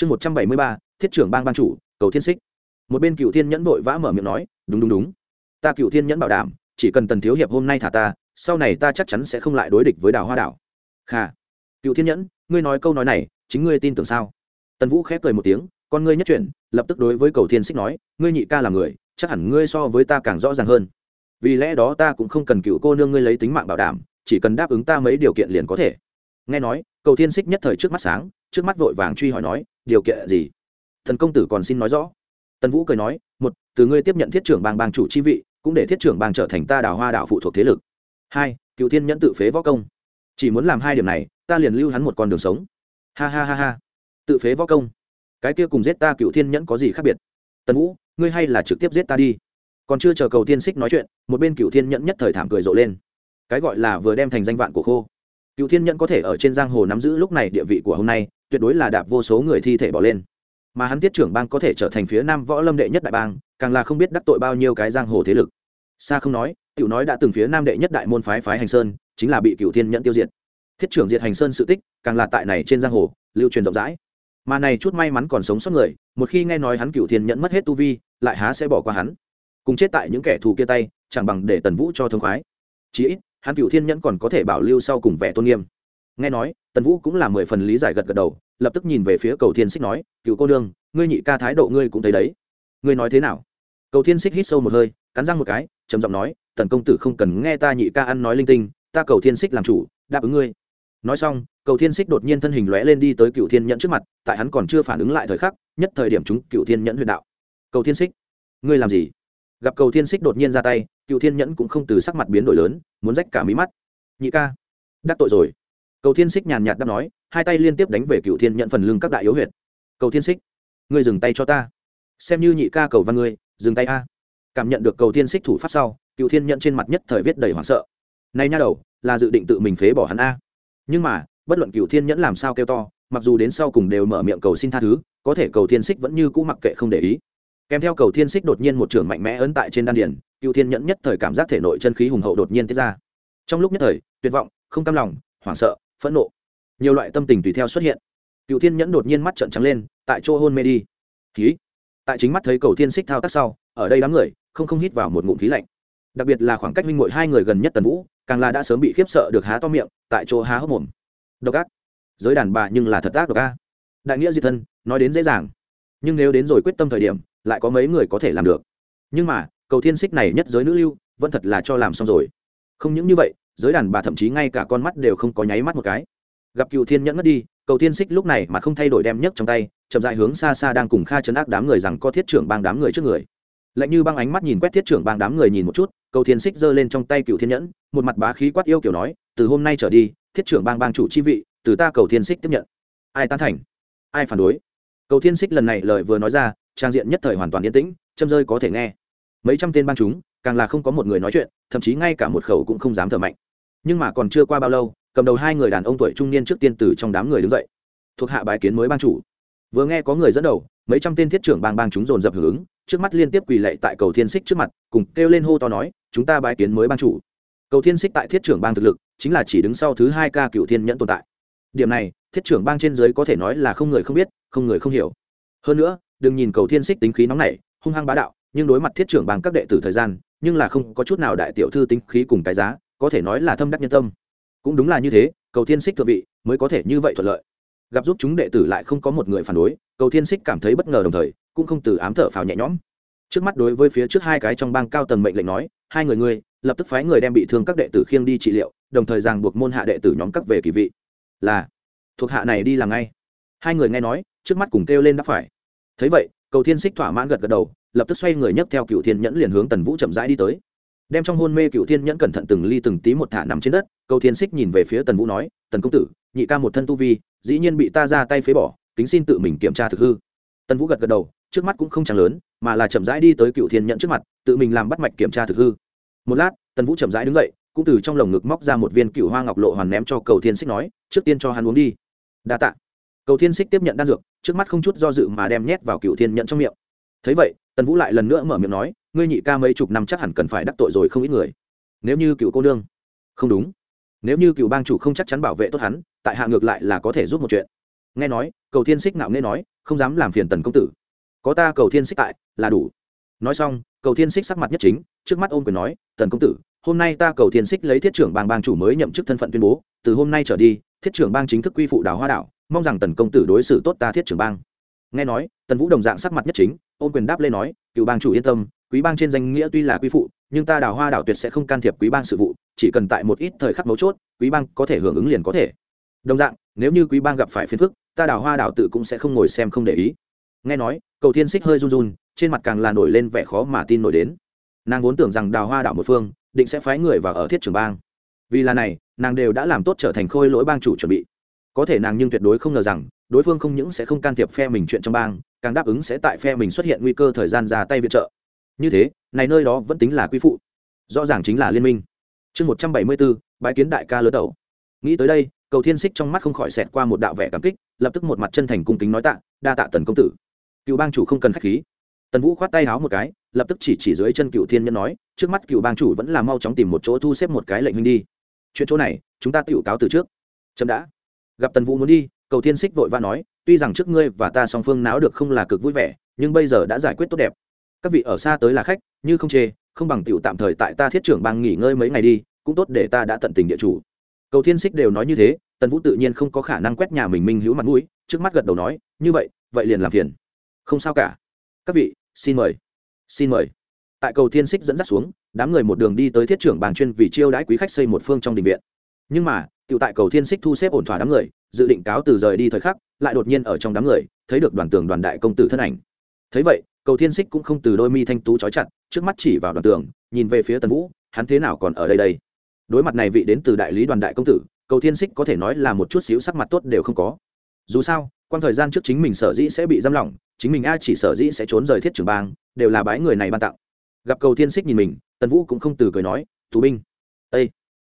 chương một trăm bảy mươi ba, thiết trưởng bang ban chủ, cầu thiên xích. Một bên cựu thiên nhẫn vội vã mở miệng nói, đúng đúng đúng. Ta cựu thiên nhẫn bảo đảm, chỉ cần tần thiếu hiệp hôm nay thả ta, sau này ta chắc chắn sẽ không lại đối địch với đào hoa đảo. Kha cựu thiên nhẫn, ngươi nói câu nói này, chính ngươi tin tưởng sao? Tần vũ khép cười một tiếng, con ngươi nhất chuyển, lập tức đối với cầu thiên xích nói, ngươi nhị ca là người, chắc hẳn ngươi so với ta càng rõ ràng hơn. Vì lẽ đó ta cũng không cần cựu cô nương ngươi lấy tính mạng bảo đảm, chỉ cần đáp ứng ta mấy điều kiện liền có thể. Nghe nói, cầu thiên xích nhất thời trước mắt sáng, trước mắt vội vàng truy hỏi nói điều kiện gì? Thần công tử còn xin nói rõ. Tần vũ cười nói, một, từ ngươi tiếp nhận thiết trưởng bang bang chủ chi vị, cũng để thiết trưởng bang trở thành ta đào hoa đạo phụ thuộc thế lực. Hai, cựu thiên nhẫn tự phế võ công. Chỉ muốn làm hai điểm này, ta liền lưu hắn một con đường sống. Ha ha ha ha. Tự phế võ công. Cái kia cùng giết ta cựu thiên nhẫn có gì khác biệt? Tần vũ, ngươi hay là trực tiếp giết ta đi. Còn chưa chờ cầu tiên xích nói chuyện, một bên cựu thiên nhẫn nhất thời thảm cười rộ lên. Cái gọi là vừa đem thành danh vạn của khô. Cựu thiên nhẫn có thể ở trên giang hồ nắm giữ lúc này địa vị của hôm nay tuyệt đối là đạp vô số người thi thể bỏ lên. Mà hắn tiết trưởng bang có thể trở thành phía nam võ lâm đệ nhất đại bang, càng là không biết đắc tội bao nhiêu cái giang hồ thế lực. Xa không nói cựu nói đã từng phía nam đệ nhất đại môn phái phái hành sơn, chính là bị cựu thiên nhẫn tiêu diệt. Thiết trưởng diệt hành sơn sự tích, càng là tại này trên giang hồ, lưu truyền rộng rãi. Mà này chút may mắn còn sống sót người, một khi nghe nói hắn cựu thiên nhẫn mất hết tu vi, lại há sẽ bỏ qua hắn. Cùng chết tại những kẻ thù kia tay, chẳng bằng để tần vũ cho thương khoái. Chí ít, hắn cựu thiên nhẫn còn có thể bảo lưu sau cùng vẻ tôn nghiêm. Nghe nói tần vũ cũng là mười phần lý giải gật gật đầu, lập tức nhìn về phía cầu thiên xích nói, cựu cô nương, ngươi nhị ca thái độ ngươi cũng thấy đấy. Ngươi nói thế nào? Cầu thiên xích hít sâu một hơi, cắn răng một cái, trầm giọng nói, tần công tử không cần nghe ta nhị ca ăn nói linh tinh, ta cầu thiên xích làm chủ, đáp ứng ngươi. Nói xong, cầu thiên xích đột nhiên thân hình lóe lên đi tới cựu thiên nhẫn trước mặt, tại hắn còn chưa phản ứng lại thời khắc, nhất thời điểm chúng cựu thiên nhẫn huyền đạo. Cầu thiên xích ngươi làm gì? Gặp cầu thiên xích đột nhiên ra tay, cựu thiên nhẫn cũng không từ sắc mặt biến đổi lớn, muốn rách cả mí mắt. Nhị ca, đắc tội rồi cầu thiên xích nhàn nhạt đáp nói hai tay liên tiếp đánh về cựu thiên nhẫn phần lưng các đại yếu huyệt. Cầu thiên xích ngươi dừng tay cho ta. Xem như nhị ca cầu văn ngươi dừng tay a. Cảm nhận được cầu thiên xích thủ pháp sau cựu thiên nhẫn trên mặt nhất thời viết đầy hoảng sợ. Nay nha đầu là dự định tự mình phế bỏ hắn a. Nhưng mà bất luận cựu thiên nhẫn làm sao kêu to mặc dù đến sau cùng đều mở miệng cầu xin tha thứ có thể cầu thiên xích vẫn như cũ mặc kệ không để ý. Kèm theo cầu thiên xích đột nhiên một trường mạnh mẽ ấn tại trên đan điền, cựu thiên nhẫn nhất thời cảm giác thể nội chân khí hùng hậu đột nhiên tiết ra. Trong lúc nhất thời tuyệt vọng không cam lòng hoảng sợ phẫn nộ. Nhiều loại tâm tình tùy theo xuất hiện. Cựu thiên nhẫn đột nhiên mắt trợn trắng lên, tại chỗ hôn mê đi. Khí. Tại chính mắt thấy cầu thiên xích thao tác sau, ở đây đám người, không không hít vào một ngụm khí lạnh. Đặc biệt là khoảng cách minh mội hai người gần nhất tần vũ, càng là đã sớm bị khiếp sợ được há to miệng, tại chỗ há hốc mồm. Độc ác. Giới đàn bà nhưng là thật ác độc ác đại nghĩa diệt thân, nói đến dễ dàng. Nhưng nếu đến rồi quyết tâm thời điểm, lại có mấy người có thể làm được. Nhưng mà, cầu thiên xích này nhất giới nữ lưu, vẫn thật là cho làm xong rồi. Không những như vậy giới đàn bà thậm chí ngay cả con mắt đều không có nháy mắt một cái. Gặp cựu thiên nhẫn mất đi, cầu thiên xích lúc này mà không thay đổi đem nhấc trong tay, chậm dại hướng xa xa đang cùng kha chấn ác đám người rằng có thiết trưởng bang đám người trước người. Lạnh như băng ánh mắt nhìn quét thiết trưởng bang đám người nhìn một chút, cầu thiên xích giơ lên trong tay cựu thiên nhẫn, một mặt bá khí quát yêu kiểu nói, từ hôm nay trở đi, thiết trưởng bang bang chủ chi vị, từ ta cầu thiên xích tiếp nhận. Ai tán thành? Ai phản đối? Cầu thiên xích lần này lời vừa nói ra, trang diện nhất thời hoàn toàn yên tĩnh, châm rơi có thể nghe. Mấy trăm tên bang chúng, càng là không có một người nói chuyện, thậm chí ngay cả một khẩu cũng không dám thở mạnh nhưng mà còn chưa qua bao lâu, cầm đầu hai người đàn ông tuổi trung niên trước tiên từ trong đám người đứng dậy. Thuộc hạ bài kiến mới bang chủ. Vừa nghe có người dẫn đầu, mấy trăm tên thiết trưởng bang bang chúng dồn dập hưởng ứng, trước mắt liên tiếp quỳ lạy tại cầu thiên xích trước mặt, cùng kêu lên hô to nói, chúng ta bài kiến mới bang chủ. Cầu thiên xích tại thiết trưởng bang thực lực, chính là chỉ đứng sau thứ hai ca cựu thiên nhẫn tồn tại. Điểm này, thiết trưởng bang trên dưới có thể nói là không người không biết, không người không hiểu. Hơn nữa, đừng nhìn cầu thiên xích tính khí nóng nảy, hung hăng bá đạo, nhưng đối mặt thiết trưởng bang các đệ tử thời gian, nhưng là không có chút nào đại tiểu thư tính khí cùng cái giá có thể nói là thâm đắc nhân tâm. Cũng đúng là như thế, cầu thiên xích thượng vị mới có thể như vậy thuận lợi. Gặp giúp chúng đệ tử lại không có một người phản đối, cầu thiên xích cảm thấy bất ngờ đồng thời, cũng không từ ám thở phào nhẹ nhõm. Trước mắt đối với phía trước hai cái trong bang cao tầng mệnh lệnh nói, hai người ngươi, lập tức phái người đem bị thương các đệ tử khiêng đi trị liệu, đồng thời ràng buộc môn hạ đệ tử nhóm các về kỳ vị. Là, thuộc hạ này đi làm ngay. Hai người nghe nói, trước mắt cùng kêu lên đã phải. Thấy vậy, cầu thiên xích thỏa mãn gật gật đầu, lập tức xoay người nhấc theo cựu thiên nhẫn liền hướng tần vũ chậm rãi đi tới đem trong hôn mê cựu thiên nhẫn cẩn thận từng ly từng tí một thả nằm trên đất cầu thiên xích nhìn về phía tần vũ nói, tần công tử, nhị ca một thân tu vi, dĩ nhiên bị ta ra tay phế bỏ, kính xin tự mình kiểm tra thực hư. Tần vũ gật gật đầu, trước mắt cũng không chẳng lớn, mà là chậm rãi đi tới cựu thiên nhẫn trước mặt, tự mình làm bắt mạch kiểm tra thực hư. Một lát, tần vũ chậm rãi đứng dậy, cũng từ trong lồng ngực móc ra một viên cựu hoa ngọc lộ hoàn ném cho cầu thiên xích nói, trước tiên cho hắn uống đi. Đa tạ. Cầu thiên xích tiếp nhận đan dược, trước mắt không chút do dự mà đem nhét vào cựu thiên nhẫn trong miệng thấy vậy, tần vũ lại lần nữa mở miệng nói, ngươi nhị ca mấy chục năm chắc hẳn cần phải đắc tội rồi không ít người. Nếu như cựu cô nương. Không đúng. Nếu như cựu bang chủ không chắc chắn bảo vệ tốt hắn, tại hạ ngược lại là có thể giúp một chuyện. Nghe nói, cầu thiên xích nạo nghe nói, không dám làm phiền tần công tử. Có ta cầu thiên xích tại, là đủ. Nói xong, cầu thiên xích sắc mặt nhất chính, trước mắt ôm quyền nói, tần công tử, hôm nay ta cầu thiên xích lấy thiết trưởng bang bang chủ mới nhậm chức thân phận tuyên bố, từ hôm nay trở đi, thiết trưởng bang chính thức quy phụ đào hoa đảo, mong rằng tần công tử đối xử tốt ta thiết trưởng bang nghe nói, tần vũ đồng dạng sắc mặt nhất chính, ôm quyền đáp lên nói, cựu bang chủ yên tâm, quý bang trên danh nghĩa tuy là quý phụ, nhưng ta đào hoa đảo tuyệt sẽ không can thiệp quý bang sự vụ, chỉ cần tại một ít thời khắc mấu chốt, quý bang có thể hưởng ứng liền có thể. Đồng dạng, nếu như quý bang gặp phải phiền phức, ta đào hoa đảo tự cũng sẽ không ngồi xem không để ý. Nghe nói, cầu thiên xích hơi run run, trên mặt càng là nổi lên vẻ khó mà tin nổi đến. Nàng vốn tưởng rằng đào hoa đảo một phương, định sẽ phái người vào ở thiết trường bang. Vì là này, nàng đều đã làm tốt trở thành khôi lỗi bang chủ chuẩn bị. Có thể nàng nhưng tuyệt đối không ngờ rằng đối phương không những sẽ không can thiệp phe mình chuyện trong bang, càng đáp ứng sẽ tại phe mình xuất hiện nguy cơ thời gian ra tay viện trợ. Như thế, này nơi đó vẫn tính là quy phụ. Rõ ràng chính là liên minh. Chương một trăm bảy mươi bốn, bãi kiến đại ca lớn đầu. Nghĩ tới đây, cầu thiên xích trong mắt không khỏi xẹt qua một đạo vẻ cảm kích, lập tức một mặt chân thành cung kính nói tạ, đa tạ tần công tử. Cựu bang chủ không cần k h á c h khí. Tần vũ khoát tay háo một cái, lập tức chỉ chỉ dưới chân cựu thiên nhân nói, trước mắt cựu bang chủ vẫn là mau chóng tìm một chỗ thu xếp một cái lệnh huynh đi. Chuyện chỗ này, chúng ta tự cáo từ trước. Chậm đã. Gặp tần vũ muốn đi cầu thiên xích vội vã nói, tuy rằng trước ngươi và ta song phương náo được không là cực vui vẻ, nhưng bây giờ đã giải quyết tốt đẹp. Các vị ở xa tới là khách, như không chê, không bằng tiểu tạm thời tại ta thiết trưởng bang nghỉ ngơi mấy ngày đi, cũng tốt để ta đã tận tình địa chủ. Cầu thiên xích đều nói như thế, tần vũ tự nhiên không có khả năng quét nhà mình minh hữu mặt mũi, trước mắt gật đầu nói, như vậy vậy liền làm phiền. Không sao cả. Các vị, xin mời. Xin mời. Tại cầu thiên xích dẫn dắt xuống, đám người một đường đi tới thiết trưởng bàng chuyên vì chiêu đãi quý khách xây một phương trong đình viện. Nhưng mà, tiểu tại cầu thiên xích thu xếp ổn thỏa đám người dự định cáo từ rời đi thời khắc, lại đột nhiên ở trong đám người, thấy được đoàn tường đoàn đại công tử thân ảnh. Thấy vậy, cầu thiên xích cũng không từ đôi mi thanh tú trói chặt, trước mắt chỉ vào đoàn tường, nhìn về phía tần vũ, hắn thế nào còn ở đây đây? Đối mặt này vị đến từ đại lý đoàn đại công tử, cầu thiên xích có thể nói là một chút xíu sắc mặt tốt đều không có. Dù sao quan thời gian trước chính mình sở dĩ sẽ bị giam lỏng, chính mình a chỉ sở dĩ sẽ trốn rời thiết trưởng bang, đều là bái người này ban tặng. Gặp cầu thiên xích nhìn mình, tần vũ cũng không từ cười nói, tù binh. Ây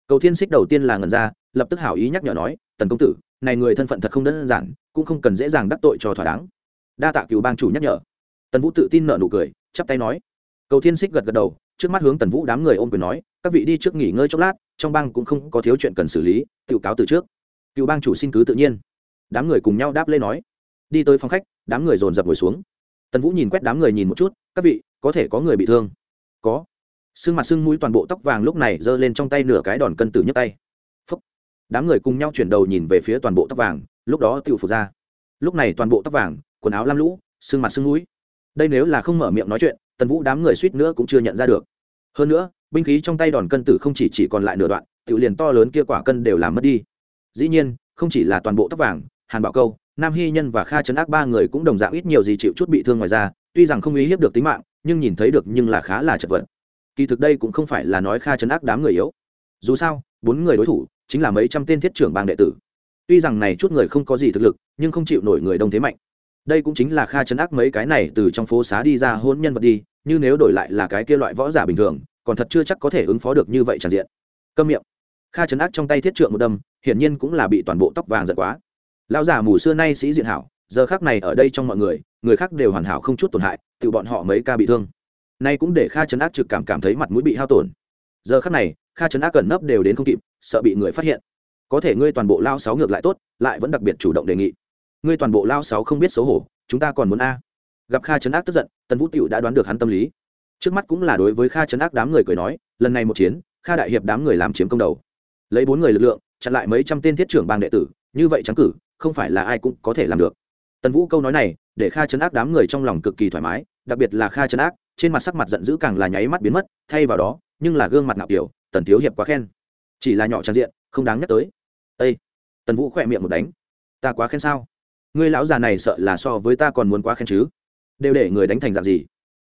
cầu thiên xích đầu tiên là ngần ra, lập tức hảo ý nhắc nhở nói, tần công tử này người thân phận thật không đơn giản, cũng không cần dễ dàng đắc tội cho thỏa đáng. Đa tạ cựu bang chủ nhắc nhở. Tần vũ tự tin nợ nụ cười, chắp tay nói. Cầu thiên xích gật gật đầu, trước mắt hướng tần vũ đám người ôm quyền nói, các vị đi trước nghỉ ngơi chốc lát, trong bang cũng không có thiếu chuyện cần xử lý, tự cáo từ trước. Cựu bang chủ xin cứ tự nhiên. Đám người cùng nhau đáp lê nói. Đi tới phòng khách, đám người dồn dập ngồi xuống. Tần vũ nhìn quét đám người nhìn một chút, các vị, có thể có người bị thương? Có. Sưng mặt sưng mũi toàn bộ tóc vàng lúc này giơ lên trong tay nửa cái đòn cân tử nhấc tay đám người cùng nhau chuyển đầu nhìn về phía toàn bộ tóc vàng, lúc đó tự phục ra. Lúc này toàn bộ tóc vàng, quần áo lam lũ sưng mặt sưng mũi đây nếu là không mở miệng nói chuyện, tần vũ đám người suýt nữa cũng chưa nhận ra được. Hơn nữa, binh khí trong tay đòn cân tử không chỉ chỉ còn lại nửa đoạn tự liền to lớn kia quả cân đều làm mất đi. Dĩ nhiên, không chỉ là toàn bộ tóc vàng, hàn bảo câu, nam hy nhân và kha Trấn ác ba người cũng đồng dạng ít nhiều gì chịu chút bị thương ngoài ra tuy rằng không uy hiếp được tính mạng, nhưng nhìn thấy được nhưng là khá là chật vật. Kỳ thực đây cũng không phải là nói kha Trấn ác đám người yếu. Dù sao, bốn người đối thủ chính là mấy trăm tên thiết trưởng bang đệ tử. Tuy rằng này chút người không có gì thực lực, nhưng không chịu nổi người đông thế mạnh. Đây cũng chính là kha chấn ác mấy cái này từ trong phố xá đi ra hôn nhân vật đi, như nếu đổi lại là cái kia loại võ giả bình thường, còn thật chưa chắc có thể ứng phó được như vậy tràn diện. Câm miệng. Kha chấn ác trong tay thiết trượng một đâm, hiển nhiên cũng là bị toàn bộ tóc vàng giật quá. Lão giả mù xưa nay sĩ diện hảo, giờ khác này ở đây trong mọi người người khác đều hoàn hảo không chút tổn hại, tự bọn họ mấy ca bị thương. Nay cũng để kha chấn ác trực cảm cảm thấy mặt mũi bị hao tổn. Giờ khác này kha Trấn ác cẩn nấp đều đến không kịp, sợ bị người phát hiện. Có thể ngươi toàn bộ lao sáu ngược lại tốt, lại vẫn đặc biệt chủ động đề nghị. Ngươi toàn bộ lao sáu không biết xấu hổ, chúng ta còn muốn a. Gặp kha Trấn ác tức giận, tần vũ tịu đã đoán được hắn tâm lý. Trước mắt cũng là đối với kha Trấn ác đám người cười nói, lần này một chiến, kha đại hiệp đám người làm chiếm công đầu. Lấy bốn người lực lượng, chặn lại mấy trăm tên thiết trưởng bang đệ tử, như vậy trắng cử, không phải là ai cũng có thể làm được. Tần vũ câu nói này, để kha chấn ác đám người trong lòng cực kỳ thoải mái, đặc biệt là kha chấn ác, trên mặt sắc mặt giận dữ càng là nháy mắt biến mất, thay vào đó, nhưng là gương mặt ngạo kiểu tần thiếu hiệp quá khen. Chỉ là nhỏ trang diện, không đáng nhắc tới. Ây tần vũ khỏe miệng một đánh. Ta quá khen sao? Ngươi lão già này sợ là so với ta còn muốn quá khen chứ? Đều để người đánh thành dạng gì?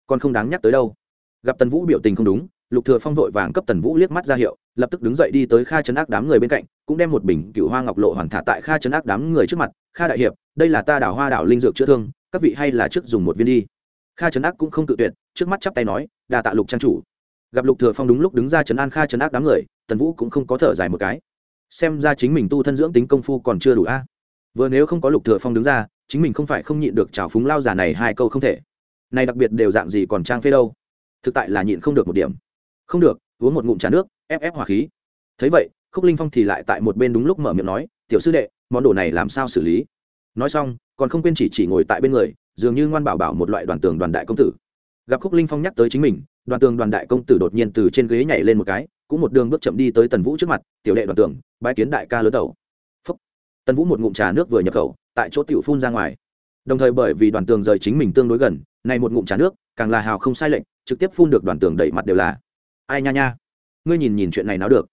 Còn không đáng nhắc tới đâu. Gặp tần vũ biểu tình không đúng, lục thừa phong vội vàng cấp tần vũ liếc mắt ra hiệu, lập tức đứng dậy đi tới kha chấn ác đám người bên cạnh, cũng đem một bình cựu hoa ngọc lộ hoàn thả tại kha chấn ác đám người trước mặt. Kha đại hiệp, đây là ta đảo hoa đảo linh dược chữa thương, các vị hay là trước dùng một viên đi. Kha chấn ác cũng không tự tuyệt, trước mắt chắp tay nói đà tạ lục trang chủ gặp lục thừa phong đúng lúc đứng ra chấn an kha chấn ác đám người, tần vũ cũng không có thở dài một cái. Xem ra chính mình tu thân dưỡng tính công phu còn chưa đủ a. Vừa nếu không có lục thừa phong đứng ra, chính mình không phải không nhịn được trào phúng lao giả này hai câu không thể. Này đặc biệt đều dạng gì còn trang phê đâu. Thực tại là nhịn không được một điểm. Không được, uống một ngụm trà nước, ép ép hỏa khí. Thấy vậy, khúc linh phong thì lại tại một bên đúng lúc mở miệng nói, tiểu sư đệ, món đồ này làm sao xử lý? Nói xong, còn không quên chỉ chỉ ngồi tại bên người, dường như ngoan bảo bảo một loại đoàn tường đoàn đại công tử. Gặp khúc linh phong nhắc tới chính mình đoàn tường đoàn đại công tử đột nhiên từ trên ghế nhảy lên một cái, cũng một đường bước chậm đi tới tần vũ trước mặt, tiểu đệ đoàn tường bãi kiến đại ca lớn tẩu. Phúc. Tần vũ một ngụm trà nước vừa nhập khẩu, tại chỗ tiểu phun ra ngoài. Đồng thời bởi vì đoàn tường rời chính mình tương đối gần, này một ngụm trà nước, càng là hào không sai lệnh trực tiếp phun được đoàn tường đẩy mặt đều là. Ai nha nha, ngươi nhìn nhìn chuyện này nào được.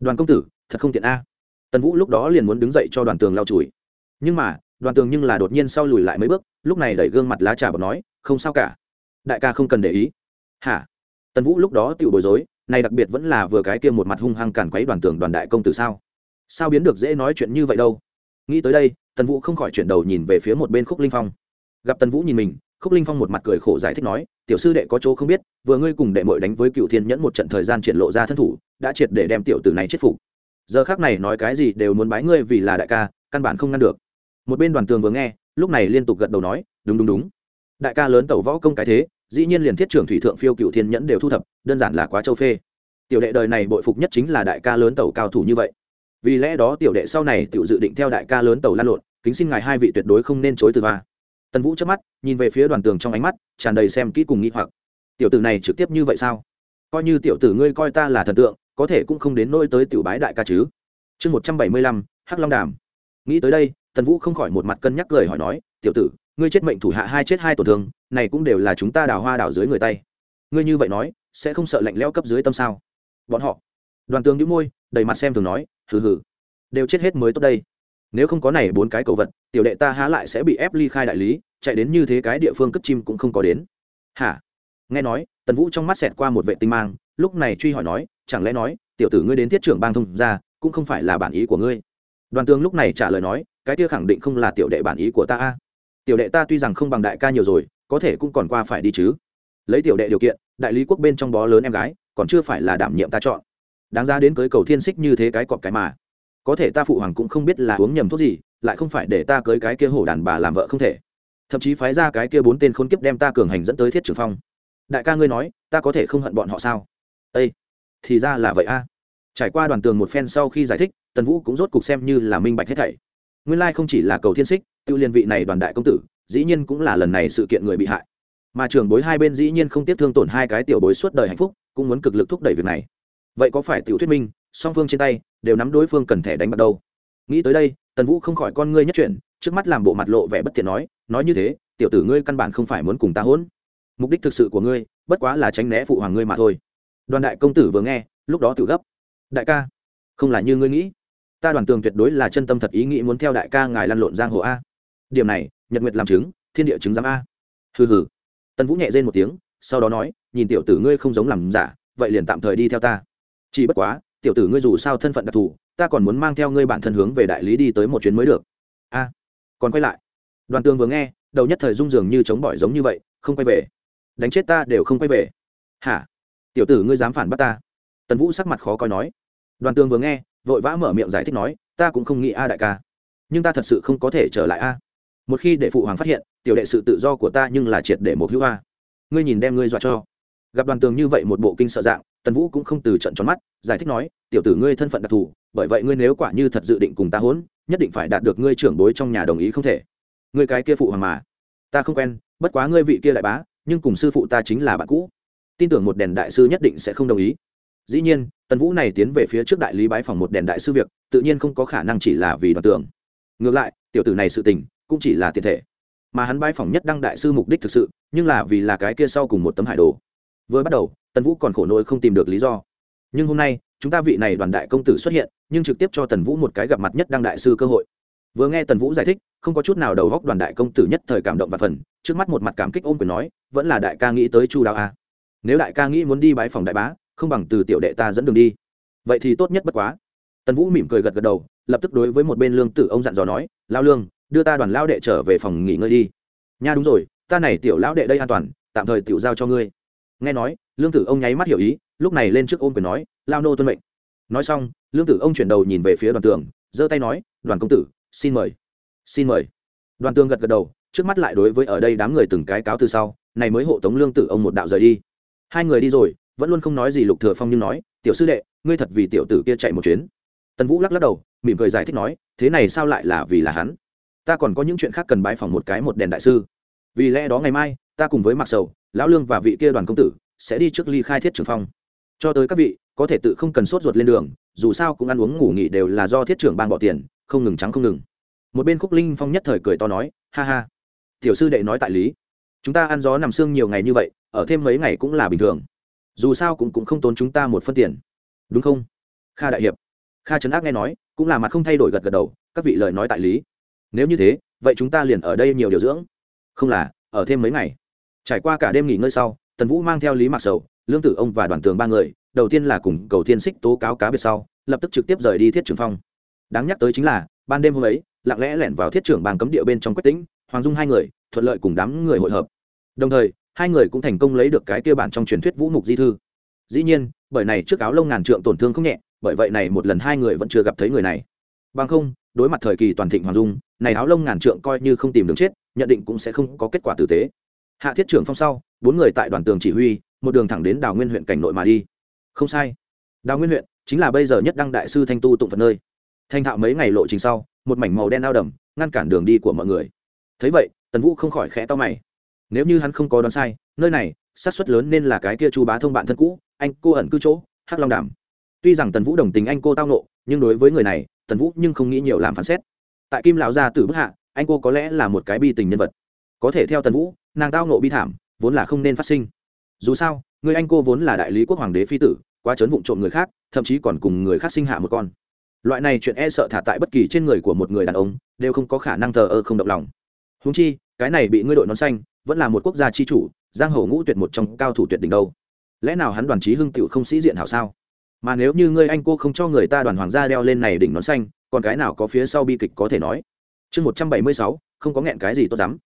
Đoàn công tử, thật không tiện a. Tần vũ lúc đó liền muốn đứng dậy cho đoàn tường lau chùi. Nhưng mà, đoàn tường nhưng là đột nhiên sau lùi lại mấy bước, lúc này đẩy gương mặt lá trà bọc nói, không sao cả. Đại ca không cần để ý. Hả? Tần vũ lúc đó tự bối rối này đặc biệt vẫn là vừa cái kia một mặt hung hăng cản quấy đoàn tường đoàn đại công tử sao? Sao biến được dễ nói chuyện như vậy đâu? Nghĩ tới đây, tần vũ không khỏi chuyển đầu nhìn về phía một bên khúc linh phong. Gặp tần vũ nhìn mình, khúc linh phong một mặt cười khổ giải thích nói, tiểu sư đệ có chỗ không biết, vừa ngươi cùng đệ mội đánh với cựu thiên nhẫn một trận thời gian triển lộ ra thân thủ, đã triệt để đem tiểu tử này chết phục. Giờ khác này nói cái gì đều muốn bái ngươi vì là đại ca, căn bản không ngăn được. Một bên đoàn tường vừa nghe, lúc này liên tục gật đầu nói, đúng đúng đúng. Đại ca lớn tẩu võ công cái thế dĩ nhiên liền thiết trưởng thủy thượng phiêu cựu thiên nhẫn đều thu thập, đơn giản là quá châu phê. Tiểu đệ đời này bội phục nhất chính là đại ca lớn tẩu cao thủ như vậy. Vì lẽ đó tiểu đệ sau này tiểu dự định theo đại ca lớn tẩu lan lộn, kính xin ngài hai vị tuyệt đối không nên chối từ va tần vũ chớp mắt, nhìn về phía đoàn tường trong ánh mắt, tràn đầy xem kỹ cùng nghĩ hoặc. Tiểu tử này trực tiếp như vậy sao? Coi như tiểu tử ngươi coi ta là thần tượng, có thể cũng không đến nỗi tới tiểu bái đại ca chứ. Chương một trăm bảy mươi lăm, hắc long đàm. Nghĩ tới đây, tần vũ không khỏi một mặt cân nhắc cười hỏi nói, tiểu tử, ngươi chết mệnh thủ hạ hai chết hai tổn thương này cũng đều là chúng ta đào hoa đào dưới người tay. Ngươi như vậy nói, sẽ không sợ lạnh lẽo cấp dưới tâm sao? Bọn họ. Đoàn tướng nhíu môi, đầy mặt xem thường nói, hừ hừ. Đều chết hết mới tốt đây. Nếu không có này bốn cái cầu vật, tiểu đệ ta há lại sẽ bị ép ly khai đại lý, chạy đến như thế cái địa phương cất chim cũng không có đến. Hả? Nghe nói, tần vũ trong mắt xẹt qua một vệ tinh mang, lúc này truy hỏi nói, chẳng lẽ nói, tiểu tử ngươi đến thiết trưởng bang thông ra, cũng không phải là bản ý của ngươi? Đoàn tướng lúc này trả lời nói, cái kia khẳng định không là tiểu đệ bản ý của ta a. Tiểu đệ ta tuy rằng không bằng đại ca nhiều rồi có thể cũng còn qua phải đi chứ. Lấy tiểu đệ điều kiện, đại lý quốc bên trong bó lớn em gái, còn chưa phải là đảm nhiệm ta chọn. Đáng ra đến cưới cầu thiên xích như thế cái cọp cái mà. Có thể ta phụ hoàng cũng không biết là uống nhầm thuốc gì, lại không phải để ta cưới cái kia hổ đàn bà làm vợ không thể. Thậm chí phái ra cái kia bốn tên khốn kiếp đem ta cường hành dẫn tới thiết trường phong. Đại ca ngươi nói, ta có thể không hận bọn họ sao? Ây thì ra là vậy a. Trải qua đoàn tường một phen sau khi giải thích, tần vũ cũng rốt cục xem như là minh bạch hết thảy. Nguyên lai không chỉ là cầu thiên xích, tiêu liên vị này đoàn đại công tử dĩ nhiên cũng là lần này sự kiện người bị hại. Mà trường bối hai bên dĩ nhiên không tiếp thương tổn hai cái tiểu bối suốt đời hạnh phúc, cũng muốn cực lực thúc đẩy việc này. Vậy có phải tiểu thuyết minh, song phương trên tay, đều nắm đối phương cần thẻ đánh bắt đầu nghĩ tới đây, tần vũ không khỏi con ngươi nhất chuyển, trước mắt làm bộ mặt lộ vẻ bất thiện nói nói như thế, tiểu tử ngươi căn bản không phải muốn cùng ta hỗn. Mục đích thực sự của ngươi, bất quá là tránh né phụ hoàng ngươi mà thôi. Đoàn đại công tử vừa nghe, lúc đó tự gấp. Đại ca, không là như ngươi nghĩ. Ta đoàn tường tuyệt đối là chân tâm thật ý nghĩ muốn theo đại ca ngài lăn lộn giang hồ a. Điểm này nhật nguyệt làm chứng, thiên địa chứng giám a. Hừ hừ. Tần vũ nhẹ rên một tiếng, sau đó nói, nhìn tiểu tử ngươi không giống làm giả, vậy liền tạm thời đi theo ta. Chỉ bất quá, tiểu tử ngươi dù sao thân phận đặc thù, ta còn muốn mang theo ngươi bản thân hướng về đại lý đi tới một chuyến mới được. A. Còn quay lại. Đoàn tường vừa nghe, đầu nhất thời rung dường như chống bỏi giống như vậy, không quay về. Đánh chết ta đều không quay về. Hả? Tiểu tử ngươi dám phản bắt ta? Tần vũ sắc mặt khó coi nói. Đoàn tường vừa nghe, vội vã mở miệng giải thích nói, ta cũng không nghĩ a đại ca. Nhưng ta thật sự không có thể trở lại a một khi để phụ hoàng phát hiện, tiểu đệ sự tự do của ta nhưng là triệt để một hữu a ngươi nhìn đem ngươi dọa cho. Gặp đoàn tường như vậy một bộ kinh sợ dạng, tần vũ cũng không từ trận tròn mắt, giải thích nói, tiểu tử ngươi thân phận đặc thù, bởi vậy ngươi nếu quả như thật dự định cùng ta hỗn, nhất định phải đạt được ngươi trưởng bối trong nhà đồng ý không thể. Ngươi cái kia phụ hoàng mà, ta không quen, bất quá ngươi vị kia đại bá, nhưng cùng sư phụ ta chính là bạn cũ. Tin tưởng một đèn đại sư nhất định sẽ không đồng ý. Dĩ nhiên, tần vũ này tiến về phía trước đại lý bái phòng một đèn đại sư việc, tự nhiên không có khả năng chỉ là vì đoàn tường. Ngược lại, tiểu tử này sự tình cũng chỉ là tiền thể. Mà hắn bãi phỏng nhất đăng đại sư mục đích thực sự, nhưng là vì là cái kia sau cùng một tấm hải đồ. Vừa bắt đầu, tần vũ còn khổ nỗi không tìm được lý do. Nhưng hôm nay, chúng ta vị này đoàn đại công tử xuất hiện, nhưng trực tiếp cho tần vũ một cái gặp mặt nhất đăng đại sư cơ hội. Vừa nghe tần vũ giải thích, không có chút nào đầu góc đoàn đại công tử nhất thời cảm động và phần, trước mắt một mặt cảm kích ôm quyền nói, vẫn là đại ca nghĩ tới chu đạo a à. nếu đại ca nghĩ muốn đi bãi phòng đại bá, không bằng từ tiểu đệ ta dẫn đường đi. Vậy thì tốt nhất bất quá. Tần vũ mỉm cười gật gật đầu, lập tức đối với một bên lương tử ông dặn dò nói, lao lương đưa ta đoàn lao đệ trở về phòng nghỉ ngơi đi. Nha đúng rồi, ta này tiểu lão đệ đây an toàn, tạm thời tiểu giao cho ngươi. Nghe nói, lương tử ông nháy mắt hiểu ý, lúc này lên trước ôm quyền nói, lao nô tuân mệnh. Nói xong, lương tử ông chuyển đầu nhìn về phía đoàn tường, giơ tay nói, đoàn công tử, xin mời xin mời. Đoàn tường gật gật đầu, trước mắt lại đối với ở đây đám người từng cái cáo từ sau, này mới hộ tống lương tử ông một đạo rời đi. Hai người đi rồi, vẫn luôn không nói gì lục thừa phong nhưng nói, tiểu sư đệ, ngươi thật vì tiểu tử kia chạy một chuyến. Tần vũ lắc lắc đầu, mỉm cười giải thích nói, thế này sao lại là vì là hắn? Ta còn có những chuyện khác cần bái phỏng một cái một đèn đại sư. Vì lẽ đó ngày mai, ta cùng với mặc sầu, lão lương và vị kia đoàn công tử sẽ đi trước ly khai thiết trưởng phong. Cho tới các vị, có thể tự không cần sốt ruột lên đường, dù sao cũng ăn uống ngủ nghỉ đều là do thiết trưởng ban bỏ tiền, không ngừng trắng không ngừng. Một bên khúc linh phong nhất thời cười to nói, ha ha, tiểu sư đệ nói tại lý. Chúng ta ăn gió nằm xương nhiều ngày như vậy, ở thêm mấy ngày cũng là bình thường. Dù sao cũng cũng không tốn chúng ta một phân tiền. Đúng không? Kha đại hiệp. Kha trấn ác nghe nói, cũng là mặt không thay đổi gật gật đầu, các vị lời nói tại lý nếu như thế, vậy chúng ta liền ở đây nhiều điều dưỡng. Không là, ở thêm mấy ngày. Trải qua cả đêm nghỉ ngơi sau, tần vũ mang theo lý mạc sầu, lương tử ông và đoàn tường ba người, đầu tiên là cùng cầu thiên xích tố cáo cá biệt sau, lập tức trực tiếp rời đi thiết trưởng phong. Đáng nhắc tới chính là, ban đêm hôm ấy, lặng lẽ lẻn vào thiết trưởng bang cấm địa bên trong quách tĩnh, hoàng dung hai người, thuận lợi cùng đám người hội hợp. Đồng thời, hai người cũng thành công lấy được cái kia bản trong truyền thuyết vũ mục di thư. Dĩ nhiên, bởi này trước áo lông ngàn trượng tổn thương không nhẹ, bởi vậy này một lần hai người vẫn chưa gặp thấy người này. Bằng không đối mặt thời kỳ toàn thịnh hoàng dung, này áo lông ngàn trượng coi như không tìm đường chết, nhận định cũng sẽ không có kết quả tử tế. Hạ thiết trưởng phong sau, bốn người tại đoàn tường chỉ huy, một đường thẳng đến đào nguyên huyện cảnh nội mà đi. Không sai. Đào nguyên huyện chính là bây giờ nhất đăng đại sư thanh tu tụng phật nơi. Thanh thạo mấy ngày lộ trình sau, một mảnh màu đen ao đầm, ngăn cản đường đi của mọi người. Thấy vậy, tần vũ không khỏi khẽ to mày. Nếu như hắn không có đoán sai, nơi này, xác suất lớn nên là cái kia chu bá thông bạn thân cũ, anh cô ẩn cư chỗ, hắc long đàm. Tuy rằng tần vũ đồng tình anh cô tao nộ, nhưng đối với người này tần vũ nhưng không nghĩ nhiều làm phán xét. Tại kim lão gia tử bức hạ, anh cô có lẽ là một cái bi tình nhân vật. Có thể theo tần vũ, nàng tao nộ bi thảm, vốn là không nên phát sinh. Dù sao, người anh cô vốn là đại lý quốc hoàng đế phi tử, quá chấn vụng trộm người khác, thậm chí còn cùng người khác sinh hạ một con. Loại này chuyện e sợ thả tại bất kỳ trên người của một người đàn ông, đều không có khả năng thờ ơ không động lòng. Húng chi, cái này bị ngươi đội nón xanh, vẫn là một quốc gia chi chủ, giang hồ ngũ tuyệt một trong cao thủ tuyệt đỉnh đâu. Lẽ nào hắn đoàn trí hưng tựu không sĩ diện hảo sao? Mà nếu như ngươi anh cô không cho người ta đoàn hoàng gia đeo lên này đỉnh nón xanh, còn cái nào có phía sau bi kịch có thể nói? Chương một trăm bảy mươi sáu, không có nghẹn cái gì tốt lắm.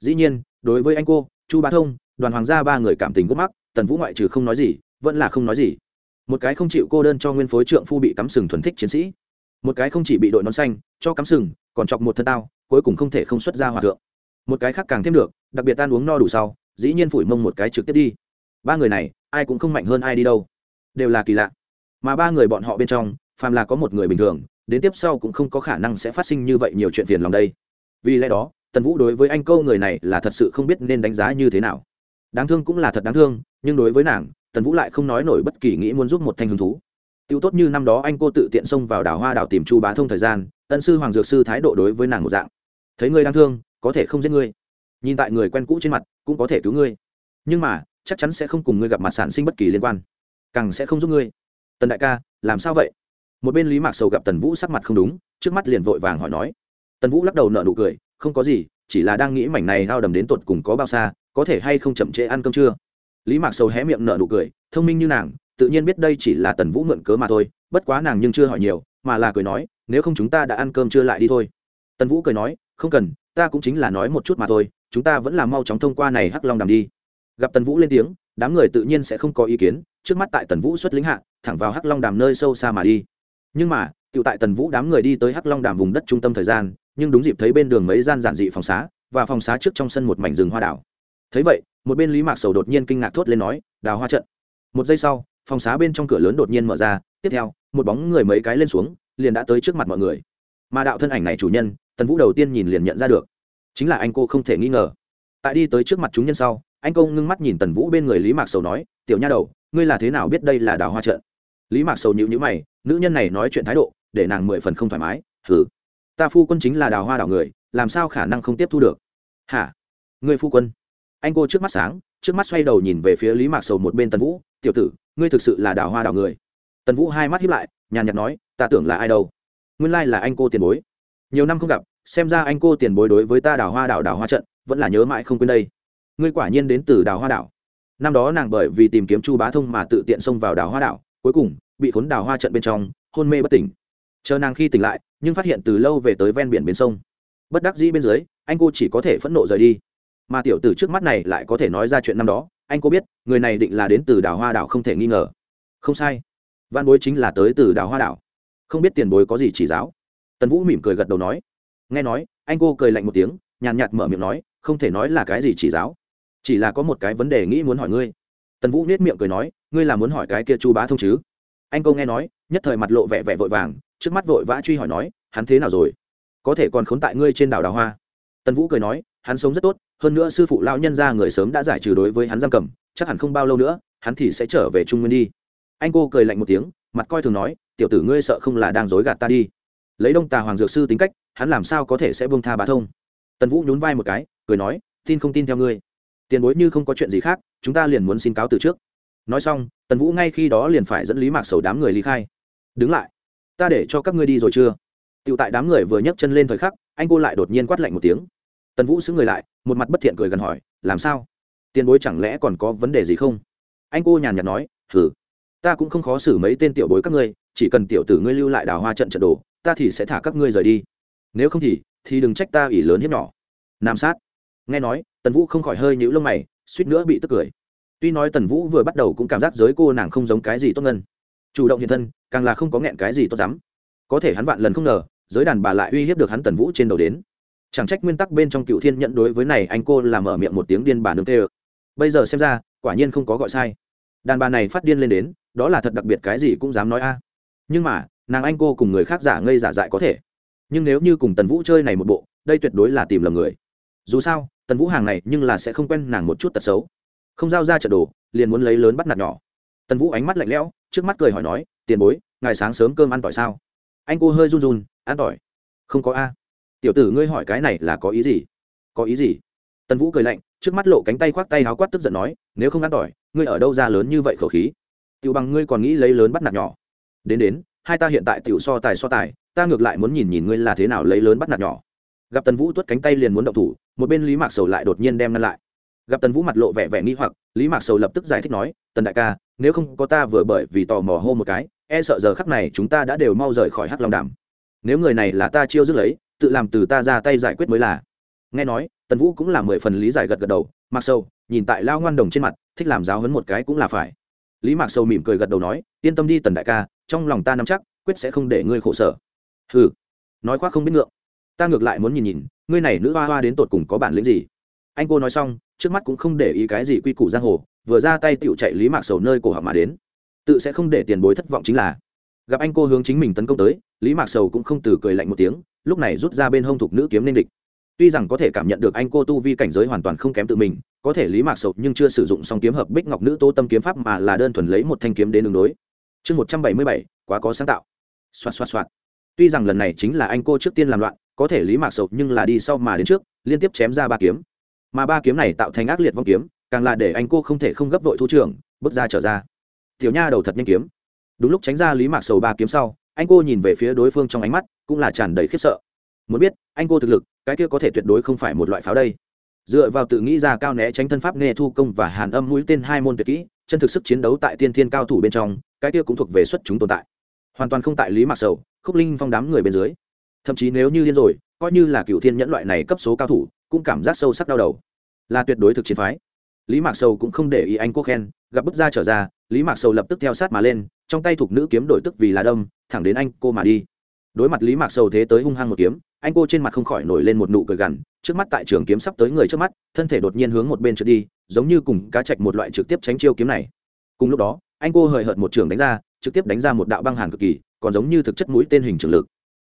Dĩ nhiên, đối với anh cô, chu bá thông, đoàn hoàng gia ba người cảm tình gốc mắc, tần vũ ngoại trừ không nói gì, vẫn là không nói gì. Một cái không chịu cô đơn cho nguyên phối trượng phu bị cắm sừng thuần thích chiến sĩ. Một cái không chỉ bị đội nón xanh, cho cắm sừng, còn chọc một thân tao, cuối cùng không thể không xuất ra hòa thượng. Một cái khác càng thêm được, đặc biệt tan uống no đủ sau, dĩ nhiên phủi mông một cái trực tiếp đi. Ba người này, ai cũng không mạnh hơn ai đi đâu. Đều là kỳ lạ mà ba người bọn họ bên trong, phàm là có một người bình thường, đến tiếp sau cũng không có khả năng sẽ phát sinh như vậy nhiều chuyện phiền lòng đây. Vì lẽ đó, tần vũ đối với anh câu người này là thật sự không biết nên đánh giá như thế nào. Đáng thương cũng là thật đáng thương, nhưng đối với nàng, tần vũ lại không nói nổi bất kỳ nghĩ muốn giúp một thanh hứng thú. Tiêu tốt như năm đó anh cô tự tiện xông vào đảo hoa đảo tìm chu bá thông thời gian, ân sư hoàng dược sư thái độ đối với nàng một dạng. Thấy ngươi đáng thương, có thể không giết ngươi. Nhìn tại người quen cũ trên mặt, cũng có thể cứu ngươi. Nhưng mà, chắc chắn sẽ không cùng ngươi gặp mặt sản sinh bất kỳ liên quan. Càng sẽ không giúp ngươi tần đại ca, làm sao vậy? Một bên lý mạc sầu gặp tần vũ sắc mặt không đúng, trước mắt liền vội vàng hỏi nói. Tần vũ lắc đầu nợ nụ cười, không có gì, chỉ là đang nghĩ mảnh này hao đầm đến tột cùng có bao xa, có thể hay không chậm trễ ăn cơm trưa. Lý mạc sầu hé miệng nợ nụ cười, thông minh như nàng, tự nhiên biết đây chỉ là tần vũ mượn cớ mà thôi, bất quá nàng nhưng chưa hỏi nhiều, mà là cười nói, nếu không chúng ta đã ăn cơm chưa lại đi thôi. Tần vũ cười nói, không cần, ta cũng chính là nói một chút mà thôi, chúng ta vẫn là mau chóng thông qua này hắc long đàm đi. Gặp tần vũ lên tiếng đám người tự nhiên sẽ không có ý kiến, trước mắt tại tần vũ xuất lính hạ, thẳng vào hắc long đàm nơi sâu xa mà đi. Nhưng mà tự tại tần vũ đám người đi tới hắc long đàm vùng đất trung tâm thời gian, nhưng đúng dịp thấy bên đường mấy gian giản dị phòng xá, và phòng xá trước trong sân một mảnh rừng hoa đảo thấy vậy, một bên lý mạc sầu đột nhiên kinh ngạc thốt lên nói, đào hoa trận. Một giây sau, phòng xá bên trong cửa lớn đột nhiên mở ra, tiếp theo, một bóng người mấy cái lên xuống, liền đã tới trước mặt mọi người. Mà đạo thân ảnh này chủ nhân, tần vũ đầu tiên nhìn liền nhận ra được, chính là anh cô không thể nghi ngờ. Tại đi tới trước mặt chúng nhân sau anh Công ngưng mắt nhìn tần vũ bên người lý mạc sầu nói tiểu nha đầu ngươi là thế nào biết đây là đào hoa trận? Lý mạc sầu nhịu nhữ mày nữ nhân này nói chuyện thái độ để nàng mười phần không thoải mái Hừ, ta phu quân chính là đào hoa đảo người làm sao khả năng không tiếp thu được? Hả? Người phu quân? Anh cô trước mắt sáng trước mắt xoay đầu nhìn về phía lý mạc sầu một bên tần vũ tiểu tử ngươi thực sự là đào hoa đảo người. Tần vũ hai mắt hiếp lại nhàn nhạt nói ta tưởng là ai đâu? Nguyên lai là anh cô tiền bối. Nhiều năm không gặp xem ra anh cô tiền bối đối với ta đào hoa đảo đào hoa trận vẫn là nhớ mãi không quên đây ngươi quả nhiên đến từ đào hoa đảo. Năm đó nàng bởi vì tìm kiếm chu bá thông mà tự tiện xông vào đào hoa đảo, cuối cùng bị khốn đào hoa trận bên trong, hôn mê bất tỉnh. Chờ nàng khi tỉnh lại, nhưng phát hiện từ lâu về tới ven biển bên sông. Bất đắc dĩ bên dưới, anh cô chỉ có thể phẫn nộ rời đi. Mà tiểu tử trước mắt này lại có thể nói ra chuyện năm đó, anh cô biết, người này định là đến từ đảo hoa đảo không thể nghi ngờ. Không sai. Văn bối chính là tới từ đảo hoa đảo. Không biết tiền bối có gì chỉ giáo. Tần vũ mỉm cười gật đầu nói. Nghe nói, anh cô cười lạnh một tiếng, nhàn nhạt mở miệng nói, không thể nói là cái gì chỉ giáo chỉ là có một cái vấn đề nghĩ muốn hỏi ngươi. Tần vũ nết miệng cười nói, ngươi là muốn hỏi cái kia chu bá thông chứ? Anh câu nghe nói, nhất thời mặt lộ vẻ vẻ vội vàng, trước mắt vội vã truy hỏi nói, hắn thế nào rồi? Có thể còn khốn tại ngươi trên đảo đào hoa. Tần vũ cười nói, hắn sống rất tốt, hơn nữa sư phụ lão nhân ra người sớm đã giải trừ đối với hắn giam cầm, chắc hẳn không bao lâu nữa, hắn thì sẽ trở về trung nguyên đi. Anh cô cười lạnh một tiếng, mặt coi thường nói, tiểu tử ngươi sợ không là đang dối gạt ta đi. Lấy đông tà hoàng dược sư tính cách, hắn làm sao có thể sẽ buông tha bá thông? Tần vũ nhún vai một cái, cười nói, tin không tin theo ngươi tiền bối như không có chuyện gì khác, chúng ta liền muốn xin cáo từ trước. Nói xong, tần vũ ngay khi đó liền phải dẫn lý mạc sầu đám người lý khai. Đứng lại, ta để cho các ngươi đi rồi chưa? Tựu tại đám người vừa nhấc chân lên thời khắc, anh cô lại đột nhiên quát lạnh một tiếng. Tần vũ xứng người lại, một mặt bất thiện cười gần hỏi, làm sao? Tiền bối chẳng lẽ còn có vấn đề gì không? Anh cô nhàn nhạt nói hử ta cũng không khó xử mấy tên tiểu bối các ngươi, chỉ cần tiểu tử ngươi lưu lại đào hoa trận trận đồ, ta thì sẽ thả các ngươi rời đi. Nếu không thì thì đừng trách ta ỷ lớn hiếp nhỏ. Nam sát nghe nói, tần vũ không khỏi hơi nhũ lông mày, suýt nữa bị tức cười. Tuy nói tần vũ vừa bắt đầu cũng cảm giác giới cô nàng không giống cái gì tốt ngân. Chủ động hiện thân, càng là không có nghẹn cái gì tốt dám có thể hắn vạn lần không ngờ, giới đàn bà lại uy hiếp được hắn tần vũ trên đầu đến. Chẳng trách nguyên tắc bên trong cựu thiên nhận đối với này anh cô làm mở miệng một tiếng điên bà nương tê ơ. Bây giờ xem ra, quả nhiên không có gọi sai. Đàn bà này phát điên lên đến, đó là thật đặc biệt cái gì cũng dám nói a. Nhưng mà, nàng anh cô cùng người khác giả ngây giả dại có thể. Nhưng nếu như cùng tần vũ chơi này một bộ, đây tuyệt đối là tìm lầm người dù sao, tần vũ hàng này nhưng là sẽ không quen nàng một chút tật xấu. Không giao ra trận đồ, liền muốn lấy lớn bắt nạt nhỏ. Tần vũ ánh mắt lạnh lẽo, trước mắt cười hỏi nói, tiền bối ngày sáng sớm cơm ăn tỏi sao? Anh cô hơi run run, ăn tỏi. Không có a. Tiểu tử ngươi hỏi cái này là có ý gì? Có ý gì? Tần vũ cười lạnh, trước mắt lộ cánh tay khoác tay háo quát tức giận nói, nếu không ăn tỏi, ngươi ở đâu ra lớn như vậy khẩu khí? Tiểu bằng ngươi còn nghĩ lấy lớn bắt nạt nhỏ. Đến đến, hai ta hiện tại tiểu so tài so tài, ta ngược lại muốn nhìn nhìn ngươi là thế nào lấy lớn bắt nạt nhỏ. Gặp tần vũ tuốt cánh tay liền muốn động thủ một bên lý mạc sầu lại đột nhiên đem ngăn lại gặp tần vũ mặt lộ vẻ vẻ nghi hoặc lý mạc sầu lập tức giải thích nói tần đại ca nếu không có ta vừa bởi vì tò mò hô một cái e sợ giờ khắc này chúng ta đã đều mau rời khỏi hắc long đàm nếu người này là ta chiêu dứt lấy tự làm từ ta ra tay giải quyết mới là nghe nói tần vũ cũng là mười phần lý giải gật gật đầu mặc sâu nhìn tại lao ngoan đồng trên mặt thích làm giáo hấn một cái cũng là phải lý mạc sâu mỉm cười gật đầu nói yên tâm đi tần đại ca trong lòng ta nắm chắc quyết sẽ không để ngươi khổ sở hừ nói khoác không biết ngượng ta ngược lại muốn nhìn nhìn ngươi này nữ hoa hoa đến tột cùng có bản lĩnh gì? Anh cô nói xong, trước mắt cũng không để ý cái gì quy củ giang hồ, vừa ra tay tựu chạy lý mạc sầu nơi cổ họng mà đến. Tự sẽ không để tiền bối thất vọng chính là, gặp anh cô hướng chính mình tấn công tới, lý mạc sầu cũng không từ cười lạnh một tiếng, lúc này rút ra bên hông thục nữ kiếm nên địch. Tuy rằng có thể cảm nhận được anh cô tu vi cảnh giới hoàn toàn không kém tự mình, có thể lý mạc sầu nhưng chưa sử dụng xong kiếm hợp bích ngọc nữ tô tâm kiếm pháp mà là đơn thuần lấy một thanh kiếm đến đường đối. Chương một trăm bảy mươi bảy, quá có sáng tạo. Xoạt xoạt xoạt. Tuy rằng lần này chính là anh cô trước tiên làm loạn có thể lý mạc sầu nhưng là đi sau mà đến trước, liên tiếp chém ra ba kiếm. Mà ba kiếm này tạo thành ác liệt vong kiếm, càng là để anh cô không thể không gấp vội thu trưởng, bước ra trở ra. Tiểu nha đầu thật nhanh kiếm. Đúng lúc tránh ra lý mạc sầu ba kiếm sau, anh cô nhìn về phía đối phương trong ánh mắt, cũng là tràn đầy khiếp sợ. Muốn biết, anh cô thực lực, cái kia có thể tuyệt đối không phải một loại pháo đây. Dựa vào tự nghĩ ra cao né tránh thân pháp nghe thu công và hàn âm mũi tên hai môn tuyệt kỹ, chân thực sức chiến đấu tại tiên thiên cao thủ bên trong, cái kia cũng thuộc về xuất chúng tồn tại. Hoàn toàn không tại lý mạc sầu, khúc linh phong đám người bên dưới thậm chí nếu như điên rồi, coi như là cựu thiên nhẫn loại này cấp số cao thủ, cũng cảm giác sâu sắc đau đầu. Là tuyệt đối thực chiến phái. Lý mạc sầu cũng không để ý anh cô khen, gặp bức ra trở ra, lý mạc sầu lập tức theo sát mà lên, trong tay thuộc nữ kiếm đổi tức vì là đông thẳng đến anh cô mà đi. Đối mặt lý mạc sầu thế tới hung hăng một kiếm, anh cô trên mặt không khỏi nổi lên một nụ cười gằn, trước mắt tại trường kiếm sắp tới người trước mắt, thân thể đột nhiên hướng một bên trượt đi, giống như cùng cá chạch một loại trực tiếp tránh chiêu kiếm này. Cùng lúc đó, anh cô hời hợt một trường đánh ra, trực tiếp đánh ra một đạo băng hàn cực kỳ, còn giống như thực chất mũi tên hình trường lực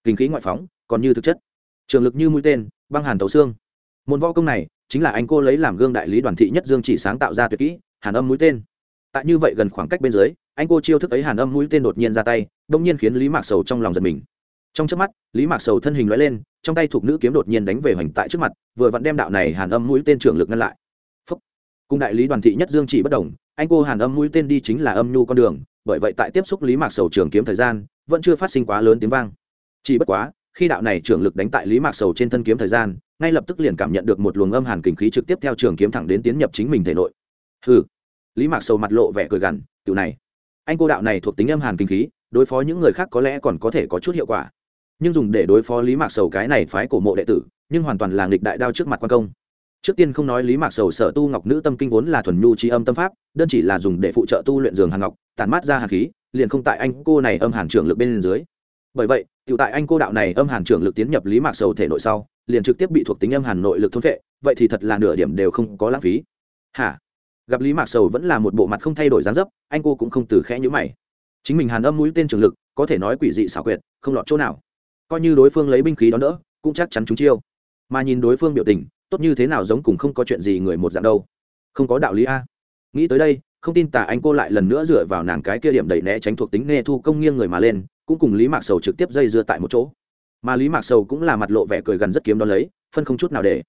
kinh khí ngoại phóng, còn như thực chất. Trường lực như mũi tên, băng hàn tấu xương. Môn võ công này, chính là anh cô lấy làm gương đại lý đoàn thị nhất dương chỉ sáng tạo ra tuyệt kỹ, hàn âm mũi tên. Tại như vậy gần khoảng cách bên dưới, anh cô chiêu thức ấy hàn âm mũi tên đột nhiên ra tay, đông nhiên khiến lý mạc sầu trong lòng giật mình. Trong trước mắt, lý mạc sầu thân hình loại lên, trong tay thuộc nữ kiếm đột nhiên đánh về hoành tại trước mặt, vừa vặn đem đạo này hàn âm mũi tên trưởng lực ngăn lại. Phúc. cùng đại lý đoàn thị nhất dương chỉ bất đồng, anh cô hàn âm mũi tên đi chính là âm nhu con đường, bởi vậy tại tiếp xúc lý mạc sầu trường kiếm thời gian, vẫn chưa phát sinh quá lớn tiếng vang chỉ bất quá, khi đạo này trưởng lực đánh tại lý mạc sầu trên thân kiếm thời gian, ngay lập tức liền cảm nhận được một luồng âm hàn kinh khí trực tiếp theo trường kiếm thẳng đến tiến nhập chính mình thể nội. Hừ. Lý mạc sầu mặt lộ vẻ cười gằn, tiểu này, anh cô đạo này thuộc tính âm hàn kinh khí, đối phó những người khác có lẽ còn có thể có chút hiệu quả. Nhưng dùng để đối phó lý mạc sầu cái này phái cổ mộ đệ tử, nhưng hoàn toàn là nghịch đại đao trước mặt quan công. Trước tiên không nói lý mạc sầu sở tu ngọc nữ tâm kinh vốn là thuần nhu trí âm tâm pháp, đơn chỉ là dùng để phụ trợ tu luyện giường hàn ngọc tàn mát ra hàn khí, liền không tại anh cô này âm hàn trưởng lực bên dưới bởi vậy, tiểu tại anh cô đạo này âm hàn trưởng lực tiến nhập lý mạc sầu thể nội sau, liền trực tiếp bị thuộc tính âm hàn nội lực thôn vệ vậy thì thật là nửa điểm đều không có lãng phí. Hả? Gặp lý mạc sầu vẫn là một bộ mặt không thay đổi dáng dấp, anh cô cũng không từ khẽ nhữ mày. Chính mình hàn âm mũi tên trường lực, có thể nói quỷ dị xảo quyệt, không lọt chỗ nào. Coi như đối phương lấy binh khí đó đỡ, cũng chắc chắn chúng chiêu. Mà nhìn đối phương biểu tình, tốt như thế nào giống cùng không có chuyện gì người một dạng đâu. Không có đạo lý a. Nghĩ tới đây, không tin tả anh cô lại lần nữa dựa vào nàng cái kia điểm đẩy né tránh thuộc tính nghe thu công nghiêng người mà lên cũng cùng lý mạc sầu trực tiếp dây dưa tại một chỗ. Mà lý mạc sầu cũng là mặt lộ vẻ cười gần rất kiếm đ ó lấy, phân không chút nào để.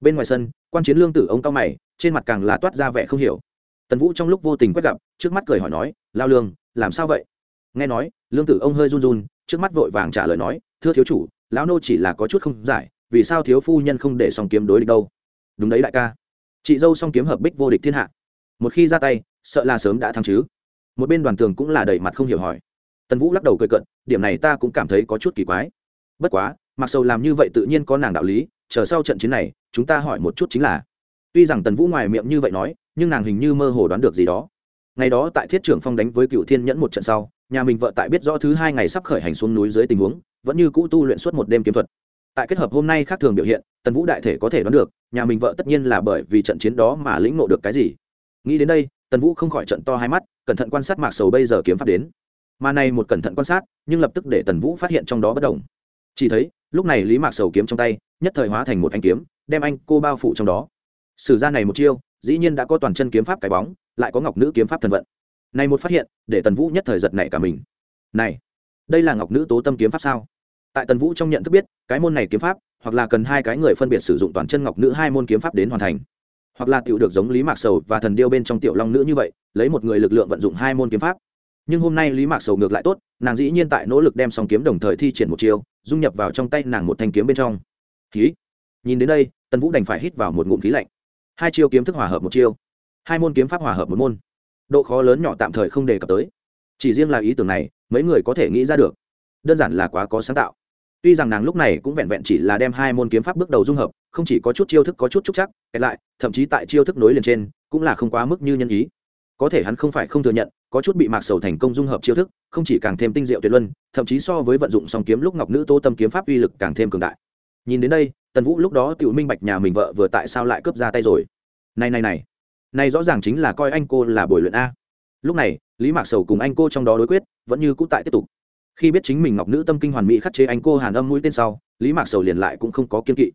Bên ngoài sân, quan chiến lương tử ông cao mày, trên mặt càng là toát ra vẻ không hiểu. Tần vũ trong lúc vô tình quét gặp, trước mắt cười hỏi nói, lao lương, làm sao vậy? Nghe nói, lương tử ông hơi run run, trước mắt vội vàng trả lời nói, thưa thiếu chủ, lão nô chỉ là có chút không giải, vì sao thiếu phu nhân không để song kiếm đối địch đâu? Đúng đấy đại ca. Chị dâu song kiếm hợp bích vô địch thiên hạ. Một khi ra tay, sợ là sớm đã thắng chứ. Một bên đoàn tường cũng là đầy mặt không hiểu hỏi tần vũ lắc đầu cười cận điểm này ta cũng cảm thấy có chút kỳ quái. Bất quá mặc sầu làm như vậy tự nhiên có nàng đạo lý, chờ sau trận chiến này, chúng ta hỏi một chút chính là. Tuy rằng tần vũ ngoài miệng như vậy nói, nhưng nàng hình như mơ hồ đoán được gì đó. Ngày đó tại thiết trưởng phong đánh với cựu thiên nhẫn một trận sau, nhà mình vợ tại biết rõ thứ hai ngày sắp khởi hành xuống núi dưới tình huống, vẫn như cũ tu luyện suốt một đêm kiếm thuật. Tại kết hợp hôm nay khác thường biểu hiện, tần vũ đại thể có thể đoán được, nhà mình vợ tất nhiên là bởi vì trận chiến đó mà lĩnh ngộ được cái gì. Nghĩ đến đây, tần vũ không khỏi trận to hai mắt, cẩn thận quan sát mạc sầu bây giờ kiếm pháp đến mà này một cẩn thận quan sát, nhưng lập tức để tần vũ phát hiện trong đó bất đồng. Chỉ thấy, lúc này lý mạc sầu kiếm trong tay, nhất thời hóa thành một anh kiếm, đem anh cô bao phủ trong đó. Sử ra này một chiêu, dĩ nhiên đã có toàn chân kiếm pháp cái bóng, lại có ngọc nữ kiếm pháp thần vận. Này một phát hiện, để tần vũ nhất thời giật nảy cả mình. Này, đây là ngọc nữ tố tâm kiếm pháp sao? Tại tần vũ trong nhận thức biết, cái môn này kiếm pháp, hoặc là cần hai cái người phân biệt sử dụng toàn chân ngọc nữ hai môn kiếm pháp đến hoàn thành. Hoặc là tiểu được giống lý mạc sầu và thần điêu bên trong tiểu long nữ như vậy, lấy một người lực lượng vận dụng hai môn kiếm pháp nhưng hôm nay lý mạc sầu ngược lại tốt, nàng dĩ nhiên tại nỗ lực đem song kiếm đồng thời thi triển một chiều dung nhập vào trong tay nàng một thanh kiếm bên trong. Khí. Nhìn đến đây, tần vũ đành phải hít vào một ngụm khí lạnh. Hai chiêu kiếm thức hòa hợp một chiêu. Hai môn kiếm pháp hòa hợp một môn. Độ khó lớn nhỏ tạm thời không đề cập tới. Chỉ riêng là ý tưởng này, mấy người có thể nghĩ ra được. Đơn giản là quá có sáng tạo. Tuy rằng nàng lúc này cũng vẹn vẹn chỉ là đem hai môn kiếm pháp bước đầu dung hợp, không chỉ có chút chiêu thức có chút trúc chắc, kẹt lại, thậm chí tại chiêu thức nối liền trên, cũng là không quá mức như nhân ý. Có thể hắn không phải không thừa nhận có chút bị mạc sầu thành công dung hợp chiêu thức, không chỉ càng thêm tinh diệu tuyệt luân, thậm chí so với vận dụng song kiếm lúc ngọc nữ tô tâm kiếm pháp uy lực càng thêm cường đại. Nhìn đến đây, tần vũ lúc đó tự minh bạch nhà mình vợ vừa tại sao lại cướp ra tay rồi. Này này này này rõ ràng chính là coi anh cô là buổi luyện a. Lúc này, lý mạc sầu cùng anh cô trong đó đối quyết, vẫn như cũ tại tiếp tục. Khi biết chính mình ngọc nữ tâm kinh hoàn mỹ khắc chế anh cô hàn âm mũi tên sau, lý mạc sầu liền lại cũng không có kiên kỵ.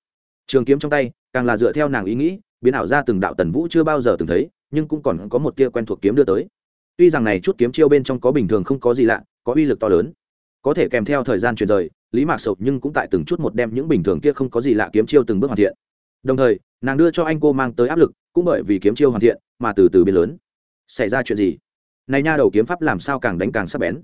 Trường kiếm trong tay, càng là dựa theo nàng ý nghĩ, biến ảo ra từng đạo tần vũ chưa bao giờ từng thấy, nhưng cũng còn có một tia quen thuộc kiếm đưa tới tuy rằng này chút kiếm chiêu bên trong có bình thường không có gì lạ, có uy lực to lớn. Có thể kèm theo thời gian chuyển rời, lý mạc sầu nhưng cũng tại từng chút một đem những bình thường kia không có gì lạ kiếm chiêu từng bước hoàn thiện. Đồng thời, nàng đưa cho anh cô mang tới áp lực, cũng bởi vì kiếm chiêu hoàn thiện mà từ từ biến lớn. Xảy ra chuyện gì? Này nha đầu kiếm pháp làm sao càng đánh càng sắc bén.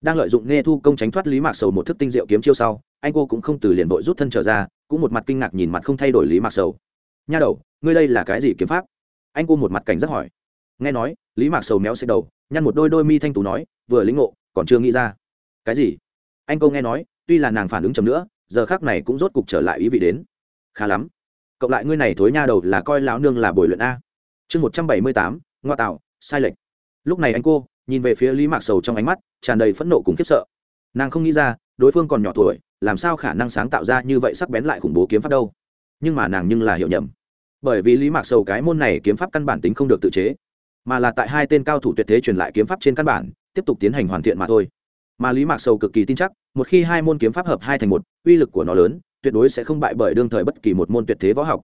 Đang lợi dụng nghe thu công tránh thoát lý mạc sầu một thức tinh diệu kiếm chiêu sau, anh cô cũng không từ liền vội rút thân trở ra, cũng một mặt kinh ngạc nhìn mặt không thay đổi lý mạc sầu. Nha đầu, ngươi đây là cái gì kiếm pháp? Anh cô một mặt cảnh giác hỏi nghe nói, lý mạc sầu méo xích đầu, nhăn một đôi đôi mi thanh tú nói, vừa lĩnh ngộ, còn chưa nghĩ ra. Cái gì? Anh cô nghe nói, tuy là nàng phản ứng chầm nữa, giờ khác này cũng rốt cục trở lại ý vị đến. Khá lắm. Cộng lại ngươi này thối nha đầu là coi lão nương là bồi luyện a. Chương một trăm bảy mươi tám, ngoa tạo, sai lệch. Lúc này anh cô, nhìn về phía lý mạc sầu trong ánh mắt, tràn đầy phẫn nộ cùng khiếp sợ. Nàng không nghĩ ra, đối phương còn nhỏ tuổi, làm sao khả năng sáng tạo ra như vậy sắc bén lại khủng bố kiếm pháp đâu? Nhưng mà nàng nhưng là hiểu nhầm. Bởi vì lý mạc sầu cái môn này kiếm pháp căn bản tính không được tự chế mà là tại hai tên cao thủ tuyệt thế truyền lại kiếm pháp trên căn bản, tiếp tục tiến hành hoàn thiện mà thôi. Mà lý mạc sầu cực kỳ tin chắc, một khi hai môn kiếm pháp hợp hai thành một, uy lực của nó lớn, tuyệt đối sẽ không bại bởi đương thời bất kỳ một môn tuyệt thế võ học.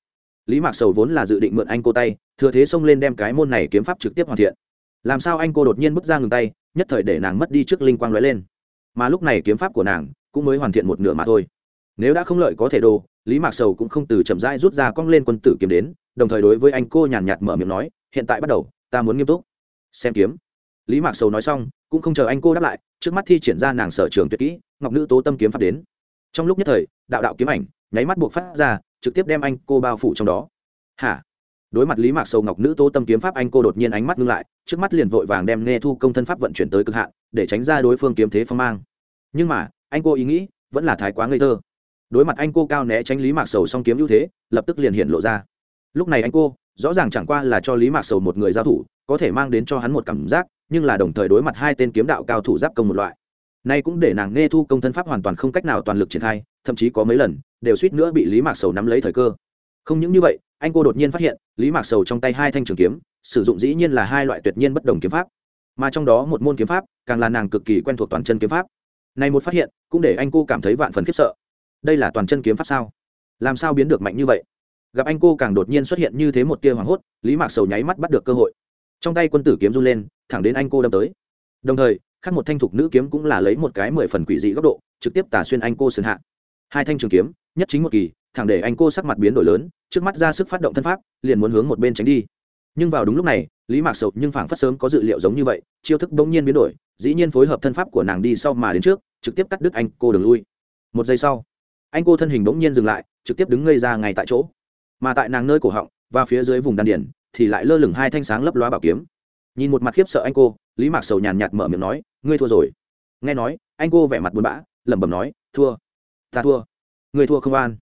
Lý mạc sầu vốn là dự định mượn anh cô tay, thừa thế xông lên đem cái môn này kiếm pháp trực tiếp hoàn thiện. Làm sao anh cô đột nhiên bước ra ngừng tay, nhất thời để nàng mất đi trước linh quang lóe lên. Mà lúc này kiếm pháp của nàng cũng mới hoàn thiện một nửa mà thôi. Nếu đã không lợi có thể đồ, lý mạc sầu cũng không từ chậm rãi rút ra cong lên quân tử kiếm đến, đồng thời đối với anh cô nhàn nhạt mở miệng nói, hiện tại bắt đầu ta muốn nghiêm túc. Xem kiếm. Lý mạc sầu nói xong, cũng không chờ anh cô đáp lại, trước mắt thi triển ra nàng sở trường tuyệt kỹ, ngọc nữ tố tâm kiếm pháp đến. Trong lúc nhất thời, đạo đạo kiếm ảnh, nháy mắt buộc phát ra, trực tiếp đem anh cô bao phủ trong đó. Hả? Đối mặt lý mạc sầu ngọc nữ tố tâm kiếm pháp, anh cô đột nhiên ánh mắt ngưng lại, trước mắt liền vội vàng đem nghe thu công thân pháp vận chuyển tới cực hạn, để tránh ra đối phương kiếm thế phong mang. Nhưng mà, anh cô ý nghĩ vẫn là thái quá ngây thơ. Đối mặt anh cô cao né tránh lý mạc sầu song kiếm ưu thế, lập tức liền hiện lộ ra. Lúc này anh cô rõ ràng chẳng qua là cho lý mạc sầu một người giao thủ, có thể mang đến cho hắn một cảm giác, nhưng là đồng thời đối mặt hai tên kiếm đạo cao thủ giáp công một loại. Nay cũng để nàng nghe thu công thân pháp hoàn toàn không cách nào toàn lực triển khai, thậm chí có mấy lần, đều suýt nữa bị lý mạc sầu nắm lấy thời cơ. Không những như vậy, anh cô đột nhiên phát hiện, lý mạc sầu trong tay hai thanh trường kiếm, sử dụng dĩ nhiên là hai loại tuyệt nhiên bất đồng kiếm pháp. Mà trong đó một môn kiếm pháp, càng là nàng cực kỳ quen thuộc toàn chân kiếm pháp. Này một phát hiện, cũng để anh cô cảm thấy vạn phần khiếp sợ. Đây là toàn chân kiếm pháp sao? Làm sao biến được mạnh như vậy? Gặp anh cô càng đột nhiên xuất hiện như thế một tia hoảng hốt, lý mạc sầu nháy mắt bắt được cơ hội. Trong tay quân tử kiếm run lên, thẳng đến anh cô đâm tới. Đồng thời, khác một thanh thục nữ kiếm cũng là lấy một cái mười phần quỷ dị góc độ, trực tiếp tả xuyên anh cô sườn hạ. Hai thanh trường kiếm, nhất chính một kỳ, thẳng để anh cô sắc mặt biến đổi lớn, trước mắt ra sức phát động thân pháp, liền muốn hướng một bên tránh đi. Nhưng vào đúng lúc này, lý mạc sầu nhưng phảng phất sớm có dự liệu giống như vậy, chiêu thức bỗng nhiên biến đổi, dĩ nhiên phối hợp thân pháp của nàng đi sau mà đến trước, trực tiếp cắt đứt anh cô đường lui. Một giây sau, anh cô thân hình bỗng nhiên dừng lại, trực tiếp đứng ngây ra ngay tại chỗ mà tại nàng nơi cổ họng và phía dưới vùng đan điển thì lại lơ lửng hai thanh sáng lấp loa bảo kiếm. Nhìn một mặt khiếp sợ anh cô, lý mạc sầu nhàn nhạt mở miệng nói, ngươi thua rồi. Nghe nói, anh cô vẻ mặt buồn bã, lẩm bẩm nói, thua, ta thua, ngươi thua không an.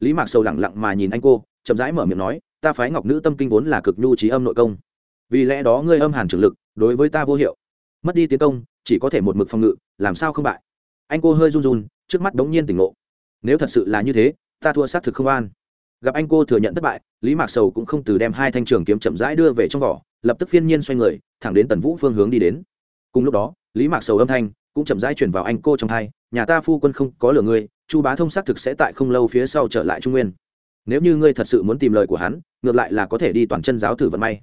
Lý mạc sầu lẳng lặng mà nhìn anh cô, chậm rãi mở miệng nói, ta phái ngọc nữ tâm kinh vốn là cực nhu trí âm nội công. Vì lẽ đó ngươi âm hàn trường lực, đối với ta vô hiệu. Mất đi tiến công, chỉ có thể một mực phòng ngự, làm sao không bại? Anh cô hơi run run, trước mắt đống nhiên tỉnh ngộ. Nếu thật sự là như thế, ta thua xác thực không an gặp anh cô thừa nhận thất bại, lý mạc sầu cũng không từ đem hai thanh trường kiếm chậm rãi đưa về trong vỏ, lập tức phiên nhiên xoay người, thẳng đến tần vũ phương hướng đi đến. Cùng lúc đó, lý mạc sầu âm thanh cũng chậm rãi chuyển vào anh cô trong thai nhà ta phu quân không có lửa ngươi, chu bá thông xác thực sẽ tại không lâu phía sau trở lại trung nguyên. Nếu như ngươi thật sự muốn tìm lời của hắn, ngược lại là có thể đi toàn chân giáo thử vận may.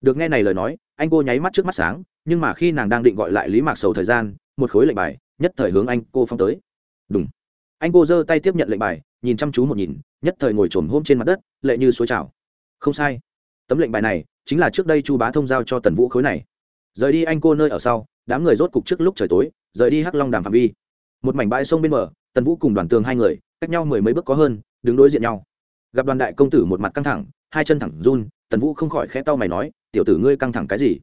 Được nghe này lời nói, anh cô nháy mắt trước mắt sáng, nhưng mà khi nàng đang định gọi lại lý mạc sầu thời gian, một khối lệnh bài, nhất thời hướng anh cô phong tới. Đúng anh cô giơ tay tiếp nhận lệnh bài nhìn chăm chú một nhìn, nhất thời ngồi trồm hôm trên mặt đất, lệ như suối trào. Không sai. Tấm lệnh bài này chính là trước đây chu bá thông giao cho tần vũ khối này. Rời đi anh cô nơi ở sau, đám người rốt cục trước lúc trời tối, rời đi hắc long đàm phạm vi. Một mảnh bãi sông bên bờ, tần vũ cùng đoàn tường hai người, cách nhau mười mấy bước có hơn, đứng đối diện nhau. Gặp đoàn đại công tử một mặt căng thẳng, hai chân thẳng run, tần vũ không khỏi khẽ tao mày nói, tiểu tử ngươi căng thẳng cái gì?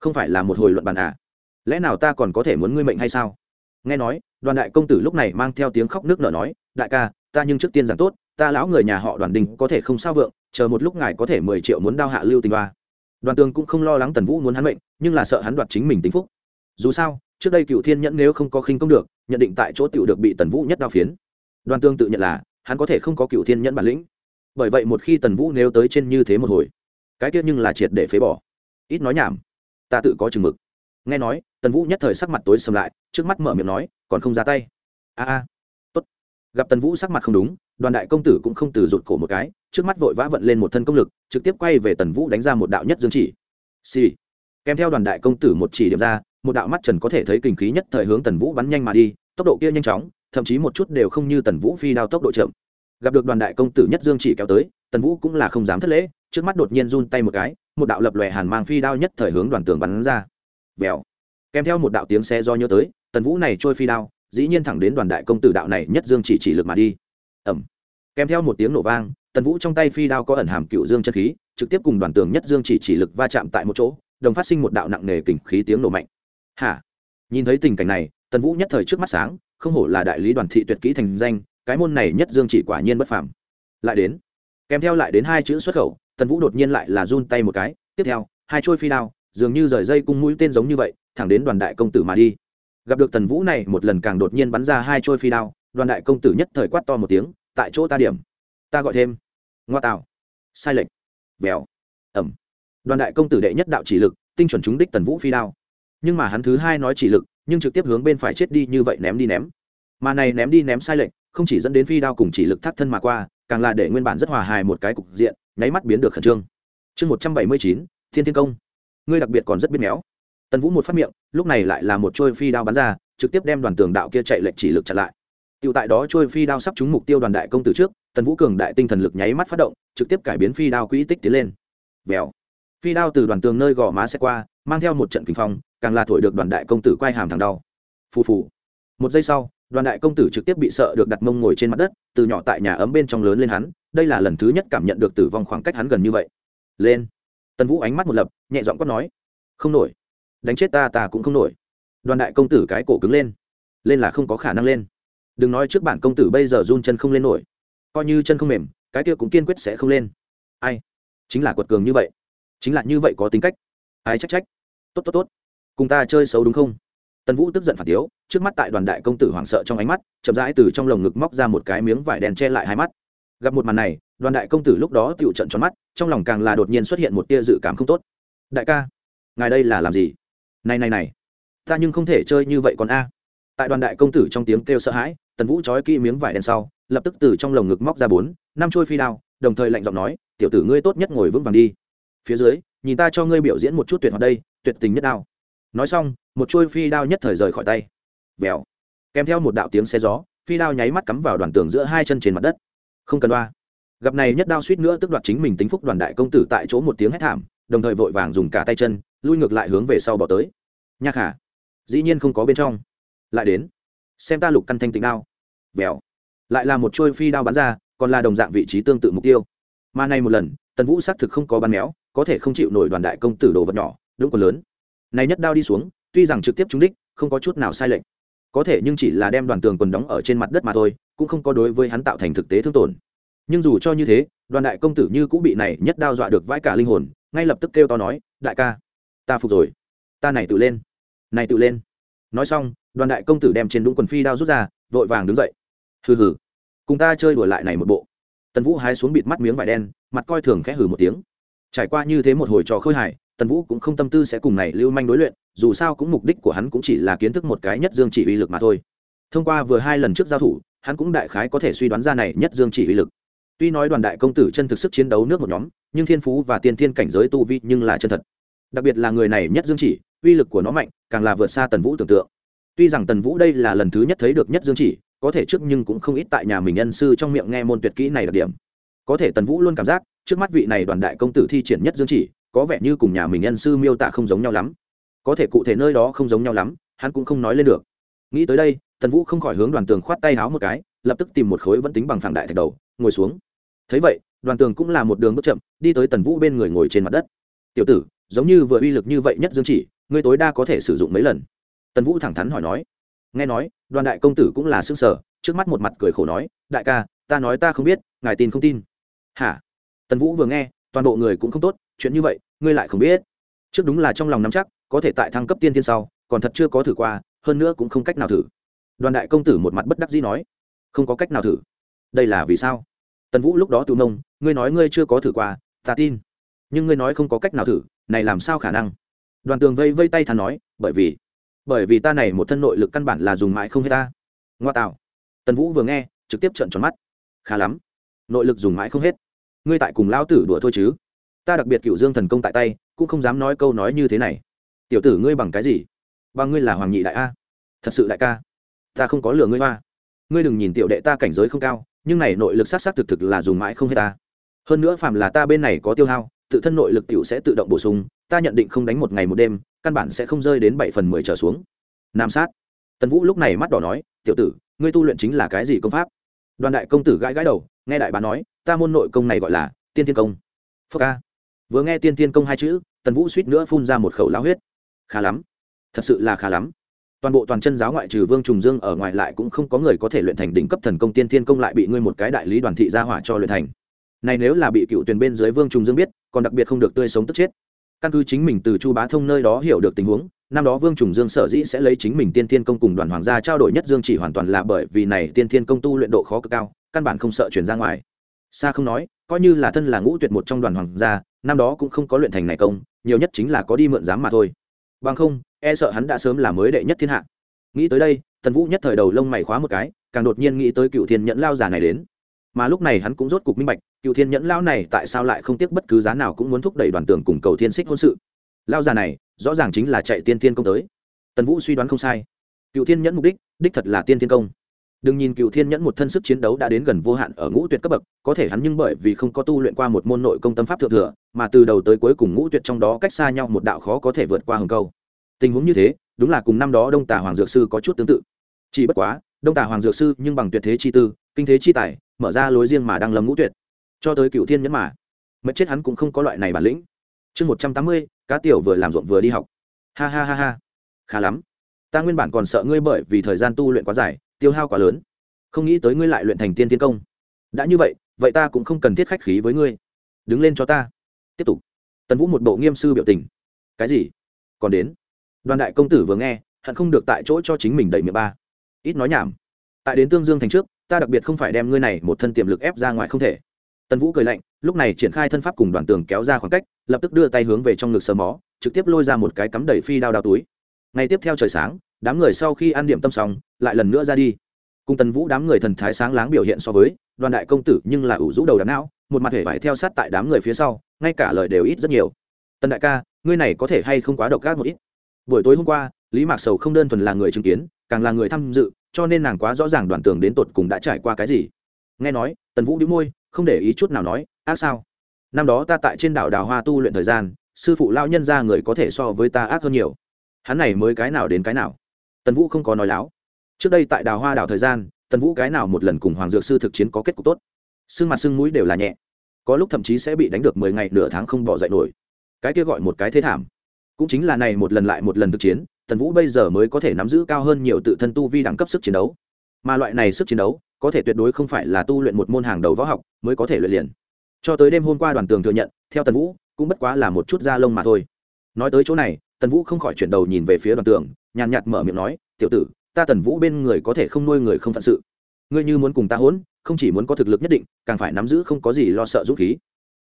Không phải là một hồi luận bàn à? Lẽ nào ta còn có thể muốn ngươi mệnh hay sao? Nghe nói, đoàn đại công tử lúc này mang theo tiếng khóc nước nở nói, đại ca ta nhưng trước tiên giảng tốt, ta lão người nhà họ đoàn đình có thể không sao vượng, chờ một lúc ngài có thể mười triệu muốn đao hạ lưu tình ba đoàn tường cũng không lo lắng tần vũ muốn hắn mệnh, nhưng là sợ hắn đoạt chính mình tính phúc. Dù sao, trước đây cựu thiên nhẫn nếu không có khinh công được, nhận định tại chỗ tiểu được bị tần vũ nhất đao phiến. Đoàn tương tự nhận là, hắn có thể không có cựu thiên nhẫn bản lĩnh. Bởi vậy một khi tần vũ nếu tới trên như thế một hồi, cái tiết nhưng là triệt để phế bỏ. Ít nói nhảm, ta tự có chừng mực. Nghe nói, tần vũ nhất thời sắc mặt tối sầm lại, trước mắt mở miệng nói, còn không ra tay. A a gặp tần vũ sắc mặt không đúng, đoàn đại công tử cũng không từ rụt cổ một cái, trước mắt vội vã vận lên một thân công lực, trực tiếp quay về tần vũ đánh ra một đạo nhất dương chỉ. Xì、sì. kèm theo đoàn đại công tử một chỉ điểm ra, một đạo mắt trần có thể thấy kinh khí nhất thời hướng tần vũ bắn nhanh mà đi, tốc độ kia nhanh chóng, thậm chí một chút đều không như tần vũ phi đao tốc độ chậm. Gặp được đoàn đại công tử nhất dương chỉ kéo tới, tần vũ cũng là không dám thất lễ, trước mắt đột nhiên run tay một cái, một đạo lập lòe hàn mang phi đao nhất thời hướng đoàn tường bắn ra. Vèo. Kèm theo một đạo tiếng xe do nhớ tới, tần vũ này trôi phi đao dĩ nhiên thẳng đến đoàn đại công tử đạo này nhất dương chỉ chỉ lực mà đi. Ẩm. Kèm theo một tiếng nổ vang, tần vũ trong tay phi đao có ẩn hàm cựu dương chân khí, trực tiếp cùng đoàn tường nhất dương chỉ chỉ lực va chạm tại một chỗ, đồng phát sinh một đạo nặng nề kình khí tiếng nổ mạnh. Hả? Nhìn thấy tình cảnh này, tần vũ nhất thời trước mắt sáng, không hổ là đại lý đoàn thị tuyệt kỹ thành danh, cái môn này nhất dương chỉ quả nhiên bất phàm. Lại đến. Kèm theo lại đến hai chữ xuất khẩu, tần vũ đột nhiên lại là run tay một cái, tiếp theo, hai trôi phi đao, dường như rời dây cung mũi tên giống như vậy, thẳng đến đoàn đại công tử mà đi gặp được tần vũ này một lần càng đột nhiên bắn ra hai trôi phi đao, đoàn đại công tử nhất thời quát to một tiếng, tại chỗ ta điểm. Ta gọi thêm. Ngoa tạo. Sai lệch. Vèo. Ẩm. Đoàn đại công tử đệ nhất đạo chỉ lực, tinh chuẩn trúng đích tần vũ phi đao. Nhưng mà hắn thứ hai nói chỉ lực, nhưng trực tiếp hướng bên phải chết đi như vậy ném đi ném. Mà này ném đi ném sai lệch, không chỉ dẫn đến phi đao cùng chỉ lực thắt thân mà qua, càng là để nguyên bản rất hòa hài một cái cục diện, nháy mắt biến được khẩn trương. Chương một trăm bảy mươi chín, thiên thiên công. Ngươi đặc biệt còn rất biết méo tần vũ một phát miệng lúc này lại là một trôi phi đao bắn ra trực tiếp đem đoàn tường đạo kia chạy lệnh chỉ lực chặn lại Tiểu tại đó trôi phi đao sắp trúng mục tiêu đoàn đại công tử trước, Tần Vũ cường đại tinh thần lực nháy mắt phát động, trực tiếp cải biến phi đao quỹ tích tiến lên. Vèo. Phi đao từ đoàn tường nơi gò má xe qua, mang theo một trận kinh phong, càng là thổi được đoàn đại công tử quay hàm thẳng đau. Phù phù. Một giây sau, đoàn đại công tử trực tiếp bị sợ được đặt mông ngồi trên mặt đất, từ nhỏ tại nhà ấm bên trong lớn lên hắn, đây là lần thứ nhất cảm nhận được tử vong khoảng cách hắn gần như vậy. Lên. Tần Vũ ánh mắt một lập, nhẹ giọng quát nói: "Không nổi. Đánh chết ta ta cũng không nổi." Đoàn đại công tử cái cổ cứng lên. Lên là không có khả năng lên. Đừng nói trước bản công tử bây giờ run chân không lên nổi. Coi như chân không mềm, cái kia cũng kiên quyết sẽ không lên. Ai? Chính là quật cường như vậy. Chính là như vậy có tính cách. Ai trách trách? Tốt tốt tốt. Cùng ta chơi xấu đúng không? Tần vũ tức giận phản tiếu trước mắt tại đoàn đại công tử hoảng sợ trong ánh mắt, chậm rãi từ trong lồng ngực móc ra một cái miếng vải đèn che lại hai mắt. Gặp một màn này, đoàn đại công tử lúc đó tựu trận tròn mắt, trong lòng càng là đột nhiên xuất hiện một tia dự cảm không tốt. Đại ca, ngài đây là làm gì? Này này này, ta nhưng không thể chơi như vậy còn a. Tại đoàn đại công tử trong tiếng kêu sợ hãi, tần vũ trói kỹ miếng vải đen sau, lập tức từ trong lồng ngực móc ra bốn, năm trôi phi đao, đồng thời lạnh giọng nói, tiểu tử ngươi tốt nhất ngồi vững vàng đi. Phía dưới, nhìn ta cho ngươi biểu diễn một chút tuyệt hoạt đây, tuyệt tình nhất đao. Nói xong, một trôi phi đao nhất thời rời khỏi tay. Vèo. Kèm theo một đạo tiếng xe gió, phi đao nháy mắt cắm vào đoàn tường giữa hai chân trên mặt đất. Không cần đoa gặp này nhất đao suýt nữa tức đoạt chính mình tính phúc đoàn đại công tử tại chỗ một tiếng hét thảm, đồng thời vội vàng dùng cả tay chân lui ngược lại hướng về sau bỏ tới. Nha khả, dĩ nhiên không có bên trong. Lại đến, xem ta lục căn thanh tịnh đao. Vèo lại là một trôi phi đao bắn ra, còn là đồng dạng vị trí tương tự mục tiêu. Mà này một lần, tần vũ xác thực không có bắn méo, có thể không chịu nổi đoàn đại công tử đồ vật nhỏ, đúng còn lớn. Này nhất đao đi xuống, tuy rằng trực tiếp trúng đích, không có chút nào sai lệch. Có thể nhưng chỉ là đem đoàn tường quần đóng ở trên mặt đất mà thôi, cũng không có đối với hắn tạo thành thực tế thương tổn. Nhưng dù cho như thế, đoàn đại công tử như cũng bị này nhất đao dọa được vãi cả linh hồn, ngay lập tức kêu to nói, đại ca ta phục rồi. Ta này tự lên. Này tự lên. Nói xong, đoàn đại công tử đem trên đúng quần phi đao rút ra, vội vàng đứng dậy. Hừ hừ. Cùng ta chơi đùa lại này một bộ. Tần vũ hái xuống bịt mắt miếng vải đen, mặt coi thường khẽ hừ một tiếng. Trải qua như thế một hồi trò khơi hài, tần vũ cũng không tâm tư sẽ cùng này lưu manh đối luyện, dù sao cũng mục đích của hắn cũng chỉ là kiến thức một cái nhất dương chỉ uy lực mà thôi. Thông qua vừa hai lần trước giao thủ, hắn cũng đại khái có thể suy đoán ra này nhất dương chỉ uy lực. Tuy nói đoàn đại công tử chân thực sức chiến đấu nước một nhóm, nhưng thiên phú và tiên thiên cảnh giới tu vi nhưng là chân thật đặc biệt là người này nhất dương chỉ, uy lực của nó mạnh, càng là vượt xa tần vũ tưởng tượng. Tuy rằng tần vũ đây là lần thứ nhất thấy được nhất dương chỉ, có thể trước nhưng cũng không ít tại nhà mình nhân sư trong miệng nghe môn tuyệt kỹ này đặc điểm. Có thể tần vũ luôn cảm giác, trước mắt vị này đoàn đại công tử thi triển nhất dương chỉ, có vẻ như cùng nhà mình nhân sư miêu tả không giống nhau lắm. Có thể cụ thể nơi đó không giống nhau lắm, hắn cũng không nói lên được. Nghĩ tới đây, tần vũ không khỏi hướng đoàn tường khoát tay háo một cái, lập tức tìm một khối vẫn tính bằng phẳng đại thạch đầu, ngồi xuống. Thấy vậy, đoàn tường cũng là một đường bước chậm, đi tới tần vũ bên người ngồi trên mặt đất. Tiểu tử giống như vừa uy lực như vậy nhất dương chỉ, ngươi tối đa có thể sử dụng mấy lần? Tần vũ thẳng thắn hỏi nói. Nghe nói, đoàn đại công tử cũng là xương sở trước mắt một mặt cười khổ nói, đại ca, ta nói ta không biết, ngài tin không tin. Hả? Tần vũ vừa nghe, toàn bộ người cũng không tốt, chuyện như vậy, ngươi lại không biết. Trước đúng là trong lòng nắm chắc, có thể tại thăng cấp tiên thiên sau, còn thật chưa có thử qua, hơn nữa cũng không cách nào thử. Đoàn đại công tử một mặt bất đắc dĩ nói. Không có cách nào thử. Đây là vì sao? Tần vũ lúc đó tự nông ngươi nói ngươi chưa có thử qua, ta tin. Nhưng ngươi nói không có cách nào thử này làm sao khả năng? Đoàn tường vây vây tay thà nói, bởi vì bởi vì ta này một thân nội lực căn bản là dùng mãi không hết ta. Ngoa tạo. Tần vũ vừa nghe, trực tiếp trợn tròn mắt. Khá lắm. Nội lực dùng mãi không hết. Ngươi tại cùng lão tử đùa thôi chứ. Ta đặc biệt cựu dương thần công tại tay, cũng không dám nói câu nói như thế này. Tiểu tử ngươi bằng cái gì? Bằng ngươi là hoàng nhị đại a. Thật sự đại ca. Ta không có lừa ngươi hoa. Ngươi đừng nhìn tiểu đệ ta cảnh giới không cao, nhưng này nội lực sát sát thực thực là dùng mãi không hết ta. Hơn nữa phàm là ta bên này có tiêu hao tự thân nội lực tiểu sẽ tự động bổ sung, ta nhận định không đánh một ngày một đêm, căn bản sẽ không rơi đến bảy phần mười trở xuống. Nam sát. Tần vũ lúc này mắt đỏ nói, tiểu tử, ngươi tu luyện chính là cái gì công pháp? Đoàn đại công tử gãi gãi đầu, nghe đại bá nói, ta môn nội công này gọi là tiên thiên công. Phơ ca. Vừa nghe tiên thiên công hai chữ, tần vũ suýt nữa phun ra một khẩu lao huyết. Khá lắm. Thật sự là khá lắm. Toàn bộ toàn chân giáo ngoại trừ vương trùng dương ở ngoài lại cũng không có người có thể luyện thành đỉnh cấp thần công tiên thiên công lại bị ngươi một cái đại lý đoàn thị gia hỏa cho luyện thành. Này nếu là bị cựu tuyển bên dưới vương trùng dương biết còn đặc biệt không được tươi sống tức chết. Căn cứ chính mình từ chu bá thông nơi đó hiểu được tình huống, năm đó vương trùng dương sở dĩ sẽ lấy chính mình tiên thiên công cùng đoàn hoàng gia trao đổi nhất dương chỉ hoàn toàn là bởi vì này tiên thiên công tu luyện độ khó cực cao, căn bản không sợ chuyển ra ngoài. Xa không nói, coi như là thân là ngũ tuyệt một trong đoàn hoàng gia, năm đó cũng không có luyện thành này công, nhiều nhất chính là có đi mượn giám mà thôi. Bằng không e sợ hắn đã sớm là mới đệ nhất thiên hạ. Nghĩ tới đây, tần vũ nhất thời đầu lông mày khóa một cái, càng đột nhiên nghĩ tới cựu thiên nhẫn lao già này đến. Mà lúc này hắn cũng rốt cục minh bạch cựu thiên nhẫn Lão này tại sao lại không tiếc bất cứ giá nào cũng muốn thúc đẩy đoàn tường cùng cầu thiên xích hôn sự? Lao già này, rõ ràng chính là chạy tiên thiên công tới. Tần vũ suy đoán không sai. Cựu thiên nhẫn mục đích đích thật là tiên thiên công. Đừng nhìn cựu thiên nhẫn một thân sức chiến đấu đã đến gần vô hạn ở ngũ tuyệt cấp bậc, có thể hắn nhưng bởi vì không có tu luyện qua một môn nội công tâm pháp thượng thừa, mà từ đầu tới cuối cùng ngũ tuyệt trong đó cách xa nhau một đạo khó có thể vượt qua hừng câu. Tình huống như thế, đúng là cùng năm đó đông tà hoàng dược sư có chút tương tự. Chỉ bất quá, đông tà hoàng dược sư nhưng bằng tuyệt thế chi tư, kinh thế chi tài, mở ra lối riêng mà đang lầm ngũ tuyệt cho tới cựu thiên nhẫn mà. Mất chết hắn cũng không có loại này bản lĩnh. Chương một trăm tám mươi, cá tiểu vừa làm ruộng vừa đi học. Ha ha ha ha. Khá lắm. Ta nguyên bản còn sợ ngươi bởi vì thời gian tu luyện quá dài, tiêu hao quá lớn. Không nghĩ tới ngươi lại luyện thành tiên tiến công. Đã như vậy vậy ta cũng không cần thiết khách khí với ngươi. Đứng lên cho ta. Tiếp tục. Tần vũ một bộ nghiêm sư biểu tình. Cái gì? Còn đến. Đoàn đại công tử vừa nghe, hận không được tại chỗ cho chính mình đẩy miệng ba. Ít nói nhảm. Tại đến tương dương thành trước, ta đặc biệt không phải đem ngươi này một thân tiềm lực ép ra ngoài không thể tần vũ cười lạnh, lúc này triển khai thân pháp cùng đoàn tường kéo ra khoảng cách, lập tức đưa tay hướng về trong ngực sờ mó, trực tiếp lôi ra một cái cắm đầy phi đao đao túi. Ngày tiếp theo trời sáng, đám người sau khi ăn điểm tâm xong, lại lần nữa ra đi. Cùng tần vũ đám người thần thái sáng láng biểu hiện so với, đoàn đại công tử nhưng là ủ rũ đầu đám não một mặt hể vải theo sát tại đám người phía sau, ngay cả lời đều ít rất nhiều. Tần đại ca, ngươi này có thể hay không quá độc ác một ít? Buổi tối hôm qua, lý mạc sầu không đơn thuần là người chứng kiến, càng là người tham dự, cho nên nàng quá rõ ràng đoàn tường đến tột cùng đã trải qua cái gì nghe nói, tần vũ đĩu môi, không để ý chút nào nói, ác sao? Năm đó ta tại trên đảo đào hoa tu luyện thời gian, sư phụ lao nhân ra người có thể so với ta ác hơn nhiều. Hắn này mới cái nào đến cái nào? Tần vũ không có nói láo. Trước đây tại đào hoa đảo thời gian, tần vũ cái nào một lần cùng hoàng dược sư thực chiến có kết cục tốt. Xương mặt xương mũi đều là nhẹ. Có lúc thậm chí sẽ bị đánh được mười ngày, nửa tháng không bỏ dậy nổi. Cái kia gọi một cái thế thảm. Cũng chính là này một lần lại một lần thực chiến, tần vũ bây giờ mới có thể nắm giữ cao hơn nhiều tự thân tu vi đẳng cấp sức chiến đấu. Mà loại này sức chiến đấu có thể tuyệt đối không phải là tu luyện một môn hàng đầu võ học mới có thể luyện liền. Cho tới đêm hôm qua đoàn tường thừa nhận, theo tần vũ, cũng bất quá là một chút da lông mà thôi. Nói tới chỗ này, tần vũ không khỏi chuyển đầu nhìn về phía đoàn tường, nhàn nhạt mở miệng nói, tiểu tử, ta tần vũ bên người có thể không nuôi người không phận sự. Ngươi như muốn cùng ta hỗn, không chỉ muốn có thực lực nhất định, càng phải nắm giữ không có gì lo sợ dũng khí.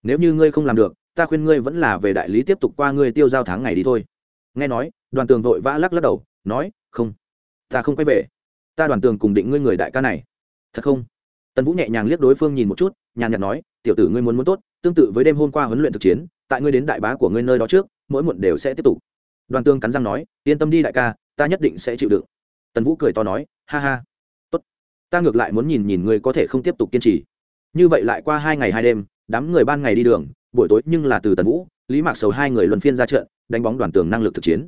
Nếu như ngươi không làm được, ta khuyên ngươi vẫn là về đại lý tiếp tục qua ngươi tiêu giao tháng ngày đi thôi. Nghe nói, đoàn tường vội vã lắc lắc đầu, nói, không, ta không quay về. Ta đoàn tường cùng định ngươi người đại ca này thật không? Tần vũ nhẹ nhàng liếc đối phương nhìn một chút, nhàn nhạt nói, tiểu tử ngươi muốn muốn tốt, tương tự với đêm hôm qua huấn luyện thực chiến, tại ngươi đến đại bá của ngươi nơi đó trước, mỗi muộn đều sẽ tiếp tục. Đoàn tương cắn răng nói, yên tâm đi đại ca, ta nhất định sẽ chịu đựng. Tần vũ cười to nói, ha ha, tốt. Ta ngược lại muốn nhìn nhìn ngươi có thể không tiếp tục kiên trì. Như vậy lại qua hai ngày hai đêm, đám người ban ngày đi đường, buổi tối nhưng là từ tần vũ, lý mạc sầu hai người luân phiên ra trận, đánh bóng đoàn tường năng lực thực chiến.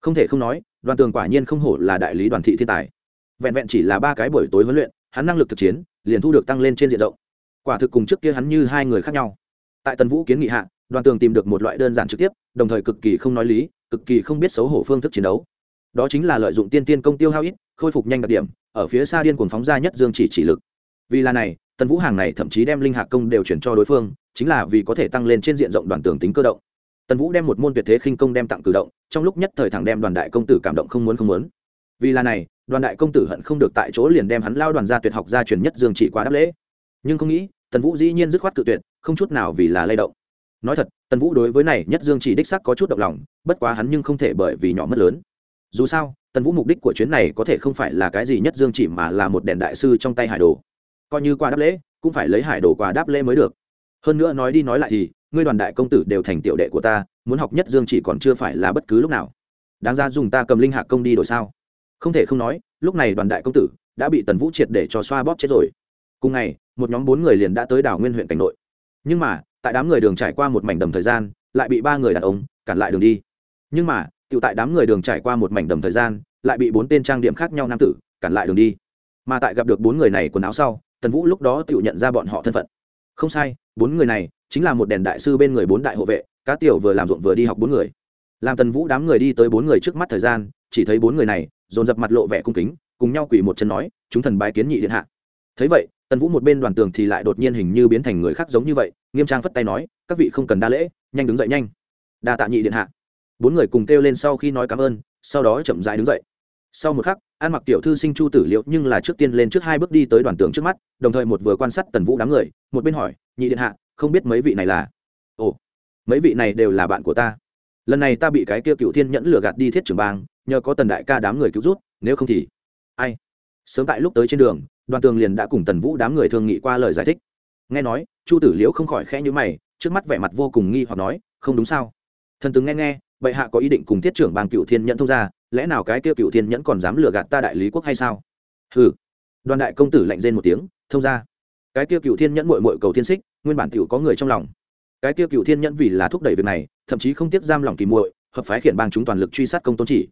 Không thể không nói, đoàn tường quả nhiên không hổ là đại lý đoàn thị thiên tài. Vẹn vẹn chỉ là ba cái buổi tối huấn luyện hắn năng lực thực chiến liền thu được tăng lên trên diện rộng. Quả thực cùng trước kia hắn như hai người khác nhau. Tại tần vũ kiến nghị hạ, đoàn tường tìm được một loại đơn giản trực tiếp, đồng thời cực kỳ không nói lý, cực kỳ không biết xấu hổ phương thức chiến đấu. Đó chính là lợi dụng tiên tiên công tiêu hao ít, khôi phục nhanh đặc điểm, ở phía xa điên cuồng phóng ra nhất dương chỉ chỉ lực. Vì là này, tần vũ hàng này thậm chí đem linh hạc công đều chuyển cho đối phương, chính là vì có thể tăng lên trên diện rộng đoàn tường tính cơ động. Tần vũ đem một môn tuyệt thế khinh công đem tặng cử động, trong lúc nhất thời thẳng đem đoàn đại công tử cảm động không muốn không muốn. Vì là này đoàn đại công tử hận không được tại chỗ liền đem hắn lao đoàn gia tuyệt học gia truyền nhất dương chỉ quá đáp lễ. Nhưng không nghĩ, tần vũ dĩ nhiên dứt khoát cự tuyệt, không chút nào vì là lay động. Nói thật, tần vũ đối với này nhất dương chỉ đích sắc có chút động lòng, bất quá hắn nhưng không thể bởi vì nhỏ mất lớn. Dù sao, tần vũ mục đích của chuyến này có thể không phải là cái gì nhất dương chỉ mà là một đèn đại sư trong tay hải đồ. Coi như qua đáp lễ, cũng phải lấy hải đồ qua đáp lễ mới được. Hơn nữa nói đi nói lại thì, ngươi đoàn đại công tử đều thành tiểu đệ của ta, muốn học nhất dương chỉ còn chưa phải là bất cứ lúc nào. Đáng ra dùng ta cầm linh hạ công đi đổi sao? Không thể không nói, lúc này đoàn đại công tử đã bị tần vũ triệt để cho xoa bóp chết rồi. Cùng ngày, một nhóm bốn người liền đã tới đảo nguyên huyện cảnh nội. Nhưng mà, tại đám người đường trải qua một mảnh đầm thời gian, lại bị ba người đàn ông cản lại đường đi. Nhưng mà tự tại đám người đường trải qua một mảnh đầm thời gian, lại bị bốn tên trang điểm khác nhau nam tử cản lại đường đi. Mà tại gặp được bốn người này quần áo sau, tần vũ lúc đó tự nhận ra bọn họ thân phận. Không sai, bốn người này chính là một đèn đại sư bên người bốn đại hộ vệ, cá tiểu vừa làm ruộng vừa đi học bốn người. Làm tần vũ đám người đi tới bốn người trước mắt thời gian, chỉ thấy bốn người này dồn dập mặt lộ vẻ cung kính, cùng nhau quỳ một chân nói, chúng thần bái kiến nhị điện hạ. Thấy vậy, tần vũ một bên đoàn tường thì lại đột nhiên hình như biến thành người khác giống như vậy, nghiêm trang phất tay nói, các vị không cần đa lễ, nhanh đứng dậy nhanh. Đa tạ nhị điện hạ. Bốn người cùng kêu lên sau khi nói cảm ơn, sau đó chậm dãi đứng dậy. Sau một khắc, an mặc tiểu thư sinh chu tử liệu nhưng là trước tiên lên trước hai bước đi tới đoàn tường trước mắt, đồng thời một vừa quan sát tần vũ đám người, một bên hỏi, nhị điện hạ, không biết mấy vị này là? Ồ, mấy vị này đều là bạn của ta. Lần này ta bị cái kia cựu thiên nhẫn lừa gạt đi thiết trưởng bang nhờ có tần đại ca đám người cứu rút nếu không thì ai? Sớm tại lúc tới trên đường, đoàn tường liền đã cùng tần vũ đám người thương nghị qua lời giải thích. Nghe nói, chu tử liễu không khỏi khẽ nhữ mày, trước mắt vẻ mặt vô cùng nghi hoặc nói, không đúng sao? Thần tướng nghe nghe, bệ hạ có ý định cùng thiết trưởng bang cựu thiên nhẫn thông ra lẽ nào cái kia cựu thiên nhẫn còn dám lừa gạt ta đại lý quốc hay sao? Ừ đoàn đại công tử lạnh rên một tiếng, thông ra cái kia cựu thiên nhẫn mội mội cầu thiên xích, nguyên bản t có người trong lòng. Cái kia cựu thiên nhẫn vì là thúc đẩy việc này, thậm chí không tiếc giam lòng kỳ muội, hợp phái khiển bang chúng toàn lực truy sát công tôn chỉ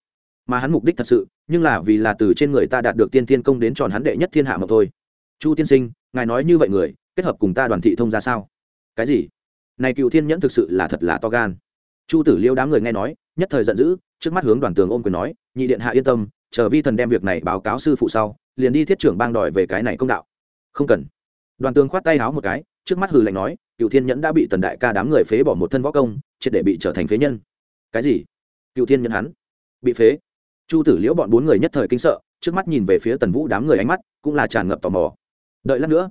mà hắn mục đích thật sự, nhưng là vì là từ trên người ta đạt được tiên thiên công đến tròn hắn đệ nhất thiên hạ mà thôi. Chu tiên sinh, ngài nói như vậy người, kết hợp cùng ta đoàn thị thông ra sao? Cái gì? Này cựu thiên nhẫn thực sự là thật là to gan. Chu tử liêu đám người nghe nói, nhất thời giận dữ, trước mắt hướng đoàn tường ôm quyền nói, nhị điện hạ yên tâm, chờ vi thần đem việc này báo cáo sư phụ sau, liền đi thiết trưởng bang đòi về cái này công đạo. Không cần. Đoàn tường khoát tay háo một cái, trước mắt hừ lạnh nói, cựu thiên nhẫn đã bị tần đại ca đám người phế bỏ một thân võ công, triệt để bị trở thành phế nhân. Cái gì? Cựu thiên nhẫn hắn bị phế? Chu tử liễu bọn bốn người nhất thời kinh sợ, trước mắt nhìn về phía tần vũ đám người ánh mắt cũng là tràn ngập tò mò. Đợi lát nữa,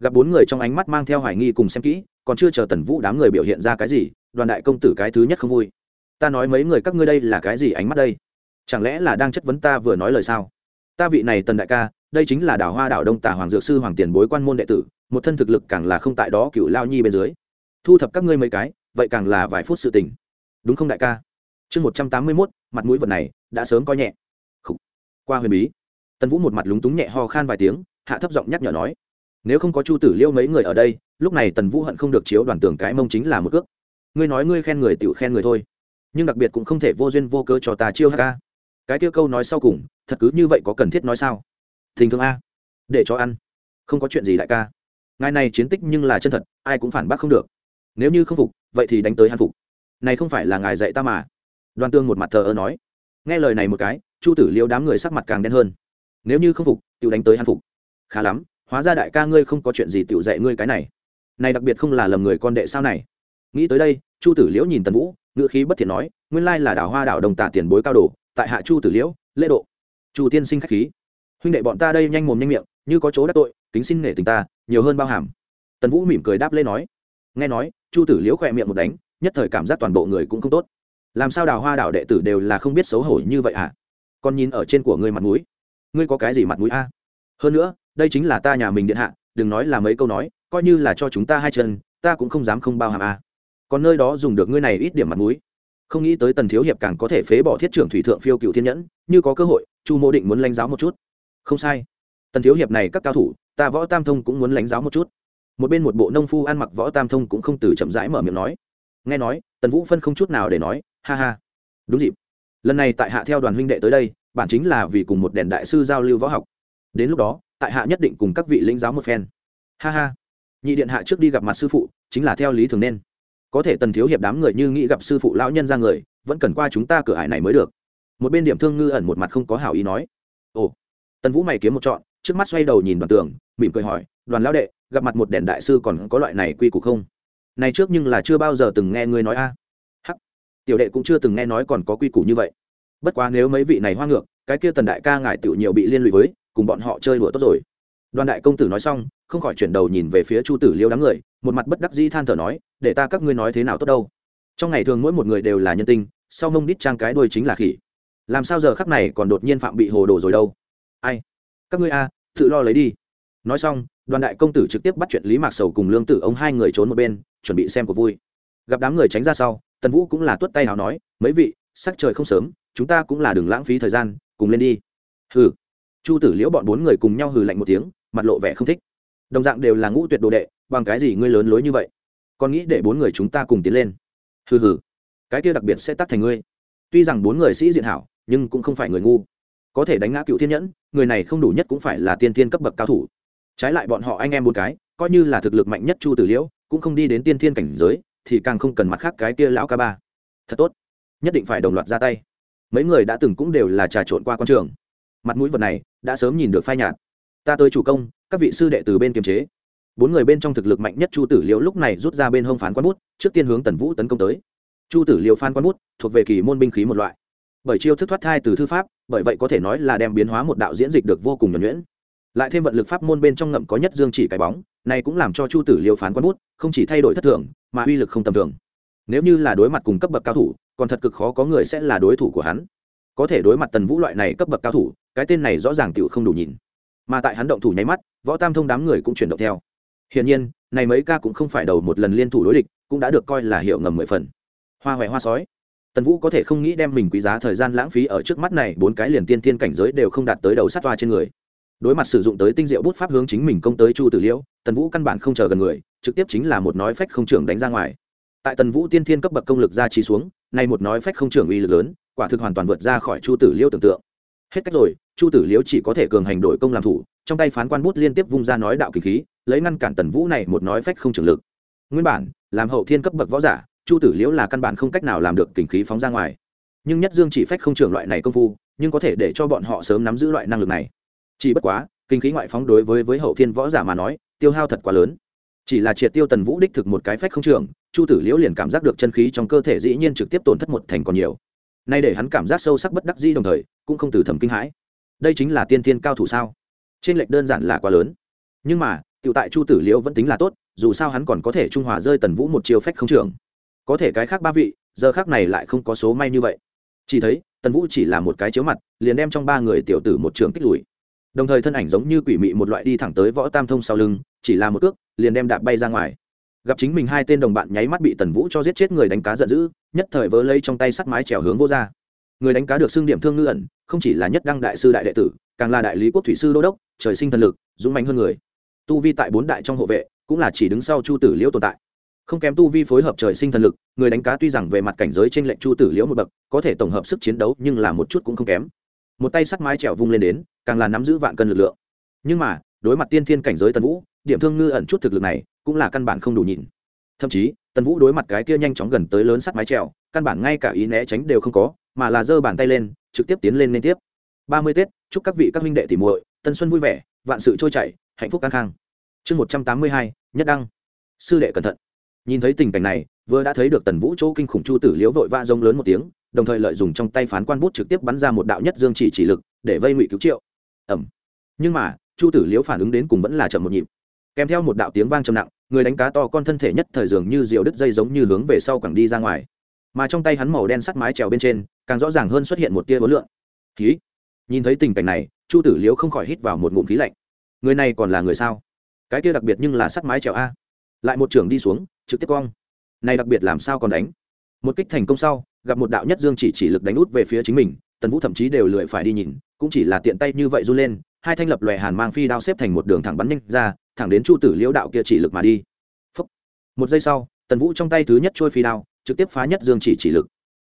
gặp bốn người trong ánh mắt mang theo hoài nghi cùng xem kỹ, còn chưa chờ tần vũ đám người biểu hiện ra cái gì, đoàn đại công tử cái thứ nhất không vui. Ta nói mấy người các ngươi đây là cái gì ánh mắt đây? Chẳng lẽ là đang chất vấn ta vừa nói lời sao? Ta vị này tần đại ca, đây chính là đảo hoa đảo đông tả hoàng dược sư hoàng tiền bối quan môn đệ tử, một thân thực lực càng là không tại đó cựu lao nhi bên dưới. Thu thập các ngươi mấy cái, vậy càng là vài phút sự tình. Đúng không đại ca? Chương một trăm tám mươi mốt, mặt mũi vật này đã sớm coi nhẹ. Khủ. qua huyền bí, tần vũ một mặt lúng túng nhẹ ho khan vài tiếng, hạ thấp giọng nhắc nhở nói, nếu không có chu tử liêu mấy người ở đây, lúc này tần vũ hận không được chiếu đoàn tường cái mông chính là một cước ngươi nói ngươi khen người tự khen người thôi, nhưng đặc biệt cũng không thể vô duyên vô cơ cho ta chiêu ca. Cái tiêu câu nói sau cùng, thật cứ như vậy có cần thiết nói sao? Thình thương a, để cho ăn, không có chuyện gì đại ca. Ngài này chiến tích nhưng là chân thật, ai cũng phản bác không được. Nếu như không phục, vậy thì đánh tới hắn phục. Này không phải là ngài dạy ta mà đoan tương một mặt thờ ơ nói. Nghe lời này một cái, chu tử Liễu đám người sắc mặt càng đen hơn. Nếu như không phục tự đánh tới hắn phục. Khá lắm, hóa ra đại ca ngươi không có chuyện gì tự dạy ngươi cái này. Này đặc biệt không là lầm người con đệ sao này. Nghĩ tới đây, chu tử liễu nhìn tần vũ ngựa khí bất thiện nói, nguyên lai là đảo hoa đảo đồng tả tiền bối cao đồ, tại hạ chu tử liễu lễ độ. Chu tiên sinh khách khí. Huynh đệ bọn ta đây nhanh mồm nhanh miệng, như có chỗ đắc tội, kính xin nể tình ta, nhiều hơn bao hàm. Tần vũ mỉm cười đáp lễ nói. Nghe nói, chu tử liễu khỏe miệng một đánh, nhất thời cảm giác toàn bộ người cũng không tốt làm sao đào hoa đảo đệ tử đều là không biết xấu hổ như vậy à Con nhìn ở trên của ngươi mặt mũi. Ngươi có cái gì mặt mũi a? Hơn nữa, đây chính là ta nhà mình điện hạ, đừng nói là mấy câu nói, coi như là cho chúng ta hai chân, ta cũng không dám không bao hàm a. Còn nơi đó dùng được ngươi này ít điểm mặt mũi. Không nghĩ tới tần thiếu hiệp càng có thể phế bỏ thiết trưởng thủy thượng phiêu cựu thiên nhẫn, như có cơ hội, chu mô định muốn lãnh giáo một chút. Không sai. Tần thiếu hiệp này các cao thủ, ta võ tam thông cũng muốn lãnh giáo một chút. Một bên một bộ nông phu ăn mặc võ tam thông cũng không từ chậm rãi mở miệng nói. Nghe nói, tần vũ phân không chút nào để nói ha ha. Đúng dịp. Lần này tại hạ theo đoàn huynh đệ tới đây bản chính là vì cùng một đèn đại sư giao lưu võ học. Đến lúc đó, tại hạ nhất định cùng các vị lĩnh giáo một phen. Ha ha. Nhị điện hạ trước đi gặp mặt sư phụ, chính là theo lý thường nên. Có thể tần thiếu hiệp đám người như nghĩ gặp sư phụ lão nhân ra người, vẫn cần qua chúng ta cửa ải này mới được. Một bên điểm thương ngư ẩn một mặt không có hảo ý nói. Ồ. Tần vũ mày kiếm một trọn, trước mắt xoay đầu nhìn đoàn tường, mỉm cười hỏi, đoàn lão đệ, gặp mặt một đèn đại sư còn có loại này quy củ không? Này trước nhưng là chưa bao giờ từng nghe ngươi nói a tiểu đệ cũng chưa từng nghe nói còn có quy củ như vậy. Bất quá nếu mấy vị này hoa ngược, cái kia tần đại ca ngài tiểu nhiều bị liên lụy với, cùng bọn họ chơi đùa tốt rồi. Đoàn đại công tử nói xong, không khỏi chuyển đầu nhìn về phía chu tử liêu đám người, một mặt bất đắc dĩ than thở nói, để ta các ngươi nói thế nào tốt đâu? Trong ngày thường mỗi một người đều là nhân tinh sau mông đít trang cái đuôi chính là khỉ. Làm sao giờ khắc này còn đột nhiên phạm bị hồ đồ rồi đâu? Ai? Các ngươi a, tự lo lấy đi. Nói xong, đoàn đại công tử trực tiếp bắt chuyện lý mạc sầu cùng lương tử ông hai người trốn một bên, chuẩn bị xem cuộc vui. Gặp đám người tránh ra sau tần vũ cũng là tuất tay nào nói, mấy vị, sắc trời không sớm, chúng ta cũng là đừng lãng phí thời gian, cùng lên đi. Hừ. Chu tử liễu bọn bốn người cùng nhau hừ lạnh một tiếng, mặt lộ vẻ không thích. Đồng dạng đều là ngũ tuyệt đồ đệ, bằng cái gì ngươi lớn lối như vậy? Còn nghĩ để bốn người chúng ta cùng tiến lên. Hừ hừ. Cái kia đặc biệt sẽ tắt thành ngươi. Tuy rằng bốn người sĩ diện hảo, nhưng cũng không phải người ngu. Có thể đánh ngã cựu thiên nhẫn, người này không đủ nhất cũng phải là tiên thiên cấp bậc cao thủ. Trái lại bọn họ anh em một cái, coi như là thực lực mạnh nhất chu tử liễu, cũng không đi đến tiên thiên cảnh giới thì càng không cần mặt khác cái kia lão ca ba. Thật tốt. Nhất định phải đồng loạt ra tay. Mấy người đã từng cũng đều là trà trộn qua con trường. Mặt mũi vật này đã sớm nhìn được phai nhạt. Ta tới chủ công, các vị sư đệ từ bên kiềm chế. Bốn người bên trong thực lực mạnh nhất chu tử liễu lúc này rút ra bên hông phán quan bút, trước tiên hướng tần vũ tấn công tới. Chu tử liễu phán quan bút thuộc về kỳ môn binh khí một loại. Bởi chiêu thức thoát thai từ thư pháp, bởi vậy có thể nói là đem biến hóa một đạo diễn dịch được vô cùng nhuẩn nhuyễn. Lại thêm vận lực pháp môn bên trong ngậm có nhất dương chỉ cái bóng này cũng làm cho chu tử liêu phán quan bút, không chỉ thay đổi thất thường, mà uy lực không tầm thường. Nếu như là đối mặt cùng cấp bậc cao thủ, còn thật cực khó có người sẽ là đối thủ của hắn. Có thể đối mặt tần vũ loại này cấp bậc cao thủ, cái tên này rõ ràng tựu không đủ nhìn. Mà tại hắn động thủ nháy mắt, võ tam thông đám người cũng chuyển động theo. Hiển nhiên, này mấy ca cũng không phải đầu một lần liên thủ đối địch, cũng đã được coi là hiệu ngầm mười phần. Hoa hoẹ hoa sói. Tần vũ có thể không nghĩ đem mình quý giá thời gian lãng phí ở trước mắt này, bốn cái liền tiên thiên cảnh giới đều không đạt tới đầu sát toa trên người đối mặt sử dụng tới tinh diệu bút pháp hướng chính mình công tới chu tử liễu, tần vũ căn bản không chờ gần người, trực tiếp chính là một nói phách không trưởng đánh ra ngoài. Tại tần vũ tiên thiên cấp bậc công lực ra trí xuống, nay một nói phách không trưởng uy lực lớn, quả thực hoàn toàn vượt ra khỏi chu tử liễu tưởng tượng. Hết cách rồi, chu tử liễu chỉ có thể cường hành đổi công làm thủ, trong tay phán quan bút liên tiếp vung ra nói đạo kỳ khí, lấy ngăn cản tần vũ này một nói phách không trưởng lực. Nguyên bản, làm hậu thiên cấp bậc võ giả, chu tử liễu là căn bản không cách nào làm được kình khí phóng ra ngoài. Nhưng nhất dương chỉ phách không trưởng loại này công phu, nhưng có thể để cho bọn họ sớm nắm giữ loại năng lực này chỉ bất quá, kinh khí ngoại phóng đối với với hậu thiên võ giả mà nói, tiêu hao thật quá lớn. Chỉ là triệt tiêu tần vũ đích thực một cái phách không trường, chu tử liễu liền cảm giác được chân khí trong cơ thể dĩ nhiên trực tiếp tổn thất một thành còn nhiều. Nay để hắn cảm giác sâu sắc bất đắc dĩ đồng thời, cũng không từ thầm kinh hãi. Đây chính là tiên thiên cao thủ sao? Trên lệch đơn giản là quá lớn. Nhưng mà tự tại chu tử liễu vẫn tính là tốt, dù sao hắn còn có thể trung hòa rơi tần vũ một chiều phách không trường. Có thể cái khác ba vị, giờ khác này lại không có số may như vậy. Chỉ thấy, tần vũ chỉ là một cái chiếu mặt, liền đem trong ba người tiểu tử một trường kích lùi đồng thời thân ảnh giống như quỷ mị một loại đi thẳng tới võ tam thông sau lưng, chỉ là một cước, liền đem đạp bay ra ngoài. Gặp chính mình hai tên đồng bạn nháy mắt bị tần vũ cho giết chết, người đánh cá giận dữ, nhất thời vớ lấy trong tay sắt mái trèo hướng vô ra người đánh cá được xưng điểm thương ngư ẩn, không chỉ là nhất đăng đại sư đại đệ tử, càng là đại lý quốc thủy sư đô đốc, trời sinh thần lực, dũng mạnh hơn người. Tu vi tại bốn đại trong hộ vệ, cũng là chỉ đứng sau chu tử liễu tồn tại. Không kém tu vi phối hợp trời sinh thần lực, người đánh cá tuy rằng về mặt cảnh giới trên lệnh chu tử liễu một bậc, có thể tổng hợp sức chiến đấu nhưng là một chút cũng không kém một tay sắt mái trèo vung lên đến, càng là nắm giữ vạn cân lực lượng. Nhưng mà, đối mặt tiên thiên cảnh giới tần vũ, điểm thương ngư ẩn chút thực lực này, cũng là căn bản không đủ nhìn. Thậm chí, tần vũ đối mặt cái kia nhanh chóng gần tới lớn sắt mái trèo, căn bản ngay cả ý né tránh đều không có, mà là giơ bàn tay lên, trực tiếp tiến lên liên tiếp. Ba mươi tết, chúc các vị các minh đệ tỉ muội, tân xuân vui vẻ, vạn sự trôi chảy, hạnh phúc căng khang. Chương một trăm tám mươi hai, nhất đăng. Sư đệ cẩn thận. Nhìn thấy tình cảnh này vừa đã thấy được tần vũ chỗ kinh khủng chu tử liễu vội vã rông lớn một tiếng, đồng thời lợi dùng trong tay phán quan bút trực tiếp bắn ra một đạo nhất dương chỉ chỉ lực, để vây ngụy cứu triệu. Ẩm nhưng mà, chu tử liễu phản ứng đến cùng vẫn là chậm một nhịp. Kèm theo một đạo tiếng vang trầm nặng, người đánh cá to con thân thể nhất thời dường như diều đứt dây giống như hướng về sau quẳng đi ra ngoài. Mà trong tay hắn màu đen sắt mái trèo bên trên, càng rõ ràng hơn xuất hiện một tia vốn lượng khí nhìn thấy tình cảnh này, chu tử liễu không khỏi hít vào một ngụm khí lạnh. Người này còn là người sao? Cái kia đặc biệt nhưng là sắt mái trèo a. Lại một trưởng đi xuống, trực tiếp cong này đặc biệt làm sao còn đánh? Một kích thành công sau, gặp một đạo nhất dương chỉ chỉ lực đánh út về phía chính mình, tần vũ thậm chí đều lười phải đi nhìn, cũng chỉ là tiện tay như vậy run lên, hai thanh lập lòe hàn mang phi đao xếp thành một đường thẳng bắn nhanh ra, thẳng đến chu tử liễu đạo kia chỉ lực mà đi. Phúc. một giây sau, tần vũ trong tay thứ nhất trôi phi đao, trực tiếp phá nhất dương chỉ chỉ lực.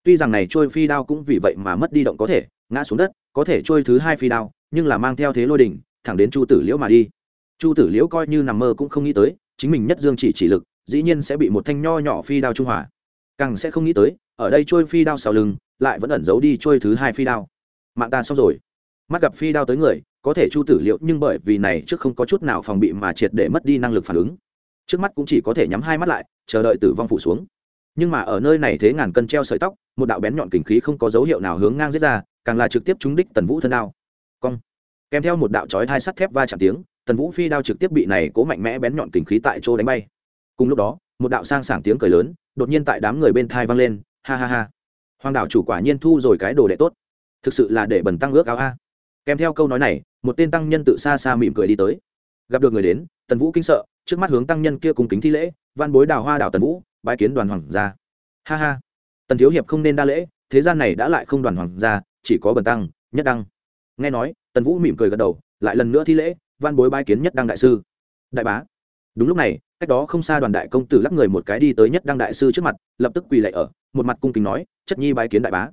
Tuy rằng này trôi phi đao cũng vì vậy mà mất đi động có thể, ngã xuống đất, có thể trôi thứ hai phi đao, nhưng là mang theo thế lôi đỉnh, thẳng đến chu tử liễu mà đi. Chu tử liễu coi như nằm mơ cũng không nghĩ tới, chính mình nhất dương chỉ chỉ lực dĩ nhiên sẽ bị một thanh nho nhỏ phi đao trung hòa. Càng sẽ không nghĩ tới, ở đây trôi phi đao sau lưng, lại vẫn ẩn giấu đi trôi thứ hai phi đao. Mạng ta xong rồi. Mắt gặp phi đao tới người, có thể chu tử liệu, nhưng bởi vì này trước không có chút nào phòng bị mà triệt để mất đi năng lực phản ứng. Trước mắt cũng chỉ có thể nhắm hai mắt lại, chờ đợi tử vong phủ xuống. Nhưng mà ở nơi này thế ngàn cân treo sợi tóc, một đạo bén nhọn kình khí không có dấu hiệu nào hướng ngang giết ra, càng là trực tiếp trúng đích tần vũ thân đao. Cong. Kèm theo một đạo chói thai sắt thép va chạm tiếng, tần vũ phi đao trực tiếp bị này cố mạnh mẽ bén nhọn kình khí tại chỗ đánh bay cùng lúc đó, một đạo sang sảng tiếng cười lớn, đột nhiên tại đám người bên thai vang lên, ha ha ha. Hoàng đảo chủ quả nhiên thu rồi cái đồ đệ tốt. Thực sự là để bẩn tăng ước áo a. Kèm theo câu nói này, một tên tăng nhân tự xa xa mỉm cười đi tới. Gặp được người đến, tần vũ kinh sợ, trước mắt hướng tăng nhân kia cùng kính thi lễ, van bối đào hoa đảo tần vũ bãi kiến đoàn hoàng gia. Ha ha. Tần thiếu hiệp không nên đa lễ, thế gian này đã lại không đoàn hoàng gia, chỉ có bần tăng, nhất đăng. Nghe nói, tần vũ mỉm cười gật đầu, lại lần nữa thi lễ, van bối bãi kiến nhất đăng đại sư. Đại bá. Đúng lúc này cách đó không xa đoàn đại công tử lắc người một cái đi tới nhất đăng đại sư trước mặt, lập tức quỳ lạy ở, một mặt cung kính nói, chất nhi bái kiến đại bá.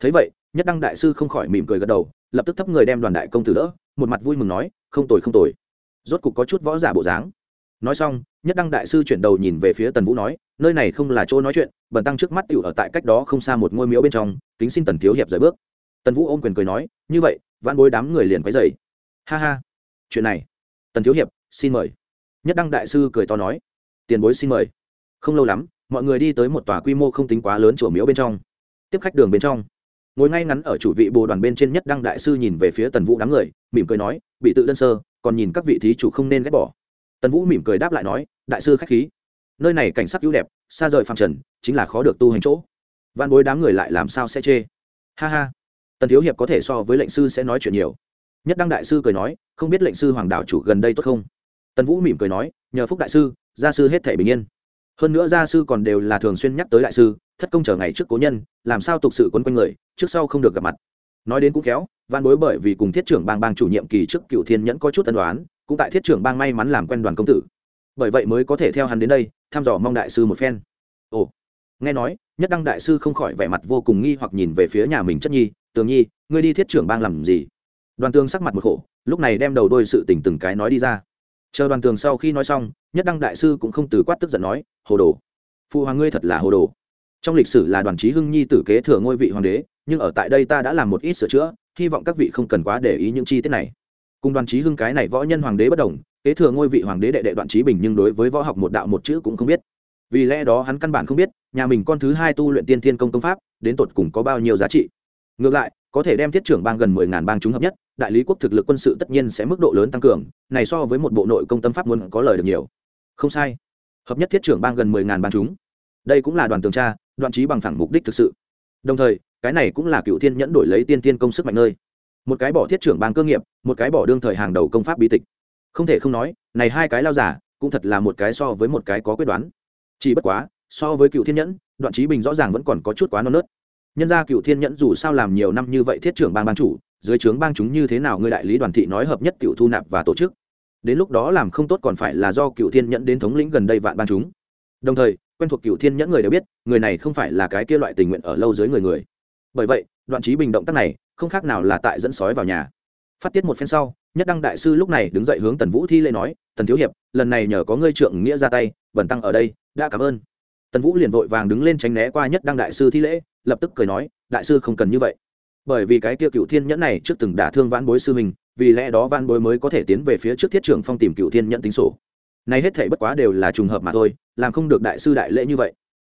Thấy vậy, nhất đăng đại sư không khỏi mỉm cười gật đầu, lập tức thấp người đem đoàn đại công tử đỡ, một mặt vui mừng nói, không tồi không tồi. Rốt cục có chút võ giả bộ dáng. Nói xong, nhất đăng đại sư chuyển đầu nhìn về phía tần vũ nói, nơi này không là chỗ nói chuyện, bần tăng trước mắt tựu ở tại cách đó không xa một ngôi miếu bên trong, kính xin tần thiếu hiệp rời bước. Tần vũ ôm quyền cười nói, như vậy, vãn bối đám người liền quấy dày ha ha. Chuyện này, tần thiếu hiệp, xin mời nhất đăng đại sư cười to nói, tiền bối xin mời. Không lâu lắm, mọi người đi tới một tòa quy mô không tính quá lớn chùa miếu bên trong. Tiếp khách đường bên trong, ngồi ngay ngắn ở chủ vị bồ đoàn bên trên nhất đăng đại sư nhìn về phía tần vũ đám người, mỉm cười nói, bị tự đơn sơ, còn nhìn các vị thí chủ không nên ghét bỏ. Tần vũ mỉm cười đáp lại nói, đại sư k h á c h khí. Nơi này cảnh sắc hữu đẹp, xa rời phàm trần, chính là khó được tu hành chỗ. Văn bối đám người lại làm sao sẽ chê? Ha ha. Tần thiếu hiệp có thể so với lệnh sư sẽ nói chuyện nhiều. Nhất đăng đại sư cười nói, không biết lệnh sư hoàng Đảo chủ gần đây tốt không? Tần vũ mỉm cười nói, nhờ phúc đại sư, gia sư hết thể bình yên. Hơn nữa gia sư còn đều là thường xuyên nhắc tới đại sư, thất công trở ngày trước cố nhân, làm sao tục sự quấn quanh người, trước sau không được gặp mặt. Nói đến cũng khéo van bối bởi vì cùng thiết trưởng bang bang chủ nhiệm kỳ trước cựu thiên nhẫn có chút tân đoán cũng tại thiết trưởng bang may mắn làm quen đoàn công tử. Bởi vậy mới có thể theo hắn đến đây, thăm dò mong đại sư một phen. Ồ, nghe nói, nhất đăng đại sư không khỏi vẻ mặt vô cùng nghi hoặc nhìn về phía nhà mình chất nhi, tường nhi, ngươi đi thiết trưởng bang làm gì? Đoàn tương sắc mặt một khổ, lúc này đem đầu đôi sự tình từng cái nói đi ra chờ đoàn tường sau khi nói xong, nhất đăng đại sư cũng không từ quát tức giận nói, hồ đồ phụ hoàng ngươi thật là hồ đồ. Trong lịch sử là đoàn trí hưng nhi tử kế thừa ngôi vị hoàng đế, nhưng ở tại đây ta đã làm một ít sửa chữa, hy vọng các vị không cần quá để ý những chi tiết này. Cùng đoàn trí hưng cái này võ nhân hoàng đế bất đồng, kế thừa ngôi vị hoàng đế đệ đệ đoàn trí bình nhưng đối với võ học một đạo một chữ cũng không biết. Vì lẽ đó hắn căn bản không biết, nhà mình con thứ hai tu luyện tiên thiên công công pháp, đến tột cùng có bao nhiêu giá trị. Ngược lại có thể đem thiết trưởng bang gần mười ngàn bang chúng hợp nhất, đại lý quốc thực lực quân sự tất nhiên sẽ mức độ lớn tăng cường, này so với một bộ nội công tâm pháp muốn có lời được nhiều. Không sai. Hợp nhất thiết trưởng bang gần mười ngàn bang chúng. Đây cũng là đoàn tường tra, đoạn trí bằng phẳng mục đích thực sự. Đồng thời, cái này cũng là cựu thiên nhẫn đổi lấy tiên tiên công sức mạnh nơi. Một cái bỏ thiết trưởng bang cơ nghiệp, một cái bỏ đương thời hàng đầu công pháp bí tịch. Không thể không nói, này hai cái lao giả, cũng thật là một cái so với một cái có quyết đoán. Chỉ bất quá, so với cựu thiên nhẫn, đoạn trí bình rõ ràng vẫn còn có chút quá non nớt nhân gia cựu thiên nhẫn dù sao làm nhiều năm như vậy thiết trưởng bang ban chủ, dưới trướng bang chúng như thế nào ngươi đại lý đoàn thị nói hợp nhất cựu thu nạp và tổ chức. Đến lúc đó làm không tốt còn phải là do cựu thiên nhẫn đến thống lĩnh gần đây vạn bang chúng. Đồng thời, quen thuộc cựu thiên nhẫn người đều biết, người này không phải là cái kia loại tình nguyện ở lâu dưới người người. Bởi vậy, đoạn trí bình động tác này, không khác nào là tại dẫn sói vào nhà. Phát tiết một phen sau, nhất đăng đại sư lúc này đứng dậy hướng tần vũ thi lễ nói, tần thiếu hiệp, lần này nhờ có ngươi trượng nghĩa ra tay, bẩn tăng ở đây, đã cảm ơn. Tần vũ liền vội vàng đứng lên tránh né qua nhất đăng đại sư thi lễ lập tức cười nói, đại sư không cần như vậy. Bởi vì cái kia cựu thiên nhẫn này trước từng đả thương vãn bối sư mình vì lẽ đó vãn bối mới có thể tiến về phía trước thiết trưởng phong tìm cựu thiên nhẫn tính sổ. Nay hết thể bất quá đều là trùng hợp mà thôi, làm không được đại sư đại lễ như vậy.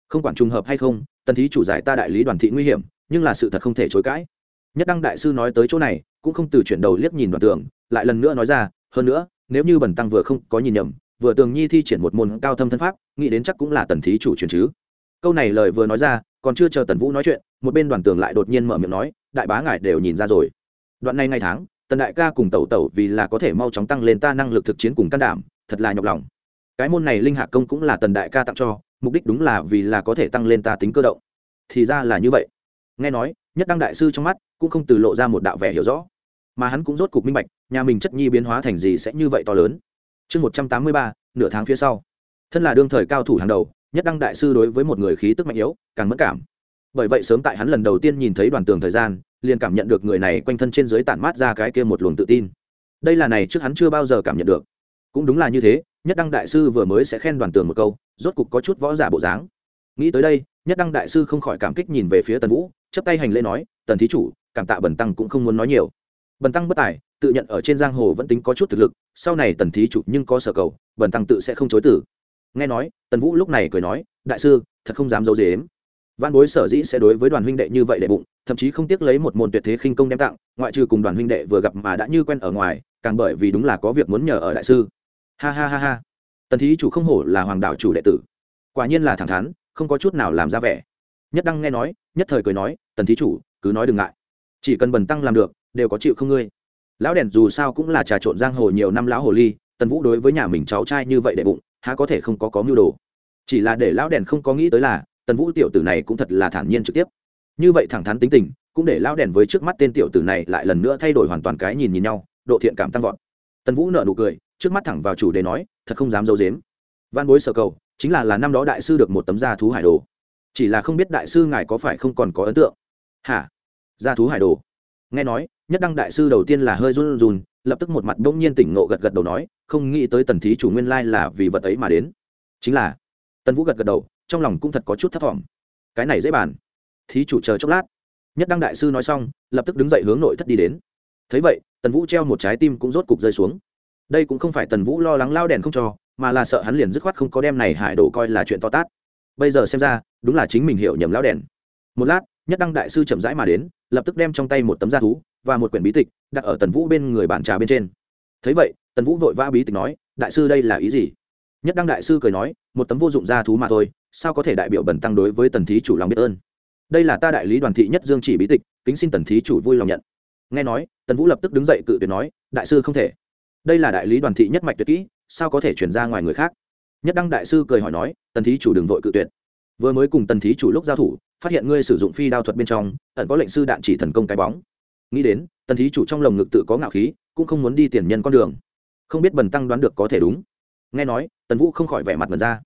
Không quản trùng hợp hay không, tần thí chủ giải ta đại lý đoàn thị nguy hiểm, nhưng là sự thật không thể chối cãi. Nhất đăng đại sư nói tới chỗ này, cũng không từ chuyển đầu liếc nhìn đoàn tường, lại lần nữa nói ra, hơn nữa, nếu như bẩn tăng vừa không có nhìn nhầm, vừa tường nhi thi triển một môn cao thâm thân pháp, nghĩ đến chắc cũng là tần thí chủ truyền chứ. Câu này lời vừa nói ra còn chưa chờ tần vũ nói chuyện, một bên đoàn tường lại đột nhiên mở miệng nói, đại bá ngài đều nhìn ra rồi. Đoạn này ngày tháng, tần đại ca cùng tẩu tẩu vì là có thể mau chóng tăng lên ta năng lực thực chiến cùng can đảm, thật là nhọc lòng. Cái môn này linh hạ công cũng là tần đại ca tặng cho, mục đích đúng là vì là có thể tăng lên ta tính cơ động. Thì ra là như vậy. Nghe nói, nhất đăng đại sư trong mắt cũng không từ lộ ra một đạo vẻ hiểu rõ. Mà hắn cũng rốt cục minh bạch, nhà mình chất nhi biến hóa thành gì sẽ như vậy to lớn. Chương một trăm tám mươi ba, nửa tháng phía sau. Thân là đương thời cao thủ hàng đầu nhất đăng đại sư đối với một người khí tức mạnh yếu, càng mất cảm. Bởi vậy sớm tại hắn lần đầu tiên nhìn thấy đoàn tường thời gian, liền cảm nhận được người này quanh thân trên dưới tản mát ra cái kia một luồng tự tin. Đây là này trước hắn chưa bao giờ cảm nhận được. Cũng đúng là như thế, nhất đăng đại sư vừa mới sẽ khen đoàn tường một câu, rốt cục có chút võ giả bộ dáng. Nghĩ tới đây, nhất đăng đại sư không khỏi cảm kích nhìn về phía tần vũ chấp tay hành lễ nói, tần thí chủ, cảm tạ bần tăng cũng không muốn nói nhiều. Bần tăng bất tài, tự nhận ở trên giang hồ vẫn tính có chút thực lực, sau này tần thí chủ nhưng có sở cầu, bần tăng tự sẽ không chối tử nghe nói, tần vũ lúc này cười nói, đại sư, thật không dám d i ấ u dếm văn bối sở dĩ sẽ đối với đoàn huynh đệ như vậy đệ bụng, thậm chí không tiếc lấy một môn tuyệt thế khinh công đem tặng, ngoại trừ cùng đoàn huynh đệ vừa gặp mà đã như quen ở ngoài, càng bởi vì đúng là có việc muốn nhờ ở đại sư. Ha ha ha ha. Tần thí chủ không hổ là hoàng đạo chủ đệ tử. Quả nhiên là thẳng thắn, không có chút nào làm ra vẻ. Nhất đăng nghe nói, nhất thời cười nói, tần thí chủ, cứ nói đừng ngại. Chỉ cần bần tăng làm được, đều có chịu không ngươi? Lão đèn dù sao cũng là trà trộn giang hồ nhiều năm lão hồ ly, tần vũ đối với nhà mình cháu trai như vậy đệ bụng há có thể không có có mưu đồ. Chỉ là để lão đèn không có nghĩ tới là, tần vũ tiểu tử này cũng thật là thản nhiên trực tiếp. Như vậy thẳng thắn tính tình, cũng để lão đèn với trước mắt tên tiểu tử này lại lần nữa thay đổi hoàn toàn cái nhìn nhìn nhau, độ thiện cảm tăng vọt. Tần vũ nợ nụ cười, trước mắt thẳng vào chủ đề nói, thật không dám d i ấ u dếm văn bối sở cầu, chính là là năm đó đại sư được một tấm da thú hải đồ. Chỉ là không biết đại sư ngài có phải không còn có ấn tượng? Hả? Da thú hải đồ? Nghe nói, nhất đăng đại sư đầu tiên là hơi run run lập tức một mặt bỗng nhiên tỉnh ngộ gật gật đầu nói, không nghĩ tới tần thí chủ nguyên lai là vì vật ấy mà đến. Chính là, tần vũ gật gật đầu, trong lòng cũng thật có chút thấp vọng cái này dễ bàn. Thí chủ chờ chốc lát. Nhất đăng đại sư nói xong, lập tức đứng dậy hướng nội thất đi đến. Thấy vậy, tần vũ treo một trái tim cũng rốt cục rơi xuống. Đây cũng không phải tần vũ lo lắng lao đèn không cho, mà là sợ hắn liền dứt khoát không có đem này hải đồ coi là chuyện to tát. Bây giờ xem ra, đúng là chính mình hiểu nhầm lao đèn. Một lát, nhất đăng đại sư chậm rãi mà đến, lập tức đem trong tay một tấm da thú và một quyển bí tịch đặt ở tần vũ bên người bàn trà bên trên. Thấy vậy, tần vũ vội vã bí tịch nói, đại sư đây là ý gì? Nhất đăng đại sư cười nói, một tấm vô dụng gia thú mà thôi, sao có thể đại biểu bẩn tăng đối với tần thí chủ lòng biết ơn? Đây là ta đại lý đoàn thị nhất dương chỉ bí tịch, kính xin tần thí chủ vui lòng nhận. Nghe nói, tần vũ lập tức đứng dậy cự tuyệt nói, đại sư không thể. Đây là đại lý đoàn thị nhất mạch tuyệt kỹ, sao có thể chuyển ra ngoài người khác? Nhất đăng đại sư cười hỏi nói, tần thí chủ đừng vội cự tuyệt. Vừa mới cùng tần thí chủ lúc giao thủ, phát hiện ngươi sử dụng phi đao thuật bên trong, ẩn có lệnh sư đạn chỉ thần công cái bóng nghĩ đến, tần thí chủ trong lồng ngực tự có ngạo khí, cũng không muốn đi tiền nhân con đường. Không biết bần tăng đoán được có thể đúng. Nghe nói, tần vũ không khỏi vẻ mặt mật ra.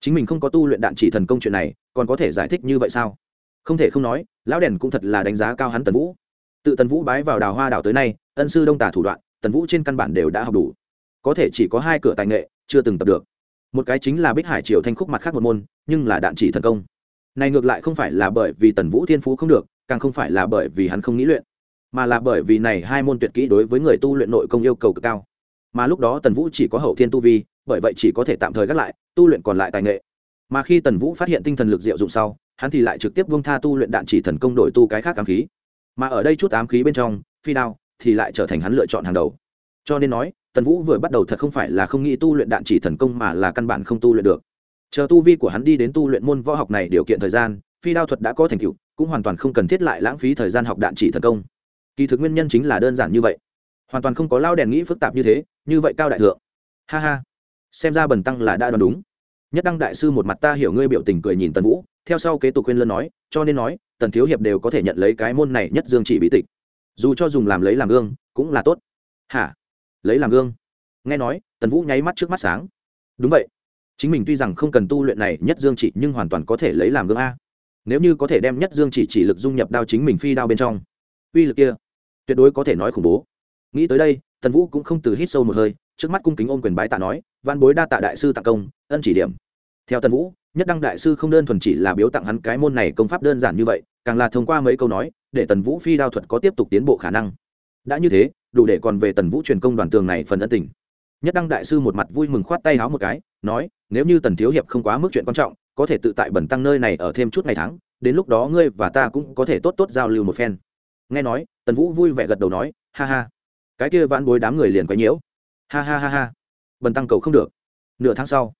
Chính mình không có tu luyện đạn chỉ thần công chuyện này, còn có thể giải thích như vậy sao? Không thể không nói, lão đèn cũng thật là đánh giá cao hắn tần vũ. Tự tần vũ bái vào đào hoa đảo tới nay, ân sư đông tả thủ đoạn, tần vũ trên căn bản đều đã học đủ. Có thể chỉ có hai cửa tài nghệ, chưa từng tập được. Một cái chính là bích hải triều thanh khúc mặt khác một môn, nhưng là đạn chỉ thần công. Này ngược lại không phải là bởi vì tần vũ thiên phú không được, càng không phải là bởi vì hắn không nghĩ luyện mà là bởi vì này hai môn tuyệt kỹ đối với người tu luyện nội công yêu cầu cực cao. Mà lúc đó tần vũ chỉ có hậu thiên tu vi, bởi vậy chỉ có thể tạm thời gác lại, tu luyện còn lại tài nghệ. Mà khi tần vũ phát hiện tinh thần lực diệu dụng sau, hắn thì lại trực tiếp vương tha tu luyện đạn chỉ thần công đổi tu cái khác ám khí. Mà ở đây chút ám khí bên trong, phi đao thì lại trở thành hắn lựa chọn hàng đầu. Cho nên nói, tần vũ vừa bắt đầu thật không phải là không nghĩ tu luyện đạn chỉ thần công mà là căn bản không tu luyện được. Chờ tu vi của hắn đi đến tu luyện môn võ học này điều kiện thời gian, phi đao thuật đã có thành tựu, cũng hoàn toàn không cần thiết lại lãng phí thời gian học đạn chỉ thần công kỳ thực nguyên nhân chính là đơn giản như vậy. Hoàn toàn không có lao đèn nghĩ phức tạp như thế, như vậy cao đại thượng. Ha ha. Xem ra bần tăng là đã đoán đúng. Nhất đăng đại sư một mặt ta hiểu ngươi biểu tình cười nhìn tần vũ, theo sau kế tục khuyên lân nói, cho nên nói, tần thiếu hiệp đều có thể nhận lấy cái môn này nhất dương chỉ bí tịch. Dù cho dùng làm lấy làm gương, cũng là tốt. Hả? Lấy làm gương? Nghe nói, tần vũ nháy mắt trước mắt sáng. Đúng vậy. Chính mình tuy rằng không cần tu luyện này nhất dương chỉ, nhưng hoàn toàn có thể lấy làm gương a. Nếu như có thể đem nhất dương chỉ chỉ lực dung nhập đao chính mình phi đao bên trong. Uy lực kia tuyệt đối có thể nói khủng bố. Nghĩ tới đây, tần vũ cũng không từ hít sâu một hơi, trước mắt cung kính ôm quyền bái tạ nói văn bối đa tạ đại sư tặng công, ân chỉ điểm. Theo tần vũ, nhất đăng đại sư không đơn thuần chỉ là biếu tặng hắn cái môn này công pháp đơn giản như vậy, càng là thông qua mấy câu nói, để tần vũ phi đao thuật có tiếp tục tiến bộ khả năng. Đã như thế, đủ để còn về tần vũ truyền công đoàn tường này phần ân tình. Nhất đăng đại sư một mặt vui mừng khoát tay háo một cái, nói, nếu như tần thiếu hiệp không quá mức chuyện quan trọng, có thể tự tại bẩn tăng nơi này ở thêm chút ngày tháng, đến lúc đó ngươi và ta cũng có thể tốt tốt giao lưu một phen nghe nói, tần vũ vui vẻ gật đầu nói, ha ha, cái kia vãn bối đám người liền quấy nhiễu. Ha ha ha ha, bần tăng cầu không được. Nửa tháng sau,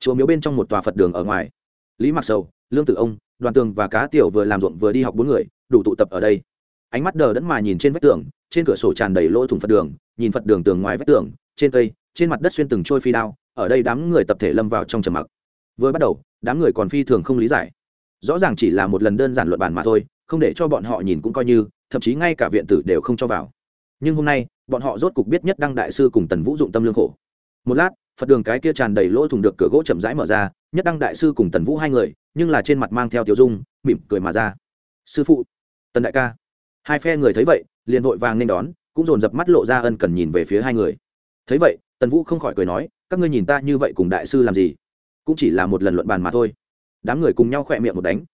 chùa miếu bên trong một tòa phật đường ở ngoài. Lý mặc sầu, lương tử ông, đoàn tường và cá tiểu vừa làm ruộng vừa đi học bốn người, đủ tụ tập ở đây. Ánh mắt đờ đẫn mà nhìn trên vách tường, trên cửa sổ tràn đầy lỗ thủng phật đường, nhìn phật đường tường ngoài vách tường, trên cây, trên mặt đất xuyên từng trôi phi đao, ở đây đám người tập thể lâm vào trong trầm mặc. Vừa bắt đầu, đám người còn phi thường không lý giải. Rõ ràng chỉ là một lần đơn giản luận bàn mà thôi, không để cho bọn họ nhìn cũng coi như thậm chí ngay cả viện tử đều không cho vào. Nhưng hôm nay, bọn họ rốt cục biết nhất đăng đại sư cùng tần vũ dụng tâm lương khổ. Một lát, phật đường cái kia tràn đầy lỗ thủng được cửa gỗ chậm rãi mở ra, nhất đăng đại sư cùng tần vũ hai người, nhưng là trên mặt mang theo tiểu dung, mỉm cười mà ra. Sư phụ. Tần đại ca. Hai phe người thấy vậy, liền vội vàng nên đón, cũng dồn dập mắt lộ ra ân cần nhìn về phía hai người. Thấy vậy, tần vũ không khỏi cười nói, các ngươi nhìn ta như vậy cùng đại sư làm gì? Cũng chỉ là một lần luận bàn mà thôi. Đám người cùng nhau khỏe miệng một đánh.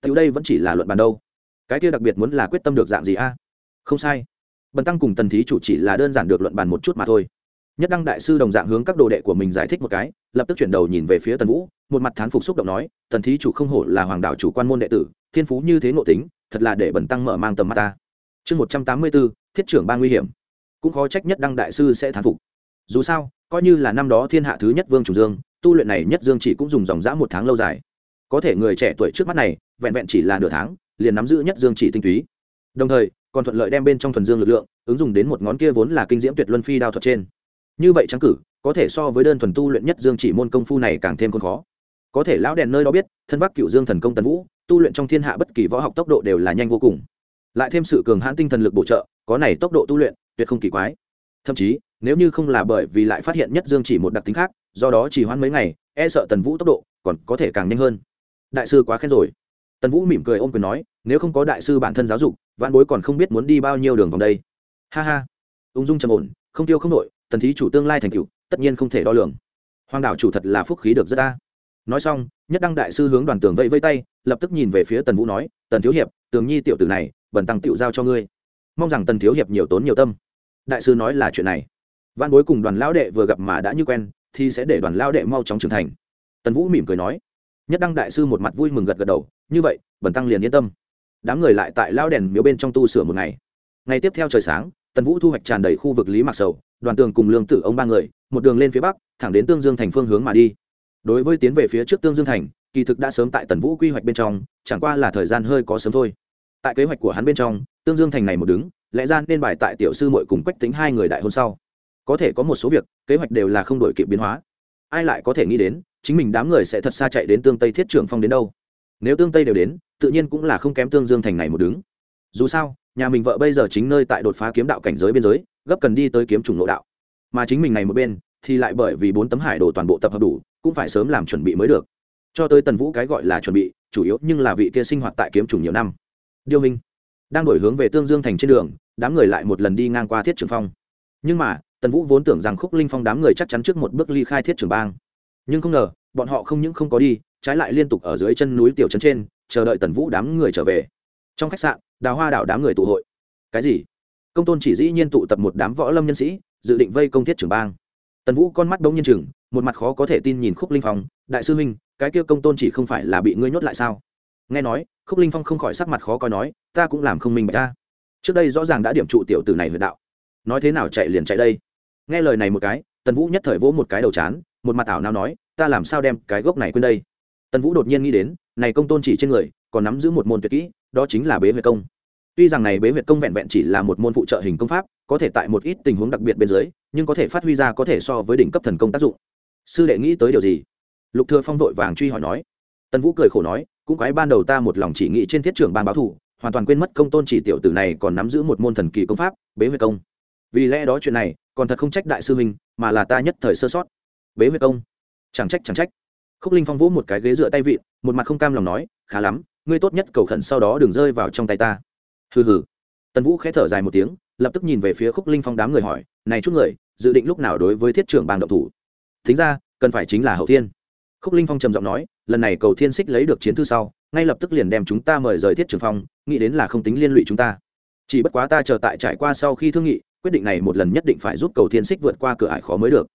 Tiểu đây vẫn chỉ là luận bàn đâu cái kia đặc biệt muốn là quyết tâm được dạng gì a? Không sai. Bần tăng cùng tần thí chủ chỉ là đơn giản được luận bàn một chút mà thôi. Nhất đăng đại sư đồng dạng hướng các đồ đệ của mình giải thích một cái, lập tức chuyển đầu nhìn về phía tần vũ, một mặt thán phục xúc động nói, tần thí chủ không hổ là hoàng đạo chủ quan môn đệ tử, thiên phú như thế ngộ tính, thật là để bần tăng mở mang tầm mắt ta. Chương một trăm tám mươi bốn, thiết trưởng ba nguy hiểm. Cũng khó trách nhất đăng đại sư sẽ thán phục. Dù sao, coi như là năm đó thiên hạ thứ nhất vương chủ dương, tu luyện này nhất dương chỉ cũng dùng dòng dã một tháng lâu dài. Có thể người trẻ tuổi trước mắt này, vẹn vẹn chỉ là nửa tháng liền nắm giữ nhất dương chỉ tinh túy. Đồng thời, còn thuận lợi đem bên trong thuần dương lực lượng ứng dụng đến một ngón kia vốn là kinh diễm tuyệt luân phi đao thuật trên. Như vậy trắng cử, có thể so với đơn thuần tu luyện nhất dương chỉ môn công phu này càng thêm khôn khó. Có thể lão đèn nơi đó biết, thân vác cựu dương thần công tần vũ, tu luyện trong thiên hạ bất kỳ võ học tốc độ đều là nhanh vô cùng. Lại thêm sự cường hãn tinh thần lực bổ trợ, có này tốc độ tu luyện, tuyệt không kỳ quái. Thậm chí, nếu như không là bởi vì lại phát hiện nhất dương chỉ một đặc tính khác, do đó chỉ hoãn mấy ngày e sợ tần vũ tốc độ còn có thể càng nhanh hơn. Đại sư quá khen rồi tần vũ mỉm cười ôm quyền nói, nếu không có đại sư bản thân giáo dục, vạn bối còn không biết muốn đi bao nhiêu đường vòng đây. Ha ha. Ung dung trầm ổn, không tiêu không nội, tần thí chủ tương lai thành cựu tất nhiên không thể đo lường. Hoàng đảo chủ thật là phúc khí được rất ta nói xong, nhất đăng đại sư hướng đoàn tường vẫy vây tay, lập tức nhìn về phía tần vũ nói, tần thiếu hiệp, tường nhi tiểu tử này, bần tăng tựu giao cho ngươi. Mong rằng tần thiếu hiệp nhiều tốn nhiều tâm. Đại sư nói là chuyện này. Văn bối cùng đoàn lão đệ vừa gặp mà đã như quen, thì sẽ để đoàn lão đệ mau chóng trưởng thành. Tần vũ mỉm cười nói nhất đăng đại sư một mặt vui mừng gật gật đầu, như vậy, bần tăng liền yên tâm. Đám người lại tại lao đèn miếu bên trong tu sửa một ngày. Ngày tiếp theo trời sáng, tần vũ thu hoạch tràn đầy khu vực lý mạc sầu, đoàn tường cùng lương tử ông ba người, một đường lên phía bắc, thẳng đến tương dương thành phương hướng mà đi. Đối với tiến về phía trước tương dương thành, kỳ thực đã sớm tại tần vũ quy hoạch bên trong, chẳng qua là thời gian hơi có sớm thôi. Tại kế hoạch của hắn bên trong, tương dương thành này một đứng, lẽ ra nên bài tại tiểu sư mội cùng quách tính hai người đại hôn sau. Có thể có một số việc, kế hoạch đều là không đổi kịp biến hóa. Ai lại có thể nghĩ đến chính mình đám người sẽ thật xa chạy đến tương tây thiết trưởng phong đến đâu. Nếu tương tây đều đến, tự nhiên cũng là không kém tương dương thành này một đứng. Dù sao, nhà mình vợ bây giờ chính nơi tại đột phá kiếm đạo cảnh giới biên giới, gấp cần đi tới kiếm chủng nội đạo. Mà chính mình này một bên, thì lại bởi vì bốn tấm hải đồ toàn bộ tập hợp đủ, cũng phải sớm làm chuẩn bị mới được. Cho tới tần vũ cái gọi là chuẩn bị, chủ yếu nhưng là vị kia sinh hoạt tại kiếm chủng nhiều năm. Điêu minh đang đổi hướng về tương dương thành trên đường, đám người lại một lần đi ngang qua thiết trường phong. Nhưng mà, tần vũ vốn tưởng rằng khúc linh phong đám người chắc chắn trước một bước ly khai thiết trường bang nhưng không ngờ, bọn họ không những không có đi, trái lại liên tục ở dưới chân núi tiểu trấn trên, chờ đợi tần vũ đám người trở về. Trong khách sạn, đào hoa đảo đám người tụ hội. Cái gì? Công tôn chỉ dĩ nhiên tụ tập một đám võ lâm nhân sĩ, dự định vây công thiết trưởng bang. Tần vũ con mắt đ ố n g nhiên chừng một mặt khó có thể tin nhìn khúc linh phong, đại sư huynh, cái kia công tôn chỉ không phải là bị ngươi nhốt lại sao? Nghe nói, khúc linh phong không khỏi sắc mặt khó coi nói, ta cũng làm không minh bạch ta. Trước đây rõ ràng đã điểm trụ tiểu tử này huyệt đạo. Nói thế nào chạy liền chạy đây? Nghe lời này một cái, tần vũ nhất thời vỗ một cái đầu chán một mặt ảo nào nói, ta làm sao đem cái gốc này quên đây? Tần vũ đột nhiên nghĩ đến, này công tôn chỉ trên người, còn nắm giữ một môn tuyệt kỹ, đó chính là bế huyệt công. Tuy rằng này bế huyệt công vẹn vẹn chỉ là một môn phụ trợ hình công pháp, có thể tại một ít tình huống đặc biệt bên dưới, nhưng có thể phát huy ra có thể so với đỉnh cấp thần công tác dụng. Sư đệ nghĩ tới điều gì? Lục thừa phong vội vàng truy hỏi nói. Tần vũ cười khổ nói, cũng cái ban đầu ta một lòng chỉ nghĩ trên thiết trưởng ban báo thủ hoàn toàn quên mất công tôn chỉ tiểu tử này còn nắm giữ một môn thần kỳ công pháp, bế huyệt công. Vì lẽ đó chuyện này, còn thật không trách đại sư huynh, mà là ta nhất thời sơ sót bế huyết công. Chẳng trách chẳng trách. Khúc linh phong vỗ một cái ghế dựa tay vịn, một mặt không cam lòng nói, khá lắm, ngươi tốt nhất cầu khẩn sau đó đừng rơi vào trong tay ta. Hừ hừ. Tần vũ khẽ thở dài một tiếng, lập tức nhìn về phía khúc linh phong đám người hỏi, này chút người, dự định lúc nào đối với thiết trưởng bang động thủ? Thính ra, cần phải chính là hậu thiên. Khúc linh phong trầm giọng nói, lần này cầu thiên xích lấy được chiến thư sau, ngay lập tức liền đem chúng ta mời rời thiết trường phong nghĩ đến là không tính liên lụy chúng ta. Chỉ bất quá ta chờ tại trải qua sau khi thương nghị, quyết định này một lần nhất định phải giúp cầu thiên xích vượt qua cửa ải khó mới được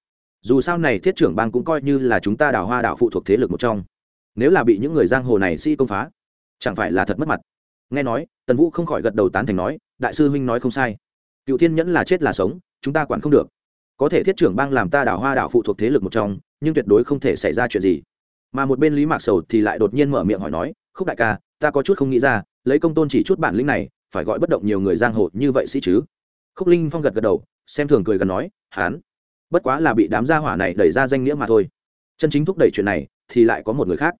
dù sao này thiết trưởng bang cũng coi như là chúng ta đào hoa đạo phụ thuộc thế lực một trong. Nếu là bị những người giang hồ này si công phá, chẳng phải là thật mất mặt. Nghe nói, tần vũ không khỏi gật đầu tán thành nói, đại sư huynh nói không sai. Cựu thiên nhẫn là chết là sống, chúng ta quản không được. Có thể thiết trưởng bang làm ta đảo hoa đảo phụ thuộc thế lực một trong, nhưng tuyệt đối không thể xảy ra chuyện gì. Mà một bên lý mạc sầu thì lại đột nhiên mở miệng hỏi nói, khúc đại ca, ta có chút không nghĩ ra, lấy công tôn chỉ chút bản lĩnh này, phải gọi bất động nhiều người giang hồ như vậy sĩ chứ? Khúc linh phong gật gật đầu, xem thường cười gần nói, hán bất quá là bị đám gia hỏa này đẩy ra danh nghĩa mà thôi. Chân chính thúc đẩy chuyện này thì lại có một người khác.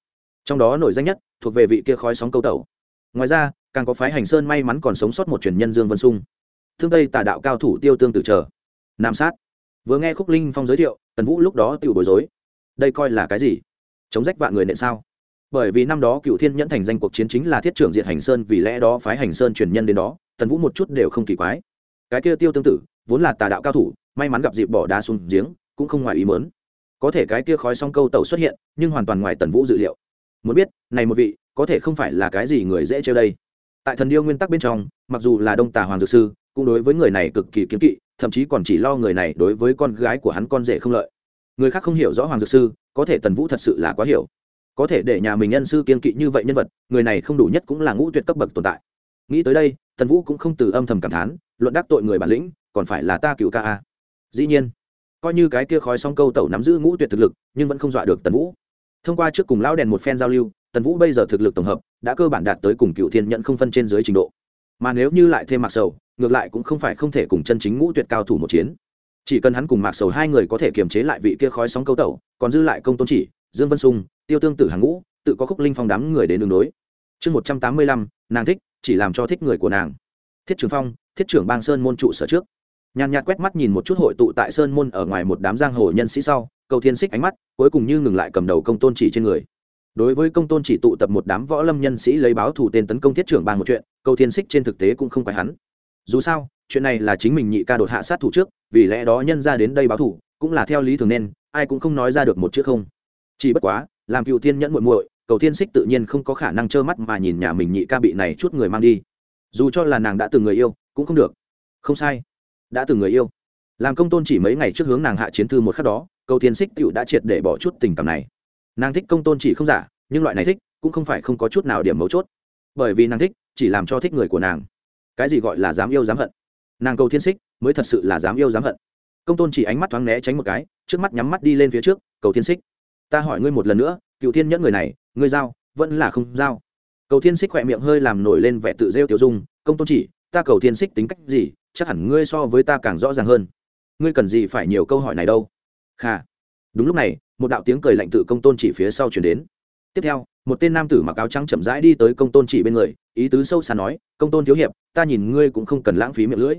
Trong đó nổi danh nhất thuộc về vị kia khói sóng câu tẩu. Ngoài ra, càng có phái hành sơn may mắn còn sống sót một truyền nhân dương vân sung. Thương tây tà đạo cao thủ tiêu tương tự chờ nam sát. Vừa nghe khúc linh phong giới thiệu, tần vũ lúc đó tự bối rối. Đây coi là cái gì? Chống rách vạn người nện sao? Bởi vì năm đó cựu thiên nhẫn thành danh cuộc chiến chính là thiết trưởng diệt hành sơn, vì lẽ đó phái hành sơn truyền nhân đến đó, tần vũ một chút đều không kỳ quái cái kia tiêu tương tự vốn là tà đạo cao thủ, may mắn gặp dịp bỏ đá xuống giếng, cũng không ngoài ý mớn có thể cái kia khói song câu tàu xuất hiện, nhưng hoàn toàn ngoài tần vũ dự liệu. Muốn biết, này một vị, có thể không phải là cái gì người dễ chơi đây? Tại thần điêu nguyên tắc bên trong, mặc dù là đông tà hoàng dược sư, cũng đối với người này cực kỳ kiếm kỵ, thậm chí còn chỉ lo người này đối với con gái của hắn con rể không lợi. Người khác không hiểu rõ hoàng dược sư, có thể tần vũ thật sự là quá hiểu. Có thể để nhà mình nhân sư kiên kỵ như vậy nhân vật, người này không đủ nhất cũng là ngũ tuyệt cấp bậc tồn tại. Nghĩ tới đây, tần vũ cũng không từ âm thầm cảm thán luận đắc tội người bản lĩnh, còn phải là ta cựu ca a. Dĩ nhiên, coi như cái kia khói xong câu tẩu nắm giữ ngũ tuyệt thực lực, nhưng vẫn không dọa được tần vũ. Thông qua trước cùng lão đèn một phen giao lưu, tần vũ bây giờ thực lực tổng hợp đã cơ bản đạt tới cùng cựu thiên nhận không phân trên dưới trình độ. Mà nếu như lại thêm mạc sầu, ngược lại cũng không phải không thể cùng chân chính ngũ tuyệt cao thủ một chiến. Chỉ cần hắn cùng mạc sầu hai người có thể kiềm chế lại vị kia khói sóng câu tẩu, còn dư lại công tôn chỉ, dương vân sung, tiêu tương tử hàng ngũ, tự có khúc linh phong đám người đến đường đối. Chương một trăm tám mươi lăm, nàng thích, chỉ làm cho thích người của nàng. Thiết trường phong thiết trưởng bang sơn môn trụ sở trước. Nhàn nhạt quét mắt nhìn một chút hội tụ tại sơn môn ở ngoài một đám giang hồ nhân sĩ sau, cầu thiên xích ánh mắt cuối cùng như ngừng lại cầm đầu công tôn chỉ trên người. Đối với công tôn chỉ tụ tập một đám võ lâm nhân sĩ lấy báo thủ tên tấn công thiết trưởng bang một chuyện, cầu thiên xích trên thực tế cũng không phải hắn. Dù sao, chuyện này là chính mình nhị ca đột hạ sát thủ trước, vì lẽ đó nhân ra đến đây báo thủ cũng là theo lý thường nên, ai cũng không nói ra được một chữ không. Chỉ bất quá, làm cựu thiên nhẫn muội muội, cầu thiên xích tự nhiên không có khả năng trơ mắt mà nhìn nhà mình nhị ca bị này chút người mang đi. Dù cho là nàng đã từng người yêu cũng không được. Không sai. Đã từng người yêu. Làm công tôn chỉ mấy ngày trước hướng nàng hạ chiến thư một khắc đó, cầu thiên xích tựu đã triệt để bỏ chút tình cảm này. Nàng thích công tôn chỉ không giả, nhưng loại này thích cũng không phải không có chút nào điểm mấu chốt. Bởi vì nàng thích chỉ làm cho thích người của nàng. Cái gì gọi là dám yêu dám hận? Nàng cầu thiên xích mới thật sự là dám yêu dám hận. Công tôn chỉ ánh mắt thoáng né tránh một cái, trước mắt nhắm mắt đi lên phía trước, cầu thiên xích. Ta hỏi ngươi một lần nữa, cựu thiên nhẫn người này, ngươi giao, vẫn là không giao? Cầu thiên xích khỏe miệng hơi làm nổi lên vẻ tự rêu tiểu dung, công tôn chỉ ta cầu thiên xích tính cách gì, chắc hẳn ngươi so với ta càng rõ ràng hơn. Ngươi cần gì phải nhiều câu hỏi này đâu? Kha đúng lúc này, một đạo tiếng cười lạnh tự công tôn chỉ phía sau chuyển đến. Tiếp theo, một tên nam tử mặc áo trắng chậm rãi đi tới công tôn chỉ bên người, ý tứ sâu xa nói, công tôn thiếu hiệp, ta nhìn ngươi cũng không cần lãng phí miệng lưỡi.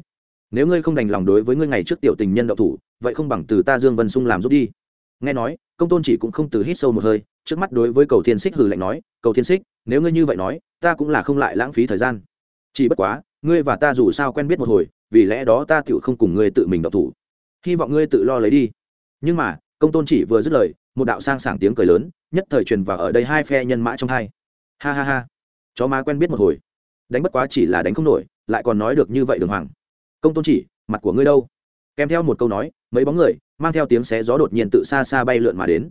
Nếu ngươi không đành lòng đối với ngươi ngày trước tiểu tình nhân đậu thủ, vậy không bằng từ ta dương vân sung làm giúp đi. Nghe nói, công tôn chỉ cũng không từ hít sâu một hơi, trước mắt đối với cầu thiên xích hừ lạnh nói, cầu thiên xích, nếu ngươi như vậy nói, ta cũng là không lại lãng phí thời gian. Chỉ bất quá ngươi và ta dù sao quen biết một hồi, vì lẽ đó ta tựu không cùng ngươi tự mình đậu thủ. Hy vọng ngươi tự lo lấy đi. Nhưng mà, công tôn chỉ vừa dứt lời, một đạo sang sảng tiếng cười lớn, nhất thời truyền vào ở đây hai phe nhân mã trong hai. Ha ha ha. Chó má quen biết một hồi. Đánh bất quá chỉ là đánh không nổi, lại còn nói được như vậy đường hoàng. Công tôn chỉ, mặt của ngươi đâu? Kèm theo một câu nói, mấy bóng người, mang theo tiếng xé gió đột nhiên tự xa xa bay lượn mà đến.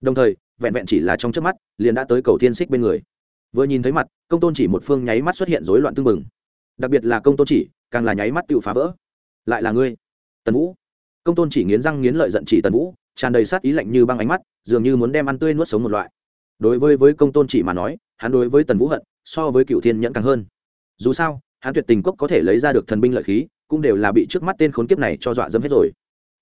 Đồng thời, vẹn vẹn chỉ là trong trước mắt, liền đã tới cầu thiên xích bên người. Vừa nhìn thấy mặt, công tôn chỉ một phương nháy mắt xuất hiện rối loạn tưng bừng đặc biệt là công tôn chỉ, càng là nháy mắt tự phá vỡ. Lại là ngươi, tần vũ. Công tôn chỉ nghiến răng nghiến lợi giận chỉ tần vũ, tràn đầy sát ý lạnh như băng ánh mắt, dường như muốn đem ăn tươi nuốt sống một loại. Đối với với công tôn chỉ mà nói, hắn đối với tần vũ hận, so với cựu thiên nhẫn càng hơn. Dù sao, hắn tuyệt tình cốc có thể lấy ra được thần binh lợi khí, cũng đều là bị trước mắt tên khốn kiếp này cho dọa dẫm hết rồi.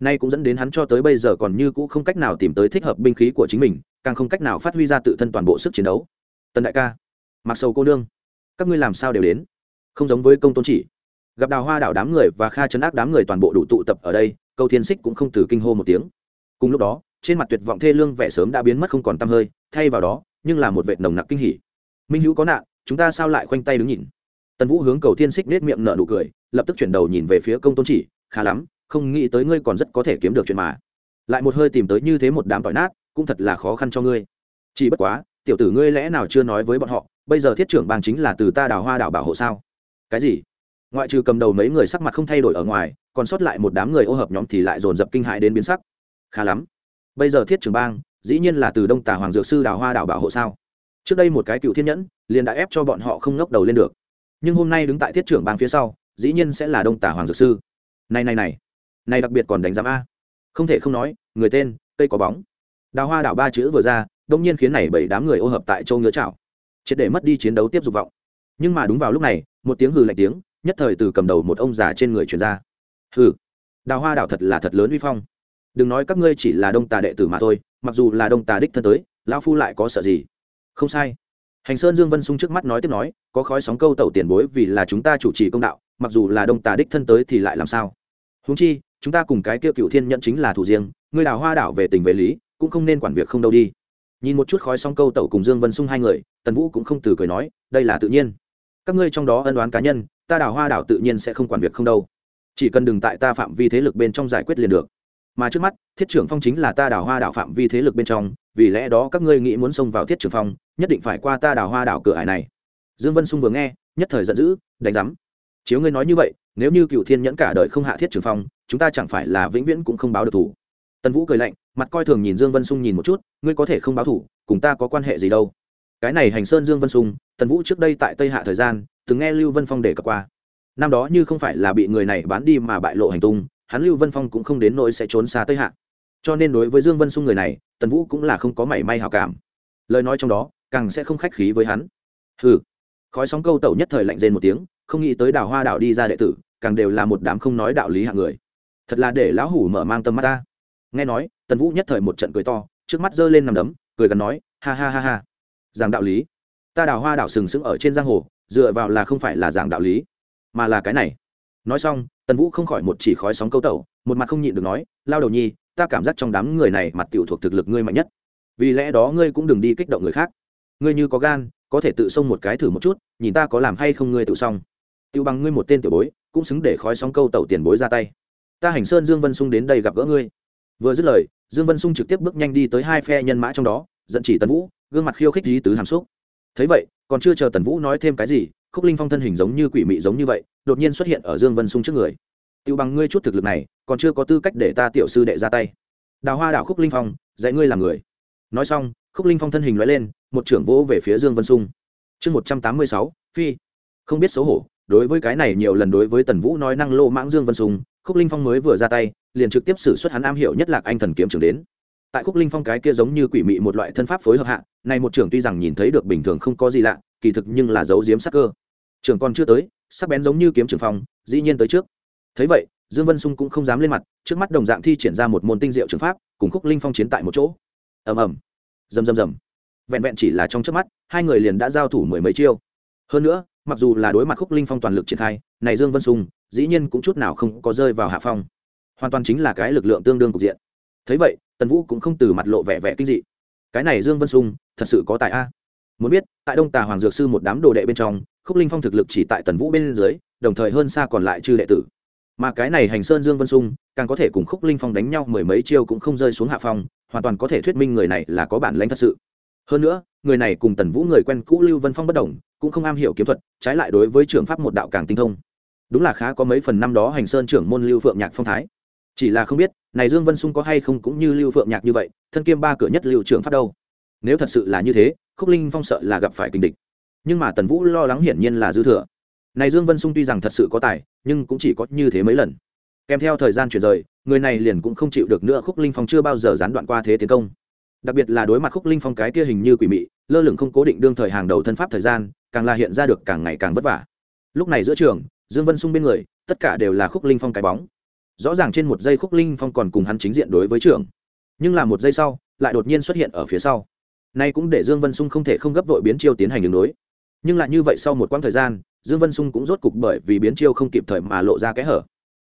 Nay cũng dẫn đến hắn cho tới bây giờ còn như cũ không cách nào tìm tới thích hợp binh khí của chính mình, càng không cách nào phát huy ra tự thân toàn bộ sức chiến đấu. Tần đại ca mặc sầu cô nương, các ngươi làm sao đều đến? Không giống với công tôn chỉ. Gặp đào hoa đảo đám người và kha chấn ác đám người toàn bộ đủ tụ tập ở đây, câu thiên xích cũng không từ kinh hô một tiếng. Cùng lúc đó, trên mặt tuyệt vọng thê lương vẻ sớm đã biến mất không còn t hơi, thay vào đó, nhưng là một vệt nồng nặc kinh hỉ. Minh hữu có nạn, chúng ta sao lại khoanh tay đứng nhìn? Tần vũ hướng cầu thiên xích nết miệng nở nụ cười, lập tức chuyển đầu nhìn về phía công tôn chỉ, khá lắm, không nghĩ tới ngươi còn rất có thể kiếm được chuyện mà. Lại một hơi tìm tới như thế một đám tỏi nát, cũng thật là khó khăn cho ngươi. Chỉ bất quá, tiểu tử ngươi lẽ nào chưa nói với bọn họ, bây giờ thiết trưởng bang chính là từ ta đào hoa đảo bảo hộ sao? Cái gì? Ngoại trừ cầm đầu mấy người sắc mặt không thay đổi ở ngoài, còn sót lại một đám người ô hợp nhóm thì lại dồn dập kinh hại đến biến sắc. Khá lắm. Bây giờ thiết trưởng bang, dĩ nhiên là từ đông tà hoàng dược sư đào hoa đảo bảo hộ sao? Trước đây một cái cựu thiên nhẫn, liền đã ép cho bọn họ không ngóc đầu lên được. Nhưng hôm nay đứng tại thiết trưởng bang phía sau, dĩ nhiên sẽ là đông tà hoàng dược sư. Này này này. Này đặc biệt còn đánh giám a. Không thể không nói, người tên, cây có bóng. Đào hoa đảo ba chữ vừa ra, đông nhiên khiến này bảy đám người ô hợp tại châu ngứa chảo. Triệt để mất đi chiến đấu tiếp dục vọng nhưng mà đúng vào lúc này, một tiếng hừ lạnh tiếng, nhất thời từ cầm đầu một ông già trên người truyền ra. Hừ, đào hoa đảo thật là thật lớn uy phong. Đừng nói các ngươi chỉ là đông tà đệ tử mà thôi, mặc dù là đông tà đích thân tới, lão phu lại có sợ gì? Không sai. Hành sơn dương vân sung trước mắt nói tiếp nói, có khói sóng câu tẩu tiền bối vì là chúng ta chủ trì công đạo, mặc dù là đông tà đích thân tới thì lại làm sao? Húng chi, chúng ta cùng cái kia cựu thiên nhận chính là thủ riêng người đào hoa đảo về tình về lý, cũng không nên quản việc không đâu đi. Nhìn một chút khói sóng câu tẩu cùng dương vân sung hai người, tần vũ cũng không từ cười nói, đây là tự nhiên các ngươi trong đó ân đoán cá nhân, ta đào hoa đảo tự nhiên sẽ không quản việc không đâu. Chỉ cần đừng tại ta phạm vi thế lực bên trong giải quyết liền được. Mà trước mắt, thiết trưởng phong chính là ta đào hoa đảo phạm vi thế lực bên trong, vì lẽ đó các ngươi nghĩ muốn xông vào thiết trưởng phong, nhất định phải qua ta đào hoa đảo cửa ải này. Dương vân sung vừa nghe, nhất thời giận dữ, đánh giám. Chiếu ngươi nói như vậy, nếu như cựu thiên nhẫn cả đời không hạ thiết trưởng phong, chúng ta chẳng phải là vĩnh viễn cũng không báo được thủ. Tần vũ cười lạnh, mặt coi thường nhìn dương vân sung nhìn một chút, ngươi có thể không báo thủ, cùng ta có quan hệ gì đâu. Cái này hành sơn dương vân sung tần vũ trước đây tại tây hạ thời gian, từng nghe lưu vân phong đề cập qua. Năm đó như không phải là bị người này bán đi mà bại lộ hành tung, hắn lưu vân phong cũng không đến nỗi sẽ trốn xa tây hạ. Cho nên đối với dương vân sung người này, tần vũ cũng là không có mảy may hào cảm. Lời nói trong đó, càng sẽ không khách khí với hắn. Hừ. Khói sóng câu tẩu nhất thời lạnh rên một tiếng, không nghĩ tới đào hoa đạo đi ra đệ tử, càng đều là một đám không nói đạo lý hạng người. Thật là để lão hủ mở mang tâm mắt ta. Nghe nói, tần vũ nhất thời một trận cười to, trước mắt giơ lên nằm đấm, cười gần nói, ha ha ha ha. Giảng đạo lý ta đào hoa đảo sừng sững ở trên giang hồ, dựa vào là không phải là giảng đạo lý, mà là cái này. Nói xong, tần vũ không khỏi một chỉ khói sóng câu tẩu, một mặt không nhịn được nói, lao đầu nhi, ta cảm giác trong đám người này mặt tiểu thuộc thực lực ngươi mạnh nhất. Vì lẽ đó ngươi cũng đừng đi kích động người khác. Ngươi như có gan, có thể tự xông một cái thử một chút, nhìn ta có làm hay không ngươi tự xong. Tiêu bằng ngươi một tên tiểu bối, cũng xứng để khói sóng câu tẩu tiền bối ra tay. Ta hành sơn dương vân sung đến đây gặp gỡ ngươi. Vừa dứt lời, dương vân sung trực tiếp bước nhanh đi tới hai phe nhân mã trong đó dẫn chỉ tần vũ, gương mặt khiêu khích dí tứ hàm xúc thấy vậy, còn chưa chờ tần vũ nói thêm cái gì, khúc linh phong thân hình giống như quỷ mị giống như vậy, đột nhiên xuất hiện ở dương vân sung trước người. Tiêu bằng ngươi chút thực lực này, còn chưa có tư cách để ta tiểu sư đệ ra tay. Đào hoa đảo khúc linh phong, dạy ngươi làm người. Nói xong, khúc linh phong thân hình loại lên, một trưởng vỗ về phía dương vân sung. Chương một trăm tám mươi sáu, phi. Không biết xấu hổ, đối với cái này nhiều lần đối với tần vũ nói năng lô mãng dương vân sung, khúc linh phong mới vừa ra tay, liền trực tiếp xử suất hắn am hiểu nhất lạc anh thần kiếm trưởng đến. Tại khúc linh phong cái kia giống như quỷ mị một loại thân pháp phối hợp hạ này một trưởng tuy rằng nhìn thấy được bình thường không có gì lạ, kỳ thực nhưng là giấu giếm sắc cơ. Trưởng còn chưa tới, sắc bén giống như kiếm trưởng phong, dĩ nhiên tới trước. Thấy vậy, dương vân sung cũng không dám lên mặt, trước mắt đồng dạng thi triển ra một môn tinh diệu trường pháp, cùng khúc linh phong chiến tại một chỗ. Ầm ầm. Rầm rầm rầm. Vẹn vẹn chỉ là trong trước mắt, hai người liền đã giao thủ mười mấy chiêu. Hơn nữa, mặc dù là đối mặt khúc linh phong toàn lực triển khai, này dương vân sung, dĩ nhiên cũng chút nào không có rơi vào hạ phong. Hoàn toàn chính là cái lực lượng tương đương cục diện. Thấy vậy, tần vũ cũng không từ mặt lộ vẻ vẻ kinh dị cái này dương vân sung, thật sự có tài a. Muốn biết, tại đông tà hoàng dược sư một đám đồ đệ bên trong, khúc linh phong thực lực chỉ tại tần vũ bên dưới, đồng thời hơn xa còn lại chư đệ tử. Mà cái này hành sơn dương vân sung, càng có thể cùng khúc linh phong đánh nhau mười mấy chiêu cũng không rơi xuống hạ phong, hoàn toàn có thể thuyết minh người này là có bản lãnh thật sự. Hơn nữa, người này cùng tần vũ người quen cũ lưu vân phong bất đồng, cũng không am hiểu kiếm thuật, trái lại đối với trường pháp một đạo càng tinh thông. Đúng là khá có mấy phần năm đó hành sơn trưởng môn lưu phượng nhạc phong thái chỉ là không biết, này dương vân sung có hay không cũng như lưu phượng nhạc như vậy, thân kiêm ba cửa nhất lưu trưởng pháp đâu. Nếu thật sự là như thế, khúc linh phong sợ là gặp phải kình địch. Nhưng mà tần vũ lo lắng hiển nhiên là dư thừa. Này dương vân sung tuy rằng thật sự có tài, nhưng cũng chỉ có như thế mấy lần. Kèm theo thời gian chuyển rời, người này liền cũng không chịu được nữa khúc linh phong chưa bao giờ gián đoạn qua thế tiến công. Đặc biệt là đối mặt khúc linh phong cái kia hình như quỷ mị, lơ lửng không cố định đương thời hàng đầu thân pháp thời gian, càng là hiện ra được càng ngày càng vất vả. Lúc này giữa trường, dương vân sung bên người, tất cả đều là khúc linh phong cái bóng rõ ràng trên một giây khúc linh phong còn cùng hắn chính diện đối với trưởng, nhưng là một giây sau lại đột nhiên xuất hiện ở phía sau. Nay cũng để dương vân sung không thể không gấp vội biến chiêu tiến hành đường đối. Nhưng lại như vậy sau một quãng thời gian dương vân sung cũng rốt cục bởi vì biến chiêu không kịp thời mà lộ ra kẽ hở.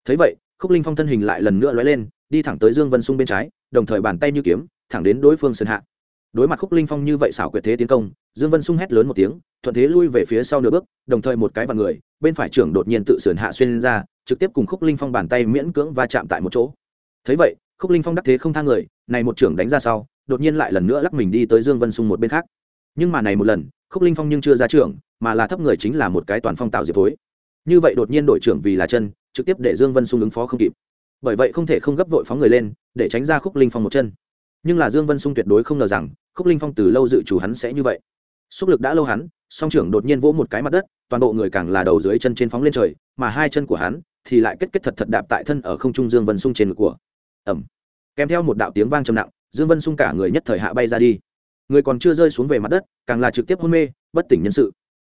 Thấy vậy khúc linh phong thân hình lại lần nữa lóe lên đi thẳng tới dương vân sung bên trái đồng thời bàn tay như kiếm thẳng đến đối phương sơn hạ. Đối mặt khúc linh phong như vậy xảo quyệt thế tiến công dương vân sung hét lớn một tiếng thuận thế lui về phía sau nửa bước đồng thời một cái vào người bên phải trưởng đột nhiên tự sườn hạ xuyên ra trực tiếp cùng khúc linh phong bàn tay miễn cưỡng va chạm tại một chỗ. Thấy vậy, khúc linh phong đắc thế không thang người, này một trưởng đánh ra sau, đột nhiên lại lần nữa lắc mình đi tới dương vân sung một bên khác. Nhưng mà này một lần, khúc linh phong nhưng chưa ra trưởng, mà là thấp người chính là một cái toàn phong tạo diệp thối. Như vậy đột nhiên đổi trưởng vì là chân, trực tiếp để dương vân sung ứng phó không kịp. Bởi vậy không thể không gấp vội phóng người lên, để tránh ra khúc linh phong một chân. Nhưng là dương vân sung tuyệt đối không ngờ rằng, khúc linh phong từ lâu dự chủ hắn sẽ như vậy. Xúc lực đã lâu hắn, song trưởng đột nhiên vỗ một cái mặt đất, toàn bộ người càng là đầu dưới chân trên phóng lên trời, mà hai chân của hắn thì lại kết kết thật thật đạp tại thân ở không trung dương vân sung trên ngực của. Ẩm kèm theo một đạo tiếng vang trầm nặng, dương vân sung cả người nhất thời hạ bay ra đi. Người còn chưa rơi xuống về mặt đất, càng là trực tiếp hôn mê, bất tỉnh nhân sự.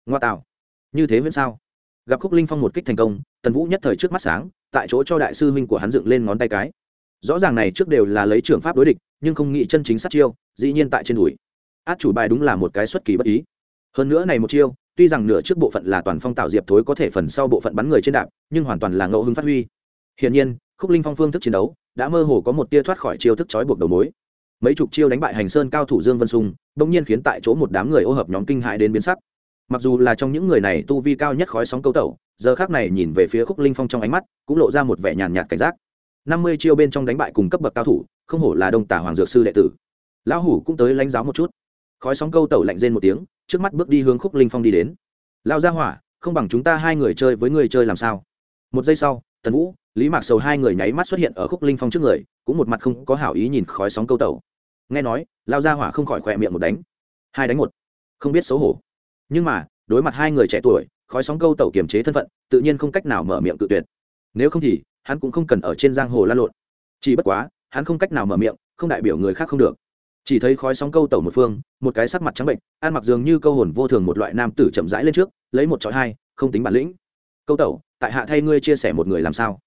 Ngoa tạo. Như thế vẫn sao? Gặp khúc linh phong một kích thành công, tần vũ nhất thời trước mắt sáng, tại chỗ cho đại sư huynh của hắn dựng lên ngón tay cái. Rõ ràng này trước đều là lấy trưởng pháp đối địch, nhưng không nghĩ chân chính sát chiêu, dĩ nhiên tại trên đùi. Át chủ bài đúng là một cái xuất kỳ bất ý. Hơn nữa này một chiêu tuy rằng nửa trước bộ phận là toàn phong tạo diệp thối có thể phần sau bộ phận bắn người trên đạp, nhưng hoàn toàn là ngẫu hứng phát huy. Hiển nhiên, khúc linh phong phương thức chiến đấu đã mơ hồ có một tia thoát khỏi chiêu thức trói buộc đầu mối. Mấy chục chiêu đánh bại hành sơn cao thủ dương vân sung, bỗng nhiên khiến tại chỗ một đám người ô hợp nhóm kinh hại đến biến sắc. Mặc dù là trong những người này tu vi cao nhất khói sóng câu tẩu, giờ khác này nhìn về phía khúc linh phong trong ánh mắt, cũng lộ ra một vẻ nhàn nhạt cảnh giác. Năm mươi chiêu bên trong đánh bại cùng cấp bậc cao thủ, không hổ là đông tả hoàng dược sư đệ tử. Lão hủ cũng tới lãnh giáo một chút khói sóng câu tẩu lạnh rên một tiếng, trước mắt bước đi hướng khúc linh phong đi đến. Lao ra hỏa, không bằng chúng ta hai người chơi với người chơi làm sao? Một giây sau, tần vũ, lý mạc sầu hai người nháy mắt xuất hiện ở khúc linh phong trước người, cũng một mặt không có hảo ý nhìn khói sóng câu tẩu nghe nói, lao ra hỏa không khỏi khỏe miệng một đánh. Hai đánh một. Không biết xấu hổ. Nhưng mà, đối mặt hai người trẻ tuổi, khói sóng câu tẩu kiềm chế thân phận, tự nhiên không cách nào mở miệng tự tuyệt. Nếu không thì, hắn cũng không cần ở trên giang hồ lan lộn. Chỉ bất quá, hắn không cách nào mở miệng, không đại biểu người khác không được chỉ thấy khói sóng câu tẩu một phương, một cái sắc mặt trắng bệnh, ăn mặc dường như câu hồn vô thường một loại nam tử chậm rãi lên trước, lấy một trọi hai, không tính bản lĩnh. Câu tẩu, tại hạ thay ngươi chia sẻ một người làm sao?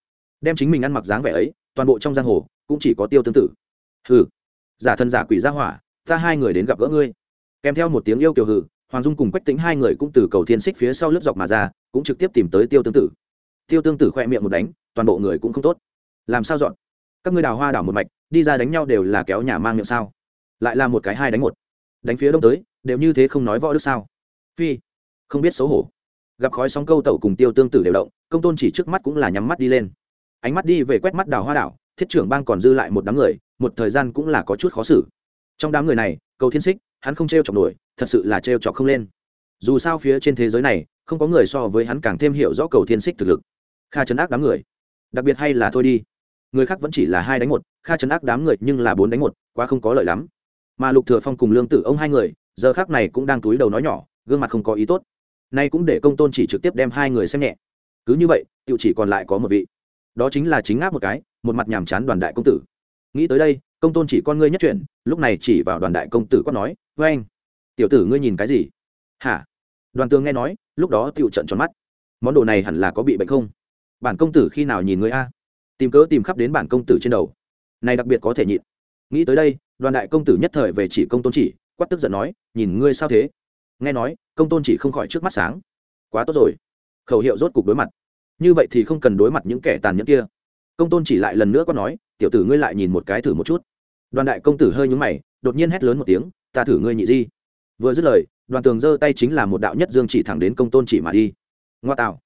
Đem chính mình ăn mặc dáng vẻ ấy, toàn bộ trong giang hồ, cũng chỉ có tiêu tương tự hừ, giả thân giả quỷ ra hỏa, ta hai người đến gặp gỡ ngươi. Kèm theo một tiếng yêu kiều hừ, hoàng dung cùng quách tính hai người cũng từ cầu thiên xích phía sau lớp dọc mà ra, cũng trực tiếp tìm tới tiêu tương tử. Tiêu tương tử khoe miệng một đánh, toàn bộ người cũng không tốt. Làm sao dọn? Các ngươi đào hoa đảo một mạch, đi ra đánh nhau đều là kéo nhà mang miệng sao? Lại là một cái hai đánh một. Đánh phía đông tới, đều như thế không nói võ đức sao? Phi, không biết xấu hổ. Gặp khói sóng câu tẩu cùng tiêu tương tử đều động, công tôn chỉ trước mắt cũng là nhắm mắt đi lên. Ánh mắt đi về quét mắt đào hoa đảo, thiết trưởng bang còn dư lại một đám người, một thời gian cũng là có chút khó xử. Trong đám người này, cầu thiên xích, hắn không t r e o chọc nổi, thật sự là t r e o chọc không lên. Dù sao phía trên thế giới này, không có người so với hắn càng thêm hiểu rõ cầu thiên xích thực lực. Kha chấn ác đám người, đặc biệt hay là thôi đi. Người khác vẫn chỉ là hai đánh một, kha chấn ác đám người nhưng là bốn đánh một, quá không có lợi lắm mà lục thừa phong cùng lương tử ông hai người, giờ khác này cũng đang túi đầu nói nhỏ, gương mặt không có ý tốt. Nay cũng để công tôn chỉ trực tiếp đem hai người xem nhẹ. Cứ như vậy, tiểu chỉ còn lại có một vị. Đó chính là chính ngáp một cái, một mặt nhàm chán đoàn đại công tử. Nghĩ tới đây, công tôn chỉ con ngươi nhất chuyển, lúc này chỉ vào đoàn đại công tử quát nói với anh tiểu tử ngươi nhìn cái gì? Hả? Đoàn tường nghe nói, lúc đó tiểu trận tròn mắt. Món đồ này hẳn là có bị bệnh không? Bản công tử khi nào nhìn ngươi a? Tìm cớ tìm khắp đến bản công tử trên đầu. Này đặc biệt có thể nhịn. Nghĩ tới đây đoàn đại công tử nhất thời về chỉ công tôn chỉ, quát tức giận nói, nhìn ngươi sao thế? Nghe nói, công tôn chỉ không khỏi trước mắt sáng. Quá tốt rồi. Khẩu hiệu rốt cục đối mặt. Như vậy thì không cần đối mặt những kẻ tàn nhẫn kia. Công tôn chỉ lại lần nữa có nói, tiểu tử ngươi lại nhìn một cái thử một chút. Đoàn đại công tử hơi nhúng mày, đột nhiên hét lớn một tiếng, ta thử ngươi nhị di. Vừa dứt lời, đoàn tường giơ tay chính là một đạo nhất dương chỉ thẳng đến công tôn chỉ mà đi. Ngoa tạo.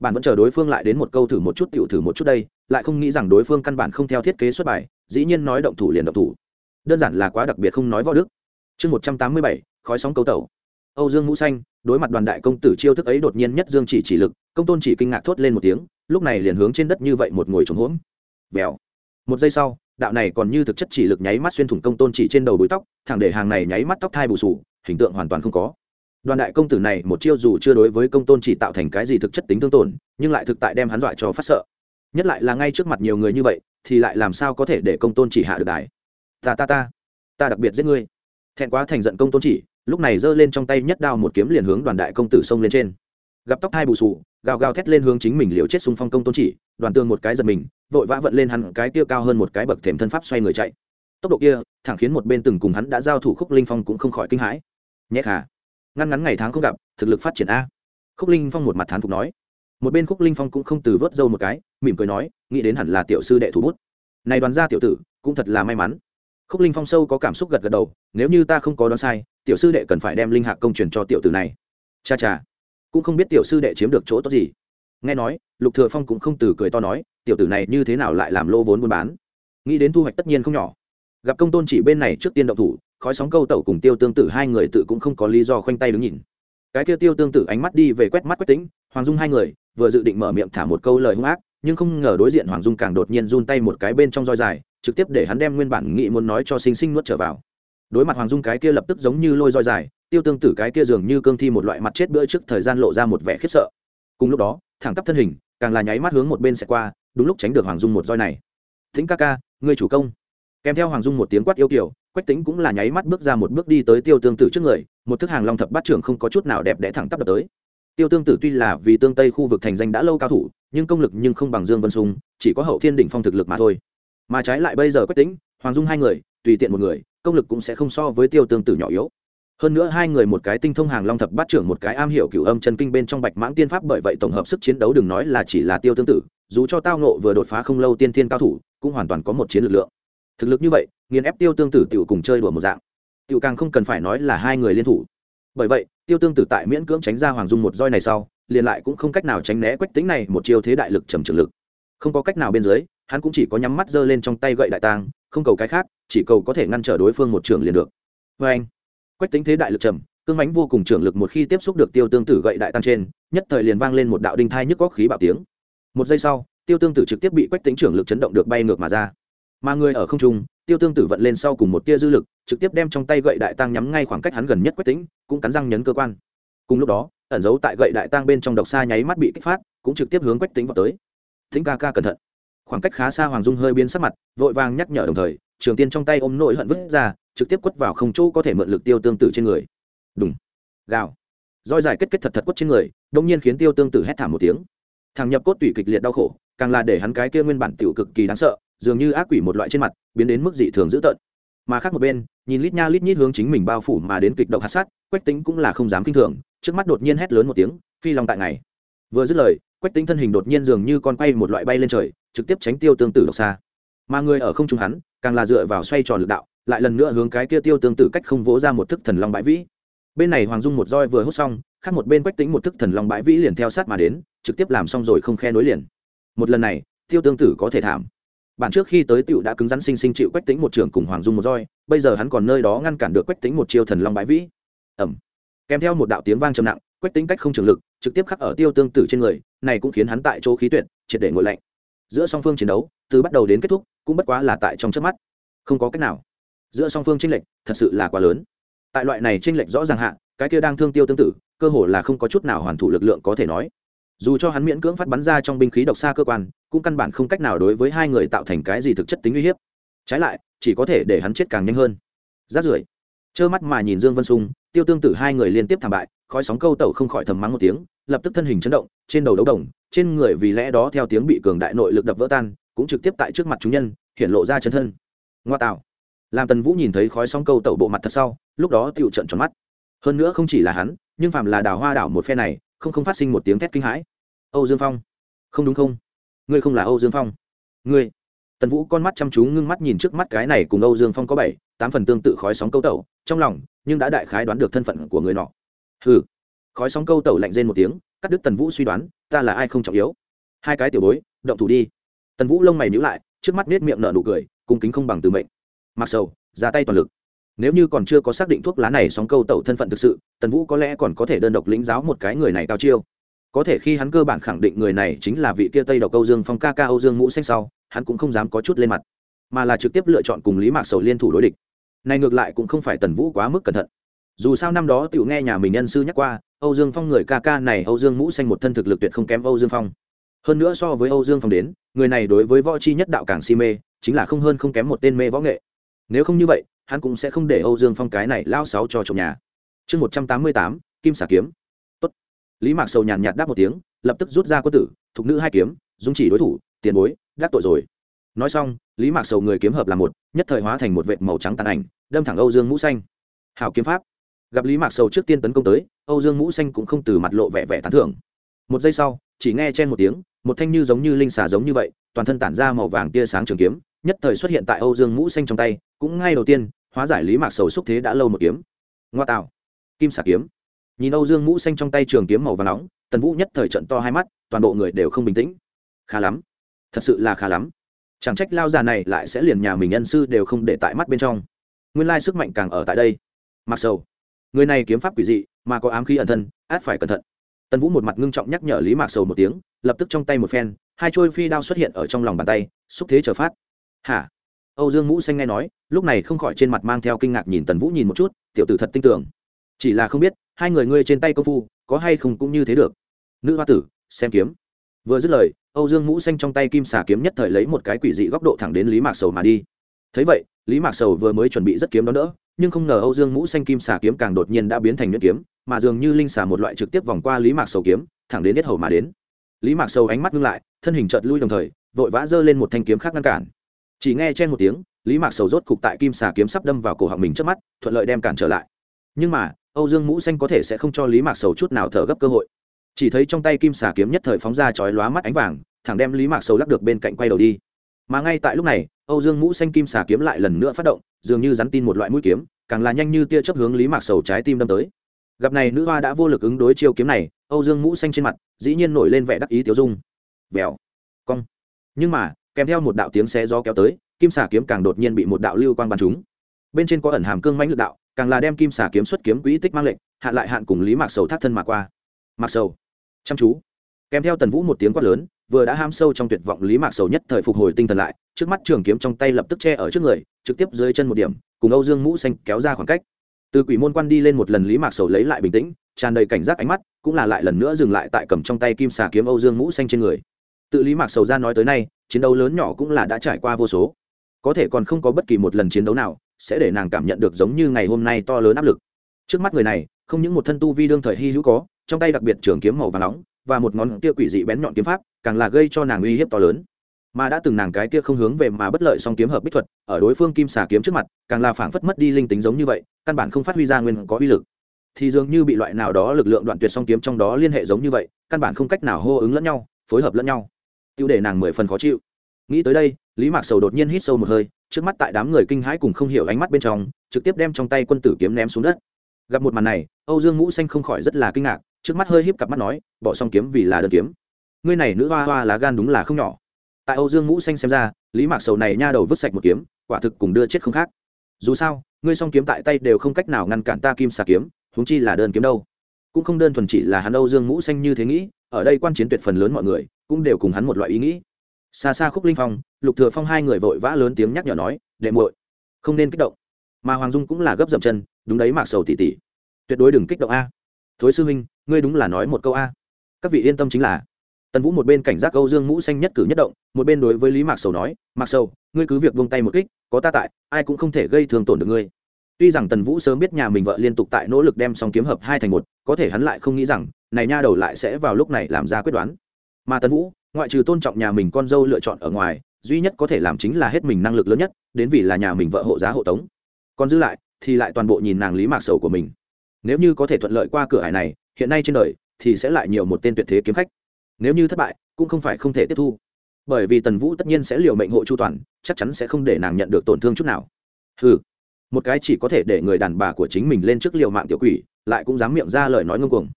Bạn vẫn chờ đối phương lại đến một câu thử một chút, tiểu thử một chút đây, lại không nghĩ rằng đối phương căn bản không theo thiết kế xuất bài, dĩ nhiên nói động thủ liền động thủ đơn giản là quá đặc biệt không nói võ đức. Chương một trăm tám mươi bảy, khói sóng cấu tẩu. Âu dương ngũ xanh, đối mặt đoàn đại công tử chiêu thức ấy đột nhiên nhất dương chỉ chỉ lực, công tôn chỉ kinh ngạc thốt lên một tiếng, lúc này liền hướng trên đất như vậy một ngồi trống hỗn vèo. Một giây sau, đạo này còn như thực chất chỉ lực nháy mắt xuyên thủng công tôn chỉ trên đầu bụi tóc, thẳng để hàng này nháy mắt tóc thai bù sù, hình tượng hoàn toàn không có. Đoàn đại công tử này một chiêu dù chưa đối với công tôn chỉ tạo thành cái gì thực chất tính thương tổn, nhưng lại thực tại đem hắn dọa cho phát sợ. Nhất lại là ngay trước mặt nhiều người như vậy, thì lại làm sao có thể để công tôn chỉ hạ được đài? Ta ta ta. Ta đặc biệt giết ngươi. Thẹn quá thành giận công tôn chỉ, lúc này giơ lên trong tay nhất đao một kiếm liền hướng đoàn đại công tử xông lên trên. Gặp tóc hai bù sù gào gào thét lên hướng chính mình liều chết xung phong công tôn chỉ, đoàn tương một cái giật mình, vội vã vận lên hắn cái kia cao hơn một cái bậc thềm thân pháp xoay người chạy. Tốc độ kia, thẳng khiến một bên từng cùng hắn đã giao thủ khúc linh phong cũng không khỏi kinh hãi. Nhét hà ngăn ngắn ngày tháng không gặp, thực lực phát triển a. Khúc linh phong một mặt thán phục nói. Một bên khúc linh phong cũng không từ vớt dâu một cái, mỉm cười nói, nghĩ đến hẳn là tiểu sư đệ thủ bút. Này đoàn gia tiểu tử, cũng thật là may mắn khúc linh phong sâu có cảm xúc gật gật đầu, nếu như ta không có đoán sai, tiểu sư đệ cần phải đem linh hạc công truyền cho tiểu tử này. Cha cha, cũng không biết tiểu sư đệ chiếm được chỗ tốt gì. Nghe nói, lục thừa phong cũng không từ cười to nói, tiểu tử này như thế nào lại làm lô vốn buôn bán? Nghĩ đến thu hoạch tất nhiên không nhỏ. Gặp công tôn chỉ bên này trước tiên động thủ, khói sóng câu tẩu cùng tiêu tương tử hai người tự cũng không có lý do khoanh tay đứng nhìn. Cái kia tiêu tương tử ánh mắt đi về quét mắt quét tính hoàng dung hai người, vừa dự định mở miệng thả một câu lời hung ác, nhưng không ngờ đối diện hoàng dung càng đột nhiên run tay một cái bên trong roi dài trực tiếp để hắn đem nguyên bản nghị muốn nói cho sinh sinh nuốt trở vào. Đối mặt hoàng dung cái kia lập tức giống như lôi roi dài, tiêu tương tử cái kia dường như cương thi một loại mặt chết bữa trước thời gian lộ ra một vẻ khiếp sợ. Cùng lúc đó, thẳng tắp thân hình, càng là nháy mắt hướng một bên sẽ qua, đúng lúc tránh được hoàng dung một roi này. Thính ca ca người chủ công. Kèm theo hoàng dung một tiếng quát yêu kiểu quách tính cũng là nháy mắt bước ra một bước đi tới tiêu tương tử trước người, một thức hàng long thập bát trưởng không có chút nào đẹp đẽ thẳng tắp đập tới. Tiêu tương tử tuy là vì tương tây khu vực thành danh đã lâu cao thủ, nhưng công lực nhưng không bằng dương vân sung, chỉ có hậu thiên đỉnh phong thực lực mà thôi mà trái lại bây giờ quách tính hoàng dung hai người, tùy tiện một người, công lực cũng sẽ không so với tiêu tương tử nhỏ yếu. Hơn nữa hai người một cái tinh thông hàng long thập bát trưởng, một cái am hiểu cửu âm chân kinh bên trong bạch mãng tiên pháp, bởi vậy tổng hợp sức chiến đấu đừng nói là chỉ là tiêu tương tử, dù cho tao nộ vừa đột phá không lâu tiên thiên cao thủ, cũng hoàn toàn có một chiến lực lượng. Thực lực như vậy, nghiền ép tiêu tương tử tiểu cùng chơi đùa một dạng. Tiểu càng không cần phải nói là hai người liên thủ. Bởi vậy, tiêu tương tử tại miễn cưỡng tránh ra hoàng dung một roi này sau, liền lại cũng không cách nào tránh né quách tính này một chiêu thế đại lực trầm trường lực. Không có cách nào bên dưới hắn cũng chỉ có nhắm mắt giơ lên trong tay gậy đại tang không cầu cái khác, chỉ cầu có thể ngăn trở đối phương một trường liền được. Vê anh, quách tính thế đại lực trầm, cương mánh vô cùng trưởng lực một khi tiếp xúc được tiêu tương tử gậy đại tăng trên, nhất thời liền vang lên một đạo đinh thai nhức góc khí bạo tiếng. Một giây sau, tiêu tương tử trực tiếp bị quách tính trưởng lực chấn động được bay ngược mà ra. Mà người ở không trung, tiêu tương tử vận lên sau cùng một tia dư lực, trực tiếp đem trong tay gậy đại tăng nhắm ngay khoảng cách hắn gần nhất quách tính, cũng cắn răng nhấn cơ quan. Cùng lúc đó, ẩn giấu tại gậy đại tăng bên trong độc xa nháy mắt bị kích phát, cũng trực tiếp hướng quách tính vào tới. Thính ca ca cẩn thận khoảng cách khá xa hoàng dung hơi biến sắc mặt, vội vàng nhắc nhở đồng thời, trường tiên trong tay ôm nội hận vứt ra, trực tiếp quất vào không chỗ có thể mượn lực tiêu tương tử trên người. Đúng gào. Roi dài kết kết thật thật quất trên người đông nhiên khiến tiêu tương tử hét thảm một tiếng. Thằng nhập cốt tủy kịch liệt đau khổ, càng là để hắn cái kia nguyên bản tiểu cực kỳ đáng sợ, dường như ác quỷ một loại trên mặt, biến đến mức dị thường dữ tợn. Mà khác một bên, nhìn lít nha lít nhít hướng chính mình bao phủ mà đến kịch độc hạt sát quách tính cũng là không dám kinh thường, trước mắt đột nhiên hét lớn một tiếng, phi lòng tại ngày. Vừa dứt lời, quách tính thân hình đột nhiên dường như con quay một loại bay lên trời trực tiếp tránh tiêu tương tử độc xa. Mà người ở không trung hắn, càng là dựa vào xoay tròn lực đạo, lại lần nữa hướng cái kia tiêu tương tử cách không vỗ ra một thức thần long bãi vĩ. Bên này hoàng dung một roi vừa hút xong, khác một bên quách tính một thức thần long bãi vĩ liền theo sát mà đến, trực tiếp làm xong rồi không khe nối liền. Một lần này, tiêu tương tử có thể thảm. Bản trước khi tới tựu đã cứng rắn sinh sinh chịu quách tính một trường cùng hoàng dung một roi, bây giờ hắn còn nơi đó ngăn cản được quách tính một chiêu thần long bãi vĩ. Ẩm kèm theo một đạo tiếng vang trầm nặng, quách tính cách không trường lực, trực tiếp khắc ở tiêu tương tử trên người, này cũng khiến hắn tại chỗ khí tuyệt, triệt để ngồi lạnh giữa song phương chiến đấu, từ bắt đầu đến kết thúc, cũng bất quá là tại trong trước mắt. Không có cách nào. Giữa song phương tranh lệch thật sự là quá lớn. Tại loại này tranh lệch rõ ràng hạ, cái kia đang thương tiêu tương tự, cơ hồ là không có chút nào hoàn thủ lực lượng có thể nói. Dù cho hắn miễn cưỡng phát bắn ra trong binh khí độc xa cơ quan, cũng căn bản không cách nào đối với hai người tạo thành cái gì thực chất tính uy hiếp. Trái lại, chỉ có thể để hắn chết càng nhanh hơn. Rát rưởi. Trơ mắt mà nhìn dương vân sung tiêu tương tử hai người liên tiếp thảm bại, khói sóng câu tẩu không khỏi thầm mắng một tiếng, lập tức thân hình chấn động, trên đầu đấu đồng, trên người vì lẽ đó theo tiếng bị cường đại nội lực đập vỡ tan, cũng trực tiếp tại trước mặt chúng nhân, hiện lộ ra chân thân. Ngoa tạo. Làm tần vũ nhìn thấy khói sóng câu tẩu bộ mặt thật sau, lúc đó tựu trận tròn mắt. Hơn nữa không chỉ là hắn, nhưng phạm là đào hoa đảo một phe này, không không phát sinh một tiếng thét kinh hãi. Âu dương phong. Không đúng không? Ngươi không là âu dương phong. Ngươi. Tần vũ con mắt chăm chú ngưng mắt nhìn trước mắt cái này cùng âu dương phong có bảy, tám phần tương tự khói sóng câu tẩu, trong lòng nhưng đã đại khái đoán được thân phận của người nọ. Hừ. Khói sóng câu tẩu lạnh rên một tiếng, cắt đứt tần vũ suy đoán, ta là ai không trọng yếu. Hai cái tiểu bối, động thủ đi. Tần vũ lông mày nhữ lại, trước mắt nết miệng nở nụ cười, cung kính không bằng từ mệnh. Mặc sầu, ra tay toàn lực. Nếu như còn chưa có xác định thuốc lá này sóng câu tẩu thân phận thực sự, tần vũ có lẽ còn có thể đơn độc lĩnh giáo một cái người này cao chiêu. Có thể khi hắn cơ bản khẳng định người này chính là vị kia tây độc câu dương phong ca ca âu dương mũ xanh sau, hắn cũng không dám có chút lên mặt, mà là trực tiếp lựa chọn cùng lý mạc sầu liên thủ đối địch này ngược lại cũng không phải tần vũ quá mức cẩn thận. Dù sao năm đó tiểu nghe nhà mình nhân sư nhắc qua, âu dương phong người ca ca này âu dương mũ xanh một thân thực lực tuyệt không kém âu dương phong. Hơn nữa so với âu dương phong đến, người này đối với võ chi nhất đạo càng si mê, chính là không hơn không kém một tên mê võ nghệ. Nếu không như vậy, hắn cũng sẽ không để âu dương phong cái này lao sáu cho chồng nhà. Chương một trăm tám mươi tám, kim xà kiếm. Tốt. lý mạc sầu nhàn nhạt đáp một tiếng, lập tức rút ra quân tử, thục nữ hai kiếm, dung chỉ đối thủ, tiền bối gác tội rồi nói xong, lý mạc sầu người kiếm hợp là một, nhất thời hóa thành một vệt màu trắng tàn ảnh, đâm thẳng âu dương mũ xanh. Hảo kiếm pháp. Gặp lý mạc sầu trước tiên tấn công tới, âu dương mũ xanh cũng không từ mặt lộ vẻ vẻ tán thưởng. Một giây sau, chỉ nghe chen một tiếng, một thanh như giống như linh xà giống như vậy, toàn thân tản ra màu vàng tia sáng trường kiếm, nhất thời xuất hiện tại âu dương mũ xanh trong tay, cũng ngay đầu tiên, hóa giải lý mạc sầu xúc thế đã lâu một kiếm. Ngoa tạo. Kim xà kiếm. Nhìn âu dương mũ xanh trong tay trường kiếm màu và nóng, tần vũ nhất thời trận to hai mắt, toàn bộ người đều không bình tĩnh. Khá lắm. Thật sự là khá lắm chẳng trách lao già này lại sẽ liền nhà mình nhân sư đều không để tại mắt bên trong. Nguyên lai sức mạnh càng ở tại đây. Mặc sầu. Người này kiếm pháp quỷ dị, mà có ám khí ẩn thân, át phải cẩn thận. Tần vũ một mặt ngưng trọng nhắc nhở lý mạc sầu một tiếng, lập tức trong tay một phen, hai trôi phi đao xuất hiện ở trong lòng bàn tay, xúc thế trở phát. Hả? Âu dương mũ xanh nghe nói, lúc này không khỏi trên mặt mang theo kinh ngạc nhìn tần vũ nhìn một chút, tiểu tử thật tin tưởng chỉ là không biết, hai người ngươi trên tay công phu, có hay không cũng như thế được. Nữ hoa tử, xem kiếm. Vừa dứt lời âu dương mũ xanh trong tay kim xà kiếm nhất thời lấy một cái quỷ dị góc độ thẳng đến lý mạc sầu mà đi. Thấy vậy, lý mạc sầu vừa mới chuẩn bị rất kiếm đó đỡ, nhưng không ngờ âu dương mũ xanh kim xà kiếm càng đột nhiên đã biến thành nhuyễn kiếm, mà dường như linh xà một loại trực tiếp vòng qua lý mạc sầu kiếm, thẳng đến giết hầu mà đến. Lý mạc sầu ánh mắt ngưng lại, thân hình chợt lui đồng thời, vội vã giơ lên một thanh kiếm khác ngăn cản. Chỉ nghe chen một tiếng, lý mạc sầu rốt cục tại kim xà kiếm sắp đâm vào cổ họng mình trước mắt, thuận lợi đem cản trở lại. Nhưng mà, âu dương mũ xanh có thể sẽ không cho lý mạc sầu chút nào thở gấp cơ hội. Chỉ thấy trong tay kim xà kiếm nhất thời phóng ra chói lóa mắt ánh vàng thẳng đem lý mạc sầu lắc được bên cạnh quay đầu đi mà ngay tại lúc này âu dương mũ xanh kim xà kiếm lại lần nữa phát động dường như rắn tin một loại mũi kiếm càng là nhanh như tia chấp hướng lý mạc sầu trái tim đâm tới gặp này nữ hoa đã vô lực ứng đối chiêu kiếm này âu dương mũ xanh trên mặt dĩ nhiên nổi lên vẻ đắc ý tiêu dung vèo cong nhưng mà kèm theo một đạo tiếng xe gió kéo tới kim xà kiếm càng đột nhiên bị một đạo lưu quang bắn trúng bên trên có ẩn hàm cương mãnh lực đạo càng là đem kim xà kiếm xuất kiếm quỹ tích mang lệnh hạn lại hạn cùng lý mạc sầu thác thân mà qua mạc sầu chăm chú kèm theo tần vũ một tiếng quát lớn vừa đã ham sâu trong tuyệt vọng lý mạc sầu nhất thời phục hồi tinh thần lại, trước mắt trường kiếm trong tay lập tức che ở trước người, trực tiếp dưới chân một điểm, cùng âu dương mũ xanh kéo ra khoảng cách. Từ quỷ môn quan đi lên một lần lý mạc sầu lấy lại bình tĩnh, tràn đầy cảnh giác ánh mắt, cũng là lại lần nữa dừng lại tại cầm trong tay kim xà kiếm âu dương mũ xanh trên người. Tự lý mạc sầu ra nói tới nay, chiến đấu lớn nhỏ cũng là đã trải qua vô số. Có thể còn không có bất kỳ một lần chiến đấu nào sẽ để nàng cảm nhận được giống như ngày hôm nay to lớn áp lực. Trước mắt người này, không những một thân tu vi đương thời hy hữu có, trong tay đặc biệt trường kiếm màu và nóng và một ngón kia quỷ dị bén nhọn kiếm pháp, càng là gây cho nàng uy hiếp to lớn. Mà đã từng nàng cái kia không hướng về mà bất lợi song kiếm hợp bích thuật, ở đối phương kim xà kiếm trước mặt, càng là phảng phất mất đi linh tính giống như vậy, căn bản không phát huy ra nguyên có uy lực. Thì dường như bị loại nào đó lực lượng đoạn tuyệt song kiếm trong đó liên hệ giống như vậy, căn bản không cách nào hô ứng lẫn nhau, phối hợp lẫn nhau. Tiêu để nàng mười phần khó chịu. Nghĩ tới đây, lý mạc sầu đột nhiên hít sâu một hơi, trước mắt tại đám người kinh hãi cùng không hiểu ánh mắt bên trong, trực tiếp đem trong tay quân tử kiếm ném xuống đất. Gặp một màn này, âu dương ngũ xanh không khỏi rất là kinh ngạc trước mắt hơi híp cặp mắt nói, bỏ xong kiếm vì là đơn kiếm. Ngươi này nữ hoa hoa lá gan đúng là không nhỏ. Tại âu dương ngũ xanh xem ra, lý mạc sầu này nha đầu vứt sạch một kiếm, quả thực cùng đưa chết không khác. Dù sao, ngươi song kiếm tại tay đều không cách nào ngăn cản ta kim xà kiếm, huống chi là đơn kiếm đâu. Cũng không đơn thuần chỉ là hắn âu dương ngũ xanh như thế nghĩ, ở đây quan chiến tuyệt phần lớn mọi người cũng đều cùng hắn một loại ý nghĩ. Xa xa khúc linh phong, lục thừa phong hai người vội vã lớn tiếng nhắc nhở nói, đệ muội, không nên kích động. Mà hoàng dung cũng là gấp dậm chân, đúng đấy mạc sầu tỉ tỉ tuyệt đối đừng kích động a. Thối sư huynh ngươi đúng là nói một câu a. Các vị yên tâm chính là, tần vũ một bên cảnh giác câu dương mũ xanh nhất cử nhất động, một bên đối với lý mạc sầu nói, mạc sầu, ngươi cứ việc buông tay một kích, có ta tại, ai cũng không thể gây thương tổn được ngươi. Tuy rằng tần vũ sớm biết nhà mình vợ liên tục tại nỗ lực đem xong kiếm hợp hai thành một, có thể hắn lại không nghĩ rằng, này nha đầu lại sẽ vào lúc này làm ra quyết đoán. Mà tần vũ, ngoại trừ tôn trọng nhà mình con dâu lựa chọn ở ngoài, duy nhất có thể làm chính là hết mình năng lực lớn nhất, đến vì là nhà mình vợ hộ giá hộ tống. Còn giữ lại, thì lại toàn bộ nhìn nàng lý mạc sầu của mình. Nếu như có thể thuận lợi qua cửa hải này hiện nay trên đời thì sẽ lại nhiều một tên tuyệt thế kiếm khách. Nếu như thất bại, cũng không phải không thể tiếp thu. Bởi vì tần vũ tất nhiên sẽ liều mệnh hộ chu toàn, chắc chắn sẽ không để nàng nhận được tổn thương chút nào. Ừ một cái chỉ có thể để người đàn bà của chính mình lên trước liều mạng tiểu quỷ, lại cũng dám miệng ra lời nói ngông cuồng.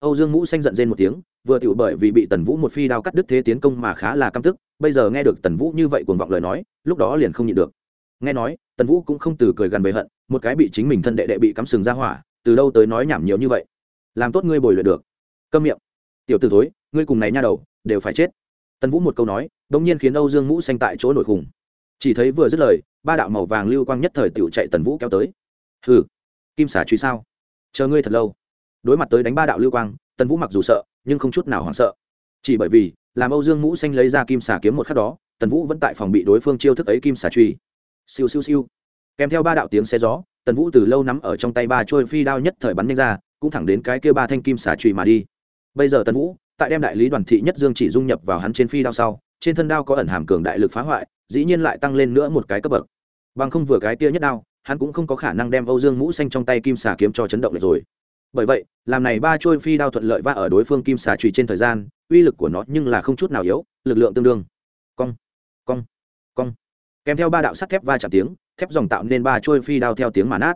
Âu dương ngũ xanh giận rên một tiếng, vừa tiểu bởi vì bị tần vũ một phi đao cắt đứt thế tiến công mà khá là căm tức, bây giờ nghe được tần vũ như vậy cuồng vọng lời nói, lúc đó liền không nhịn được. Nghe nói, tần vũ cũng không từ cười gần bề hận, một cái bị chính mình thân đệ đệ bị cắm sừng ra hỏa, từ đâu tới nói nhảm nhiều như vậy? Làm tốt ngươi bồi luyện được. Câm miệng. Tiểu t ử thối, ngươi cùng này nha đầu, đều phải chết. Tần vũ một câu nói đ ỗ n nhiên khiến âu dương ngũ xanh tại chỗ nổi khủng chỉ thấy vừa dứt lời, ba đạo màu vàng lưu quang nhất thời tiểu chạy tần vũ kéo tới. Hừ, kim xả truy sao? Chờ ngươi thật lâu. Đối mặt tới đánh ba đạo lưu quang, tần vũ mặc dù sợ, nhưng không chút nào hoảng sợ. Chỉ bởi vì, làm âu dương ngũ xanh lấy ra kim xả kiếm một khắc đó, tần vũ vẫn tại phòng bị đối phương chiêu thức ấy kim xả truy. Siêu siêu siêu. Kèm theo ba đạo tiếng xe gió, tần vũ từ lâu nắm ở trong tay ba trôi phi đao nhất thời bắn nhanh ra cũng thẳng đến cái kia ba thanh kim xả trùy mà đi. Bây giờ tần vũ, tại đem đại lý đoàn thị nhất dương chỉ dung nhập vào hắn trên phi đao sau, trên thân đao có ẩn hàm cường đại lực phá hoại, dĩ nhiên lại tăng lên nữa một cái cấp bậc. Bằng không vừa cái kia nhất đao, hắn cũng không có khả năng đem âu dương mũ xanh trong tay kim xà kiếm cho chấn động lại rồi. Bởi vậy, làm này ba trôi phi đao thuận lợi va ở đối phương kim xà trùy trên thời gian, uy lực của nó nhưng là không chút nào yếu, lực lượng tương đương. Cong cong cong. Kèm theo ba đạo sắt thép va chạm tiếng, thép dòng tạo nên ba trôi phi đao theo tiếng mà nát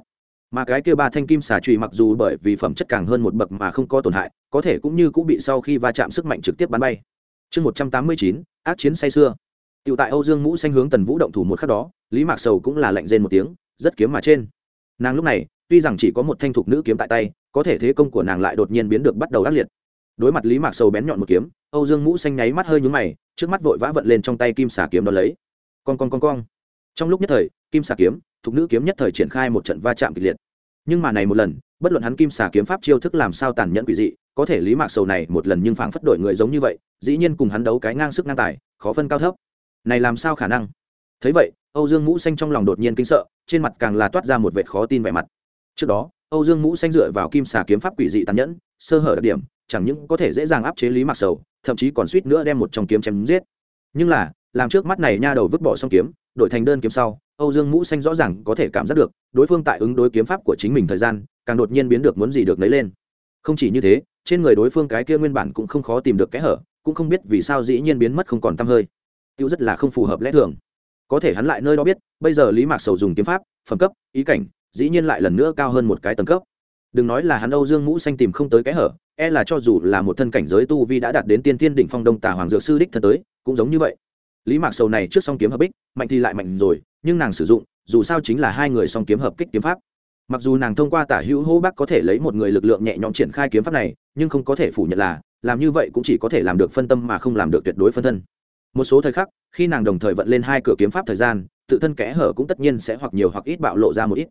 mà cái kia ba thanh kim xà trùy mặc dù bởi vì phẩm chất càng hơn một bậc mà không có tổn hại có thể cũng như cũng bị sau khi va chạm sức mạnh trực tiếp bắn bay chương một trăm tám mươi chín ác chiến say xưa Tiểu tại Âu Dương Mũ xanh hướng Tần Vũ động thủ một khắc đó, Lý Mạc Sầu cũng là lạnh rên một tiếng, rất kiếm mà trên. Nàng lúc này, tuy rằng chỉ có một thanh thục nữ kiếm tại tay, có thể thế công của nàng lại đột nhiên biến được bắt đầu ác liệt. Đối mặt Lý Mạc Sầu bén nhọn một kiếm, Âu Dương Mũ xanh nháy mắt hơi nhướng mày, trước mắt vội vã vận lên trong tay kim xà kiếm đó lấy. Con con con con. Trong lúc nhất thời, kim xà kiếm, thục nữ kiếm nhất thời triển khai một trận va chạm kịch liệt. Nhưng mà này một lần, bất luận hắn kim xà kiếm pháp chiêu thức làm sao tàn nhẫn quỷ dị, có thể Lý Mạc Sầu này một lần nhưng phảng phất đổi người giống như vậy, dĩ nhiên cùng hắn đấu cái ngang sức ngang tài, khó phân cao thấp. Này làm sao khả năng? Thấy vậy âu dương mũ xanh trong lòng đột nhiên kinh sợ trên mặt càng là toát ra một vệt khó tin vẻ mặt. Trước đó âu dương mũ xanh dựa vào kim xà kiếm pháp quỷ dị tàn nhẫn sơ hở đặc điểm chẳng những có thể dễ dàng áp chế lý mạc sầu thậm chí còn suýt nữa đem một trong kiếm chém giết. Nhưng là làm trước mắt này nha đầu vứt bỏ xong kiếm đổi thành đơn kiếm sau, âu dương mũ xanh rõ ràng có thể cảm giác được, đối phương tại ứng đối kiếm pháp của chính mình thời gian, càng đột nhiên biến được muốn gì được lấy lên. Không chỉ như thế, trên người đối phương cái kia nguyên bản cũng không khó tìm được kẽ hở, cũng không biết vì sao dĩ nhiên biến mất không còn t hơi. Tiêu rất là không phù hợp lẽ thường. Có thể hắn lại nơi đó biết, bây giờ lý mạc sầu dùng kiếm pháp, phẩm cấp, ý cảnh, dĩ nhiên lại lần nữa cao hơn một cái tầng cấp. Đừng nói là hắn âu dương mũ xanh tìm không tới kẽ hở e là cho dù là một thân cảnh giới tu vi đã đạt đến tiên tiên đỉnh phong đông tà hoàng dược sư đích thân tới, cũng giống như vậy lý mạc sầu này trước song kiếm hợp bích, mạnh thì lại mạnh rồi, nhưng nàng sử dụng, dù sao chính là hai người song kiếm hợp kích kiếm pháp. Mặc dù nàng thông qua tả hữu hô bác có thể lấy một người lực lượng nhẹ nhõm triển khai kiếm pháp này, nhưng không có thể phủ nhận là, làm như vậy cũng chỉ có thể làm được phân tâm mà không làm được tuyệt đối phân thân. Một số thời khắc, khi nàng đồng thời vận lên hai cửa kiếm pháp thời gian, tự thân kẽ hở cũng tất nhiên sẽ hoặc nhiều hoặc ít bạo lộ ra một ít.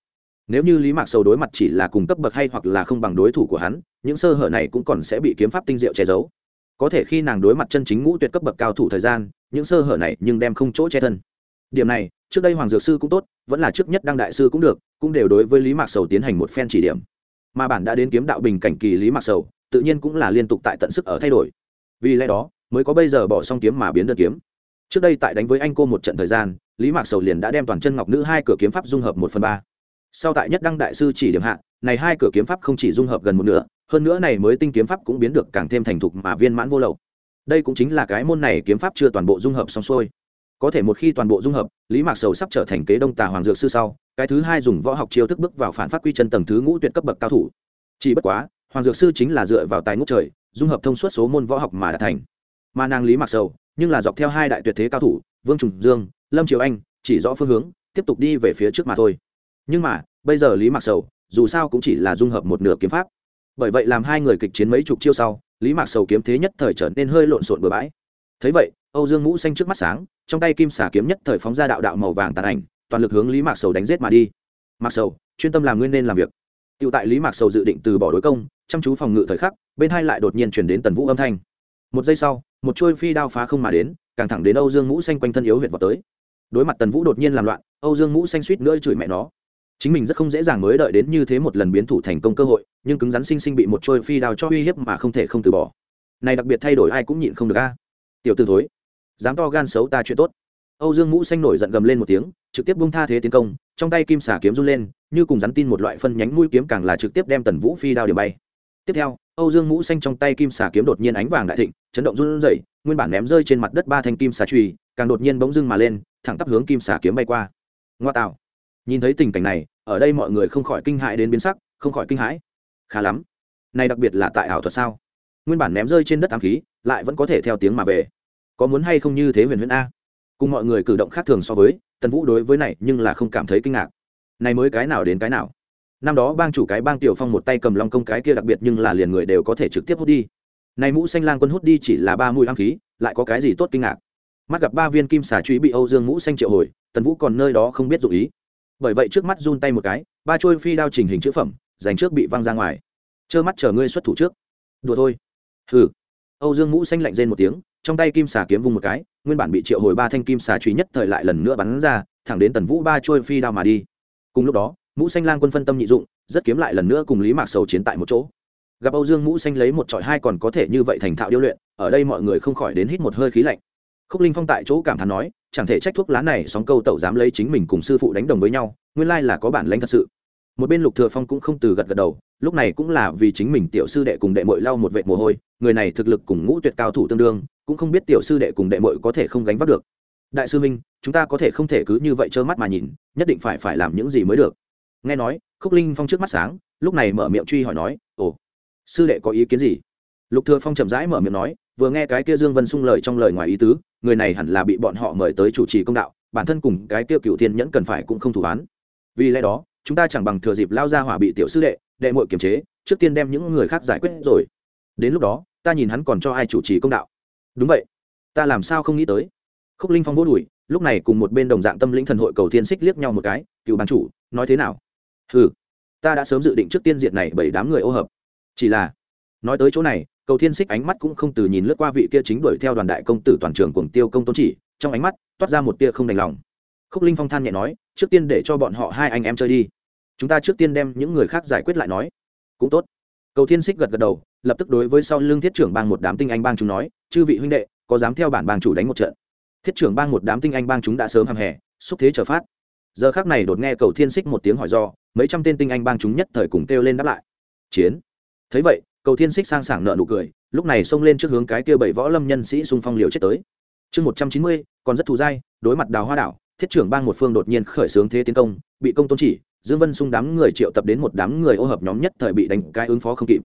Nếu như lý mạc sầu đối mặt chỉ là cùng cấp bậc hay hoặc là không bằng đối thủ của hắn, những sơ hở này cũng còn sẽ bị kiếm pháp tinh diệu che giấu. Có thể khi nàng đối mặt chân chính ngũ tuyệt cấp bậc cao thủ thời gian những sơ hở này nhưng đem không chỗ che thân. Điểm này, trước đây hoàng dược sư cũng tốt, vẫn là trước nhất đăng đại sư cũng được, cũng đều đối với lý mạc sầu tiến hành một phen chỉ điểm. Mà bản đã đến kiếm đạo bình cảnh kỳ lý mạc sầu, tự nhiên cũng là liên tục tại tận sức ở thay đổi. Vì lẽ đó, mới có bây giờ bỏ xong kiếm mà biến đơn kiếm. Trước đây tại đánh với anh cô một trận thời gian, lý mạc sầu liền đã đem toàn chân ngọc nữ hai cửa kiếm pháp dung hợp một phần ba. Sau tại nhất đăng đại sư chỉ điểm hạ, này hai cửa kiếm pháp không chỉ dung hợp gần một nửa, hơn nữa này mới tinh kiếm pháp cũng biến được càng thêm thành thục mà viên mãn vô lậu đây cũng chính là cái môn này kiếm pháp chưa toàn bộ dung hợp xong xuôi. Có thể một khi toàn bộ dung hợp, lý mạc sầu sắp trở thành kế đông tà hoàng dược sư sau, cái thứ hai dùng võ học chiêu thức bước vào phản phát quy chân tầng thứ ngũ tuyệt cấp bậc cao thủ. Chỉ bất quá, hoàng dược sư chính là dựa vào tài ngũ trời, dung hợp thông suốt số môn võ học mà đã thành. Mà nàng lý mặc sầu, nhưng là dọc theo hai đại tuyệt thế cao thủ, vương trùng dương, lâm triều anh, chỉ rõ phương hướng, tiếp tục đi về phía trước mà thôi. Nhưng mà, bây giờ lý mặc sầu, dù sao cũng chỉ là dung hợp một nửa kiếm pháp. Bởi vậy làm hai người kịch chiến mấy chục chiêu sau lý mạc sầu kiếm thế nhất thời trở nên hơi lộn xộn bừa bãi. Thấy vậy, âu dương ngũ xanh trước mắt sáng, trong tay kim xả kiếm nhất thời phóng ra đạo đạo màu vàng tàn ảnh, toàn lực hướng lý mạc sầu đánh g i ế t mà đi. Mạc sầu, chuyên tâm làm nguyên nên làm việc. T i ể u tại lý mạc sầu dự định từ bỏ đối công, chăm chú phòng ngự thời khắc, bên hai lại đột nhiên chuyển đến tần vũ âm thanh. Một giây sau, một chuôi phi đao phá không mà đến, càng thẳng đến âu dương ngũ xanh quanh thân yếu huyện vào tới. Đối mặt tần vũ đột nhiên làm loạn, âu dương ngũ xanh suýt nữa chửi mẹ nó chính mình rất không dễ dàng mới đợi đến như thế một lần biến thủ thành công cơ hội, nhưng cứng rắn sinh sinh bị một trôi phi đao cho uy hiếp mà không thể không từ bỏ. Này đặc biệt thay đổi ai cũng nhịn không được a. Tiểu từ thối, dám to gan xấu ta chuyện tốt. Âu dương ngũ xanh nổi giận gầm lên một tiếng, trực tiếp bung tha thế tiến công, trong tay kim xả kiếm run lên, như cùng rắn tin một loại phân nhánh mũi kiếm càng là trực tiếp đem tần vũ phi đao điểm bay. Tiếp theo, âu dương ngũ xanh trong tay kim xà kiếm đột nhiên ánh vàng đại thịnh, chấn động run rẩy, nguyên bản ném rơi trên mặt đất ba thanh kim xà trùy càng đột nhiên bỗng dưng mà lên, thẳng tắp hướng kim xà kiếm bay qua. Ngoa tạo nhìn thấy tình cảnh này, ở đây mọi người không khỏi kinh hãi đến biến sắc, không khỏi kinh hãi. Khá lắm. Này đặc biệt là tại ảo thuật sao? Nguyên bản ném rơi trên đất ám khí, lại vẫn có thể theo tiếng mà về. Có muốn hay không như thế huyền huyền a? Cùng mọi người cử động khác thường so với, tần vũ đối với này nhưng là không cảm thấy kinh ngạc. Này mới cái nào đến cái nào? Năm đó bang chủ cái bang tiểu phong một tay cầm long công cái kia đặc biệt nhưng là liền người đều có thể trực tiếp hút đi. Này mũ xanh lang quân hút đi chỉ là ba mũi ám khí, lại có cái gì tốt kinh ngạc? Mắt gặp ba viên kim xà truy bị âu dương mũ xanh triệu hồi, tần vũ còn nơi đó không biết dụ ý bởi vậy trước mắt run tay một cái, ba trôi phi đao trình hình chữ phẩm, dành trước bị văng ra ngoài. Trơ mắt chờ ngươi xuất thủ trước. Đùa thôi. Hừ. Âu dương mũ xanh lạnh rên một tiếng, trong tay kim xà kiếm vung một cái, nguyên bản bị triệu hồi ba thanh kim xà truy nhất thời lại lần nữa bắn ra, thẳng đến tần vũ ba trôi phi đao mà đi. Cùng lúc đó, mũ xanh lang quân phân tâm nhị dụng, rất kiếm lại lần nữa cùng lý mạc sầu chiến tại một chỗ. Gặp âu dương mũ xanh lấy một trọi hai còn có thể như vậy thành thạo điêu luyện, ở đây mọi người không khỏi đến hít một hơi khí lạnh. Khúc linh phong tại chỗ cảm thán nói chẳng thể trách thuốc lá này sóng câu tẩu dám lấy chính mình cùng sư phụ đánh đồng với nhau, nguyên lai là có bản lãnh thật sự. Một bên lục thừa phong cũng không từ gật gật đầu, lúc này cũng là vì chính mình tiểu sư đệ cùng đệ muội lau một vệt mồ hôi, người này thực lực cùng ngũ tuyệt cao thủ tương đương, cũng không biết tiểu sư đệ cùng đệ muội có thể không gánh vác được. Đại sư minh, chúng ta có thể không thể cứ như vậy trơ mắt mà nhìn, nhất định phải phải làm những gì mới được. Nghe nói, khúc linh phong trước mắt sáng, lúc này mở miệng truy hỏi nói, ồ, sư đệ có ý kiến gì? Lục thừa phong chậm rãi mở miệng nói vừa nghe cái kia dương vân sung lời trong lời ngoài ý tứ, người này hẳn là bị bọn họ mời tới chủ trì công đạo, bản thân cùng cái kia cựu thiên nhẫn cần phải cũng không thủ án vì lẽ đó, chúng ta chẳng bằng thừa dịp lao ra hỏa bị tiểu sư đệ đệ muội kiềm chế, trước tiên đem những người khác giải quyết rồi. Đến lúc đó, ta nhìn hắn còn cho ai chủ trì công đạo. Đúng vậy. Ta làm sao không nghĩ tới? Khúc linh phong vô đùi lúc này cùng một bên đồng dạng tâm linh thần hội cầu thiên xích liếc nhau một cái, cựu ban chủ, nói thế nào? Ừ ta đã sớm dự định trước tiên diện này bảy đám người ô hợp. Chỉ là, nói tới chỗ này cầu thiên xích ánh mắt cũng không từ nhìn lướt qua vị kia chính đuổi theo đoàn đại công tử toàn trường cuồng tiêu công tôn chỉ, trong ánh mắt toát ra một tia không đành lòng. Khúc linh phong than nhẹ nói, trước tiên để cho bọn họ hai anh em chơi đi. Chúng ta trước tiên đem những người khác giải quyết lại nói. Cũng tốt. Cầu thiên xích gật gật đầu, lập tức đối với sau lưng thiết trưởng bang một đám tinh anh bang chúng nói, chư vị huynh đệ, có dám theo bản bang chủ đánh một trận? Thiết trưởng bang một đám tinh anh bang chúng đã sớm hàm hè, xúc thế trở phát. Giờ khác này đột nghe cầu thiên xích một tiếng hỏi do, mấy trăm tên tinh anh bang chúng nhất thời cùng kêu lên đáp lại. Chiến. Thấy vậy cầu thiên xích sang sảng nợ nụ cười, lúc này xông lên trước hướng cái kia bảy võ lâm nhân sĩ xung phong liều chết tới. Chương một trăm chín mươi, còn rất thù dai, đối mặt đào hoa đảo, thiết trưởng bang một phương đột nhiên khởi xướng thế tiến công, bị công tôn chỉ, dương vân xung đám người triệu tập đến một đám người ô hợp nhóm nhất thời bị đánh cái ứng phó không kịp.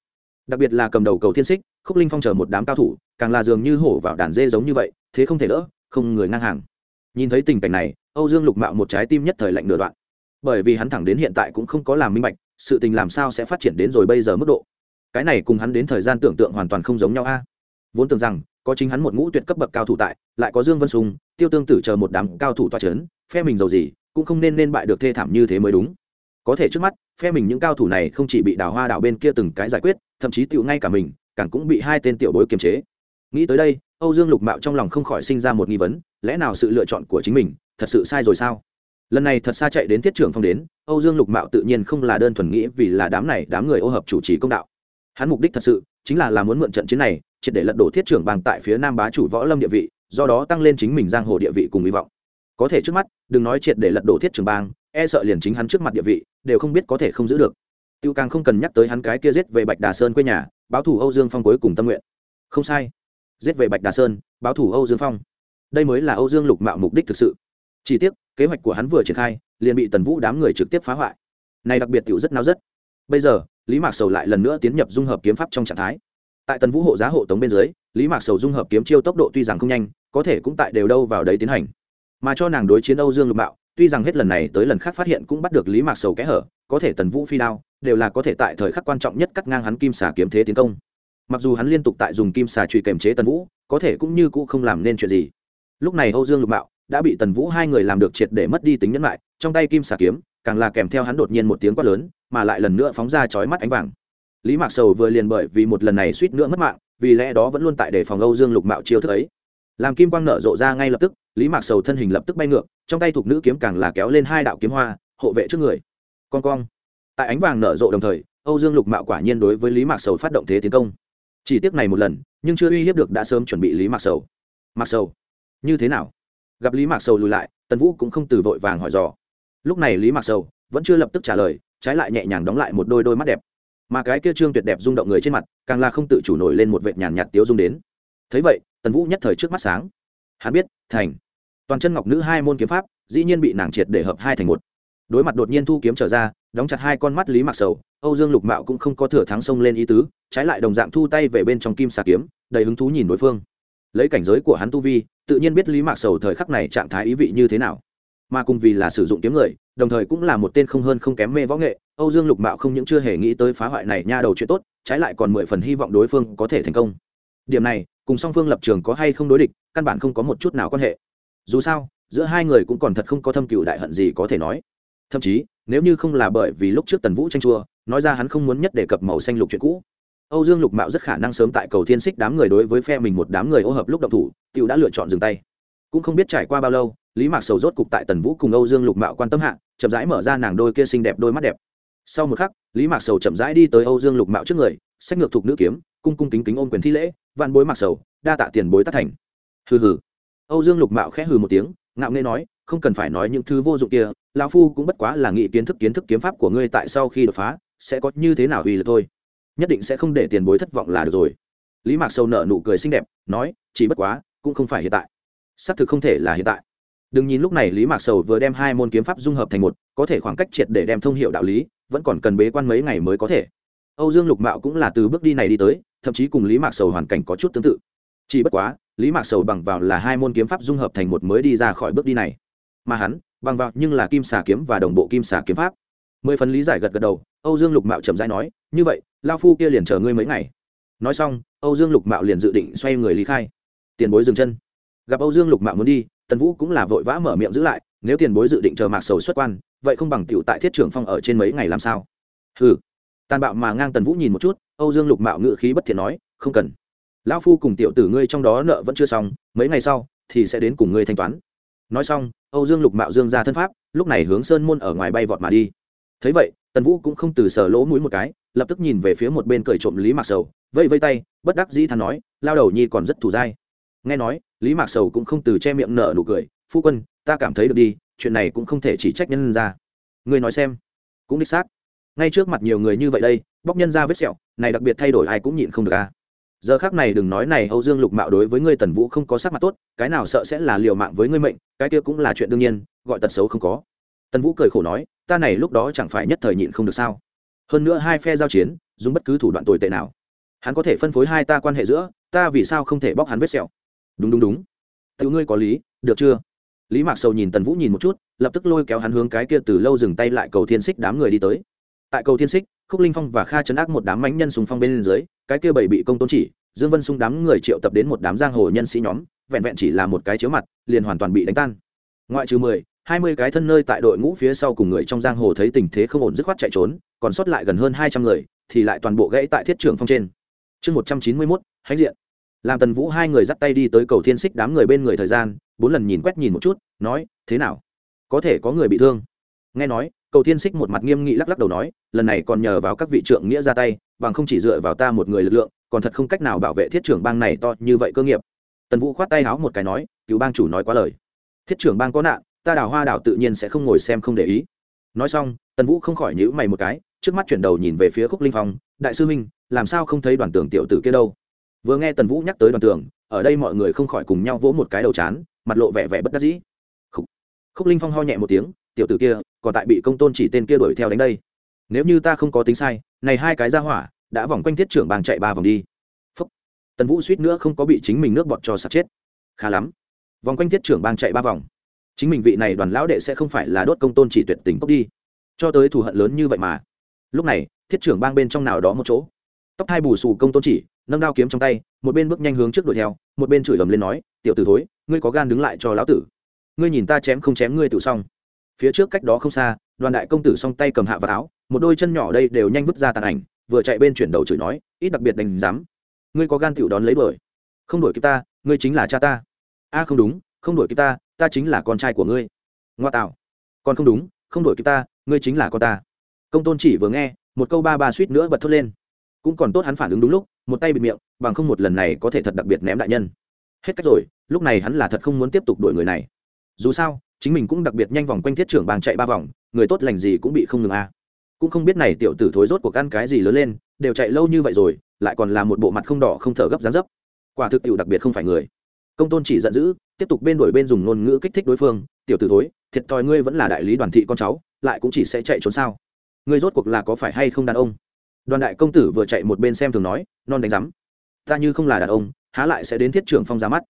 Đặc biệt là cầm đầu cầu thiên xích khúc linh phong chờ một đám cao thủ, càng là dường như hổ vào đàn dê giống như vậy, thế không thể đỡ, không người ngang hàng. Nhìn thấy tình cảnh này, âu dương lục mạo một trái tim nhất thời lạnh nửa đoạn. Bởi vì hắn thẳng đến hiện tại cũng không có làm minh bạch, sự tình làm sao sẽ phát triển đến rồi bây giờ mức độ cái này cùng hắn đến thời gian tưởng tượng hoàn toàn không giống nhau a. Vốn tưởng rằng, có chính hắn một ngũ tuyệt cấp bậc cao thủ tại, lại có dương vân sùng tiêu tương tử chờ một đám cao thủ toa c h ấ n phe mình giàu gì, cũng không nên nên bại được thê thảm như thế mới đúng. Có thể trước mắt, phe mình những cao thủ này không chỉ bị đào hoa đào bên kia từng cái giải quyết, thậm chí tựu ngay cả mình, càng cũng bị hai tên tiểu bối kiềm chế. Nghĩ tới đây, âu dương lục mạo trong lòng không khỏi sinh ra một nghi vấn, lẽ nào sự lựa chọn của chính mình thật sự sai rồi sao? Lần này thật xa chạy đến thiết trưởng phong đến, âu dương lục mạo tự nhiên không là đơn thuần nghĩ vì là đám này, đám người ô hợp chủ trì công đạo hắn mục đích thật sự chính là là muốn mượn trận chiến này, triệt để lật đổ thiết trưởng bang tại phía nam bá chủ võ lâm địa vị, do đó tăng lên chính mình giang hồ địa vị cùng hy vọng. Có thể trước mắt, đừng nói triệt để lật đổ thiết trưởng bang e sợ liền chính hắn trước mặt địa vị, đều không biết có thể không giữ được. Tiêu càng không cần nhắc tới hắn cái kia giết về bạch đà sơn quê nhà, báo thủ âu dương phong cuối cùng tâm nguyện. Không sai. Giết về bạch đà sơn, báo thủ âu dương phong. Đây mới là âu dương lục mạo mục đích thực sự. Chỉ tiếc, kế hoạch của hắn vừa triển khai, liền bị tần vũ đám người trực tiếp phá hoại. Này đặc biệt tiểu rất náo rất. Bây giờ lý mạc sầu lại lần nữa tiến nhập dung hợp kiếm pháp trong trạng thái. Tại tần vũ hộ giá hộ tống bên dưới, lý mạc sầu dung hợp kiếm chiêu tốc độ tuy rằng không nhanh, có thể cũng tại đều đâu vào đấy tiến hành. Mà cho nàng đối chiến âu dương lục mạo, tuy rằng hết lần này tới lần khác phát hiện cũng bắt được lý mạc sầu kẽ hở, có thể tần vũ phi đao, đều là có thể tại thời khắc quan trọng nhất cắt ngang hắn kim xà kiếm thế tiến công. Mặc dù hắn liên tục tại dùng kim xà trụy kềm chế tần vũ, có thể cũng như cũ không làm nên chuyện gì. Lúc này âu dương lục mạo đã bị tần vũ hai người làm được triệt để mất đi tính nhẫn lại trong tay kim xà kiếm càng là kèm theo hắn đột nhiên một tiếng quát lớn, mà lại lần nữa phóng ra chói mắt ánh vàng. Lý mạc sầu vừa liền bởi vì một lần này suýt nữa mất mạng, vì lẽ đó vẫn luôn tại đề phòng âu dương lục mạo chiêu thức ấy. Làm kim quang nở rộ ra ngay lập tức, lý mạc sầu thân hình lập tức bay ngược, trong tay thuộc nữ kiếm càng là kéo lên hai đạo kiếm hoa, hộ vệ trước người. Con cong. Tại ánh vàng nở rộ đồng thời, âu dương lục mạo quả nhiên đối với lý mạc sầu phát động thế tiến công. Chỉ tiếc này một lần, nhưng chưa uy hiếp được đã sớm chuẩn bị lý mạc sầu. Mạc sầu, như thế nào? Gặp lý mạc sầu lùi lại, tần vũ cũng không từ vội vàng hỏi dò lúc này lý mạc sầu vẫn chưa lập tức trả lời, trái lại nhẹ nhàng đóng lại một đôi đôi mắt đẹp. Mà cái kia trương tuyệt đẹp rung động người trên mặt, càng là không tự chủ nổi lên một vệt nhàn nhạt tiếu dung đến. Thấy vậy, tần vũ nhất thời trước mắt sáng. Hắn biết, thành. Toàn chân ngọc nữ hai môn kiếm pháp, dĩ nhiên bị nàng triệt để hợp hai thành một. Đối mặt đột nhiên thu kiếm trở ra, đóng chặt hai con mắt lý mặc sầu, âu dương lục mạo cũng không có thừa thắng sông lên ý tứ, trái lại đồng dạng thu tay về bên trong kim xà kiếm, đầy hứng thú nhìn đối phương. Lấy cảnh giới của hắn tu vi, tự nhiên biết lý mạc sầu thời khắc này trạng thái ý vị như thế nào mà cùng vì là sử dụng kiếm người, đồng thời cũng là một tên không hơn không kém mê võ nghệ, âu dương lục mạo không những chưa hề nghĩ tới phá hoại này nha đầu chuyện tốt, trái lại còn mười phần hy vọng đối phương có thể thành công. Điểm này, cùng song phương lập trường có hay không đối địch, căn bản không có một chút nào quan hệ. Dù sao, giữa hai người cũng còn thật không có thâm cựu đại hận gì có thể nói. Thậm chí, nếu như không là bởi vì lúc trước tần vũ tranh chua, nói ra hắn không muốn nhất đề cập màu xanh lục chuyện cũ. Âu dương lục mạo rất khả năng sớm tại cầu thiên xích đám người đối với phe mình một đám người ô hợp lúc độc thủ t đã lựa chọn dừng tay. Cũng không biết trải qua bao lâu lý mạc sầu rốt cục tại tần vũ cùng âu dương lục mạo quan tâm hạ, chậm rãi mở ra nàng đôi kia xinh đẹp đôi mắt đẹp. Sau một khắc, lý mạc sầu chậm rãi đi tới âu dương lục mạo trước người, sách ngược thuộc nữ kiếm, cung cung kính kính ôm quyền thi lễ, vạn bối mặc sầu, đa tạ tiền bối tác thành. Hừ hừ. Âu dương lục mạo khẽ hừ một tiếng, ngạo nghê nói, không cần phải nói những thứ vô dụng kia, lão phu cũng bất quá là nghĩ kiến thức kiến thức kiếm pháp của ngươi tại sau khi đột phá, sẽ có như thế nào uy lực thôi. Nhất định sẽ không để tiền bối thất vọng là được rồi. Lý mạc Sầu nở nụ cười xinh đẹp, nói, chỉ bất quá, cũng không phải hiện tại. Xác thực không thể là hiện tại đừng nhìn lúc này lý mạc sầu vừa đem hai môn kiếm pháp dung hợp thành một, có thể khoảng cách triệt để đem thông hiệu đạo lý, vẫn còn cần bế quan mấy ngày mới có thể. Âu dương lục mạo cũng là từ bước đi này đi tới, thậm chí cùng lý mạc sầu hoàn cảnh có chút tương tự. Chỉ bất quá, lý mạc sầu bằng vào là hai môn kiếm pháp dung hợp thành một mới đi ra khỏi bước đi này. Mà hắn, bằng vào nhưng là kim xà kiếm và đồng bộ kim xà kiếm pháp. Mười phần lý giải gật gật đầu, âu dương lục mạo chậm rãi nói, như vậy lao phu kia liền chờ ngươi mấy ngày. Nói xong, âu dương lục mạo liền dự định xoay người lý khai. Tiền bối dừng chân. Gặp âu dương lục mạo muốn đi tần vũ cũng là vội vã mở miệng giữ lại, nếu tiền bối dự định chờ mạc sầu xuất quan, vậy không bằng t tại thiết trưởng phong ở trên mấy ngày làm sao? Ừ tàn bạo mà ngang tần vũ nhìn một chút, âu dương lục mạo ngự khí bất thiện nói, không cần. Lão phu cùng tiểu tử ngươi trong đó nợ vẫn chưa xong, mấy ngày sau thì sẽ đến cùng ngươi thanh toán. Nói xong, âu dương lục mạo dương ra thân pháp, lúc này hướng sơn môn ở ngoài bay vọt mà đi. Thấy vậy, tần vũ cũng không từ sở lỗ mũi một cái, lập tức nhìn về phía một bên cởi trộm lý mạc sầu vây vây tay, bất đắc dĩ thắn nói, lao đầu nhi còn rất thù dai. Nghe nói lý mạc sầu cũng không từ che miệng nợ nụ cười, phu quân, ta cảm thấy được đi, chuyện này cũng không thể chỉ trách nhân ra. Ngươi nói xem. Cũng đích xác. Ngay trước mặt nhiều người như vậy đây, bóc nhân ra vết sẹo, này đặc biệt thay đổi ai cũng nhịn không được a à. giờ khác này đừng nói này, âu dương lục mạo đối với ngươi tần vũ không có sắc mặt tốt, cái nào sợ sẽ là liều mạng với ngươi mệnh, cái kia cũng là chuyện đương nhiên, gọi tật xấu không có. Tần vũ cười khổ nói, ta này lúc đó chẳng phải nhất thời nhịn không được sao? Hơn nữa hai phe giao chiến, dùng bất cứ thủ đoạn tồi tệ nào. Hắn có thể phân phối hai ta quan hệ giữa, ta vì sao không thể bóc hắn vết sẹo? Đúng đúng đúng. Tự ngươi có lý, được chưa? Lý mạc sầu nhìn tần vũ nhìn một chút, lập tức lôi kéo hắn hướng cái kia từ lâu dừng tay lại cầu thiên xích đám người đi tới. Tại cầu thiên xích, khúc linh phong và kha chấn ác một đám mãnh nhân sùng phong bên dưới, cái kia bảy bị công tôn chỉ, dương vân sung đám người triệu tập đến một đám giang hồ nhân sĩ nhóm, vẹn vẹn chỉ là một cái chiếu mặt, liền hoàn toàn bị đánh tan. Ngoại trừ mười, hai mươi cái thân nơi tại đội ngũ phía sau cùng người trong giang hồ thấy tình thế không ổn dứt khoát chạy trốn, còn sót lại gần hơn hai trăm người, thì lại toàn bộ gãy tại thiết trường phong trên. Chương một trăm chín mươi mốt, hãnh diện làm tần vũ hai người dắt tay đi tới cầu thiên xích đám người bên người thời gian, bốn lần nhìn quét nhìn một chút, nói, thế nào? Có thể có người bị thương? Nghe nói, cầu thiên xích một mặt nghiêm nghị lắc lắc đầu nói, lần này còn nhờ vào các vị trượng nghĩa ra tay, bằng không chỉ dựa vào ta một người lực lượng, còn thật không cách nào bảo vệ thiết trưởng bang này to như vậy cơ nghiệp. Tần vũ khoát tay háo một cái nói, cứu bang chủ nói quá lời. Thiết trưởng bang có nạn, ta đào hoa đảo tự nhiên sẽ không ngồi xem không để ý. Nói xong, tần vũ không khỏi nhữ mày một cái, trước mắt chuyển đầu nhìn về phía khúc linh phong, đại sư minh, làm sao không thấy đoàn tưởng tiểu tử kia đâu? Vừa nghe tần vũ nhắc tới đoàn tường ở đây mọi người không khỏi cùng nhau vỗ một cái đầu chán mặt lộ vẻ vẻ bất đắc dĩ. Khúc, khúc linh phong ho nhẹ một tiếng tiểu tử kia còn tại bị công tôn chỉ tên kia đuổi theo đánh đây. Nếu như ta không có tính sai này hai cái ra hỏa đã vòng quanh thiết trưởng bang chạy ba vòng đi. Phúc. tần vũ suýt nữa không có bị chính mình nước bọt cho sạt chết. Khá lắm. Vòng quanh thiết trưởng bang chạy ba vòng. Chính mình vị này đoàn lão đệ sẽ không phải là đốt công tôn chỉ tuyệt tình cốc đi. Cho tới thù hận lớn như vậy mà. Lúc này thiết trưởng bang bên trong nào đó một chỗ. Tóc hai bù xù công tôn chỉ nâng đao kiếm trong tay một bên bước nhanh hướng trước đuổi theo một bên chửi ầm lên nói tiểu tử thối ngươi có gan đứng lại cho lão tử. Ngươi nhìn ta chém không chém ngươi tự xong. Phía trước cách đó không xa đoàn đại công tử song tay cầm hạ vào áo một đôi chân nhỏ đây đều nhanh vứt ra tàn ảnh vừa chạy bên chuyển đầu chửi nói ít đặc biệt đành dám, ngươi có gan tiểu đón lấy đuổi. Không đuổi kịp ta ngươi chính là cha ta. A không đúng không đuổi kịp ta ta chính là con trai của ngươi. Ngoa tạo. Còn không đúng không đuổi kịp ta ngươi chính là con ta. Công tôn chỉ vừa nghe một câu ba ba suýt nữa bật thốt lên. Cũng còn tốt hắn phản ứng đúng lúc một tay bịt miệng, bằng không một lần này có thể thật đặc biệt ném đại nhân. Hết cách rồi, lúc này hắn là thật không muốn tiếp tục đuổi người này. Dù sao, chính mình cũng đặc biệt nhanh vòng quanh thiết trưởng bang chạy ba vòng, người tốt lành gì cũng bị không ngừng a. Cũng không biết này tiểu tử thối rốt cuộc ăn cái gì lớn lên, đều chạy lâu như vậy rồi, lại còn là một bộ mặt không đỏ không thở gấp dán dấp. Quả thực tiểu đặc biệt không phải người. Công tôn chỉ giận dữ, tiếp tục bên đuổi bên dùng ngôn ngữ kích thích đối phương, tiểu tử thối, thiệt thòi ngươi vẫn là đại lý đoàn thị con cháu, lại cũng chỉ sẽ chạy trốn sao? Ngươi rốt cuộc là có phải hay không đàn ông? Đoàn đại công tử vừa chạy một bên xem thường nói, non đánh rắm ta như không là đàn ông, há lại sẽ đến thiết trưởng phong ra mắt?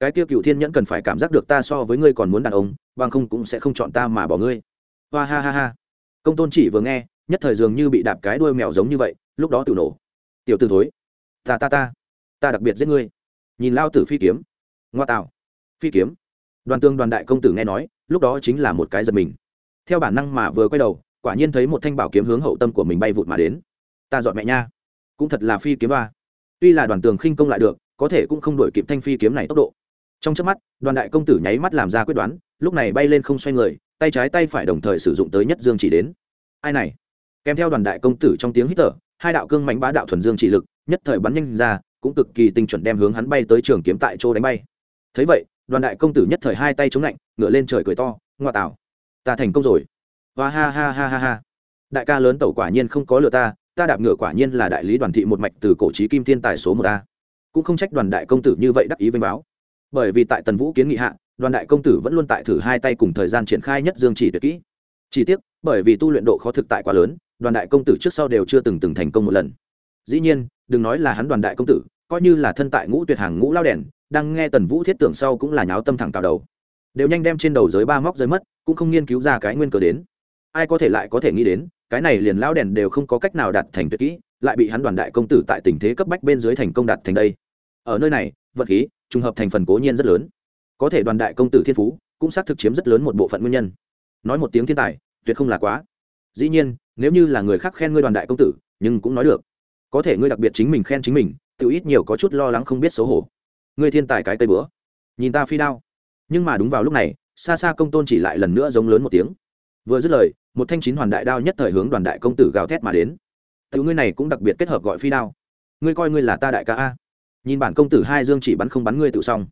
Cái tiêu cựu thiên nhẫn cần phải cảm giác được ta so với ngươi còn muốn đàn ông, bằng không cũng sẽ không chọn ta mà bỏ ngươi. Hoa ha ha ha. Công tôn chỉ vừa nghe, nhất thời dường như bị đạp cái đuôi mèo giống như vậy, lúc đó tự nổ. Tiểu t thối, ta ta ta ta đặc biệt giết ngươi. Nhìn lao tử phi kiếm. Ngoa tạo. Phi kiếm. Đoàn tương đoàn đại công tử nghe nói, lúc đó chính là một cái giật mình. Theo bản năng mà vừa quay đầu, quả nhiên thấy một thanh bảo kiếm hướng hậu tâm của mình bay vụt mà đến ta dọn mẹ nha. Cũng thật là phi kiếm ba tuy là đoàn tường khinh công lại được, có thể cũng không đổi kịp thanh phi kiếm này tốc độ. Trong chớp mắt, đoàn đại công tử nháy mắt làm ra quyết đoán, lúc này bay lên không xoay người, tay trái tay phải đồng thời sử dụng tới nhất dương chỉ đến. Ai này? Kèm theo đoàn đại công tử trong tiếng hít thở, hai đạo cương mạnh bá đạo thuần dương trị lực, nhất thời bắn nhanh ra, cũng cực kỳ tinh chuẩn đem hướng hắn bay tới trường kiếm tại chỗ đánh bay. Thấy vậy, đoàn đại công tử nhất thời hai tay chống lạnh ngựa lên trời cười to, ngoa tạo ta thành công rồi. Và ha ha ha ha ha. Đại ca lớn tẩu quả nhiên không có lừa ta ta đạp ngựa quả nhiên là đại lý đoàn thị một mạch từ cổ trí kim thiên tài số một a. Cũng không trách đoàn đại công tử như vậy đắc ý vênh báo. Bởi vì tại tần vũ kiến nghị hạ, đoàn đại công tử vẫn luôn tại thử hai tay cùng thời gian triển khai nhất dương chỉ tuyệt kỹ. Chỉ tiếc, bởi vì tu luyện độ khó thực tại quá lớn, đoàn đại công tử trước sau đều chưa từng từng thành công một lần. Dĩ nhiên, đừng nói là hắn đoàn đại công tử, coi như là thân tại ngũ tuyệt hàng ngũ lao đèn, đang nghe tần vũ thiết tưởng sau cũng là nháo tâm thẳng cào đầu. Đều nhanh đem trên đầu giới ba móc giới mất, cũng không nghiên cứu ra cái nguyên cờ đến. Ai có thể lại có thể nghĩ đến cái này liền lão đèn đều không có cách nào đạt thành tuyệt kỹ, lại bị hắn đoàn đại công tử tại tình thế cấp bách bên dưới thành công đạt thành đây. Ở nơi này, vật khí, trùng hợp thành phần cố nhiên rất lớn. Có thể đoàn đại công tử thiên phú, cũng xác thực chiếm rất lớn một bộ phận nguyên nhân. Nói một tiếng thiên tài, tuyệt không là quá. Dĩ nhiên, nếu như là người khác khen ngươi đoàn đại công tử, nhưng cũng nói được. Có thể ngươi đặc biệt chính mình khen chính mình, tự ít nhiều có chút lo lắng không biết xấu hổ. Ngươi thiên tài cái cây bữa. Nhìn ta phi đao. Nhưng mà đúng vào lúc này xa xa công tôn chỉ lại lần nữa giống lớn một tiếng. Vừa dứt lời một thanh chín hoàn đại đao nhất thời hướng đoàn đại công tử gào thét mà đến. Tự ngươi này cũng đặc biệt kết hợp gọi phi đao. Ngươi coi ngươi là ta đại ca a. Nhìn bản công tử hai dương chỉ bắn không bắn ngươi tự xong.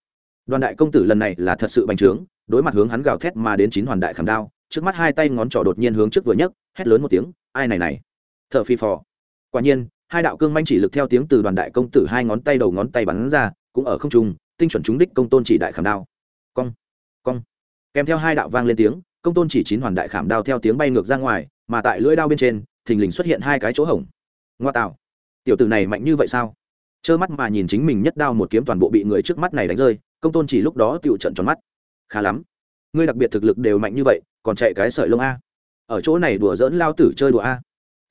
Đoàn đại công tử lần này là thật sự bành trướng, đối mặt hướng hắn gào thét mà đến chín hoàn đại khảm đao, trước mắt hai tay ngón trỏ đột nhiên hướng trước vừa nhấc, hét lớn một tiếng, ai này này t h ở phi phò. Quả nhiên, hai đạo cương manh chỉ lực theo tiếng từ đoàn đại công tử hai ngón tay đầu ngón tay bắn ra, cũng ở không trung, tinh chuẩn trúng đích công tôn chỉ đại khảm đao. Cong cong. Kèm theo hai đạo vang lên tiếng công tôn chỉ chín hoàn đại khảm đao theo tiếng bay ngược ra ngoài, mà tại lưỡi đao bên trên, thình lình xuất hiện hai cái chỗ hổng. Ngoa tạo. Tiểu tử này mạnh như vậy sao? Trơ mắt mà nhìn chính mình nhất đao một kiếm toàn bộ bị người trước mắt này đánh rơi, công tôn chỉ lúc đó tựu trận tròn mắt. Khá lắm. Ngươi đặc biệt thực lực đều mạnh như vậy, còn chạy cái sợi lông a. Ở chỗ này đùa dỡn lao tử chơi đùa a.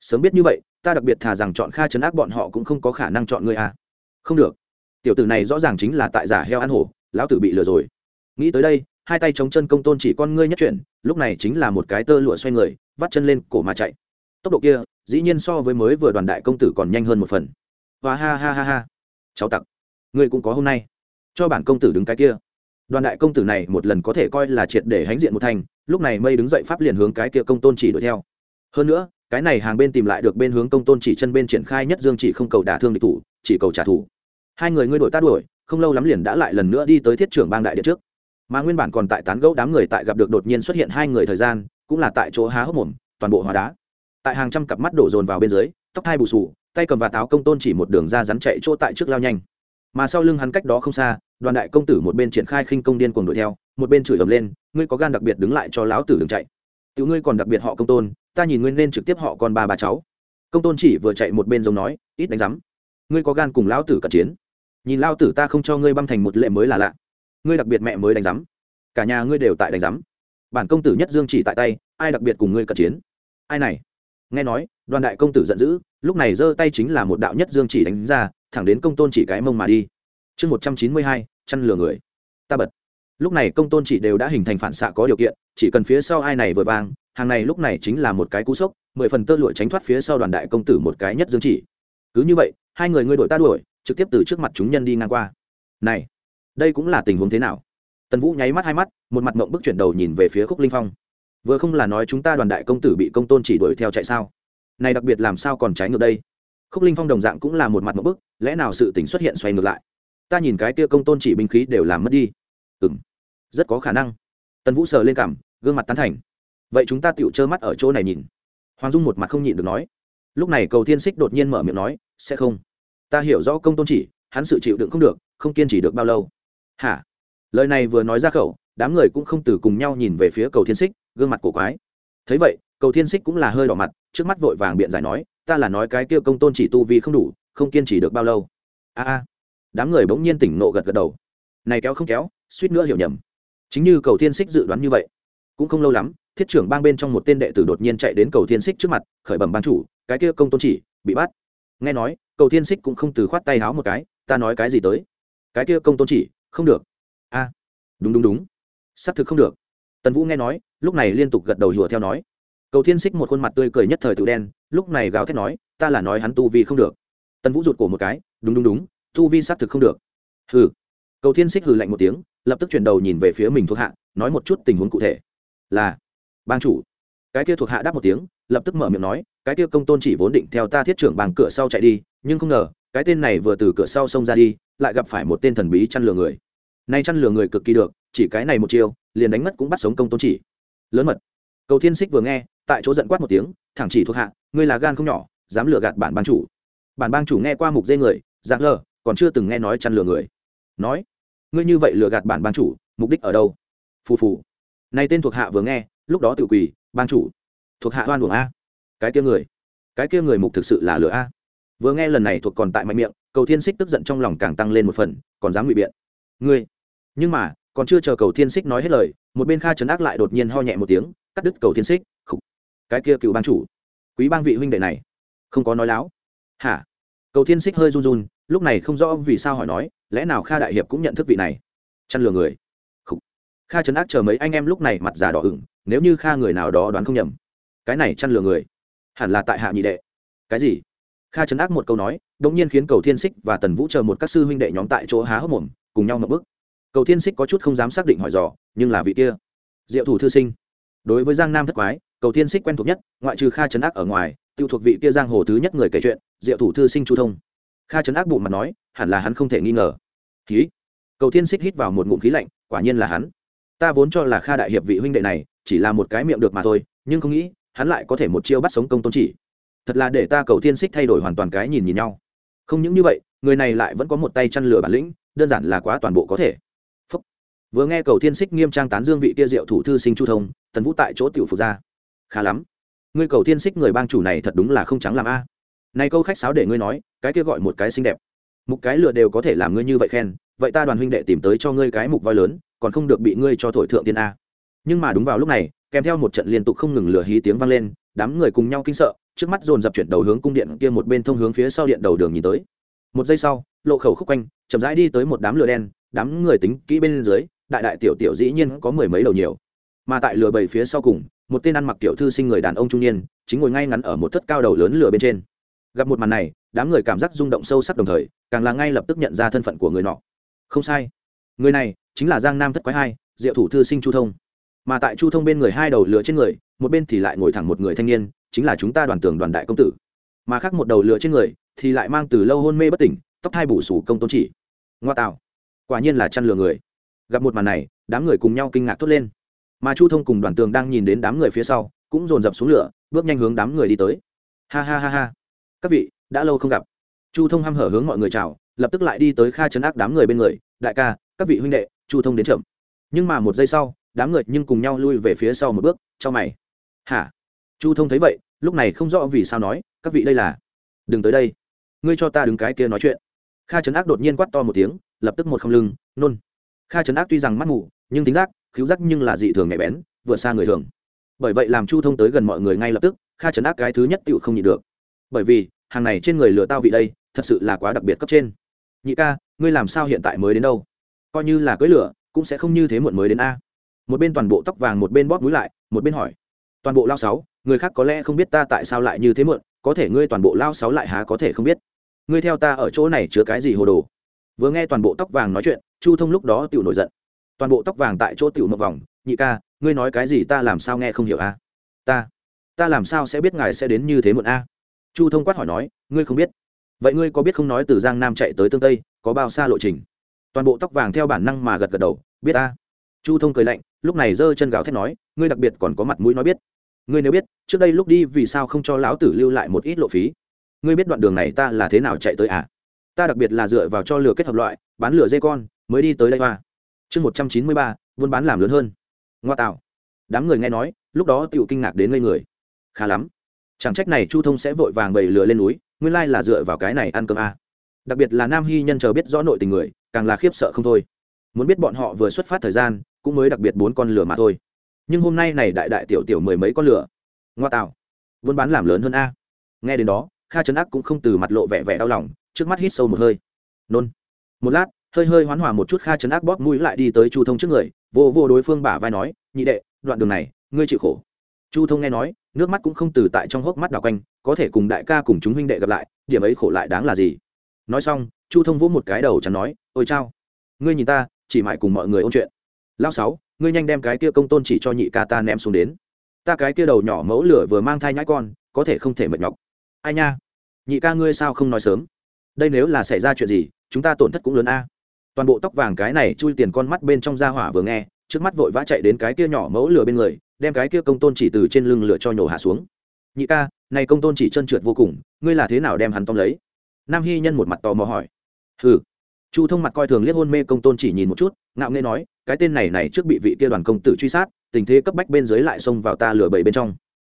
Sớm biết như vậy, ta đặc biệt thà rằng chọn kha chấn ác bọn họ cũng không có khả năng chọn ngươi a. Không được. Tiểu tử này rõ ràng chính là tại giả heo ăn hổ, lão tử bị lừa rồi. Nghĩ tới đây, hai tay chống chân công tôn chỉ con ngươi nhất chuyển lúc này chính là một cái tơ lụa xoay người, vắt chân lên cổ mà chạy. Tốc độ kia, dĩ nhiên so với mới vừa đoàn đại công tử còn nhanh hơn một phần. Và ha ha ha ha. Cháu tặc, ngươi cũng có hôm nay. Cho bản công tử đứng cái kia. Đoàn đại công tử này một lần có thể coi là triệt để hãnh diện một thành, lúc này mây đứng dậy pháp liền hướng cái kia công tôn chỉ đuổi theo. Hơn nữa, cái này hàng bên tìm lại được bên hướng công tôn chỉ chân bên triển khai nhất dương chỉ không cầu đả thương địch thủ, chỉ cầu trả thù. Hai người ngươi đổi ta đuổi, không lâu lắm liền đã lại lần nữa đi tới thiết trưởng bang đại điện trước mà nguyên bản còn tại tán gẫu đám người tại gặp được đột nhiên xuất hiện hai người thời gian, cũng là tại chỗ há hốc mồm, toàn bộ hóa đá. Tại hàng trăm cặp mắt đổ dồn vào bên dưới, tóc thai bù sù tay cầm và táo công tôn chỉ một đường ra rắn chạy chỗ tại trước lao nhanh. Mà sau lưng hắn cách đó không xa, đoàn đại công tử một bên triển khai khinh công điên cuồng đuổi theo, một bên chửi ầm lên, ngươi có gan đặc biệt đứng lại cho lão tử đường chạy. Tiểu ngươi còn đặc biệt họ công tôn, ta nhìn ngươi nên trực tiếp họ con ba bà cháu. Công tôn chỉ vừa chạy một bên giống nói, ít đánh rắm ngươi có gan cùng lão tử cận chiến. Nhìn lão tử ta không cho ngươi băm thành một lệ mới là lạ ngươi đặc biệt mẹ mới đánh rắm cả nhà ngươi đều tại đánh rắm bản công tử nhất dương chỉ tại tay, ai đặc biệt cùng ngươi cận chiến? Ai này? Nghe nói, đoàn đại công tử giận dữ, lúc này giơ tay chính là một đạo nhất dương chỉ đánh ra, thẳng đến công tôn chỉ cái mông mà đi. Chương một trăm chín mươi hai, chăn lừa người. Ta bật. Lúc này công tôn chỉ đều đã hình thành phản xạ có điều kiện, chỉ cần phía sau ai này vừa vang, hàng này lúc này chính là một cái cú sốc, mười phần tơ lụa tránh thoát phía sau đoàn đại công tử một cái nhất dương chỉ. Cứ như vậy, hai người ngươi đuổi ta đuổi, trực tiếp từ trước mặt chúng nhân đi ngang qua. Này! Đây cũng là tình huống thế nào? Tần vũ nháy mắt hai mắt, một mặt mộng bức chuyển đầu nhìn về phía khúc linh phong. Vừa không là nói chúng ta đoàn đại công tử bị công tôn chỉ đuổi theo chạy sao? Này đặc biệt làm sao còn trái ngược đây? Khúc linh phong đồng dạng cũng là một mặt mộng bức, lẽ nào sự tình xuất hiện xoay ngược lại? Ta nhìn cái kia công tôn chỉ binh khí đều làm mất đi. Ừ m rất có khả năng. Tần vũ sờ lên cảm, gương mặt tán thành. Vậy chúng ta tựu trơ mắt ở chỗ này nhìn. Hoàng dung một mặt không nhịn được nói. Lúc này cầu thiên xích đột nhiên mở miệng nói, sẽ không. Ta hiểu rõ công tôn chỉ, hắn sự chịu đựng không được, không kiên trì được bao lâu hả? Lời này vừa nói ra khẩu, đám người cũng không từ cùng nhau nhìn về phía cầu thiên xích, gương mặt cổ quái. Thấy vậy, cầu thiên xích cũng là hơi đỏ mặt, trước mắt vội vàng biện giải nói, ta là nói cái kia công tôn chỉ tu vi không đủ, không kiên trì được bao lâu. A a. Đám người bỗng nhiên tỉnh nộ gật gật đầu. Này kéo không kéo, suýt nữa hiểu nhầm. Chính như cầu thiên xích dự đoán như vậy, cũng không lâu lắm, thiết trưởng bang bên trong một tên đệ tử đột nhiên chạy đến cầu thiên xích trước mặt, khởi bẩm ban chủ, cái kia công tôn chỉ, bị bắt. Nghe nói, cầu thiên xích cũng không từ khoát tay háo một cái, ta nói cái gì tới? Cái kia công tôn chỉ không được. A. À. Đúng đúng đúng. Xác thực không được. Tần vũ nghe nói, lúc này liên tục gật đầu hùa theo nói. Cầu thiên xích một khuôn mặt tươi cười nhất thời tự đen, lúc này gào thét nói, ta là nói hắn tu vi không được. Tần vũ rụt cổ một cái, đúng đúng đúng, tu vi xác thực không được. Hừ. Cầu thiên xích hừ lạnh một tiếng, lập tức chuyển đầu nhìn về phía mình thuộc hạ, nói một chút tình huống cụ thể. Là ban chủ. Cái kia thuộc hạ đáp một tiếng, lập tức mở miệng nói, cái kia công tôn chỉ vốn định theo ta thiết trưởng bằng cửa sau chạy đi, nhưng không ngờ cái tên này vừa từ cửa sau xông ra đi, lại gặp phải một tên thần bí chăn lừa người. Nay chăn lừa người cực kỳ được, chỉ cái này một chiêu, liền đánh mất cũng bắt sống công tôn chỉ. Lớn mật. Cầu thiên xích vừa nghe, tại chỗ giận quát một tiếng, thẳng chỉ thuộc hạ, ngươi là gan không nhỏ, dám lừa gạt bản bang chủ. Bản bang chủ nghe qua mục dây người, dạng lờ, còn chưa từng nghe nói chăn lừa người. Nói, ngươi như vậy lừa gạt bản bang chủ, mục đích ở đâu? Phù phù. Nay tên thuộc hạ vừa nghe, lúc đó tự quỳ, bang chủ, thuộc hạ oan uổng a. Cái kia người, cái kia người mục thực sự là lừa a vừa nghe lần này thuộc còn tại mạnh miệng, cầu thiên xích tức giận trong lòng càng tăng lên một phần, còn dám ngụy biện. Ngươi! Nhưng mà, còn chưa chờ cầu thiên xích nói hết lời, một bên kha trấn ác lại đột nhiên ho nhẹ một tiếng, cắt đứt cầu thiên xích khục. Cái kia cựu bang chủ. Quý bang vị huynh đệ này. Không có nói láo. Hả? Cầu thiên xích hơi run run, lúc này không rõ vì sao hỏi nói, lẽ nào kha đại hiệp cũng nhận thức vị này? Chăn lừa người. Khục. Kha trấn ác chờ mấy anh em lúc này mặt già đỏ ửng, nếu như kha người nào đó đoán không nhầm. Cái này chăn lừa người. Hẳn là tại hạ nhị đệ. Cái gì? Kha trấn ác một câu nói đ ỗ n g nhiên khiến cầu thiên xích và tần vũ chờ một các sư huynh đệ nhóm tại chỗ há hốc mồm, cùng nhau mập bức. Cầu thiên xích có chút không dám xác định hỏi dò, nhưng là vị kia, diệu thủ thư sinh. Đối với giang nam thất quái, cầu thiên xích quen thuộc nhất, ngoại trừ kha trấn ác ở ngoài, tiêu thuộc vị kia giang hồ thứ nhất người kể chuyện, diệu thủ thư sinh chu thông. Kha trấn ác bụng mặt nói, hẳn là hắn không thể nghi ngờ. Khí cầu thiên xích hít vào một ngụm khí lạnh, quả nhiên là hắn. Ta vốn cho là kha đại hiệp vị huynh đệ này, chỉ là một cái miệng được mà thôi, nhưng không nghĩ, hắn lại có thể một chiêu bắt sống công tôn chỉ thật là để ta cầu thiên xích thay đổi hoàn toàn cái nhìn nhìn nhau. Không những như vậy, người này lại vẫn có một tay chăn lửa bản lĩnh, đơn giản là quá toàn bộ có thể. Phúc. vừa nghe cầu thiên xích nghiêm trang tán dương vị kia diệu thủ thư sinh chu thông, tần vũ tại chỗ tiểu phục ra. Khá lắm. Ngươi cầu thiên xích người bang chủ này thật đúng là không trắng làm a. Này câu khách sáo để ngươi nói, cái kia gọi một cái xinh đẹp. Mục cái lựa đều có thể làm ngươi như vậy khen, vậy ta đoàn huynh đệ tìm tới cho ngươi cái mục voi lớn, còn không được bị ngươi cho thổi thượng tiên a. Nhưng mà đúng vào lúc này, kèm theo một trận liên tục không ngừng lửa hí tiếng vang lên, đám người cùng nhau kinh sợ trước mắt dồn dập chuyển đầu hướng cung điện kia một bên thông hướng phía sau điện đầu đường nhìn tới. Một giây sau, lộ khẩu khúc quanh, chậm rãi đi tới một đám lửa đen, đám người tính kỹ bên dưới, đại đại tiểu tiểu dĩ nhiên có mười mấy đầu nhiều. Mà tại lửa bầy phía sau cùng, một tên ăn mặc tiểu thư sinh người đàn ông trung niên, chính ngồi ngay ngắn ở một thất cao đầu lớn lửa bên trên. Gặp một màn này, đám người cảm giác rung động sâu sắc đồng thời, càng là ngay lập tức nhận ra thân phận của người nọ. Không sai. Người này chính là giang nam thất quái hai, diệu thủ thư sinh chu thông. Mà tại chu thông bên người hai đầu lửa trên người, một bên thì lại ngồi thẳng một người thanh niên chính là chúng ta đoàn tường đoàn đại công tử. Mà khác một đầu lửa trên người thì lại mang từ lâu hôn mê bất tỉnh, tóc hai bù sủ công tôn chỉ. Ngoa tạo. Quả nhiên là chăn lừa người. Gặp một màn này, đám người cùng nhau kinh ngạc thốt lên. Mà chu thông cùng đoàn tường đang nhìn đến đám người phía sau, cũng dồn dập xuống lửa, bước nhanh hướng đám người đi tới. Ha ha ha ha. Các vị, đã lâu không gặp. Chu thông hăm hở hướng mọi người chào, lập tức lại đi tới kha chấn ác đám người bên người. Đại ca, các vị huynh đệ, chu thông đến chậm. Nhưng mà một giây sau, đám người nhưng cùng nhau lui về phía sau một bước cho mày. Hả? Chu thông thấy vậy, lúc này không rõ vì sao nói, các vị đây là, đừng tới đây. Ngươi cho ta đứng cái kia nói chuyện. Kha trấn ác đột nhiên quát to một tiếng, lập tức một không lưng, nôn. Kha trấn ác tuy rằng mắt mù, nhưng tính giác, khiếu giác nhưng là dị thường nhạy bén vượt xa người thường. Bởi vậy làm chu thông tới gần mọi người ngay lập tức, kha trấn ác cái thứ nhất tựu không nhịn được. Bởi vì, hàng này trên người lừa tao vị đây, thật sự là quá đặc biệt cấp trên. Nhị ca, ngươi làm sao hiện tại mới đến đâu? Coi như là cưới lửa, cũng sẽ không như thế muộn mới đến a. Một bên toàn bộ tóc vàng, một bên bóp mũi lại, một bên hỏi. Toàn bộ lao sáu người khác có lẽ không biết ta tại sao lại như thế muộn, có thể ngươi toàn bộ lao sáu lại há có thể không biết. Ngươi theo ta ở chỗ này chứa cái gì hồ đồ? Vừa nghe toàn bộ tóc vàng nói chuyện, chu thông lúc đó tiểu nổi giận. Toàn bộ tóc vàng tại chỗ tiểu mập vòng, nhị ca, ngươi nói cái gì ta làm sao nghe không hiểu a? Ta ta làm sao sẽ biết ngài sẽ đến như thế muộn a? Chu thông quát hỏi nói, ngươi không biết. Vậy ngươi có biết không nói từ giang nam chạy tới tương tây, có bao xa lộ trình? Toàn bộ tóc vàng theo bản năng mà gật gật đầu, biết a. Chu thông cười lạnh, lúc này giơ chân gào thét nói, ngươi đặc biệt còn có mặt mũi nói biết ngươi nếu biết, trước đây lúc đi vì sao không cho lão tử lưu lại một ít lộ phí? Ngươi biết đoạn đường này ta là thế nào chạy tới à? Ta đặc biệt là dựa vào cho lửa kết hợp loại, bán lửa dây con, mới đi tới đây hoa. Chương một trăm chín mươi ba, buôn bán làm lớn hơn. Ngoa tạo. Đám người nghe nói, lúc đó tựu kinh ngạc đến ngây người. Khá lắm. Chẳng trách này chu thông sẽ vội vàng bầy lửa lên núi, nguyên lai là dựa vào cái này ăn cơm a à. đặc biệt là nam hy nhân chờ biết rõ nội tình người, càng là khiếp sợ không thôi. Muốn biết bọn họ vừa xuất phát thời gian, cũng mới đặc biệt bốn con lửa mà thôi nhưng hôm nay này đại đại tiểu tiểu mười mấy con lửa. Ngoa tạo buôn bán làm lớn hơn a. Nghe đến đó, kha trấn ác cũng không từ mặt lộ vẻ vẻ đau lòng, trước mắt hít sâu một hơi. Nôn. Một lát, hơi hơi hoán hòa một chút kha trấn ác bóp mũi lại đi tới chu thông trước người, vô vô đối phương bả vai nói, nhị đệ, đoạn đường này, ngươi chịu khổ. Chu thông nghe nói, nước mắt cũng không từ tại trong hốc mắt đào quanh, có thể cùng đại ca cùng chúng huynh đệ gặp lại, điểm ấy khổ lại đáng là gì? Nói xong, chu thông vỗ một cái đầu chẳng nói, ôi chao, ngươi nhìn ta, chỉ mãi cùng mọi người ôn chuyện. Lao sáu ngươi nhanh đem cái kia công tôn chỉ cho nhị ca ta ném xuống đến. Ta cái kia đầu nhỏ mẫu lửa vừa mang thai nhãi con, có thể không thể mệt nhọc. Ai nha? Nhị ca ngươi sao không nói sớm? Đây nếu là xảy ra chuyện gì, chúng ta tổn thất cũng lớn a. Toàn bộ tóc vàng cái này chui tiền con mắt bên trong da hỏa vừa nghe, trước mắt vội vã chạy đến cái kia nhỏ mẫu lửa bên người, đem cái kia công tôn chỉ từ trên lưng lửa cho nhổ hạ xuống. Nhị ca, này công tôn chỉ chân trượt vô cùng, ngươi là thế nào đem hắn tóm lấy? Nam hy nhân một mặt tò mò hỏi. Hừ chu thông mặt coi thường liếc hôn mê công tôn chỉ nhìn một chút, ngạo nghê nói, cái tên này này trước bị vị kia đoàn công tử truy sát, tình thế cấp bách bên dưới lại xông vào ta lửa bầy bên trong.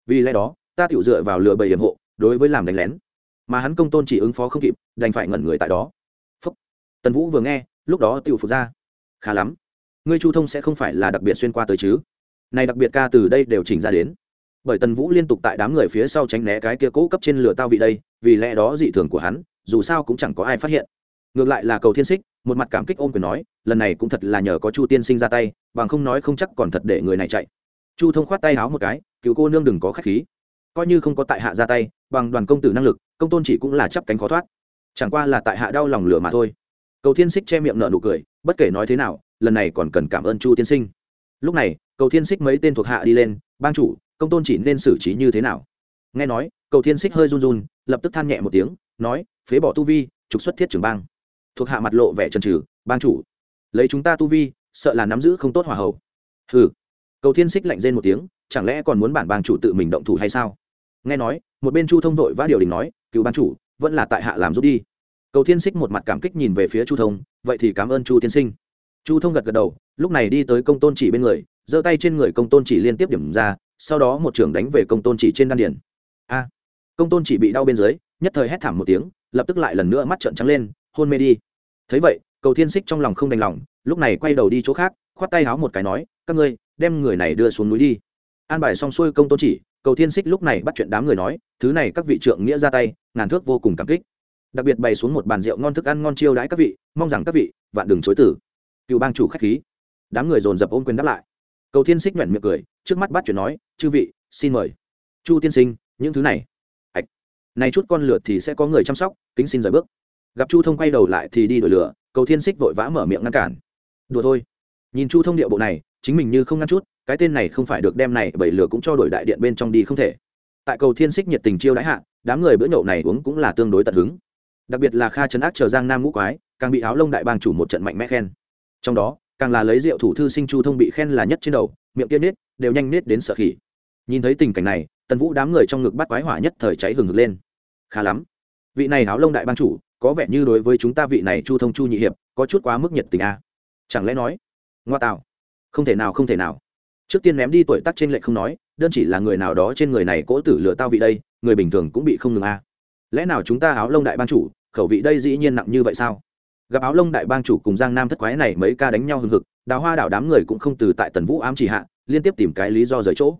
Vì lẽ đó, ta tự dựa vào lửa bầy hiểm hộ, đối với làm đánh lén. Mà hắn công tôn chỉ ứng phó không kịp, đành phải ngẩn người tại đó. Phúc. tần vũ vừa nghe, lúc đó tự phục ra. Khá lắm. Ngươi chu thông sẽ không phải là đặc biệt xuyên qua tới chứ? Này đặc biệt ca từ đây đều chỉnh ra đến. Bởi tần vũ liên tục tại đám người phía sau tránh né cái kia cố cấp trên lửa tao vị đây, vì lẽ đó dị thường của hắn, dù sao cũng chẳng có ai phát hiện ngược lại là cầu thiên xích, một mặt cảm kích ôm quyền nói, lần này cũng thật là nhờ có chu tiên sinh ra tay, bằng không nói không chắc còn thật để người này chạy. Chu thông khoát tay háo một cái, cứu cô nương đừng có k h á c h khí. Coi như không có tại hạ ra tay, bằng đoàn công tử năng lực, công tôn chỉ cũng là chắp cánh khó thoát. Chẳng qua là tại hạ đau lòng lửa mà thôi. Cầu thiên xích che miệng nợ nụ cười, bất kể nói thế nào, lần này còn cần cảm ơn chu tiên sinh. Lúc này, cầu thiên xích mấy tên thuộc hạ đi lên ban chủ, công tôn chỉ nên xử trí như thế nào? Nghe nói, cầu thiên xích hơi run run, lập tức than nhẹ một tiếng, nói, phế bỏ tu vi, trục xuất thiết trưởng bang thuộc hạ mặt lộ vẻ trần trừ bang chủ, lấy chúng ta tu vi, sợ là nắm giữ không tốt hòa hậu hừ. Cầu thiên xích lạnh rên một tiếng, chẳng lẽ còn muốn bản bang chủ tự mình động thủ hay sao? Nghe nói, một bên chu thông vội vã điều đình nói cứu ban chủ, vẫn là tại hạ làm giúp đi. Cầu thiên xích một mặt cảm kích nhìn về phía chu thông, vậy thì cảm ơn chu tiên sinh. Chu thông gật gật đầu, lúc này đi tới công tôn chỉ bên người, giơ tay trên người công tôn chỉ liên tiếp điểm ra, sau đó một trưởng đánh về công tôn chỉ trên đan điển a! Công tôn chỉ bị đau bên dưới, nhất thời hét thảm một tiếng, lập tức lại lần nữa mắt trợn trắng lên hôn mê đi. Thấy vậy, cầu thiên xích trong lòng không đành lòng, lúc này quay đầu đi chỗ khác, khoát tay háo một cái nói, các ngươi, đem người này đưa xuống núi đi. An bài xong xuôi công tôn chỉ, cầu thiên xích lúc này bắt chuyện đám người nói, thứ này các vị trượng nghĩa ra tay, ngàn thước vô cùng cảm kích. Đặc biệt bày xuống một bàn rượu ngon thức ăn ngon chiêu đãi các vị, mong rằng các vị vạn đừng chối tử cựu bang chủ khách khí. Đám người dồn dập ôm quyền đáp lại. Cầu thiên xích nhoẻn miệng cười, trước mắt bắt chuyện nói, chư vị, xin mời. Chu tiên sinh, những thứ này. Ạch, này chút con lượt thì sẽ có người chăm sóc, kính xin rời bước gặp chu thông quay đầu lại thì đi đổi lửa, cầu thiên xích vội vã mở miệng ngăn cản. Đùa thôi. Nhìn chu thông điệu bộ này, chính mình như không ngăn chút, cái tên này không phải được đem này bảy lửa cũng cho đổi đại điện bên trong đi không thể. Tại cầu thiên xích nhiệt tình chiêu đãi hạ, đám người bữa nhậu này uống cũng là tương đối tận hứng. Đặc biệt là kha trấn ác chờ giang nam ngũ quái, càng bị áo lông đại bang chủ một trận mạnh mẽ khen. Trong đó, càng là lấy rượu thủ thư sinh chu thông bị khen là nhất trên đầu, miệng tiên nết, đều nhanh nết đến sợ khỉ. Nhìn thấy tình cảnh này, tần vũ đám người trong ngực bắt quái hỏa nhất thời cháy hừng hực lên. Khá lắm. Vị này áo lông đại bang chủ có vẻ như đối với chúng ta vị này chu thông chu nhị hiệp, có chút quá mức nhiệt tình a à. chẳng lẽ nói, ngoa tạo, không thể nào, không thể nào trước tiên ném đi tuổi tác trên lệ không nói, đơn chỉ là người nào đó trên người này cố tử lừa tao vị đây, người bình thường cũng bị không ngừng a à. lẽ nào chúng ta áo lông đại bang chủ, khẩu vị đây dĩ nhiên nặng như vậy sao gặp áo lông đại bang chủ cùng giang nam thất quái này mấy ca đánh nhau hừng hực, đào hoa đảo đám người cũng không từ tại tần vũ ám chỉ hạ, liên tiếp tìm cái lý do rời chỗ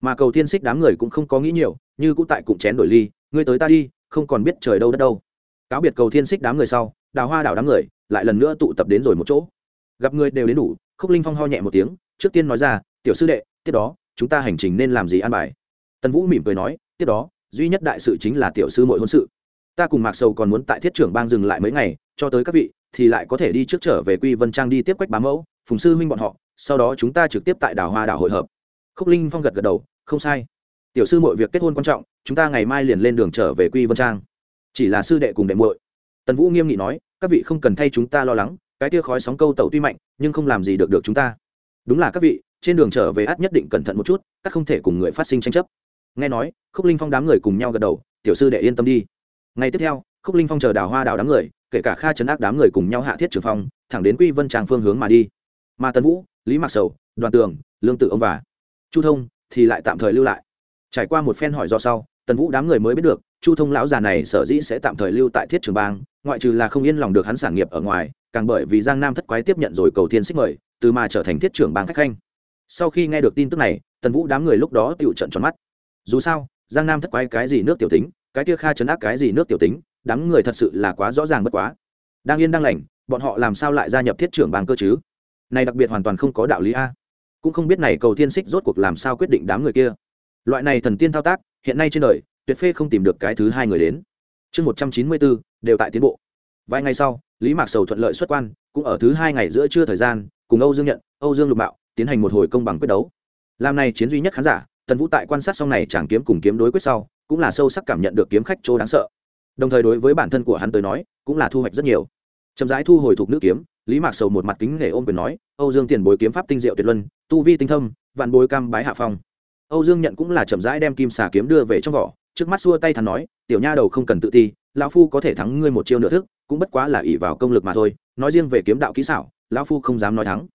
mà cầu thiên xích đám người cũng không có nghĩ nhiều, như cũng tại cụm chén đổi ly, ngươi tới ta đi, không còn biết trời đâu đất đâu cáo biệt cầu thiên xích đám người sau, đào hoa đảo đám người lại lần nữa tụ tập đến rồi một chỗ. Gặp người đều đến đủ, khúc linh phong ho nhẹ một tiếng, trước tiên nói ra, tiểu sư đệ, tiếp đó, chúng ta hành trình nên làm gì an bài? Tần vũ mỉm cười nói, tiếp đó, duy nhất đại sự chính là tiểu sư mội hôn sự. Ta cùng mạc sầu còn muốn tại thiết trưởng bang dừng lại mấy ngày, cho tới các vị, thì lại có thể đi trước trở về quy vân trang đi tiếp quách bá mẫu, phùng sư huynh bọn họ, sau đó chúng ta trực tiếp tại đảo hoa đảo hội hợp. Khúc linh phong gật gật đầu, không sai. Tiểu sư mọi việc kết hôn quan trọng, chúng ta ngày mai liền lên đường trở về quy vân trang chỉ là sư đệ cùng đệ muội. Tần vũ nghiêm nghị nói, các vị không cần thay chúng ta lo lắng, cái tia khói sóng câu tẩu tuy mạnh, nhưng không làm gì được được chúng ta. Đúng là các vị, trên đường trở về át nhất định cẩn thận một chút, các không thể cùng người phát sinh tranh chấp. Nghe nói, khúc linh phong đám người cùng nhau gật đầu, tiểu sư đệ yên tâm đi. Ngày tiếp theo, khúc linh phong chờ đào hoa đào đám người, kể cả kha chấn ác đám người cùng nhau hạ thiết trường phong, thẳng đến quy vân tràng phương hướng mà đi. Mà tần vũ, lý mạc sầu, đoàn tường, lương tự ông và chu thông thì lại tạm thời lưu lại. Trải qua một phen hỏi do sau tần vũ đám người mới biết được, chu thông lão già này sở dĩ sẽ tạm thời lưu tại thiết trường bang, ngoại trừ là không yên lòng được hắn sản nghiệp ở ngoài, càng bởi vì giang nam thất quái tiếp nhận rồi cầu thiên xích mời, từ mà trở thành thiết trưởng bang khách khanh. Sau khi nghe được tin tức này, tần vũ đám người lúc đó tựu trận tròn mắt. Dù sao, giang nam thất quái cái gì nước tiểu tính, cái kia kha chấn ác cái gì nước tiểu tính, đám người thật sự là quá rõ ràng bất quá. Đang yên đang lành, bọn họ làm sao lại gia nhập thiết trưởng bang cơ chứ? Này đặc biệt hoàn toàn không có đạo lý a. Cũng không biết này cầu thiên xích rốt cuộc làm sao quyết định đám người kia. Loại này thần tiên thao tác hiện nay trên đời, tuyệt phê không tìm được cái thứ hai người đến. Chương một trăm chín mươi bốn đều tại tiến bộ. Vài ngày sau, lý mạc sầu thuận lợi xuất quan, cũng ở thứ hai ngày giữa trưa thời gian, cùng âu dương nhận, âu dương lục mạo tiến hành một hồi công bằng quyết đấu. Làm này chiến duy nhất khán giả, tần vũ tại quan sát sau này chàng kiếm cùng kiếm đối quyết sau, cũng là sâu sắc cảm nhận được kiếm khách chỗ đáng sợ. Đồng thời đối với bản thân của hắn tới nói, cũng là thu hoạch rất nhiều. Chậm rãi thu hồi thuộc nữ kiếm, lý mạc sầu một mặt kính nể ôm quyền nói, âu dương tiền bối kiếm pháp tinh diệu tuyệt luân, tu vi tinh thâm, vạn bối cam bái hạ phong âu dương nhận cũng là chậm rãi đem kim xà kiếm đưa về trong vỏ, trước mắt xua tay thản nói, tiểu nha đầu không cần tự ti, lão phu có thể thắng ngươi một chiêu nửa thức, cũng bất quá là ỷ vào công lực mà thôi, nói riêng về kiếm đạo kỹ xảo, lão phu không dám nói thắng.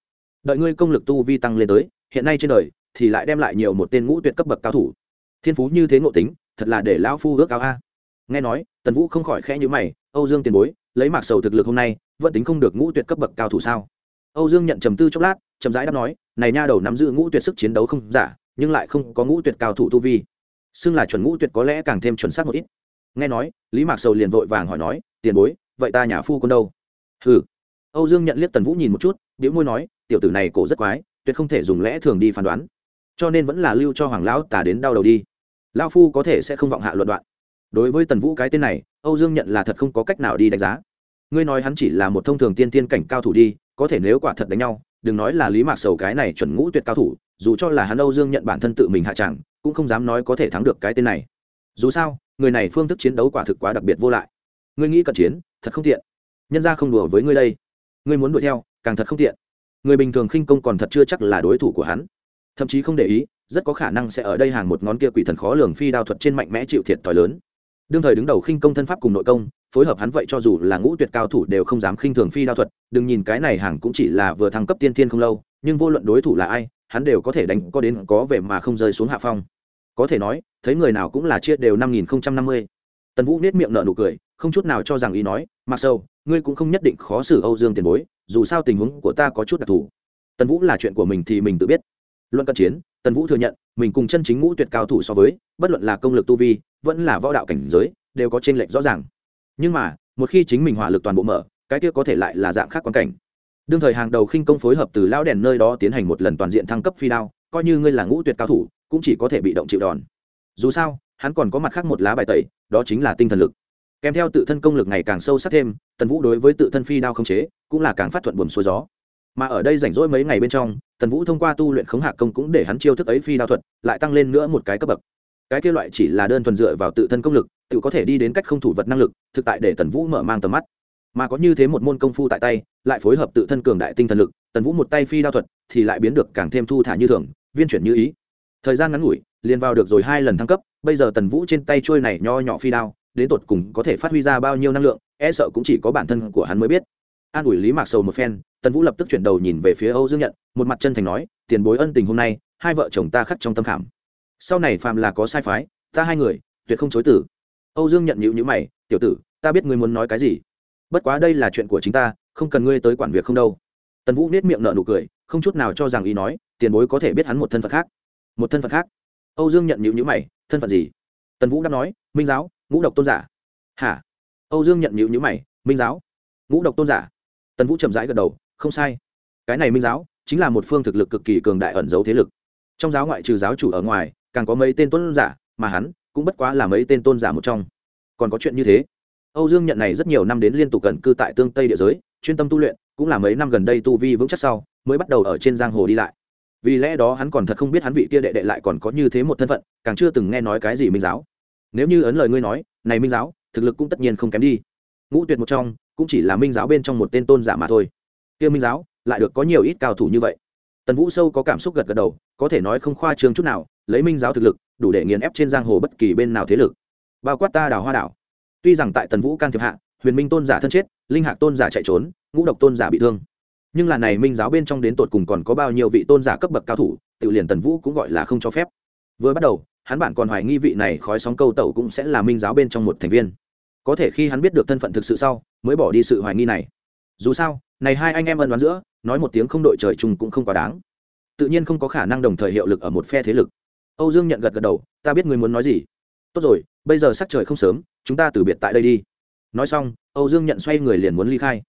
Đợi ngươi công lực tu vi tăng lên tới, hiện nay trên đời thì lại đem lại nhiều một tên ngũ tuyệt cấp bậc cao thủ. Thiên phú như thế ngộ tính, thật là để lão phu ước ao a. Nghe nói, tần vũ không khỏi khẽ nhíu mày, âu dương tiền bối, lấy mạc sầu thực lực hôm nay, vẫn tính không được ngũ tuyệt cấp bậc cao thủ sao? Âu dương nhận trầm tư chốc lát, chậm rãi đáp nói, này nha đầu nắm giữ ngũ tuyệt sức chiến đấu không giả nhưng lại không có ngũ tuyệt cao thủ tu vi. Xưng là chuẩn ngũ tuyệt có lẽ càng thêm chuẩn xác một ít. Nghe nói, lý mạc sầu liền vội vàng hỏi nói, tiền bối, vậy ta nhà phu con đâu? Ừ âu dương nhận liếc tần vũ nhìn một chút biểu môi nói, tiểu tử này cổ rất quái, tuyệt không thể dùng lẽ thường đi phán đoán. Cho nên vẫn là lưu cho hoàng lão tả đến đau đầu đi. Lao phu có thể sẽ không vọng hạ luận đoạn. Đối với tần vũ cái tên này, âu dương nhận là thật không có cách nào đi đánh giá. Ngươi nói hắn chỉ là một thông thường tiên tiên cảnh cao thủ đi, có thể nếu quả thật đánh nhau, đừng nói là lý mạc sầu cái này chuẩn ngũ tuyệt cao thủ dù cho là hắn âu dương nhận bản thân tự mình hạ chẳng, cũng không dám nói có thể thắng được cái tên này. Dù sao, người này phương thức chiến đấu quả thực quá đặc biệt vô lại. Ngươi nghĩ cận chiến, thật không tiện. Nhân ra không đùa với ngươi đây. Ngươi muốn đuổi theo, càng thật không tiện. Người bình thường khinh công còn thật chưa chắc là đối thủ của hắn. Thậm chí không để ý, rất có khả năng sẽ ở đây hàng một ngón kia quỷ thần khó lường phi đao thuật trên mạnh mẽ chịu thiệt t lớn. Đương thời đứng đầu khinh công thân pháp cùng nội công, phối hợp hắn vậy cho dù là ngũ tuyệt cao thủ đều không dám khinh thường phi đao thuật. Đừng nhìn cái này hàng cũng chỉ là vừa thăng cấp tiên tiên không lâu, nhưng vô luận đối thủ là ai hắn đều có thể đánh có đến có về mà không rơi xuống hạ phong. Có thể nói, thấy người nào cũng là chia đều năm nghìn năm mươi. Tần vũ nết miệng nở nụ cười, không chút nào cho rằng ý nói mặc sâu ngươi cũng không nhất định khó xử âu dương tiền bối, dù sao tình huống của ta có chút đặc thù. Tần vũ là chuyện của mình thì mình tự biết. Luận cận chiến, tần vũ thừa nhận, mình cùng chân chính ngũ tuyệt cao thủ so với, bất luận là công lực tu vi, vẫn là võ đạo cảnh giới, đều có t r ê n lệch rõ ràng. Nhưng mà, một khi chính mình hỏa lực toàn bộ mở, cái kia có thể lại là dạng khác quan cảnh đương thời hàng đầu khinh công phối hợp từ lão đèn nơi đó tiến hành một lần toàn diện thăng cấp phi đao, coi như ngươi là ngũ tuyệt cao thủ, cũng chỉ có thể bị động chịu đòn. Dù sao, hắn còn có mặt khác một lá bài tẩy, đó chính là tinh thần lực. Kèm theo tự thân công lực ngày càng sâu sắc thêm, tần vũ đối với tự thân phi đao không chế, cũng là càng phát thuận buồm xuôi gió. Mà ở đây rảnh rỗi mấy ngày bên trong, tần vũ thông qua tu luyện khống hạ công cũng để hắn chiêu thức ấy phi đao thuật, lại tăng lên nữa một cái cấp bậc. Cái kia loại chỉ là đơn thuần dựa vào tự thân công lực, tự có thể đi đến cách không thủ vật năng lực, thực tại để tần vũ mở mang tầm mắt mà có như thế một môn công phu tại tay, lại phối hợp tự thân cường đại tinh thần lực, tần vũ một tay phi đao thuật, thì lại biến được càng thêm thu thả như thường, viên chuyển như ý. Thời gian ngắn ngủi, liền vào được rồi hai lần thăng cấp, bây giờ tần vũ trên tay trôi này nho nhỏ phi đao, đến tột cùng có thể phát huy ra bao nhiêu năng lượng e sợ cũng chỉ có bản thân của hắn mới biết. An ủi lý mạc sầu một phen, tần vũ lập tức chuyển đầu nhìn về phía âu dương nhận, một mặt chân thành nói, tiền bối ân tình hôm nay, hai vợ chồng ta khắc trong tâm khảm. Sau này phàm là có sai phái, ta hai người, tuyệt không chối tử âu dương nhận nhịu nhữ mày, tiểu tử, ta biết ngươi muốn nói cái gì bất quá đây là chuyện của chính ta, không cần ngươi tới quản việc không đâu. Tần vũ nết miệng nở nụ cười, không chút nào cho rằng ý nói, tiền bối có thể biết hắn một thân phận khác. Một thân phận khác? Âu dương nhận nhịu nhữ mày, thân phận gì? Tần vũ đáp nói, minh giáo, ngũ độc tôn giả. Hả? Âu dương nhận nhịu nhữ mày, minh giáo? Ngũ độc tôn giả? Tần vũ chậm rãi gật đầu, không sai. Cái này minh giáo, chính là một phương thực lực cực kỳ cường đại ẩn giấu thế lực. Trong giáo ngoại trừ giáo chủ ở ngoài, càng có mấy tên tôn giả, mà hắn cũng bất quá là mấy tên tôn giả một trong. Còn có chuyện như thế? Âu dương nhận này rất nhiều năm đến liên tục cận cư tại tương tây địa giới, chuyên tâm tu luyện, cũng là mấy năm gần đây tu vi vững chắc sau, mới bắt đầu ở trên giang hồ đi lại. Vì lẽ đó hắn còn thật không biết hắn vị kia đệ đệ lại còn có như thế một thân phận, càng chưa từng nghe nói cái gì minh giáo. Nếu như ấn lời ngươi nói, này minh giáo, thực lực cũng tất nhiên không kém đi. Ngũ tuyệt một trong, cũng chỉ là minh giáo bên trong một tên tôn giả mà thôi. Kia minh giáo, lại được có nhiều ít cao thủ như vậy. Tần vũ sâu có cảm xúc gật gật đầu, có thể nói không khoa trương chút nào, lấy minh giáo thực lực, đủ để nghiền ép trên giang hồ bất kỳ bên nào thế lực. Bao quát ta đào hoa đảo tuy rằng tại tần vũ can thiệp hạ, huyền minh tôn giả thân chết, linh hạc tôn giả chạy trốn, ngũ độc tôn giả bị thương. Nhưng là này minh giáo bên trong đến tột cùng còn có bao nhiêu vị tôn giả cấp bậc cao thủ, tự liền tần vũ cũng gọi là không cho phép. Vừa bắt đầu, hắn bản còn hoài nghi vị này khói sóng câu tẩu cũng sẽ là minh giáo bên trong một thành viên. Có thể khi hắn biết được thân phận thực sự sau, mới bỏ đi sự hoài nghi này. Dù sao, này hai anh em ân đoán giữa, nói một tiếng không đội trời chung cũng không quá đáng. Tự nhiên không có khả năng đồng thời hiệu lực ở một phe thế lực. Âu dương nhận gật gật đầu, ta biết người muốn nói gì. Tốt rồi, bây giờ sắc trời không sớm chúng ta từ biệt tại đây đi. Nói xong, âu dương nhận xoay người liền muốn ly khai.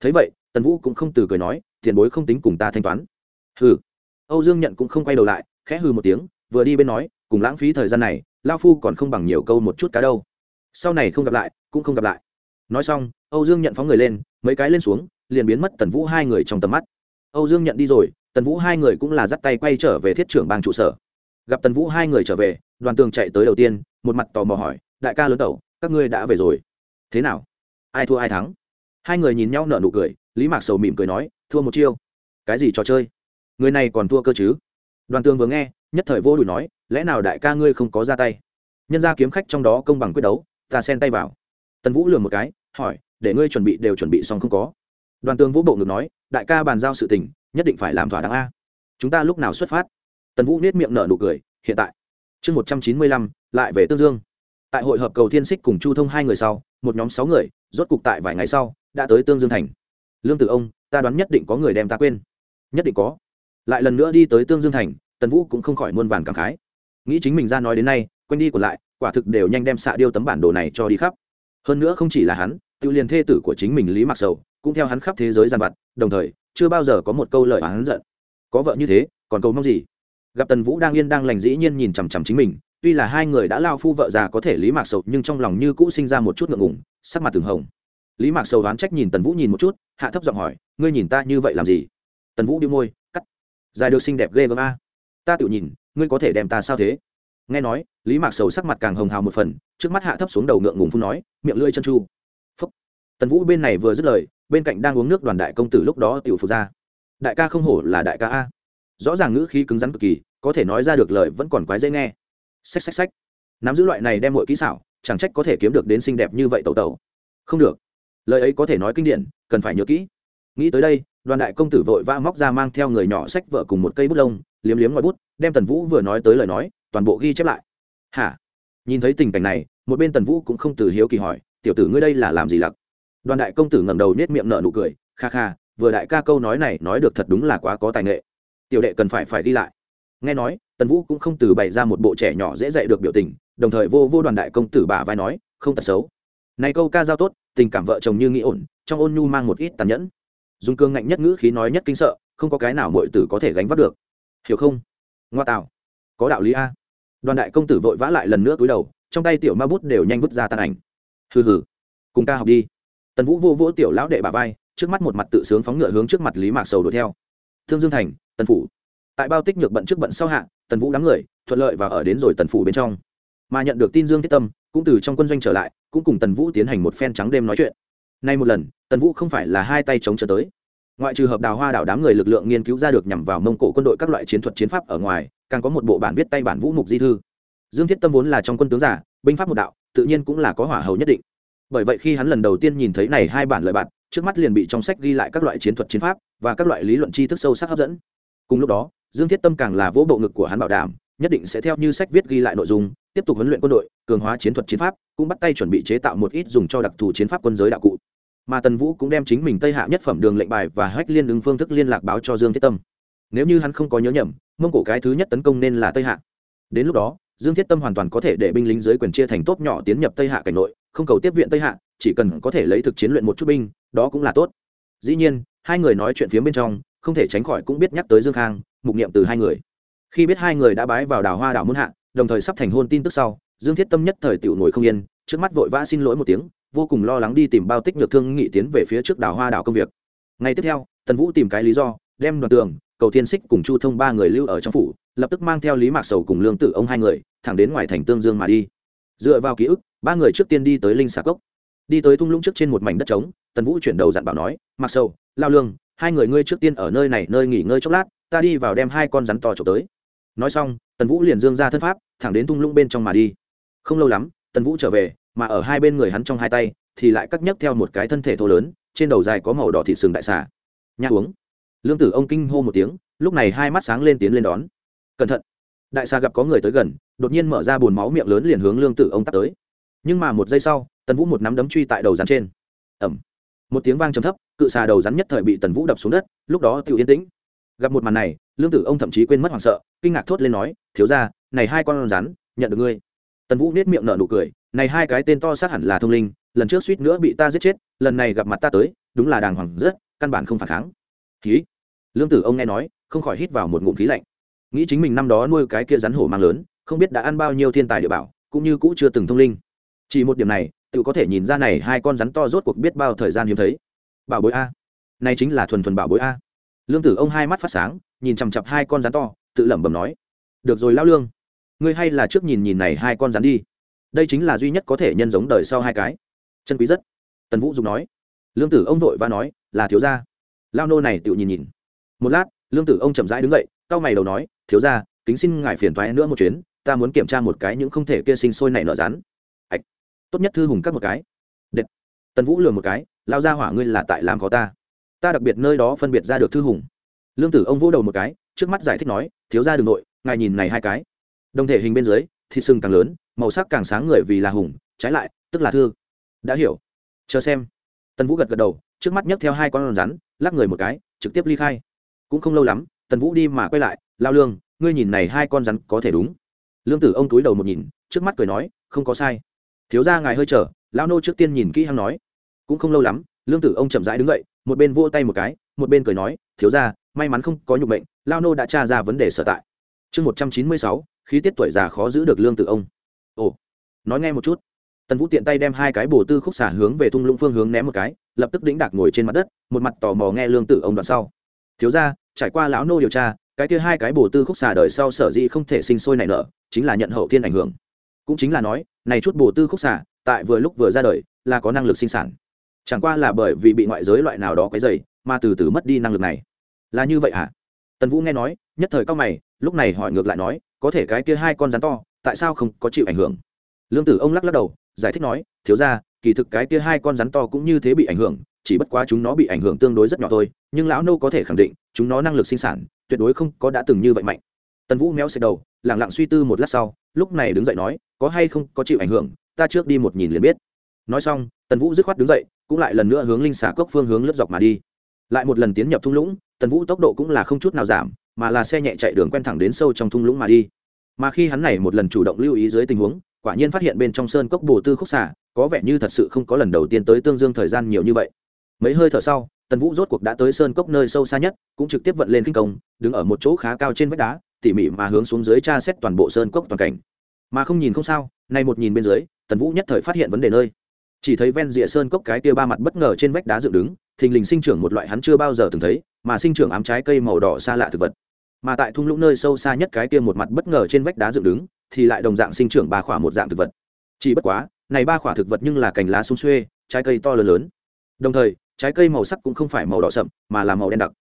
Thấy vậy, tần vũ cũng không từ cười nói, tiền bối không tính cùng ta thanh toán. Hừ. Âu dương nhận cũng không quay đầu lại, khẽ hừ một tiếng, vừa đi bên nói, cùng lãng phí thời gian này, lao phu còn không bằng nhiều câu một chút cá đâu. Sau này không gặp lại, cũng không gặp lại. Nói xong, âu dương nhận phóng người lên, mấy cái lên xuống, liền biến mất tần vũ hai người trong tầm mắt. Âu dương nhận đi rồi, tần vũ hai người cũng là dắt tay quay trở về thiết trưởng bang trụ sở. Gặp tần vũ hai người trở về, đoàn tường chạy tới đầu tiên, một mặt tò mò hỏi, đại ca lớn tẩu các ngươi đã về rồi. Thế nào? Ai thua ai thắng? Hai người nhìn nhau nở nụ cười, lý mạc sầu mỉm cười nói, thua một chiêu. Cái gì trò chơi? Người này còn thua cơ chứ? Đoàn tường vừa nghe, nhất thời vô đùi nói, lẽ nào đại ca ngươi không có ra tay? Nhân ra kiếm khách trong đó công bằng quyết đấu, ta xen tay vào. Tần vũ lừa một cái, hỏi, để ngươi chuẩn bị đều chuẩn bị xong không có. Đoàn tường vũ bộ ngực nói, đại ca bàn giao sự tình, nhất định phải làm thỏa đáng a. Chúng ta lúc nào xuất phát? Tần vũ nết miệng nở nụ cười, hiện tại. Chương một trăm chín mươi lăm, lại về tương dương tại hội hợp cầu thiên xích cùng chu thông hai người sau, một nhóm sáu người, rốt cục tại vài ngày sau, đã tới tương dương thành. Lương tử ông, ta đoán nhất định có người đem ta quên. Nhất định có. Lại lần nữa đi tới tương dương thành, tần vũ cũng không khỏi muôn vàn cảm khái. Nghĩ chính mình ra nói đến nay quanh đi còn lại, quả thực đều nhanh đem xạ điêu tấm bản đồ này cho đi khắp. Hơn nữa không chỉ là hắn tự liền thê tử của chính mình lý mặc sầu, cũng theo hắn khắp thế giới gian vặt, đồng thời, chưa bao giờ có một câu lời hắn giận. Có vợ như thế, còn câu mong gì? Gặp tần vũ đang yên đang lành dĩ nhiên nhìn chằm chằm chính mình tuy là hai người đã lao phu vợ già có thể lý mạc sầu, nhưng trong lòng như cũ sinh ra một chút ngượng ngùng, sắc mặt từng hồng. Lý mạc sầu đoán trách nhìn tần vũ nhìn một chút, hạ thấp giọng hỏi, ngươi nhìn ta như vậy làm gì? Tần vũ đi môi, cắt. Dài được xinh đẹp ghê gớm a. Ta tự nhìn, ngươi có thể đem ta sao thế? Nghe nói, lý mạc sầu sắc mặt càng hồng hào một phần, trước mắt hạ thấp xuống đầu ngượng ngùng phun nói, miệng lưỡi chân chu phúc. Tần vũ bên này vừa dứt lời, bên cạnh đang uống nước đoàn đại công tử lúc đó tiểu phục ra. Đại ca không hổ là đại ca a. Rõ ràng ngữ khí cứng rắn cực kỳ, có thể nói ra được lời vẫn còn quái dễ nghe xách xách xách. Nắm giữ loại này đem mọi kỹ xảo, chẳng trách có thể kiếm được đến xinh đẹp như vậy tẩu tẩu. Không được. Lời ấy có thể nói kinh điển, cần phải nhớ kỹ. Nghĩ tới đây, đoàn đại công tử vội vã móc ra mang theo người nhỏ sách vợ cùng một cây bút lông, liếm liếm ngoài bút, đem tần vũ vừa nói tới lời nói, toàn bộ ghi chép lại. Hả? Nhìn thấy tình cảnh này, một bên tần vũ cũng không từ hiếu kỳ hỏi, tiểu tử ngươi đây là làm gì lặc? Đoàn đại công tử ngẩng đầu nhét miệng nở nụ cười, kha kha, vừa đại ca câu nói này nói được thật đúng là quá có tài nghệ. Tiểu đệ cần phải phải đi lại nghe nói, tần vũ cũng không từ bày ra một bộ trẻ nhỏ dễ dạy được biểu tình, đồng thời vô vô đoàn đại công tử bà vai nói, không tật xấu. Này câu ca giao tốt, tình cảm vợ chồng như nghĩ ổn, trong ôn nhu mang một ít tàn nhẫn. Dùng cương ngạnh nhất ngữ khí nói nhất kinh sợ, không có cái nào mọi tử có thể gánh vác được. Hiểu không? Ngoa tạo có đạo lý a. Đoàn đại công tử vội vã lại lần nữa cúi đầu, trong tay tiểu ma bút đều nhanh vứt ra tàn ảnh. Hừ hừ, cùng ca học đi. Tần vũ vô vỗ tiểu lão đệ bà vai, trước mắt một mặt tự sướng phóng ngựa hướng trước mặt lý mạc sầu đuổi theo. Thương dương thành, tần phủ tại bao tích nhược bận trước bận sau hạ, tần vũ đám người, thuận lợi và ở đến rồi tần phủ bên trong. Mà nhận được tin dương thiết tâm, cũng từ trong quân doanh trở lại, cũng cùng tần vũ tiến hành một phen trắng đêm nói chuyện. Nay một lần, tần vũ không phải là hai tay chống trở tới. Ngoại trừ hợp đào hoa đảo đám người lực lượng nghiên cứu ra được nhằm vào mông cổ quân đội các loại chiến thuật chiến pháp ở ngoài, càng có một bộ bản viết tay bản vũ mục di thư. Dương thiết tâm vốn là trong quân tướng giả, binh pháp một đạo, tự nhiên cũng là có hỏa hầu nhất định. Bởi vậy khi hắn lần đầu tiên nhìn thấy này hai bản lợi bạn trước mắt liền bị trong sách ghi lại các loại chiến thuật chiến pháp và các loại lý luận tri thức sâu sắc hấp dẫn. Cùng lúc đó dương thiết tâm càng là vỗ bộ ngực của hắn bảo đảm, nhất định sẽ theo như sách viết ghi lại nội dung, tiếp tục huấn luyện quân đội, cường hóa chiến thuật chiến pháp, cũng bắt tay chuẩn bị chế tạo một ít dùng cho đặc thù chiến pháp quân giới đạo cụ. Mà tần vũ cũng đem chính mình tây hạ nhất phẩm đường lệnh bài và hách liên ứng phương thức liên lạc báo cho dương thiết tâm. Nếu như hắn không có nhớ nhầm, mông cổ cái thứ nhất tấn công nên là tây hạ. Đến lúc đó, dương thiết tâm hoàn toàn có thể để binh lính dưới quyền chia thành tốt nhỏ tiến nhập tây hạ cảnh nội, không cầu tiếp viện tây hạ, chỉ cần có thể lấy thực chiến luyện một chút binh, đó cũng là tốt. Dĩ nhiên, hai người nói chuyện phía bên trong, không thể tránh khỏi cũng biết nhắc tới dương khang mục niệm từ hai người. Khi biết hai người đã bái vào đảo hoa đảo muôn hạ, đồng thời sắp thành hôn tin tức sau, dương thiết tâm nhất thời tiểu ngồi không yên, trước mắt vội vã xin lỗi một tiếng, vô cùng lo lắng đi tìm bao tích nhược thương nghị tiến về phía trước đảo hoa đảo công việc. Ngày tiếp theo, tần vũ tìm cái lý do, đem đoàn tường, cầu thiên xích cùng chu thông ba người lưu ở trong phủ, lập tức mang theo lý mạc sầu cùng lương tử ông hai người, thẳng đến ngoài thành tương dương mà đi. Dựa vào ký ức, ba người trước tiên đi tới linh xà cốc. Đi tới thung lũng trước trên một mảnh đất trống, tần vũ chuyển đầu dặn bảo nói, mạc sầu, lao lương, hai người ngươi trước tiên ở nơi này, nơi nghỉ ngơi chốc lát ta đi vào đem hai con rắn to trộm tới. Nói xong, tần vũ liền dương ra thân pháp, thẳng đến thung lũng bên trong mà đi. Không lâu lắm, tần vũ trở về, mà ở hai bên người hắn trong hai tay, thì lại cắt nhấc theo một cái thân thể thô lớn, trên đầu dài có màu đỏ thịt sừng đại xà. Nhà uống. Lương tử ông kinh hô một tiếng, lúc này hai mắt sáng lên tiến lên đón. Cẩn thận. Đại xà gặp có người tới gần, đột nhiên mở ra bồn máu miệng lớn liền hướng lương tử ông tắt tới. Nhưng mà một giây sau, tần vũ một nắm đấm truy tại đầu rắn trên. Ẩm một tiếng vang trầm thấp, cự xà đầu rắn nhất thời bị tần vũ đập xuống đất, lúc đó tự yên tĩnh gặp một màn này, lương tử ông thậm chí quên mất hoảng sợ, kinh ngạc thốt lên nói, thiếu ra này hai con rắn, nhận được ngươi. Tần vũ nết miệng nở nụ cười, này hai cái tên to sát hẳn là thông linh, lần trước suýt nữa bị ta giết chết, lần này gặp mặt ta tới, đúng là đàng hoàng rất, căn bản không phản kháng. Khí. Lương tử ông nghe nói, không khỏi hít vào một ngụm khí lạnh. Nghĩ chính mình năm đó nuôi cái kia rắn hổ mang lớn, không biết đã ăn bao nhiêu thiên tài địa bảo, cũng như cũ chưa từng thông linh. Chỉ một điểm này, tự có thể nhìn ra này hai con rắn to rốt cuộc biết bao thời gian hiếm thấy. Bảo bối a. Này chính là thuần thuần bảo bối a lương tử ông hai mắt phát sáng, nhìn chằm chặp hai con rắn to, tự lẩm bẩm nói, được rồi lao lương, ngươi hay là trước nhìn nhìn này hai con rắn đi. Đây chính là duy nhất có thể nhân giống đời sau hai cái. Chân quý rất. Tần vũ dùng nói. Lương tử ông vội và nói, là thiếu gia. Lao nô này tự nhìn nhìn. Một lát, lương tử ông chậm rãi đứng dậy, cau mày đầu nói, thiếu gia, kính xin ngài phiền thoái nữa một chuyến, ta muốn kiểm tra một cái những không thể kia sinh sôi này nở rắn. Ạch. Tốt nhất thư hùng các một cái. Đệt. Tần vũ lừa một cái lao ra hỏa ngươi là tại làm khó ta ta đặc biệt nơi đó phân biệt ra được thư hùng. Lương tử ông vỗ đầu một cái, trước mắt giải thích nói, thiếu ra đường nội, ngài nhìn này hai cái. Đồng thể hình bên dưới, thịt sừng càng lớn, màu sắc càng sáng người vì là hùng, trái lại, tức là thư. Đã hiểu. Chờ xem. Tần vũ gật gật đầu, trước mắt nhấc theo hai con rắn, lắc người một cái, trực tiếp ly khai. Cũng không lâu lắm, tần vũ đi mà quay lại, lao lương, ngươi nhìn này hai con rắn có thể đúng. Lương tử ông túi đầu một nhìn, trước mắt cười nói, không có sai. Thiếu ra ngài hơi chờ. Lao nô trước tiên nhìn kỹ hăng nói. Cũng không lâu lắm, lương tử ông chậm rãi đứng dậy một bên vỗ tay một cái, một bên cười nói, thiếu ra may mắn không có nhục bệnh lao nô đã tra ra vấn đề sở tại. Chương một trăm chín mươi sáu, khí tiết tuổi già khó giữ được lương tử ông. Ồ, nói nghe một chút. Tần vũ tiện tay đem hai cái bồ tư khúc xả hướng về thung lũng phương hướng ném một cái, lập tức đĩnh đạc ngồi trên mặt đất, một mặt tò mò nghe lương tử ông đoạn sau. Thiếu ra trải qua lão nô điều tra, cái kia hai cái bồ tư khúc xả đời sau sở dĩ không thể sinh sôi nảy nở, chính là nhận hậu thiên ảnh hưởng. Cũng chính là nói, này chút bồ tư khúc xả, tại vừa lúc vừa ra đời, là có năng lực sinh sản chẳng qua là bởi vì bị ngoại giới loại nào đó quấy dày mà từ từ mất đi năng lực này. Là như vậy hả? Tần vũ nghe nói, nhất thời cao mày, lúc này hỏi ngược lại nói, có thể cái kia hai con rắn to, tại sao không có chịu ảnh hưởng? Lương tử ông lắc lắc đầu, giải thích nói, thiếu ra kỳ thực cái kia hai con rắn to cũng như thế bị ảnh hưởng, chỉ bất quá chúng nó bị ảnh hưởng tương đối rất nhỏ thôi, nhưng lão nô có thể khẳng định, chúng nó năng lực sinh sản, tuyệt đối không có đã từng như vậy mạnh. Tần vũ méo xẹt đầu lẳng lặng suy tư một lát sau, lúc này đứng dậy nói, có hay không có chịu ảnh hưởng, ta trước đi một nhìn liền biết. Nói xong, tần vũ dứt khoát đứng dậy cũng lại lần nữa hướng linh xà cốc phương hướng lướt dọc mà đi. Lại một lần tiến nhập thung lũng, tần vũ tốc độ cũng là không chút nào giảm, mà là xe nhẹ chạy đường quen thẳng đến sâu trong thung lũng mà đi. Mà khi hắn này một lần chủ động lưu ý dưới tình huống, quả nhiên phát hiện bên trong sơn cốc bồ tư khúc xả có vẻ như thật sự không có lần đầu tiên tới tương dương thời gian nhiều như vậy. Mấy hơi thở sau, tần vũ rốt cuộc đã tới sơn cốc nơi sâu xa nhất, cũng trực tiếp vận lên kinh công, đứng ở một chỗ khá cao trên vách đá, tỉ mỉ mà hướng xuống dưới tra xét toàn bộ sơn cốc toàn cảnh. Mà không nhìn không sao, nay một nhìn bên dưới, tần vũ nhất thời phát hiện vấn đề nơi chỉ thấy ven rìa sơn cốc cái kia ba mặt bất ngờ trên vách đá dựng đứng, thình lình sinh trưởng một loại hắn chưa bao giờ từng thấy, mà sinh trưởng ám trái cây màu đỏ xa lạ thực vật. Mà tại thung lũng nơi sâu xa nhất cái kia một mặt bất ngờ trên vách đá dựng đứng, thì lại đồng dạng sinh trưởng ba khỏa một dạng thực vật. Chỉ bất quá, này ba khỏa thực vật nhưng là cành lá sung xuê, trái cây to lớn lớn. Đồng thời, trái cây màu sắc cũng không phải màu đỏ sậm, mà là màu đen đặc.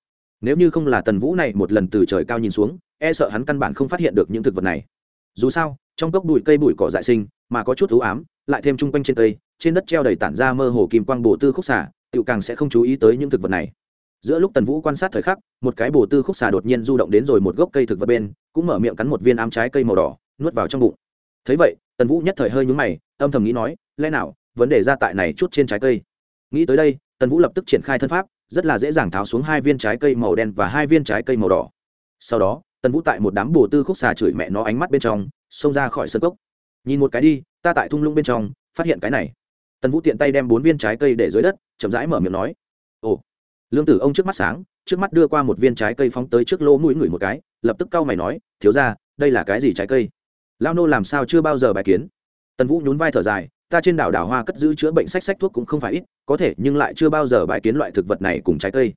Nếu như không là tần vũ này một lần từ trời cao nhìn xuống e sợ hắn căn bản không phát hiện được những thực vật này. Dù sao, trong cốc bụi cây bụi cỏ dại sinh, mà có chút ưu ám lại thêm chung quanh trên cây, trên đất treo đầy tản ra mơ hồ kim quang bổ tư khúc xả tự càng sẽ không chú ý tới những thực vật này. Giữa lúc tần vũ quan sát thời khắc, một cái bổ tư khúc xà đột nhiên du động đến rồi một gốc cây thực vật bên, cũng mở miệng cắn một viên ám trái cây màu đỏ, nuốt vào trong bụng. Thấy vậy, tần vũ nhất thời hơi nhúng mày, âm thầm nghĩ nói, lẽ nào, vấn đề ra tại này chút trên trái cây? Nghĩ tới đây, tần vũ lập tức triển khai thân pháp, rất là dễ dàng tháo xuống hai viên trái cây màu đen và hai viên trái cây màu đỏ. Sau đó, tần vũ tại một đám bồ tư khúc xà chửi mẹ nó ánh mắt bên trong, xông ra khỏi sân cốc nhìn một cái đi, ta tại thung lũng bên trong, phát hiện cái này. Tần vũ tiện tay đem bốn viên trái cây để dưới đất, chậm rãi mở miệng nói. Ồ. Lương tử ông trước mắt sáng, trước mắt đưa qua một viên trái cây phóng tới trước lỗ mũi ngửi một cái, lập tức cau mày nói, thiếu ra đây là cái gì trái cây? Lao nô làm sao chưa bao giờ bài kiến? Tần vũ nhún vai thở dài, ta trên đảo đảo hoa cất giữ chữa bệnh sách sách thuốc cũng không phải ít, có thể, nhưng lại chưa bao giờ bài kiến loại thực vật này cùng trái cây.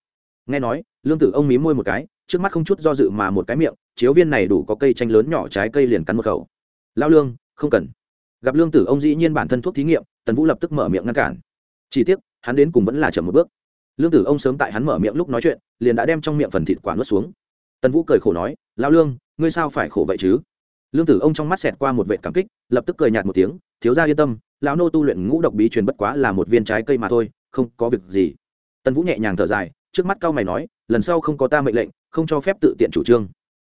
Nghe nói, lương tử ông mí môi một cái, trước mắt không chút do dự mà một cái miệng, chiếu viên này đủ có cây tranh lớn nhỏ trái cây liền cắn một khẩu. Lao lương không cần. Gặp lương tử ông dĩ nhiên bản thân thuốc thí nghiệm, tần vũ lập tức mở miệng ngăn cản. Chỉ tiếc, hắn đến cùng vẫn là chậm một bước. Lương tử ông sớm tại hắn mở miệng lúc nói chuyện, liền đã đem trong miệng phần thịt quả nuốt xuống. Tần vũ cười khổ nói lao lương, ngươi sao phải khổ vậy chứ? Lương tử ông trong mắt xẹt qua một vệ cảm kích, lập tức cười nhạt một tiếng, thiếu ra yên tâm, lão nô tu luyện ngũ độc bí truyền bất quá là một viên trái cây mà thôi, không có việc gì. Tần vũ nhẹ nhàng thở dài, trước mắt cao mày nói, lần sau không có ta mệnh lệnh, không cho phép tự tiện chủ trương.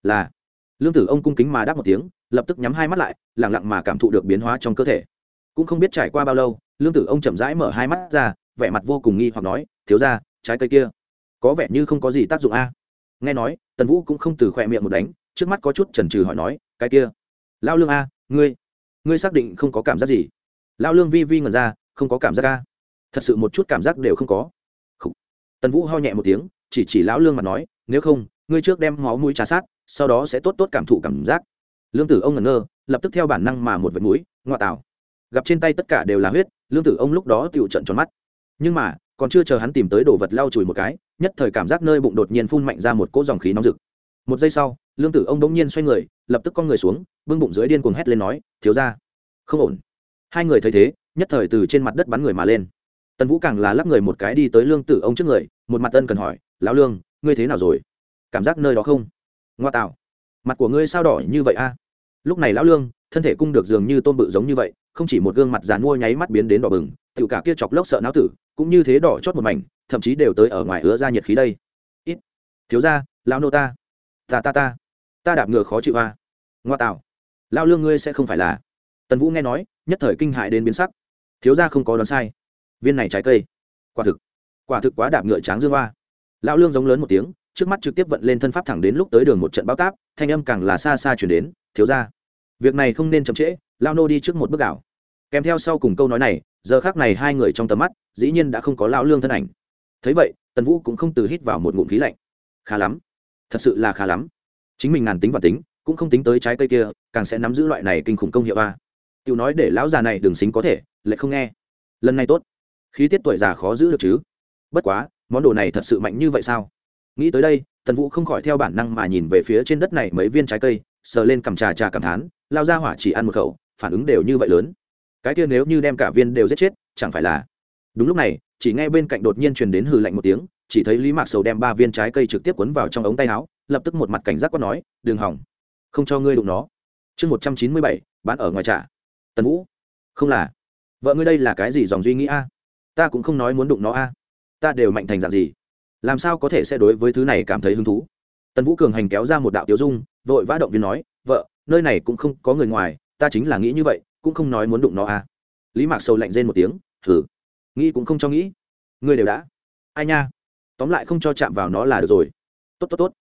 Là, lương tử ông cung kính mà đáp một tiếng lập tức nhắm hai mắt lại, lẳng lặng mà cảm thụ được biến hóa trong cơ thể. Cũng không biết trải qua bao lâu, lương tử ông chậm rãi mở hai mắt ra, vẻ mặt vô cùng nghi hoặc nói, thiếu ra trái cây kia, có vẻ như không có gì tác dụng a. Nghe nói, tần vũ cũng không từ khỏe miệng một đánh, trước mắt có chút chần trừ hỏi nói, cái kia, lao lương a, ngươi ngươi xác định không có cảm giác gì? Lao lương vi vi ngần ra, không có cảm giác a, thật sự một chút cảm giác đều không có. Tần vũ ho nhẹ một tiếng, chỉ chỉ lão lương mà nói, nếu không, ngươi trước đem máu mũi trà sát, sau đó sẽ tốt tốt cảm thụ cảm giác lương tử ông ngẩn ngơ, lập tức theo bản năng mà một vệt mũi ngoa tạo gặp trên tay tất cả đều là huyết, lương tử ông lúc đó tựu trận tròn mắt. Nhưng mà, còn chưa chờ hắn tìm tới đồ vật lau chùi một cái, nhất thời cảm giác nơi bụng đột nhiên phun mạnh ra một cỗ dòng khí nóng rực. Một giây sau, lương tử ông bỗng nhiên xoay người, lập tức con người xuống, bưng bụng dưới điên cuồng hét lên nói, thiếu ra không ổn. Hai người thấy thế, nhất thời từ trên mặt đất bắn người mà lên. Tần vũ càng là lắp người một cái đi tới lương tử ông trước người, một mặt tân cần hỏi, lão lương, ngươi thế nào rồi? Cảm giác nơi đó không? Ngoa tạo mặt của ngươi sao đỏ như vậy a? Lúc này lão lương, thân thể cung được dường như tôm bự giống như vậy, không chỉ một gương mặt dàn mua nháy mắt biến đến đỏ bừng tự cả kia chọc lốc sợ não tử, cũng như thế đỏ chót một mảnh, thậm chí đều tới ở ngoài ứa ra nhiệt khí đây. Ít. Thiếu ra lão nô ta. Ta ta ta. Ta đạp ngựa khó chịu a ngoa tạo. Lao lương ngươi sẽ không phải là. Tần vũ nghe nói, nhất thời kinh hại đến biến sắc. Thiếu ra không có đoán sai. Viên này trái cây. Quả thực. Quả thực quá đạp ngựa tráng dương hoa. Lão lương giống lớn một tiếng, trước mắt trực tiếp vận lên thân pháp thẳng đến lúc tới đường một trận bao táp, thanh âm càng là xa xa chuyển đến thiếu ra. Việc này không nên chậm trễ, lao nô đi trước một bước ảo. Kèm theo sau cùng câu nói này, giờ khác này hai người trong tầm mắt, dĩ nhiên đã không có lão lương thân ảnh. Thấy vậy, tần vũ cũng không từ hít vào một ngụm khí lạnh. Khá lắm. Thật sự là khá lắm. Chính mình ngàn tính và tính, cũng không tính tới trái cây kia, càng sẽ nắm giữ loại này kinh khủng công hiệu a. Tiểu nói để lão già này đừng xính có thể, lại không nghe. Lần này tốt. Khí tiết tuổi già khó giữ được chứ. Bất quá, món đồ này thật sự mạnh như vậy sao? Nghĩ tới đây, tần vũ không khỏi theo bản năng mà nhìn về phía trên đất này mấy viên trái cây sờ lên cầm trà trà cảm thán, lao ra hỏa chỉ ăn một khẩu, phản ứng đều như vậy lớn. Cái kia nếu như đem cả viên đều giết chết, chẳng phải là? Đúng lúc này, chỉ nghe bên cạnh đột nhiên truyền đến hừ lạnh một tiếng, chỉ thấy lý mạc sầu đem ba viên trái cây trực tiếp cuốn vào trong ống tay áo, lập tức một mặt cảnh giác quát nói đường hỏng. Không cho ngươi đụng nó. Chương một trăm chín mươi bảy, bán ở ngoài trả tần vũ. Không là. Vợ ngươi đây là cái gì dòng duy nghĩ a? Ta cũng không nói muốn đụng nó a. Ta đều mạnh thành dạng gì? Làm sao có thể sẽ đối với thứ này cảm thấy hứng thú? Tần vũ cường hành kéo ra một đạo tiêu dung vội vã động viên nói, vợ, nơi này cũng không có người ngoài, ta chính là nghĩ như vậy, cũng không nói muốn đụng nó à? lý mạc sầu lạnh rên một tiếng thử nghĩ cũng không cho nghĩ. Ngươi đều đã. Ai nha? Tóm lại không cho chạm vào nó là được rồi. Tốt tốt tốt.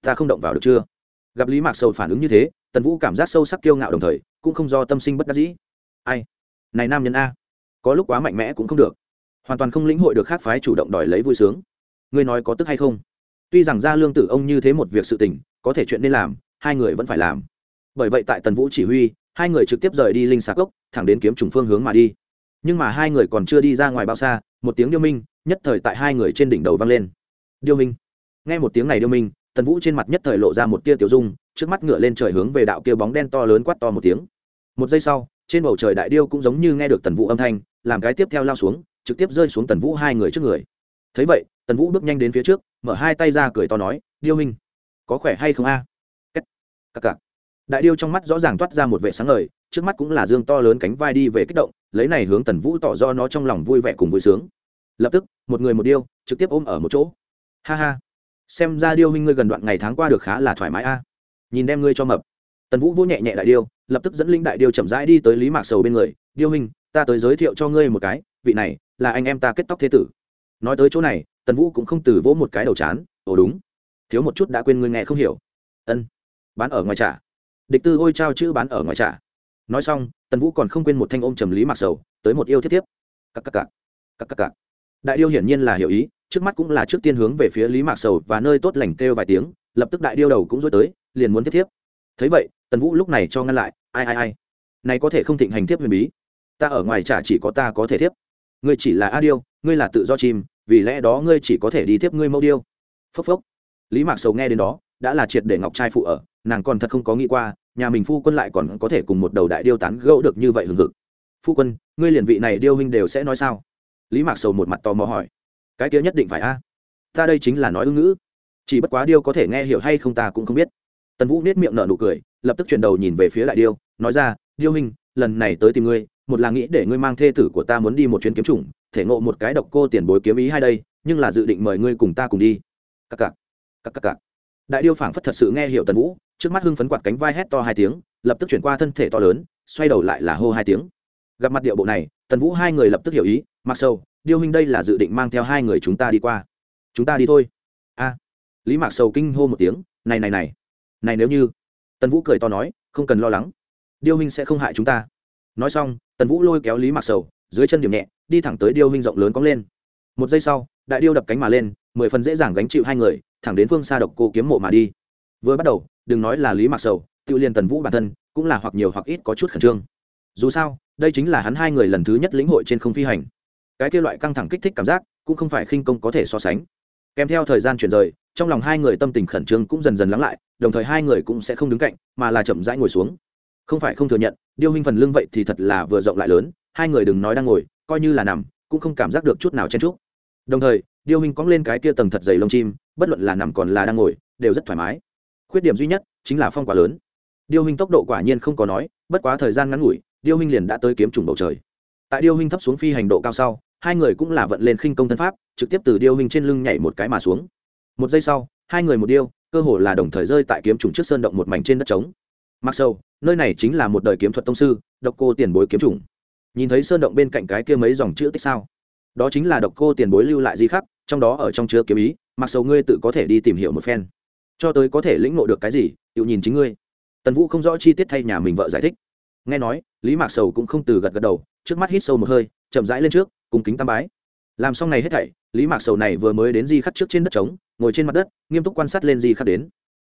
Ta không động vào được chưa? Gặp lý mạc sầu phản ứng như thế, tần vũ cảm giác sâu sắc kiêu ngạo đồng thời, cũng không do tâm sinh bất đắc dĩ. Ai? Này nam nhân a. Có lúc quá mạnh mẽ cũng không được. Hoàn toàn không lĩnh hội được khác phái chủ động đòi lấy vui sướng. Ngươi nói có tức hay không? Tuy rằng ra lương tử ông như thế một việc sự tình, có thể chuyện nên làm hai người vẫn phải làm. Bởi vậy tại tần vũ chỉ huy, hai người trực tiếp rời đi linh xà cốc, thẳng đến kiếm trùng phương hướng mà đi. Nhưng mà hai người còn chưa đi ra ngoài bao xa, một tiếng điêu minh, nhất thời tại hai người trên đỉnh đầu vang lên. Điêu minh. Nghe một tiếng này điêu minh, tần vũ trên mặt nhất thời lộ ra một tia tiểu dung, trước mắt ngựa lên trời hướng về đạo kia bóng đen to lớn quát to một tiếng. Một giây sau, trên bầu trời đại điêu cũng giống như nghe được tần vũ âm thanh, làm cái tiếp theo lao xuống, trực tiếp rơi xuống tần vũ hai người trước người. Thấy vậy, tần vũ bước nhanh đến phía trước, mở hai tay ra cười to nói, điêu minh, có khỏe hay không a? à? Cặc cặc. Đại điêu trong mắt rõ ràng toát ra một vệ sáng ngời, trước mắt cũng là dương to lớn cánh vai đi về kích động, lấy này hướng tần vũ tỏ do nó trong lòng vui vẻ cùng vui sướng. Lập tức, một người một điêu, trực tiếp ôm ở một chỗ. Ha ha. Xem ra điêu huynh ngươi gần đoạn ngày tháng qua được khá là thoải mái a. Nhìn đem ngươi cho mập. Tần vũ vỗ nhẹ nhẹ đại điêu, lập tức dẫn linh đại điêu chậm rãi đi tới lý mạc sầu bên người. Điêu huynh, ta tới giới thiệu cho ngươi một cái, vị này là anh em ta kết tóc thế tử. Nói tới chỗ này, tần vũ cũng không từ vỗ một cái đầu chán. Ồ đúng. Thiếu một chút đã quên ngươi nghe không hiểu. Ân bán ở ngoài trả. Địch tư ôi trao chữ bán ở ngoài trả. Nói xong, tần vũ còn không quên một thanh ôm trầm lý mạc sầu, tới một yêu thiết thiếp cắc cắc cắc cắc cắc cắc đại điêu hiển nhiên là hiểu ý, trước mắt cũng là trước tiên hướng về phía lý mạc sầu và nơi tốt lành kêu vài tiếng, lập tức đại điêu đầu cũng dối tới, liền muốn thiết thiếp thấy vậy, tần vũ lúc này cho ngăn lại, ai ai ai? Này có thể không thịnh hành thiếp huyền bí. Ta ở ngoài trả chỉ có ta có thể thiếp. Ngươi chỉ là a điêu, ngươi là tự do chim, vì lẽ đó ngươi chỉ có thể đi tiếp ngươi mẫu điêu. Phốc phốc. Lý mạc sầu nghe đến đó, đã là triệt để ngọc trai phụ ở nàng còn thật không có nghĩ qua, nhà mình phu quân lại còn có thể cùng một đầu đại điêu tán gẫu được như vậy hừng hực. Phu quân, ngươi liền vị này điêu huynh đều sẽ nói sao? Lý mạc sầu một mặt tò mò hỏi. Cái kia nhất định phải a. Ta đây chính là nói ưng ngữ. Chỉ bất quá điêu có thể nghe hiểu hay không ta cũng không biết. Tần vũ nết miệng nở nụ cười, lập tức chuyển đầu nhìn về phía đại điêu, nói ra, điêu huynh, lần này tới tìm ngươi, một là nghĩ để ngươi mang thê tử của ta muốn đi một chuyến kiếm chủng, thể ngộ một cái độc cô tiền bối kiếm ý hay đây, nhưng là dự định mời ngươi cùng ta cùng đi. Cặc cặc cặc cặc cặc. Đại điêu phảng phất thật sự nghe hiểu tần vũ trước mắt hưng phấn quạt cánh vai hét to hai tiếng, lập tức chuyển qua thân thể to lớn, xoay đầu lại là hô hai tiếng. Gặp mặt điệu bộ này, tần vũ hai người lập tức hiểu ý, mặc sâu điêu huynh đây là dự định mang theo hai người chúng ta đi qua. Chúng ta đi thôi. A. Lý mạc sầu kinh hô một tiếng, này này này. Này nếu như, tần vũ cười to nói, không cần lo lắng. Điêu huynh sẽ không hại chúng ta. Nói xong, tần vũ lôi kéo lý mạc sầu, dưới chân điểm nhẹ, đi thẳng tới điêu huynh rộng lớn cóng lên. Một giây sau, đại điêu đập cánh mà lên, mười phần dễ dàng gánh chịu hai người, thẳng đến phương xa độc cô kiếm mộ mà đi. Vừa bắt đầu đừng nói là lý mạc sầu tự liền tần vũ bản thân cũng là hoặc nhiều hoặc ít có chút khẩn trương. Dù sao, đây chính là hắn hai người lần thứ nhất lĩnh hội trên không phi hành. Cái kia loại căng thẳng kích thích cảm giác cũng không phải khinh công có thể so sánh. Kèm theo thời gian chuyển rời, trong lòng hai người tâm tình khẩn trương cũng dần dần lắng lại, đồng thời hai người cũng sẽ không đứng cạnh, mà là chậm rãi ngồi xuống. Không phải không thừa nhận, điêu hình phần lưng vậy thì thật là vừa rộng lại lớn, hai người đừng nói đang ngồi, coi như là nằm, cũng không cảm giác được chút nào chen trúc đồng thời, điêu hình cóng lên cái kia tầng thật dày lông chim, bất luận là nằm còn là đang ngồi, đều rất thoải mái khuyết điểm duy nhất chính là phong quá lớn. Điêu hình tốc độ quả nhiên không có nói, bất quá thời gian ngắn ngủi, điêu hình liền đã tới kiếm trùng bầu trời. Tại điêu hình thấp xuống phi hành độ cao sau, hai người cũng là vận lên khinh công thân pháp, trực tiếp từ điêu hình trên lưng nhảy một cái mà xuống. Một giây sau, hai người một điêu, cơ hồ là đồng thời rơi tại kiếm trùng trước sơn động một mảnh trên đất trống. Mặc sâu nơi này chính là một đời kiếm thuật tông sư, độc cô tiền bối kiếm trùng nhìn thấy sơn động bên cạnh cái kia mấy dòng chữ tích sao? Đó chính là độc cô tiền bối lưu lại di khắc, trong đó ở trong chứa kiếm ý, mặc sâu ngươi tự có thể đi tìm hiểu một phen cho tới có thể lĩnh ngộ được cái gì, tự nhìn chính ngươi. Tần vũ không rõ chi tiết thay nhà mình vợ giải thích. Nghe nói, lý mạc sầu cũng không từ gật gật đầu, trước mắt hít sâu một hơi, chậm rãi lên trước cùng kính tam bái. Làm xong này hết thảy, lý mạc sầu này vừa mới đến di khắc trước trên đất trống, ngồi trên mặt đất, nghiêm túc quan sát lên di khắc đến.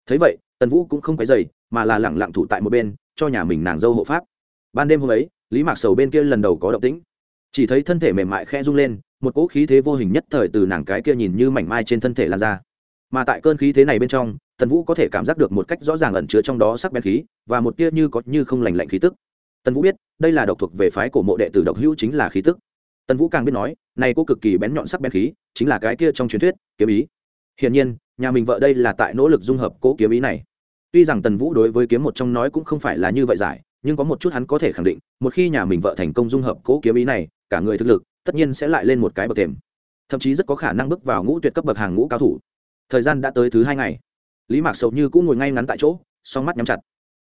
Thấy vậy, tần vũ cũng không cái dày mà là lẳng lặng thủ tại một bên, cho nhà mình nàng dâu hộ pháp. Ban đêm hôm ấy, lý mạc sầu bên kia lần đầu có động tĩnh. Chỉ thấy thân thể mềm mại khe rung lên, một cỗ khí thế vô hình nhất thời từ nàng cái kia nhìn như mảnh mai trên thân thể lan ra mà tại cơn khí thế này bên trong, tần vũ có thể cảm giác được một cách rõ ràng ẩn chứa trong đó sắc bén khí, và một tia như có như không lành lạnh khí tức. Tần vũ biết, đây là độc thuộc về phái cổ mộ đệ tử độc hữu chính là khí tức. Tần vũ càng biết nói, này cô cực kỳ bén nhọn sắc bén khí, chính là cái kia trong truyền thuyết, kiếm ý. Hiển nhiên, nhà mình vợ đây là tại nỗ lực dung hợp cố kiếm ý này. Tuy rằng tần vũ đối với kiếm một trong nói cũng không phải là như vậy giải, nhưng có một chút hắn có thể khẳng định, một khi nhà mình vợ thành công dung hợp cố kiếm ý này, cả người thực lực, tất nhiên sẽ lại lên một cái bậc thềm. Thậm chí rất có khả năng bước vào ngũ tuyệt cấp bậc hàng ngũ cao thủ thời gian đã tới thứ hai ngày. Lý mạc sầu như cũng ngồi ngay ngắn tại chỗ, song mắt nhắm chặt.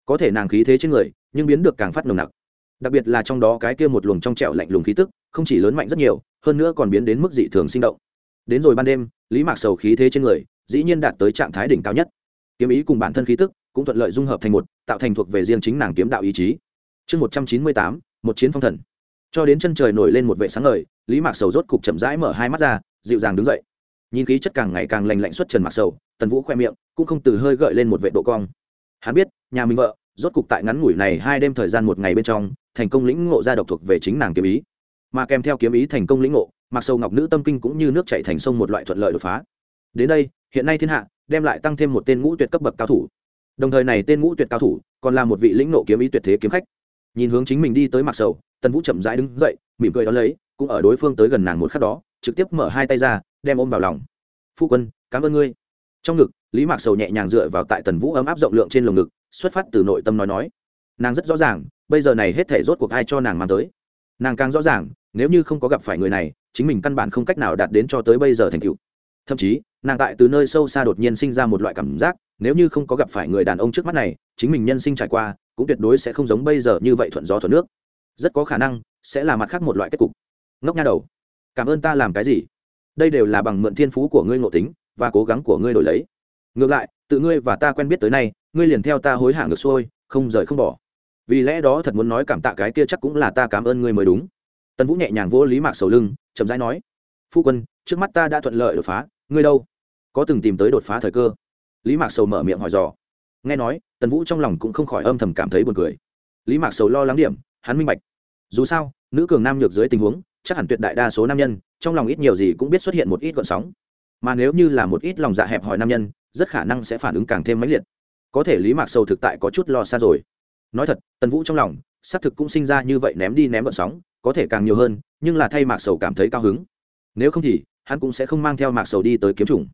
Có thể nàng khí thế trên người, nhưng biến được càng phát nồng nặc. Đặc biệt là trong đó cái kia một luồng trong trẹo lạnh lùng khí tức, không chỉ lớn mạnh rất nhiều, hơn nữa còn biến đến mức dị thường sinh động. Đến rồi ban đêm, lý mạc sầu khí thế trên người, dĩ nhiên đạt tới trạng thái đỉnh cao nhất. Kiếm ý cùng bản thân khí tức, cũng thuận lợi dung hợp thành một, tạo thành thuộc về riêng chính nàng kiếm đạo ý chí. Chương một trăm chín mươi tám, một chiến phong thần. Cho đến chân trời nổi lên một vệ sáng ngời, lý mạc sầu rốt cục chậm rãi mở hai mắt ra, dịu dàng đứng dậy nhìn khí chất càng ngày càng lành lạnh xuất trần mặc sầu, tần vũ khoe miệng cũng không từ hơi gợi lên một vệ độ cong. Hắn biết, nhà mình vợ, rốt cục tại ngắn ngủi này hai đêm thời gian một ngày bên trong, thành công lĩnh ngộ ra độc thuộc về chính nàng kiếm ý. Mà kèm theo kiếm ý thành công lĩnh ngộ, mặc sầu ngọc nữ tâm kinh cũng như nước chảy thành sông một loại thuận lợi đột phá. Đến đây, hiện nay thiên hạ, đem lại tăng thêm một tên ngũ tuyệt cấp bậc cao thủ. Đồng thời này tên ngũ tuyệt cao thủ, còn là một vị lĩnh nộ kiếm ý tuyệt thế kiếm khách. Nhìn hướng chính mình đi tới mặc sầu, tần vũ chậm rãi đứng dậy, mỉm cười đón lấy, cũng ở đối phương tới gần nàng một khắc đó, trực tiếp mở hai tay ra đem ôm vào lòng. Phu quân, cảm ơn ngươi. Trong ngực, lý mạc sầu nhẹ nhàng dựa vào tại tần vũ ấm áp rộng lượng trên lồng ngực, xuất phát từ nội tâm nói nói. Nàng rất rõ ràng, bây giờ này hết thể rốt cuộc ai cho nàng mang tới. Nàng càng rõ ràng, nếu như không có gặp phải người này, chính mình căn bản không cách nào đạt đến cho tới bây giờ thành cựu thậm chí, nàng tại từ nơi sâu xa đột nhiên sinh ra một loại cảm giác, nếu như không có gặp phải người đàn ông trước mắt này, chính mình nhân sinh trải qua, cũng tuyệt đối sẽ không giống bây giờ như vậy thuận gió thuận nước. Rất có khả năng, sẽ là mặt khác một loại kết cục. Ngốc nha đầu, cảm ơn ta làm cái gì? Đây đều là bằng mượn thiên phú của ngươi ngộ tính và cố gắng của ngươi đổi lấy. Ngược lại, tự ngươi và ta quen biết tới nay, ngươi liền theo ta hối hả ngược xuôi, không rời không bỏ. Vì lẽ đó thật muốn nói cảm tạ cái kia chắc cũng là ta cảm ơn ngươi mới đúng. Tần vũ nhẹ nhàng vỗ lý mạc sầu lưng, chậm rãi nói, phu quân, trước mắt ta đã thuận lợi đột phá, ngươi đâu? Có từng tìm tới đột phá thời cơ? Lý mạc sầu mở miệng hỏi dò. Nghe nói, tần vũ trong lòng cũng không khỏi âm thầm cảm thấy buồn cười. Lý mạc sầu lo lắng điểm, hắn minh bạch. Dù sao, nữ cường nam nhược dưới tình huống, chắc hẳn tuyệt đại đa số nam nhân trong lòng ít nhiều gì cũng biết xuất hiện một ít gợn sóng. Mà nếu như là một ít lòng dạ hẹp hòi nam nhân, rất khả năng sẽ phản ứng càng thêm mãnh liệt. Có thể lý mạc sầu thực tại có chút lo xa rồi. Nói thật, tần vũ trong lòng, xác thực cũng sinh ra như vậy ném đi ném gợn sóng, có thể càng nhiều hơn, nhưng là thay mạc sầu cảm thấy cao hứng. Nếu không thì, hắn cũng sẽ không mang theo mạc sầu đi tới kiếm chủng.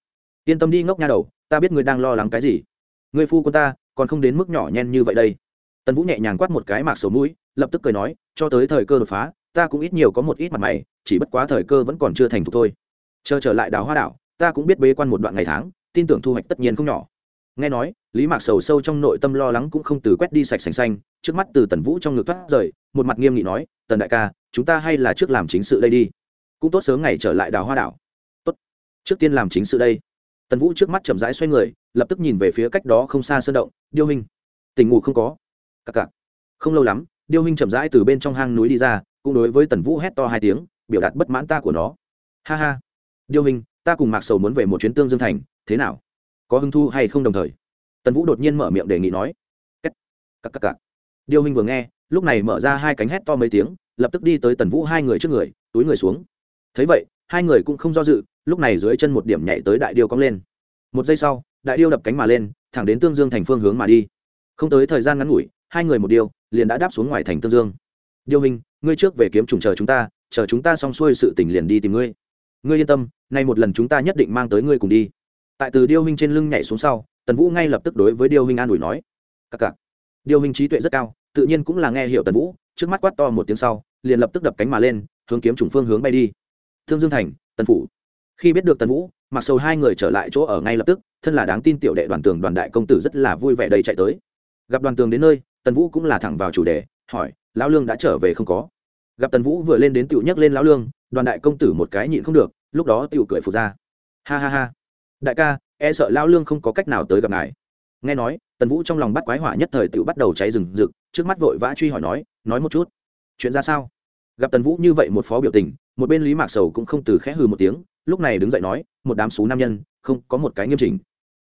Yên tâm đi ngốc nha đầu, ta biết ngươi đang lo lắng cái gì. Ngươi phu quân ta, còn không đến mức nhỏ nhen như vậy đây. Tần vũ nhẹ nhàng quát một cái mạc sầu mũi, lập tức cười nói, cho tới thời cơ đột phá ta cũng ít nhiều có một ít mặt mày, chỉ bất quá thời cơ vẫn còn chưa thành thục thôi. Chờ trở lại đào hoa đảo, ta cũng biết bế quan một đoạn ngày tháng, tin tưởng thu hoạch tất nhiên không nhỏ. Nghe nói, lý mạc sầu sâu trong nội tâm lo lắng cũng không từ quét đi sạch sành xanh, trước mắt từ tần vũ trong ngực thoát rời, một mặt nghiêm nghị nói, tần đại ca, chúng ta hay là trước làm chính sự đây đi. Cũng tốt sớm ngày trở lại đào hoa đảo. Tốt, trước tiên làm chính sự đây. Tần vũ trước mắt chậm rãi xoay người, lập tức nhìn về phía cách đó không xa sơn động, điêu hình tình ngủ không có. Cặc cặc, không lâu lắm điêu Minh chậm rãi từ bên trong hang núi đi ra cũng đối với tần vũ hét to hai tiếng biểu đạt bất mãn ta của nó. Ha ha. Điêu Minh, ta cùng mạc sầu muốn về một chuyến tương dương thành thế nào? Có hứng thu hay không đồng thời? Tần vũ đột nhiên mở miệng đề nghị nói. Cắt cắt cắt cắt điêu Minh vừa nghe lúc này mở ra hai cánh hét to mấy tiếng lập tức đi tới tần vũ hai người trước người túi người xuống. Thấy vậy hai người cũng không do dự lúc này dưới chân một điểm nhảy tới đại điêu cong lên. Một giây sau đại điêu đập cánh mà lên thẳng đến tương dương thành phương hướng mà đi. Không tới thời gian ngắn ngủi hai người một điều, liền đã đáp xuống ngoài thành tương dương. Điêu hình, ngươi trước về kiếm trùng chờ chúng ta, chờ chúng ta xong xuôi sự tình liền đi tìm ngươi. Ngươi yên tâm, nay một lần chúng ta nhất định mang tới ngươi cùng đi. Tại từ điêu hình trên lưng nhảy xuống sau, tần vũ ngay lập tức đối với điêu hình an ủi nói cặc cặc điêu hình trí tuệ rất cao, tự nhiên cũng là nghe hiểu tần vũ, trước mắt quát to một tiếng sau, liền lập tức đập cánh mà lên, hướng kiếm trùng phương hướng bay đi. Thương dương thành, tần phủ. Khi biết được tần vũ, mặc sầu hai người trở lại chỗ ở ngay lập tức, thân là đáng tin tiểu đệ đoàn tường đoàn đại công tử rất là vui vẻ đầy chạy tới. Gặp đoàn tường đến nơi tần vũ cũng là thẳng vào chủ đề, hỏi, lão lương đã trở về không có? Gặp tần vũ vừa lên đến tựu nhắc lên lão lương, đoàn đại công tử một cái nhịn không được, lúc đó tựu cười phục ra. Ha ha ha, đại ca e sợ lão lương không có cách nào tới gặp ngài. Nghe nói, tần vũ trong lòng bắt quái hỏa nhất thời tựu bắt đầu cháy rừng rực, trước mắt vội vã truy hỏi nói nói một chút, chuyện ra sao? Gặp tần vũ như vậy một phó biểu tình, một bên lý mạc sầu cũng không từ khẽ hừ một tiếng, lúc này đứng dậy nói, một đám xú nam nhân, không có một cái nghiêm chỉnh.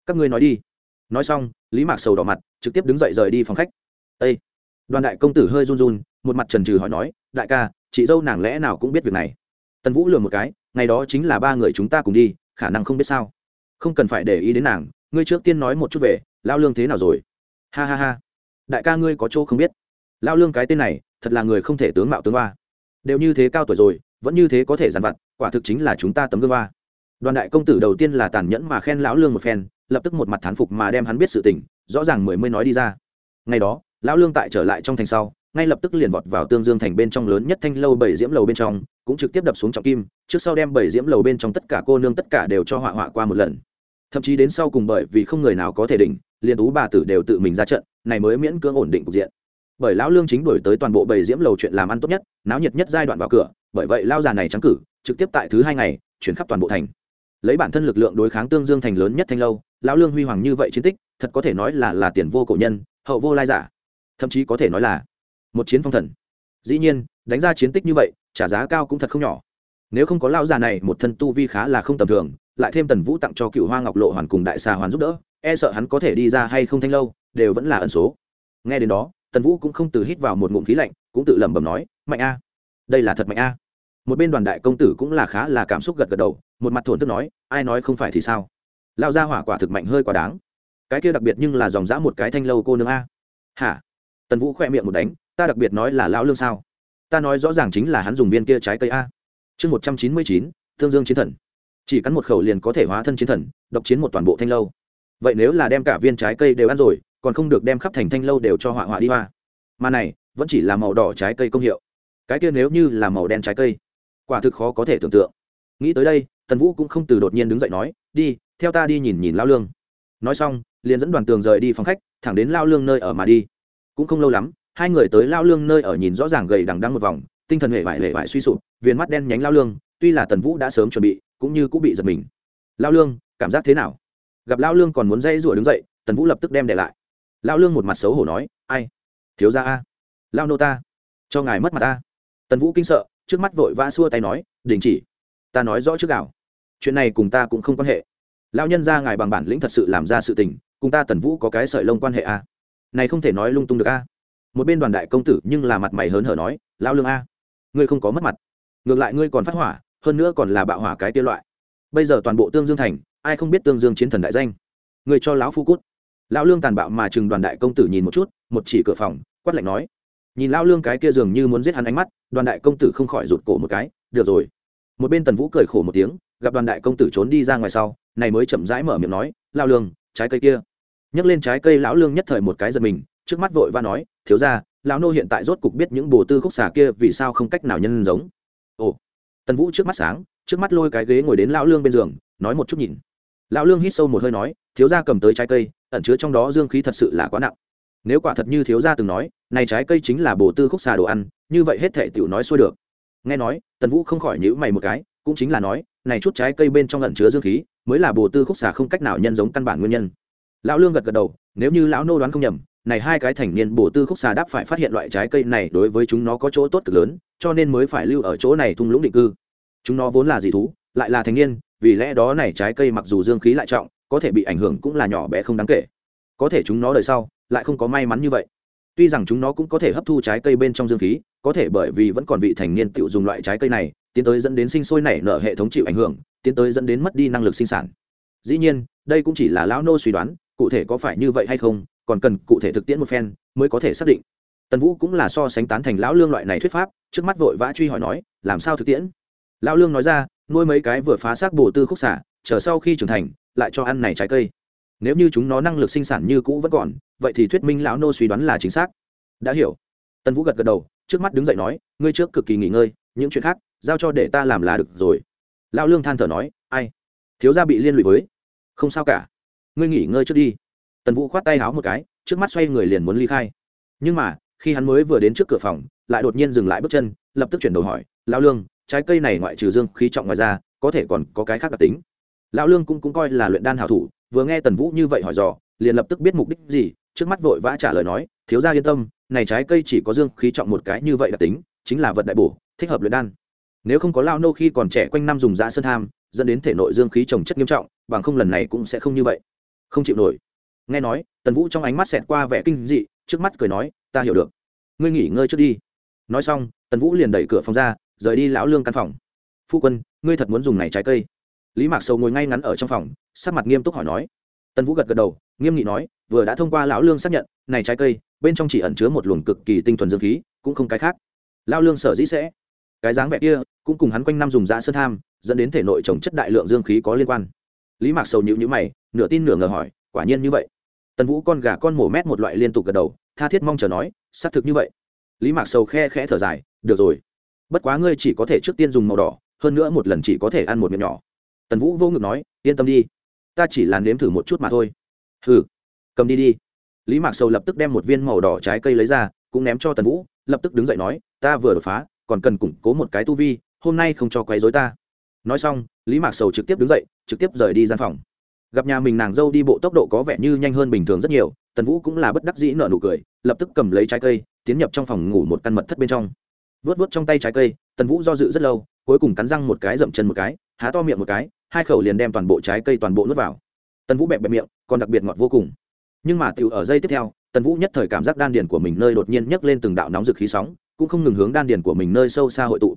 Các ngươi nói đi. Nói xong, lý mạc sầu đỏ mặt, trực tiếp đứng dậy rời đi phòng khách â đoàn đại công tử hơi run run, một mặt trần trừ hỏi nói, đại ca, chị dâu nàng lẽ nào cũng biết việc này? Tần vũ lừa một cái, ngày đó chính là ba người chúng ta cùng đi, khả năng không biết sao. Không cần phải để ý đến nàng, ngươi trước tiên nói một chút về, lao lương thế nào rồi? Ha ha ha. Đại ca ngươi có chỗ không biết. Lao lương cái tên này, thật là người không thể tướng mạo tướng ba đều như thế cao tuổi rồi, vẫn như thế có thể dàn vặt, quả thực chính là chúng ta tấm gương ba đoàn đại công tử đầu tiên là tàn nhẫn mà khen lão lương một phen, lập tức một mặt thán phục mà đem hắn biết sự tình, rõ ràng mười mươi nói đi ra. Ngày đó lão lương tại trở lại trong thành sau, ngay lập tức liền vọt vào tương dương thành bên trong lớn nhất thanh lâu bảy diễm lầu bên trong, cũng trực tiếp đập xuống trọng kim, trước sau đem bảy diễm lầu bên trong tất cả cô nương tất cả đều cho họa họa qua một lần. Thậm chí đến sau cùng bởi vì không người nào có thể đỉnh, liền tú bà tử đều tự mình ra trận, này mới miễn cưỡng ổn định cục diện. Bởi lão lương chính đổi tới toàn bộ bảy diễm lầu chuyện làm ăn tốt nhất, náo nhiệt nhất giai đoạn vào cửa, bởi vậy lao già này trắng cử, trực tiếp tại thứ hai ngày, chuyển khắp toàn bộ thành. Lấy bản thân lực lượng đối kháng tương dương thành lớn nhất thanh lâu, lão lương huy hoàng như vậy chiến tích, thật có thể nói là là tiền vô cổ nhân, hậu vô lai giả thậm chí có thể nói là một chiến phong thần. Dĩ nhiên, đánh ra chiến tích như vậy, trả giá cao cũng thật không nhỏ. Nếu không có lão già này, một thân tu vi khá là không tầm thường, lại thêm tần vũ tặng cho cựu hoa ngọc lộ hoàn cùng đại xà hoàn giúp đỡ e sợ hắn có thể đi ra hay không thanh lâu, đều vẫn là ẩn số. Nghe đến đó, tần vũ cũng không từ hít vào một ngụm khí lạnh, cũng tự lẩm bẩm nói, mạnh a, đây là thật mạnh a. Một bên đoàn đại công tử cũng là khá là cảm xúc gật gật đầu, một mặt thổn thức nói, ai nói không phải thì sao? Lao ra hỏa quả thực mạnh hơi quá đáng. Cái kia đặc biệt nhưng là dòng dã một cái thanh lâu cô nương a. Hả? Tần vũ khoe miệng một đánh, ta đặc biệt nói là lão lương sao? Ta nói rõ ràng chính là hắn dùng viên kia trái cây a. Chương một trăm chín mươi chín, thương dương chiến thần. Chỉ cắn một khẩu liền có thể hóa thân chiến thần, độc chiến một toàn bộ thanh lâu. Vậy nếu là đem cả viên trái cây đều ăn rồi, còn không được đem khắp thành thanh lâu đều cho họa họa đi hoa. Mà này, vẫn chỉ là màu đỏ trái cây công hiệu. Cái kia nếu như là màu đen trái cây, quả thực khó có thể tưởng tượng. Nghĩ tới đây, tần vũ cũng không từ đột nhiên đứng dậy nói, đi, theo ta đi nhìn nhìn lao lương. Nói xong, liền dẫn đoàn tường rời đi phòng khách, thẳng đến lao lương nơi ở mà đi cũng không lâu lắm, hai người tới lao lương nơi ở nhìn rõ ràng gầy đằng đăng một vòng, tinh thần hệ vải hệ vải suy sụp, viền mắt đen nhánh lao lương, tuy là tần vũ đã sớm chuẩn bị, cũng như cũng bị giật mình. Lao lương, cảm giác thế nào? Gặp lao lương còn muốn dây rủa đứng dậy, tần vũ lập tức đem để lại. Lao lương một mặt xấu hổ nói, ai? Thiếu ra a? Lao nô ta? Cho ngài mất mặt ta. Tần vũ kinh sợ, trước mắt vội vã xua tay nói, đình chỉ, ta nói rõ trước ảo chuyện này cùng ta cũng không quan hệ. Lao nhân ra ngài bằng bản lĩnh thật sự làm ra sự tình, cùng ta tần vũ có cái sợi lông quan hệ a? Này không thể nói lung tung được a. Một bên đoàn đại công tử nhưng là mặt mày hớn hở nói lao lương a, ngươi không có mất mặt. Ngược lại ngươi còn phát hỏa, hơn nữa còn là bạo hỏa cái tiêu loại. Bây giờ toàn bộ tương dương thành, ai không biết tương dương chiến thần đại danh. Ngươi cho lão phu cút. Lão lương tàn bạo mà chừng đoàn đại công tử nhìn một chút, một chỉ cửa phòng, quát lạnh nói, nhìn lão lương cái kia dường như muốn giết hắn ánh mắt, đoàn đại công tử không khỏi rụt cổ một cái, được rồi. Một bên tần vũ cười khổ một tiếng, gặp đoàn đại công tử trốn đi ra ngoài sau, này mới chậm rãi mở miệng nói lao lương, trái cây kia nhấc lên trái cây lão lương nhất thời một cái giật mình, trước mắt vội và nói, thiếu ra lão nô hiện tại rốt cục biết những bồ tư khúc xà kia vì sao không cách nào nhân giống. Ồ, tần vũ trước mắt sáng, trước mắt lôi cái ghế ngồi đến lão lương bên giường, nói một chút nhìn. Lão lương hít sâu một hơi nói, thiếu gia cầm tới trái cây, ẩn chứa trong đó dương khí thật sự là quá nặng. Nếu quả thật như thiếu gia từng nói, này trái cây chính là bồ tư khúc xà đồ ăn, như vậy hết thể tiểu nói xuôi được. Nghe nói, tần vũ không khỏi nhữ mày một cái, cũng chính là nói, này chút trái cây bên trong ẩn chứa dương khí, mới là bồ tư khúc xà không cách nào nhân giống căn bản nguyên nhân lão lương gật gật đầu, nếu như lão nô đoán không nhầm, này hai cái thành niên bổ tư khúc xà đáp phải phát hiện loại trái cây này đối với chúng nó có chỗ tốt cực lớn, cho nên mới phải lưu ở chỗ này thung lũng định cư. Chúng nó vốn là dị thú, lại là thành niên, vì lẽ đó này trái cây mặc dù dương khí lại trọng, có thể bị ảnh hưởng cũng là nhỏ bé không đáng kể. Có thể chúng nó đời sau, lại không có may mắn như vậy. Tuy rằng chúng nó cũng có thể hấp thu trái cây bên trong dương khí, có thể bởi vì vẫn còn vị thành niên tự dùng loại trái cây này, tiến tới dẫn đến sinh sôi nảy nở hệ thống chịu ảnh hưởng, tiến tới dẫn đến mất đi năng lực sinh sản. Dĩ nhiên, đây cũng chỉ là lão nô suy đoán cụ thể có phải như vậy hay không, còn cần cụ thể thực tiễn một phen mới có thể xác định. Tần vũ cũng là so sánh tán thành lão lương loại này thuyết pháp, trước mắt vội vã truy hỏi nói, làm sao thực tiễn? Lão lương nói ra, nuôi mấy cái vừa phá xác bổ tư khúc xả, chờ sau khi trưởng thành, lại cho ăn này trái cây. Nếu như chúng nó năng lực sinh sản như cũ vẫn còn, vậy thì thuyết minh lão nô suy đoán là chính xác. Đã hiểu. Tần vũ gật gật đầu, trước mắt đứng dậy nói, ngươi trước cực kỳ nghỉ ngơi, những chuyện khác, giao cho để ta làm là được rồi. Lão lương than thở nói, ai? Thiếu gia bị liên lụy với. Không sao cả ngươi nghỉ ngơi trước đi. Tần vũ khoát tay háo một cái trước mắt xoay người liền muốn ly khai. Nhưng mà khi hắn mới vừa đến trước cửa phòng lại đột nhiên dừng lại bước chân lập tức chuyển đầu hỏi lão lương trái cây này ngoại trừ dương khí trọng ngoài ra có thể còn có cái khác đặc tính? Lão lương cũng, cũng coi là luyện đan hảo thủ vừa nghe tần vũ như vậy hỏi dò liền lập tức biết mục đích gì trước mắt vội vã trả lời nói thiếu gia yên tâm này trái cây chỉ có dương khí trọng một cái như vậy đặc tính chính là vật đại bổ thích hợp luyện đan. Nếu không có lao nô khi còn trẻ quanh năm dùng da sơn tham dẫn đến thể nội dương khí trồng chất nghiêm trọng bằng không lần này cũng sẽ không như vậy không chịu nổi. Nghe nói, tần vũ trong ánh mắt xẹt qua vẻ kinh dị, trước mắt cười nói, ta hiểu được. Ngươi nghỉ ngơi trước đi. Nói xong, tần vũ liền đẩy cửa phòng ra, rời đi lão lương căn phòng. Phu quân, ngươi thật muốn dùng này trái cây? Lý mạc sầu ngồi ngay ngắn ở trong phòng, sắc mặt nghiêm túc hỏi nói. Tần vũ gật gật đầu, nghiêm nghị nói, vừa đã thông qua lão lương xác nhận, này trái cây, bên trong chỉ ẩn chứa một luồng cực kỳ tinh thuần dương khí, cũng không cái khác. Lao lương sở dĩ sẽ. Cái dáng vẻ kia, cũng cùng hắn quanh năm dùng dã sơn tham, dẫn đến thể nội trồng chất đại lượng dương khí có liên quan. Lý mạc sầu nhịu nhữ mày nửa tin nửa ngờ hỏi, quả nhiên như vậy. Tần vũ con gà con mổ mét một loại liên tục gật đầu, tha thiết mong chờ nói, xác thực như vậy. Lý mạc sầu khe khẽ thở dài, được rồi. Bất quá ngươi chỉ có thể trước tiên dùng màu đỏ, hơn nữa một lần chỉ có thể ăn một miệng nhỏ. Tần vũ vô ngực nói, yên tâm đi. Ta chỉ là nếm thử một chút mà thôi. Hừ, cầm đi đi. Lý mạc sầu lập tức đem một viên màu đỏ trái cây lấy ra, cũng ném cho tần vũ, lập tức đứng dậy nói, ta vừa đột phá, còn cần củng cố một cái tu vi, hôm nay không cho quấy dối ta. Nói xong, lý mạc sầu trực tiếp đứng dậy, trực tiếp rời đi gian phòng gặp nhà mình nàng dâu đi bộ tốc độ có vẻ như nhanh hơn bình thường rất nhiều, tần vũ cũng là bất đắc dĩ nợ nụ cười, lập tức cầm lấy trái cây, tiến nhập trong phòng ngủ một căn mật thất bên trong. Vớt vớt trong tay trái cây, tần vũ do dự rất lâu, cuối cùng cắn răng một cái dậm chân một cái, há to miệng một cái, hai khẩu liền đem toàn bộ trái cây toàn bộ nuốt vào. Tần vũ bẹp bẹp miệng, còn đặc biệt ngọt vô cùng. Nhưng mà tiểu ở giây tiếp theo, tần vũ nhất thời cảm giác đan điền của mình nơi đột nhiên nhấc lên từng đạo nóng rực khí sóng, cũng không ngừng hướng đan điền của mình nơi sâu xa hội tụ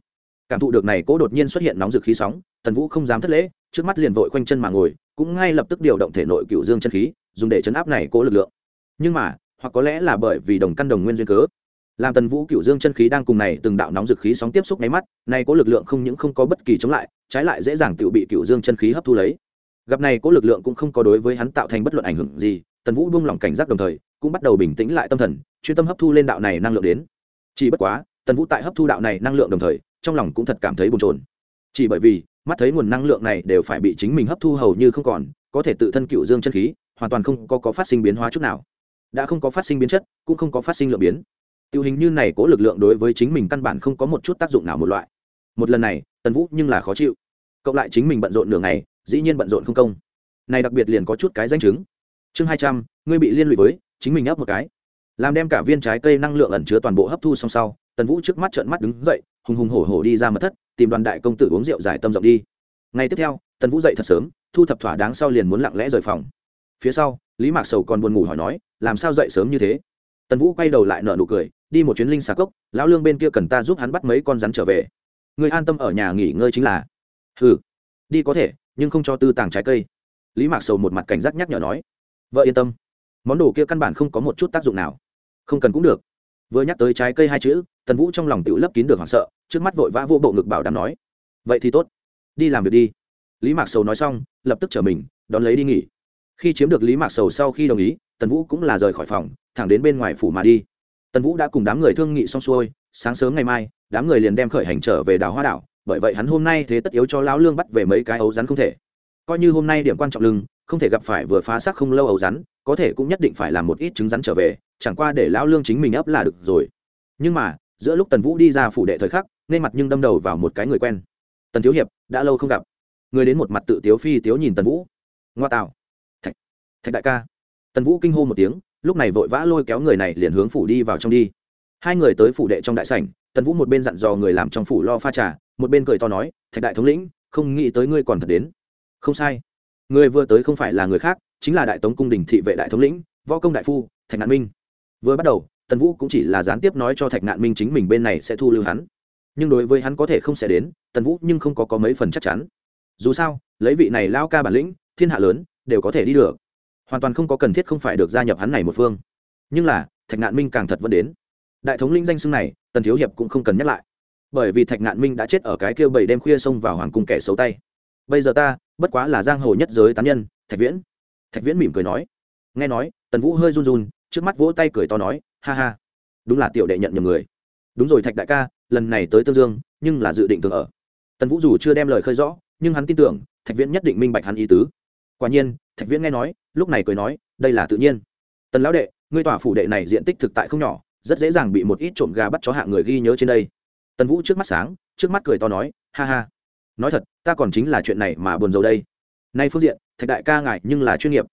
cảm thụ được này cố đột nhiên xuất hiện nóng rực khí sóng, tần vũ không dám thất lễ, trước mắt liền vội quanh chân mà ngồi, cũng ngay lập tức điều động thể nội cựu dương chân khí, dùng để chấn áp này cố lực lượng. Nhưng mà, hoặc có lẽ là bởi vì đồng căn đồng nguyên duyên cớ, làm tần vũ cựu dương chân khí đang cùng này từng đạo nóng dực khí sóng tiếp xúc nháy mắt, này cố lực lượng không những không có bất kỳ chống lại, trái lại dễ dàng tự bị cựu dương chân khí hấp thu lấy. Gặp này cố lực lượng cũng không có đối với hắn tạo thành bất luận ảnh hưởng gì, tần vũ buông lỏng cảnh giác đồng thời, cũng bắt đầu bình tĩnh lại tâm thần, chuyên tâm hấp thu lên đạo này năng lượng đến. Chỉ bất quá, tần vũ tại hấp thu đạo này năng lượng đồng thời trong lòng cũng thật cảm thấy bồn chồn, chỉ bởi vì mắt thấy nguồn năng lượng này đều phải bị chính mình hấp thu hầu như không còn có thể tự thân cựu dương chân khí hoàn toàn không có, có phát sinh biến hóa chút nào. Đã không có phát sinh biến chất cũng không có phát sinh lượng biến. Tiêu hình như này cố lực lượng đối với chính mình căn bản không có một chút tác dụng nào một loại. Một lần này tần vũ nhưng là khó chịu. Cộng lại chính mình bận rộn nửa ngày dĩ nhiên bận rộn không công. Này đặc biệt liền có chút cái danh chứng. Chương hai trăm ngươi bị liên lụy với chính mình ấp một cái. Làm đem cả viên trái cây năng lượng ẩn chứa toàn bộ hấp thu xong sau tần vũ trước mắt trợn mắt đứng dậy, hùng hùng hổ hổ đi ra mật thất, tìm đoàn đại công tử uống rượu giải tâm rộng đi. Ngày tiếp theo, tần vũ dậy thật sớm, thu thập thỏa đáng sau liền muốn lặng lẽ rời phòng. Phía sau, lý mạc sầu còn buồn ngủ hỏi nói, làm sao dậy sớm như thế? Tần vũ quay đầu lại nở nụ cười, đi một chuyến linh xà cốc, lão lương bên kia cần ta giúp hắn bắt mấy con rắn trở về. Người an tâm ở nhà nghỉ ngơi chính là. Ừ đi có thể, nhưng không cho tư tàng trái cây. Lý mạc sầu một mặt cảnh giác nhắc nhở nói. Vợ yên tâm, món đồ kia căn bản không có một chút tác dụng nào. Không cần cũng được vừa nhắc tới trái cây hai chữ, tần vũ trong lòng tự lấp kín được hoảng sợ, trước mắt vội vã vô bộ ngực bảo đảm nói, vậy thì tốt, đi làm việc đi. Lý mạc sầu nói xong, lập tức trở mình, đón lấy đi nghỉ. Khi chiếm được lý mạc sầu sau khi đồng ý, tần vũ cũng là rời khỏi phòng, thẳng đến bên ngoài phủ mà đi. Tần vũ đã cùng đám người thương nghị xong xuôi, sáng sớm ngày mai, đám người liền đem khởi hành trở về đảo hoa đảo, bởi vậy hắn hôm nay thế tất yếu cho lão lương bắt về mấy cái ấu rắn không thể. Coi như hôm nay điểm quan trọng lưng không thể gặp phải vừa phá xác không lâu ấu rắn, có thể cũng nhất định phải làm một ít trứng rắn trở về, chẳng qua để lão lương chính mình ấp là được rồi. Nhưng mà, giữa lúc tần vũ đi ra phủ đệ thời khắc, nên mặt nhưng đâm đầu vào một cái người quen. Tần thiếu hiệp, đã lâu không gặp. Người đến một mặt tự tiếu phi tiếu nhìn tần vũ. Ngoa tạo. Thạch thạch đại ca. Tần vũ kinh hô một tiếng, lúc này vội vã lôi kéo người này liền hướng phủ đi vào trong đi. Hai người tới phủ đệ trong đại sảnh, tần vũ một bên dặn dò người làm trong phủ lo pha trà, một bên cười to nói, thạch đại thống lĩnh, không nghĩ tới ngươi còn thật đến. Không sai người vừa tới không phải là người khác, chính là đại tống cung đình thị vệ đại thống lĩnh, võ công đại phu, thạch nạn minh. Vừa bắt đầu, tần vũ cũng chỉ là gián tiếp nói cho thạch nạn minh chính mình bên này sẽ thu lưu hắn. Nhưng đối với hắn có thể không sẽ đến, tần vũ nhưng không có có mấy phần chắc chắn. Dù sao, lấy vị này lao ca bản lĩnh, thiên hạ lớn, đều có thể đi được. Hoàn toàn không có cần thiết không phải được gia nhập hắn này một phương. Nhưng là, thạch Nạn minh càng thật vẫn đến. Đại thống linh danh xưng này, tần thiếu hiệp cũng không cần nhắc lại. Bởi vì thạch Nạn minh đã chết ở cái kia bảy đêm khuya xông vào hoàng cung kẻ xấu tay. Bây giờ ta bất quá là giang hồ nhất giới tán nhân, thạch viễn. Thạch viễn mỉm cười nói. Nghe nói, tần vũ hơi run run, trước mắt vỗ tay cười to nói, ha ha, đúng là tiểu đệ nhận nhầm người. Đúng rồi thạch đại ca, lần này tới tương dương, nhưng là dự định thường ở. Tần vũ dù chưa đem lời khơi rõ, nhưng hắn tin tưởng, thạch viễn nhất định minh bạch hắn ý tứ. Quả nhiên, thạch viễn nghe nói, lúc này cười nói, đây là tự nhiên. Tần lão đệ, ngươi tòa phủ đệ này diện tích thực tại không nhỏ, rất dễ dàng bị một ít trộm gà bắt chó hạ người ghi nhớ trên đây. Tần vũ trước mắt sáng, trước mắt cười to nói, ha ha nói thật, ta còn chính là chuyện này mà buồn rầu đây. Nay phương diện, thạch đại ca ngại nhưng là chuyên nghiệp.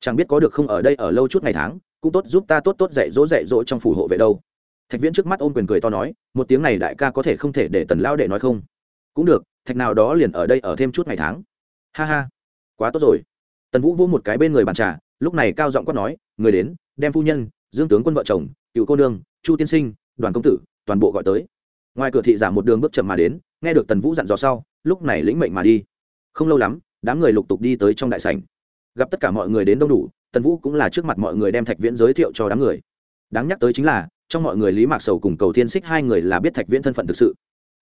Chẳng biết có được không ở đây ở lâu chút ngày tháng, cũng tốt giúp ta tốt tốt dạy dỗ dạy dỗ trong phủ hộ vệ đâu. Thạch viễn trước mắt ôm quyền cười to nói, một tiếng này đại ca có thể không thể để tần lao đệ nói không? Cũng được, thạch nào đó liền ở đây ở thêm chút ngày tháng. Ha ha, quá tốt rồi. Tần vũ vỗ một cái bên người bàn trà, lúc này cao giọng quát nói, người đến, đem phu nhân, dương tướng quân vợ chồng, cựu cô nương, chu tiên sinh, đoàn công tử, toàn bộ gọi tới. Ngoài cửa thị giả một đường bước chậm mà đến nghe được tần vũ dặn dò sau, lúc này lĩnh mệnh mà đi. Không lâu lắm, đám người lục tục đi tới trong đại sảnh. Gặp tất cả mọi người đến đông đủ, tần vũ cũng là trước mặt mọi người đem thạch viễn giới thiệu cho đám người. Đáng nhắc tới chính là, trong mọi người lý mạc sầu cùng cầu thiên xích hai người là biết thạch viễn thân phận thực sự.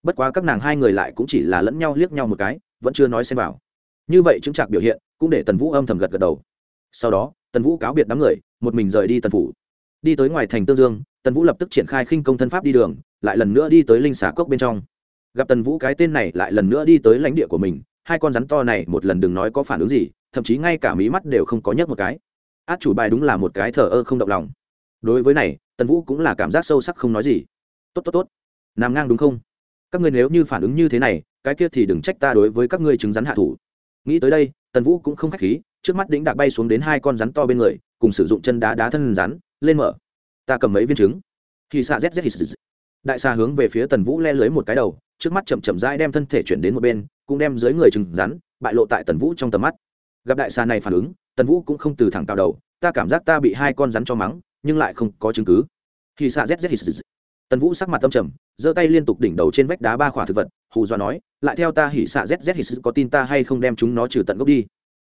Bất quá các nàng hai người lại cũng chỉ là lẫn nhau liếc nhau một cái, vẫn chưa nói xem vào. Như vậy chứng trạc biểu hiện, cũng để tần vũ âm thầm gật gật đầu. Sau đó, tần vũ cáo biệt đám người, một mình rời đi tần phủ. Đi tới ngoài thành tương dương, tần vũ lập tức triển khai khinh công thân pháp đi đường, lại lần nữa đi tới linh xà cốc bên trong gặp tần vũ cái tên này lại lần nữa đi tới lãnh địa của mình, hai con rắn to này một lần đừng nói có phản ứng gì, thậm chí ngay cả mí mắt đều không có nhấc một cái. Át chủ bài đúng là một cái thờ ơ không động lòng. Đối với này, tần vũ cũng là cảm giác sâu sắc không nói gì. Tốt tốt tốt. Nằm ngang đúng không? Các ngươi nếu như phản ứng như thế này, cái kia thì đừng trách ta đối với các ngươi chứng rắn hạ thủ. Nghĩ tới đây, tần vũ cũng không k h á c h khí, trước mắt đĩnh đạc bay xuống đến hai con rắn to bên người, cùng sử dụng chân đá đá thân rắn, lên mở. Ta cầm mấy viên trứng. Khi xạ z z đại xa hướng về phía tần vũ le lưới một cái đầu trước mắt chậm chậm rãi đem thân thể chuyển đến một bên, cũng đem dưới người trừng rắn, bại lộ tại tần vũ trong tầm mắt. Gặp đại xà này phản ứng, tần vũ cũng không từ thẳng cao đầu, ta cảm giác ta bị hai con rắn cho mắng, nhưng lại không có chứng cứ. Khi xạ z z tần vũ sắc mặt tâm trầm, giơ tay liên tục đỉnh đầu trên vách đá ba khỏa thực vật, hù dọa nói, lại theo ta hỉ xạ z z hỉ có tin ta hay không đem chúng nó trừ tận gốc đi?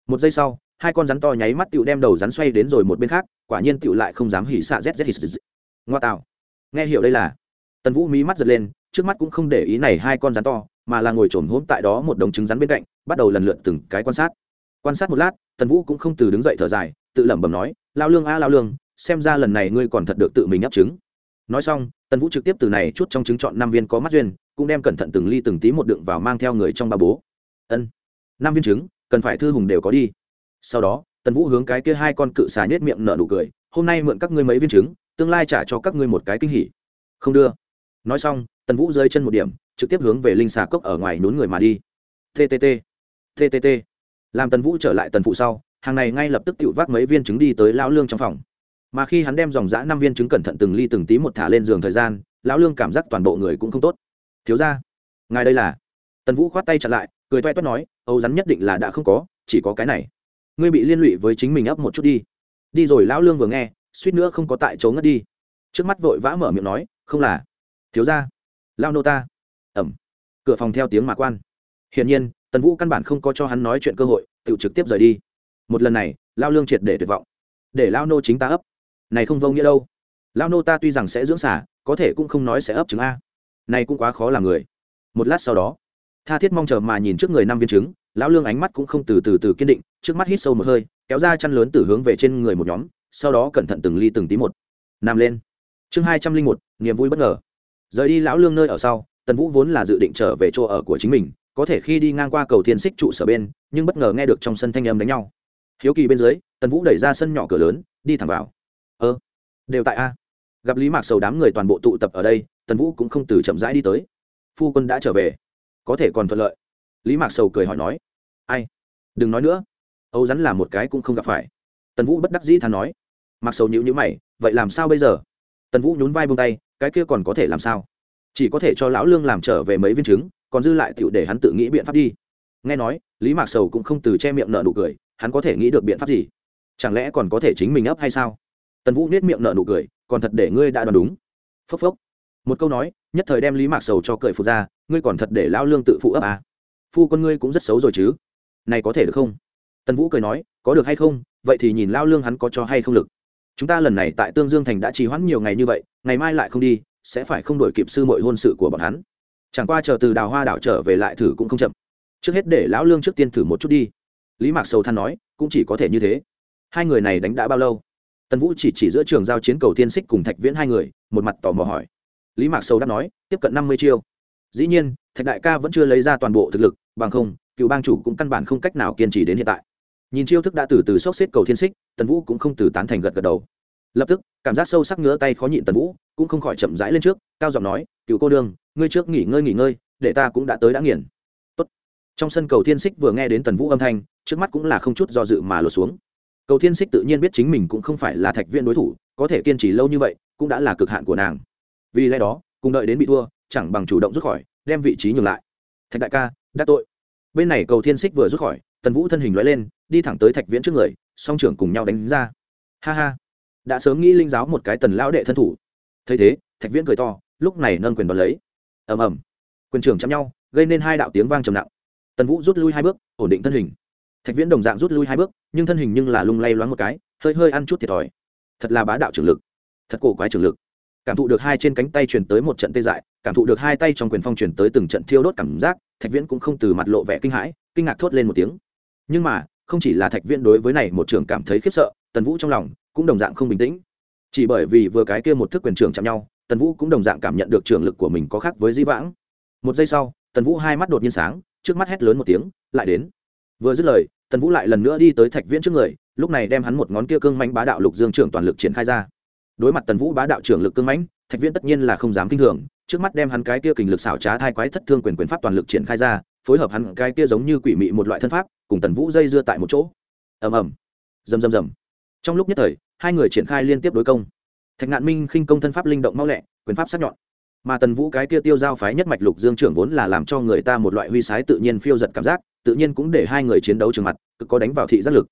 Một giây sau, hai con rắn to nháy mắt tựu đem đầu rắn xoay đến rồi một bên khác, quả nhiên tựu lại không dám hỉ xạ z z hỉ ngoa tạo. Nghe hiểu đây là. Tần vũ mí mắt giật lên trước mắt cũng không để ý này hai con rắn to, mà là ngồi trồn hốm tại đó một đống trứng rắn bên cạnh, bắt đầu lần lượt từng cái quan sát. Quan sát một lát, tần vũ cũng không từ đứng dậy thở dài, tự lẩm bẩm nói, lao lương a, lao lương, xem ra lần này ngươi còn thật được tự mình ấp trứng. Nói xong, tần vũ trực tiếp từ này chút trong trứng chọn năm viên có mắt duyên, cũng đem cẩn thận từng ly từng tí một đựng vào mang theo người trong ba bố. Ân, năm viên trứng, cần phải thư hùng đều có đi. Sau đó, tần vũ hướng cái kia hai con cự xà nhét miệng nở nụ cười, hôm nay mượn các ngươi mấy viên trứng, tương lai trả cho các ngươi một cái kinh hỉ. Không đưa. Nói xong tần vũ rơi chân một điểm, trực tiếp hướng về linh xà cốc ở ngoài nún người mà đi. Ttt ttt làm tần vũ trở lại tần phụ sau, hàng này ngay lập tức tự vác mấy viên trứng đi tới lão lương trong phòng. Mà khi hắn đem dòng dã năm viên trứng cẩn thận từng ly từng tí một thả lên giường thời gian, lão lương cảm giác toàn bộ người cũng không tốt. Thiếu ra ngài đây là? Tần vũ khoát tay chặt lại, cười toe toét nói, âu rắn nhất định là đã không có, chỉ có cái này. Ngươi bị liên lụy với chính mình ấp một chút đi. Đi rồi, lão lương vừa nghe, suýt nữa không có tại chỗ ngất đi. Trước mắt vội vã mở miệng nói, không là. Thiếu ra lao nô ta. Ẩm. Cửa phòng theo tiếng mà quan. Hiển nhiên, tần vũ căn bản không có cho hắn nói chuyện cơ hội, tự trực tiếp rời đi. Một lần này, lao lương triệt để tuyệt vọng. Để lao nô chính ta ấp. Này không vô nghĩa đâu. Lao nô ta tuy rằng sẽ dưỡng xả, có thể cũng không nói sẽ ấp trứng a. Này cũng quá khó làm người. Một lát sau đó, tha thiết mong chờ mà nhìn trước người năm viên trứng lão lương ánh mắt cũng không từ từ từ kiên định, trước mắt hít sâu một hơi, kéo ra chăn lớn từ hướng về trên người một nhóm, sau đó cẩn thận từng ly từng tí một. Nằm lên. Chương hai trăm linh một, niềm vui bất ngờ rời đi lão lương nơi ở sau, tần vũ vốn là dự định trở về chỗ ở của chính mình, có thể khi đi ngang qua cầu thiên xích trụ sở bên, nhưng bất ngờ nghe được trong sân thanh âm đánh nhau. Hiếu kỳ bên dưới, tần vũ đẩy ra sân nhỏ cửa lớn, đi thẳng vào. Ơ, đều tại a. Gặp lý mạc sầu đám người toàn bộ tụ tập ở đây, tần vũ cũng không từ chậm rãi đi tới. Phu quân đã trở về. Có thể còn thuận lợi. Lý mạc sầu cười hỏi nói. Ai? Đừng nói nữa. Âu rắn là một cái cũng không gặp phải. Tần vũ bất đắc dĩ thà nói. Mặc sầu nhữ nhữ mày, vậy làm sao bây giờ? Tần vũ nhún vai bông tay cái kia còn có thể làm sao? Chỉ có thể cho lão lương làm trở về mấy viên trứng, còn dư lại tựu để hắn tự nghĩ biện pháp đi. Nghe nói, lý mạc sầu cũng không từ che miệng nợ nụ cười, hắn có thể nghĩ được biện pháp gì? Chẳng lẽ còn có thể chính mình ấp hay sao? Tần vũ nết miệng nợ nụ cười, còn thật để ngươi đã đoán đúng. Phốc phốc. Một câu nói, nhất thời đem lý mạc sầu cho cười phụ ra, ngươi còn thật để lao lương tự phụ ấp à. phu con ngươi cũng rất xấu rồi chứ? Này có thể được không? Tần vũ cười nói, có được hay không? Vậy thì nhìn lao lương hắn có cho hay không lực chúng ta lần này tại tương dương thành đã trì hoãn nhiều ngày như vậy, ngày mai lại không đi, sẽ phải không đổi kịp sư mội hôn sự của bọn hắn. Chẳng qua chờ từ đào hoa đảo trở về lại thử cũng không chậm. Trước hết để lão lương trước tiên thử một chút đi. Lý mạc sầu than nói, cũng chỉ có thể như thế. Hai người này đánh đã bao lâu? Tần vũ chỉ chỉ giữa trường giao chiến cầu tiên xích cùng thạch viễn hai người, một mặt tò mò hỏi. Lý mạc sầu đáp nói, tiếp cận năm mươi chiêu. Dĩ nhiên, thạch đại ca vẫn chưa lấy ra toàn bộ thực lực, bằng không, cựu bang chủ cũng căn bản không cách nào kiên trì đến hiện tại nhìn chiêu thức đã từ từ sốc xếp cầu thiên xích, tần vũ cũng không từ tán thành gật gật đầu. Lập tức, cảm giác sâu sắc ngứa tay khó nhịn tần vũ, cũng không khỏi chậm rãi lên trước, cao giọng nói, cựu cô đương ngươi trước nghỉ ngơi nghỉ ngơi, để ta cũng đã tới đã nghiền. Tốt. trong sân cầu thiên xích vừa nghe đến tần vũ âm thanh, trước mắt cũng là không chút do dự mà lột xuống. Cầu thiên xích tự nhiên biết chính mình cũng không phải là thạch viên đối thủ, có thể kiên trì lâu như vậy, cũng đã là cực hạn của nàng. Vì lẽ đó, cùng đợi đến bị thua, chẳng bằng chủ động rút khỏi, đem vị trí nhường lại. Thạch đại ca đắc tội. Bên này cầu thiên xích vừa rút khỏi, tần vũ thân hình loại lên đi thẳng tới thạch viễn trước người, song trưởng cùng nhau đánh ra. Ha ha. Đã sớm nghĩ linh giáo một cái tần lão đệ thân thủ. Thấy thế, thạch viễn cười to, lúc này nâng quyền đón lấy. Ầm ầm. Quyền trưởng chạm nhau, gây nên hai đạo tiếng vang trầm nặng. Tần vũ rút lui hai bước, ổn định thân hình. Thạch viễn đồng dạng rút lui hai bước, nhưng thân hình nhưng là lung lay loáng một cái, hơi hơi ăn chút thiệt thòi. Thật là bá đạo trưởng lực. Thật cổ quái trưởng lực. Cảm thụ được hai trên cánh tay truyền tới một trận tê dại, cảm thụ được hai tay trong quyền phong truyền tới từng trận thiêu đốt cảm giác, thạch viễn cũng không từ mặt lộ vẻ kinh hãi, kinh ngạc thốt lên một tiếng. Nhưng mà không chỉ là thạch viễn đối với này một trường cảm thấy khiếp sợ, tần vũ trong lòng cũng đồng dạng không bình tĩnh. Chỉ bởi vì vừa cái kia một thức quyền trường chạm nhau, tần vũ cũng đồng dạng cảm nhận được trường lực của mình có khác với di vãng. Một giây sau, tần vũ hai mắt đột nhiên sáng, trước mắt hét lớn một tiếng, lại đến. Vừa dứt lời, tần vũ lại lần nữa đi tới thạch viễn trước người, lúc này đem hắn một ngón kia cương mánh bá đạo lục dương trưởng toàn lực triển khai ra. Đối mặt tần vũ bá đạo trưởng lực cương mãnh, thạch viễn tất nhiên là không dám kinh thường, trước mắt đem hắn cái kia kình lực xảo trá thai quái thất thương quyền quyền pháp toàn lực triển khai ra phối hợp hắn cái kia giống như quỷ mị một loại thân pháp, cùng tần vũ dây dưa tại một chỗ. Ầm ầm. Rầm rầm rầm. Trong lúc nhất thời, hai người triển khai liên tiếp đối công. Thạch ngạn minh khinh công thân pháp linh động mau lẹ, quyền pháp sắc nhọn. Mà tần vũ cái kia tiêu giao phái nhất mạch lục dương trưởng vốn là làm cho người ta một loại huy sái tự nhiên phiêu giật cảm giác, tự nhiên cũng để hai người chiến đấu trường mặt, cực có đánh vào thị giác lực.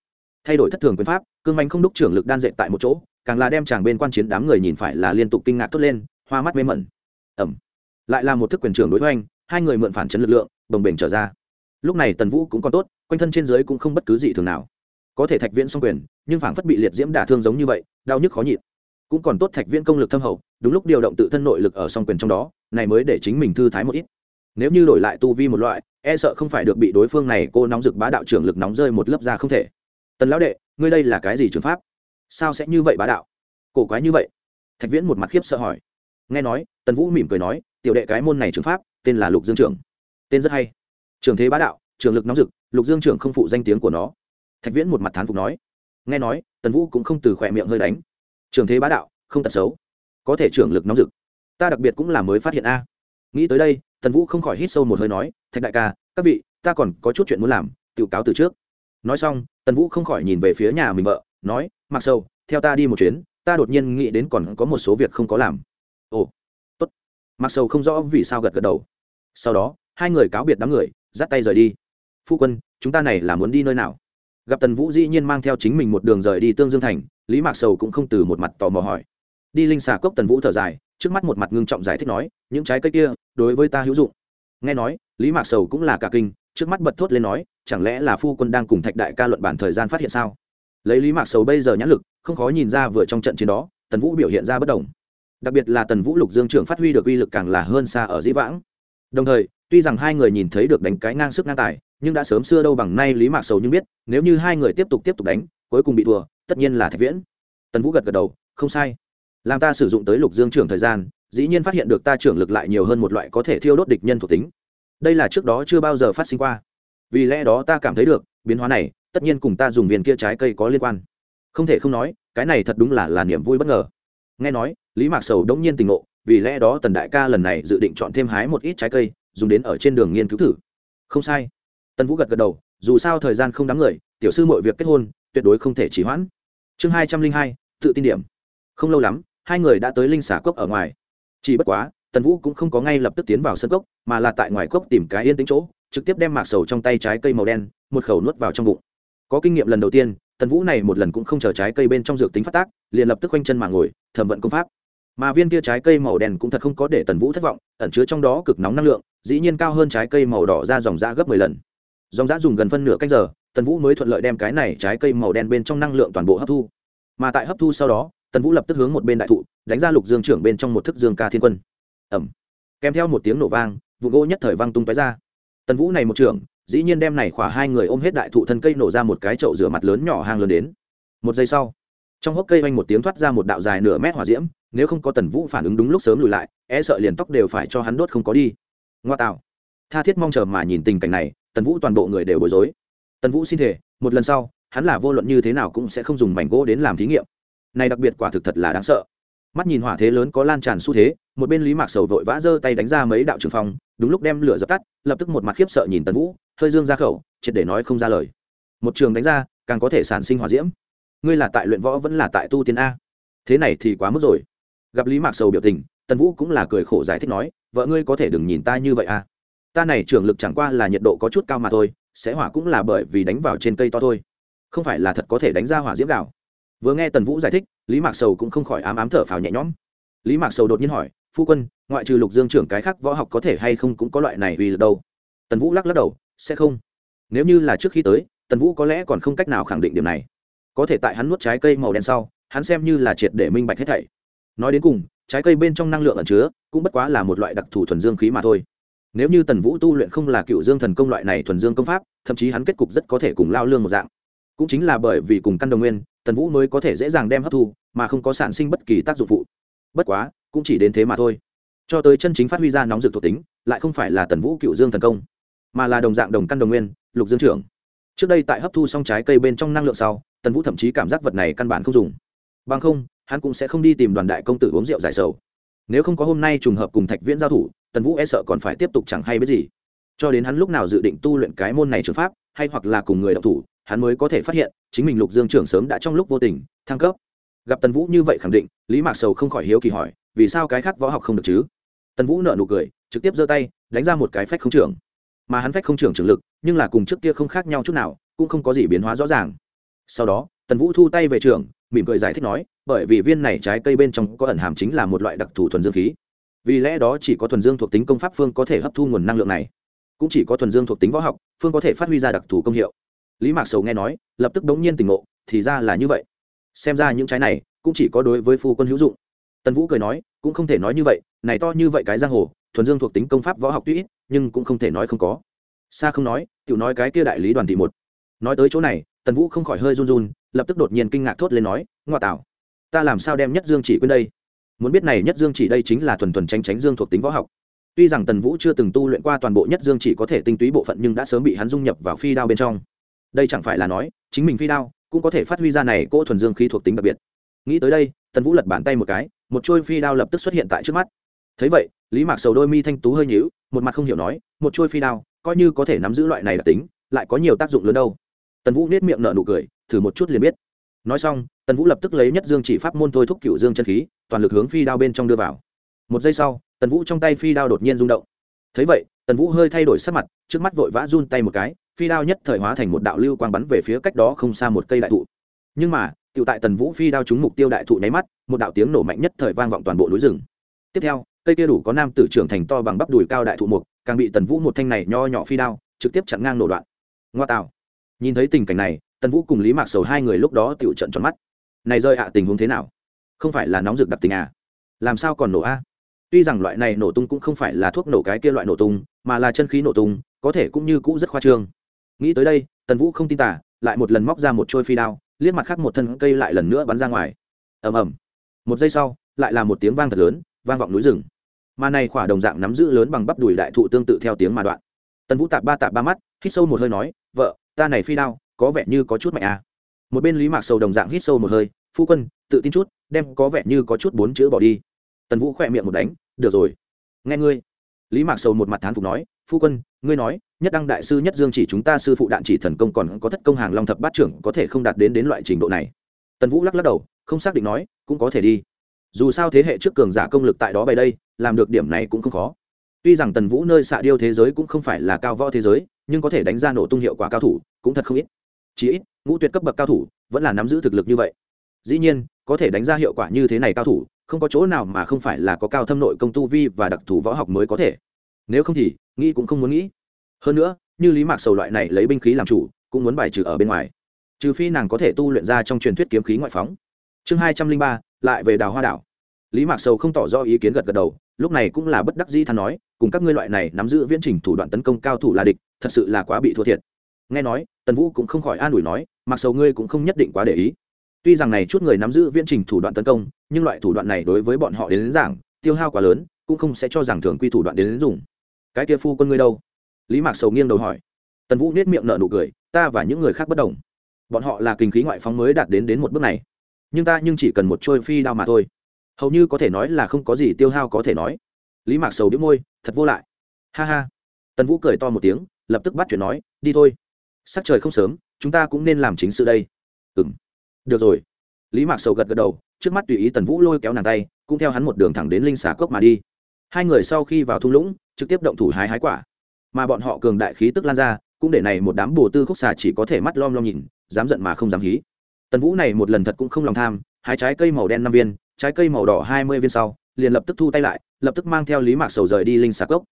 Thay đổi thất thường quyền pháp, cương manh không đúc trưởng lực đan dệt tại một chỗ, càng là đem chàng bên quan chiến đám người nhìn phải là liên tục kinh ngạc thốt lên, hoa mắt mê mẩn. Ẩm lại là một thức quyền trưởng đối hoành, hai người mượn phản chấn lực lượng bồng bềnh trở ra. Lúc này tần vũ cũng còn tốt, quanh thân trên dưới cũng không bất cứ gì thường nào. Có thể thạch viễn xong quyền, nhưng phảng phất bị liệt diễm đả thương giống như vậy, đau nhức khó nhịn. Cũng còn tốt thạch viễn công lực thâm hậu, đúng lúc điều động tự thân nội lực ở song quyền trong đó, này mới để chính mình thư thái một ít. Nếu như đổi lại tu vi một loại e sợ không phải được bị đối phương này cô nóng rực bá đạo trưởng lực nóng rơi một lớp ra không thể. Tần lão đệ, ngươi đây là cái gì trường pháp? Sao sẽ như vậy bá đạo? Cổ quái như vậy. Thạch viễn một mặt khiếp sợ hỏi. Nghe nói, tần vũ mỉm cười nói, tiểu đệ cái môn này trường pháp, tên là lục dương trưởng tên rất hay. Trường thế bá đạo trường lực nóng rực, lục dương trưởng không phụ danh tiếng của nó. Thạch viễn một mặt thán phục nói. Nghe nói, tần vũ cũng không từ khỏe miệng hơi đánh. Trường thế bá đạo, không tật xấu. Có thể trưởng lực nóng rực. Ta đặc biệt cũng là mới phát hiện a. Nghĩ tới đây, tần vũ không khỏi hít sâu một hơi nói, thạch đại ca, các vị, ta còn có chút chuyện muốn làm, tự cáo từ trước. Nói xong, tần vũ không khỏi nhìn về phía nhà mình vợ, nói mặc sâu theo ta đi một chuyến, ta đột nhiên nghĩ đến còn có một số việc không có làm. Ồ, tốt. Mặc sâu không rõ vì sao gật gật đầu. Sau đó hai người cáo biệt đám người, dắt tay rời đi. Phu quân, chúng ta này là muốn đi nơi nào? Gặp tần vũ dĩ nhiên mang theo chính mình một đường rời đi tương dương thành, lý mạc sầu cũng không từ một mặt tò mò hỏi. Đi linh xà cốc tần vũ thở dài, trước mắt một mặt ngưng trọng giải thích nói, những trái cây kia, đối với ta hữu dụng. Nghe nói, lý mạc sầu cũng là cả kinh, trước mắt bật thốt lên nói, chẳng lẽ là phu quân đang cùng thạch đại ca luận bản thời gian phát hiện sao? Lấy lý mạc sầu bây giờ nhãn lực, không khó nhìn ra vừa trong trận chiến đó, tần vũ biểu hiện ra bất đồng. Đặc biệt là tần vũ lục dương trưởng phát huy được uy lực càng là hơn xa ở dĩ vãng. Đồng thời tuy rằng hai người nhìn thấy được đánh cái ngang sức ngang tài, nhưng đã sớm xưa đâu bằng nay lý mạc sầu nhưng biết, nếu như hai người tiếp tục tiếp tục đánh, cuối cùng bị thua, tất nhiên là thạch viễn. Tần vũ gật gật đầu, không sai. Làm ta sử dụng tới lục dương trưởng thời gian, dĩ nhiên phát hiện được ta trưởng lực lại nhiều hơn một loại có thể thiêu đốt địch nhân thuộc tính. Đây là trước đó chưa bao giờ phát sinh qua. Vì lẽ đó ta cảm thấy được, biến hóa này, tất nhiên cùng ta dùng viên kia trái cây có liên quan. Không thể không nói, cái này thật đúng là là niềm vui bất ngờ. Nghe nói, lý mạc sầu đông nhiên tình ngộ, vì lẽ đó tần đại ca lần này dự định chọn thêm hái một ít trái cây dùng đến ở trên đường nghiên cứu thử. Không sai. Tần vũ gật gật đầu, dù sao thời gian không đáng người, tiểu sư mọi việc kết hôn, tuyệt đối không thể trì hoãn. Chương hai trăm linh hai, tự tin điểm. Không lâu lắm, hai người đã tới linh xả cốc ở ngoài. Chỉ bất quá tần vũ cũng không có ngay lập tức tiến vào sân cốc, mà là tại ngoài cốc tìm cái yên tĩnh chỗ, trực tiếp đem mạc sầu trong tay trái cây màu đen, một khẩu nuốt vào trong bụng. Có kinh nghiệm lần đầu tiên tần vũ này một lần cũng không chờ trái cây bên trong dược tính phát tác, liền lập tức quanh chân mà ngồi, thẩm vận công pháp mà viên kia trái cây màu đen cũng thật không có để tần vũ thất vọng, ẩn chứa trong đó cực nóng năng lượng, dĩ nhiên cao hơn trái cây màu đỏ ra dòng da gấp mười lần. Dòng da dùng gần phân nửa cách giờ, tần vũ mới thuận lợi đem cái này trái cây màu đen bên trong năng lượng toàn bộ hấp thu. Mà tại hấp thu sau đó, tần vũ lập tức hướng một bên đại thụ, đánh ra lục dương trưởng bên trong một thức dương ca thiên quân. Ẩm kèm theo một tiếng nổ vang, vụ gỗ nhất thời văng tung tói ra. Tần vũ này một trưởng, dĩ nhiên đem này khỏa hai người ôm hết đại thụ thân cây nổ ra một cái chậu rửa mặt lớn nhỏ hang lớn đến. Một giây sau trong hốc cây vanh một tiếng thoát ra một đạo dài nửa mét hỏa diễm, nếu không có tần vũ phản ứng đúng lúc sớm lùi lại e sợ liền tóc đều phải cho hắn đốt không có đi. Ngoa tạo. Tha thiết mong chờ mà nhìn tình cảnh này, tần vũ toàn bộ người đều bối rối. Tần vũ xin thể một lần sau, hắn là vô luận như thế nào cũng sẽ không dùng mảnh gỗ đến làm thí nghiệm. Này đặc biệt quả thực thật là đáng sợ. Mắt nhìn hỏa thế lớn có lan tràn xu thế, một bên lý mạc sầu vội vã giơ tay đánh ra mấy đạo trường phong, đúng lúc đem lửa dập tắt, lập tức một mặt khiếp sợ nhìn tần vũ, hơi dương ra khẩu, triệt để nói không ra lời. Một trường đánh ra, càng có thể sản sinh hỏa diễm ngươi là tại luyện võ vẫn là tại tu tiên a? Thế này thì quá mức rồi. Gặp lý mạc sầu biểu tình, tần vũ cũng là cười khổ giải thích nói, vợ ngươi có thể đừng nhìn ta như vậy a. Ta này trưởng lực chẳng qua là nhiệt độ có chút cao mà thôi, sẽ hỏa cũng là bởi vì đánh vào trên cây to thôi. Không phải là thật có thể đánh ra hỏa diễm gạo. Vừa nghe tần vũ giải thích, lý mạc sầu cũng không khỏi ám ám thở phào nhẹ nhõm. Lý mạc sầu đột nhiên hỏi, phu quân, ngoại trừ lục dương trưởng cái khác võ học có thể hay không cũng có loại này uy lực đâu? Tần vũ lắc lắc đầu, sẽ không. Nếu như là trước khi tới, tần vũ có lẽ còn không cách nào khẳng định điểm này có thể tại hắn nuốt trái cây màu đen sau, hắn xem như là triệt để minh bạch hết thảy. Nói đến cùng, trái cây bên trong năng lượng ẩn chứa, cũng bất quá là một loại đặc thù thuần dương khí mà thôi. Nếu như tần vũ tu luyện không là cựu dương thần công loại này thuần dương công pháp, thậm chí hắn kết cục rất có thể cùng lao lương một dạng. Cũng chính là bởi vì cùng căn đồng nguyên, tần vũ mới có thể dễ dàng đem hấp thu, mà không có sản sinh bất kỳ tác dụng phụ. Bất quá, cũng chỉ đến thế mà thôi. Cho tới chân chính phát huy ra nóng rực thuộc tính, lại không phải là tần vũ cựu dương thần công, mà là đồng dạng đồng căn đồng nguyên, lục dương trưởng. Trước đây tại hấp thu xong trái cây bên trong năng lượng sau tần vũ thậm chí cảm giác vật này căn bản không dùng. Bằng không, hắn cũng sẽ không đi tìm đoàn đại công tử uống rượu giải sầu. Nếu không có hôm nay trùng hợp cùng thạch viễn giao thủ, tần vũ e sợ còn phải tiếp tục chẳng hay biết gì. Cho đến hắn lúc nào dự định tu luyện cái môn này trường pháp, hay hoặc là cùng người đọc thủ, hắn mới có thể phát hiện, chính mình lục dương trưởng sớm đã trong lúc vô tình, thăng cấp. Gặp tần vũ như vậy khẳng định, lý mạc sầu không khỏi hiếu kỳ hỏi, vì sao cái khác võ học không được chứ? Tần vũ nợ nụ cười, trực tiếp giơ tay, đánh ra một cái phách không trưởng. Mà hắn phách không trưởng trường lực, nhưng là cùng trước kia không khác nhau chút nào, cũng không có gì biến hóa rõ ràng sau đó, tần vũ thu tay về trường, mỉm cười giải thích nói, bởi vì viên này trái cây bên trong có ẩn hàm chính là một loại đặc thù thuần dương khí. Vì lẽ đó chỉ có thuần dương thuộc tính công pháp phương có thể hấp thu nguồn năng lượng này. Cũng chỉ có thuần dương thuộc tính võ học phương có thể phát huy ra đặc thù công hiệu. Lý mạc sầu nghe nói, lập tức đống nhiên tỉnh ngộ, thì ra là như vậy. Xem ra những trái này cũng chỉ có đối với phu quân hữu dụng. Tần vũ cười nói, cũng không thể nói như vậy, này to như vậy cái giang hồ, thuần dương thuộc tính công pháp võ học tuy ít, nhưng cũng không thể nói không có. Xa không nói, tiểu nói cái kia đại lý đoàn thị một. Nói tới chỗ này tần vũ không khỏi hơi run run, lập tức đột nhiên kinh ngạc thốt lên nói, ngoa tạo ta làm sao đem nhất dương chỉ quên đây? Muốn biết này nhất dương chỉ đây chính là thuần thuần tranh tránh dương thuộc tính võ học. Tuy rằng tần vũ chưa từng tu luyện qua toàn bộ nhất dương chỉ có thể tinh túy bộ phận nhưng đã sớm bị hắn dung nhập vào phi đao bên trong. Đây chẳng phải là nói, chính mình phi đao cũng có thể phát huy ra này cỗ thuần dương khí thuộc tính đặc biệt. Nghĩ tới đây, tần vũ lật bàn tay một cái, một trôi phi đao lập tức xuất hiện tại trước mắt. Thấy vậy, lý mạc sầu đôi mi thanh tú hơi nhíu, một mặt không hiểu nói, một trôi phi đao coi như có thể nắm giữ loại này đặc tính, lại có nhiều tác dụng lớn đâu tần vũ nết miệng nở nụ cười, thử một chút liền biết. Nói xong, tần vũ lập tức lấy nhất dương chỉ pháp môn thôi thúc cựu dương chân khí, toàn lực hướng phi đao bên trong đưa vào. Một giây sau, tần vũ trong tay phi đao đột nhiên rung động. Thấy vậy, tần vũ hơi thay đổi sắc mặt, trước mắt vội vã run tay một cái, phi đao nhất thời hóa thành một đạo lưu quang bắn về phía cách đó không xa một cây đại thụ. Nhưng mà tự tại tần vũ phi đao trúng mục tiêu đại thụ nháy mắt, một đạo tiếng nổ mạnh nhất thời vang vọng toàn bộ núi rừng. Tiếp theo, cây kia đủ có nam tử trưởng thành to bằng bắp đùi cao đại thụ mục, càng bị tần vũ một thanh này nho nhỏ phi đao, trực tiếp chặn ngang nổ đoạn. Ngoa tạo nhìn thấy tình cảnh này, tần vũ cùng lý mạc sầu hai người lúc đó tự trận tròn mắt. Này rơi ạ, tình huống thế nào? Không phải là nóng rực đặc tình à? Làm sao còn nổ a? Tuy rằng loại này nổ tung cũng không phải là thuốc nổ cái kia loại nổ tung, mà là chân khí nổ tung, có thể cũng như cũ rất khoa trương. Nghĩ tới đây, tần vũ không tin tả lại một lần móc ra một trôi phi đao, liếc mặt khác một thân cây lại lần nữa bắn ra ngoài. Ầm ầm. Một giây sau, lại là một tiếng vang thật lớn, vang vọng núi rừng. Mà này khỏa đồng dạng nắm giữ lớn bằng bắp đùi đại thụ tương tự theo tiếng mà đoạn. Tần vũ tạp ba tạp ba mắt, hít sâu một hơi nói, vợ ta này phi đao, có vẻ như có chút mạnh à. một bên lý mạc sầu đồng dạng hít sâu một hơi, phu quân, tự tin chút, đem có vẻ như có chút bốn chữ bỏ đi. Tần vũ khỏe miệng một đánh, được rồi, nghe ngươi. Lý mạc sầu một mặt thán phục nói, phu quân, ngươi nói, nhất đăng đại sư nhất dương chỉ chúng ta sư phụ đạn chỉ thần công còn có thất công hàng long thập bát trưởng có thể không đạt đến đến loại trình độ này. Tần vũ lắc lắc đầu, không xác định nói, cũng có thể đi. Dù sao thế hệ trước cường giả công lực tại đó bày đây, làm được điểm này cũng không khó. Tuy rằng tần vũ nơi xạ điêu thế giới cũng không phải là cao võ thế giới nhưng có thể đánh ra nổ tung hiệu quả cao thủ cũng thật không ít. Chỉ ít, ngũ tuyệt cấp bậc cao thủ vẫn là nắm giữ thực lực như vậy. Dĩ nhiên, có thể đánh ra hiệu quả như thế này cao thủ, không có chỗ nào mà không phải là có cao thâm nội công tu vi và đặc thù võ học mới có thể. Nếu không thì, nghĩ cũng không muốn nghĩ. Hơn nữa, như lý mạc sầu loại này lấy binh khí làm chủ, cũng muốn bài trừ ở bên ngoài. Trừ phi nàng có thể tu luyện ra trong truyền thuyết kiếm khí ngoại phóng. Chương hai trăm linh ba, lại về đào hoa đảo. Lý mạc sầu không tỏ rõ ý kiến gật gật đầu, lúc này cũng là bất đắc dĩ thắn nói, cùng các ngươi loại này nắm giữ viễn trình thủ đoạn tấn công cao thủ là địch thật sự là quá bị thua thiệt. Nghe nói tần vũ cũng không khỏi an ủi nói mặc sầu ngươi cũng không nhất định quá để ý. Tuy rằng này chút người nắm giữ viễn trình thủ đoạn tấn công nhưng loại thủ đoạn này đối với bọn họ đến, đến giảng tiêu hao quá lớn cũng không sẽ cho rằng thường quy thủ đoạn đến, đến dùng. Cái kia phu quân ngươi đâu? Lý mạc sầu nghiêng đầu hỏi. Tần vũ nết miệng nở nụ cười ta và những người khác bất đồng. Bọn họ là kinh khí ngoại phóng mới đạt đến đến một bước này. Nhưng ta nhưng chỉ cần một trôi phi đao mà thôi. Hầu như có thể nói là không có gì tiêu hao có thể nói. Lý mạc sầu đĩu môi thật vô lại. Ha ha. Tần vũ cười to một tiếng lập tức bắt chuyện nói, đi thôi. Sắc trời không sớm, chúng ta cũng nên làm chính sự đây. Ừ m được rồi. Lý mạc sầu gật gật đầu, trước mắt tùy ý tần vũ lôi kéo nàng tay, cũng theo hắn một đường thẳng đến linh xà cốc mà đi. Hai người sau khi vào thung lũng, trực tiếp động thủ hái hái quả. Mà bọn họ cường đại khí tức lan ra, cũng để này một đám bồ tư khúc xà chỉ có thể mắt lom lom nhìn, dám giận mà không dám hí. Tần vũ này một lần thật cũng không lòng tham, hái trái cây màu đen năm viên, trái cây màu đỏ hai mươi viên sau, liền lập tức thu tay lại, lập tức mang theo lý mạc sầu rời đi linh xà cốc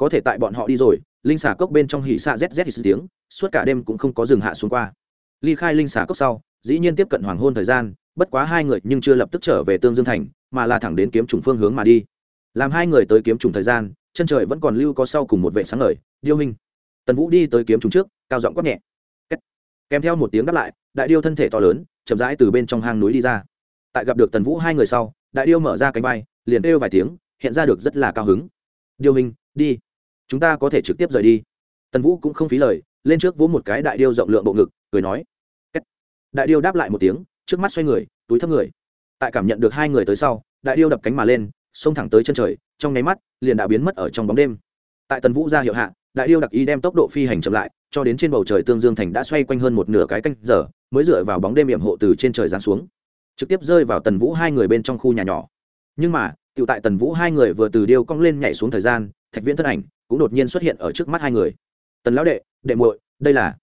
có thể tại bọn họ đi rồi, linh xà cốc bên trong hỉ xạ zz hỉ tiếng, suốt cả đêm cũng không có dừng hạ xuống qua. Ly khai linh xà cốc sau, dĩ nhiên tiếp cận hoàng hôn thời gian, bất quá hai người nhưng chưa lập tức trở về tương dương thành, mà là thẳng đến kiếm trùng phương hướng mà đi. Làm hai người tới kiếm trùng thời gian, chân trời vẫn còn lưu có sau cùng một vệ sáng ngời, điêu minh. Tần vũ đi tới kiếm trùng trước, cao giọng quát nhẹ. Kèm theo một tiếng đáp lại, đại điêu thân thể to lớn, chậm rãi từ bên trong hang núi đi ra. Tại gặp được tần vũ hai người sau, đại điêu mở ra cánh bay liền kêu vài tiếng, hiện ra được rất là cao hứng. Điêu minh, đi chúng ta có thể trực tiếp rời đi. Tần vũ cũng không phí lời, lên trước vỗ một cái đại điêu rộng lượng bộ ngực, cười nói. Đại điêu đáp lại một tiếng, trước mắt xoay người, túi thấp người. Tại cảm nhận được hai người tới sau, đại điêu đập cánh mà lên, xông thẳng tới chân trời, trong nháy mắt, liền đã biến mất ở trong bóng đêm. Tại tần vũ ra hiệu hạ, đại điêu đặc ý đem tốc độ phi hành chậm lại, cho đến trên bầu trời tương dương thành đã xoay quanh hơn một nửa cái canh giờ, mới dựa vào bóng đêm hiểm hộ từ trên trời giáng xuống. Trực tiếp rơi vào tần vũ hai người bên trong khu nhà nhỏ. Nhưng mà tự tại tần vũ hai người vừa từ điêu cong lên nhảy xuống thời gian, thạch viễn thân ảnh cũng đột nhiên xuất hiện ở trước mắt hai người. Tần lão đệ đệ muội, đây là.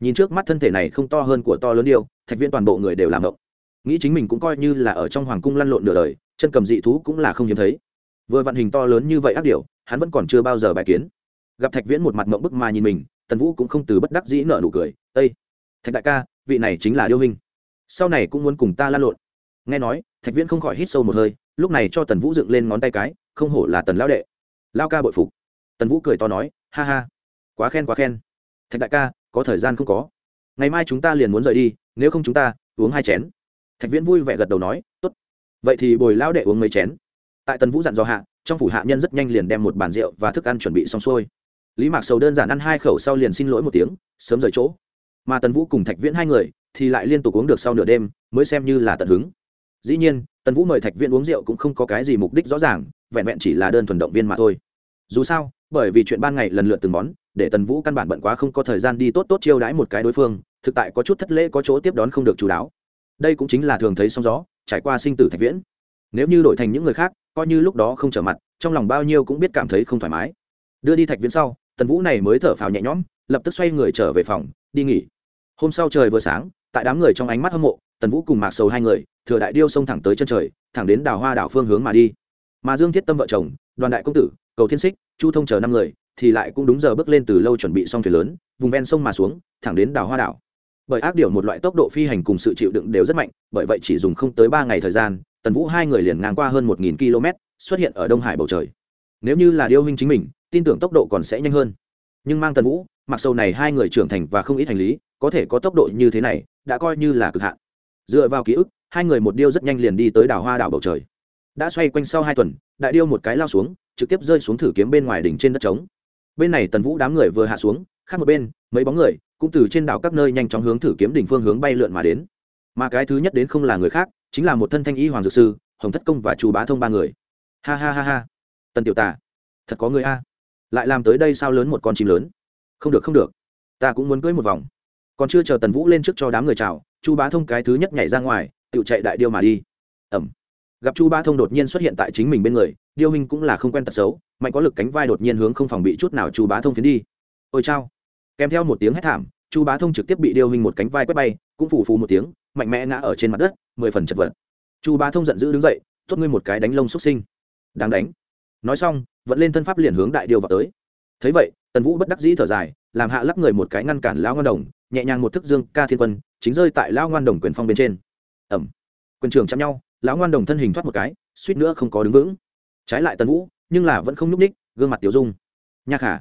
Nhìn trước mắt thân thể này không to hơn của to lớn điêu, thạch viễn toàn bộ người đều làm động nghĩ chính mình cũng coi như là ở trong hoàng cung lăn lộn nửa đời, chân cầm dị thú cũng là không hiếm thấy. Vừa vạn hình to lớn như vậy ác điều hắn vẫn còn chưa bao giờ bài kiến. Gặp thạch viễn một mặt mộng bức mà nhìn mình, tần vũ cũng không từ bất đắc dĩ nợ nụ cười ây thạch đại ca, vị này chính là điêu hình sau này cũng muốn cùng ta lan lộn. Nghe nói, thạch viễn không khỏi hít sâu một hơi, lúc này cho tần vũ dựng lên ngón tay cái, không hổ là tần lao đệ. Lao ca bội phục tần vũ cười to nói, ha ha, quá khen quá khen. Thạch đại ca, có thời gian không có. Ngày mai chúng ta liền muốn rời đi, nếu không chúng ta, uống hai chén. Thạch viễn vui vẻ gật đầu nói, tốt. Vậy thì bồi lao đệ uống mấy chén. Tại tần vũ dặn dò hạ, trong phủ hạ nhân rất nhanh liền đem một bàn rượu và thức ăn chuẩn bị xong xuôi. Lý mạc sầu đơn giản ăn hai khẩu sau liền xin lỗi một tiếng, sớm rời chỗ. Mà tần vũ cùng thạch viễn hai người thì lại liên tục uống được sau nửa đêm, mới xem như là tận hứng. Dĩ nhiên, tần vũ mời thạch viễn uống rượu cũng không có cái gì mục đích rõ ràng, vẹn vẹn chỉ là đơn thuần động viên mà thôi dù sao, bởi vì chuyện ban ngày lần lượt từng món, để tần vũ căn bản bận quá không có thời gian đi tốt tốt chiêu đãi một cái đối phương, thực tại có chút thất lễ có chỗ tiếp đón không được chú đáo. Đây cũng chính là thường thấy sóng gió, trải qua sinh tử thạch viễn. Nếu như đổi thành những người khác, coi như lúc đó không trở mặt, trong lòng bao nhiêu cũng biết cảm thấy không thoải mái. Đưa đi thạch viễn sau, tần vũ này mới thở phào nhẹ nhõm, lập tức xoay người trở về phòng, đi nghỉ. Hôm sau trời vừa sáng, tại đám người trong ánh mắt hâm mộ, tần vũ cùng mạc sầu hai người, thừa đại điêu xông thẳng tới chân trời, thẳng đến đào hoa đảo phương hướng mà đi. Mà dương thiết tâm vợ chồng, đoàn đại công tử cầu thiên xích, chu thông chờ năm người, thì lại cũng đúng giờ bước lên từ lâu chuẩn bị xong thuyền lớn, vùng ven sông mà xuống, thẳng đến đảo hoa đảo. Bởi ác điệu một loại tốc độ phi hành cùng sự chịu đựng đều rất mạnh, bởi vậy chỉ dùng không tới ba ngày thời gian, tần vũ hai người liền ngang qua hơn một nghìn km xuất hiện ở đông hải bầu trời. Nếu như là điêu huynh chính mình, tin tưởng tốc độ còn sẽ nhanh hơn. Nhưng mang tần vũ, mặc sâu này hai người trưởng thành và không ít hành lý, có thể có tốc độ như thế này, đã coi như là cực hạn. Dựa vào ký ức, hai người một điêu rất nhanh liền đi tới đảo hoa đảo bầu trời. Đã xoay quanh sau hai tuần, đại điêu một cái lao xuống trực tiếp rơi xuống thử kiếm bên ngoài đỉnh trên đất trống. Bên này tần vũ đám người vừa hạ xuống, khác một bên, mấy bóng người cũng từ trên đảo các nơi nhanh chóng hướng thử kiếm đỉnh phương hướng bay lượn mà đến. Mà cái thứ nhất đến không là người khác, chính là một thân thanh y hoàng dược sư, hồng thất công và chu bá thông ba người. Ha ha ha ha. Tần tiểu tả thật có người a. Lại làm tới đây sao lớn một con chim lớn? Không được không được. Ta cũng muốn cưới một vòng. Còn chưa chờ tần vũ lên trước cho đám người chào, chu bá thông cái thứ nhất nhảy ra ngoài tự chạy đại điêu mà đi. Ẩm gặp chu bá thông đột nhiên xuất hiện tại chính mình bên người, điêu hình cũng là không quen tật xấu, mạnh có lực cánh vai đột nhiên hướng không phòng bị chút nào chu bá thông phiến đi. Ôi chao. Kèm theo một tiếng hét thảm, chu bá thông trực tiếp bị điêu hình một cánh vai quét bay, cũng phủ phù một tiếng, mạnh mẽ ngã ở trên mặt đất, mười phần chật vật. Chu bá thông giận dữ đứng dậy thốt ngươi một cái đánh lông xuất sinh. Đáng đánh. Nói xong vẫn lên thân pháp liền hướng đại điêu vào tới. Thấy vậy, tần vũ bất đắc dĩ thở dài, làm hạ lắc người một cái ngăn cản lão ngoan đồng, nhẹ nhàng một thức dương ca thiên quân, chính rơi tại lão ngoan đồng quyền phong bên trên. Ẩm. Quyền trường chạm nhau lão ngoan đồng thân hình thoát một cái, suýt nữa không có đứng vững. Trái lại tần vũ, nhưng là vẫn không nhúc ních gương mặt tiểu dung. Nha khả,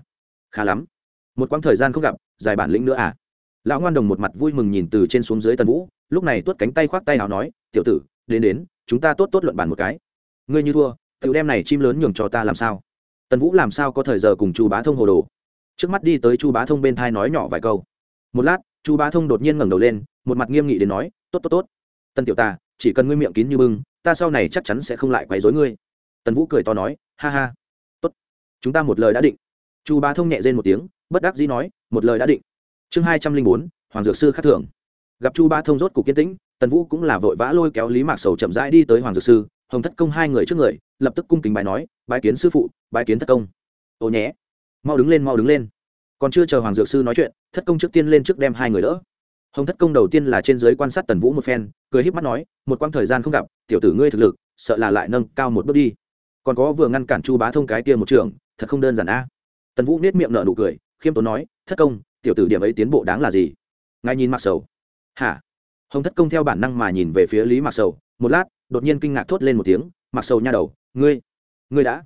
khá lắm. Một quãng thời gian không gặp, dài bản lĩnh nữa à? Lão ngoan đồng một mặt vui mừng nhìn từ trên xuống dưới tần vũ, lúc này tuốt cánh tay khoác tay nào nói, tiểu tử, đến đến, chúng ta tốt tốt luận bàn một cái. Ngươi như thua, tiểu đem này chim lớn nhường cho ta làm sao? Tần vũ làm sao có thời giờ cùng chu bá thông hồ đồ? Trước mắt đi tới chu bá thông bên thai nói nhỏ vài câu. Một lát, chu bá thông đột nhiên ngẩng đầu lên, một mặt nghiêm nghị đến nói, tốt tốt tốt. Tần tiểu ta chỉ cần ngươi miệng kín như bưng, ta sau này chắc chắn sẽ không lại quấy rối ngươi. Tần vũ cười to nói, ha ha, tốt. Chúng ta một lời đã định. Chu bá thông nhẹ rên một tiếng, bất đắc dĩ nói, một lời đã định. Chương hai trăm linh bốn, hoàng dược sư khắc thưởng. Gặp chu bá thông rốt cục kiên tĩnh, tần vũ cũng là vội vã lôi kéo lý mạc sầu chậm rãi đi tới hoàng dược sư, hồng thất công hai người trước người, lập tức cung kính bài nói bài kiến sư phụ bài kiến thất công. Ô nhé, mau đứng lên, mau đứng lên. Còn chưa chờ hoàng dược sư nói chuyện, thất công trước tiên lên trước đem hai người đỡ hồng thất công đầu tiên là trên giới quan sát tần vũ một phen, cười híp mắt nói, một quãng thời gian không gặp, tiểu tử ngươi thực lực, sợ là lại nâng cao một bước đi. Còn có vừa ngăn cản chu bá thông cái kia một trường, thật không đơn giản a. Tần vũ nết miệng nở nụ cười, khiêm tốn nói, thất công, tiểu tử điểm ấy tiến bộ đáng là gì? Ngài nhìn mặc sầu. Hả? Hồng thất công theo bản năng mà nhìn về phía lý mặc sầu. Một lát, đột nhiên kinh ngạc thốt lên một tiếng mặc sầu nha đầu, ngươi ngươi đã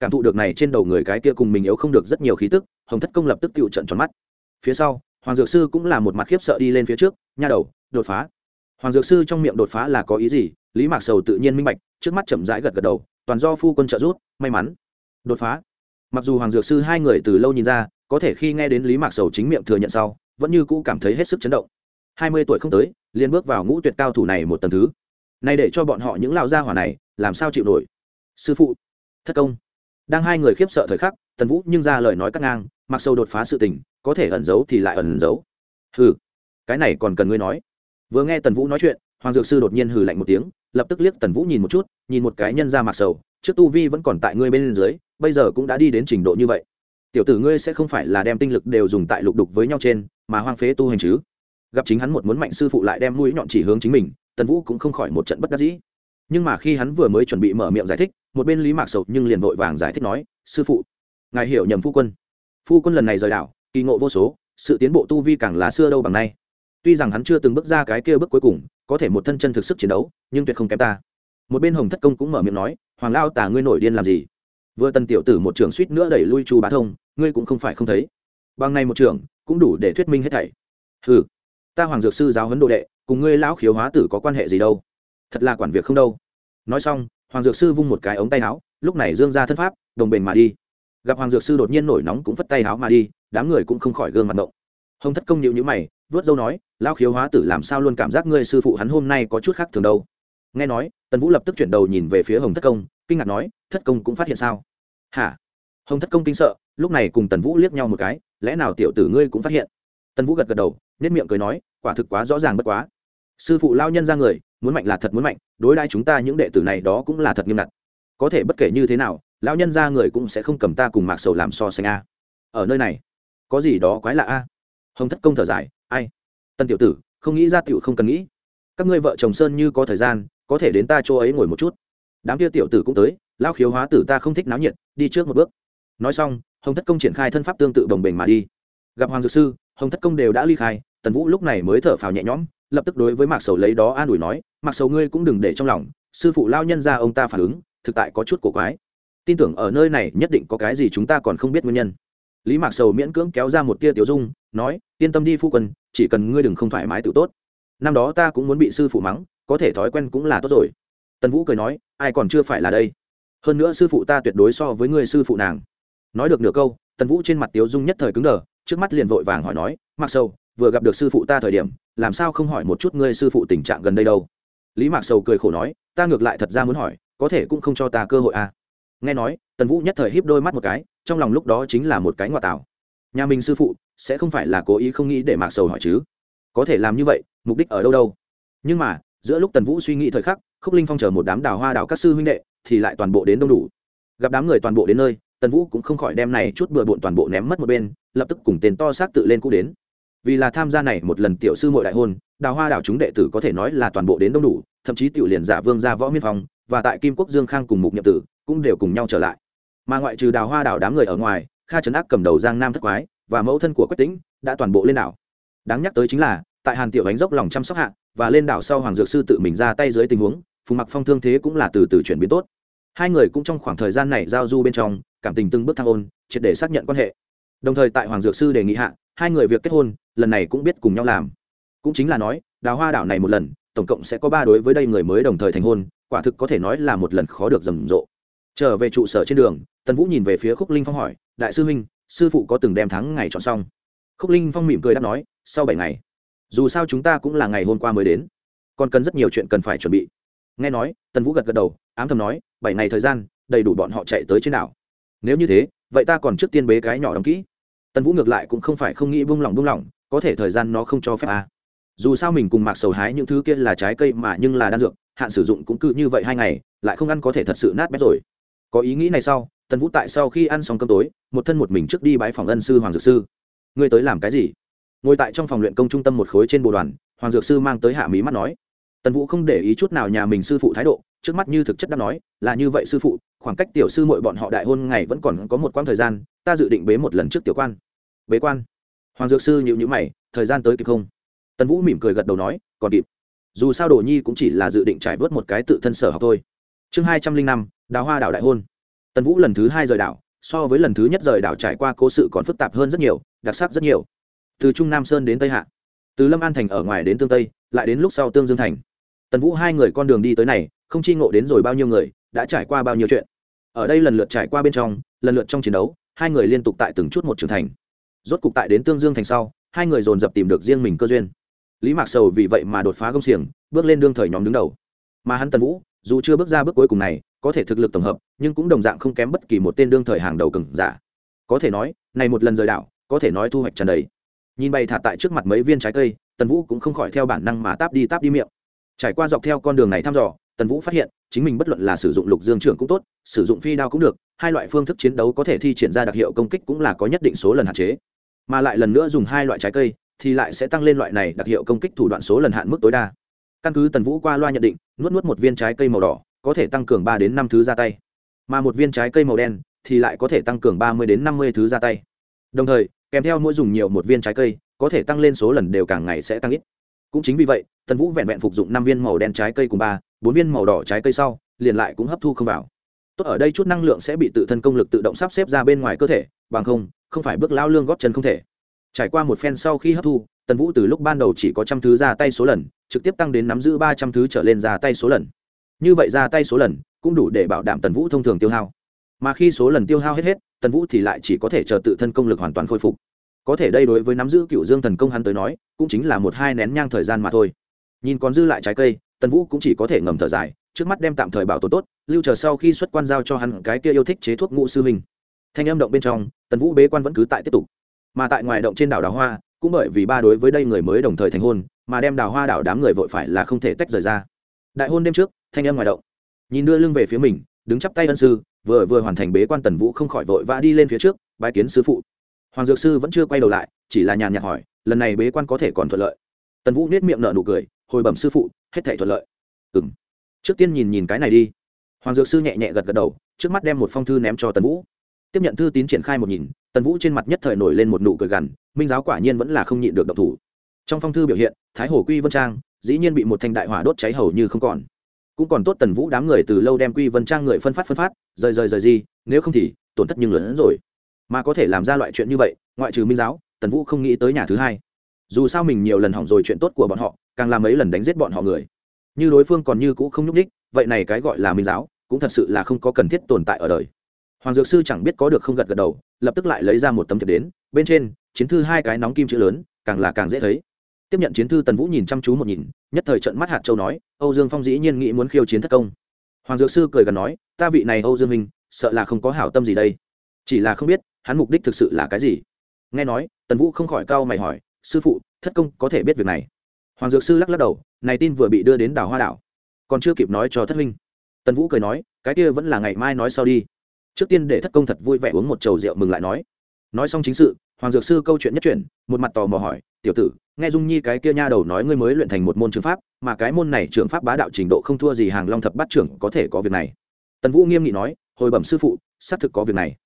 cảm thụ được này trên đầu người cái kia cùng mình yếu không được rất nhiều khí tức. Hồng thất công lập tức tự trận tròn mắt. Phía sau hoàng dược sư cũng là một mặt khiếp sợ đi lên phía trước, nha đầu, đột phá. Hoàng dược sư trong miệng đột phá là có ý gì? Lý mạc sầu tự nhiên minh bạch, trước mắt chậm rãi gật gật đầu, toàn do phu quân trợ rút may mắn. Đột phá. Mặc dù hoàng dược sư hai người từ lâu nhìn ra, có thể khi nghe đến lý mạc sầu chính miệng thừa nhận sau, vẫn như cũ cảm thấy hết sức chấn động. Hai mươi tuổi không tới, liền bước vào ngũ tuyệt cao thủ này một tầng thứ. Nay để cho bọn họ những lao gia hỏa này, làm sao chịu nổi? Sư phụ. Thất công. Đang hai người khiếp sợ thời khắc, tần vũ nhưng ra lời nói cắt ngang mặc sâu đột phá sự tình có thể ẩn giấu thì lại ẩn giấu. Hừ, cái này còn cần ngươi nói. Vừa nghe tần vũ nói chuyện, hoàng dược sư đột nhiên hừ lạnh một tiếng, lập tức liếc tần vũ nhìn một chút, nhìn một cái nhân ra mặc sầu, trước tu vi vẫn còn tại ngươi bên dưới, bây giờ cũng đã đi đến trình độ như vậy. Tiểu tử ngươi sẽ không phải là đem tinh lực đều dùng tại lục đục với nhau trên, mà hoang phế tu hành chứ. Gặp chính hắn một muốn mạnh sư phụ lại đem mũi nhọn chỉ hướng chính mình, tần vũ cũng không khỏi một trận bất đắc dĩ. Nhưng mà khi hắn vừa mới chuẩn bị mở miệng giải thích, một bên lý mạc sầu nhưng liền vội vàng giải thích nói, sư phụ, ngài hiểu nhầm phu quân. Phu quân lần này rời đảo kỳ ngộ vô số, sự tiến bộ tu vi càng là xưa đâu bằng nay. Tuy rằng hắn chưa từng bước ra cái kia bước cuối cùng, có thể một thân chân thực sức chiến đấu, nhưng tuyệt không kém ta. Một bên hồng thất công cũng mở miệng nói, hoàng lao tả ngươi nổi điên làm gì? Vừa tần tiểu tử một trường suýt nữa đẩy lui chu bá thông, ngươi cũng không phải không thấy. Bằng này một trường cũng đủ để thuyết minh hết thảy. Ừ ta hoàng dược sư giáo huấn đồ đệ, cùng ngươi lão khiếu hóa tử có quan hệ gì đâu? Thật là quản việc không đâu. Nói xong, hoàng dược sư vung một cái ống tay áo, lúc này dương ra thân pháp, đồng bền mà đi gặp hoàng dược sư đột nhiên nổi nóng cũng phất tay háo mà đi, đám người cũng không khỏi gương mặt động hồng thất công nhịu nhữ mày, vớt dâu nói lao khiếu hóa tử làm sao luôn cảm giác ngươi sư phụ hắn hôm nay có chút khác thường đâu? Nghe nói, tần vũ lập tức chuyển đầu nhìn về phía hồng thất công, kinh ngạc nói, thất công cũng phát hiện sao? Hả? Hồng thất công kinh sợ, lúc này cùng tần vũ liếc nhau một cái, lẽ nào tiểu tử ngươi cũng phát hiện? Tần vũ gật gật đầu nết miệng cười nói, quả thực quá rõ ràng bất quá. Sư phụ lao nhân ra người, muốn mạnh là thật muốn mạnh, đối đãi chúng ta những đệ tử này đó cũng là thật nghiêm ngặt. Có thể bất kể như thế nào lão nhân ra người cũng sẽ không cầm ta cùng mạc sầu làm so sánh a. Ở nơi này, có gì đó quái lạ a? Hồng thất công thở dài, ai? Tân tiểu tử, không nghĩ ra tiểu không cần nghĩ. Các ngươi vợ chồng sơn như có thời gian, có thể đến ta chỗ ấy ngồi một chút. Đám kia tiểu tử cũng tới lao khiếu hóa tử ta không thích náo nhiệt, đi trước một bước. Nói xong, hồng thất công triển khai thân pháp tương tự đồng bền mà đi. Gặp hoàng dược sư, hồng thất công đều đã ly khai, tần vũ lúc này mới thở phào nhẹ nhõm, lập tức đối với mạc sầu lấy đó an ủi nói, mạc sầu ngươi cũng đừng để trong lòng, sư phụ lao nhân ra ông ta phản ứng, thực tại có chút cổ quái tin tưởng ở nơi này nhất định có cái gì chúng ta còn không biết nguyên nhân. Lý mạc sầu miễn cưỡng kéo ra một tia tiểu dung, nói, yên tâm đi phu quân, chỉ cần ngươi đừng không thoải mái tự tốt. Năm đó ta cũng muốn bị sư phụ mắng, có thể thói quen cũng là tốt rồi. Tần vũ cười nói, ai còn chưa phải là đây. Hơn nữa sư phụ ta tuyệt đối so với người sư phụ nàng. Nói được nửa câu, tần vũ trên mặt tiếu dung nhất thời cứng đờ, trước mắt liền vội vàng hỏi nói mặc sầu, vừa gặp được sư phụ ta thời điểm, làm sao không hỏi một chút ngươi sư phụ tình trạng gần đây đâu? Lý mạc sầu cười khổ nói, ta ngược lại thật ra muốn hỏi, có thể cũng không cho ta cơ hội à? Nghe nói, tần vũ nhất thời híp đôi mắt một cái, trong lòng lúc đó chính là một cái ngoại tảo. Nhà mình sư phụ, sẽ không phải là cố ý không nghĩ để mạc sầu hỏi chứ? Có thể làm như vậy, mục đích ở đâu đâu? Nhưng mà, giữa lúc tần vũ suy nghĩ thời khắc, khúc linh phong chờ một đám đào hoa đào các sư huynh đệ, thì lại toàn bộ đến đông đủ. Gặp đám người toàn bộ đến nơi, tần vũ cũng không khỏi đem này chút bừa bộn toàn bộ ném mất một bên, lập tức cùng tên to xác tự lên cũ đến. Vì là tham gia này một lần tiểu sư mội đại hôn, đào hoa đào chúng đệ tử có thể nói là toàn bộ đến đông đủ, thậm chí tiểu liền giả vương gia võ miên phong, và tại kim quốc dương khang cùng mục nhậm tử cũng đều cùng nhau trở lại. Mà ngoại trừ đào hoa đào đám người ở ngoài, kha trấn ác cầm đầu giang nam thất quái và mẫu thân của quách tĩnh đã toàn bộ lên đảo. Đáng nhắc tới chính là, tại hàn tiểu ánh dốc lòng chăm sóc hạ và lên đảo sau hoàng dược sư tự mình ra tay dưới tình huống, phùng mặc phong thương thế cũng là từ từ chuyển biến tốt. Hai người cũng trong khoảng thời gian này giao du bên trong, cảm tình từng bước thăng ôn, triệt để xác nhận quan hệ. Đồng thời tại hoàng dược sư đề nghị hạ, hai người việc kết hôn, lần này cũng biết cùng nhau làm. Cũng chính là nói, đào hoa đảo này một lần, tổng cộng sẽ có ba đối với đây người mới đồng thời thành hôn, quả thực có thể nói là một lần khó được rầm rộ trở về trụ sở trên đường, tần vũ nhìn về phía khúc linh phong hỏi, đại sư huynh, sư phụ có từng đem tháng ngày chọn xong? Khúc linh phong mỉm cười đáp nói, sau bảy ngày. Dù sao chúng ta cũng là ngày hôm qua mới đến. Còn cần rất nhiều chuyện cần phải chuẩn bị. Nghe nói, tần vũ gật gật đầu, ám thầm nói, bảy ngày thời gian, đầy đủ bọn họ chạy tới trên đảo. Nếu như thế, vậy ta còn trước tiên bế cái nhỏ đóng kỹ. Tần vũ ngược lại cũng không phải không nghĩ buông lỏng buông lỏng, có thể thời gian nó không cho phép à. dù sao mình cùng mạc sầu hái những thứ kia là trái cây mà nhưng là đan dược, hạn sử dụng cũng cứ như vậy hai ngày, lại không ăn có thể thật sự nát bét rồi có ý nghĩ này sau, tần vũ tại sau khi ăn xong cơm tối, một thân một mình trước đi bãi phòng ân sư hoàng dược sư. Ngươi tới làm cái gì? Ngồi tại trong phòng luyện công trung tâm một khối trên bồ đoàn, hoàng dược sư mang tới hạ mí mắt nói. Tần vũ không để ý chút nào nhà mình sư phụ thái độ, trước mắt như thực chất đã nói, là như vậy sư phụ, khoảng cách tiểu sư mội bọn họ đại hôn ngày vẫn còn có một quãng thời gian, ta dự định bế một lần trước tiểu quan. Bế quan? Hoàng dược sư nhịu nhữ mày, thời gian tới kịp không? Tần vũ mỉm cười gật đầu nói, còn kịp. Dù sao đồ nhi cũng chỉ là dự định trải vớt một cái tự thân sở học thôi chương hai trăm linh năm, đào hoa đảo đại hôn. Tần vũ lần thứ hai rời đảo, so với lần thứ nhất rời đảo trải qua cố sự còn phức tạp hơn rất nhiều, đặc sắc rất nhiều. Từ trung nam sơn đến tây hạ, từ lâm an thành ở ngoài đến tương tây, lại đến lúc sau tương dương thành. Tần vũ hai người con đường đi tới này, không chi ngộ đến rồi bao nhiêu người, đã trải qua bao nhiêu chuyện. Ở đây lần lượt trải qua bên trong, lần lượt trong chiến đấu, hai người liên tục tại từng chút một trưởng thành. Rốt cục tại đến tương dương thành sau, hai người dồn dập tìm được riêng mình cơ duyên. Lý mạc sầu vì vậy mà đột phá công xiềng, bước lên đương thời nhóm đứng đầu. Mà hắn tần vũ dù chưa bước ra bước cuối cùng này, có thể thực lực tổng hợp, nhưng cũng đồng dạng không kém bất kỳ một tên đương thời hàng đầu cừng giả. Có thể nói, này một lần rời đảo, có thể nói thu hoạch trần đầy. Nhìn bay thả tại trước mặt mấy viên trái cây, tần vũ cũng không khỏi theo bản năng mà táp đi táp đi miệng. Trải qua dọc theo con đường này thăm dò, tần vũ phát hiện, chính mình bất luận là sử dụng lục dương trưởng cũng tốt, sử dụng phi đao cũng được, hai loại phương thức chiến đấu có thể thi triển ra đặc hiệu công kích cũng là có nhất định số lần hạn chế. Mà lại lần nữa dùng hai loại trái cây, thì lại sẽ tăng lên loại này đặc hiệu công kích thủ đoạn số lần hạn mức tối đa căn cứ tần vũ qua loa nhận định, nuốt nuốt một viên trái cây màu đỏ, có thể tăng cường ba đến năm thứ ra tay. Mà một viên trái cây màu đen thì lại có thể tăng cường ba mươi đến năm mươi thứ ra tay. Đồng thời, kèm theo mỗi dùng nhiều một viên trái cây, có thể tăng lên số lần đều càng ngày sẽ tăng ít. Cũng chính vì vậy, tần vũ vẹn vẹn phục dụng năm viên màu đen trái cây cùng ba, bốn viên màu đỏ trái cây sau, liền lại cũng hấp thu không vào. Tốt, ở đây chút năng lượng sẽ bị tự thân công lực tự động sắp xếp ra bên ngoài cơ thể, bằng không không phải bước lao lương góp chân không thể. Trải qua một phen sau khi hấp thu tần vũ từ lúc ban đầu chỉ có trăm thứ ra tay số lần, trực tiếp tăng đến nắm giữ ba trăm thứ trở lên ra tay số lần. Như vậy ra tay số lần cũng đủ để bảo đảm tần vũ thông thường tiêu hao. Mà khi số lần tiêu hao hết hết, tần vũ thì lại chỉ có thể chờ tự thân công lực hoàn toàn khôi phục. Có thể đây đối với nắm giữ cựu dương thần công hắn tới nói, cũng chính là một hai nén nhang thời gian mà thôi. Nhìn còn dư lại trái cây, tần vũ cũng chỉ có thể ngầm thở dài, trước mắt đem tạm thời bảo tồn tốt, lưu chờ sau khi xuất quan giao cho hắn cái kia yêu thích chế thuốc ngũ sư mình. thanh âm động bên trong, tần vũ bế quan vẫn cứ tại tiếp tục. Mà tại ngoài động trên đảo đào hoa cũng bởi vì ba đối với đây người mới đồng thời thành hôn, mà đem đào hoa đảo đám người vội phải là không thể tách rời ra. Đại hôn đêm trước, thanh âm ngoài động. Nhìn đưa lưng về phía mình, đứng chắp tay ân sư, vừa vừa hoàn thành bế quan tần vũ không khỏi vội vã đi lên phía trước, bái kiến sư phụ. Hoàng dược sư vẫn chưa quay đầu lại, chỉ là nhàn nhạt hỏi, lần này bế quan có thể còn thuận lợi? Tần vũ nết miệng nở nụ cười, hồi bẩm sư phụ, hết thể thuận lợi. Ừ m trước tiên nhìn nhìn cái này đi. Hoàng dược sư nhẹ nhẹ gật gật đầu, trước mắt đem một phong thư ném cho tần vũ. Tiếp nhận thư tín triển khai một nhìn tần vũ trên mặt nhất thời nổi lên một nụ cười gằn, minh giáo quả nhiên vẫn là không nhịn được độc thủ. Trong phong thư biểu hiện, thái hồ quy vân trang, dĩ nhiên bị một thanh đại hỏa đốt cháy hầu như không còn. Cũng còn tốt tần vũ đám người từ lâu đem quy vân trang người phân phát phân phát, rời rời rời gì, nếu không thì, tổn thất nhưng lớn hơn rồi. Mà có thể làm ra loại chuyện như vậy, ngoại trừ minh giáo, tần vũ không nghĩ tới nhà thứ hai. Dù sao mình nhiều lần hỏng rồi chuyện tốt của bọn họ, càng làm mấy lần đánh giết bọn họ người. Như đối phương còn như cũ không nhúc ních vậy này cái gọi là minh giáo, cũng thật sự là không có cần thiết tồn tại ở đời hoàng dược sư chẳng biết có được không gật gật đầu, lập tức lại lấy ra một tấm thiệp đến, bên trên, chiến thư hai cái nóng kim chữ lớn, càng là càng dễ thấy. Tiếp nhận chiến thư tần vũ nhìn chăm chú một nhìn, nhất thời trận mắt hạt châu nói, âu dương phong dĩ nhiên nghĩ muốn khiêu chiến thất công. Hoàng dược sư cười gần nói, ta vị này âu dương minh, sợ là không có hảo tâm gì đây. Chỉ là không biết, hắn mục đích thực sự là cái gì? Nghe nói, tần vũ không khỏi cau mày hỏi, sư phụ, thất công có thể biết việc này? Hoàng dược sư lắc lắc đầu, này tin vừa bị đưa đến đảo hoa đảo, còn chưa kịp nói cho thất minh tần vũ cười nói, cái kia vẫn là ngày mai nói sau đi trước tiên để thất công thật vui vẻ uống một chầu rượu mừng lại nói. Nói xong chính sự, hoàng dược sư câu chuyện nhất chuyển, một mặt tò mò hỏi, tiểu tử, nghe dung nhi cái kia nha đầu nói ngươi mới luyện thành một môn trường pháp, mà cái môn này trường pháp bá đạo trình độ không thua gì hàng long thập bát trưởng có thể có việc này. Tần vũ nghiêm nghị nói, hồi bẩm sư phụ, xác thực có việc này.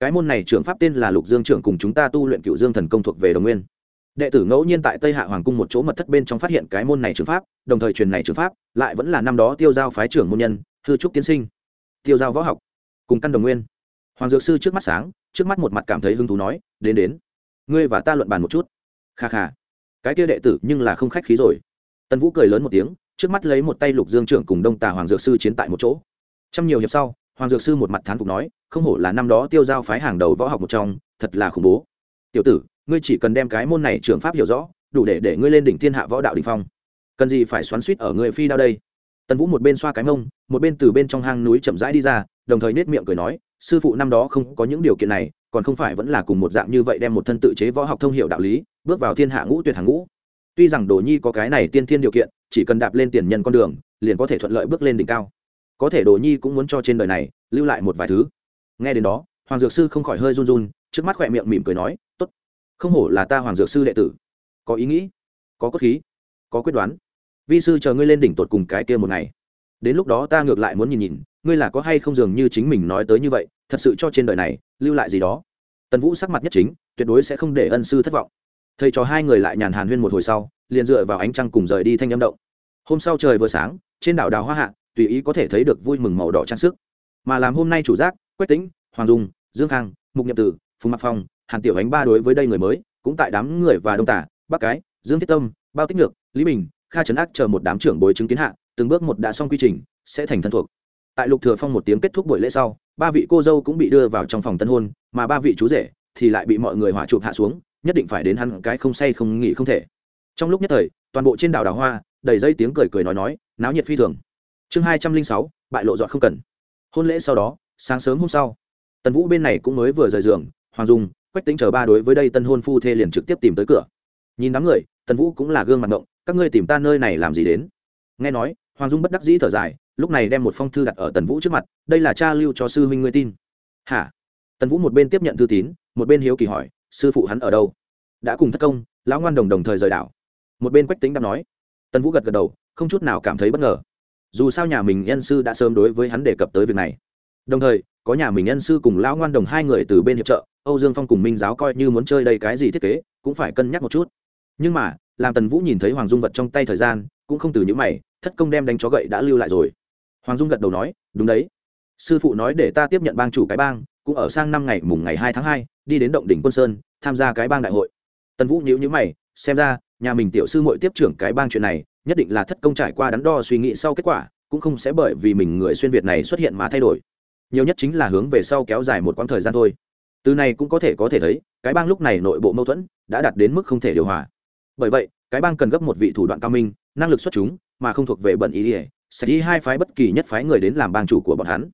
Cái môn này trường pháp tên là lục dương trưởng cùng chúng ta tu luyện cựu dương thần công thuộc về đồng nguyên. Đệ tử ngẫu nhiên tại tây hạ hoàng cung một chỗ mật thất bên trong phát hiện cái môn này trường pháp, đồng thời truyền này trường pháp, lại vẫn là năm đó tiêu giao phái trưởng môn nhân, hư trúc tiên sinh. Tiêu giao võ học cùng căn đồng nguyên. Hoàng dược sư trước mắt sáng, trước mắt một mặt cảm thấy hứng thú nói, đến đến, ngươi và ta luận bàn một chút. Kha kha, cái kia đệ tử nhưng là không khách khí rồi. Tần vũ cười lớn một tiếng, trước mắt lấy một tay lục dương trưởng cùng đông tà hoàng dược sư chiến tại một chỗ. Trong nhiều hiệp sau, hoàng dược sư một mặt thán phục nói, không hổ là năm đó tiêu giao phái hàng đầu võ học một trong, thật là khủng bố. Tiểu tử, ngươi chỉ cần đem cái môn này trường pháp hiểu rõ, đủ để để ngươi lên đỉnh thiên hạ võ đạo đình phong. Cần gì phải xoắn suýt ở người phi đao đây? Tần vũ một bên xoa cái mông, một bên từ bên trong hang núi chậm rãi đi ra, đồng thời nết miệng cười nói, sư phụ năm đó không có những điều kiện này, còn không phải vẫn là cùng một dạng như vậy đem một thân tự chế võ học thông hiệu đạo lý, bước vào thiên hạ ngũ tuyệt hàng ngũ. Tuy rằng đồ nhi có cái này tiên thiên điều kiện, chỉ cần đạp lên tiền nhân con đường, liền có thể thuận lợi bước lên đỉnh cao. Có thể đồ nhi cũng muốn cho trên đời này lưu lại một vài thứ. Nghe đến đó, hoàng dược sư không khỏi hơi run run, trước mắt khỏe miệng mỉm cười nói, tốt, không hổ là ta hoàng dược sư đệ tử. Có ý nghĩ, có cốt khí, có quyết đoán vi sư chờ ngươi lên đỉnh tột cùng cái kia một ngày. Đến lúc đó ta ngược lại muốn nhìn nhìn, ngươi là có hay không dường như chính mình nói tới như vậy, thật sự cho trên đời này lưu lại gì đó. Tần vũ sắc mặt nhất chính, tuyệt đối sẽ không để ân sư thất vọng. Thầy trò hai người lại nhàn hàn huyên một hồi sau, liền dựa vào ánh trăng cùng rời đi thanh âm động. Hôm sau trời vừa sáng, trên đảo đào hoa hạ, tùy ý có thể thấy được vui mừng màu đỏ trang sức. Mà làm hôm nay chủ giác, quách tĩnh, hoàng dung, dương khang, mục nhậm tử, phùng mặc phong, hàn tiểu ánh ba đối với đây người mới, cũng tại đám người và đông tả, bắc cái, dương thiết tâm, bao tích ngược, lý bình kha trấn ác chờ một đám trưởng bồi chứng kiến hạ, từng bước một đã xong quy trình, sẽ thành thân thuộc. Tại lục thừa phong một tiếng kết thúc buổi lễ sau, ba vị cô dâu cũng bị đưa vào trong phòng tân hôn, mà ba vị chú rể thì lại bị mọi người hỏa chụp hạ xuống, nhất định phải đến hắn cái không say không nghỉ không thể. Trong lúc nhất thời, toàn bộ trên đảo đào hoa, đầy dây tiếng cười cười nói nói, náo nhiệt phi thường. Chương hai trăm linh sáu, bại lộ dọn không cần. Hôn lễ sau đó, sáng sớm hôm sau, tần vũ bên này cũng mới vừa rời giường, hoàng dung, quách tính chờ ba đối với đây tân hôn phu thê liền trực tiếp tìm tới cửa. Nhìn đám người, tần vũ cũng là gương mặt động các ngươi tìm ta nơi này làm gì đến? Nghe nói, hoàng dung bất đắc dĩ thở dài, lúc này đem một phong thư đặt ở tần vũ trước mặt, đây là cha lưu cho sư huynh ngươi tin. Hả? Tần vũ một bên tiếp nhận thư tín, một bên hiếu kỳ hỏi, sư phụ hắn ở đâu? Đã cùng thất công, lão ngoan đồng đồng thời rời đảo. Một bên quách tính đáp nói. Tần vũ gật gật đầu, không chút nào cảm thấy bất ngờ. Dù sao nhà mình nhân sư đã sớm đối với hắn đề cập tới việc này. Đồng thời, có nhà mình nhân sư cùng lão ngoan đồng hai người từ bên hiệp trợ, âu dương phong cùng minh giáo coi như muốn chơi đây cái gì thiết kế, cũng phải cân nhắc một chút nhưng mà, làm tần vũ nhìn thấy hoàng dung vật trong tay thời gian, cũng không từ những mày, thất công đem đánh chó gậy đã lưu lại rồi. Hoàng dung gật đầu nói, đúng đấy. Sư phụ nói để ta tiếp nhận bang chủ cái bang, cũng ở sang năm ngày, mùng ngày hai tháng hai, đi đến động đỉnh quân sơn, tham gia cái bang đại hội. Tần vũ nhíu nhíu mày, xem ra, nhà mình tiểu sư muội tiếp trưởng cái bang chuyện này, nhất định là thất công trải qua đắn đo suy nghĩ sau kết quả, cũng không sẽ bởi vì mình người xuyên việt này xuất hiện mà thay đổi. Nhiều nhất chính là hướng về sau kéo dài một quãng thời gian thôi. Từ này cũng có thể có thể thấy, cái bang lúc này nội bộ mâu thuẫn đã đạt đến mức không thể điều hòa bởi vậy, cái bang cần gấp một vị thủ đoạn cao minh, năng lực xuất chúng, mà không thuộc về bận ý ỉa sẽ đi hai phái bất kỳ nhất phái người đến làm bang chủ của bọn hắn.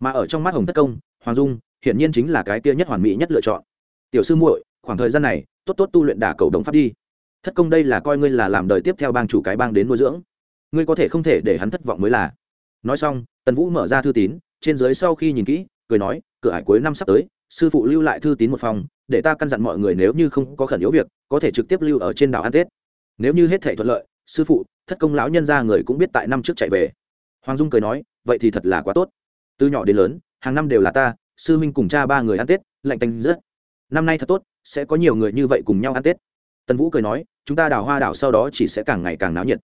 Mà ở trong mắt hồng tất công, hoàng dung, hiển nhiên chính là cái kia nhất hoàn mỹ nhất lựa chọn. Tiểu sư muội, khoảng thời gian này, tốt tốt tu luyện đả cầu đồng pháp đi. Thất công đây là coi ngươi là làm đời tiếp theo bang chủ cái bang đến nuôi dưỡng. Ngươi có thể không thể để hắn thất vọng mới là. Nói xong, tần vũ mở ra thư tín, trên dưới sau khi nhìn kỹ, cười nói, cửa hải cuối năm sắp tới, sư phụ lưu lại thư tín một phòng để ta căn dặn mọi người nếu như không có khẩn yếu việc, có thể trực tiếp lưu ở trên đảo ăn tết. Nếu như hết thể thuận lợi, sư phụ, thất công lão nhân ra người cũng biết tại năm trước chạy về. Hoàng dung cười nói, vậy thì thật là quá tốt. Từ nhỏ đến lớn, hàng năm đều là ta, sư minh cùng cha ba người ăn tết, lạnh tanh rất năm nay thật tốt, sẽ có nhiều người như vậy cùng nhau ăn tết. Tần vũ cười nói, chúng ta đào hoa đảo sau đó chỉ sẽ càng ngày càng náo nhiệt.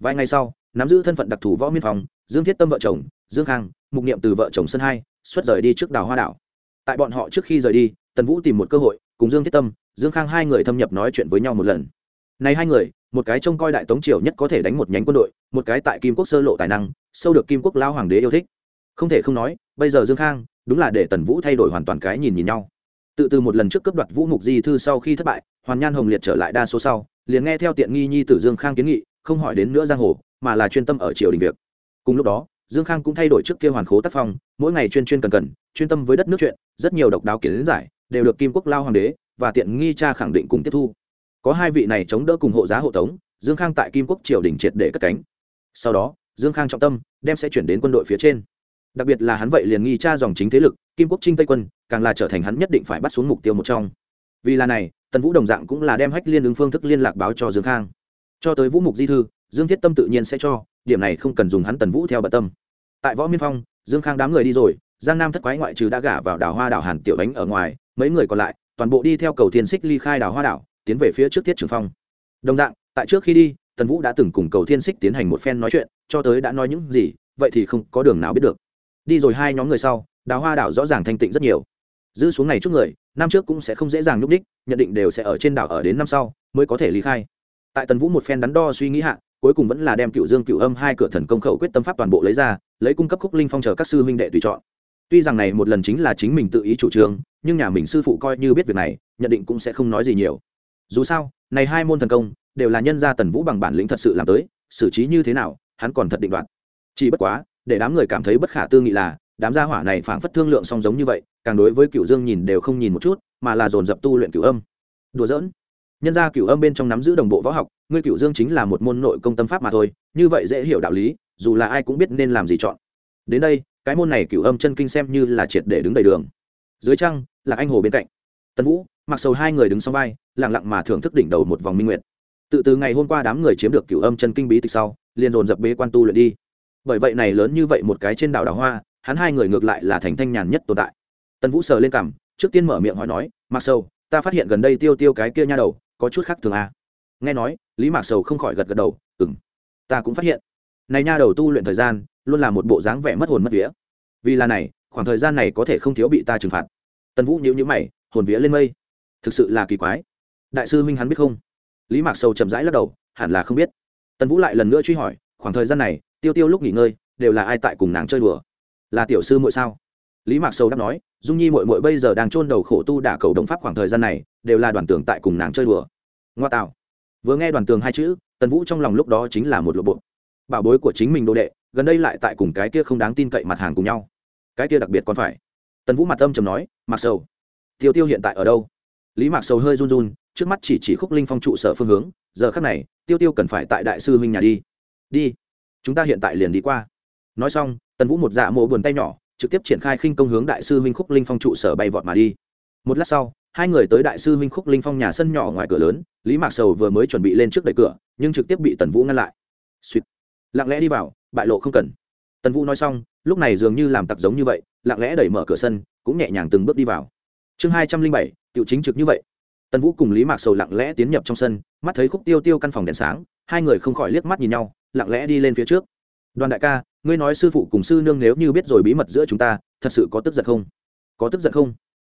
Vài ngày sau, nắm giữ thân phận đặc thù võ miên phòng, dương thiết tâm vợ chồng, dương khang, mục niệm từ vợ chồng sân hai, xuất rời đi trước đào hoa đảo. Tại bọn họ trước khi rời đi tần vũ tìm một cơ hội, cùng dương thiết tâm, dương khang hai người thâm nhập nói chuyện với nhau một lần. Này hai người, một cái trông coi đại tống triều nhất có thể đánh một nhánh quân đội, một cái tại kim quốc sơ lộ tài năng, sâu được kim quốc lao hoàng đế yêu thích. Không thể không nói, bây giờ dương khang, đúng là để tần vũ thay đổi hoàn toàn cái nhìn nhìn nhau. Tự từ một lần trước cấp đoạt vũ mục di thư sau khi thất bại, hoàn nhan hồng liệt trở lại đa số sau, liền nghe theo tiện nghi nhi tử dương khang kiến nghị, không hỏi đến nữa giang hồ, mà là chuyên tâm ở triều đình việc. Cùng lúc đó, dương khang cũng thay đổi trước kia hoàn khố tác phong, mỗi ngày chuyên chuyên cần cần, chuyên tâm với đất nước chuyện, rất nhiều độc đáo kiến giải đều được kim quốc lao hoàng đế và tiện nghi cha khẳng định cùng tiếp thu. Có hai vị này chống đỡ cùng hộ giá hộ tống, dương khang tại kim quốc triều đình triệt để cất cánh. Sau đó, dương khang trọng tâm đem sẽ chuyển đến quân đội phía trên. Đặc biệt là hắn vậy liền nghi cha dòng chính thế lực, kim quốc trinh tây quân, càng là trở thành hắn nhất định phải bắt xuống mục tiêu một trong. Vì là này, tần vũ đồng dạng cũng là đem hách liên ứng phương thức liên lạc báo cho dương khang. Cho tới vũ mục di thư, dương thiết tâm tự nhiên sẽ cho, điểm này không cần dùng hắn tần vũ theo bận tâm. Tại võ miên phong, dương khang đám người đi rồi, giang nam thất quái ngoại trừ đã gả vào đảo hoa đảo hàn tiểu ánh ở ngoài mấy người còn lại, toàn bộ đi theo cầu thiên xích ly khai đảo hoa đảo, tiến về phía trước thiết trường phong. Đồng dạng, tại trước khi đi, tần vũ đã từng cùng cầu thiên xích tiến hành một phen nói chuyện, cho tới đã nói những gì, vậy thì không có đường nào biết được. Đi rồi hai nhóm người sau đào hoa đảo rõ ràng thanh tịnh rất nhiều. Giữ xuống này chút người, năm trước cũng sẽ không dễ dàng nhúc đích nhận định đều sẽ ở trên đảo ở đến năm sau, mới có thể lý khai. Tại tần vũ một phen đắn đo suy nghĩ hạ, cuối cùng vẫn là đem cựu dương cựu âm hai cửa thần công khẩu quyết tâm pháp toàn bộ lấy ra, lấy cung cấp khúc linh phong chờ các sư huynh đệ tùy chọn tuy rằng này một lần chính là chính mình tự ý chủ trương, nhưng nhà mình sư phụ coi như biết việc này, nhận định cũng sẽ không nói gì nhiều. Dù sao, này hai môn thần công, đều là nhân gia tần vũ bằng bản lĩnh thật sự làm tới, xử trí như thế nào, hắn còn thật định đoạt. Chỉ bất quá, để đám người cảm thấy bất khả tư nghị là, đám gia hỏa này phảng phất thương lượng song giống như vậy, càng đối với cựu dương nhìn đều không nhìn một chút, mà là dồn dập tu luyện cựu âm. Đùa giỡn. Nhân gia cựu âm bên trong nắm giữ đồng bộ võ học, ngươi cựu dương chính là một môn nội công tâm pháp mà thôi, như vậy dễ hiểu đạo lý, dù là ai cũng biết nên làm gì chọn. Đến đây cái môn này cựu âm chân kinh xem như là triệt để đứng đầy đường. Dưới trăng là anh hồ bên cạnh. Tần vũ, mặc sầu hai người đứng sau vai, lặng lặng mà thưởng thức đỉnh đầu một vòng minh nguyệt. Tự từ ngày hôm qua đám người chiếm được cựu âm chân kinh bí tịch sau, liền dồn dập bế quan tu luyện đi. Bởi vậy này lớn như vậy một cái trên đảo đào hoa, hắn hai người ngược lại là thành thanh nhàn nhất tồn tại. Tần vũ sờ lên cằm, trước tiên mở miệng hỏi nói mặc sầu, ta phát hiện gần đây tiêu tiêu cái kia nha đầu, có chút khác thường à. nghe nói, lý mạc sầu không khỏi gật gật đầu ừng ta cũng phát hiện. Này nha đầu tu luyện thời gian luôn là một bộ dáng vẻ mất hồn mất vía. Vì là này, khoảng thời gian này có thể không thiếu bị ta trừng phạt. Tần vũ nhíu nhíu mày, hồn vía lên mây. Thực sự là kỳ quái. Đại sư minh hắn biết không? Lý mạc sầu chậm rãi lắc đầu, hẳn là không biết. Tần vũ lại lần nữa truy hỏi, khoảng thời gian này, tiêu tiêu lúc nghỉ ngơi, đều là ai tại cùng nàng chơi đùa? Là tiểu sư muội sao? Lý mạc sầu đáp nói, dung nhi muội muội bây giờ đang chôn đầu khổ tu đả cầu đồng pháp khoảng thời gian này, đều là đoàn tường tại cùng nàng chơi đùa. Ngoa tạo. Vừa nghe đoàn tường hai chữ, tần vũ trong lòng lúc đó chính là một lộ bộ. Bảo bối của chính mình đồ đệ gần đây lại tại cùng cái kia không đáng tin cậy mặt hàng cùng nhau. Cái kia đặc biệt còn phải. Tần vũ mặt âm trầm nói mặc sầu, tiêu tiêu hiện tại ở đâu? Lý mạc sầu hơi run run, trước mắt chỉ chỉ khúc linh phong trụ sở phương hướng, giờ khắc này, tiêu tiêu cần phải tại đại sư huynh nhà đi. Đi, chúng ta hiện tại liền đi qua. Nói xong, tần vũ một dạ mộ buồn tay nhỏ, trực tiếp triển khai khinh công hướng đại sư huynh khúc linh phong trụ sở bay vọt mà đi. Một lát sau, hai người tới đại sư huynh khúc linh phong nhà sân nhỏ ngoài cửa lớn, lý mạc sầu vừa mới chuẩn bị lên trước đẩy cửa, nhưng trực tiếp bị tần vũ ngăn lại. Suýt lặng lẽ đi vào, bại lộ không cần. Tần vũ nói xong, lúc này dường như làm tặc giống như vậy, lặng lẽ đẩy mở cửa sân, cũng nhẹ nhàng từng bước đi vào. Chương hai trăm linh bảy, tiểu chính trực như vậy. Tần vũ cùng lý mạc sầu lặng lẽ tiến nhập trong sân, mắt thấy khúc tiêu tiêu căn phòng đèn sáng, hai người không khỏi liếc mắt nhìn nhau, lặng lẽ đi lên phía trước. Đoàn đại ca, ngươi nói sư phụ cùng sư nương nếu như biết rồi bí mật giữa chúng ta, thật sự có tức giận không? Có tức giận không?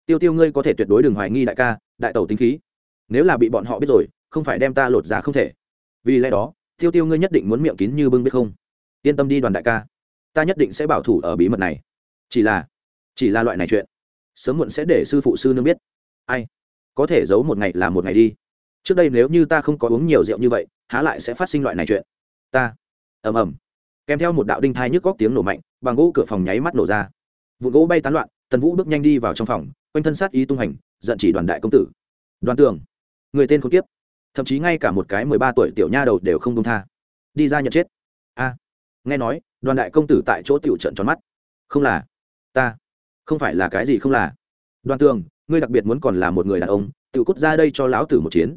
Tiêu tiêu ngươi có thể tuyệt đối đừng hoài nghi đại ca, đại tẩu tính khí. Nếu là bị bọn họ biết rồi, không phải đem ta lột ra không thể. Vì lẽ đó tiêu tiêu ngươi nhất định muốn miệng kín như bưng biết không? Yên tâm đi đoàn đại ca, ta nhất định sẽ bảo thủ ở bí mật này. Chỉ là chỉ là loại này chuyện, sớm muộn sẽ để sư phụ sư nương biết. Ai, có thể giấu một ngày là một ngày đi. Trước đây nếu như ta không có uống nhiều rượu như vậy, há lại sẽ phát sinh loại này chuyện. Ta, ầm ầm, kèm theo một đạo đinh thai nhức góc tiếng nổ mạnh, bằng gỗ cửa phòng nháy mắt nổ ra. Vụ gỗ bay tán loạn, tần vũ bước nhanh đi vào trong phòng, quanh thân sát ý tung hành, giận chỉ đoàn đại công tử. Đoàn tường, người tên không tiếp thậm chí ngay cả một cái mười ba tuổi tiểu nha đầu đều không dung tha. Đi ra nhận chết. A. Nghe nói, đoàn đại công tử tại chỗ tiểu trận tròn mắt. Không là. Ta. Không phải là cái gì không là. Đoàn tường, ngươi đặc biệt muốn còn là một người đàn ông, tự cút ra đây cho lão tử một chiến.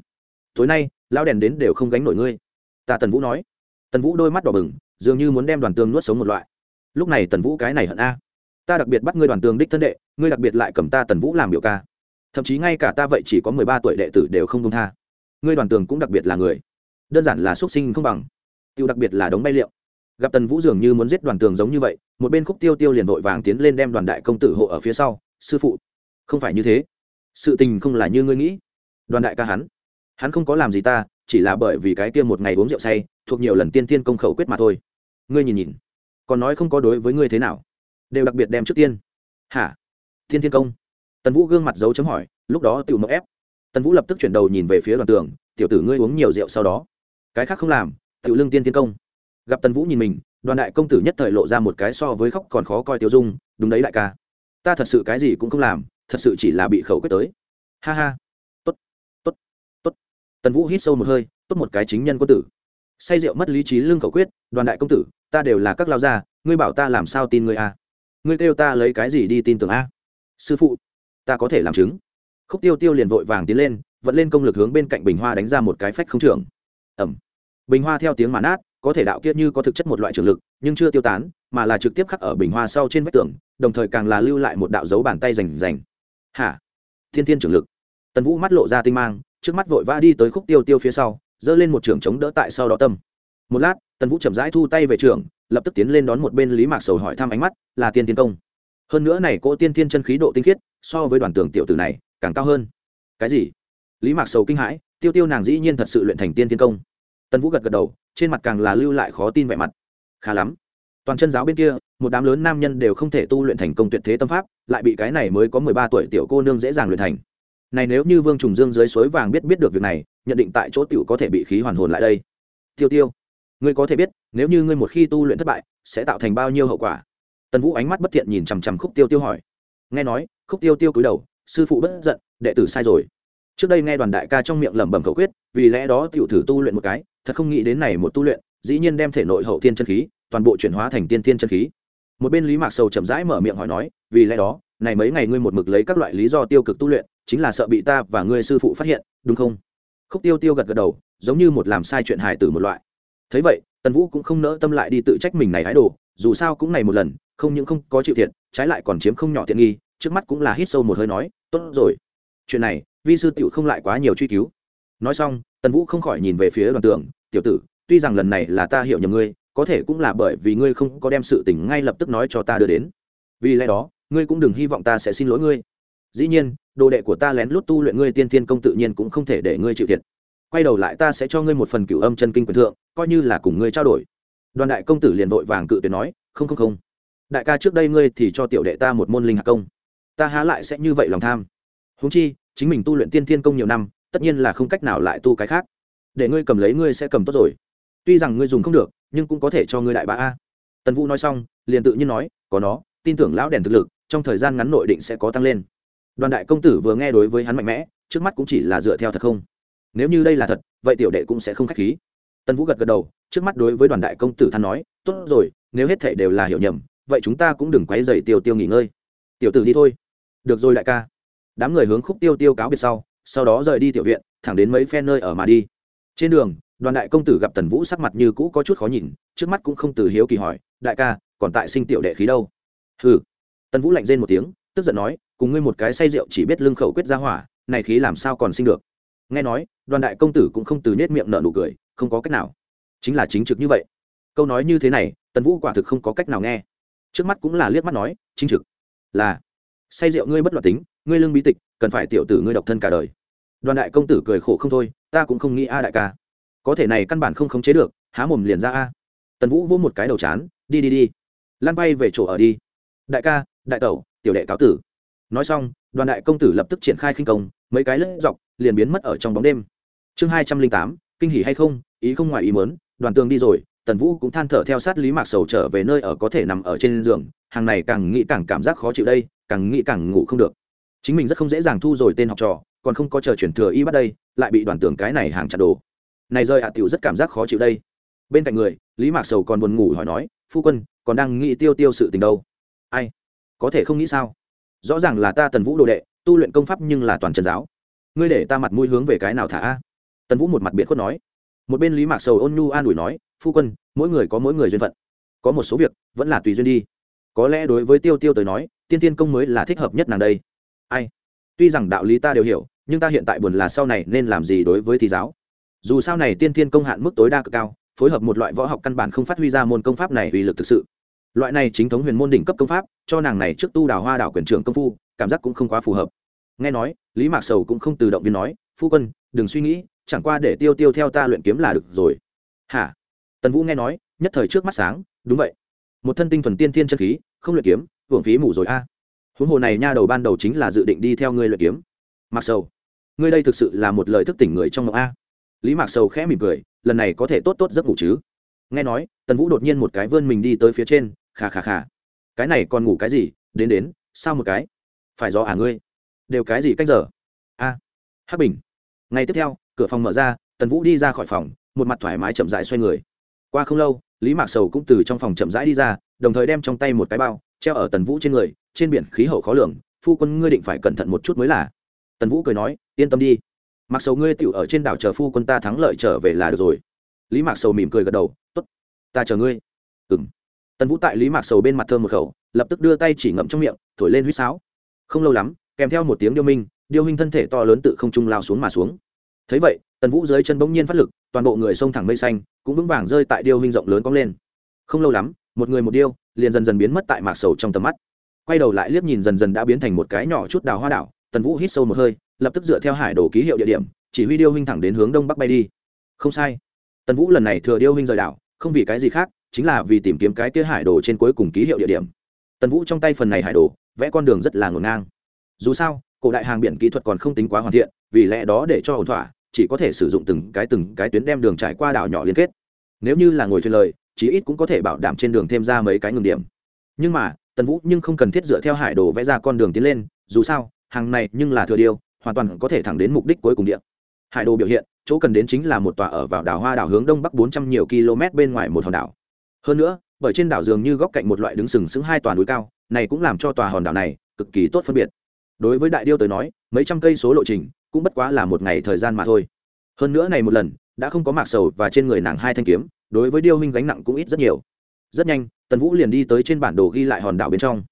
Tối nay, lão đèn đến đều không gánh nổi ngươi. Ta tần vũ nói. Tần vũ đôi mắt đỏ bừng, dường như muốn đem đoàn tường nuốt sống một loại. Lúc này tần vũ cái này hận a. Ta đặc biệt bắt ngươi đoàn tường đích thân đệ, ngươi đặc biệt lại cầm ta tần vũ làm biểu ca. Thậm chí ngay cả ta vậy chỉ có mười ba tuổi đệ tử đều không công tha ngươi đoàn tường cũng đặc biệt là người, đơn giản là xuất sinh không bằng tiêu đặc biệt là đống bay liệu. Gặp tần vũ dường như muốn giết đoàn tường giống như vậy, một bên khúc tiêu tiêu liền vội vàng tiến lên đem đoàn đại công tử hộ ở phía sau, sư phụ, không phải như thế. Sự tình không là như ngươi nghĩ. Đoàn đại ca hắn hắn không có làm gì ta, chỉ là bởi vì cái kia một ngày uống rượu say, thuộc nhiều lần tiên tiên công khẩu quyết mà thôi. Ngươi nhìn nhìn, còn nói không có đối với ngươi thế nào. Đều đặc biệt đem trước tiên. Hả? Thiên thiên công? Tần vũ gương mặt dấu chấm hỏi, lúc đó tự mậu ép tần vũ lập tức chuyển đầu nhìn về phía đoàn tường, tiểu tử ngươi uống nhiều rượu sau đó. Cái khác không làm tự lương tiên thiên công. Gặp tần vũ nhìn mình, đoàn đại công tử nhất thời lộ ra một cái so với khóc còn khó coi tiêu dung, đúng đấy đại ca, ta thật sự cái gì cũng không làm, thật sự chỉ là bị khẩu quyết tới. Ha ha, tốt tốt tốt. Tần vũ hít sâu một hơi, tốt một cái chính nhân quân tử. Say rượu mất lý trí lương khẩu quyết, đoàn đại công tử, ta đều là các lao gia, ngươi bảo ta làm sao tin ngươi a ngươi kêu ta lấy cái gì đi tin tưởng a? Sư phụ, ta có thể làm chứng khúc tiêu tiêu liền vội vàng tiến lên vẫn lên công lực hướng bên cạnh bình hoa đánh ra một cái phách không trưởng. Ẩm bình hoa theo tiếng màn át có thể đạo kia như có thực chất một loại trường lực, nhưng chưa tiêu tán, mà là trực tiếp khắc ở bình hoa sau trên vách tường, đồng thời càng là lưu lại một đạo dấu bàn tay rành rành. Hả? Thiên thiên trường lực. Tần vũ mắt lộ ra tinh mang, trước mắt vội vã đi tới khúc tiêu tiêu phía sau, giơ lên một trường chống đỡ tại sau đó tâm. Một lát, tần vũ chậm rãi thu tay về trường lập tức tiến lên đón một bên lý mạc sầu hỏi thăm ánh mắt, là tiên tiến công. Hơn nữa này cỗ tiên tiên chân khí độ tinh khiết, so với đoàn tường tiểu tử này càng cao hơn. Cái gì? Lý mạc sầu kinh hãi, tiêu tiêu nàng dĩ nhiên thật sự luyện thành tiên tiên công. Tần vũ gật gật đầu, trên mặt càng là lưu lại khó tin vẻ mặt. Khá lắm. Toàn chân giáo bên kia, một đám lớn nam nhân đều không thể tu luyện thành công tuyệt thế tâm pháp, lại bị cái này mới có mười ba tuổi tiểu cô nương dễ dàng luyện thành. Này nếu như vương trùng dương dưới suối vàng biết biết được việc này, nhận định tại chỗ tiểu có thể bị khí hoàn hồn lại đây. Tiêu tiêu, ngươi có thể biết, nếu như ngươi một khi tu luyện thất bại, sẽ tạo thành bao nhiêu hậu quả? Tần vũ ánh mắt bất thiện nhìn chằm chằm khúc tiêu tiêu hỏi. Nghe nói, khúc tiêu tiêu cúi đầu sư phụ bất giận, đệ tử sai rồi. Trước đây nghe đoàn đại ca trong miệng lẩm bẩm khẩu quyết, vì lẽ đó tiểu thử tu luyện một cái, thật không nghĩ đến này một tu luyện, dĩ nhiên đem thể nội hậu thiên chân khí, toàn bộ chuyển hóa thành tiên thiên chân khí. Một bên lý mạc sầu chậm rãi mở miệng hỏi nói, vì lẽ đó, này mấy ngày ngươi một mực lấy các loại lý do tiêu cực tu luyện, chính là sợ bị ta và ngươi sư phụ phát hiện, đúng không? Khúc tiêu tiêu gật gật đầu, giống như một làm sai chuyện hài tử một loại. Thấy vậy, tần vũ cũng không nỡ tâm lại đi tự trách mình này hái đồ, dù sao cũng này một lần, không những không có chịu thiệt, trái lại còn chiếm không nhỏ tiện nghi trước mắt cũng là hít sâu một hơi nói, tốt rồi. Chuyện này, vi sư tựu không lại quá nhiều truy cứu. Nói xong, tần vũ không khỏi nhìn về phía đoàn tưởng tiểu tử, tuy rằng lần này là ta hiểu nhầm ngươi, có thể cũng là bởi vì ngươi không có đem sự tình ngay lập tức nói cho ta đưa đến. Vì lẽ đó, ngươi cũng đừng hy vọng ta sẽ xin lỗi ngươi. Dĩ nhiên, đồ đệ của ta lén lút tu luyện ngươi tiên tiên công tự nhiên cũng không thể để ngươi chịu thiệt. Quay đầu lại ta sẽ cho ngươi một phần cửu âm chân kinh quyền thượng, coi như là cùng ngươi trao đổi. Đoàn đại công tử liền vội vàng cự tuyệt nói, không không không. Đại ca trước đây ngươi thì cho tiểu đệ ta một môn linh hạc công ta há lại sẽ như vậy lòng tham. Húng chi, chính mình tu luyện tiên thiên công nhiều năm, tất nhiên là không cách nào lại tu cái khác. Để ngươi cầm lấy ngươi sẽ cầm tốt rồi. Tuy rằng ngươi dùng không được, nhưng cũng có thể cho ngươi đại bá a. Tần vũ nói xong, liền tự nhiên nói, có nó, tin tưởng lão đèn thực lực, trong thời gian ngắn nội định sẽ có tăng lên. Đoàn đại công tử vừa nghe đối với hắn mạnh mẽ, trước mắt cũng chỉ là dựa theo thật không? Nếu như đây là thật, vậy tiểu đệ cũng sẽ không k h á c h khí. Tần vũ gật gật đầu, trước mắt đối với đoàn đại công tử than nói, tốt rồi, nếu hết thệ đều là hiểu nhầm, vậy chúng ta cũng đừng quấy dày tiêu tiêu nghỉ ngơi. Tiểu tử đi thôi được rồi đại ca. Đám người hướng khúc tiêu tiêu cáo biệt sau sau đó rời đi tiểu viện, thẳng đến mấy phe nơi ở mà đi. Trên đường, đoàn đại công tử gặp tần vũ sắc mặt như cũ có chút khó nhìn, trước mắt cũng không từ hiếu kỳ hỏi, đại ca, còn tại sinh tiểu đệ khí đâu? Hừ. Tần vũ lạnh rên một tiếng, tức giận nói, cùng ngươi một cái say rượu chỉ biết lưng khẩu quyết ra hỏa, này khí làm sao còn sinh được? Nghe nói, đoàn đại công tử cũng không từ nết miệng nở nụ cười, không có cách nào. Chính là chính trực như vậy. Câu nói như thế này, tần vũ quả thực không có cách nào nghe. Trước mắt cũng là liếc mắt nói, chính trực. Là say rượu ngươi bất loạn tính, ngươi lương bí tịch, cần phải tiểu tử ngươi độc thân cả đời. Đoàn đại công tử cười khổ không thôi, ta cũng không nghĩ a đại ca. Có thể này căn bản không khống chế được, há mồm liền ra a. Tần vũ vỗ một cái đầu chán, đi đi đi. Lan bay về chỗ ở đi. Đại ca, đại tẩu, tiểu đệ cáo tử. Nói xong, đoàn đại công tử lập tức triển khai khinh công, mấy cái lướt dọc, liền biến mất ở trong bóng đêm. Chương hai trăm linh tám, kinh hỉ hay không, ý không ngoài ý mớn đoàn tường đi rồi, tần vũ cũng than thở theo sát lý mạc sầu trở về nơi ở có thể nằm ở trên giường, hàng này càng nghĩ càng cảm giác khó chịu đây càng nghĩ càng ngủ không được. Chính mình rất không dễ dàng thu rồi tên học trò, còn không có chờ chuyển thừa y bắt đây, lại bị đoàn tường cái này hàng chặt đồ. Này rơi ạ, tiểu rất cảm giác khó chịu đây. Bên cạnh người, lý mạc sầu còn buồn ngủ hỏi nói, phu quân, còn đang nghĩ tiêu tiêu sự tình đâu? Ai? Có thể không nghĩ sao? Rõ ràng là ta tần vũ đồ đệ, tu luyện công pháp nhưng là toàn trần giáo. Ngươi để ta mặt mũi hướng về cái nào thả a? Tần vũ một mặt biệt khuất nói. Một bên lý mạc sầu ôn nhu an ủi nói, phu quân, mỗi người có mỗi người duyên phận. Có một số việc vẫn là tùy duyên đi. Có lẽ đối với tiêu tiêu tới nói tiên tiên công mới là thích hợp nhất nàng đây. Ai? Tuy rằng đạo lý ta đều hiểu, nhưng ta hiện tại buồn là sau này nên làm gì đối với thi giáo? Dù sau này tiên tiên công hạn mức tối đa cực cao, phối hợp một loại võ học căn bản không phát huy ra môn công pháp này uy lực thực sự. Loại này chính thống huyền môn đỉnh cấp công pháp, cho nàng này trước tu đào hoa đảo quyền trưởng công phu, cảm giác cũng không quá phù hợp. Nghe nói, lý mạc sầu cũng không từ động viên nói, phu quân, đừng suy nghĩ, chẳng qua để tiêu tiêu theo ta luyện kiếm là được rồi. Hả? Tần vũ nghe nói, nhất thời trước mắt sáng, đúng vậy. Một thân tinh thuần tiên thiên chân khí, không luyện kiếm hưởng phí mủ rồi a. Huống hồ này nha đầu ban đầu chính là dự định đi theo ngươi luyện kiếm. Mặc sầu, ngươi đây thực sự là một lời thức tỉnh người trong ngọc a. Lý mạc sầu khẽ mỉm cười, lần này có thể tốt tốt giấc ngủ chứ. Nghe nói, tần vũ đột nhiên một cái vươn mình đi tới phía trên, khà khà khà. Cái này còn ngủ cái gì? Đến đến, sao một cái? Phải do à ngươi? Đều cái gì cách giờ? A. À. hắc bình. Ngày tiếp theo, cửa phòng mở ra, tần vũ đi ra khỏi phòng, một mặt thoải mái chậm rãi xoay người. Qua không lâu, lý mạc sầu cũng từ trong phòng chậm rãi đi ra, đồng thời đem trong tay một cái bao treo ở tần vũ trên người, trên biển khí hậu khó lường, phu quân ngươi định phải cẩn thận một chút mới là. Tần vũ cười nói, yên tâm đi. Mặc sầu ngươi tựu ở trên đảo chờ phu quân ta thắng lợi trở về là được rồi. Lý mạc sầu mỉm cười gật đầu t ố t ta chờ ngươi. Ừng tần vũ tại lý mạc sầu bên mặt thơm một khẩu, lập tức đưa tay chỉ ngậm trong miệng, thổi lên huýt sáo. Không lâu lắm, kèm theo một tiếng điêu minh điêu minh thân thể to lớn tự không trung lao xuống mà xuống. Thấy vậy, tần vũ dưới chân bỗng nhiên phát lực, toàn bộ người xông thẳng mây xanh, cũng vững vàng rơi tại điêu minh rộng lớn cong lên. Không lâu lắm một người một điêu, liền dần dần biến mất tại mạc sầu trong tầm mắt. Quay đầu lại liếc nhìn dần dần đã biến thành một cái nhỏ chút đào hoa đảo, tần vũ hít sâu một hơi, lập tức dựa theo hải đồ ký hiệu địa điểm, chỉ huy điêu huynh thẳng đến hướng đông bắc bay đi. Không sai. Tần vũ lần này thừa điêu huynh rời đảo, không vì cái gì khác, chính là vì tìm kiếm cái kia hải đồ trên cuối cùng ký hiệu địa điểm. Tần vũ trong tay phần này hải đồ, vẽ con đường rất là ngổn ngang. Dù sao, cổ đại hàng biển kỹ thuật còn không tính quá hoàn thiện, vì lẽ đó để cho ổn thỏa, chỉ có thể sử dụng từng cái từng cái tuyến đem đường trải qua đảo nhỏ liên kết. Nếu như là ngồi thuyền lời chí ít cũng có thể bảo đảm trên đường thêm ra mấy cái ngừng điểm. Nhưng mà, tần vũ nhưng không cần thiết dựa theo hải đồ vẽ ra con đường tiến lên, dù sao, hàng này nhưng là thừa điêu, hoàn toàn có thể thẳng đến mục đích cuối cùng điện hải đồ biểu hiện, chỗ cần đến chính là một tòa ở vào đảo hoa đảo hướng đông bắc bốn trăm nhiều km bên ngoài một hòn đảo. Hơn nữa, bởi trên đảo dường như góc cạnh một loại đứng sừng sững hai tòa núi cao, này cũng làm cho tòa hòn đảo này cực kỳ tốt phân biệt. Đối với đại điêu tới nói, mấy trăm cây số lộ trình cũng bất quá là một ngày thời gian mà thôi. Hơn nữa này một lần, đã không có mạc sầu và trên người nàng hai thanh kiếm đối với điêu minh gánh nặng cũng ít rất nhiều. Rất nhanh, tần vũ liền đi tới trên bản đồ ghi lại hòn đảo bên trong.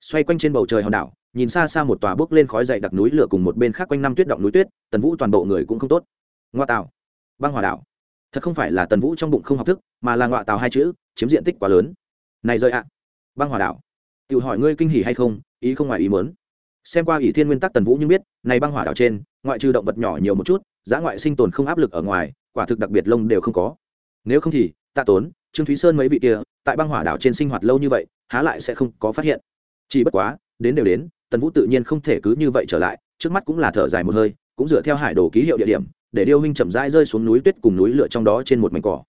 Xoay quanh trên bầu trời hòn đảo, nhìn xa xa một tòa bước lên khói dậy đặc núi lửa cùng một bên khác quanh năm tuyết động núi tuyết, tần vũ toàn bộ người cũng không tốt. Ngoa tạo băng hòa đảo. Thật không phải là tần vũ trong bụng không học thức, mà là ngoại tàu hai chữ, chiếm diện tích quá lớn. Này rơi ạ. Băng hòa đảo. Tự hỏi ngươi kinh hỉ hay không, ý không ngoài ý mớn xem qua ỷ thiên nguyên tắc tần vũ nhưng biết, này băng hỏa đảo trên, ngoại trừ động vật nhỏ nhiều một chút, giá ngoại sinh tồn không áp lực ở ngoài, quả thực đặc biệt lông đều không có nếu không thì, tạ tốn, trương thúy sơn mấy vị kia, tại băng hỏa đảo trên sinh hoạt lâu như vậy, há lại sẽ không có phát hiện. Chỉ bất quá, đến đều đến, tần vũ tự nhiên không thể cứ như vậy trở lại, trước mắt cũng là thở dài một hơi, cũng dựa theo hải đồ ký hiệu địa điểm, để điêu huynh chậm rãi rơi xuống núi tuyết cùng núi lửa trong đó trên một mảnh cỏ.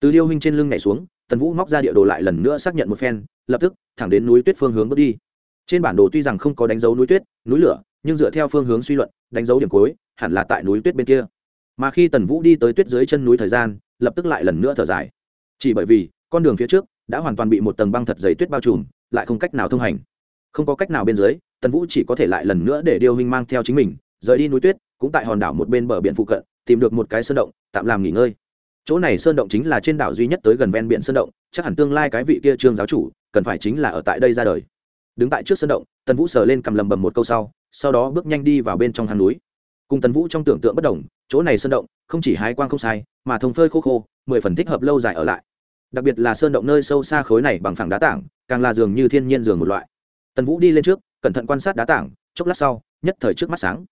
Từ điêu huynh trên lưng nhảy xuống, tần vũ móc ra địa đồ lại lần nữa xác nhận một phen, lập tức, thẳng đến núi tuyết phương hướng bước đi. Trên bản đồ tuy rằng không có đánh dấu núi tuyết, núi lửa, nhưng dựa theo phương hướng suy luận, đánh dấu điểm cuối, hẳn là tại núi tuyết bên kia. Mà khi tần vũ đi tới tuyết dưới chân núi thời gian lập tức lại lần nữa thở dài. Chỉ bởi vì, con đường phía trước đã hoàn toàn bị một tầng băng thật dày tuyết bao trùm, lại không cách nào thông hành. Không có cách nào bên dưới, tần vũ chỉ có thể lại lần nữa để điêu hình mang theo chính mình, rời đi núi tuyết, cũng tại hòn đảo một bên bờ biển phụ cận, tìm được một cái sơn động, tạm làm nghỉ ngơi. Chỗ này sơn động chính là trên đảo duy nhất tới gần ven biển sơn động, chắc hẳn tương lai cái vị kia trương giáo chủ cần phải chính là ở tại đây ra đời. Đứng tại trước sơn động, tần vũ sờ lên cầm lầm bầm một câu sau sau đó bước nhanh đi vào bên trong hang núi. Cùng tần vũ trong tưởng tượng bất đồng chỗ này sơn động không chỉ hái quang không sai, mà thông phơi khô khô, mười phần thích hợp lâu dài ở lại. Đặc biệt là sơn động nơi sâu xa khối này bằng phẳng đá tảng, càng là dường như thiên nhiên giường một loại. Tần vũ đi lên trước, cẩn thận quan sát đá tảng, chốc lát sau, nhất thời trước mắt sáng.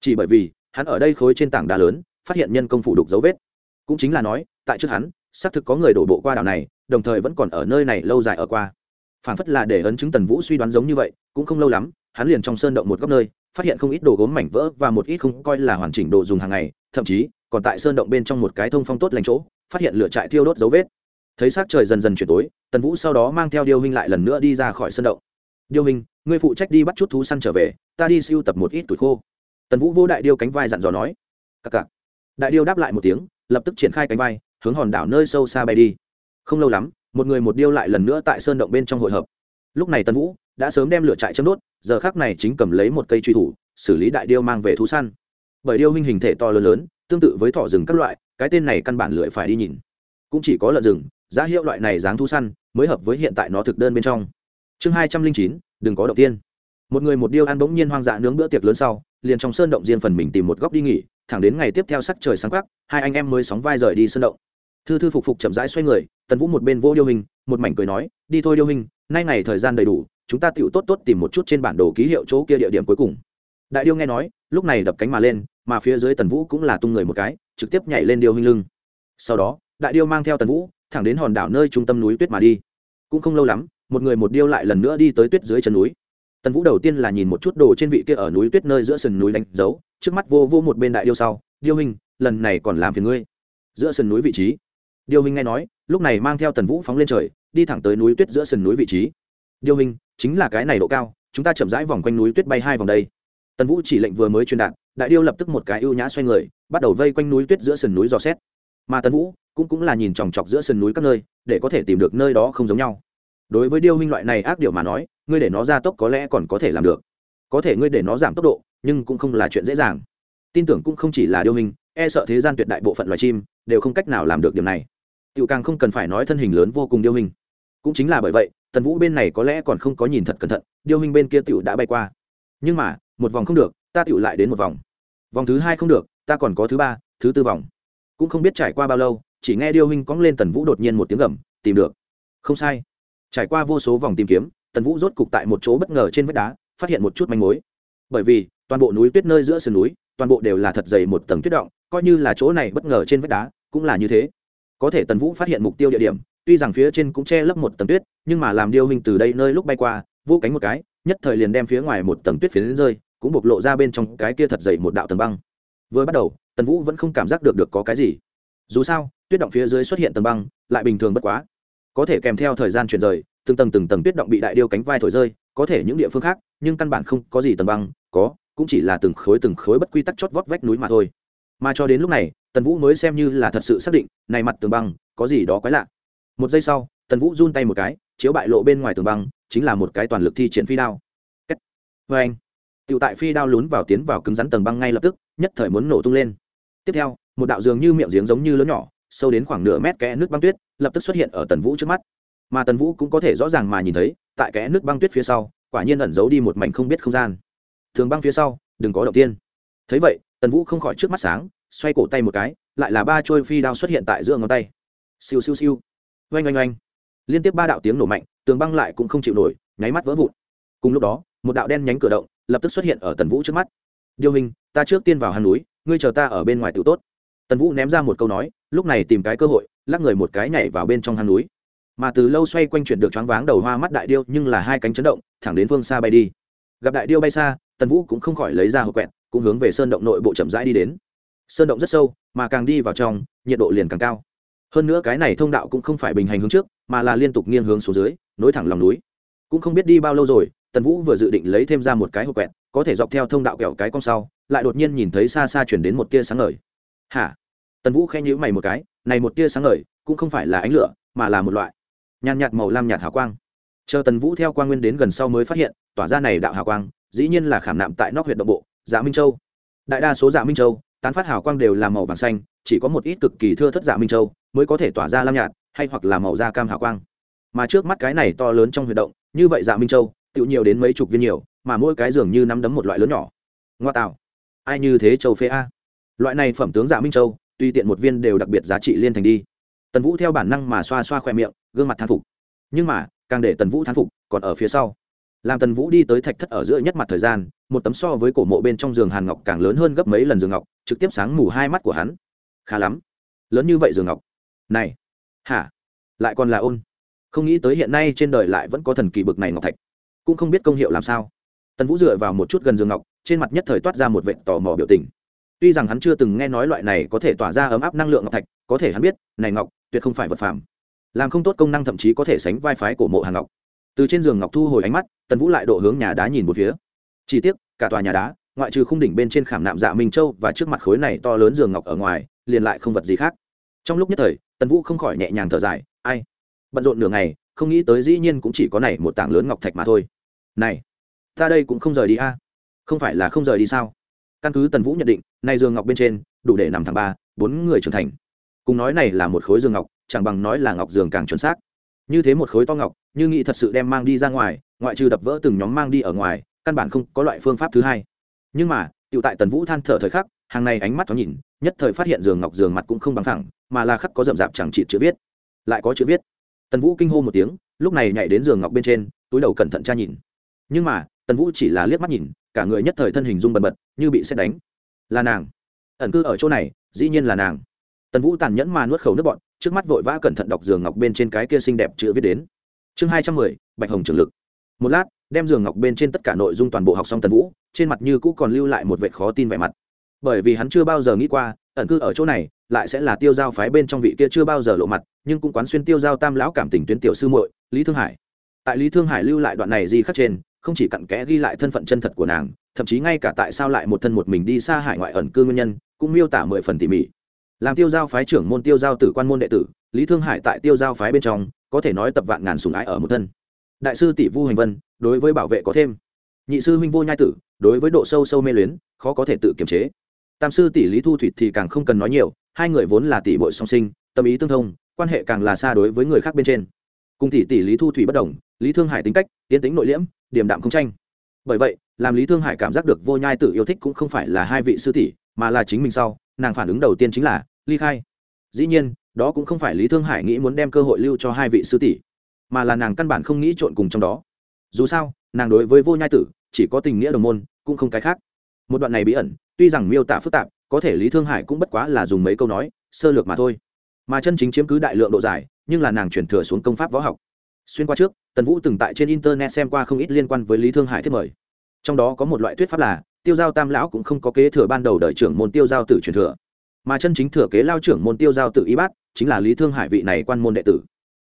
Chỉ bởi vì, hắn ở đây khối trên tảng đá lớn, phát hiện nhân công phủ đục dấu vết. Cũng chính là nói, tại trước hắn, xác thực có người đổ bộ qua đảo này, đồng thời vẫn còn ở nơi này lâu dài ở qua. Phản phất là để ấn chứng tần vũ suy đoán giống như vậy, cũng không lâu lắm, hắn liền trong sơn động một góc nơi, phát hiện không ít đồ gốm mảnh vỡ và một ít không coi là hoàn chỉnh đồ dùng hàng ngày thậm chí, còn tại sơn động bên trong một cái thông phong tốt lành chỗ, phát hiện lửa trại thiêu đốt dấu vết. Thấy s trời dần dần chuyển tối, tần vũ sau đó mang theo điêu hình lại lần nữa đi ra khỏi sơn động. Điêu hình ngươi phụ trách đi bắt chút thú săn trở về, ta đi siêu tập một ít tuổi khô. Tần vũ vô đại điêu cánh vai dặn dò nói. Cặc cặc. Đại điêu đáp lại một tiếng, lập tức triển khai cánh vai, hướng hòn đảo nơi sâu xa bay đi. Không lâu lắm, một người một điêu lại lần nữa tại sơn động bên trong hội hợp. Lúc này tần vũ đã sớm đem lửa trại châm đốt, giờ khác này chính cầm lấy một cây truy thủ, xử lý đại điêu mang về thú săn bởi điêu huynh hình thể to lớn lớn, tương tự với thỏ rừng các loại, cái tên này căn bản lưỡi phải đi nhìn. Cũng chỉ có lợn rừng, giá hiệu loại này dáng thu săn, mới hợp với hiện tại nó thực đơn bên trong. Chương hai trăm linh chín, đừng có đầu tiên. Một người một điêu ăn bỗng nhiên hoang dã nướng bữa tiệc lớn sau, liền trong sơn động riêng phần mình tìm một góc đi nghỉ, thẳng đến ngày tiếp theo sắc trời sáng quắc, hai anh em mới sóng vai rời đi sơn động. Thư thư phục phục chậm rãi xoay người, tần vũ một bên vô điêu hình một mảnh cười nói, đi thôi điêu hình nay ngày thời gian đầy đủ, chúng ta tựu tốt tốt tìm một chút trên bản đồ ký hiệu chỗ kia địa điểm cuối cùng. Đại điêu nghe nói, lúc này đập cánh mà lên mà phía dưới tần vũ cũng là tung người một cái, trực tiếp nhảy lên điêu hình lưng. Sau đó, đại điêu mang theo tần vũ, thẳng đến hòn đảo nơi trung tâm núi tuyết mà đi. Cũng không lâu lắm, một người một điêu lại lần nữa đi tới tuyết dưới chân núi. Tần vũ đầu tiên là nhìn một chút đồ trên vị kia ở núi tuyết nơi giữa sườn núi đánh dấu, trước mắt vô vô một bên đại điêu sau, điêu hình lần này còn làm phiền ngươi. Giữa sườn núi vị trí. Điêu hình nghe nói, lúc này mang theo tần vũ phóng lên trời, đi thẳng tới núi tuyết giữa sườn núi vị trí. Điêu hình chính là cái này độ cao, chúng ta chậm rãi vòng quanh núi tuyết bay hai vòng đây. Tần vũ chỉ lệnh vừa mới truyền đạt đại điêu lập tức một cái ưu nhã xoay người bắt đầu vây quanh núi tuyết giữa sườn núi dò xét. Mà tần vũ cũng cũng là nhìn chòng chọc giữa sườn núi các nơi để có thể tìm được nơi đó không giống nhau. Đối với điêu huynh loại này ác điều mà nói ngươi để nó ra tốc có lẽ còn có thể làm được. Có thể ngươi để nó giảm tốc độ nhưng cũng không là chuyện dễ dàng. Tin tưởng cũng không chỉ là điêu Minh, e sợ thế gian tuyệt đại bộ phận loài chim đều không cách nào làm được điều này. Tiểu càng không cần phải nói thân hình lớn vô cùng điêu Minh, cũng chính là bởi vậy tần vũ bên này có lẽ còn không có nhìn thật cẩn thận điêu Minh bên kia tiểu đã bay qua. Nhưng mà một vòng không được ta tiểu lại đến một vòng vòng thứ hai không được, ta còn có thứ ba, thứ tư vòng. Cũng không biết trải qua bao lâu, chỉ nghe điêu huynh cóng lên tần vũ đột nhiên một tiếng gầm, tìm được. Không sai. Trải qua vô số vòng tìm kiếm, tần vũ rốt cục tại một chỗ bất ngờ trên vách đá, phát hiện một chút manh mối. Bởi vì, toàn bộ núi tuyết nơi giữa sườn núi, toàn bộ đều là thật dày một tầng tuyết động, coi như là chỗ này bất ngờ trên vách đá, cũng là như thế. Có thể tần vũ phát hiện mục tiêu địa điểm, tuy rằng phía trên cũng che lấp một tầng tuyết, nhưng mà làm điêu hình từ đây nơi lúc bay qua, vô cánh một cái, nhất thời liền đem phía ngoài một tầng tuyết phía rơi cũng bộc lộ ra bên trong cái kia thật dày một đạo tầng băng. Vừa bắt đầu, tần vũ vẫn không cảm giác được được có cái gì. Dù sao, tuyết động phía dưới xuất hiện tầng băng, lại bình thường bất quá. Có thể kèm theo thời gian chuyển rời, từng tầng từng tầng tuyết động bị đại điêu cánh vai thổi rơi, có thể những địa phương khác, nhưng căn bản không có gì tầng băng, có, cũng chỉ là từng khối từng khối bất quy tắc chót vót vách núi mà thôi. Mà cho đến lúc này, tần vũ mới xem như là thật sự xác định, này mặt tường băng, có gì đó quái lạ. Một giây sau, tần vũ run tay một cái, chiếu bại lộ bên ngoài tường băng, chính là một cái toàn lực thi triển phi đao. Kết. vê vâng anh tựu tại phi đao lún vào tiến vào cứng rắn tầng băng ngay lập tức, nhất thời muốn nổ tung lên. Tiếp theo, một đạo dường như miệng giếng giống như lớn nhỏ, sâu đến khoảng nửa mét kẽ nước băng tuyết, lập tức xuất hiện ở tần vũ trước mắt. Mà tần vũ cũng có thể rõ ràng mà nhìn thấy, tại kẽ nước băng tuyết phía sau, quả nhiên ẩn giấu đi một mảnh không biết không gian. Thường băng phía sau, đừng có đầu tiên. Thấy vậy, tần vũ không khỏi trước mắt sáng, xoay cổ tay một cái, lại là ba trôi phi đao xuất hiện tại giữa ngón tay. Siêu siêu siêu. Oanh oanh oanh. Liên tiếp ba đạo tiếng nổ mạnh, tường băng lại cũng không chịu nổi, nháy mắt vỡ vụn. Cùng lúc đó, một đạo đen nhánh cửa động lập tức xuất hiện ở tần vũ trước mắt. Điêu hình ta trước tiên vào hang núi, ngươi chờ ta ở bên ngoài tự tốt. Tần vũ ném ra một câu nói, lúc này tìm cái cơ hội, lắc người một cái nhảy vào bên trong hang núi. Mà từ lâu xoay quanh chuyển được choáng váng đầu hoa mắt đại điêu nhưng là hai cánh chấn động, thẳng đến phương xa bay đi. Gặp đại điêu bay xa, tần vũ cũng không khỏi lấy ra hộp quẹt, cũng hướng về sơn động nội bộ chậm rãi đi đến. Sơn động rất sâu, mà càng đi vào trong, nhiệt độ liền càng cao. Hơn nữa cái này thông đạo cũng không phải bình hành hướng trước, mà là liên tục nghiêng hướng xuống dưới, nối thẳng lòng núi. Cũng không biết đi bao lâu rồi tần vũ vừa dự định lấy thêm ra một cái hộp quẹt, có thể dọc theo thông đạo kẹo cái con sau, lại đột nhiên nhìn thấy xa xa chuyển đến một tia sáng ngời. Hả? Tần vũ khen nhữ mày một cái, này một tia sáng ngời, cũng không phải là ánh lửa, mà là một loại nhàn nhạt màu lam nhạt hào quang. Chờ tần vũ theo quang nguyên đến gần sau mới phát hiện, tỏa ra này đạo hào quang, dĩ nhiên là khảm nạm tại nóc huyện động bộ dạ minh châu. Đại đa số dạ minh châu, tán phát hào quang đều là màu vàng xanh, chỉ có một ít cực kỳ thưa thất dạ minh châu mới có thể tỏa ra lam nhạt, hay hoặc là màu da cam hào quang. Mà trước mắt cái này to lớn trong huyệt động, như vậy dạ minh châu tự nhiều đến mấy chục viên nhiều, mà mỗi cái dường như nắm đấm một loại lớn nhỏ. Ngoa tạo. Ai như thế châu phê a? Loại này phẩm tướng giả minh châu, tuy tiện một viên đều đặc biệt giá trị liên thành đi. Tần vũ theo bản năng mà xoa xoa khoe miệng, gương mặt thán phục. Nhưng mà, càng để tần vũ thán phục, còn ở phía sau. Làm tần vũ đi tới thạch thất ở giữa nhất mặt thời gian, một tấm so với cổ mộ bên trong giường hàn ngọc càng lớn hơn gấp mấy lần giường ngọc, trực tiếp sáng mù hai mắt của hắn. Khá lắm. Lớn như vậy giường ngọc. Này. Hả? Lại còn là ôn. Không nghĩ tới hiện nay trên đời lại vẫn có thần kỳ bực này ngọc thạch cũng không biết công hiệu làm sao. Tần vũ dựa vào một chút gần giường ngọc, trên mặt nhất thời toát ra một vệ tò mò biểu tình. Tuy rằng hắn chưa từng nghe nói loại này có thể tỏa ra ấm áp năng lượng ngọc thạch, có thể hắn biết, này ngọc tuyệt không phải vật phẩm làm không tốt công năng thậm chí có thể sánh vai phái của mộ hàng ngọc. Từ trên giường ngọc thu hồi ánh mắt, tần vũ lại độ hướng nhà đá nhìn một phía. Chỉ tiếc, cả tòa nhà đá, ngoại trừ khung đỉnh bên trên khảm nạm dạ minh châu và trước mặt khối này to lớn giường ngọc ở ngoài, liền lại không vật gì khác. Trong lúc nhất thời, tần vũ không khỏi nhẹ nhàng thở dài, ai? Bận rộn nửa ngày, không nghĩ tới dĩ nhiên cũng chỉ có này một tảng lớn ngọc thạch mà thôi này, ta đây cũng không rời đi a. À? Không phải là không rời đi sao? Căn cứ tần vũ nhận định nay giường ngọc bên trên, đủ để nằm thẳng ba, bốn người trưởng thành. Cùng nói này là một khối giường ngọc, chẳng bằng nói là ngọc giường càng chuẩn xác. Như thế một khối to ngọc, như nghĩ thật sự đem mang đi ra ngoài, ngoại trừ đập vỡ từng nhóm mang đi ở ngoài, căn bản không có loại phương pháp thứ hai. Nhưng mà tựu tại tần vũ than thở thời khắc, hàng này ánh mắt thoáng nhìn, nhất thời phát hiện giường ngọc giường mặt cũng không bằng thẳng, mà là khắc có rậm rạp chẳng trị chữ viết. Lại có chữ viết. Tần vũ kinh hô một tiếng, lúc này nhảy đến giường ngọc bên trên, túi đầu cẩn thận tra nhìn nhưng mà, tần vũ chỉ là liếc mắt nhìn, cả người nhất thời thân hình rung bần bật, như bị xét đánh. Là nàng. Ẩn cư ở chỗ này, dĩ nhiên là nàng. Tần vũ tàn nhẫn mà nuốt khẩu nước bọn trước mắt vội vã cẩn thận đọc giường ngọc bên trên cái kia xinh đẹp chữ viết đến. Chương hai trăm mười, bạch hồng trường lực. Một lát, đem giường ngọc bên trên tất cả nội dung toàn bộ học xong tần vũ, trên mặt như cũ còn lưu lại một vệ khó tin vẻ mặt. Bởi vì hắn chưa bao giờ nghĩ qua, ẩn cư ở chỗ này, lại sẽ là tiêu giao phái bên trong vị kia chưa bao giờ lộ mặt, nhưng cũng quán xuyên tiêu giao tam lão cảm tình tuyến tiểu sư muội, lý thương hải. Tại lý thương hải lưu lại đoạn này gì khắc trên không chỉ cặn kẽ ghi lại thân phận chân thật của nàng, thậm chí ngay cả tại sao lại một thân một mình đi xa hải ngoại ẩn cư nguyên nhân, cũng miêu tả mười phần tỉ mỉ. Làm tiêu giao phái trưởng môn tiêu giao tử quan môn đệ tử, lý thương hải tại tiêu giao phái bên trong, có thể nói tập vạn ngàn sùng ái ở một thân. Đại sư tỷ vu hành vân, đối với bảo vệ có thêm. Nhị sư huynh vô nhai tử, đối với độ sâu sâu mê luyến, khó có thể tự kiềm chế. Tam sư tỷ lý thu thủy thì càng không cần nói nhiều, hai người vốn là tỷ bội song sinh, tâm ý tương thông, quan hệ càng là xa đối với người khác bên trên. Cùng tỷ tỷ lý thu thủy bất đồng, lý thương hải tính cách tiến tính nội liễm điềm đạm không tranh. Bởi vậy, làm lý thương hải cảm giác được vô nhai tử yêu thích cũng không phải là hai vị sư tỷ, mà là chính mình sau, nàng phản ứng đầu tiên chính là, ly khai. Dĩ nhiên, đó cũng không phải lý thương hải nghĩ muốn đem cơ hội lưu cho hai vị sư tỷ, mà là nàng căn bản không nghĩ trộn cùng trong đó. Dù sao, nàng đối với vô nhai tử, chỉ có tình nghĩa đồng môn, cũng không cái khác. Một đoạn này bí ẩn, tuy rằng miêu tả phức tạp, có thể lý thương hải cũng bất quá là dùng mấy câu nói, sơ lược mà thôi. Mà chân chính chiếm cứ đại lượng độ dài, nhưng là nàng chuyển thừa xuống công pháp võ học xuyên qua trước, tần vũ từng tại trên internet xem qua không ít liên quan với lý thương hải thiết mời. Trong đó có một loại thuyết pháp là, tiêu giao tam lão cũng không có kế thừa ban đầu đời trưởng môn tiêu giao tử truyền thừa. Mà chân chính thừa kế lao trưởng môn tiêu giao tử y bát, chính là lý thương hải vị này quan môn đệ tử.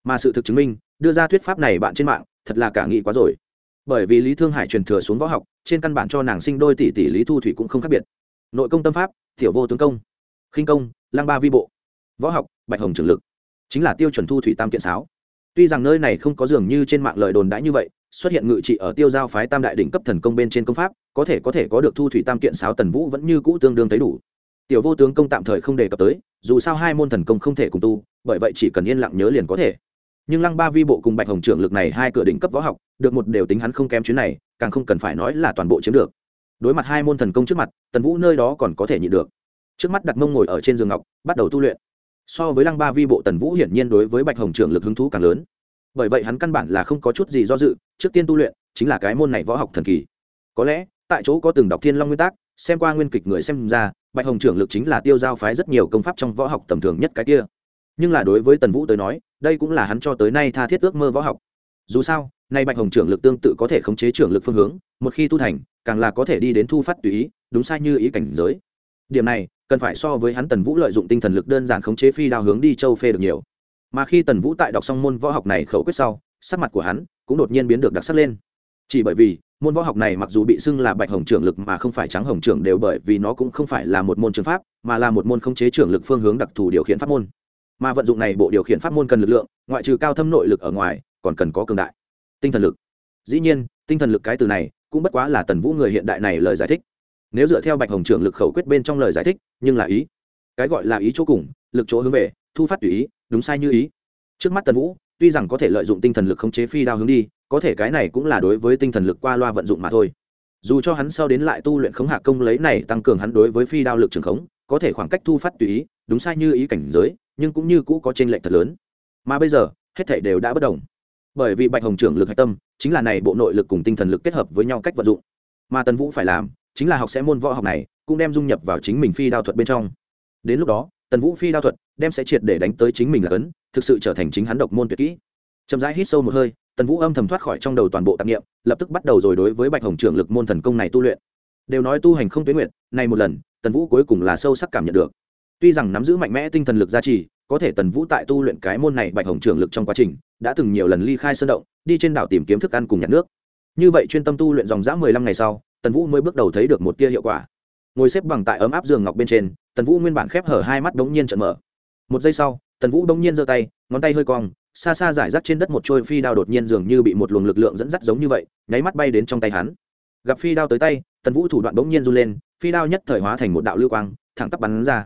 Mà sự thực chứng minh, đưa ra thuyết pháp này bạn trên mạng, thật là cả nghị quá rồi. Bởi vì lý thương hải truyền thừa xuống võ học, trên căn bản cho nàng sinh đôi tỷ tỷ lý thu thủy cũng không khác biệt. Nội công tâm pháp, tiểu vô tướng công. Khinh công, lang ba vi bộ. Võ học, bạch hồng trường lực. Chính là tiêu chuẩn thu thủy tam kiện sáo tuy rằng nơi này không có dường như trên mạng lời đồn đãi như vậy, xuất hiện ngự trị ở tiêu giao phái tam đại đỉnh cấp thần công bên trên công pháp, có thể có thể có được thu thủy tam kiện sáo tần vũ vẫn như cũ tương đương thấy đủ. Tiểu vô tướng công tạm thời không đề cập tới, dù sao hai môn thần công không thể cùng tu, bởi vậy chỉ cần yên lặng nhớ liền có thể. Nhưng lăng ba vi bộ cùng bạch hồng trưởng lực này hai cửa đỉnh cấp võ học, được một đều tính hắn không kém chuyến này, càng không cần phải nói là toàn bộ chiếm được. Đối mặt hai môn thần công trước mặt, tần vũ nơi đó còn có thể nhịn được. Trước mắt đặt mông ngồi ở trên giường ngọc, bắt đầu tu luyện so với lăng ba vi, bộ tần vũ hiển nhiên đối với bạch hồng trưởng lực hứng thú càng lớn. Bởi vậy hắn căn bản là không có chút gì do dự, trước tiên tu luyện, chính là cái môn này võ học thần kỳ. Có lẽ, tại chỗ có từng đọc thiên long nguyên tắc xem qua nguyên kịch người xem ra, bạch hồng trưởng lực chính là tiêu giao phái rất nhiều công pháp trong võ học tầm thường nhất cái kia. Nhưng là đối với tần vũ tới nói, đây cũng là hắn cho tới nay tha thiết ước mơ võ học. Dù sao, nay bạch hồng trưởng lực tương tự có thể khống chế trưởng lực phương hướng, một khi tu thành, càng là có thể đi đến thu phát tùy ý, đúng sai như ý cảnh giới. Điểm này cần phải so với hắn tần vũ lợi dụng tinh thần lực đơn giản khống chế phi đao hướng đi châu phê được nhiều. Mà khi tần vũ tại đọc xong môn võ học này khẩu quyết sau, sắc mặt của hắn cũng đột nhiên biến được đặc sắc lên. Chỉ bởi vì, môn võ học này mặc dù bị xưng là bạch hồng trưởng lực mà không phải trắng hồng trưởng đều bởi vì nó cũng không phải là một môn trường pháp, mà là một môn khống chế trưởng lực phương hướng đặc thù điều khiển pháp môn. Mà vận dụng này bộ điều khiển pháp môn cần lực lượng, ngoại trừ cao thâm nội lực ở ngoài, còn cần có cường đại. Tinh thần lực. Dĩ nhiên, tinh thần lực cái từ này cũng bất quá là tần vũ người hiện đại này lời giải thích nếu dựa theo bạch hồng trưởng lực khẩu quyết bên trong lời giải thích, nhưng là ý. Cái gọi là ý chỗ cùng, lực chỗ hướng về, thu phát tùy ý, đúng sai như ý. Trước mắt tần vũ, tuy rằng có thể lợi dụng tinh thần lực khống chế phi đao hướng đi, có thể cái này cũng là đối với tinh thần lực qua loa vận dụng mà thôi. Dù cho hắn sau đến lại tu luyện khống hạ công lấy này tăng cường hắn đối với phi đao lực trường khống, có thể khoảng cách thu phát tùy ý, đúng sai như ý cảnh giới, nhưng cũng như cũ có t r ê n lệch thật lớn. Mà bây giờ, hết thể đều đã bất đồng. Bởi vì bạch hồng trưởng lực hạch tâm, chính là này bộ nội lực cùng tinh thần lực kết hợp với nhau cách vận dụng. Mà tần vũ phải làm chính là học sẽ môn võ học này, cũng đem dung nhập vào chính mình phi đao thuật bên trong. Đến lúc đó, tần vũ phi đao thuật đem sẽ triệt để đánh tới chính mình là cấn thực sự trở thành chính hắn độc môn tuyệt kỹ. Chậm rãi hít sâu một hơi, tần vũ âm thầm thoát khỏi trong đầu toàn bộ tạp nghiệm lập tức bắt đầu rồi đối với bạch hồng trưởng lực môn thần công này tu luyện. Đều nói tu hành không tuyến nguyện này một lần, tần vũ cuối cùng là sâu sắc cảm nhận được. Tuy rằng nắm giữ mạnh mẽ tinh thần lực gia trì, có thể tần vũ tại tu luyện cái môn này bạch hồng trưởng lực trong quá trình, đã từng nhiều lần ly khai sơn động, đi trên đảo tìm kiếm thức ăn cùng nhặt nước. Như vậy chuyên tâm tu luyện dòng dã mười lăm ngày sau tần vũ mới bước đầu thấy được một tia hiệu quả. Ngồi xếp bằng tại ấm áp giường ngọc bên trên, tần vũ nguyên bản khép hở hai mắt đ ố n g nhiên trận mở. Một giây sau, tần vũ đ n g nhiên giơ tay, ngón tay hơi cong, xa xa giải rác trên đất một trôi phi đao đột nhiên dường như bị một luồng lực lượng dẫn dắt giống như vậy, nháy mắt bay đến trong tay hắn. Gặp phi đao tới tay, tần vũ thủ đoạn bỗng nhiên run lên, phi đao nhất thời hóa thành một đạo lưu quang, thẳng tắp bắn ra.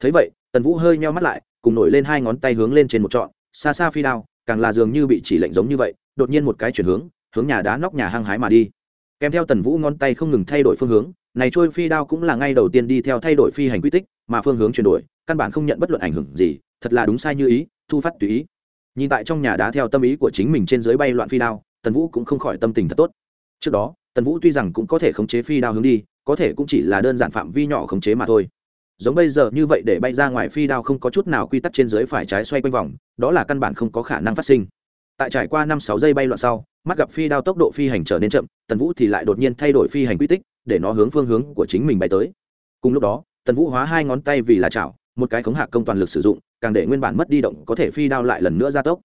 Thấy vậy, tần vũ hơi nheo mắt lại, cùng nổi lên hai ngón tay hướng lên trên một trọn, xa xa phi đao, càng là dường như bị chỉ lệnh giống như vậy, đột nhiên một cái chuyển hướng hướng nhà đá nóc nhà hăng hái mà đi kèm theo tần vũ ngón tay không ngừng thay đổi phương hướng, này trôi phi đao cũng là ngay đầu tiên đi theo thay đổi phi hành quy tích, mà phương hướng chuyển đổi, căn bản không nhận bất luận ảnh hưởng gì, thật là đúng sai như ý, thu phát tùy ý. Nhìn tại trong nhà đá theo tâm ý của chính mình trên dưới bay loạn phi đao, tần vũ cũng không khỏi tâm tình thật tốt. Trước đó, tần vũ tuy rằng cũng có thể khống chế phi đao hướng đi, có thể cũng chỉ là đơn giản phạm vi nhỏ khống chế mà thôi. Giống bây giờ như vậy để bay ra ngoài phi đao không có chút nào quy tắc trên dưới phải trái xoay quanh vòng, đó là căn bản không có khả năng phát sinh. Tại trải qua năm sáu giây bay loạn sau mắt gặp phi đao tốc độ phi hành trở nên chậm, tần vũ thì lại đột nhiên thay đổi phi hành quy tích, để nó hướng phương hướng của chính mình bay tới. Cùng lúc đó, tần vũ hóa hai ngón tay vì là chảo, một cái khống hạ công toàn lực sử dụng, càng để nguyên bản mất đi động có thể phi đao lại lần nữa ra tốc.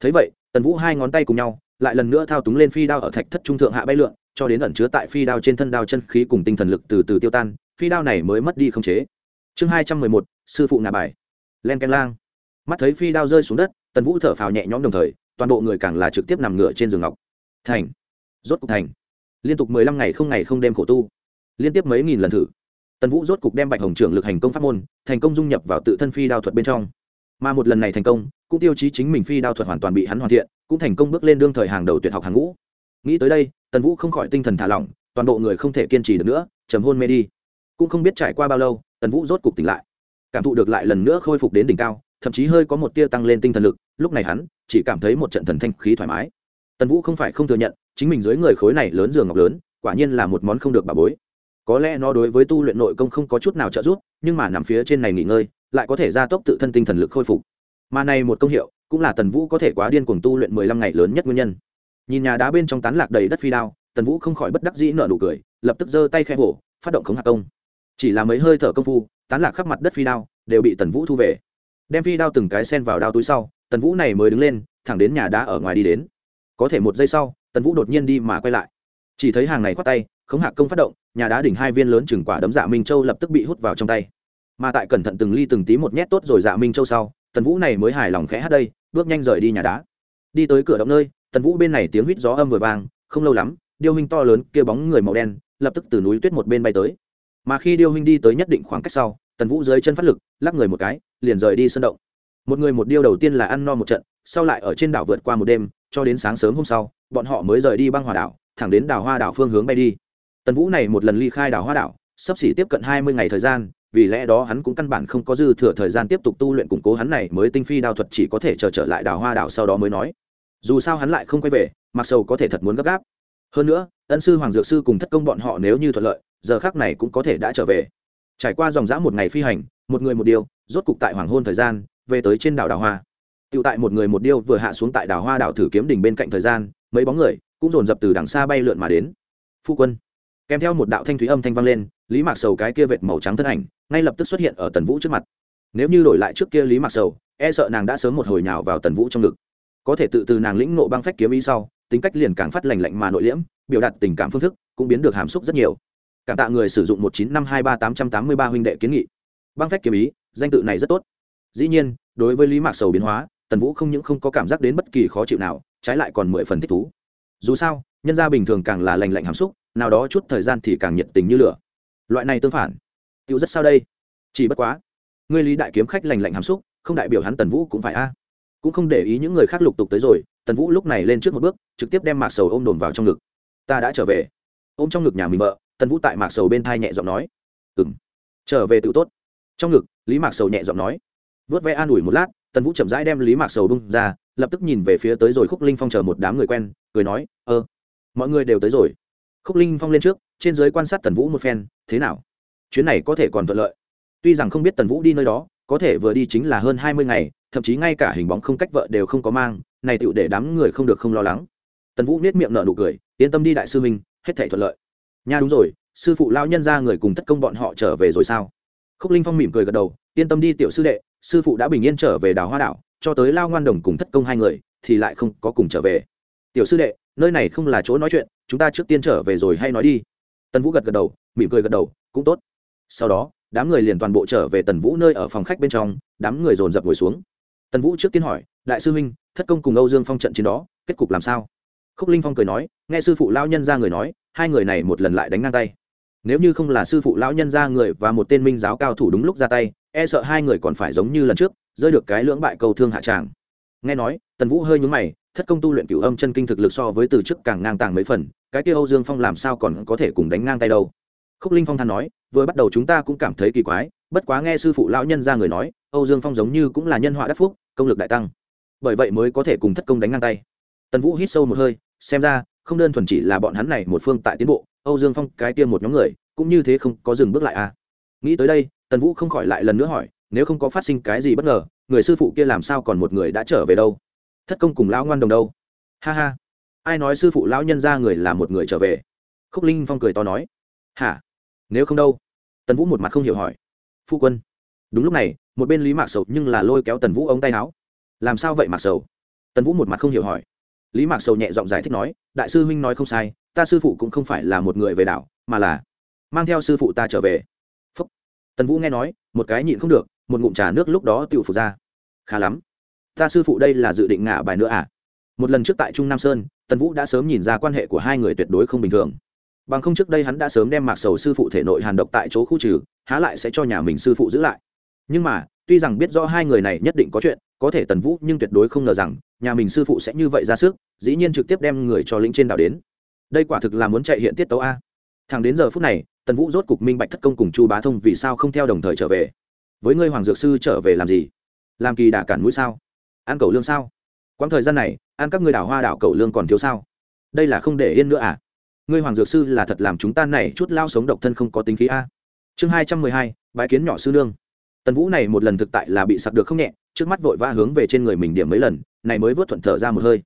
Thấy vậy, tần vũ hai ngón tay cùng nhau, lại lần nữa thao túng lên phi đao ở thạch thất trung thượng hạ bay lượn, cho đến ẩn chứa tại phi đao trên thân đao chân khí cùng tinh thần lực từ từ tiêu tan, phi đao này mới mất đi không chế. Chương hai trăm mười một, sư phụ ngà bài. Len canh lang. Mắt thấy phi đao rơi xuống đất, tần vũ thở phào nhẹ nhõm đồng thời toàn bộ người càng là trực tiếp nằm ngửa trên giường ngọc. Thành. Rốt cục thành. Liên tục mười lăm ngày không ngày không đêm khổ tu. Liên tiếp mấy nghìn lần thử. Tần vũ rốt cục đem bạch hồng trưởng lực hành công pháp môn, thành công dung nhập vào tự thân phi đao thuật bên trong. Mà một lần này thành công, cũng tiêu chí chính mình phi đao thuật hoàn toàn bị hắn hoàn thiện, cũng thành công bước lên đương thời hàng đầu tuyệt học hàng ngũ. Nghĩ tới đây, tần vũ không khỏi tinh thần thả lỏng, toàn bộ người không thể kiên trì được nữa, trầm hôn mê đi. Cũng không biết trải qua bao lâu, tần vũ rốt cục tỉnh lại. Cảm thụ được lại lần nữa khôi phục đến đỉnh cao, thậm chí hơi có một tia tăng lên tinh thần lực, lúc này hắn chỉ cảm thấy một trận thần thanh khí thoải mái. Tần vũ không phải không thừa nhận, chính mình dưới người khối này lớn giường ngọc lớn, quả nhiên là một món không được bà bối. Có lẽ nó đối với tu luyện nội công không có chút nào trợ giúp, nhưng mà nằm phía trên này nghỉ ngơi, lại có thể gia tốc tự thân tinh thần lực khôi phục. Mà này một công hiệu, cũng là tần vũ có thể quá điên cuồng tu luyện mười lăm ngày lớn nhất nguyên nhân. Nhìn nhà đá bên trong tán lạc đầy đất phi đao, tần vũ không khỏi bất đắc dĩ nợ nụ cười, lập tức giơ tay khe vỗ, phát động khống hạ công. Chỉ là mấy hơi thở công phu, tán lạc khắp mặt đất phi đao, đều bị tần vũ thu về. Đem phi đao từng cái sen vào đao túi sau tần vũ này mới đứng lên, thẳng đến nhà đá ở ngoài đi đến. Có thể một giây sau, tần vũ đột nhiên đi mà quay lại. Chỉ thấy hàng này khoát tay, khống hạ công phát động, nhà đá đỉnh hai viên lớn chừng quả đấm dạ minh châu lập tức bị hút vào trong tay. Mà tại cẩn thận từng ly từng tí một nhét tốt rồi dạ minh châu sau, tần vũ này mới hài lòng khẽ hát đây, bước nhanh rời đi nhà đá. Đi tới cửa động nơi, tần vũ bên này tiếng huýt gió âm vừa vang, không lâu lắm, điêu hình to lớn kia bóng người màu đen, lập tức từ núi tuyết một bên bay tới. Mà khi điêu hình đi tới nhất định khoảng cách sau, tần vũ dưới chân phát lực, lắc người một cái, liền rời đi sân động một người một điêu đầu tiên là ăn no một trận, sau lại ở trên đảo vượt qua một đêm, cho đến sáng sớm hôm sau, bọn họ mới rời đi băng hòa đảo, thẳng đến đảo hoa đảo phương hướng bay đi. Tần vũ này một lần ly khai đảo hoa đảo, sắp xỉ tiếp cận hai mươi ngày thời gian, vì lẽ đó hắn cũng căn bản không có dư thừa thời gian tiếp tục tu luyện củng cố hắn này mới tinh phi đao thuật chỉ có thể chờ trở lại đảo hoa đảo sau đó mới nói. Dù sao hắn lại không quay về, mặc sầu có thể thật muốn gấp gáp. Hơn nữa, ân sư hoàng dược sư cùng thất công bọn họ nếu như thuận lợi, giờ khác này cũng có thể đã trở về. Trải qua dòng dã một ngày phi hành, một người một điều, rốt cục tại hoàng hôn thời gian về tới trên đảo đảo hoa. Tựu tại một người một điêu vừa hạ xuống tại đảo hoa đảo thử kiếm đỉnh bên cạnh thời gian, mấy bóng người cũng dồn dập từ đằng xa bay lượn mà đến. Phu quân, kèm theo một đạo thanh thúy âm thanh vang lên, lý mạc sầu cái kia vệt màu trắng thân ảnh ngay lập tức xuất hiện ở tần vũ trước mặt. Nếu như đổi lại trước kia lý mạc sầu e sợ nàng đã sớm một hồi nào vào tần vũ trong ngực. Có thể tự từ nàng lĩnh nộ băng phách kiếm ý sau, tính cách liền càng phát lành lạnh mà nội liễm, biểu đạt tình cảm phương thức cũng biến được hàm xúc rất nhiều. Cảm tạ người sử dụng một chín năm hai ba tám trăm tám mươi ba huynh đệ kiến nghị. Băng phách kiếm ý, danh tự này rất tốt dĩ nhiên, đối với lý mạc sầu biến hóa, tần vũ không những không có cảm giác đến bất kỳ khó chịu nào, trái lại còn mười phần thích thú. Dù sao, nhân gia bình thường càng là lành lạnh hàm xúc, nào đó chút thời gian thì càng nhiệt tình như lửa. Loại này tương phản. Tiêu rất sao đây? Chỉ bất quá. Ngươi lý đại kiếm khách lành lạnh hàm xúc, không đại biểu hắn tần vũ cũng phải a. Cũng không để ý những người khác lục tục tới rồi, tần vũ lúc này lên trước một bước, trực tiếp đem mạc sầu ôm đồn vào trong ngực. Ta đã trở về. Ôm trong ngực nhà mình vợ, tần vũ tại mạc sầu bên thai nhẹ giọng nói. Ừ m trở về tự tốt. Trong ngực, lý mạc sầu nhẹ giọng nói vớt ve an ủi một lát, tần vũ chậm rãi đem lý mạc sầu bung ra, lập tức nhìn về phía tới rồi khúc linh phong chờ một đám người quen, cười nói ơ mọi người đều tới rồi. Khúc linh phong lên trước, trên giới quan sát tần vũ một phen, thế nào? Chuyến này có thể còn thuận lợi. Tuy rằng không biết tần vũ đi nơi đó, có thể vừa đi chính là hơn hai mươi ngày, thậm chí ngay cả hình bóng không cách vợ đều không có mang, này tựu để đám người không được không lo lắng. Tần vũ nết miệng nở nụ cười, yên tâm đi đại sư minh hết thể thuận lợi. Nha, đúng rồi, sư phụ lao nhân ra người cùng tất công bọn họ trở về rồi sao? Khúc linh phong mỉm cười gật đầu, yên tâm đi tiểu sư đệ sư phụ đã bình yên trở về đảo hoa đảo, cho tới lao ngoan đồng cùng thất công hai người, thì lại không có cùng trở về. Tiểu sư đệ, nơi này không là chỗ nói chuyện, chúng ta trước tiên trở về rồi hay nói đi. Tần vũ gật gật đầu, mỉm cười gật đầu, cũng tốt. Sau đó, đám người liền toàn bộ trở về tần vũ nơi ở phòng khách bên trong, đám người dồn dập ngồi xuống. Tần vũ trước tiên hỏi, đại sư huynh, thất công cùng âu dương phong trận chiến đó, kết cục làm sao? Khúc linh phong cười nói, nghe sư phụ lao nhân ra người nói, hai người này một lần lại đánh ngang tay. Nếu như không là sư phụ lão nhân ra người và một tên minh giáo cao thủ đúng lúc ra tay e sợ hai người còn phải giống như lần trước, rơi được cái lưỡng bại cầu thương hạ tràng. Nghe nói, tần vũ hơi nhúng mày, thất công tu luyện cửu âm chân kinh thực lực so với từ trước càng ngang tàng mấy phần, cái kia âu dương phong làm sao còn có thể cùng đánh ngang tay đâu? Khúc linh phong than nói, vừa bắt đầu chúng ta cũng cảm thấy kỳ quái, bất quá nghe sư phụ lão nhân ra người nói, âu dương phong giống như cũng là nhân họa đắc phúc, công lực đại tăng. Bởi vậy mới có thể cùng thất công đánh ngang tay. Tần vũ hít sâu một hơi, xem ra, không đơn thuần chỉ là bọn hắn này một phương tại tiến bộ, âu dương phong cái tiêm một nhóm người, cũng như thế không có dừng bước lại à. Nghĩ tới đây tần vũ không khỏi lại lần nữa hỏi, nếu không có phát sinh cái gì bất ngờ, người sư phụ kia làm sao còn một người đã trở về đâu? Thất công cùng lão ngoan đồng đâu? Ha ha. Ai nói sư phụ lão nhân ra người là một người trở về? Khúc linh phong cười to nói. Hả? Nếu không đâu? Tần vũ một mặt không hiểu hỏi. Phu quân. Đúng lúc này, một bên lý mạc sầu nhưng là lôi kéo tần vũ ống tay áo. Làm sao vậy mạc sầu? Tần vũ một mặt không hiểu hỏi. Lý mạc sầu nhẹ giọng giải thích nói, đại sư huynh nói không sai, ta sư phụ cũng không phải là một người về đảo, mà là mang theo sư phụ ta trở về tần vũ nghe nói, một cái nhịn không được, một ngụm trà nước lúc đó tự phục ra. Khá lắm. Ta sư phụ đây là dự định ngả bài nữa à? Một lần trước tại trung nam sơn, tần vũ đã sớm nhìn ra quan hệ của hai người tuyệt đối không bình thường. Bằng không trước đây hắn đã sớm đem mạc sầu sư phụ thể nội hàn độc tại chỗ khu trừ, há lại sẽ cho nhà mình sư phụ giữ lại. Nhưng mà, tuy rằng biết rõ hai người này nhất định có chuyện, có thể tần vũ nhưng tuyệt đối không ngờ rằng, nhà mình sư phụ sẽ như vậy ra sức, dĩ nhiên trực tiếp đem người cho lĩnh trên đảo đến. Đây quả thực là muốn chạy hiện tiết tấu a thằng đến giờ phút này, tần vũ rốt cục minh bạch thất công cùng chu bá thông vì sao không theo đồng thời trở về. Với ngươi hoàng dược sư trở về làm gì? Làm kỳ đả cản mũi sao? Ăn cầu lương sao? Quãng thời gian này, ăn các ngươi đảo hoa đảo cầu lương còn thiếu sao? Đây là không để yên nữa à? Ngươi hoàng dược sư là thật làm chúng ta này chút lao sống độc thân không có tính khí a. Chương hai trăm mười hai bãi kiến nhỏ sư nương. Tần vũ này một lần thực tại là bị sặc được không nhẹ, trước mắt vội vã hướng về trên người mình điểm mấy lần, này mới vớt thuận thở ra một hơi.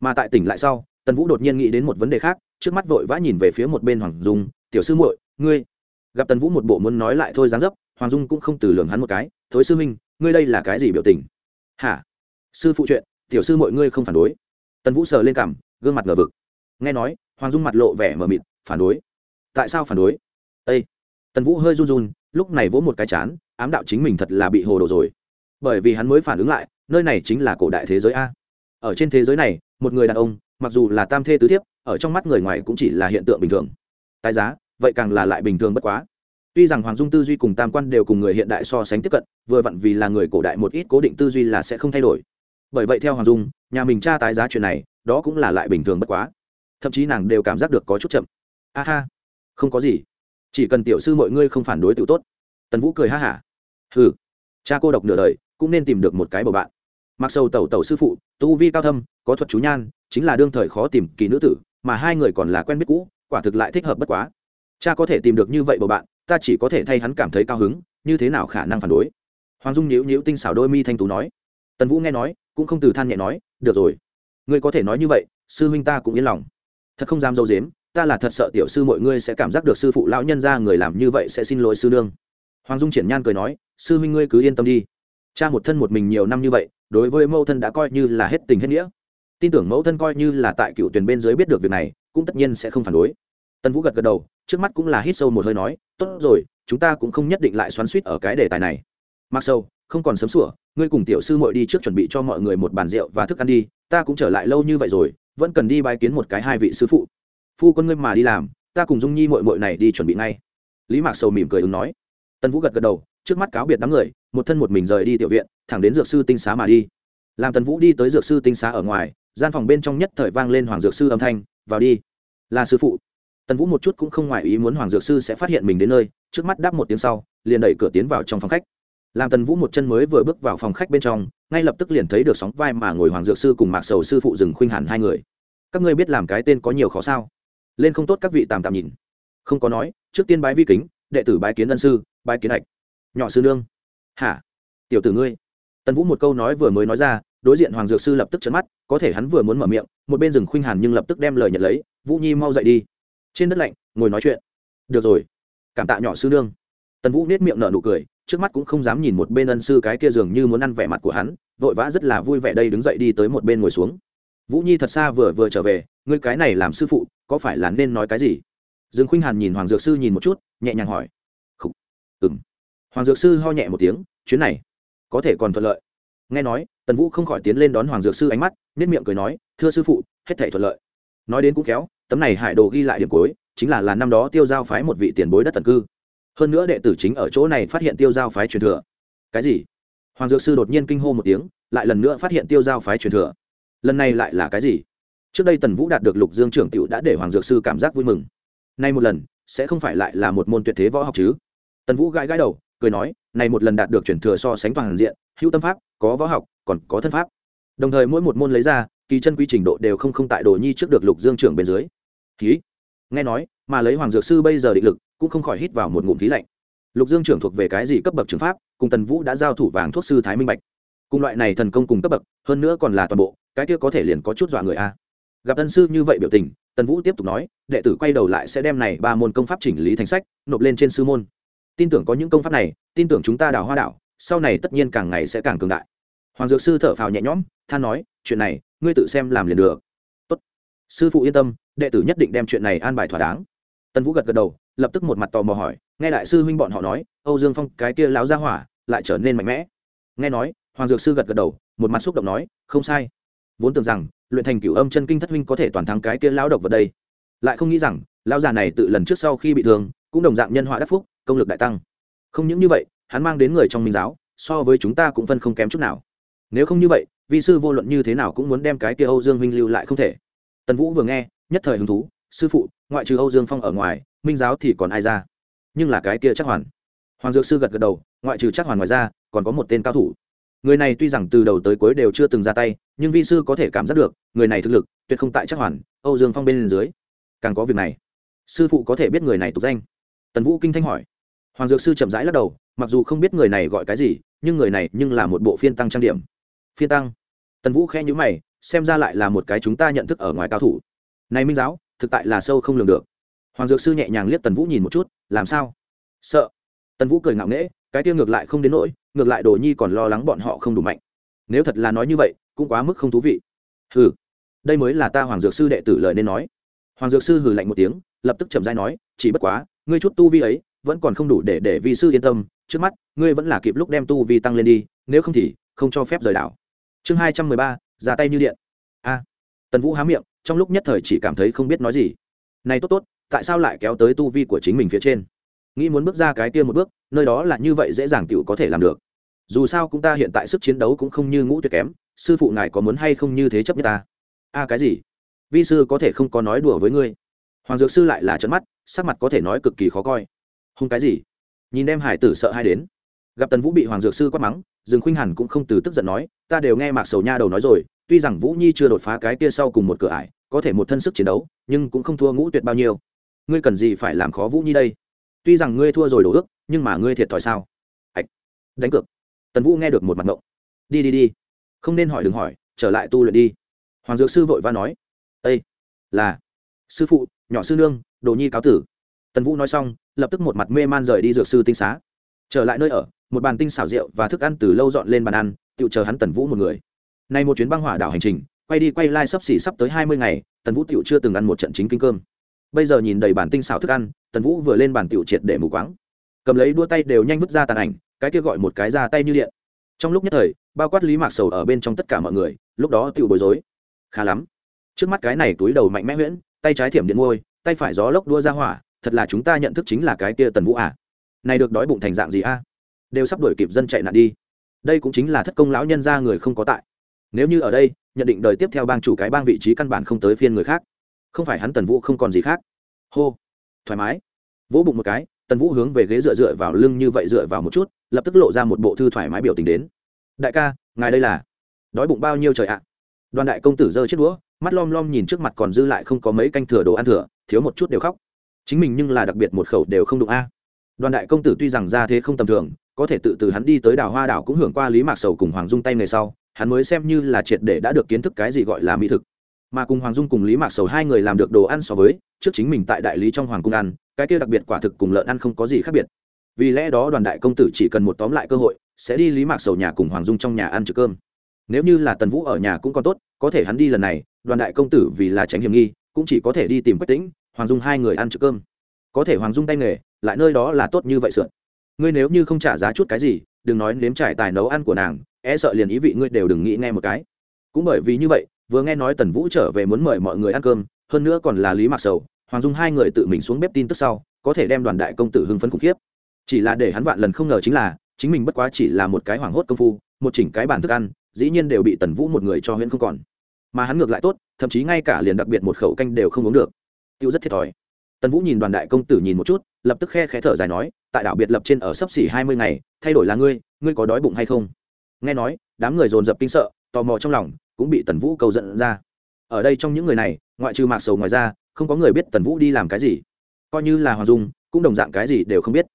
Mà tại tỉnh lại sau tần vũ đột nhiên nghĩ đến một vấn đề khác, trước mắt vội vã nhìn về phía một bên hoàng dung, tiểu sư muội, ngươi gặp tần vũ một bộ muốn nói lại thôi dáng dấp, hoàng dung cũng không từ lường hắn một cái, thối sư huynh, ngươi đây là cái gì biểu tình? Hả? Sư phụ chuyện, tiểu sư mọi ngươi không phản đối. Tần vũ sờ lên cảm gương mặt ngờ vực. Nghe nói, hoàng dung mặt lộ vẻ mờ mịt, phản đối? Tại sao phản đối? Â tần vũ hơi run run, lúc này vỗ một cái chán, ám đạo chính mình thật là bị hồ đồ rồi. Bởi vì hắn mới phản ứng lại, nơi này chính là cổ đại thế giới a. Ở trên thế giới này, một người đàn ông mặc dù là tam thê tứ thiếp, ở trong mắt người ngoài cũng chỉ là hiện tượng bình thường. Tái giá, vậy càng là lại bình thường bất quá. Tuy rằng hoàng dung tư duy cùng tam quan đều cùng người hiện đại so sánh tiếp cận, vừa vặn vì là người cổ đại một ít cố định tư duy là sẽ không thay đổi. Bởi vậy theo hoàng dung, nhà mình tra tái giá chuyện này, đó cũng là lại bình thường bất quá. Thậm chí nàng đều cảm giác được có chút chậm. A ha, không có gì. Chỉ cần tiểu sư mọi ngươi không phản đối tự tốt. Tần vũ cười ha hả. Ừ cha cô độc nửa đời, cũng nên tìm được một cái bầu bạn. Mặc sâu tẩu tẩu sư phụ tu vi cao thâm, có thuật chú nhan, chính là đương thời khó tìm kỳ nữ tử, mà hai người còn là quen biết cũ, quả thực lại thích hợp bất quá. Cha có thể tìm được như vậy bầu bạn, ta chỉ có thể thay hắn cảm thấy cao hứng, như thế nào khả năng phản đối? Hoàng dung nhíu nhíu tinh xảo đôi mi thanh tú nói. Tần vũ nghe nói, cũng không từ than nhẹ nói, được rồi, ngươi có thể nói như vậy, sư huynh ta cũng yên lòng. Thật không dám dâu dếm, ta là thật sợ tiểu sư mọi ngươi sẽ cảm giác được sư phụ lão nhân ra người làm như vậy sẽ xin lỗi sư nương. Hoàng dung triển nhan cười nói, sư huynh ngươi cứ yên tâm đi. Cha một thân một mình nhiều năm như vậy đối với mẫu thân đã coi như là hết tình hết nghĩa. Tin tưởng mẫu thân coi như là tại cựu tuyển bên dưới biết được việc này, cũng tất nhiên sẽ không phản đối. Tần vũ gật gật đầu, trước mắt cũng là hít sâu một hơi nói, tốt rồi, chúng ta cũng không nhất định lại xoắn suýt ở cái đề tài này. Mặc sâu không còn sớm sủa, ngươi cùng tiểu sư muội đi trước chuẩn bị cho mọi người một bàn rượu và thức ăn đi, ta cũng trở lại lâu như vậy rồi, vẫn cần đi bái kiến một cái hai vị sư phụ. Phu con ngươi mà đi làm, ta cùng dung nhi muội muội này đi chuẩn bị ngay. Lý mạc sầu mỉm cười ứng nói. Tần vũ gật gật đầu, trước mắt cáo biệt đám người một thân một mình rời đi tiểu viện, thẳng đến dược sư tinh xá mà đi. Làm tần vũ đi tới dược sư tinh xá ở ngoài, gian phòng bên trong nhất thời vang lên hoàng dược sư âm thanh, vào đi. Là sư phụ. Tần vũ một chút cũng không ngoài ý muốn hoàng dược sư sẽ phát hiện mình đến nơi, trước mắt đáp một tiếng sau, liền đẩy cửa tiến vào trong phòng khách. Làm tần vũ một chân mới vừa bước vào phòng khách bên trong, ngay lập tức liền thấy được sóng vai mà ngồi hoàng dược sư cùng mạc sầu sư phụ rừng khuynh hẳn hai người. Các ngươi biết làm cái tên có nhiều khó sao? Lên không tốt các vị tạm tạm nhìn. Không có nói, trước tiên bái vi kính, đệ tử bái kiến ân sư, bái kiến ạch nhỏ sư nương hả? Tiểu tử ngươi. Tần vũ một câu nói vừa mới nói ra, đối diện hoàng dược sư lập tức chấn mắt, có thể hắn vừa muốn mở miệng, một bên rừng khuynh hàn nhưng lập tức đem lời nhận lấy, vũ nhi mau dậy đi. Trên đất lạnh, ngồi nói chuyện. Được rồi, cảm tạ nhỏ sư nương. Tần vũ nết miệng nở nụ cười, trước mắt cũng không dám nhìn một bên ân sư cái kia dường như muốn ăn vẻ mặt của hắn, vội vã rất là vui vẻ đây đứng dậy đi tới một bên ngồi xuống. Vũ nhi thật xa vừa vừa trở về, ngươi cái này làm sư phụ, có phải là nên nói cái gì? Dương khuynh hàn nhìn hoàng dược sư nhìn một chút, nhẹ nhàng hỏi. Khủ. ừm hoàng dược sư ho nhẹ một tiếng, chuyến này có thể còn thuận lợi. Nghe nói, tần vũ không khỏi tiến lên đón hoàng dược sư ánh mắt nết miệng cười nói, thưa sư phụ, hết thể thuận lợi. Nói đến cũng khéo, tấm này hải đồ ghi lại điểm cuối, chính là là năm đó tiêu giao phái một vị tiền bối đất tần cư. Hơn nữa đệ tử chính ở chỗ này phát hiện tiêu giao phái truyền thừa. Cái gì? Hoàng dược sư đột nhiên kinh hô một tiếng, lại lần nữa phát hiện tiêu giao phái truyền thừa. Lần này lại là cái gì? Trước đây tần vũ đạt được lục dương trưởng t đã để hoàng dược sư cảm giác vui mừng. Nay một lần, sẽ không phải lại là một môn tuyệt thế võ học chứ? Tần vũ gãi gãi đầu cười nói, này một lần đạt được chuyển thừa so sánh toàn diện, hữu tâm pháp, có võ học, còn có thân pháp. Đồng thời mỗi một môn lấy ra, kỳ chân quy trình độ đều không không tại đồ nhi trước được lục dương trưởng bên dưới. Ký nghe nói, mà lấy hoàng dược sư bây giờ định lực, cũng không khỏi hít vào một ngụm khí lạnh. Lục dương trưởng thuộc về cái gì cấp bậc trường pháp, cùng tần vũ đã giao thủ vàng thuốc sư thái minh bạch. Cùng loại này thần công cùng cấp bậc, hơn nữa còn là toàn bộ, cái kia có thể liền có chút dọa người a. Gặp ân sư như vậy biểu tình, tần vũ tiếp tục nói, đệ tử quay đầu lại sẽ đem này ba môn công pháp chỉnh lý thành sách, nộp lên trên sư môn tin tưởng có những công pháp này, tin tưởng chúng ta đào hoa đạo sau này tất nhiên càng ngày sẽ càng cường đại. Hoàng dược sư thở phào nhẹ nhõm, than nói, chuyện này, ngươi tự xem làm liền được. Tốt. sư phụ yên tâm, đệ tử nhất định đem chuyện này an bài thỏa đáng. Tần vũ gật gật đầu, lập tức một mặt tò mò hỏi, nghe đại sư huynh bọn họ nói, âu dương phong, cái kia láo ra hỏa, lại trở nên mạnh mẽ. Nghe nói, hoàng dược sư gật gật đầu, một mặt xúc động nói, không sai. Vốn tưởng rằng, luyện thành cửu âm chân kinh thất huynh có thể toàn thắng cái kia lão độc vào đây. Lại không nghĩ rằng, lão già này tự lần trước sau khi bị thương, cũng đồng dạng nhân họa đắc phúc công lực đại tăng. Không những như vậy, hắn mang đến người trong minh giáo, so với chúng ta cũng phân không kém chút nào. Nếu không như vậy, vi sư vô luận như thế nào cũng muốn đem cái kia âu dương minh lưu lại không thể. Tần vũ vừa nghe, nhất thời hứng thú, sư phụ, ngoại trừ âu dương phong ở ngoài, minh giáo thì còn ai ra? Nhưng là cái kia chắc hoàn. Hoàng dược sư gật gật đầu, ngoại trừ chắc hoàn ngoài ra, còn có một tên cao thủ. Người này tuy rằng từ đầu tới cuối đều chưa từng ra tay, nhưng vi sư có thể cảm giác được, người này thực lực tuyệt không tại chắc hoàn, âu dương phong bên dưới. Càng có việc này, sư phụ có thể biết người này tục danh. Tần vũ kinh thanh hỏi hoàng dược sư chậm rãi lắc đầu, mặc dù không biết người này gọi cái gì, nhưng người này nhưng là một bộ phiên tăng trang điểm. Phiên tăng? Tần vũ khe nhữ mày, xem ra lại là một cái chúng ta nhận thức ở ngoài cao thủ. Này minh giáo, thực tại là sâu không lường được. Hoàng dược sư nhẹ nhàng liếc tần vũ nhìn một chút, làm sao? Sợ. Tần vũ cười ngạo nghễ, cái tiêu ngược lại không đến nỗi, ngược lại đồ nhi còn lo lắng bọn họ không đủ mạnh. Nếu thật là nói như vậy, cũng quá mức không thú vị. Hừ. Đây mới là ta hoàng dược sư đệ tử lời nên nói. Hoàng dược sư hừ lạnh một tiếng, lập tức chậm dai nói, chỉ bất quá, ngươi chút tu vi ấy vẫn còn không đủ để để vi sư yên tâm, trước mắt, ngươi vẫn là kịp lúc đem tu vi tăng lên đi, nếu không thì không cho phép rời đảo. Chương hai trăm mười ba, ra tay như điện. A. Tần vũ há miệng, trong lúc nhất thời chỉ cảm thấy không biết nói gì. Này tốt tốt, tại sao lại kéo tới tu vi của chính mình phía trên? Nghĩ muốn bước ra cái kia một bước, nơi đó là như vậy dễ dàng t có thể làm được. Dù sao cũng ta hiện tại sức chiến đấu cũng không như ngũ tuyệt kém, sư phụ ngài có muốn hay không như thế chấp nhất ta? A, cái gì? Vi sư có thể không có nói đùa với ngươi. Hoàng dược sư lại là trận mắt, sắc mặt có thể nói cực kỳ khó coi hung cái gì? Nhìn em hải tử sợ hai đến. Gặp tần vũ bị hoàng dược sư quát mắng, dương khuynh hàn cũng không từ tức giận nói, ta đều nghe mạc sầu nha đầu nói rồi, tuy rằng vũ nhi chưa đột phá cái kia sau cùng một cửa ải, có thể một thân sức chiến đấu, nhưng cũng không thua ngũ tuyệt bao nhiêu. Ngươi cần gì phải làm khó vũ nhi đây? Tuy rằng ngươi thua rồi đổ ước, nhưng mà ngươi thiệt thòi sao? Ạch đánh cược. Tần vũ nghe được một mặt ngộng. Đi đi đi. Không nên hỏi đừng hỏi, trở lại tu luyện đi. Hoàng dược sư vội va nói. Ây là sư phụ, nhỏ sư nương, đồ nhi cáo tử tần vũ nói xong lập tức một mặt mê man rời đi dược sư tinh xá. Trở lại nơi ở một bàn tinh xảo rượu và thức ăn từ lâu dọn lên bàn ăn tự chờ hắn tần vũ một người. Nay một chuyến băng hỏa đảo hành trình quay đi quay lai sắp xỉ sắp tới hai mươi ngày tần vũ tựu chưa từng ăn một trận chính kinh cơm. Bây giờ nhìn đầy bản tinh xảo thức ăn tần vũ vừa lên bàn tiểu triệt để mù quáng. Cầm lấy đua tay đều nhanh vứt ra tàn ảnh cái kia gọi một cái ra tay như điện. Trong lúc nhất thời bao quát lý mạc sầu ở bên trong tất cả mọi người lúc đó tiểu bối rối. Khá lắm. Trước mắt cái này túi đầu mạnh mẽ nguyễn, tay trái thiểm điện môi tay phải gió lốc đua ra hỏa thật là chúng ta nhận thức chính là cái kia tần vũ à. Này được đói bụng thành dạng gì a? Đều sắp đuổi kịp dân chạy nạn đi. Đây cũng chính là thất công lão nhân ra người không có tại. Nếu như ở đây, nhận định đời tiếp theo bang chủ cái bang vị trí căn bản không tới phiên người khác. Không phải hắn tần vũ không còn gì khác. Hô. Thoải mái. Vỗ bụng một cái, tần vũ hướng về ghế dựa dựa vào lưng như vậy dựa vào một chút, lập tức lộ ra một bộ thư thoải mái biểu tình đến. Đại ca, ngài đây là đói bụng bao nhiêu trời ạ? Đoàn đại công tử giơ chiếc đũa, mắt lom lom nhìn trước mặt còn dư lại không có mấy canh thừa đồ ăn thừa, thiếu một chút đều khóc chính mình nhưng là đặc biệt một khẩu đều không đụng a. Đoàn đại công tử tuy rằng ra thế không tầm thường, có thể tự từ hắn đi tới đảo hoa đảo cũng hưởng qua lý mạc sầu cùng hoàng dung tay người sau, hắn mới xem như là triệt để đã được kiến thức cái gì gọi là mỹ thực. Mà cùng hoàng dung cùng lý mạc sầu hai người làm được đồ ăn so với, trước chính mình tại đại lý trong hoàng cung ăn, cái kia đặc biệt quả thực cùng lợn ăn không có gì khác biệt. Vì lẽ đó đoàn đại công tử chỉ cần một tóm lại cơ hội, sẽ đi lý mạc sầu nhà cùng hoàng dung trong nhà ăn trực cơm. Nếu như là tần vũ ở nhà cũng còn tốt, có thể hắn đi lần này, đoàn đại công tử vì là tránh hiểm nghi, cũng chỉ có thể đi tìm quách tĩnh hoàng dung hai người ăn trực cơm. Có thể hoàng dung tay nghề, lại nơi đó là tốt như vậy sượn. Ngươi nếu như không trả giá chút cái gì, đừng nói nếm trải tài nấu ăn của nàng e sợ liền ý vị ngươi đều đừng nghĩ nghe một cái. Cũng bởi vì như vậy, vừa nghe nói tần vũ trở về muốn mời mọi người ăn cơm, hơn nữa còn là lý mạc sầu, hoàng dung hai người tự mình xuống bếp tin tức sau, có thể đem đoàn đại công tử hưng phấn khủng khiếp. Chỉ là để hắn vạn lần không ngờ chính là, chính mình bất quá chỉ là một cái hoảng hốt công phu, một chỉnh cái bàn thức ăn, dĩ nhiên đều bị tần vũ một người cho huyễn không còn. Mà hắn ngược lại tốt, thậm chí ngay cả liền đặc biệt một khẩu canh đều không uống được tiêu rất thiệt thòi. Tần vũ nhìn đoàn đại công tử nhìn một chút, lập tức khe khẽ thở dài nói, tại đảo biệt lập trên ở sấp xỉ hai mươi ngày, thay đổi là ngươi ngươi có đói bụng hay không? Nghe nói, đám người dồn dập kinh sợ, tò mò trong lòng, cũng bị tần vũ cầu dẫn ra. Ở đây trong những người này, ngoại trừ mạc sầu ngoài ra, không có người biết tần vũ đi làm cái gì. Coi như là hoàng dung, cũng đồng dạng cái gì đều không biết.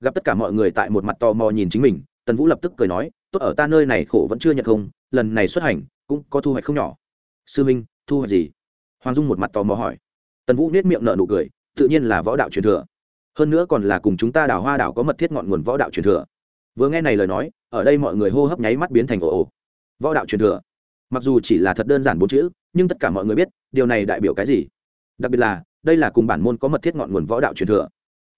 Gặp tất cả mọi người tại một mặt tò mò nhìn chính mình, tần vũ lập tức cười nói, tốt ở ta nơi này khổ vẫn chưa nhận không, lần này xuất hành, cũng có thu hoạch không nhỏ. Sư minh, thu hoạch gì? Hoàng dung một mặt tò mò hỏi tần vũ nết miệng nở nụ cười, tự nhiên là võ đạo truyền thừa. Hơn nữa còn là cùng chúng ta đào hoa đảo có mật thiết ngọn nguồn võ đạo truyền thừa. Vừa nghe này lời nói, ở đây mọi người hô hấp nháy mắt biến thành ồ ồ. Võ đạo truyền thừa. Mặc dù chỉ là thật đơn giản bốn chữ, nhưng tất cả mọi người biết, điều này đại biểu cái gì? Đặc biệt là, đây là cùng bản môn có mật thiết ngọn nguồn võ đạo truyền thừa.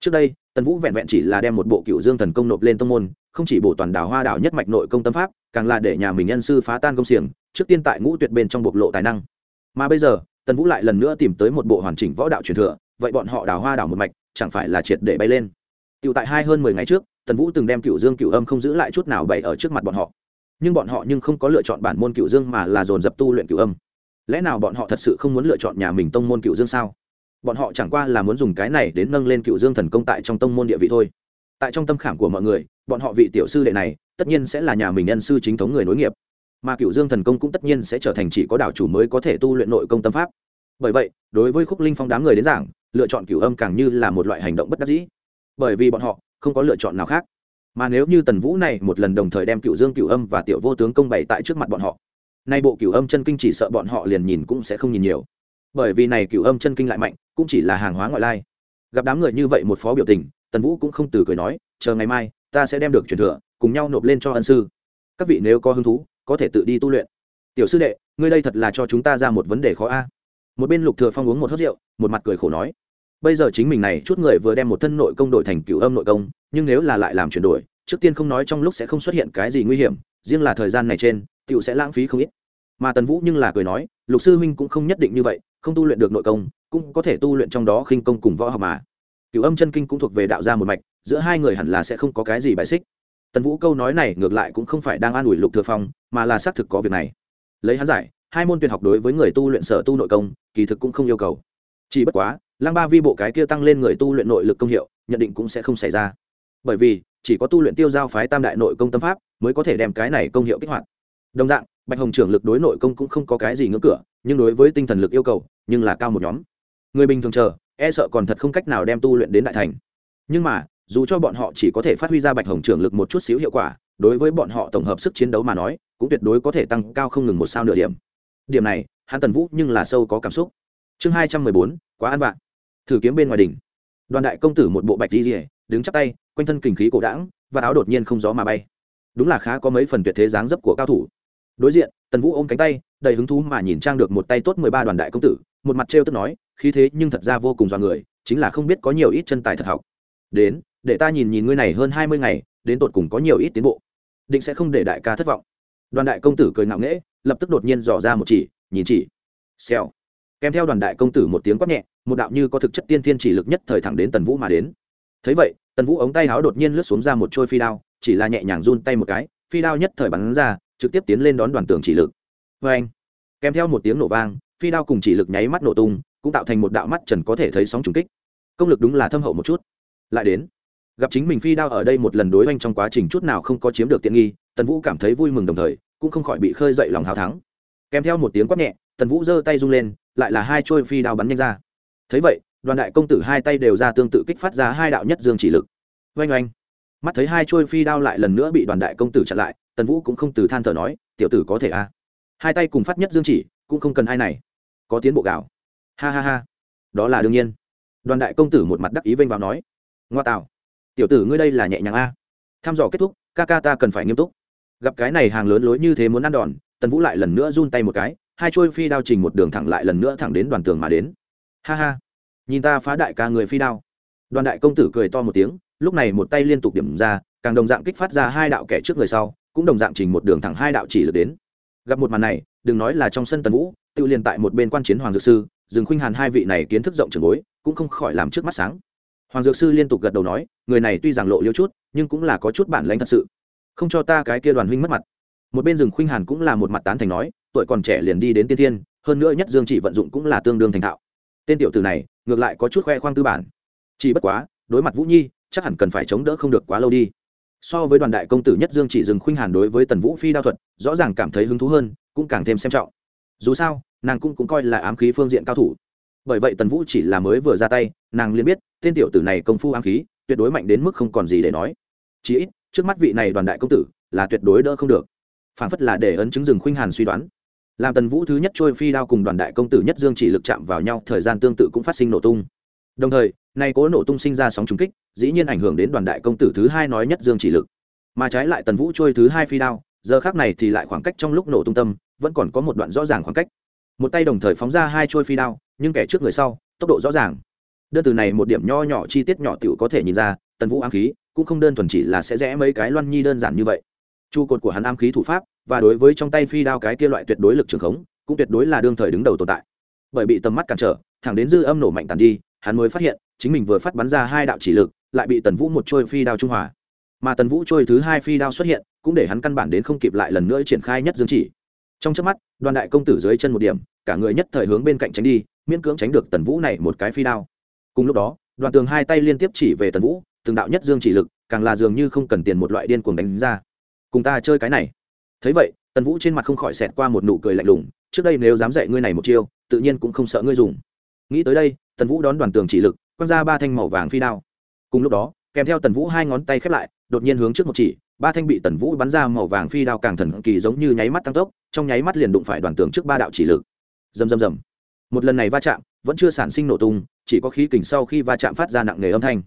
Trước đây, tần vũ vẹn vẹn chỉ là đem một bộ cựu dương thần công nộp lên tông môn, không chỉ bổ toàn đảo hoa đảo nhất mạch nội công tâm pháp, càng là để nhà mình nhân sư phá tan công xiềng, trước tiên tại ngũ tuyệt bên trong bộc lộ tài năng. Mà bây giờ tần vũ lại lần nữa tìm tới một bộ hoàn chỉnh võ đạo truyền thừa, vậy bọn họ đào hoa đào một mạch, chẳng phải là triệt để bay lên. Cựu tại hai hơn mười ngày trước, tần vũ từng đem cựu dương cựu âm không giữ lại chút nào bày ở trước mặt bọn họ. Nhưng bọn họ nhưng không có lựa chọn bản môn cựu dương mà là dồn dập tu luyện cựu âm. Lẽ nào bọn họ thật sự không muốn lựa chọn nhà mình tông môn cựu dương sao? Bọn họ chẳng qua là muốn dùng cái này đến nâng lên cựu dương thần công tại trong tông môn địa vị thôi. Tại trong tâm khảm của mọi người, bọn họ vị tiểu sư đệ này, tất nhiên sẽ là nhà mình nhân sư chính thống người nối nghiệp mà cựu dương thần công cũng tất nhiên sẽ trở thành chỉ có đảo chủ mới có thể tu luyện nội công tâm pháp. Bởi vậy, đối với khúc linh phong đám người đến giảng, lựa chọn cửu âm càng như là một loại hành động bất đắc dĩ. Bởi vì bọn họ không có lựa chọn nào khác. Mà nếu như tần vũ này một lần đồng thời đem cựu dương cựu âm và tiểu vô tướng công bày tại trước mặt bọn họ, nay bộ cựu âm chân kinh chỉ sợ bọn họ liền nhìn cũng sẽ không nhìn nhiều. Bởi vì này cựu âm chân kinh lại mạnh, cũng chỉ là hàng hóa ngoại lai. Gặp đám người như vậy một phó biểu tình, tần vũ cũng không từ cười nói, chờ ngày mai, ta sẽ đem được truyền thừa, cùng nhau nộp lên cho ân sư. Các vị nếu có hứng thú có thể tự đi tu luyện. Tiểu sư đệ, ngươi đây thật là cho chúng ta ra một vấn đề khó a. Một bên lục thừa phong uống một hớt rượu, một mặt cười khổ nói. Bây giờ chính mình này chút người vừa đem một thân nội công đổi thành cửu âm nội công, nhưng nếu là lại làm chuyển đổi, trước tiên không nói trong lúc sẽ không xuất hiện cái gì nguy hiểm, riêng là thời gian này trên, tiểu sẽ lãng phí không ít. Mà tần vũ nhưng là cười nói, lục sư huynh cũng không nhất định như vậy, không tu luyện được nội công, cũng có thể tu luyện trong đó khinh công cùng võ học mà. Cửu âm chân kinh cũng thuộc về đạo gia một mạch, giữa hai người hẳn là sẽ không có cái gì bài xích. Tần vũ câu nói này ngược lại cũng không phải đang an ủi lục thừa phong mà là xác thực có việc này. Lấy hắn giải, hai môn tuyệt học đối với người tu luyện sở tu nội công, kỳ thực cũng không yêu cầu. Chỉ bất quá lăng ba vi bộ cái kia tăng lên người tu luyện nội lực công hiệu, nhận định cũng sẽ không xảy ra. Bởi vì, chỉ có tu luyện tiêu giao phái tam đại nội công tâm pháp, mới có thể đem cái này công hiệu kích hoạt. Đồng dạng, bạch hồng trưởng lực đối nội công cũng không có cái gì ngưỡng cửa, nhưng đối với tinh thần lực yêu cầu, nhưng là cao một nhóm. Người bình thường chờ e sợ còn thật không cách nào đem tu luyện đến đại thành. Nhưng mà, dù cho bọn họ chỉ có thể phát huy ra bạch hồng trưởng lực một chút xíu hiệu quả đối với bọn họ tổng hợp sức chiến đấu mà nói, cũng tuyệt đối có thể tăng cao không ngừng một sao nửa điểm. Điểm này hắn tần vũ nhưng là sâu có cảm xúc. Chương hai trăm mười bốn, quá ăn vạn thử kiếm bên ngoài đỉnh. Đoàn đại công tử một bộ bạch đi rỉa đứng chắp tay, quanh thân kình khí cổ đảng và áo đột nhiên không gió mà bay. Đúng là khá có mấy phần tuyệt thế dáng dấp của cao thủ. Đối diện, tần vũ ôm cánh tay, đầy hứng thú mà nhìn trang được một tay tốt mười ba đoàn đại công tử, một mặt trêu tức nói, khí thế nhưng thật ra vô cùng do người, chính là không biết có nhiều ít chân tài thật học. Đến, để ta nhìn nhìn ngươi này hơn hai mươi ngày, đến tột cùng có nhiều ít tiến bộ định sẽ không để đại ca thất vọng. Đoàn đại công tử cười ngạo nghễ, lập tức đột nhiên dò ra một chỉ, nhìn chỉ. Xèo. Kèm theo đoàn đại công tử một tiếng quát nhẹ, một đạo như có thực chất tiên thiên chỉ lực nhất thời thẳng đến tần vũ mà đến. Thấy vậy, tần vũ ống tay áo đột nhiên lướt xuống ra một trôi phi đao, chỉ là nhẹ nhàng run tay một cái, phi đao nhất thời bắn ra, trực tiếp tiến lên đón đoàn tường chỉ lực. Vê anh kèm theo một tiếng nổ vang, phi đao cùng chỉ lực nháy mắt nổ tung, cũng tạo thành một đạo mắt trần có thể thấy sóng trùng kích. Công lực đúng là thâm hậu một chút. Lại đến gặp chính mình phi đao ở đây một lần đối oanh trong quá trình chút nào không có chiếm được tiện nghi, tần vũ cảm thấy vui mừng đồng thời, cũng không khỏi bị khơi dậy lòng hào thắng. Kèm theo một tiếng quát nhẹ, tần vũ giơ tay rung lên, lại là hai trôi phi đao bắn nhanh ra. Thấy vậy, đoàn đại công tử hai tay đều ra tương tự kích phát ra hai đạo nhất dương chỉ lực. Oanh oanh. Mắt thấy hai trôi phi đao lại lần nữa bị đoàn đại công tử chặn lại, tần vũ cũng không từ than thở nói, tiểu tử có thể a à. hai tay cùng phát nhất dương chỉ, cũng không cần ai này. Có tiến bộ gạo. Ha ha ha. Đó là đương nhiên. Đoàn đại công tử một mặt đắc ý vênh vào nói, ngoa tạo tiểu tử ngươi đây là nhẹ nhàng a. Tham dò kết thúc, ca ca ta cần phải nghiêm túc. Gặp cái này hàng lớn lối như thế muốn ăn đòn, tần vũ lại lần nữa run tay một cái, hai trôi phi đao trình một đường thẳng lại lần nữa thẳng đến đoàn tường mà đến. Ha ha. Nhìn ta phá đại ca người phi đao. Đoàn đại công tử cười to một tiếng, lúc này một tay liên tục điểm ra, càng đồng dạng kích phát ra hai đạo kẻ trước người sau, cũng đồng dạng trình một đường thẳng hai đạo chỉ lực đến. Gặp một màn này, đừng nói là trong sân tần vũ, tự liền tại một bên quan chiến hoàng dược sư dừng khuynh hàn hai vị này kiến thức rộng trường bối, cũng không khỏi làm trước mắt sáng hoàng dược sư liên tục gật đầu nói người này tuy rằng lộ liêu chút nhưng cũng là có chút bản lãnh thật sự. Không cho ta cái kia đoàn huynh mất mặt. Một bên rừng khuynh hàn cũng là một mặt tán thành nói tuổi còn trẻ liền đi đến tiên thiên hơn nữa nhất dương chỉ vận dụng cũng là tương đương thành thạo. Tên tiểu tử này ngược lại có chút khoe khoang tư bản. Chỉ bất quá đối mặt vũ nhi chắc hẳn cần phải chống đỡ không được quá lâu đi. So với đoàn đại công tử nhất dương chỉ dừng khuynh hàn đối với tần vũ phi đao thuật rõ ràng cảm thấy hứng thú hơn cũng càng thêm xem trọng. Dù sao nàng cũng, cũng coi là ám khí phương diện cao thủ. Bởi vậy tần vũ chỉ là mới vừa ra tay nàng liền biết tên tiểu tử này công phu ám khí, tuyệt đối mạnh đến mức không còn gì để nói. Chỉ ít, trước mắt vị này đoàn đại công tử, là tuyệt đối đỡ không được. Phản phất là để ấn chứng rừng khuynh hàn suy đoán. Làm tần vũ thứ nhất trôi phi đao cùng đoàn đại công tử nhất dương chỉ lực chạm vào nhau, thời gian tương tự cũng phát sinh nổ tung. Đồng thời, nay cố nổ tung sinh ra sóng trùng kích, dĩ nhiên ảnh hưởng đến đoàn đại công tử thứ hai nói nhất dương chỉ lực. Mà trái lại tần vũ trôi thứ hai phi đao, giờ khác này thì lại khoảng cách trong lúc nổ tung tâm, vẫn còn có một đoạn rõ ràng khoảng cách. Một tay đồng thời phóng ra hai trôi phi đao, nhưng kẻ trước người sau, tốc độ rõ ràng đơn từ này một điểm nho nhỏ chi tiết nhỏ tiểu có thể nhìn ra, tần vũ ám khí, cũng không đơn thuần chỉ là sẽ rẽ mấy cái loan nhi đơn giản như vậy. Trụ cột của hắn ám khí thủ pháp, và đối với trong tay phi đao cái kia loại tuyệt đối lực trường khống, cũng tuyệt đối là đương thời đứng đầu tồn tại. Bởi bị tầm mắt cản trở, thẳng đến dư âm nổ mạnh tàn đi, hắn mới phát hiện, chính mình vừa phát bắn ra hai đạo chỉ lực, lại bị tần vũ một trôi phi đao trung hòa. Mà tần vũ trôi thứ hai phi đao xuất hiện, cũng để hắn căn bản đến không kịp lại lần nữa triển khai nhất dương chỉ. Trong chớp mắt, đoàn đại công tử dưới chân một điểm, cả người nhất thời hướng bên cạnh tránh đi, miễn cưỡng tránh được tần vũ này một cái phi đao cùng lúc đó, đoàn tường hai tay liên tiếp chỉ về tần vũ, từng đạo nhất dương chỉ lực, càng là dường như không cần tiền một loại điên cuồng đánh ra. Cùng ta chơi cái này. Thấy vậy, tần vũ trên mặt không khỏi xẹt qua một nụ cười lạnh lùng, trước đây nếu dám dạy ngươi này một chiêu, tự nhiên cũng không sợ ngươi dùng. Nghĩ tới đây, tần vũ đón đoàn tường chỉ lực, quăng ra ba thanh màu vàng phi đao. Cùng lúc đó, kèm theo tần vũ hai ngón tay khép lại, đột nhiên hướng trước một chỉ, ba thanh bị tần vũ bắn ra màu vàng phi đao càng thần kỳ giống như nháy mắt tăng tốc, trong nháy mắt liền đụng phải đoàn tường trước ba đạo chỉ lực. Rầm rầm rầm. Một lần này va chạm, vẫn chưa sản sinh nổ tung chỉ có khí kình sau khi va chạm phát ra nặng nề âm thanh.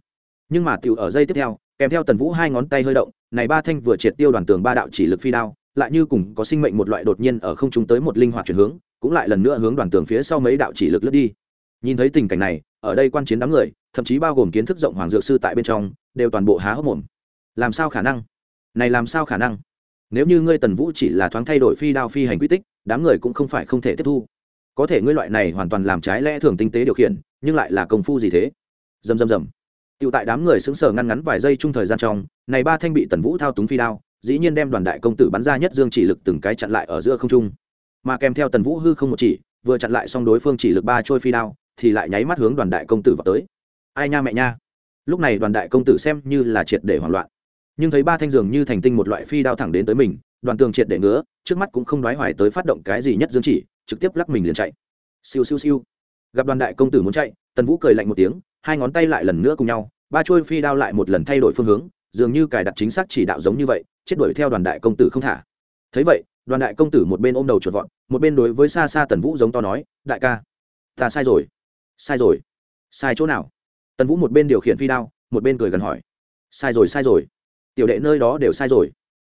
Nhưng mà tiểu ở dây tiếp theo, kèm theo tần vũ hai ngón tay hơi động, này ba thanh vừa triệt tiêu đoàn tường ba đạo chỉ lực phi đao, lại như cùng có sinh mệnh một loại đột nhiên ở không trung tới một linh hoạt chuyển hướng, cũng lại lần nữa hướng đoàn tường phía sau mấy đạo chỉ lực lướt đi. Nhìn thấy tình cảnh này, ở đây quan chiến đám người, thậm chí bao gồm kiến thức rộng hoàng dược sư tại bên trong, đều toàn bộ há hốc mồm. Làm sao khả năng? Này làm sao khả năng? Nếu như ngươi tần vũ chỉ là thoáng thay đổi phi đao phi hành quy tích, đám người cũng không phải không thể tiếp thu có thể ngươi loại này hoàn toàn làm trái lẽ thường tinh tế điều khiển, nhưng lại là công phu gì thế? Dầm dầm dầm. Tựu tại đám người xứng sở ngăn ngắn vài giây chung thời gian trong, này ba thanh bị tần vũ thao túng phi đao, dĩ nhiên đem đoàn đại công tử bắn ra nhất dương chỉ lực từng cái chặn lại ở giữa không trung. Mà kèm theo tần vũ hư không một chỉ, vừa chặn lại xong đối phương chỉ lực ba trôi phi đao, thì lại nháy mắt hướng đoàn đại công tử vào tới. Ai nha mẹ nha. Lúc này đoàn đại công tử xem như là triệt để hoảng loạn. Nhưng thấy ba thanh dường như thành tinh một loại phi đao thẳng đến tới mình, đoàn tường triệt để ngứa, trước mắt cũng không đoái hoài tới phát động cái gì nhất dương chỉ trực tiếp lắc mình liền chạy. Siêu siêu siêu. Gặp đoàn đại công tử muốn chạy, tần vũ cười lạnh một tiếng, hai ngón tay lại lần nữa cùng nhau, ba trôi phi đao lại một lần thay đổi phương hướng, dường như cài đặt chính xác chỉ đạo giống như vậy, chết đuổi theo đoàn đại công tử không thả. Thấy vậy, đoàn đại công tử một bên ôm đầu chuột vọn một bên đối với xa xa tần vũ giống to nói, đại ca, ta sai rồi sai rồi. Sai chỗ nào? Tần vũ một bên điều khiển phi đao, một bên cười gần hỏi, sai rồi sai rồi. Tiểu đệ nơi đó đều sai rồi.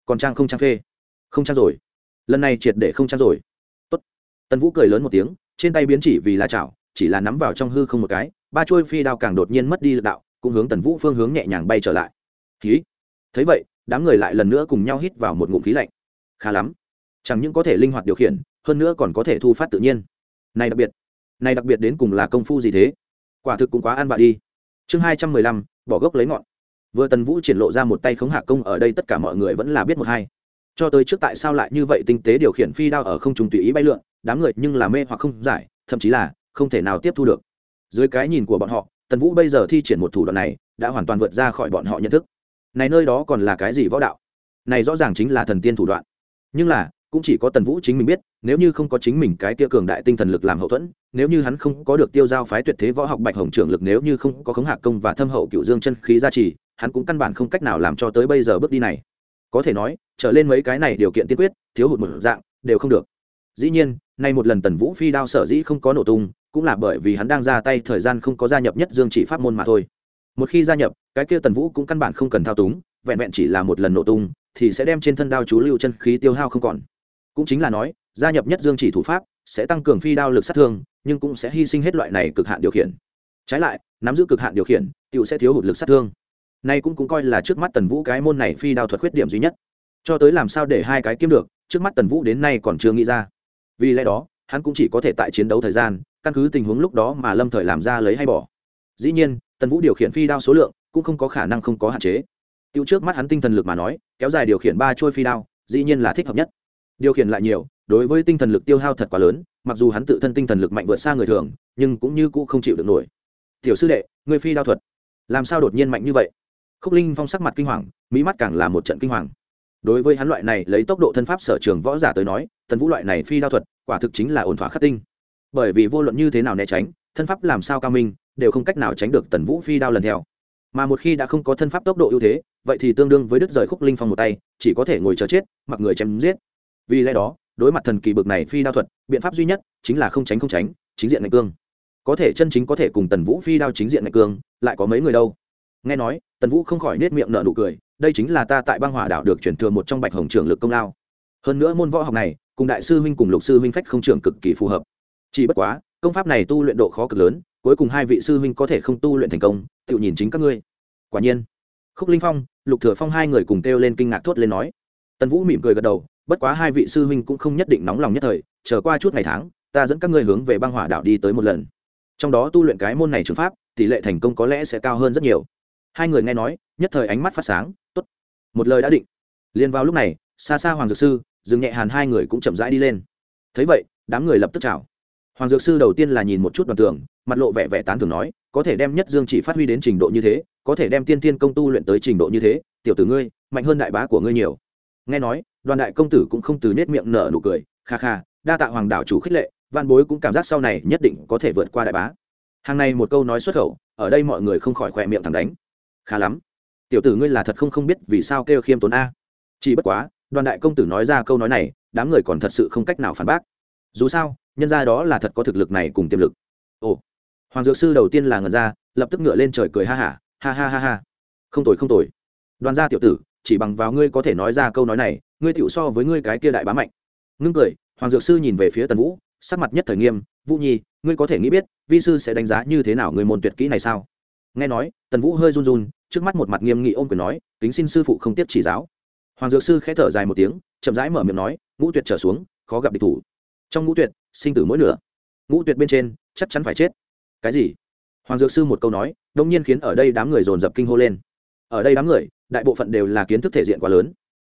Còn trang không trang phê? Không trang rồi. Lần này triệt để không trang rồi tần vũ cười lớn một tiếng, trên tay biến chỉ vì là chảo, chỉ là nắm vào trong hư không một cái, ba chuôi phi đao càng đột nhiên mất đi lực đạo, cũng hướng tần vũ phương hướng nhẹ nhàng bay trở lại. Khí thấy vậy, đám người lại lần nữa cùng nhau hít vào một ngụm khí lạnh. Khá lắm. Chẳng những có thể linh hoạt điều khiển, hơn nữa còn có thể thu phát tự nhiên. Này đặc biệt, này đặc biệt đến cùng là công phu gì thế? Quả thực cũng quá ăn vạ đi. Chương hai trăm mười lăm, bỏ gốc lấy ngọn. Vừa tần vũ triển lộ ra một tay khống hạ công ở đây tất cả mọi người vẫn là biết một hai. Cho tới trước tại sao lại như vậy tinh tế điều khiển phi đao ở không trùng tùy ý bay lượn? Đám người nhưng là mê hoặc không giải, thậm chí là không thể nào tiếp thu được. Dưới cái nhìn của bọn họ, tần vũ bây giờ thi triển một thủ đoạn này đã hoàn toàn vượt ra khỏi bọn họ nhận thức. Này nơi đó còn là cái gì võ đạo? Này rõ ràng chính là thần tiên thủ đoạn. Nhưng là, cũng chỉ có tần vũ chính mình biết, nếu như không có chính mình cái kia cường đại tinh thần lực làm hậu thuẫn, nếu như hắn không có được tiêu giao phái tuyệt thế võ học bạch hồng trưởng lực, nếu như không có khống hạ công và thâm hậu cựu dương chân khí gia trì, hắn cũng căn bản không cách nào làm cho tới bây giờ bước đi này. Có thể nói, trở lên mấy cái này điều kiện tiên quyết, thiếu hụt một dạng, đều không được. Dĩ nhiên nay một lần tần vũ phi đao sở dĩ không có nổ tung, cũng là bởi vì hắn đang ra tay thời gian không có gia nhập nhất dương chỉ pháp môn mà thôi. Một khi gia nhập, cái kia tần vũ cũng căn bản không cần thao túng, vẹn vẹn chỉ là một lần nổ tung, thì sẽ đem trên thân đao chú lưu chân khí tiêu hao không còn. Cũng chính là nói, gia nhập nhất dương chỉ thủ pháp sẽ tăng cường phi đao lực sát thương, nhưng cũng sẽ hy sinh hết loại này cực hạn điều khiển. Trái lại, nắm giữ cực hạn điều khiển tựu sẽ thiếu hụt lực sát thương. Nay cũng cũng coi là trước mắt tần vũ cái môn này phi đao thuật khuyết điểm duy nhất. Cho tới làm sao để hai cái kiếm được, trước mắt tần vũ đến nay còn chưa nghĩ ra vì lẽ đó, hắn cũng chỉ có thể tại chiến đấu thời gian, căn cứ tình huống lúc đó mà lâm thời làm ra lấy hay bỏ. Dĩ nhiên, tần vũ điều khiển phi đao số lượng cũng không có khả năng không có hạn chế. Tiêu trước mắt hắn tinh thần lực mà nói, kéo dài điều khiển ba trôi phi đao, dĩ nhiên là thích hợp nhất. Điều khiển lại nhiều, đối với tinh thần lực tiêu hao thật quá lớn, mặc dù hắn tự thân tinh thần lực mạnh vượt xa người thường, nhưng cũng như cũ không chịu được nổi. Tiểu sư đệ người phi đao thuật, làm sao đột nhiên mạnh như vậy? Khúc linh phong sắc mặt kinh hoàng mỹ mắt càng là một trận kinh hoàng đối với hắn loại này lấy tốc độ thân pháp sở trường võ giả tới nói, tần vũ loại này phi đao thuật, quả thực chính là ổn thỏa khắc tinh. Bởi vì vô luận như thế nào né tránh, thân pháp làm sao cao minh, đều không cách nào tránh được tần vũ phi đao lần theo. Mà một khi đã không có thân pháp tốc độ ưu thế, vậy thì tương đương với đứt rời khúc linh phong một tay, chỉ có thể ngồi chờ chết, mặc người chém giết. Vì lẽ đó, đối mặt thần kỳ bực này phi đao thuật, biện pháp duy nhất chính là không tránh không tránh, chính diện ngạch cương. Có thể chân chính có thể cùng tần vũ phi đao chính diện ngạch cương, lại có mấy người đâu? Nghe nói, tần vũ không khỏi nết miệng nở nụ cười đây chính là ta tại băng hỏa đảo được chuyển thừa một trong bạch hồng trưởng lực công lao. Hơn nữa môn võ học này, cùng đại sư huynh cùng lục sư huynh phách không trưởng cực kỳ phù hợp. Chỉ bất quá, công pháp này tu luyện độ khó cực lớn, cuối cùng hai vị sư huynh có thể không tu luyện thành công, tự nhìn chính các ngươi. Quả nhiên, khúc linh phong, lục thừa phong hai người cùng kêu lên kinh ngạc thốt lên nói. Tần vũ mỉm cười gật đầu, bất quá hai vị sư huynh cũng không nhất định nóng lòng nhất thời, chờ qua chút ngày tháng, ta dẫn các ngươi hướng về băng hỏa đảo đi tới một lần. Trong đó tu luyện cái môn này trường pháp, tỷ lệ thành công có lẽ sẽ cao hơn rất nhiều. Hai người nghe nói, nhất thời ánh mắt phát sáng một lời đã định. Liền vào lúc này, xa xa hoàng dược sư, dừng nhẹ hàn hai người cũng chậm rãi đi lên. Thấy vậy, đám người lập tức chào. Hoàng dược sư đầu tiên là nhìn một chút đoàn tường, mặt lộ vẻ vẻ tán thường nói, có thể đem nhất dương chỉ phát huy đến trình độ như thế, có thể đem tiên tiên công tu luyện tới trình độ như thế, tiểu tử ngươi, mạnh hơn đại bá của ngươi nhiều. Nghe nói, đoàn đại công tử cũng không từ nết miệng nở nụ cười, kha kha, đa tạ hoàng đảo chủ khích lệ văn bối cũng cảm giác sau này nhất định có thể vượt qua đại bá. Hàng này một câu nói xuất khẩu, ở đây mọi người không khỏi khỏe miệng thẳng đánh. Khá lắm tiểu tử ngươi là thật không không biết vì sao kêu khiêm tốn a. Chỉ bất quá đoàn đại công tử nói ra câu nói này đám người còn thật sự không cách nào phản bác. Dù sao nhân ra đó là thật có thực lực này cùng tiềm lực. Ồ hoàng dược sư đầu tiên là ngần ra lập tức ngựa lên trời cười ha hả ha, ha ha ha. Ha không tồi không tồi. Đoàn gia tiểu tử chỉ bằng vào ngươi có thể nói ra câu nói này ngươi tiểu so với ngươi cái kia đại bá mạnh. Ngưng cười hoàng dược sư nhìn về phía tần vũ sắc mặt nhất thời nghiêm vũ nhi ngươi có thể nghĩ biết vi sư sẽ đánh giá như thế nào người môn tuyệt kỹ này sao? Nghe nói tần vũ hơi run run trước mắt một mặt nghiêm nghị ôm quyền nói, kính xin sư phụ không tiếp chỉ giáo. Hoàng dược sư khẽ thở dài một tiếng, chậm rãi mở miệng nói, ngũ tuyệt trở xuống, khó gặp địch thủ. Trong ngũ tuyệt, sinh tử mỗi nửa. Ngũ tuyệt bên trên, chắc chắn phải chết. Cái gì? Hoàng dược sư một câu nói, đông nhiên khiến ở đây đám người dồn dập kinh hô lên. Ở đây đám người, đại bộ phận đều là kiến thức thể diện quá lớn.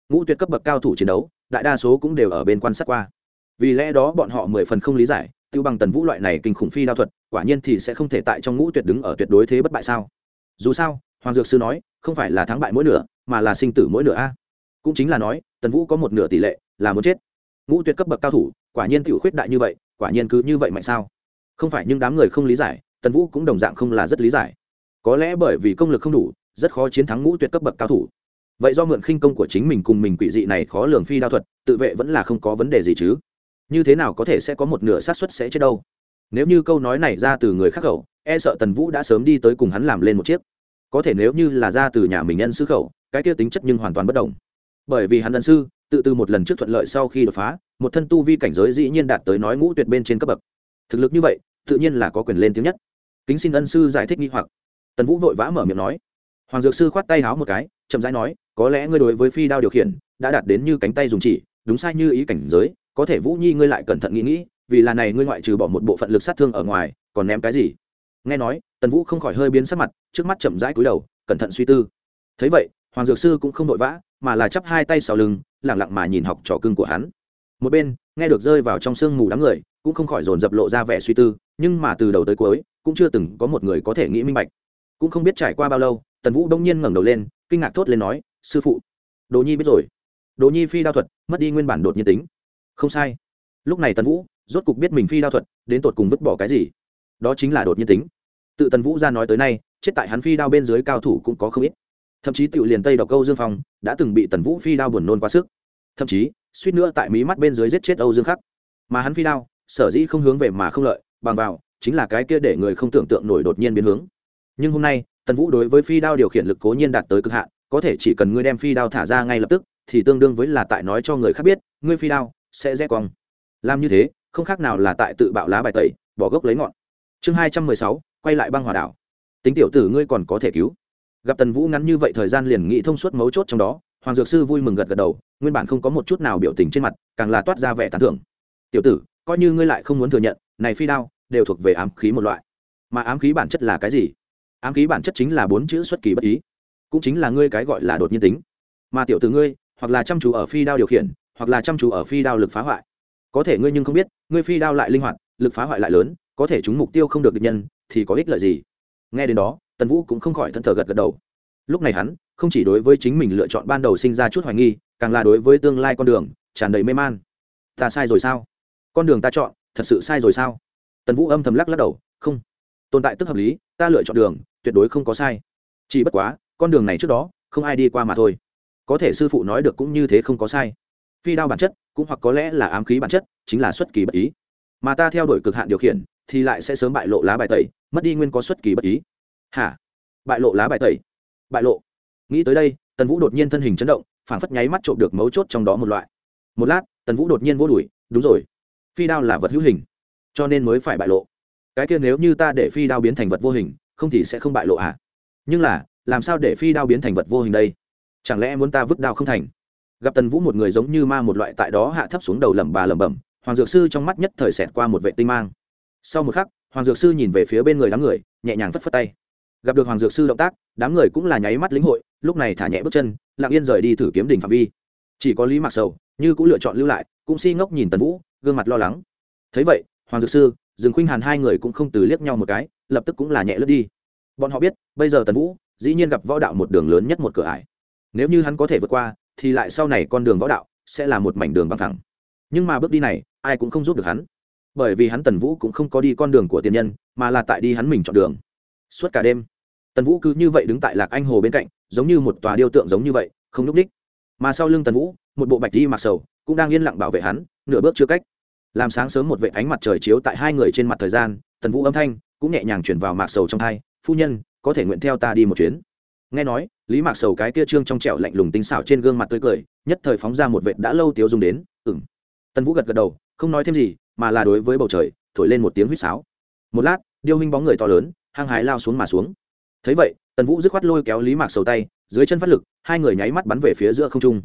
Ngũ tuyệt cấp bậc cao thủ chiến đấu, đại đa số cũng đều ở bên quan sát qua. Vì lẽ đó bọn họ mười phần không lý giải, tiêu bằng tần vũ loại này kinh khủng phi đao thuật, quả nhiên thì sẽ không thể tại trong ngũ tuyệt đứng ở tuyệt đối thế bất bại sao? Dù sao hoàng dược sư nói, không phải là thắng bại mỗi nửa, mà là sinh tử mỗi nửa a. Cũng chính là nói, tần vũ có một nửa tỷ lệ là muốn chết. Ngũ tuyệt cấp bậc cao thủ, quả nhiên tiểu khuyết đại như vậy, quả nhiên cứ như vậy mạnh sao? Không phải nhưng đám người không lý giải, tần vũ cũng đồng dạng không là rất lý giải. Có lẽ bởi vì công lực không đủ, rất khó chiến thắng ngũ tuyệt cấp bậc cao thủ. Vậy do mượn khinh công của chính mình cùng mình quỷ dị này khó lường phi đao thuật, tự vệ vẫn là không có vấn đề gì chứ. Như thế nào có thể sẽ có một nửa xác suất sẽ chết đâu? Nếu như câu nói này ra từ người khác khẩu e sợ tần vũ đã sớm đi tới cùng hắn làm lên một chiếc có thể nếu như là ra từ nhà mình nhân sư khẩu, cái kia tính chất nhưng hoàn toàn bất đồng. Bởi vì hắn ân sư, tự từ một lần trước thuận lợi sau khi đột phá, một thân tu vi cảnh giới dĩ nhiên đạt tới nói ngũ tuyệt bên trên cấp bậc. Thực lực như vậy, tự nhiên là có quyền lên tiếng nhất. Kính xin ân sư giải thích nghi hoặc. Tần vũ vội vã mở miệng nói. Hoàng dược sư khoát tay háo một cái, chậm rãi nói, có lẽ ngươi đối với phi đao điều khiển, đã đạt đến như cánh tay dùng chỉ, đúng sai như ý cảnh giới, có thể vũ nhi ngươi lại cẩn thận nghĩ nghĩ, vì là này ngươi ngoại trừ bỏ một bộ phận lực sát thương ở ngoài, còn ném cái gì? Nghe nói tần vũ không khỏi hơi biến sắc mặt, trước mắt chậm rãi cúi đầu, cẩn thận suy tư. Thấy vậy, hoàng dược sư cũng không vội vã, mà là chắp hai tay sau lưng lẳng lặng mà nhìn học trò cưng của hắn. Một bên, nghe được rơi vào trong sương mù đám người, cũng không khỏi dồn dập lộ ra vẻ suy tư, nhưng mà từ đầu tới cuối, cũng chưa từng có một người có thể nghĩ minh bạch. Cũng không biết trải qua bao lâu, tần vũ đông nhiên ngẩng đầu lên, kinh ngạc thốt lên nói, sư phụ đồ nhi biết rồi. Đồ nhi phi đao thuật, mất đi nguyên bản đột nhiên tính. Không sai. Lúc này tần vũ rốt cục biết mình phi đao thuật, đến tột cùng vứt bỏ cái gì. Đó chính là đột nhiên tính tự tần vũ ra nói tới nay, chết tại hắn phi đao bên dưới cao thủ cũng có không ít. Thậm chí tự liền tây độc câu dương phong đã từng bị tần vũ phi đao buồn nôn quá sức. Thậm chí, suýt nữa tại mí mắt bên dưới giết chết âu dương khắc. Mà hắn phi đao, sở dĩ không hướng về mà không lợi, bằng vào, chính là cái kia để người không tưởng tượng nổi đột nhiên biến hướng. Nhưng hôm nay, tần vũ đối với phi đao điều khiển lực cố nhiên đạt tới cực hạn, có thể chỉ cần ngươi đem phi đao thả ra ngay lập tức, thì tương đương với là tại nói cho người khác biết, ngươi phi đao sẽ rẽ quòng làm như thế, không khác nào là tại tự bạo lá bài tẩy, bỏ gốc lấy ngọn chương hai trăm mười sáu, quay lại băng hòa đảo. Tính tiểu tử ngươi còn có thể cứu. Gặp tần vũ ngắn như vậy thời gian liền nghĩ thông suốt mấu chốt trong đó, hoàng dược sư vui mừng gật gật đầu, nguyên bản không có một chút nào biểu tình trên mặt, càng là toát ra vẻ tán thưởng. Tiểu tử, coi như ngươi lại không muốn thừa nhận, này phi đao đều thuộc về ám khí một loại. Mà ám khí bản chất là cái gì? Ám khí bản chất chính là bốn chữ xuất kỳ bất ý. Cũng chính là ngươi cái gọi là đột nhiên tính. Mà tiểu tử ngươi, hoặc là chăm chú ở phi đao điều khiển, hoặc là chăm chú ở phi đao lực phá hoại. Có thể ngươi nhưng không biết, ngươi phi đao lại linh hoạt, lực phá hoại lại lớn có thể chúng mục tiêu không được địch nhân, thì có ích lợi gì? Nghe đến đó, tần vũ cũng không khỏi thân thờ gật gật đầu. Lúc này hắn, không chỉ đối với chính mình lựa chọn ban đầu sinh ra chút hoài nghi, càng là đối với tương lai con đường, tràn đầy mê man. Ta sai rồi sao? Con đường ta chọn, thật sự sai rồi sao? Tần vũ âm thầm lắc lắc đầu, không. Tồn tại tức hợp lý, ta lựa chọn đường, tuyệt đối không có sai. Chỉ bất quá, con đường này trước đó, không ai đi qua mà thôi. Có thể sư phụ nói được cũng như thế không có sai. Phi đao bản chất, cũng hoặc có lẽ là ám khí bản chất, chính là xuất kỳ bất ý. Mà ta theo đuổi cực hạn điều khiển thì lại sẽ sớm bại lộ lá bài tẩy, mất đi nguyên có xuất kỳ bất ý. Hả? Bại lộ lá bài tẩy? Bại lộ. Nghĩ tới đây, tần vũ đột nhiên thân hình chấn động, phảng phất nháy mắt trộm được mấu chốt trong đó một loại. Một lát, tần vũ đột nhiên vô đùi đúng rồi, phi đao là vật hữu hình, cho nên mới phải bại lộ. Cái kia nếu như ta để phi đao biến thành vật vô hình, không thì sẽ không bại lộ à? Nhưng là, làm sao để phi đao biến thành vật vô hình đây? Chẳng lẽ muốn ta vứt đao không thành? Gặp tần vũ một người giống như ma một loại tại đó hạ thấp xuống đầu lẩm bà lẩm bẩm, hoàng dược sư trong mắt nhất thời xẹt qua một vệ tinh mang sau một khắc, hoàng dược sư nhìn về phía bên người đám người, nhẹ nhàng phất phất tay. Gặp được hoàng dược sư động tác, đám người cũng là nháy mắt lĩnh hội, lúc này thả nhẹ bước chân, lặng yên rời đi thử kiếm đỉnh phạm vi. Chỉ có lý mạc sầu, như cũng lựa chọn lưu lại, cũng si ngốc nhìn tần vũ, gương mặt lo lắng. Thấy vậy, hoàng dược sư dừng khuynh hàn hai người cũng không từ liếc nhau một cái, lập tức cũng là nhẹ lướt đi. Bọn họ biết, bây giờ tần vũ, dĩ nhiên gặp võ đạo một đường lớn nhất một cửa ải. Nếu như hắn có thể vượt qua, thì lại sau này con đường võ đạo sẽ là một mảnh đường băng thẳng. Nhưng mà bước đi này, ai cũng không giúp được hắn bởi vì hắn tần vũ cũng không có đi con đường của tiền nhân, mà là tại đi hắn mình chọn đường. Suốt cả đêm, tần vũ cứ như vậy đứng tại lạc anh hồ bên cạnh, giống như một tòa điêu tượng giống như vậy, không n ú c đích mà sau lưng tần vũ, một bộ bạch di mặc sầu, cũng đang yên lặng bảo vệ hắn, nửa bước chưa cách. Làm sáng sớm một vệ ánh mặt trời chiếu tại hai người trên mặt thời gian, tần vũ âm thanh cũng nhẹ nhàng chuyển vào mạc sầu trong hai, phu nhân, có thể nguyện theo ta đi một chuyến. Nghe nói, lý mạc sầu cái kia trương trong trẻo lạnh lùng tinh xảo trên gương mặt tươi cười, nhất thời phóng ra một vệ đã lâu tiếu dùng đến ừng tần vũ gật gật đầu, không nói thêm gì mà là đối với bầu trời, thổi lên một tiếng huýt sáo. Một lát, điêu Minh bóng người to lớn, hăng hái lao xuống mà xuống. Thấy vậy, tần vũ dứt khoát lôi kéo lý mạc sầu tay, dưới chân phát lực, hai người nháy mắt bắn về phía giữa không trung.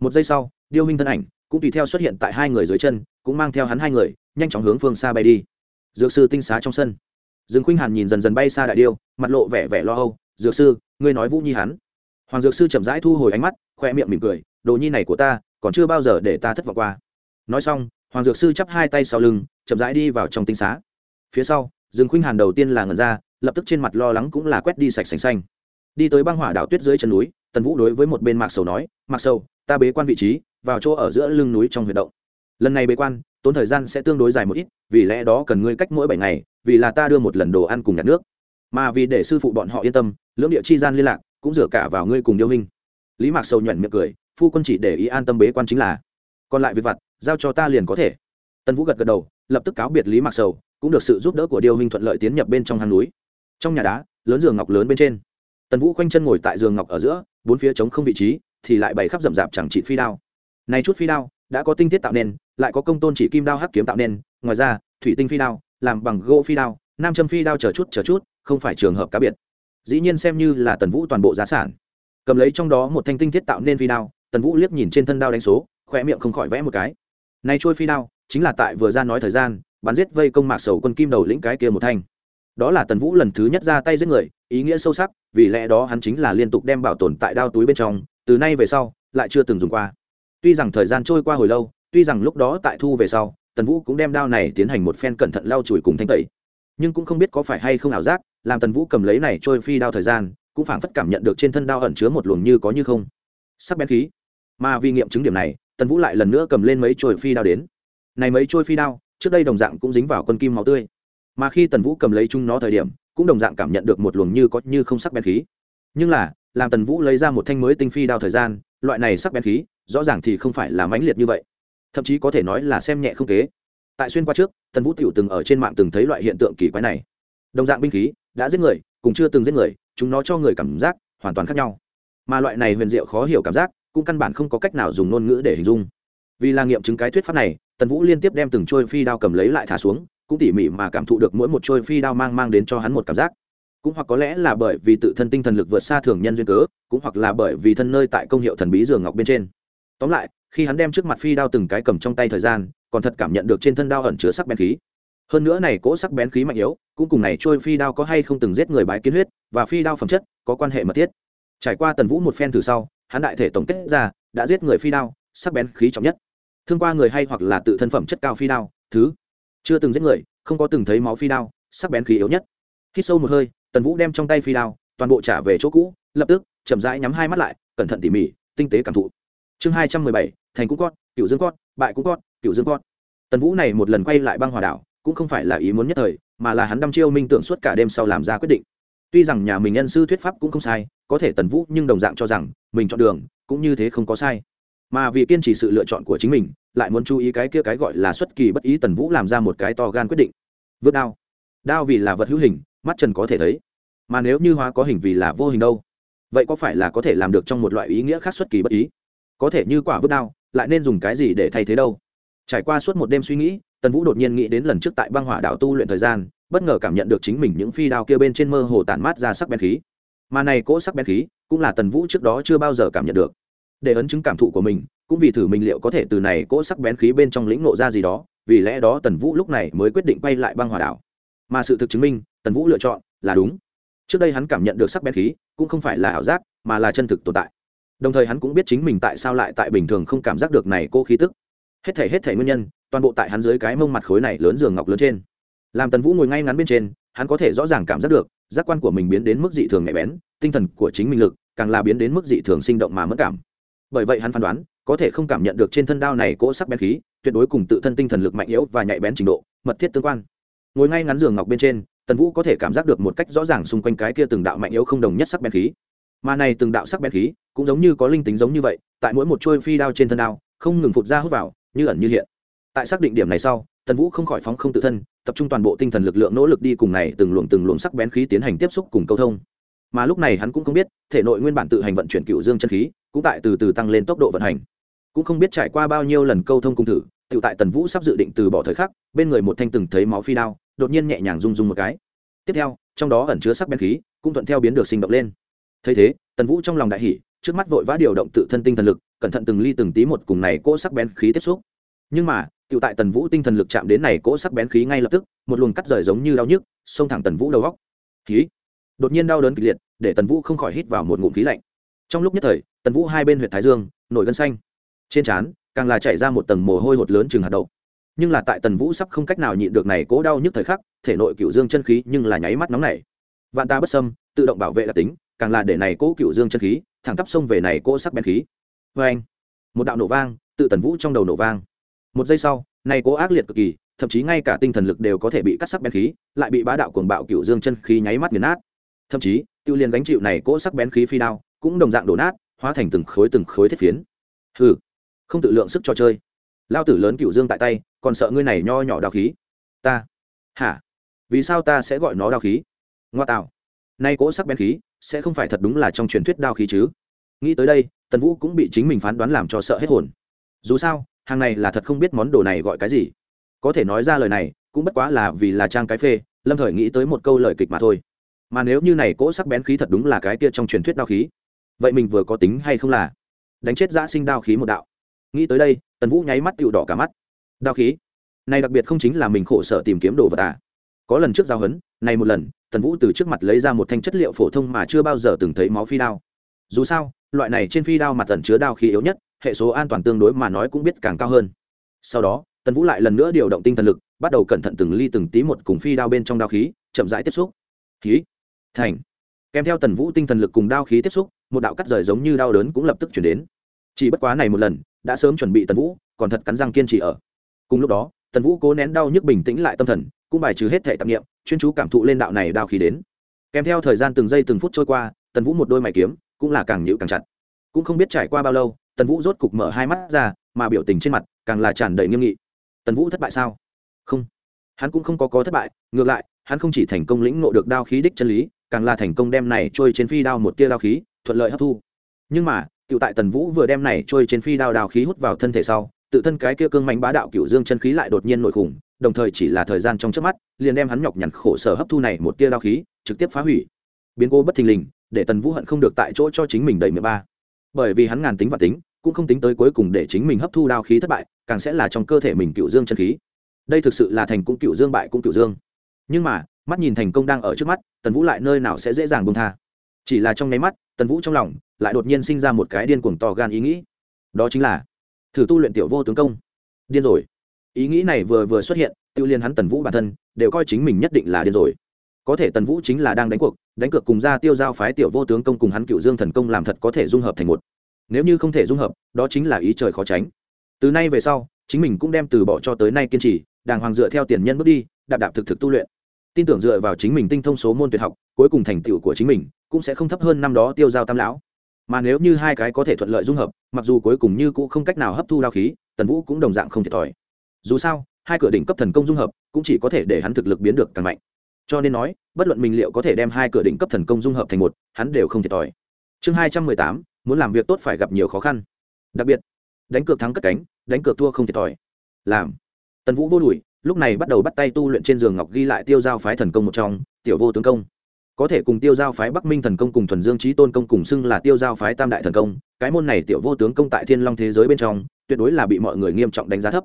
Một giây sau, điêu Minh thân ảnh cũng tùy theo xuất hiện tại hai người dưới chân, cũng mang theo hắn hai người, nhanh chóng hướng phương xa bay đi. Dược sư tinh xá trong sân. Dương khuynh hàn nhìn dần dần bay xa đại điêu, mặt lộ vẻ vẻ lo âu. Dược sư, ngươi nói vũ nhi hắn? Hoàng dược sư chậm rãi thu hồi ánh mắt khoe miệng mỉm cười. Đồ nhi này của ta, còn chưa bao giờ để ta thất vọng qua. Nói xong hoàng dược sư chắp hai tay sau lưng, chậm rãi đi vào trong tinh xá. Phía sau, dương khuynh hàn đầu tiên là ngần ra, lập tức trên mặt lo lắng cũng là quét đi sạch sành xanh. Đi tới băng hỏa đảo tuyết dưới chân núi, tần vũ đối với một bên mạc sầu nói, mạc sầu, ta bế quan vị trí, vào chỗ ở giữa lưng núi trong huyệt động. Lần này bế quan, tốn thời gian sẽ tương đối dài một ít, vì lẽ đó cần ngươi cách mỗi bảy ngày, vì là ta đưa một lần đồ ăn cùng nhặt nước. Mà vì để sư phụ bọn họ yên tâm, lưỡng địa chi gian liên lạc, cũng dựa cả vào ngươi cùng điêu hình lý mạc sầu nhuận miệng cười, phu quân chỉ để ý an tâm bế quan chính là. Còn lại việc vặt giao cho ta liền có thể. Tần vũ gật gật đầu, lập tức cáo biệt lý mạc sầu, cũng được sự giúp đỡ của điêu hình thuận lợi tiến nhập bên trong hang núi. Trong nhà đá, lớn giường ngọc lớn bên trên. Tần vũ khoanh chân ngồi tại giường ngọc ở giữa, bốn phía trống không vị trí, thì lại bày khắp rậm rạp chẳng trị phi đao. Nay chút phi đao, đã có tinh tiết tạo nên, lại có công tôn chỉ kim đao hắc kiếm tạo nên, ngoài ra, thủy tinh phi đao, làm bằng gỗ phi đao, nam châm phi đao chờ chút chờ chút, không phải trường hợp cá biệt. Dĩ nhiên xem như là tần vũ toàn bộ giá sản. Cầm lấy trong đó một thanh tinh thiết tạo nên phi đao, tần vũ liếc nhìn trên thân đao đánh số khoe miệng không khỏi vẽ một cái này trôi phi đao, chính là tại vừa ra nói thời gian, bắn giết vây công mạc sầu quân kim đầu lĩnh cái kia một thanh. Đó là tần vũ lần thứ nhất ra tay giết người, ý nghĩa sâu sắc, vì lẽ đó hắn chính là liên tục đem bảo tồn tại đao túi bên trong, từ nay về sau, lại chưa từng dùng qua. Tuy rằng thời gian trôi qua hồi lâu, tuy rằng lúc đó tại thu về sau, tần vũ cũng đem đao này tiến hành một phen cẩn thận lau chùi cùng thanh tẩy. Nhưng cũng không biết có phải hay không ảo giác, làm tần vũ cầm lấy này trôi phi đao thời gian, cũng phảng phất cảm nhận được trên thân đao ẩn chứa một luồng như có như không. Sắc bén khí. Mà vì nghiệm chứng điểm này tần vũ lại lần nữa cầm lên mấy trôi phi đao đến. Này mấy trôi phi đao, trước đây đồng dạng cũng dính vào con kim máu tươi. Mà khi tần vũ cầm lấy chúng nó thời điểm, cũng đồng dạng cảm nhận được một luồng như có như không sắc bén khí. Nhưng là, làm tần vũ lấy ra một thanh mới tinh phi đao thời gian, loại này sắc bén khí, rõ ràng thì không phải là mãnh liệt như vậy. Thậm chí có thể nói là xem nhẹ không kế. Tại xuyên qua trước, tần vũ t i ể u từng ở trên mạng từng thấy loại hiện tượng kỳ quái này. Đồng dạng binh khí, đã giết người, cùng chưa từng giết người, chúng nó cho người cảm giác hoàn toàn khác nhau. Mà loại này huyền diệu khó hiểu cảm giác cũng căn bản không có cách nào dùng ngôn ngữ để hình dung. Vì là nghiệm chứng cái thuyết pháp này, tần vũ liên tiếp đem từng trôi phi đao cầm lấy lại thả xuống, cũng tỉ mỉ mà cảm thụ được mỗi một trôi phi đao mang mang đến cho hắn một cảm giác. Cũng hoặc có lẽ là bởi vì tự thân tinh thần lực vượt xa thường nhân duyên cớ, cũng hoặc là bởi vì thân nơi tại công hiệu thần bí giường ngọc bên trên. Tóm lại, khi hắn đem trước mặt phi đao từng cái cầm trong tay thời gian, còn thật cảm nhận được trên thân đao ẩn chứa sắc bén khí. Hơn nữa này cỗ sắc bén khí mạnh yếu, cũng cùng này trôi phi đao có hay không từng giết người bái kiến huyết và phi đao phẩm chất có quan hệ mật thiết. Trải qua tần vũ một phen từ sau hắn đại thể tổng kết ra, đã giết người phi đao, sắc bén khí trọng nhất. Thương qua người hay hoặc là tự thân phẩm chất cao phi đao, thứ. Chưa từng giết người, không có từng thấy máu phi đao, sắc bén khí yếu nhất. Khi sâu một hơi, tần vũ đem trong tay phi đao, toàn bộ trả về chỗ cũ, lập tức, chậm rãi nhắm hai mắt lại, cẩn thận tỉ mỉ, tinh tế cảm thụ. Chương hai trăm mười bảy, thành cũng cót, cựu dương cót, bại cũng cót, cựu dương cót. Tần vũ này một lần quay lại băng hòa đảo, cũng không phải là ý muốn nhất thời, mà là hắn đăm chiêu minh tưởng suốt cả đêm sau làm ra quyết định. Tuy rằng nhà mình nhân sư thuyết pháp cũng không sai, có thể tần vũ nhưng đồng dạng cho rằng mình chọn đường, cũng như thế không có sai. Mà vì kiên trì sự lựa chọn của chính mình, lại muốn chú ý cái kia cái gọi là xuất kỳ bất ý tần vũ làm ra một cái to gan quyết định. Vứt đao. Đao vì là vật hữu hình, mắt trần có thể thấy. Mà nếu như hóa có hình vì là vô hình đâu? Vậy có phải là có thể làm được trong một loại ý nghĩa khác xuất kỳ bất ý? Có thể như quả vứt đao, lại nên dùng cái gì để thay thế đâu? Trải qua suốt một đêm suy nghĩ, tần vũ đột nhiên nghĩ đến lần trước tại băng hỏa đảo tu luyện thời gian, bất ngờ cảm nhận được chính mình những phi đao kia bên trên mơ hồ tản mát ra sắc bén khí. Mà này cỗ sắc bén khí cũng là tần vũ trước đó chưa bao giờ cảm nhận được. Để ấn chứng cảm thụ của mình, cũng vì thử mình liệu có thể từ này cỗ sắc bén khí bên trong lĩnh nộ ra gì đó, vì lẽ đó tần vũ lúc này mới quyết định quay lại băng hòa đảo. Mà sự thực chứng minh, tần vũ lựa chọn là đúng. Trước đây hắn cảm nhận được sắc bén khí, cũng không phải là ảo giác, mà là chân thực tồn tại. Đồng thời hắn cũng biết chính mình tại sao lại tại bình thường không cảm giác được này cô khí tức. Hết thể hết thể nguyên nhân, toàn bộ tại hắn dưới cái mông mặt khối này lớn giường ngọc lớn trên. Làm tần vũ ngồi ngay ngắn bên trên, hắn có thể rõ ràng cảm giác được, giác quan của mình biến đến mức dị thường nhạy bén, tinh thần của chính mình lực càng là biến đến mức dị thường sinh động mà mất cảm. Bởi vậy hắn phán đoán, có thể không cảm nhận được trên thân đao này cỗ sắc bén khí, tuyệt đối cùng tự thân tinh thần lực mạnh yếu và nhạy bén trình độ, mật thiết tương quan. Ngồi ngay ngắn giường ngọc bên trên, tần vũ có thể cảm giác được một cách rõ ràng xung quanh cái kia từng đạo mạnh yếu không đồng nhất sắc bén khí. Mà này từng đạo sắc bén khí, cũng giống như có linh tính giống như vậy, tại mỗi một trôi phi đao trên thân đao, không ngừng phụt ra hút vào, như ẩn như hiện. Tại xác định điểm này sau, tần vũ không khỏi phóng không tự thân, tập trung toàn bộ tinh thần lực lượng nỗ lực đi cùng này từng luồng từng luồng sắc bén khí tiến hành tiếp xúc cùng câu thông mà lúc này hắn cũng không biết, thể nội nguyên bản tự hành vận chuyển cựu dương chân khí, cũng tại từ từ tăng lên tốc độ vận hành. Cũng không biết trải qua bao nhiêu lần câu thông cung thử tự tại tần vũ sắp dự định từ bỏ thời khắc, bên người một thanh từng thấy máu phi đao, đột nhiên nhẹ nhàng rung rung một cái. Tiếp theo, trong đó ẩn chứa sắc bén khí, cũng thuận theo biến được sinh động lên. Thấy thế, tần vũ trong lòng đại hỷ trước mắt vội vã điều động tự thân tinh thần lực, cẩn thận từng ly từng tí một cùng này cỗ sắc bén khí tiếp xúc. Nhưng mà tự tại tần vũ tinh thần lực chạm đến này cỗ sắc bén khí ngay lập tức, một luồng cắt rời giống như đau nhức, xông thẳng tần vũ đầu góc. Khí đột nhiên đau đớn kịch liệt, để tần vũ không khỏi hít vào một ngụm khí lạnh. Trong lúc nhất thời, tần vũ hai bên huyện thái dương, nổi gân xanh. Trên trán, càng là chảy ra một tầng mồ hôi hột lớn chừng hạt đậu. Nhưng là tại tần vũ sắp không cách nào nhịn được này cố đau nhức thời khắc, thể nội cựu dương chân khí nhưng là nháy mắt nóng này vạn ta bất sâm tự động bảo vệ đặc tính, càng là để này cố cựu dương chân khí, thẳng tắp xông về này cố sắc bén khí. Vê anh một đạo nổ vang, tự tần vũ trong đầu nổ vang. Một giây sau, này cố ác liệt cực kỳ, thậm chí ngay cả tinh thần lực đều có thể bị cắt sắc bén khí, lại bị bá đạo cuồng bạo cựu dương chân khí nháy mắt nghiền nát thậm chí, tiêu liền gánh chịu này cỗ sắc bén khí phi đao, cũng đồng dạng đổ nát, hóa thành từng khối từng khối thiết phiến. Hừ, không tự lượng sức cho chơi. Lao tử lớn cựu dương tại tay, còn sợ ngươi này nho nhỏ đao khí. Ta. Hả? Vì sao ta sẽ gọi nó đao khí? Ngoa tạo. Nay cỗ sắc bén khí, sẽ không phải thật đúng là trong truyền thuyết đao khí chứ? Nghĩ tới đây, tần vũ cũng bị chính mình phán đoán làm cho sợ hết hồn. Dù sao, hàng này là thật không biết món đồ này gọi cái gì. Có thể nói ra lời này, cũng bất quá là vì là trang cái phê, lâm thời nghĩ tới một câu lời kịch mà thôi mà nếu như này cỗ sắc bén khí thật đúng là cái kia trong truyền thuyết đao khí, vậy mình vừa có tính hay không là đánh chết giã sinh đao khí một đạo. Nghĩ tới đây, tần vũ nháy mắt tựu đỏ cả mắt. Đao khí? Này đặc biệt không chính là mình khổ sở tìm kiếm đồ vật à? Có lần trước giao hấn, này một lần, tần vũ từ trước mặt lấy ra một thanh chất liệu phổ thông mà chưa bao giờ từng thấy máu phi đao. Dù sao, loại này trên phi đao mặt tần chứa đao khí yếu nhất, hệ số an toàn tương đối mà nói cũng biết càng cao hơn. Sau đó, tần vũ lại lần nữa điều động tinh thần lực, bắt đầu cẩn thận từng ly từng tí một cùng phi đao bên trong đao khí, chậm rãi tiếp xúc. Khí? Thành. Kèm theo tần vũ tinh thần lực cùng đao khí tiếp xúc, một đạo cắt rời giống như đau đớn cũng lập tức chuyển đến. Chỉ bất quá này một lần, đã sớm chuẩn bị tần vũ, còn thật cắn răng kiên trì ở. Cùng lúc đó, tần vũ cố nén đau nhức bình tĩnh lại tâm thần, cũng bài trừ hết thể tạp nghiệm chuyên chú cảm thụ lên đạo này đao khí đến. Kèm theo thời gian từng giây từng phút trôi qua, tần vũ một đôi mày kiếm cũng là càng nhịu càng chặt. Cũng không biết trải qua bao lâu, tần vũ rốt cục mở hai mắt ra, mà biểu tình trên mặt càng là tràn đầy nghiêm nghị. Tần vũ thất bại sao? Không. Hắn cũng không có có thất bại, ngược lại, hắn không chỉ thành công lĩnh ngộ được đao khí đích chân lý càng là thành công đem này trôi trên phi đao một tia đao khí, thuận lợi hấp thu. Nhưng mà tự tại tần vũ vừa đem này trôi trên phi đao đao khí hút vào thân thể sau, tự thân cái kia cương mạnh bá đạo cựu dương chân khí lại đột nhiên nổi khủng, đồng thời chỉ là thời gian trong trước mắt, liền đem hắn nhọc nhằn khổ sở hấp thu này một tia đao khí, trực tiếp phá hủy. Biến cô bất thình lình, để tần vũ hận không được tại chỗ cho chính mình đầy mười ba. Bởi vì hắn ngàn tính và tính, cũng không tính tới cuối cùng để chính mình hấp thu đao khí thất bại, càng sẽ là trong cơ thể mình cựu dương chân khí. Đây thực sự là thành cũng cựu dương bại cũng cựu dương. Nhưng mà mắt nhìn thành công đang ở trước mắt, tần vũ lại nơi nào sẽ dễ dàng bông tha. Chỉ là trong nháy mắt, tần vũ trong lòng lại đột nhiên sinh ra một cái điên cuồng to gan ý nghĩ. Đó chính là thử tu luyện tiểu vô tướng công. Điên rồi. Ý nghĩ này vừa vừa xuất hiện tự liên hắn tần vũ bản thân đều coi chính mình nhất định là điên rồi. Có thể tần vũ chính là đang đánh cuộc, đánh cược cùng ra tiêu giao phái tiểu vô tướng công cùng hắn cựu dương thần công làm thật có thể dung hợp thành một. Nếu như không thể dung hợp, đó chính là ý trời khó tránh. Từ nay về sau, chính mình cũng đem từ bỏ cho tới nay kiên trì, đàng hoàng dựa theo tiền nhân bước đi, đạp đạp thực thực tu luyện tin tưởng dựa vào chính mình tinh thông số môn tuyệt học, cuối cùng thành tựu của chính mình, cũng sẽ không thấp hơn năm đó tiêu giao tam lão. Mà nếu như hai cái có thể thuận lợi dung hợp, mặc dù cuối cùng như cũng không cách nào hấp thu lao khí, tần vũ cũng đồng dạng không thiệt thòi. Dù sao, hai cửa đỉnh cấp thần công dung hợp, cũng chỉ có thể để hắn thực lực biến được càng mạnh. Cho nên nói, bất luận mình liệu có thể đem hai cửa đỉnh cấp thần công dung hợp thành một, hắn đều không thiệt thòi. Chương hai trăm mười tám, muốn làm việc tốt phải gặp nhiều khó khăn. Đặc biệt, đánh cược thắng cất cánh, đánh cược thua không thiệt thòi. Làm. Tần vũ vô đùi lúc này bắt đầu bắt tay tu luyện trên giường ngọc ghi lại tiêu giao phái thần công một trong, tiểu vô tướng công. Có thể cùng tiêu giao phái bắc minh thần công cùng thuần dương trí tôn công cùng xưng là tiêu giao phái tam đại thần công, cái môn này tiểu vô tướng công tại thiên long thế giới bên trong, tuyệt đối là bị mọi người nghiêm trọng đánh giá thấp.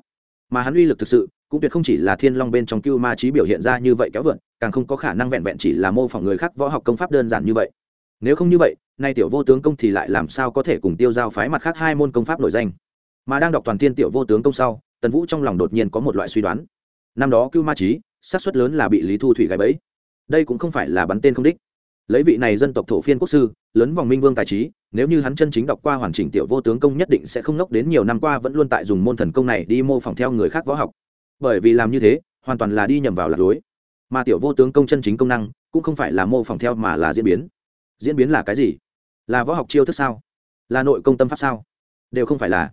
Mà hắn uy lực thực sự, cũng tuyệt không chỉ là thiên long bên trong cưu ma trí biểu hiện ra như vậy kéo vượn càng không có khả năng vẹn vẹn chỉ là mô phỏng người khác võ học công pháp đơn giản như vậy. Nếu không như vậy, nay tiểu vô tướng công thì lại làm sao có thể cùng tiêu giao phái mặt khác hai môn công pháp nổi danh? Mà đang đọc toàn thiên tiểu vô tướng công sau, tần vũ trong lòng đột nhiên có một loại suy đoán năm đó cưu ma trí xác suất lớn là bị lý thu thủy gãy bẫy. Đây cũng không phải là bắn tên không đích. Lấy vị này dân tộc thổ phiên quốc sư, lớn vòng minh vương tài trí, nếu như hắn chân chính đọc qua hoàn chỉnh tiểu vô tướng công nhất định sẽ không nốc đến nhiều năm qua vẫn luôn tại dùng môn thần công này đi mô phỏng theo người khác võ học. Bởi vì làm như thế, hoàn toàn là đi nhầm vào lạc lối. Mà tiểu vô tướng công chân chính công năng, cũng không phải là mô phỏng theo mà là diễn biến. Diễn biến là cái gì? Là võ học chiêu thức sao? Là nội công tâm pháp sao? Đều không phải là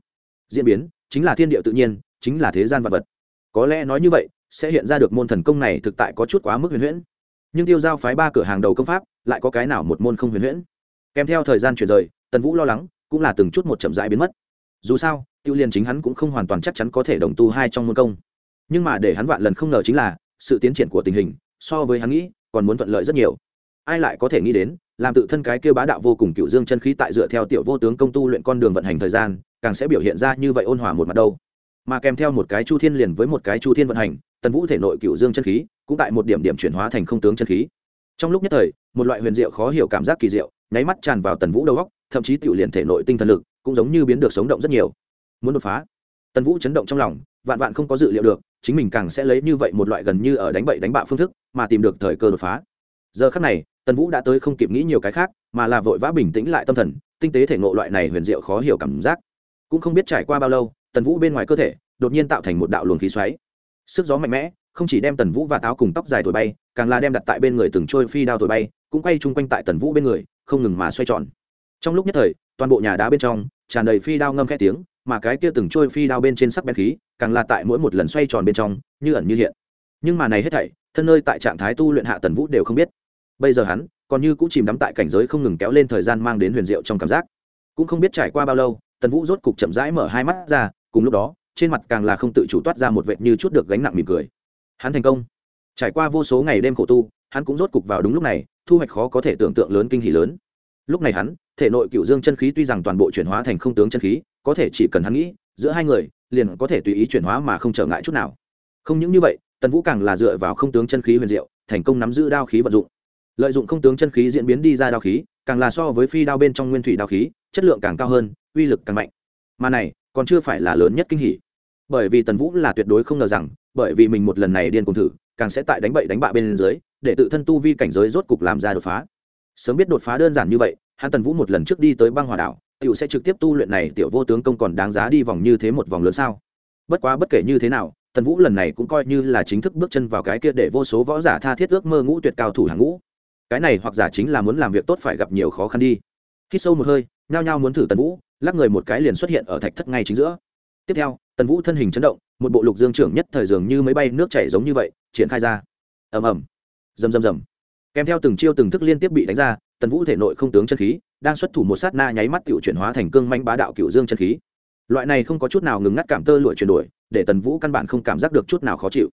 diễn biến, chính là thiên địa tự nhiên, chính là thế gian vật vật. Có lẽ nói như vậy sẽ hiện ra được môn thần công này thực tại có chút quá mức huyền huyễn. Nhưng tiêu giao phái ba cửa hàng đầu công pháp, lại có cái nào một môn không huyền huyễn? Kèm theo thời gian chuyển rời, tần vũ lo lắng, cũng là từng chút một chậm rãi biến mất. Dù sao, tiêu liên chính hắn cũng không hoàn toàn chắc chắn có thể đồng tu hai trong môn công. Nhưng mà để hắn vạn lần không ngờ chính là, sự tiến triển của tình hình, so với hắn nghĩ, còn muốn thuận lợi rất nhiều. Ai lại có thể nghĩ đến, làm tự thân cái kêu bá đạo vô cùng cựu dương chân khí tại dựa theo tiểu vô tướng công tu luyện con đường vận hành thời gian, càng sẽ biểu hiện ra như vậy ôn hòa một mặt đâu. Mà kèm theo một cái chu thiên liền với một cái chu thiên vận hành tần vũ thể nội cựu dương chân khí cũng tại một điểm điểm chuyển hóa thành không tướng chân khí trong lúc nhất thời một loại huyền diệu khó hiểu cảm giác kỳ diệu nháy mắt tràn vào tần vũ đầu góc thậm chí tiểu liền thể nội tinh thần lực cũng giống như biến được sống động rất nhiều muốn đột phá tần vũ chấn động trong lòng vạn vạn không có dự liệu được chính mình càng sẽ lấy như vậy một loại gần như ở đánh bậy đánh bạo phương thức mà tìm được thời cơ đột phá giờ khắc này tần vũ đã tới không kịp nghĩ nhiều cái khác mà là vội vã bình tĩnh lại tâm thần tinh tế thể ngộ loại này huyền diệu khó hiểu cảm giác cũng không biết trải qua bao lâu tần vũ bên ngoài cơ thể đột nhiên tạo thành một đạo luồng khí xoáy sức gió mạnh mẽ, không chỉ đem tần vũ và táo cùng tóc dài thổi bay, càng là đem đặt tại bên người từng trôi phi đao thổi bay, cũng quay chung quanh tại tần vũ bên người, không ngừng mà xoay tròn. Trong lúc nhất thời, toàn bộ nhà đá bên trong, tràn đầy phi đao ngâm khét tiếng, mà cái kia từng trôi phi đao bên trên sắc bén khí, càng là tại mỗi một lần xoay tròn bên trong, như ẩn như hiện. Nhưng mà này hết thảy, thân nơi tại trạng thái tu luyện hạ tần vũ đều không biết. Bây giờ hắn, còn như cũng chìm đắm tại cảnh giới không ngừng kéo lên thời gian mang đến huyền diệu trong cảm giác. Cũng không biết trải qua bao lâu, tần vũ rốt cục chậm rãi mở hai mắt ra, cùng lúc đó trên mặt càng là không tự chủ toát ra một vệt như chút được gánh nặng mỉm cười. Hắn thành công. Trải qua vô số ngày đêm khổ tu, hắn cũng rốt cục vào đúng lúc này, thu hoạch khó có thể tưởng tượng lớn kinh hỉ lớn. Lúc này hắn, thể nội cựu dương chân khí tuy rằng toàn bộ chuyển hóa thành không tướng chân khí, có thể chỉ cần hắn nghĩ, giữa hai người, liền có thể tùy ý chuyển hóa mà không trở ngại chút nào. Không những như vậy, tần vũ càng là dựa vào không tướng chân khí huyền diệu, thành công nắm giữ đao khí vận dụng. Lợi dụng không tướng chân khí diễn biến đi ra đao khí, càng là so với phi đao bên trong nguyên thủy đao khí, chất lượng càng cao hơn, uy lực càng mạnh. Mà này, còn chưa phải là lớn nhất kinh hỉ bởi vì tần vũ là tuyệt đối không ngờ rằng, bởi vì mình một lần này điên cùng thử, càng sẽ tại đánh bậy đánh bạ bên dưới, để tự thân tu vi cảnh giới rốt cục làm ra đột phá. Sớm biết đột phá đơn giản như vậy, hắn tần vũ một lần trước đi tới băng hòa đảo t i ể u sẽ trực tiếp tu luyện này tiểu vô tướng công còn đáng giá đi vòng như thế một vòng lớn sao? Bất quá bất kể như thế nào, tần vũ lần này cũng coi như là chính thức bước chân vào cái kia để vô số võ giả tha thiết ước mơ ngũ tuyệt cao thủ hàng ngũ. Cái này hoặc giả chính là muốn làm việc tốt phải gặp nhiều khó khăn đi. Khi sâu một hơi, nhao nhao muốn thử tần vũ, lắc người một cái liền xuất hiện ở thạch thất ngay chính giữa tiếp theo, tần vũ thân hình chấn động, một bộ lục dương trưởng nhất thời dường như máy bay nước chảy giống như vậy, triển khai ra. Ầm ầm. Rầm rầm rầm. Kèm theo từng chiêu từng thức liên tiếp bị đánh ra, tần vũ thể nội không tướng chân khí, đang xuất thủ một sát na nháy mắt cựu chuyển hóa thành cương manh bá đạo cựu dương chân khí. Loại này không có chút nào ngừng ngắt cảm tơ lụi chuyển đổi, để tần vũ căn bản không cảm giác được chút nào khó chịu.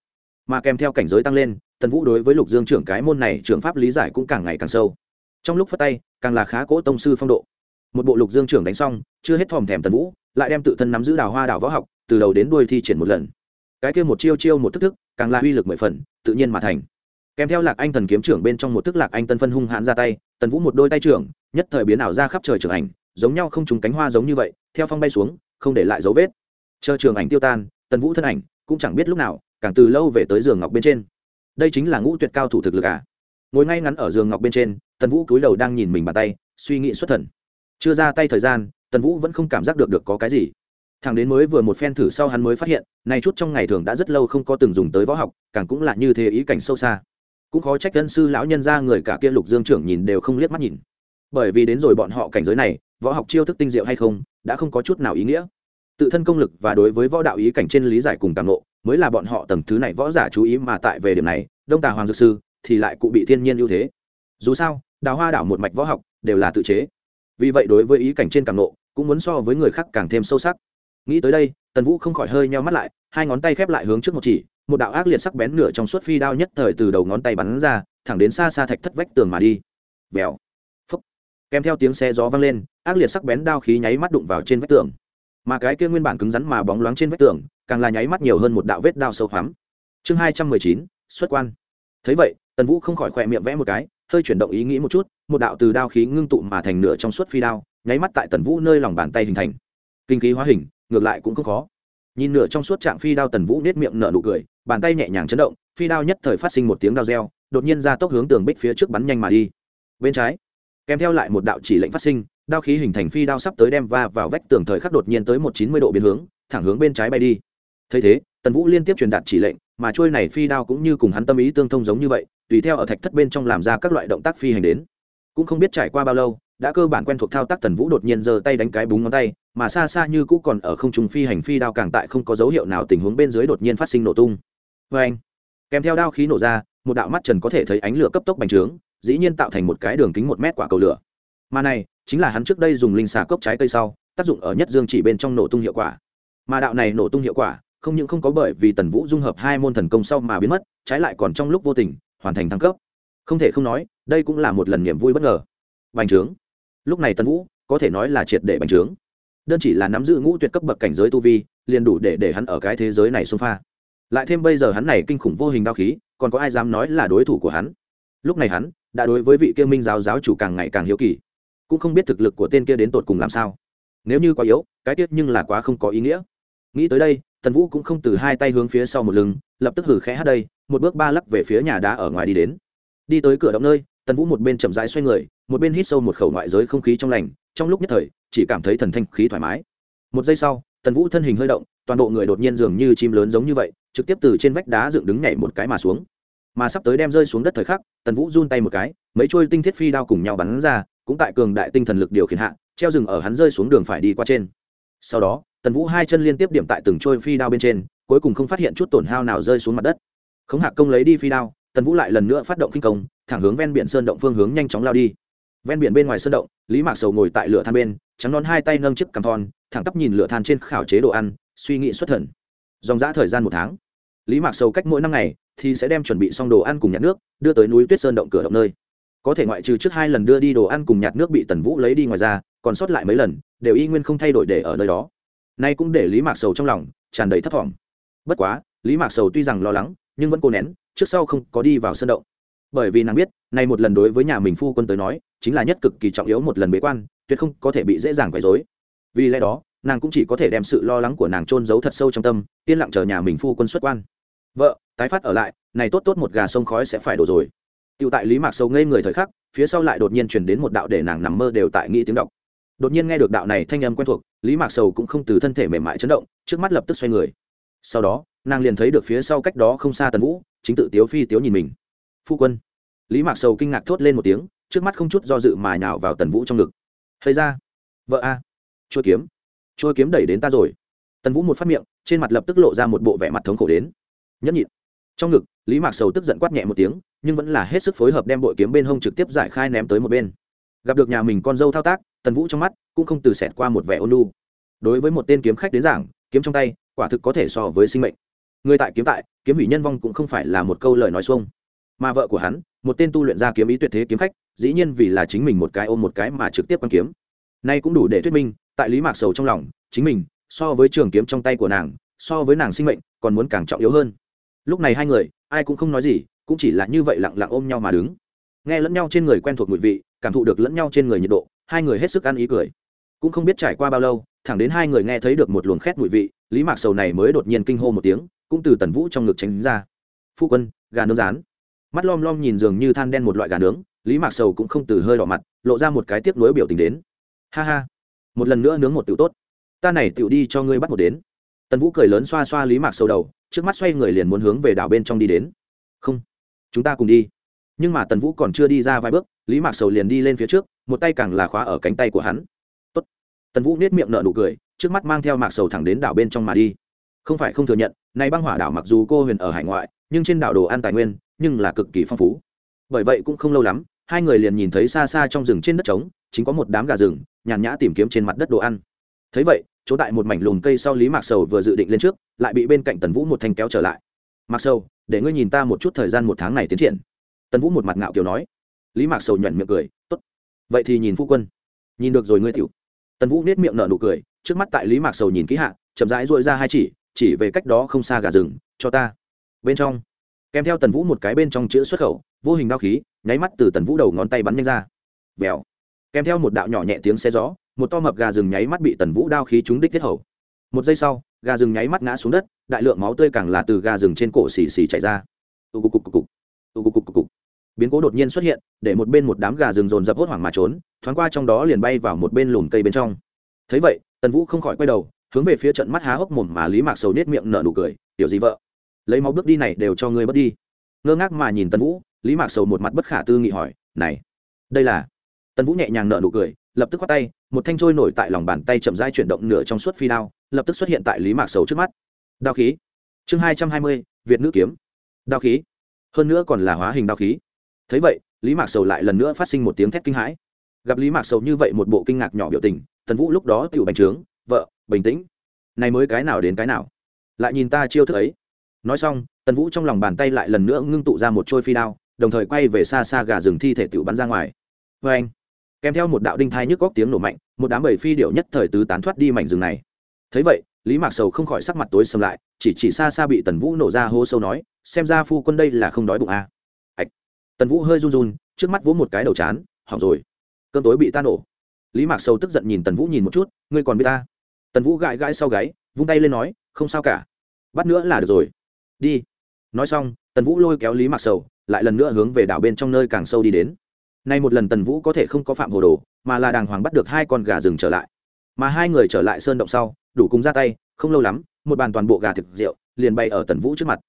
Mà kèm theo cảnh giới tăng lên, tần vũ đối với lục dương trưởng cái môn này trưởng pháp lý giải cũng càng ngày càng sâu. Trong lúc phát tay, càng là khá cỗ tông sư phong độ một bộ lục dương trưởng đánh xong, chưa hết thòm thèm tần vũ, lại đem tự thân nắm giữ đào hoa đào võ học, từ đầu đến đuôi thi triển một lần. Cái kia một chiêu chiêu một thức thức, càng là uy lực mười phần, tự nhiên mà thành. Kèm theo lạc anh thần kiếm trưởng bên trong một thức lạc anh tân phân hung hãn ra tay, tần vũ một đôi tay trưởng, nhất thời biến ảo ra khắp trời trưởng ảnh, giống nhau không trùng cánh hoa giống như vậy, theo phong bay xuống, không để lại dấu vết. Chờ trường ảnh tiêu tan, tần vũ thân ảnh cũng chẳng biết lúc nào, càng từ lâu về tới giường ngọc bên trên. Đây chính là ngũ tuyệt cao thủ thực lực à? Ngồi ngay ngắn ở giường ngọc bên trên, tần vũ cúi đầu đang nhìn mình bàn tay, suy nghĩ xuất thần chưa ra tay thời gian, tần vũ vẫn không cảm giác được được có cái gì. Thằng đến mới vừa một phen thử sau hắn mới phát hiện này chút trong ngày thường đã rất lâu không có từng dùng tới võ học, càng cũng là như thế ý cảnh sâu xa. Cũng khó trách dân sư lão nhân ra người cả kia lục dương trưởng nhìn đều không liếc mắt nhìn. Bởi vì đến rồi bọn họ cảnh giới này, võ học chiêu thức tinh diệu hay không, đã không có chút nào ý nghĩa. Tự thân công lực và đối với võ đạo ý cảnh trên lý giải cùng càng lộ, mới là bọn họ tầng thứ này võ giả chú ý mà tại về điểm này, đông tà hoàng dược sư thì lại cụ bị thiên nhiên ưu thế. Dù sao, đào hoa đảo một mạch võ học đều là tự chế vì vậy đối với ý cảnh trên càng nộ, cũng muốn so với người khác càng thêm sâu sắc. Nghĩ tới đây, tần vũ không khỏi hơi nheo mắt lại, hai ngón tay khép lại hướng trước một chỉ, một đạo ác liệt sắc bén nửa trong suốt phi đao nhất thời từ đầu ngón tay bắn ra, thẳng đến xa xa thạch thất vách tường mà đi. Vèo. Phấp kèm theo tiếng xe gió vang lên, ác liệt sắc bén đao khí nháy mắt đụng vào trên vách tường. Mà cái kia nguyên bản cứng rắn mà bóng loáng trên vách tường, càng là nháy mắt nhiều hơn một đạo vết đao sâu hoắm. Chương hai trăm mười chín, xuất quan. Thấy vậy tần vũ không khỏi khỏe miệng vẽ một cái, hơi chuyển động ý nghĩ một chút, một đạo từ đao khí ngưng tụ mà thành nửa trong suốt phi đao, nháy mắt tại tần vũ nơi lòng bàn tay hình thành. Kinh khí hóa hình, ngược lại cũng không khó. Nhìn nửa trong suốt trạng phi đao tần vũ nết miệng nở nụ cười, bàn tay nhẹ nhàng chấn động, phi đao nhất thời phát sinh một tiếng đao reo, đột nhiên ra tốc hướng tường bích phía trước bắn nhanh mà đi. Bên trái, kèm theo lại một đạo chỉ lệnh phát sinh, đao khí hình thành phi đao sắp tới đem va vào vách tường thời khắc đột nhiên tới một chín mươi độ biến hướng, thẳng hướng bên trái bay đi. Thấy thế, tần vũ liên tiếp truyền đạt chỉ lệnh, mà trôi này phi đao cũng như cùng hắn tâm ý tương thông giống như vậy tùy theo ở thạch thất bên trong làm ra các loại động tác phi hành đến. Cũng không biết trải qua bao lâu, đã cơ bản quen thuộc thao tác tần vũ đột nhiên giơ tay đánh cái búng ngón tay, mà xa xa như cũ còn ở không trung phi hành phi đao càng tại không có dấu hiệu nào tình huống bên dưới đột nhiên phát sinh nổ tung. Vê anh, kèm theo đao khí nổ ra, một đạo mắt trần có thể thấy ánh lửa cấp tốc bành trướng, dĩ nhiên tạo thành một cái đường kính một mét quả cầu lửa. Mà này, chính là hắn trước đây dùng linh xà cốc trái cây sau, tác dụng ở nhất dương chỉ bên trong nổ tung hiệu quả. Mà đạo này nổ tung hiệu quả, không những không có bởi vì tần vũ dung hợp hai môn thần công sau mà biến mất, trái lại còn trong lúc vô tình hoàn thành thăng cấp. Không thể không nói, đây cũng là một lần niềm vui bất ngờ. Bành trướng. Lúc này tân vũ, có thể nói là triệt để bành trướng. Đơn chỉ là nắm giữ ngũ tuyệt cấp bậc cảnh giới tu vi, liền đủ để để hắn ở cái thế giới này xông pha. Lại thêm bây giờ hắn này kinh khủng vô hình đao khí, còn có ai dám nói là đối thủ của hắn? Lúc này hắn đã đối với vị kia minh giáo giáo chủ càng ngày càng hiếu kỳ. Cũng không biết thực lực của tên kia đến tột cùng làm sao. Nếu như quá yếu, cái tiết nhưng là quá không có ý nghĩa. Nghĩ tới đây tần vũ cũng không từ hai tay hướng phía sau một lưng, lập tức hử khẽ hát đây, một bước ba lắc về phía nhà đá ở ngoài đi đến. Đi tới cửa động nơi, tần vũ một bên chậm rãi xoay người, một bên hít sâu một khẩu ngoại giới không khí trong lành, trong lúc nhất thời, chỉ cảm thấy thần thanh khí thoải mái. Một giây sau, tần vũ thân hình hơi động, toàn bộ người đột nhiên dường như chim lớn giống như vậy, trực tiếp từ trên vách đá dựng đứng nhảy một cái mà xuống. Mà sắp tới đem rơi xuống đất thời khắc, tần vũ run tay một cái, mấy chuôi tinh thiết phi đao cùng nhau bắn ra, cũng tại cường đại tinh thần lực điều khiển hạ, treo rừng ở hắn rơi xuống đường phải đi qua trên. Sau đó tần vũ hai chân liên tiếp điểm tại từng trôi phi đao bên trên, cuối cùng không phát hiện chút tổn hao nào rơi xuống mặt đất. Khống hạc công lấy đi phi đao, tần vũ lại lần nữa phát động kinh công, thẳng hướng ven biển sơn động phương hướng nhanh chóng lao đi. Ven biển bên ngoài sơn động, lý mạc sầu ngồi tại lửa than bên, trắng non hai tay nâng chiếc cằm thon, thẳng tắp nhìn lửa than trên khảo chế đồ ăn, suy nghĩ xuất thần. Dòng giã thời gian một tháng, lý mạc sầu cách mỗi năm ngày thì sẽ đem chuẩn bị xong đồ ăn cùng nhặt nước, đưa tới núi tuyết sơn động cửa động nơi. Có thể ngoại trừ trước hai lần đưa đi đồ ăn cùng nhặt nước bị tần vũ lấy đi ngoài ra, còn sót lại mấy lần, đều y nguyên không thay đổi để ở nơi đó nay cũng để lý mạc sầu trong lòng tràn đầy thấp t bất quá, lý mạc sầu tuy rằng lo lắng, nhưng vẫn cố nén, trước sau không có đi vào sân động. Bởi vì nàng biết, nay một lần đối với nhà mình phu quân tới nói, chính là nhất cực kỳ trọng yếu một lần bế quan, tuyệt không có thể bị dễ dàng quấy dối vì lẽ đó, nàng cũng chỉ có thể đem sự lo lắng của nàng trôn giấu thật sâu trong tâm, yên lặng chờ nhà mình phu quân xuất quan. Vợ, tái phát ở lại, này tốt tốt một gà sông khói sẽ phải đổ rồi. Tựu tại lý mạc sâu ngây người thời khắc, phía sau lại đột nhiên chuyển đến một đạo để nàng nằm mơ đều tại nghĩ tiếng đọc đột nhiên nghe được đạo này thanh âm quen thuộc, lý mạc sầu cũng không từ thân thể mềm mại chấn động, trước mắt lập tức xoay người. Sau đó, nàng liền thấy được phía sau cách đó không xa tần vũ, chính tự tiếu phi tiếu nhìn mình. Phu quân. Lý mạc sầu kinh ngạc thốt lên một tiếng, trước mắt không chút do dự mà nhào vào tần vũ trong ngực. Hay ra. Vợ a. Trôi kiếm. Trôi kiếm đẩy đến ta rồi. Tần vũ một phát miệng, trên mặt lập tức lộ ra một bộ vẻ mặt thống khổ đến. Nhất nhịn. Trong ngực, lý mạc sầu tức giận quát nhẹ một tiếng, nhưng vẫn là hết sức phối hợp đem bội kiếm bên hông trực tiếp giải khai ném tới một bên gặp được nhà mình con dâu thao tác, tần vũ trong mắt cũng không từ xẹt qua một vẻ ôn lu đối với một tên kiếm khách đến giảng, kiếm trong tay, quả thực có thể so với sinh mệnh. Người tại kiếm tại, kiếm hủy nhân vong cũng không phải là một câu lời nói xuông. Mà vợ của hắn, một tên tu luyện ra kiếm ý tuyệt thế kiếm khách, dĩ nhiên vì là chính mình một cái ôm một cái mà trực tiếp quan kiếm. Nay cũng đủ để thuyết minh, tại lý mạc sầu trong lòng, chính mình, so với trường kiếm trong tay của nàng, so với nàng sinh mệnh, còn muốn càng trọng yếu hơn. Lúc này hai người, ai cũng không nói gì, cũng chỉ là như vậy lặng lặng ôm nhau mà đứng. Nghe lẫn nhau trên người quen thuộc mùi vị cảm thụ được lẫn nhau trên người nhiệt độ, hai người hết sức ăn ý cười. Cũng không biết trải qua bao lâu, thẳng đến hai người nghe thấy được một luồng khét mùi vị, lý mạc sầu này mới đột nhiên kinh hô một tiếng, cũng từ tần vũ trong ngực tránh ra. Phu quân, gà nướng rán. Mắt lom lom nhìn dường như than đen một loại gà nướng, lý mạc sầu cũng không từ hơi đỏ mặt, lộ ra một cái tiếp nối biểu tình đến. Ha ha, một lần nữa nướng một tiểu tốt, ta này tiểu đi cho ngươi bắt một đến. Tần vũ cười lớn xoa xoa lý mạc sầu đầu, trước mắt xoay người liền muốn hướng về đảo bên trong đi đến. Không, chúng ta cùng đi. Nhưng mà tần vũ còn chưa đi ra vài bước lý mạc sầu liền đi lên phía trước, một tay càng là khóa ở cánh tay của hắn. Tốt. tần vũ nết miệng nở nụ cười, trước mắt mang theo mạc sầu thẳng đến đảo bên trong mà đi. Không phải không thừa nhận nay băng hỏa đảo mặc dù cô huyền ở hải ngoại, nhưng trên đảo đồ ăn tài nguyên, nhưng là cực kỳ phong phú. Bởi vậy cũng không lâu lắm, hai người liền nhìn thấy xa xa trong rừng trên đất trống, chính có một đám gà rừng, nhàn nhã tìm kiếm trên mặt đất đồ ăn. Thấy vậy, chỗ tại một mảnh lùm cây sau lý mạc sầu vừa dự định lên trước, lại bị bên cạnh tần vũ một thanh kéo trở lại. Mạc sầu, để ngươi nhìn ta một chút thời gian một tháng này tiến triển. Tần vũ một mặt ngạo kiều nói lý mạc sầu nhuận miệng cười, tốt, vậy thì nhìn phu quân. Nhìn được rồi ngươi tiểu. Tần vũ nết miệng nở nụ cười, trước mắt tại lý mạc sầu nhìn kỹ hạ, chậm rãi dội ra hai chỉ chỉ về cách đó không xa gà rừng, cho ta. Bên trong, kèm theo tần vũ một cái bên trong chữ xuất khẩu, vô hình đao khí, nháy mắt từ tần vũ đầu ngón tay bắn nhanh ra. Vèo. Kèm theo một đạo nhỏ nhẹ tiếng xe gió, một to mập gà rừng nháy mắt bị tần vũ đao khí trúng đích tiết hầu. Một giây sau, gà rừng nháy mắt ngã xuống đất, đại lượng máu tươi càng là từ gà rừng trên cổ xì xì chảy ra. Tù cục cục cục cục. Tù cục cục cục cục biến cố đột nhiên xuất hiện, để một bên một đám gà rừng rồn rập hốt hoảng mà trốn, thoáng qua trong đó liền bay vào một bên lùm cây bên trong. Thấy vậy, tần vũ không khỏi quay đầu, hướng về phía trận mắt há hốc mồm mà lý mạc sầu nết miệng nở nụ cười, tiểu gì vợ? Lấy máu bước đi này đều cho ngươi bớt đi. Ngơ ngác mà nhìn tần vũ, lý mạc sầu một mặt bất khả tư nghị hỏi, này, đây là? Tần vũ nhẹ nhàng nở nụ cười, lập tức khoát tay, một thanh trôi nổi tại lòng bàn tay chậm rãi chuyển động nửa trong suốt phi đao, lập tức xuất hiện tại lý mạc sầu trước mắt. Đao khí. Chương hai trăm hai mươi, việt nữ kiếm. Đao khí. Hơn nữa còn là hóa hình đao khí thấy vậy, lý mạc sầu lại lần nữa phát sinh một tiếng thét kinh hãi. Gặp lý mạc sầu như vậy một bộ kinh ngạc nhỏ biểu tình, tần vũ lúc đó tự bành trướng, vợ, bình tĩnh. Này mới cái nào đến cái nào? Lại nhìn ta chiêu thức ấy. Nói xong, tần vũ trong lòng bàn tay lại lần nữa ngưng tụ ra một trôi phi đao, đồng thời quay về xa xa gà rừng thi thể tự bắn ra ngoài. Vê anh. Kèm theo một đạo đinh thai nhức góc tiếng nổ mạnh, một đám bầy phi điệu nhất thời tứ tán thoát đi mảnh rừng này. Thấy vậy, lý mạc sầu không khỏi sắc mặt tối xâm lại, chỉ chỉ xa xa bị tần vũ nổ ra hô sâu nói, xem ra phu quân đây là không đói bụng à tần vũ hơi run run, trước mắt vỗ một cái đầu chán, hỏng rồi. Cơn tối bị ta nổ. Lý mạc sầu tức giận nhìn tần vũ nhìn một chút, ngươi còn biết ta? Tần vũ gãi gãi sau gáy, vung tay lên nói, không sao cả. Bắt nữa là được rồi. Đi. Nói xong, tần vũ lôi kéo lý mạc sầu, lại lần nữa hướng về đảo bên trong nơi càng sâu đi đến. Nay một lần tần vũ có thể không có phạm hồ đồ, mà là đàng hoàng bắt được hai con gà rừng trở lại. Mà hai người trở lại sơn động sau, đủ cùng ra tay, không lâu lắm, một bàn toàn bộ gà thực rượu, liền bay ở tần vũ trước mặt.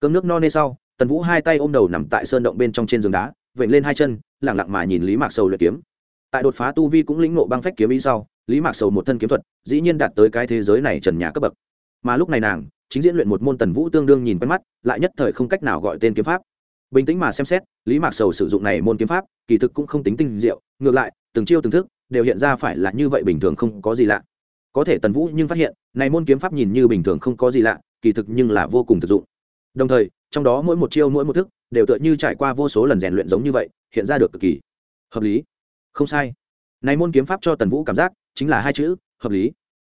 Cơm nước no nê sau tần vũ hai tay ôm đầu nằm tại sơn động bên trong trên giường đá, vểnh lên hai chân, lẳng lặng mà nhìn lý mạc sầu luyện kiếm. Tại đột phá tu vi cũng lĩnh nộ băng phách kiếm ý sau, lý mạc sầu một thân kiếm thuật, dĩ nhiên đạt tới cái thế giới này trần nhà cấp bậc. Mà lúc này nàng, chính diễn luyện một môn tần vũ tương đương nhìn quen mắt, lại nhất thời không cách nào gọi tên kiếm pháp. Bình tĩnh mà xem xét, lý mạc sầu sử dụng này môn kiếm pháp, kỳ thực cũng không tính tinh diệu, ngược lại, từng chiêu từng thức, đều hiện ra phải là như vậy bình thường không có gì lạ. Có thể tần vũ nhưng phát hiện, này môn kiếm pháp nhìn như bình thường không có gì lạ, kỳ thực nhưng là vô cùng thực dụng. Đồng thời trong đó mỗi một chiêu mỗi một thức đều tựa như trải qua vô số lần rèn luyện giống như vậy, hiện ra được cực kỳ hợp lý. Không sai. Này môn kiếm pháp cho tần vũ cảm giác chính là hai chữ, hợp lý.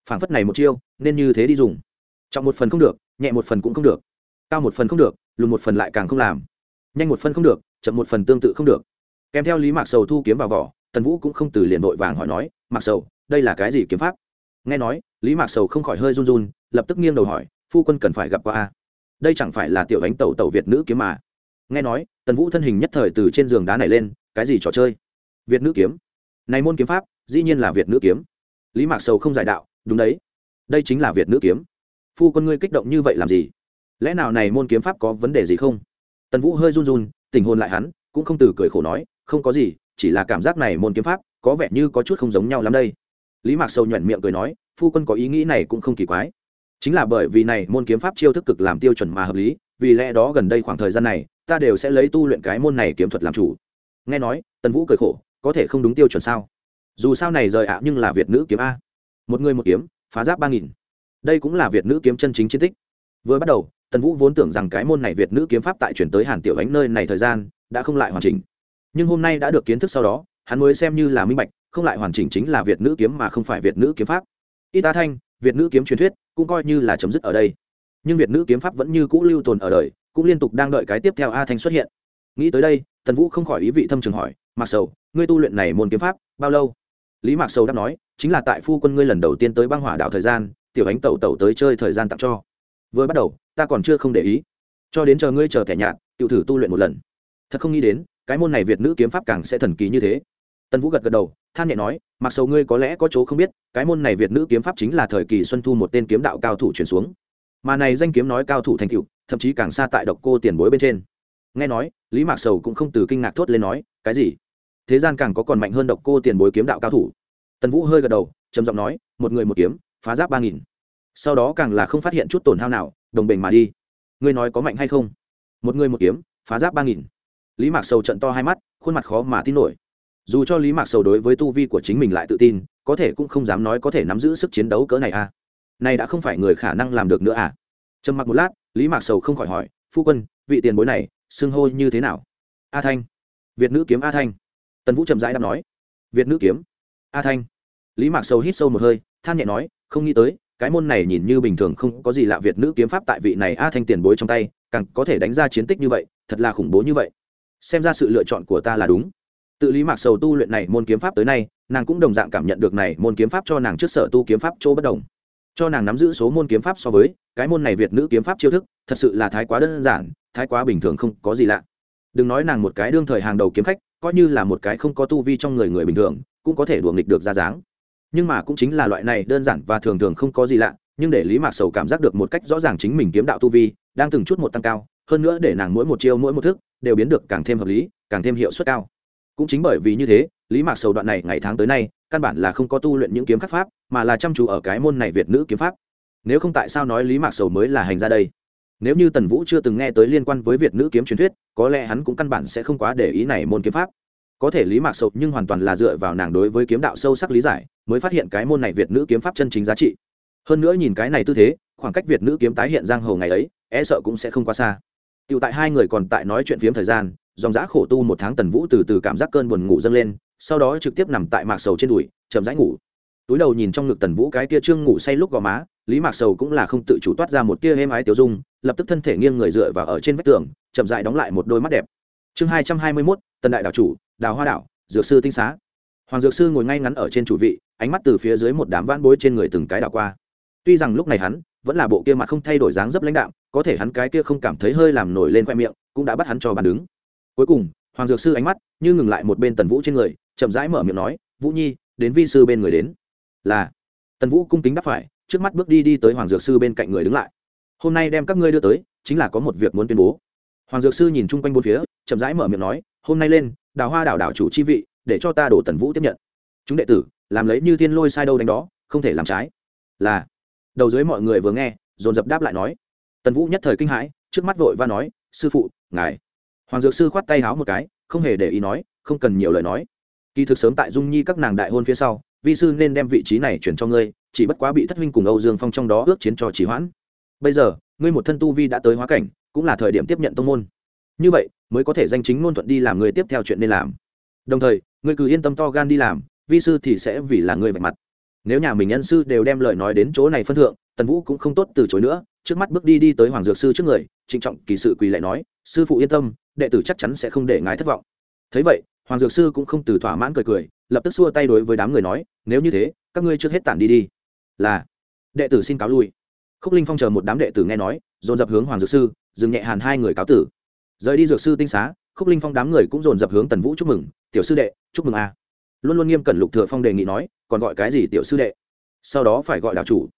Phảng phất này một chiêu, nên như thế đi dùng. Trọng một phần không được, nhẹ một phần cũng không được. Cao một phần không được, lùn một phần lại càng không làm. Nhanh một phần không được, chậm một phần tương tự không được. Kèm theo lý mạc sầu thu kiếm vào vỏ, tần vũ cũng không từ liền vội vàng hỏi nói, mạc sầu, đây là cái gì kiếm pháp? Nghe nói, lý mạc sầu không khỏi hơi run run, lập tức nghiêng đầu hỏi, phu quân cần phải gặp qua a? Đây chẳng phải là tiểu ánh tẩu tẩu việt nữ kiếm mà. Nghe nói, tần vũ thân hình nhất thời từ trên giường đá này lên, cái gì trò chơi? Việt nữ kiếm. Này môn kiếm pháp, dĩ nhiên là việt nữ kiếm. Lý mạc sầu không giải đạo, đúng đấy. Đây chính là việt nữ kiếm. Phu quân ngươi kích động như vậy làm gì? Lẽ nào này môn kiếm pháp có vấn đề gì không? Tần vũ hơi run run tình hôn lại hắn, cũng không từ cười khổ nói, không có gì, chỉ là cảm giác này môn kiếm pháp, có vẻ như có chút không giống nhau lắm đây. Lý mạc sầu nhuận miệng cười nói, phu quân có ý nghĩ này cũng không kỳ quái chính là bởi vì này môn kiếm pháp chiêu thức cực làm tiêu chuẩn mà hợp lý, vì lẽ đó gần đây khoảng thời gian này, ta đều sẽ lấy tu luyện cái môn này kiếm thuật làm chủ. Nghe nói, tần vũ cười khổ, có thể không đúng tiêu chuẩn sao? Dù sao này rời ạ, nhưng là việt nữ kiếm a. Một người một kiếm, phá giáp ba nghìn. Đây cũng là việt nữ kiếm chân chính chiến tích. Vừa bắt đầu, tần vũ vốn tưởng rằng cái môn này việt nữ kiếm pháp tại chuyển tới hàn tiểu ánh nơi này thời gian, đã không lại hoàn chỉnh. Nhưng hôm nay đã được kiến thức sau đó, hắn mới xem như là minh bạch, không lại hoàn chỉnh chính là việt nữ kiếm mà không phải việt nữ kiếm pháp. Y tá thanh việt nữ kiếm truyền thuyết cũng coi như là chấm dứt ở đây. Nhưng việt nữ kiếm pháp vẫn như cũ lưu tồn ở đời, cũng liên tục đang đợi cái tiếp theo a thanh xuất hiện. Nghĩ tới đây, tần vũ không khỏi ý vị thâm trường hỏi, mạc sầu, ngươi tu luyện này môn kiếm pháp bao lâu? Lý mạc sầu đáp nói, chính là tại phu quân ngươi lần đầu tiên tới băng hỏa đảo thời gian, tiểu ánh tẩu tẩu tới chơi thời gian tặng cho. Vừa bắt đầu, ta còn chưa không để ý. Cho đến chờ ngươi chờ kẻ nhạt tự thử tu luyện một lần. Thật không nghĩ đến, cái môn này việt nữ kiếm pháp càng sẽ thần kỳ như thế tần vũ gật gật đầu, than nhẹ nói, mặc sầu ngươi có lẽ có chỗ không biết, cái môn này việt nữ kiếm pháp chính là thời kỳ xuân thu một tên kiếm đạo cao thủ truyền xuống. Mà này danh kiếm nói cao thủ thành cựu thậm chí càng xa tại độc cô tiền bối bên trên. Nghe nói, lý mạc sầu cũng không từ kinh ngạc thốt lên nói, cái gì? Thế gian càng có còn mạnh hơn độc cô tiền bối kiếm đạo cao thủ? Tần vũ hơi gật đầu, trầm giọng nói, một người một kiếm, phá giáp ba nghìn. Sau đó càng là không phát hiện chút tổn hao nào, đồng bình mà đi. Ngươi nói có mạnh hay không? Một người một kiếm, phá giáp ba nghìn. Lý mạc sầu trận to hai mắt, khuôn mặt khó mà tin nổi dù cho lý mạc sầu đối với tu vi của chính mình lại tự tin, có thể cũng không dám nói có thể nắm giữ sức chiến đấu cỡ này à. Này đã không phải người khả năng làm được nữa à. Trầm mặc một lát, lý mạc sầu không khỏi hỏi, phu quân, vị tiền bối này, xưng hô như thế nào? A thanh. Việt nữ kiếm a thanh. Tần vũ trầm rãi đáp nói. Việt nữ kiếm a thanh. Lý mạc sầu hít sâu một hơi, than nhẹ nói, không nghĩ tới, cái môn này nhìn như bình thường không có gì lạ việt nữ kiếm pháp tại vị này a thanh tiền bối trong tay, càng có thể đánh ra chiến tích như vậy, thật là khủng bố như vậy. Xem ra sự lựa chọn của ta là đúng tự lý mạc sầu tu luyện này môn kiếm pháp tới nay, nàng cũng đồng dạng cảm nhận được này môn kiếm pháp cho nàng trước sở tu kiếm pháp chỗ bất đồng. Cho nàng nắm giữ số môn kiếm pháp so với, cái môn này việt nữ kiếm pháp chiêu thức, thật sự là thái quá đơn giản, thái quá bình thường không có gì lạ. Đừng nói nàng một cái đương thời hàng đầu kiếm khách, coi như là một cái không có tu vi trong người người bình thường, cũng có thể đùa nghịch được ra dáng. Nhưng mà cũng chính là loại này đơn giản và thường thường không có gì lạ, nhưng để lý mạc sầu cảm giác được một cách rõ ràng chính mình kiếm đạo tu vi, đang từng chút một tăng cao, hơn nữa để nàng mỗi một chiêu mỗi một thức, đều biến được càng thêm hợp lý, càng thêm hiệu suất cao cũng chính bởi vì như thế, lý mạc sầu đoạn này ngày tháng tới nay, căn bản là không có tu luyện những kiếm khắc pháp, mà là chăm chú ở cái môn này việt nữ kiếm pháp. Nếu không tại sao nói lý mạc sầu mới là hành ra đây? Nếu như tần vũ chưa từng nghe tới liên quan với việt nữ kiếm truyền thuyết, có lẽ hắn cũng căn bản sẽ không quá để ý này môn kiếm pháp. Có thể lý mạc sầu nhưng hoàn toàn là dựa vào nàng đối với kiếm đạo sâu sắc lý giải, mới phát hiện cái môn này việt nữ kiếm pháp chân chính giá trị. Hơn nữa nhìn cái này tư thế, khoảng cách việt nữ kiếm tái hiện giang hồ ngày ấy e sợ cũng sẽ không quá xa. Tựu tại hai người còn tại nói chuyện phiếm thời gian dòng giã khổ tu một tháng tần vũ từ từ cảm giác cơn buồn ngủ dâng lên, sau đó trực tiếp nằm tại mạc sầu trên đùi, chậm rãi ngủ. Túi đầu nhìn trong ngực tần vũ cái tia trương ngủ say lúc gò má, lý mạc sầu cũng là không tự chủ toát ra một tia êm ái tiêu dung, lập tức thân thể nghiêng người dựa vào ở trên vách tường, chậm dại đóng lại một đôi mắt đẹp. Chương hai trăm hai mươi mốt, tần đại đạo chủ, đào hoa đạo dược sư tinh xá. Hoàng dược sư ngồi ngay ngắn ở trên chủ vị, ánh mắt từ phía dưới một đám van bối trên người từng cái đảo qua. Tuy rằng lúc này hắn vẫn là bộ kia mặt không thay đổi dáng dấp lãnh đạo có thể hắn cái kia không cảm thấy hơi làm nổi lên khoe miệng, cũng đã bắt hắn cho bàn đứng cuối cùng, hoàng dược sư ánh mắt như ngừng lại một bên tần vũ trên người, chậm rãi mở miệng nói, vũ nhi, đến vi sư bên người đến. Là. Tần vũ cung kính đáp phải, trước mắt bước đi đi tới hoàng dược sư bên cạnh người đứng lại. Hôm nay đem các ngươi đưa tới, chính là có một việc muốn tuyên bố. Hoàng dược sư nhìn chung quanh bốn phía, chậm rãi mở miệng nói, hôm nay lên, đào hoa đảo đảo chủ chi vị, để cho ta đổ tần vũ tiếp nhận. Chúng đệ tử, làm lấy như thiên lôi sai đâu đánh đó, không thể làm trái. Là. Đầu dưới mọi người vừa nghe, dồn dập đáp lại nói. Tần vũ nhất thời kinh hãi, trước mắt vội và nói, sư phụ, ngài hoàng dược sư khoát tay háo một cái, không hề để ý nói, không cần nhiều lời nói. Kỳ thực sớm tại dung nhi các nàng đại hôn phía sau, vi sư nên đem vị trí này chuyển cho ngươi, chỉ bất quá bị thất huynh cùng âu dương phong trong đó ước chiến cho chỉ hoãn. Bây giờ, ngươi một thân tu vi đã tới hóa cảnh, cũng là thời điểm tiếp nhận tông môn. Như vậy, mới có thể danh chính ngôn thuận đi làm người tiếp theo chuyện nên làm. Đồng thời, ngươi cứ yên tâm to gan đi làm, vi sư thì sẽ vì là người vạch mặt. Nếu nhà mình nhân sư đều đem lời nói đến chỗ này phân thượng, tần vũ cũng không tốt từ chối nữa, trước mắt bước đi đi tới hoàng dược sư trước người, trịnh trọng kỳ sự quỳ lại nói sư phụ yên tâm, đệ tử chắc chắn sẽ không để ngài thất vọng. Thấy vậy, hoàng dược sư cũng không từ thỏa mãn cười cười, lập tức xua tay đối với đám người nói, nếu như thế, các ngươi trước hết tản đi đi. Là, đệ tử xin cáo lui. Khúc linh phong chờ một đám đệ tử nghe nói, dồn dập hướng hoàng dược sư, dừng nhẹ hàn hai người cáo tử. Rời đi dược sư tinh xá, khúc linh phong đám người cũng dồn dập hướng tần vũ chúc mừng, tiểu sư đệ, chúc mừng a. Luôn luôn nghiêm cẩn lục thừa phong đề nghị nói, còn gọi cái gì tiểu sư đệ? Sau đó phải gọi đạo chủ.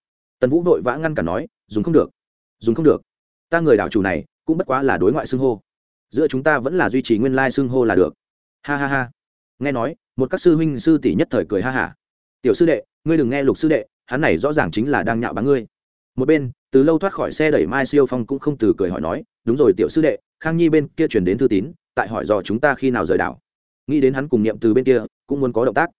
Tần vũ vội vã ngăn cản nói, dùng không được, dùng không được. Ta người đạo chủ này cũng bất quá là đối ngoại xưng hô. Giữa chúng ta vẫn là duy trì nguyên lai xưng hô là được. Ha ha ha. Nghe nói, một các sư huynh sư tỷ nhất thời cười ha hả. Tiểu sư đệ, ngươi đừng nghe lục sư đệ, hắn này rõ ràng chính là đang nhạo báng ngươi. Một bên, từ lâu thoát khỏi xe đẩy mai siêu phong cũng không từ cười hỏi nói, đúng rồi tiểu sư đệ, khang nhi bên kia chuyển đến thư tín, tại hỏi dò chúng ta khi nào rời đảo. Nghĩ đến hắn cùng niệm từ bên kia, cũng muốn có động tác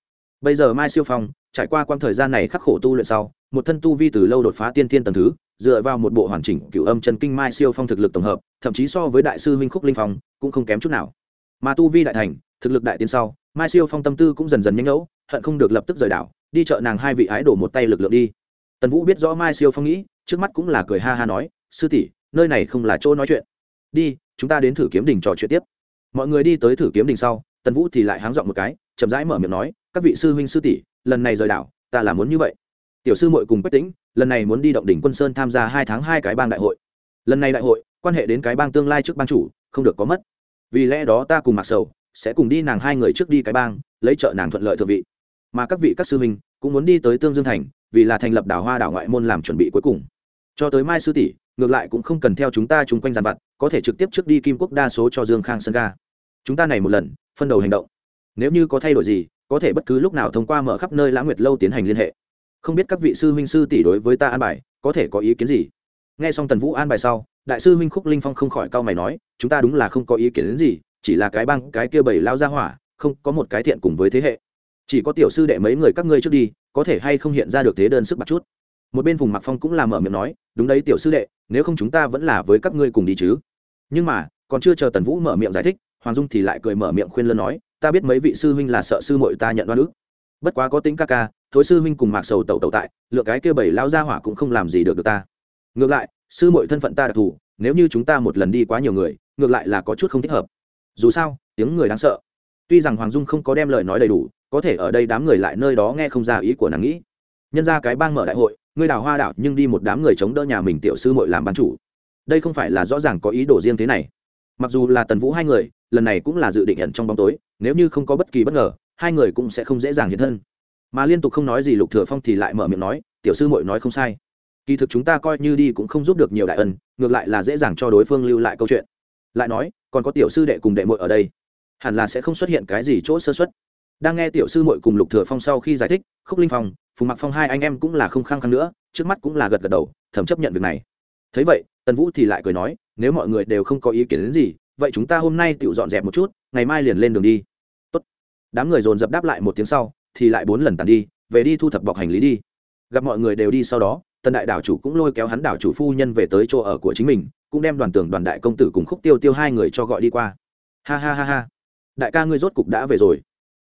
bây giờ mai siêu phong, trải qua quãng thời gian này khắc khổ tu luyện sau, một thân tu vi từ lâu đột phá tiên thiên tầng thứ, dựa vào một bộ hoàn chỉnh cựu âm chân kinh mai siêu phong thực lực tổng hợp, thậm chí so với đại sư huynh khúc linh phong, cũng không kém chút nào. Mà tu vi đại thành, thực lực đại tiến sau, mai siêu phong tâm tư cũng dần dần nhanh ngẫu hận không được lập tức rời đảo, đi chợ nàng hai vị ái đổ một tay lực lượng đi. Tần vũ biết rõ mai siêu phong nghĩ, trước mắt cũng là cười ha ha nói, sư tỷ, nơi này không là chỗ nói chuyện. Đi, chúng ta đến thử kiếm đình trò chuyện tiếp. Mọi người đi tới thử kiếm đình sau, tần vũ thì lại háng dọn một cái, chậm rãi mở miệng nói các vị sư huynh sư tỷ, lần này rời đảo, ta là muốn như vậy. Tiểu sư muội cùng quách tĩnh, lần này muốn đi động đỉnh quân sơn tham gia hai tháng hai cái bang đại hội. Lần này đại hội, quan hệ đến cái bang tương lai trước bang chủ, không được có mất. Vì lẽ đó ta cùng mặc sầu sẽ cùng đi nàng hai người trước đi cái bang, lấy trợ nàng thuận lợi thượng vị. Mà các vị các sư huynh cũng muốn đi tới tương dương thành, vì là thành lập đảo hoa đảo ngoại môn làm chuẩn bị cuối cùng. Cho tới mai sư tỷ, ngược lại cũng không cần theo chúng ta chung quanh giàn vặt, có thể trực tiếp trước đi kim quốc đa số cho dương khang sơn ga. Chúng ta này một lần, phân đầu hành động. Nếu như có thay đổi gì có thể bất cứ lúc nào thông qua mở khắp nơi lãng nguyệt lâu tiến hành liên hệ. Không biết các vị sư huynh sư tỷ đối với ta an bài, có thể có ý kiến gì? Nghe xong tần vũ an bài sau, đại sư huynh khúc linh phong không khỏi cau mày nói, chúng ta đúng là không có ý kiến gì, chỉ là cái băng cái kia bảy lao ra hỏa, không có một cái thiện cùng với thế hệ. Chỉ có tiểu sư đệ mấy người các ngươi trước đi, có thể hay không hiện ra được thế đơn sức mặt chút? Một bên vùng mặc phong cũng làm mở miệng nói, đúng đấy tiểu sư đệ, nếu không chúng ta vẫn là với các ngươi cùng đi chứ. Nhưng mà, còn chưa chờ tần vũ mở miệng giải thích, hoàng dung thì lại cười mở miệng khuyên lân nói ta biết mấy vị sư huynh là sợ sư muội ta nhận oan ức. Bất quá có tính ca ca, thối sư huynh cùng mạc sầu tẩu tẩu tại, lựa cái kia bảy lao ra hỏa cũng không làm gì được được ta. Ngược lại, sư muội thân phận ta đặc thù, nếu như chúng ta một lần đi quá nhiều người, ngược lại là có chút không thích hợp. Dù sao, tiếng người đáng sợ. Tuy rằng hoàng dung không có đem lời nói đầy đủ, có thể ở đây đám người lại nơi đó nghe không ra ý của nàng nghĩ. Nhân ra cái bang mở đại hội, ngươi đào hoa đạo nhưng đi một đám người chống đỡ nhà mình tiểu sư muội làm ban chủ. Đây không phải là rõ ràng có ý đồ riêng thế này. Mặc dù là tần vũ hai người lần này cũng là dự định ẩn trong bóng tối, nếu như không có bất kỳ bất ngờ, hai người cũng sẽ không dễ dàng hiện thân. Mà liên tục không nói gì lục thừa phong thì lại mở miệng nói, tiểu sư muội nói không sai. Kỳ thực chúng ta coi như đi cũng không giúp được nhiều đại ân, ngược lại là dễ dàng cho đối phương lưu lại câu chuyện. Lại nói, còn có tiểu sư đệ cùng đệ muội ở đây, hẳn là sẽ không xuất hiện cái gì chỗ sơ xuất đang nghe tiểu sư muội cùng lục thừa phong sau khi giải thích, khúc linh phong, phùng mặc phong hai anh em cũng là không khăng khăng nữa, trước mắt cũng là gật gật đầu, thầm chấp nhận việc này. Thấy vậy, tần vũ thì lại cười nói, nếu mọi người đều không có ý kiến đến gì vậy chúng ta hôm nay tự dọn dẹp một chút, ngày mai liền lên đường đi. Tốt. đám người dồn dập đáp lại một tiếng sau, thì lại bốn lần tàn đi, về đi thu thập bọc hành lý đi. Gặp mọi người đều đi sau đó, tần đại đảo chủ cũng lôi kéo hắn đảo chủ phu nhân về tới chỗ ở của chính mình, cũng đem đoàn tưởng đoàn đại công tử cùng khúc tiêu tiêu hai người cho gọi đi qua. Ha ha ha ha, đại ca ngươi rốt cục đã về rồi.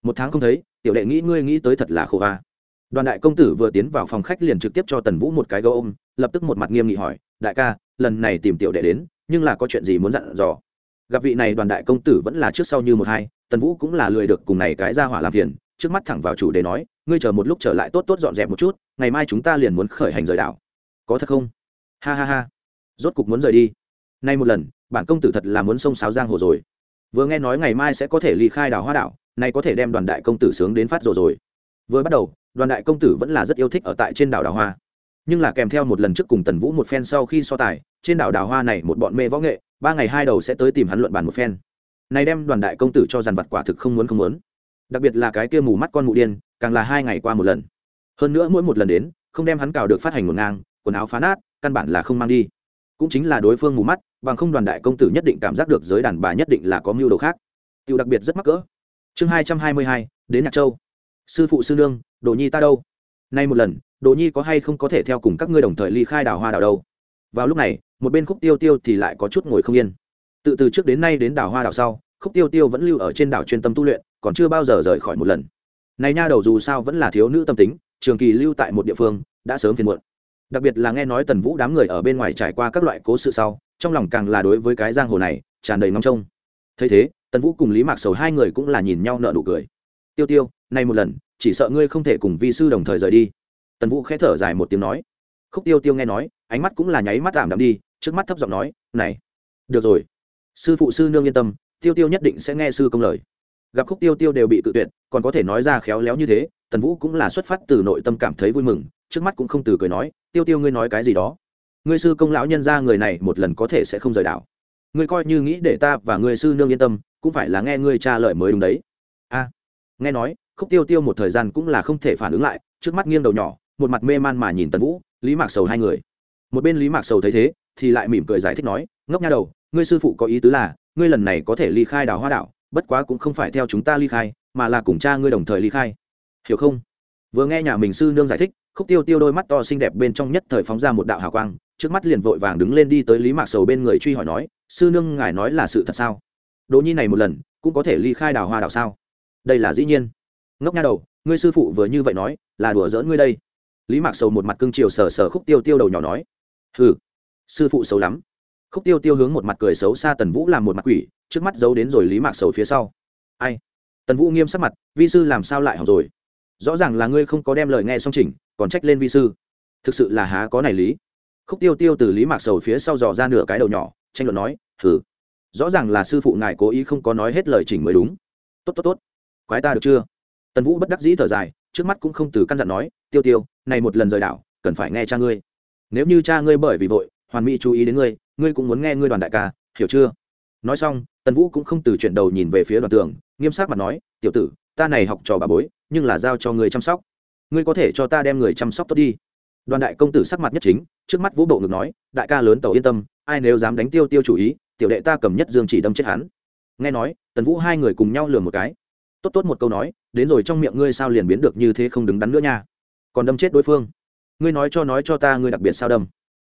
Một tháng không thấy, tiểu đệ nghĩ ngươi nghĩ tới thật là khổ a. Đoàn đại công tử vừa tiến vào phòng khách liền trực tiếp cho tần vũ một cái gấu ôm, lập tức một mặt nghiêm nghị hỏi, đại ca, lần này tìm tiểu đệ đến, nhưng là có chuyện gì muốn dặn dò? Gặp vị này đoàn đại công tử vẫn là trước sau như một hai, tần vũ cũng là lười được cùng này cái ra hỏa làm phiền, trước mắt thẳng vào chủ đề nói, ngươi chờ một lúc trở lại tốt tốt dọn dẹp một chút, ngày mai chúng ta liền muốn khởi hành rời đảo. Có thật không? Ha ha ha. Rốt cục muốn rời đi. Nay một lần, bản công tử thật là muốn xông sáo giang hồ rồi. Vừa nghe nói ngày mai sẽ có thể ly khai đảo hoa đảo, nay có thể đem đoàn đại công tử sướng đến phát rồi rồi. Vừa bắt đầu, đoàn đại công tử vẫn là rất yêu thích ở tại trên đảo đảo hoa. Nhưng là kèm theo một lần trước cùng tần vũ một phen sau khi so tài trên đảo đào hoa này một bọn mê võ nghệ, ba ngày hai đầu sẽ tới tìm hắn luận bàn một phen. Này đem đoàn đại công tử cho dàn vật quả thực không muốn không muốn. Đặc biệt là cái kia mù mắt con mụ điên, càng là hai ngày qua một lần. Hơn nữa mỗi một lần đến, không đem hắn cào được phát hành một ngang, quần áo phá nát, căn bản là không mang đi. Cũng chính là đối phương mù mắt, bằng không đoàn đại công tử nhất định cảm giác được giới đàn bà nhất định là có mưu đồ khác. Tiêu đặc biệt rất mắc cỡ. Chương hai trăm hai mươi hai, đến nhạc châu. Sư phụ sư nương, đồ nhi ta đâu? Nay một lần, đồ nhi có hay không có thể theo cùng các ngươi đồng thời ly khai đào hoa đào đâu? Vào lúc này một bên khúc tiêu tiêu thì lại có chút ngồi không yên. Tự từ trước đến nay đến đảo hoa đảo sau, khúc tiêu tiêu vẫn lưu ở trên đảo chuyên tâm tu luyện, còn chưa bao giờ rời khỏi một lần. Này nha đầu dù sao vẫn là thiếu nữ tâm tính, trường kỳ lưu tại một địa phương, đã sớm phiền muộn. Đặc biệt là nghe nói tần vũ đám người ở bên ngoài trải qua các loại cố sự sau, trong lòng càng là đối với cái giang hồ này tràn đầy ngóng trông. Thấy thế, tần vũ cùng lý mạc sầu hai người cũng là nhìn nhau nợ nụ cười. Tiêu tiêu, nay một lần, chỉ sợ ngươi không thể cùng vi sư đồng thời rời đi. Tần vũ khẽ thở dài một tiếng nói. Khúc tiêu tiêu nghe nói, ánh mắt cũng là nháy mắt tạm đạm đi trước mắt thấp giọng nói, này, được rồi. Sư phụ sư nương yên tâm, tiêu tiêu nhất định sẽ nghe sư công lời. Gặp khúc tiêu tiêu đều bị tự tuyệt, còn có thể nói ra khéo léo như thế, tần vũ cũng là xuất phát từ nội tâm cảm thấy vui mừng, trước mắt cũng không từ cười nói, tiêu tiêu ngươi nói cái gì đó? Ngươi sư công lão nhân ra người này một lần có thể sẽ không rời đảo. Ngươi coi như nghĩ để ta và ngươi sư nương yên tâm, cũng phải là nghe ngươi trả lời mới đúng đấy. A, nghe nói, khúc tiêu tiêu một thời gian cũng là không thể phản ứng lại, trước mắt nghiêng đầu nhỏ, một mặt mê man mà nhìn tần vũ, lý mạc sầu hai người. Một bên lý mạc sầu thấy thế thì lại mỉm cười giải thích nói, ngốc nha đầu, ngươi sư phụ có ý tứ là, ngươi lần này có thể ly khai đảo hoa đảo, bất quá cũng không phải theo chúng ta ly khai, mà là cùng cha ngươi đồng thời ly khai. Hiểu không? Vừa nghe nhà mình sư nương giải thích, khúc tiêu tiêu đôi mắt to xinh đẹp bên trong nhất thời phóng ra một đạo hào quang, trước mắt liền vội vàng đứng lên đi tới lý mạc sầu bên người truy hỏi nói, sư nương ngài nói là sự thật sao? Đỗ nhi này một lần, cũng có thể ly khai đào hoa đạo sao? Đây là dĩ nhiên. Ngốc nha đầu, ngươi sư phụ vừa như vậy nói, là đùa giỡn ngươi đây. Lý mạc sầu một mặt cưng chiều sờ sờ khúc tiêu tiêu đầu nhỏ nói. Hừ sư phụ xấu lắm. Khúc tiêu tiêu hướng một mặt cười xấu xa tần vũ làm một mặt quỷ, trước mắt giấu đến rồi lý mạc sầu phía sau. Ai? Tần vũ nghiêm sắc mặt, vi sư làm sao lại học rồi? Rõ ràng là ngươi không có đem lời nghe song chỉnh, còn trách lên vi sư. Thực sự là há có này lý. Khúc tiêu tiêu từ lý mạc sầu phía sau dò ra nửa cái đầu nhỏ, tranh luận nói thử rõ ràng là sư phụ ngài cố ý không có nói hết lời chỉnh mới đúng. Tốt tốt tốt. Quái ta được chưa? Tần vũ bất đắc dĩ thở dài, trước mắt cũng không từ căn dặn nói, tiêu tiêu, này một lần rời đảo, cần phải nghe cha ngươi. Nếu như cha ngươi bởi vì vội hoàn mỹ chú ý đến ngươi ngươi cũng muốn nghe ngươi đoàn đại ca, hiểu chưa? Nói xong, tần vũ cũng không từ chuyển đầu nhìn về phía đoàn tường, nghiêm sắc mặt nói, tiểu tử, ta này học trò bà bối, nhưng là giao cho người chăm sóc. Ngươi có thể cho ta đem người chăm sóc tốt đi. Đoàn đại công tử sắc mặt nhất chính, trước mắt vũ bộ ngực nói, đại ca lớn tàu yên tâm, ai nếu dám đánh tiêu tiêu chủ ý, tiểu đệ ta cầm nhất dương chỉ đâm chết hắn. Nghe nói, tần vũ hai người cùng nhau lừa một cái. Tốt tốt một câu nói, đến rồi trong miệng ngươi sao liền biến được như thế không đứng đắn nữa nha. Còn đâm chết đối phương. Ngươi nói cho nói cho ta ngươi đặc biệt sao đâm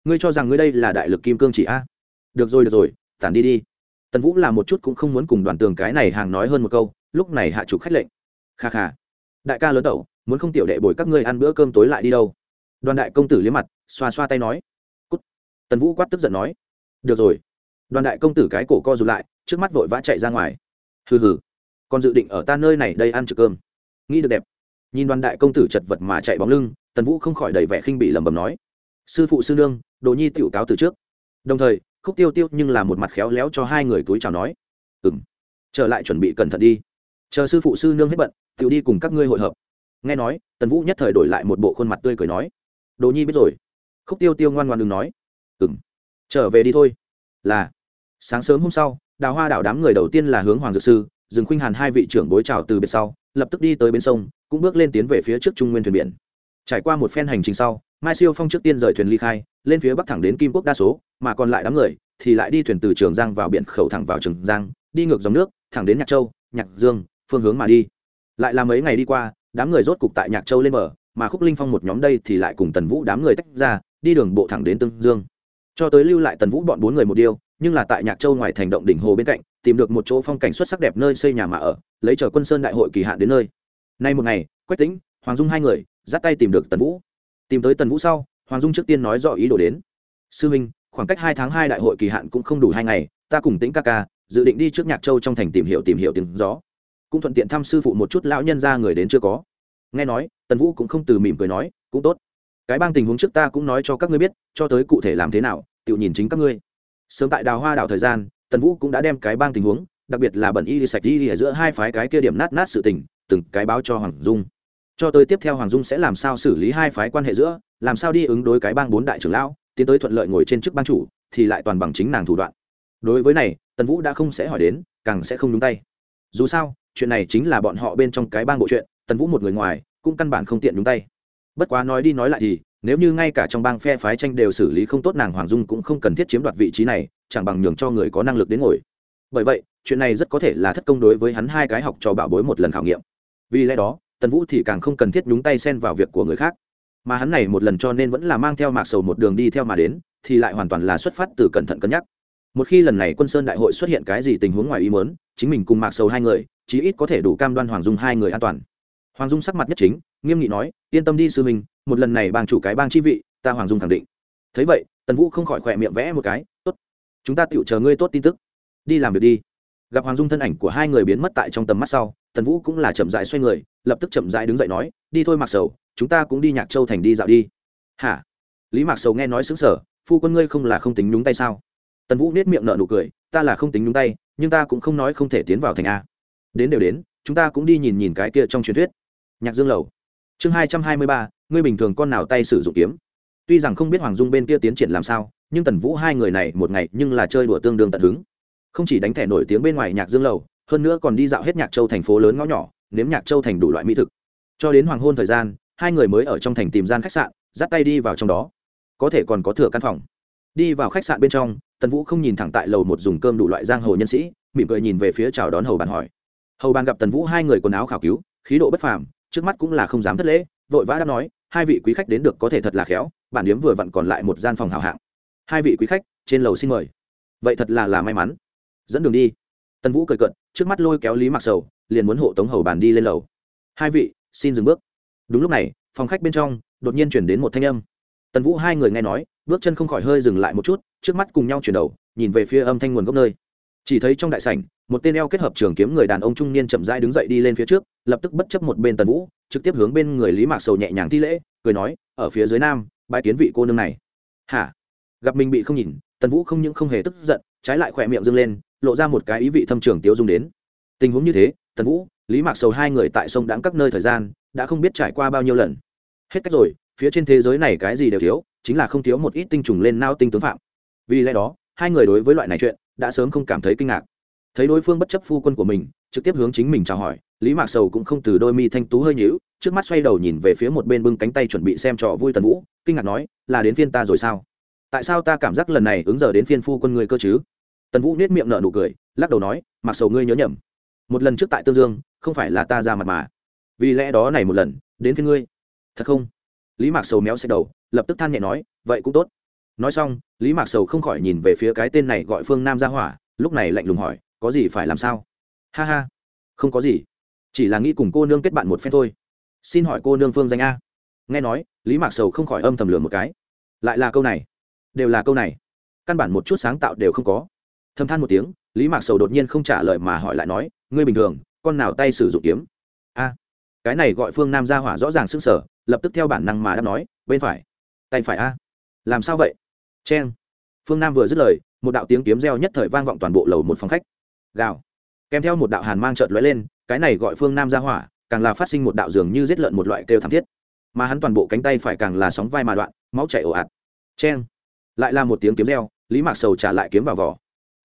ngươi cho rằng ngươi đây là đại lực kim cương chỉ a? Được rồi được rồi, tản đi đi. Tần vũ làm một chút cũng không muốn cùng đoàn tường cái này hàng nói hơn một câu, lúc này hạ chủ khách lệnh. Kha kha. Đại ca lớn tẩu, muốn không tiểu đệ bồi các ngươi ăn bữa cơm tối lại đi đâu? Đoàn đại công tử liếm mặt, xoa xoa tay nói. Cút. Tần vũ quát tức giận nói. Được rồi. Đoàn đại công tử cái cổ co rụt lại, trước mắt vội vã chạy ra ngoài. Hừ hừ. Còn dự định ở ta nơi này đây ăn trực cơm. Nghĩ được đẹp. Nhìn đoàn đại công tử chật vật mà chạy bóng lưng, tần vũ không khỏi đầy vẻ khinh bị lẩm bẩm nói sư phụ sư nương, đồ nhi tiểu cáo từ trước. Đồng thời, khúc tiêu tiêu nhưng là một mặt khéo léo cho hai người túi chào nói ừ m trở lại chuẩn bị cẩn thận đi. Chờ sư phụ sư nương hết bận, tiểu đi cùng các ngươi hội hợp. Nghe nói, tần vũ nhất thời đổi lại một bộ khuôn mặt tươi cười nói, đồ nhi biết rồi. Khúc tiêu tiêu ngoan ngoan đừng nói ừng trở về đi thôi. Là, sáng sớm hôm sau, đào hoa đảo đám người đầu tiên là hướng hoàng dược sư dừng khuynh hàn hai vị trưởng bối trào từ biệt sau, lập tức đi tới bên sông, cũng bước lên tiến về phía trước trung nguyên thuyền biển. Trải qua một phen hành trình sau mai siêu phong trước tiên rời thuyền ly khai lên phía bắc thẳng đến kim quốc đa số mà còn lại đám người thì lại đi thuyền từ trường giang vào biển khẩu thẳng vào trường giang đi ngược dòng nước thẳng đến nhạc châu nhạc dương phương hướng mà đi. Lại là mấy ngày đi qua đám người rốt cục tại nhạc châu lên bờ mà khúc linh phong một nhóm đây thì lại cùng tần vũ đám người tách ra đi đường bộ thẳng đến tương dương. Cho tới lưu lại tần vũ bọn bốn người một điều, nhưng là tại nhạc châu ngoài thành động đỉnh hồ bên cạnh tìm được một chỗ phong cảnh xuất sắc đẹp nơi xây nhà mà ở lấy chờ quân sơn đại hội kỳ hạn đến nơi. Nay một ngày quách tính hoàng dung hai người dắt tay tìm được tần vũ tìm tới tần vũ sau, hoàng dung trước tiên nói rõ ý đồ đến. Sư minh khoảng cách hai tháng hai đại hội kỳ hạn cũng không đủ hai ngày, ta cùng tĩnh ca ca, dự định đi trước nhạc châu trong thành tìm hiểu tìm hiểu tiếng gió. Cũng thuận tiện thăm sư phụ một chút lão nhân ra người đến chưa có. Nghe nói, tần vũ cũng không từ mỉm cười nói, cũng tốt. Cái bang tình huống trước ta cũng nói cho các ngươi biết, cho tới cụ thể làm thế nào tự nhìn chính các ngươi. Sớm tại đào hoa đảo thời gian, tần vũ cũng đã đem cái bang tình huống, đặc biệt là bẩn y sạch đi ở giữa hai phái cái kia điểm nát nát sự tình, từng cái báo cho hoàng dung cho tới tiếp theo hoàng dung sẽ làm sao xử lý hai phái quan hệ giữa, làm sao đi ứng đối cái bang bốn đại trưởng lão, tiến tới thuận lợi ngồi trên chức ban chủ, thì lại toàn bằng chính nàng thủ đoạn. Đối với này, tần vũ đã không sẽ hỏi đến, càng sẽ không đúng tay. Dù sao, chuyện này chính là bọn họ bên trong cái bang bộ chuyện, tần vũ một người ngoài, cũng căn bản không tiện đúng tay. Bất quá nói đi nói lại thì, nếu như ngay cả trong bang phe phái tranh đều xử lý không tốt nàng hoàng dung cũng không cần thiết chiếm đoạt vị trí này, chẳng bằng nhường cho người có năng lực đến ngồi. Bởi vậy, chuyện này rất có thể là thất công đối với hắn hai cái học cho bảo bối một lần khảo nghiệm. Vì lẽ đó tần vũ thì càng không cần thiết nhúng tay xen vào việc của người khác. Mà hắn này một lần cho nên vẫn là mang theo mạc sầu một đường đi theo mà đến thì lại hoàn toàn là xuất phát từ cẩn thận cân nhắc. Một khi lần này quân sơn đại hội xuất hiện cái gì tình huống ngoài ý muốn chính mình cùng mạc sầu hai người chí ít có thể đủ cam đoan hoàng dung hai người an toàn. Hoàng dung sắc mặt nhất chính nghiêm nghị nói yên tâm đi sư mình, một lần này bang chủ cái bang chi vị ta hoàng dung khẳng định. Thấy vậy tần vũ không khỏi khỏe miệng vẽ một cái tốt chúng ta tựu chờ ngươi tốt tin tức. Đi làm việc đi. Gặp hoàng dung thân ảnh của hai người biến mất tại trong tầm mắt sau tần vũ cũng là chậm dại xoay người lập tức chậm rãi đứng dậy nói, đi thôi mặc sầu, chúng ta cũng đi nhạc châu thành đi dạo đi. Hả? Lý mạc sầu nghe nói xứng sở phu quân ngươi không là không tính nhúng tay sao? Tần vũ nết miệng nợ nụ cười, ta là không tính nhúng tay, nhưng ta cũng không nói không thể tiến vào thành a. Đến đều đến, chúng ta cũng đi nhìn nhìn cái kia trong truyền thuyết. Nhạc dương lầu. Chương hai trăm hai mươi ba, ngươi bình thường con nào tay sử dụng kiếm? Tuy rằng không biết hoàng dung bên kia tiến triển làm sao, nhưng tần vũ hai người này một ngày nhưng là chơi đùa tương đương tận hứng. Không chỉ đánh thẻ nổi tiếng bên ngoài nhạc dương lầu, hơn nữa còn đi dạo hết nhạc châu thành phố lớn ngõ nhỏ nếm nhạc châu thành đủ loại mỹ thực. Cho đến hoàng hôn thời gian, hai người mới ở trong thành tìm gian khách sạn, dắt tay đi vào trong đó. Có thể còn có thừa căn phòng. Đi vào khách sạn bên trong, tần vũ không nhìn thẳng tại lầu một dùng cơm đủ loại giang hồ nhân sĩ, mỉm cười nhìn về phía chào đón hầu bàn hỏi. Hầu bàn gặp tần vũ hai người quần áo khảo cứu, khí độ bất phàm, trước mắt cũng là không dám thất lễ, vội vã đáp nói, hai vị quý khách đến được có thể thật là khéo, bản điếm vừa vặn còn lại một gian phòng hào hạng. Hai vị quý khách, trên lầu xin mời. Vậy thật là là may mắn. Dẫn đường đi. Tần vũ cười cận trước mắt lôi kéo lý mặc sầu liền muốn hộ tống hầu bàn đi lên lầu. Hai vị, xin dừng bước. Đúng lúc này, phòng khách bên trong, đột nhiên chuyển đến một thanh âm. Tần vũ hai người nghe nói, bước chân không khỏi hơi dừng lại một chút, trước mắt cùng nhau chuyển đầu, nhìn về phía âm thanh nguồn gốc nơi. Chỉ thấy trong đại sảnh, một tên eo kết hợp trường kiếm người đàn ông trung niên chậm rãi đứng dậy đi lên phía trước, lập tức bất chấp một bên tần vũ, trực tiếp hướng bên người lý mạc sầu nhẹ nhàng thi lễ, cười nói, ở phía dưới nam bãi kiến vị cô nương này. Hả? Gặp mình bị không nhìn, tần vũ không những không hề tức giận, trái lại khỏe miệng dâng lên, lộ ra một cái ý vị thâm trường tiếu dung đến. Tình huống như thế tần vũ, lý mạc sầu hai người tại sông đãng các nơi thời gian, đã không biết trải qua bao nhiêu lần. Hết cách rồi, phía trên thế giới này cái gì đều thiếu, chính là không thiếu một ít tinh trùng lên nao tinh tướng phạm. Vì lẽ đó, hai người đối với loại này chuyện, đã sớm không cảm thấy kinh ngạc. Thấy đối phương bất chấp phu quân của mình, trực tiếp hướng chính mình chào hỏi, lý mạc sầu cũng không từ đôi mi thanh tú hơi nhíu, trước mắt xoay đầu nhìn về phía một bên bưng cánh tay chuẩn bị xem trò vui tần vũ, kinh ngạc nói, là đến phiên ta rồi sao? Tại sao ta cảm giác lần này ứng giờ đến phiên phu quân ngươi cơ chứ? Tần vũ nết miệng nở nụ cười, lắc đầu nói mặc sầu ngươi nhớ nhầm một lần trước tại tương dương, không phải là ta ra mặt mà. Vì lẽ đó này một lần, đến phiên ngươi. Thật không? Lý mạc sầu méo xe đầu, lập tức than nhẹ nói, vậy cũng tốt. Nói xong, lý mạc sầu không khỏi nhìn về phía cái tên này gọi phương nam ra hỏa, lúc này lạnh lùng hỏi, có gì phải làm sao? Ha ha, không có gì. Chỉ là nghĩ cùng cô nương kết bạn một phen thôi. Xin hỏi cô nương phương danh a. Nghe nói, lý mạc sầu không khỏi âm thầm lửa một cái. Lại là câu này. Đều là câu này. Căn bản một chút sáng tạo đều không có. Thâm than một tiếng, lý mạc sầu đột nhiên không trả lời mà hỏi lại nói ngươi bình thường, con nào tay sử dụng kiếm? A, cái này gọi phương nam ra hỏa rõ ràng s sở lập tức theo bản năng mà đáp nói, bên phải. Tay phải a. Làm sao vậy? C h e n phương nam vừa dứt lời, một đạo tiếng kiếm reo nhất thời vang vọng toàn bộ lầu một phòng khách. Gào. Kèm theo một đạo hàn mang trợt lóe lên, cái này gọi phương nam ra hỏa, càng là phát sinh một đạo dường như giết lợn một loại kêu thảm thiết. Mà hắn toàn bộ cánh tay phải càng là sóng vai mà đoạn, máu chảy ồ ạt. Cheng. Lại là một tiếng kiếm reo, lý mạc sầu trả lại kiếm vào vỏ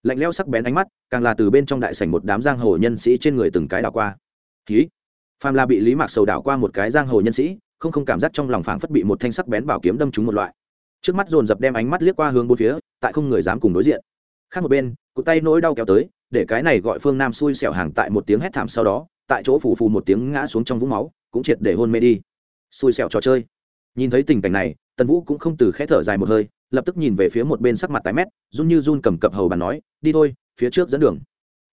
lạnh leo sắc bén ánh mắt, càng là từ bên trong đại sảnh một đám giang hồ nhân sĩ trên người từng cái đảo qua. Ký. Phàm là bị lý mạc sầu đảo qua một cái giang hồ nhân sĩ, không không cảm giác trong lòng phảng phất bị một thanh sắc bén bảo kiếm đâm trúng một loại. Trước mắt dồn dập đem ánh mắt liếc qua hướng bốn phía, tại không người dám cùng đối diện. Khác một bên cụ tay nỗi đau kéo tới, để cái này gọi phương nam xui xẻo hàng tại một tiếng hét thảm sau đó, tại chỗ phủ phù một tiếng ngã xuống trong vũng máu, cũng triệt để hôn mê đi. Xui xẻo trò chơi. Nhìn thấy tình cảnh này, tần vũ cũng không từ khẽ thở dài một hơi lập tức nhìn về phía một bên sắc mặt tái mét, run như run cầm cập hầu bàn nói, đi thôi, phía trước dẫn đường.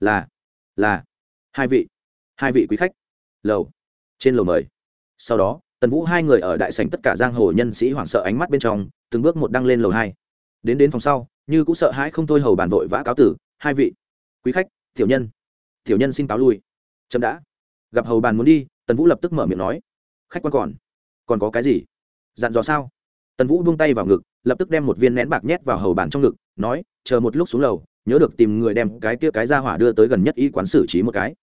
Là là, hai vị hai vị quý khách. Lầu, trên lầu mời. Sau đó, tần vũ hai người ở đại sảnh tất cả giang hồ nhân sĩ hoảng sợ ánh mắt bên trong, từng bước một đăng lên lầu hai. Đến đến phòng sau, như cũng sợ hãi không thôi hầu bàn vội vã cáo tử, hai vị, quý khách, tiểu nhân tiểu nhân xin cáo lui. Chậm đã. Gặp hầu bàn muốn đi, tần vũ lập tức mở miệng nói, khách quan còn còn có cái gì? Dặn dò sao? Tần vũ buông tay vào ngực lập tức đem một viên nén bạc nhét vào hầu bàn trong ngực, nói, chờ một lúc xuống lầu, nhớ được tìm người đem cái kia cái ra hỏa đưa tới gần nhất y quán xử trí một cái.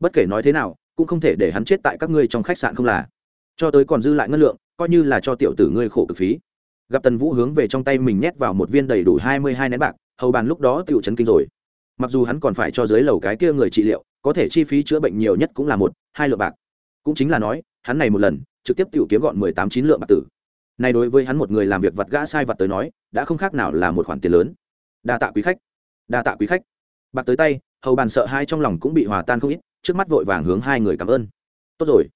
Bất kể nói thế nào, cũng không thể để hắn chết tại các ngươi trong khách sạn không là. Cho tới còn dư lại ngân lượng, coi như là cho tiểu tử ngươi khổ cực phí. Gặp tần vũ hướng về trong tay mình nhét vào một viên đầy đủ hai mươi hai nén bạc, hầu bàn lúc đó tựu chấn kinh rồi. Mặc dù hắn còn phải cho dưới lầu cái kia người trị liệu, có thể chi phí chữa bệnh nhiều nhất cũng là một, hai lượng bạc. Cũng chính là nói, hắn này một lần, trực tiếp tựu kiếm gọn mười tám chín lượng bạc tử này đối với hắn một người làm việc vặt gã sai vặt tới nói đã không khác nào là một khoản tiền lớn. Đa tạ quý khách. Đa tạ quý khách. Bạc tới tay hầu bàn sợ hai trong lòng cũng bị hòa tan không ít trước mắt vội vàng hướng hai người cảm ơn. Tốt rồi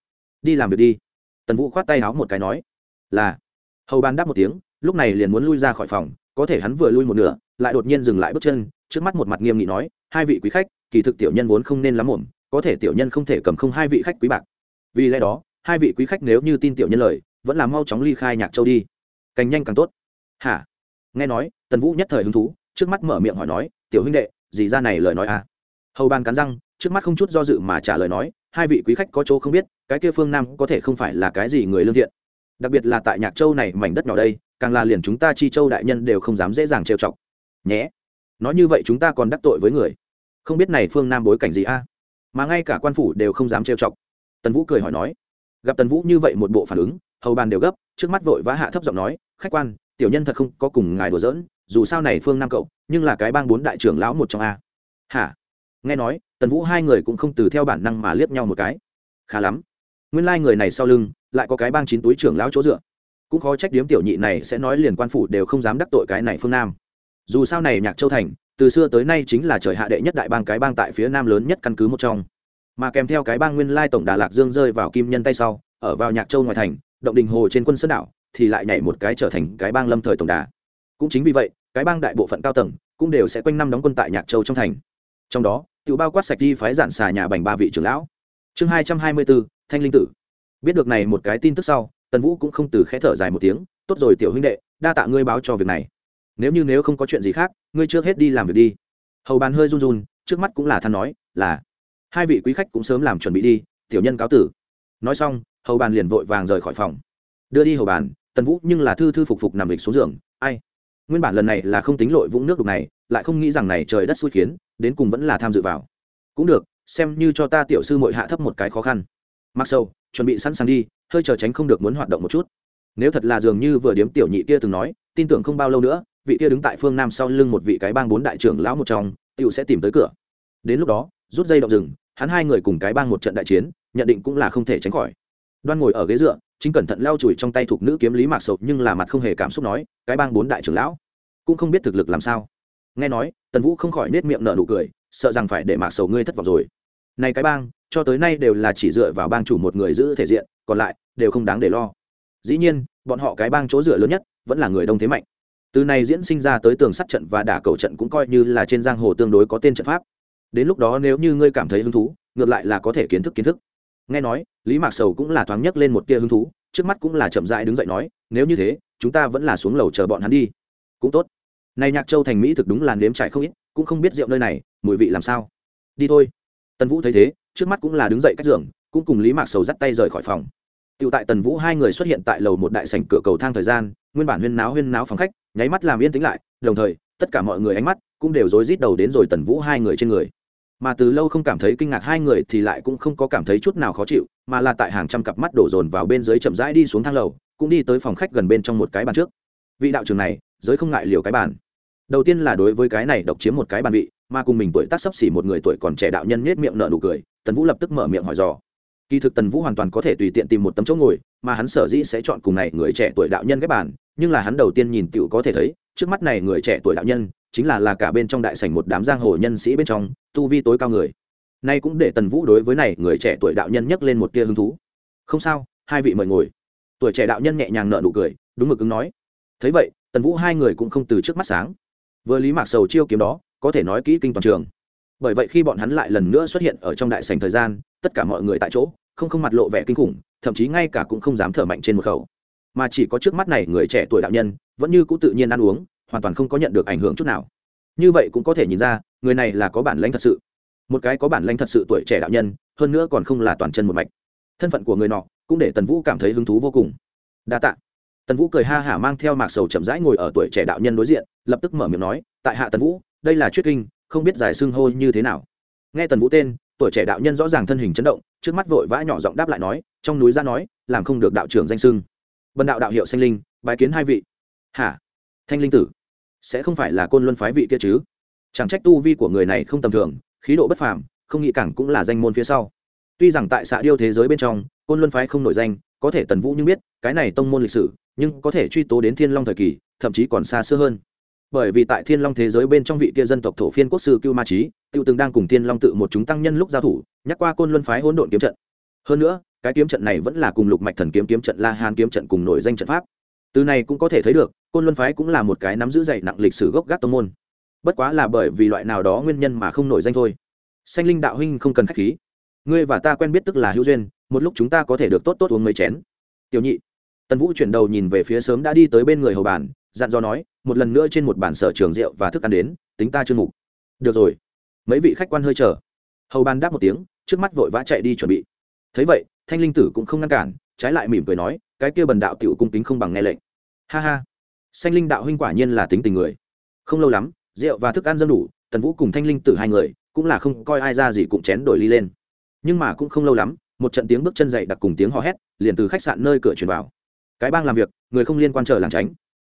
đi làm việc đi. Tần vũ khoát tay áo một cái nói là. Hầu bàn đáp một tiếng lúc này liền muốn lui ra khỏi phòng có thể hắn vừa lui một nửa lại đột nhiên dừng lại bước chân trước mắt một mặt nghiêm nghị nói hai vị quý khách kỳ thực tiểu nhân vốn không nên lắm mồm, có thể tiểu nhân không thể cầm không hai vị khách quý bạc. Vì lẽ đó hai vị quý khách nếu như tin tiểu nhân lời vẫn là mau chóng ly khai nhạc châu đi. Càng nhanh càng tốt. Hả? Nghe nói, tần vũ nhất thời hứng thú, trước mắt mở miệng hỏi nói, tiểu huynh đệ, gì ra này lời nói à? Hầu bàn cắn răng, trước mắt không chút do dự mà trả lời nói, hai vị quý khách có chỗ không biết, cái kia phương nam có thể không phải là cái gì người lương thiện. Đặc biệt là tại nhạc châu này mảnh đất nhỏ đây, càng là liền chúng ta chi châu đại nhân đều không dám dễ dàng trêu chọc. Nhé? Nói như vậy chúng ta còn đắc tội với người. Không biết này phương nam bối cảnh gì a? Mà ngay cả quan phủ đều không dám trêu chọc. Tần vũ cười hỏi nói. Gặp tần vũ như vậy một bộ phản ứng hầu bàn đều gấp, trước mắt vội vã hạ thấp giọng nói, khách quan, tiểu nhân thật không có cùng ngài đùa giỡn, dù sao này phương nam cậu, nhưng là cái bang bốn đại trưởng lão một trong a. Hả? Nghe nói, tần vũ hai người cũng không từ theo bản năng mà liếc nhau một cái. Khá lắm. Nguyên lai、like、người này sau lưng lại có cái bang chín túi trưởng lão chỗ dựa. Cũng khó trách điếm tiểu nhị này sẽ nói liền quan phủ đều không dám đắc tội cái này phương nam. Dù sao này nhạc châu thành, từ xưa tới nay chính là trời hạ đệ nhất đại bang cái bang tại phía nam lớn nhất căn cứ một trong. Mà kèm theo cái bang nguyên lai tổng đà lạc dương rơi vào kim nhân tay sau, ở vào nhạc châu ngoài thành động đình hồ trên quân sơn đảo, thì lại nhảy một cái trở thành cái bang lâm thời tổng đà. Cũng chính vì vậy, cái bang đại bộ phận cao tầng cũng đều sẽ quanh năm đóng quân tại nhạc châu trong thành. Trong đó tự bao quát sạch đi phái giản xà nhà bành ba vị trưởng lão. Chương hai trăm hai mươi bốn thanh linh tử. Biết được này một cái tin tức sau, tần vũ cũng không từ khẽ thở dài một tiếng, tốt rồi tiểu huynh đệ, đa tạ ngươi báo cho việc này. Nếu như nếu không có chuyện gì khác, ngươi trước hết đi làm việc đi. Hầu bàn hơi run run, trước mắt cũng là than nói, là, hai vị quý khách cũng sớm làm chuẩn bị đi, tiểu nhân cáo tử. Nói xong hầu bàn liền vội vàng rời khỏi phòng. Đưa đi hầu bàn, tần vũ nhưng là thư thư phục phục nằm lịch xuống giường. Ai? Nguyên bản lần này là không tính lội vũng nước đục này, lại không nghĩ rằng này trời đất xui khiến, đến cùng vẫn là tham dự vào. Cũng được, xem như cho ta tiểu sư mội hạ thấp một cái khó khăn. Mặc sâu chuẩn bị sẵn sàng đi, hơi chờ tránh không được muốn hoạt động một chút. Nếu thật là dường như vừa điếm tiểu nhị kia từng nói, tin tưởng không bao lâu nữa, vị kia đứng tại phương nam sau lưng một vị cái bang bốn đại trưởng lão một trong, tiểu sẽ tìm tới cửa. Đến lúc đó, rút dây động rừng, hắn hai người cùng cái bang một trận đại chiến, nhận định cũng là không thể tránh khỏi đoan ngồi ở ghế dựa, chính cẩn thận leo chùi trong tay thuộc nữ kiếm lý mạc sầu, nhưng là mặt không hề cảm xúc nói, cái bang bốn đại trưởng lão, cũng không biết thực lực làm sao. Nghe nói, tần vũ không khỏi nết miệng nở nụ cười, sợ rằng phải để mạc sầu ngươi thất vọng rồi. Này cái bang, cho tới nay đều là chỉ dựa vào bang chủ một người giữ thể diện, còn lại đều không đáng để lo. Dĩ nhiên, bọn họ cái bang chỗ dựa lớn nhất vẫn là người đông thế mạnh. Từ này diễn sinh ra tới tường sắt trận và đả cầu trận cũng coi như là trên giang hồ tương đối có tên trận pháp. Đến lúc đó nếu như ngươi cảm thấy hứng thú, ngược lại là có thể kiến thức kiến thức nghe nói lý mạc sầu cũng là thoáng nhấc lên một tia hứng thú trước mắt cũng là chậm rãi đứng dậy nói nếu như thế chúng ta vẫn là xuống lầu chờ bọn hắn đi. Cũng tốt. Này nhạc châu thành mỹ thực đúng là nếm trải không ít cũng không biết rượu nơi này mùi vị làm sao. Đi thôi. Tần vũ thấy thế trước mắt cũng là đứng dậy cách giường cũng cùng lý mạc sầu dắt tay rời khỏi phòng. Tiểu tại Tần Vũ hai người xuất hiện tại lầu một đại sảnh cửa cầu thang thời gian, nguyên bản huyên náo huyên náo phòng khách, nháy mắt làm yên tĩnh lại, đồng thời, tất cả mọi người ánh mắt cũng đều rối rít đầu đến rồi Tần Vũ hai người trên người mà từ lâu không cảm thấy kinh ngạc hai người thì lại cũng không có cảm thấy chút nào khó chịu, mà là tại hàng trăm cặp mắt đổ dồn vào bên dưới chậm rãi đi xuống thang lầu, cũng đi tới phòng khách gần bên trong một cái bàn trước. Vị đạo trưởng này, giới không ngại liều cái bàn. Đầu tiên là đối với cái này độc chiếm một cái bàn vị, mà cùng mình tuổi tác sắp xỉ một người tuổi còn trẻ đạo nhân nhét miệng nở nụ cười, tần vũ lập tức mở miệng hỏi dò. Kỳ thực tần vũ hoàn toàn có thể tùy tiện tìm một tấm chỗ ngồi, mà hắn sở dĩ sẽ chọn cùng này người trẻ tuổi đạo nhân ghép bàn, nhưng là hắn đầu tiên nhìn tựu có thể thấy, trước mắt này người trẻ tuổi đạo nhân chính là là cả bên trong đại sảnh một đám giang hồ nhân sĩ bên trong, tu vi tối cao người. Nay cũng để tần vũ đối với này người trẻ tuổi đạo nhân nhắc lên một tia hứng thú. Không sao, hai vị mời ngồi. Tuổi trẻ đạo nhân nhẹ nhàng nợ nụ cười, đúng mực ứng nói. Thấy vậy, tần vũ hai người cũng không từ trước mắt sáng. Vừa lý mạc sầu chiêu kiếm đó, có thể nói kỹ kinh toàn trường. Bởi vậy khi bọn hắn lại lần nữa xuất hiện ở trong đại sành thời gian, tất cả mọi người tại chỗ, không không mặt lộ vẻ kinh khủng, thậm chí ngay cả cũng không dám thở mạnh trên một khẩu. Mà chỉ có trước mắt này người trẻ tuổi đạo nhân, vẫn như cũ tự nhiên ăn uống hoàn toàn không có nhận được ảnh hưởng chút nào. Như vậy cũng có thể nhìn ra, người này là có bản lãnh thật sự. Một cái có bản lãnh thật sự tuổi trẻ đạo nhân, hơn nữa còn không là toàn chân một mạch. Thân phận của người nọ cũng để tần vũ cảm thấy hứng thú vô cùng. Đa t ạ tần vũ cười ha hả mang theo mạc sầu chậm rãi ngồi ở tuổi trẻ đạo nhân đối diện, lập tức mở miệng nói, tại hạ tần vũ, đây là Triết kinh, không biết giải xưng hô như thế nào. Nghe tần vũ tên, tuổi trẻ đạo nhân rõ ràng thân hình chấn động, trước mắt vội vã nhỏ giọng đáp lại nói, trong núi ra nói, làm không được đạo trưởng danh sưng vân đạo đạo hiệu sanh linh bài kiến hai vị. Hả? Thanh linh tử sẽ không phải là côn luân phái vị kia chứ. Chẳng trách tu vi của người này không tầm thường, khí độ bất phàm, không nghĩ cảng cũng là danh môn phía sau. Tuy rằng tại xạ điêu thế giới bên trong, côn luân phái không nổi danh, có thể tần vũ nhưng biết, cái này tông môn lịch sử, nhưng có thể truy tố đến thiên long thời kỳ, thậm chí còn xa xưa hơn. Bởi vì tại thiên long thế giới bên trong vị kia dân tộc thổ phiên quốc sư cưu ma trí tiêu từng đang cùng thiên long tự một chúng tăng nhân lúc giao thủ, nhắc qua côn luân phái hỗn độn kiếm trận. Hơn nữa, cái kiếm trận này vẫn là cùng lục mạch thần kiếm kiếm trận la hàn kiếm trận cùng nổi danh trận pháp. Từ này cũng có thể thấy được côn luân phái cũng là một cái nắm giữ dạy nặng lịch sử gốc gác tông môn. Bất quá là bởi vì loại nào đó nguyên nhân mà không nổi danh thôi. Sanh linh đạo huynh không cần khách khí. Ngươi và ta quen biết tức là hữu duyên, một lúc chúng ta có thể được tốt tốt uống mấy chén. Tiểu nhị. Tần vũ chuyển đầu nhìn về phía sớm đã đi tới bên người hầu bàn, dặn dò nói, một lần nữa trên một bản sở trường rượu và thức ăn đến, tính ta chưa mục được rồi. Mấy vị khách quan hơi chờ. Hầu bàn đáp một tiếng, trước mắt vội vã chạy đi chuẩn bị. Thấy vậy, thanh linh tử cũng không ngăn cản, trái lại mỉm cười nói, cái kia bần đạo tiểu cung tính không bằng nghe lệnh. Ha ha xanh linh đạo huynh quả nhiên là tính tình người. Không lâu lắm, rượu và thức ăn dâng đủ, tần vũ cùng thanh linh tử hai người cũng là không coi ai ra gì cũng chén đổi ly lên. Nhưng mà cũng không lâu lắm, một trận tiếng bước chân dậy đặc cùng tiếng hò hét liền từ khách sạn nơi cửa truyền vào. Cái bang làm việc, người không liên quan chờ làng tránh.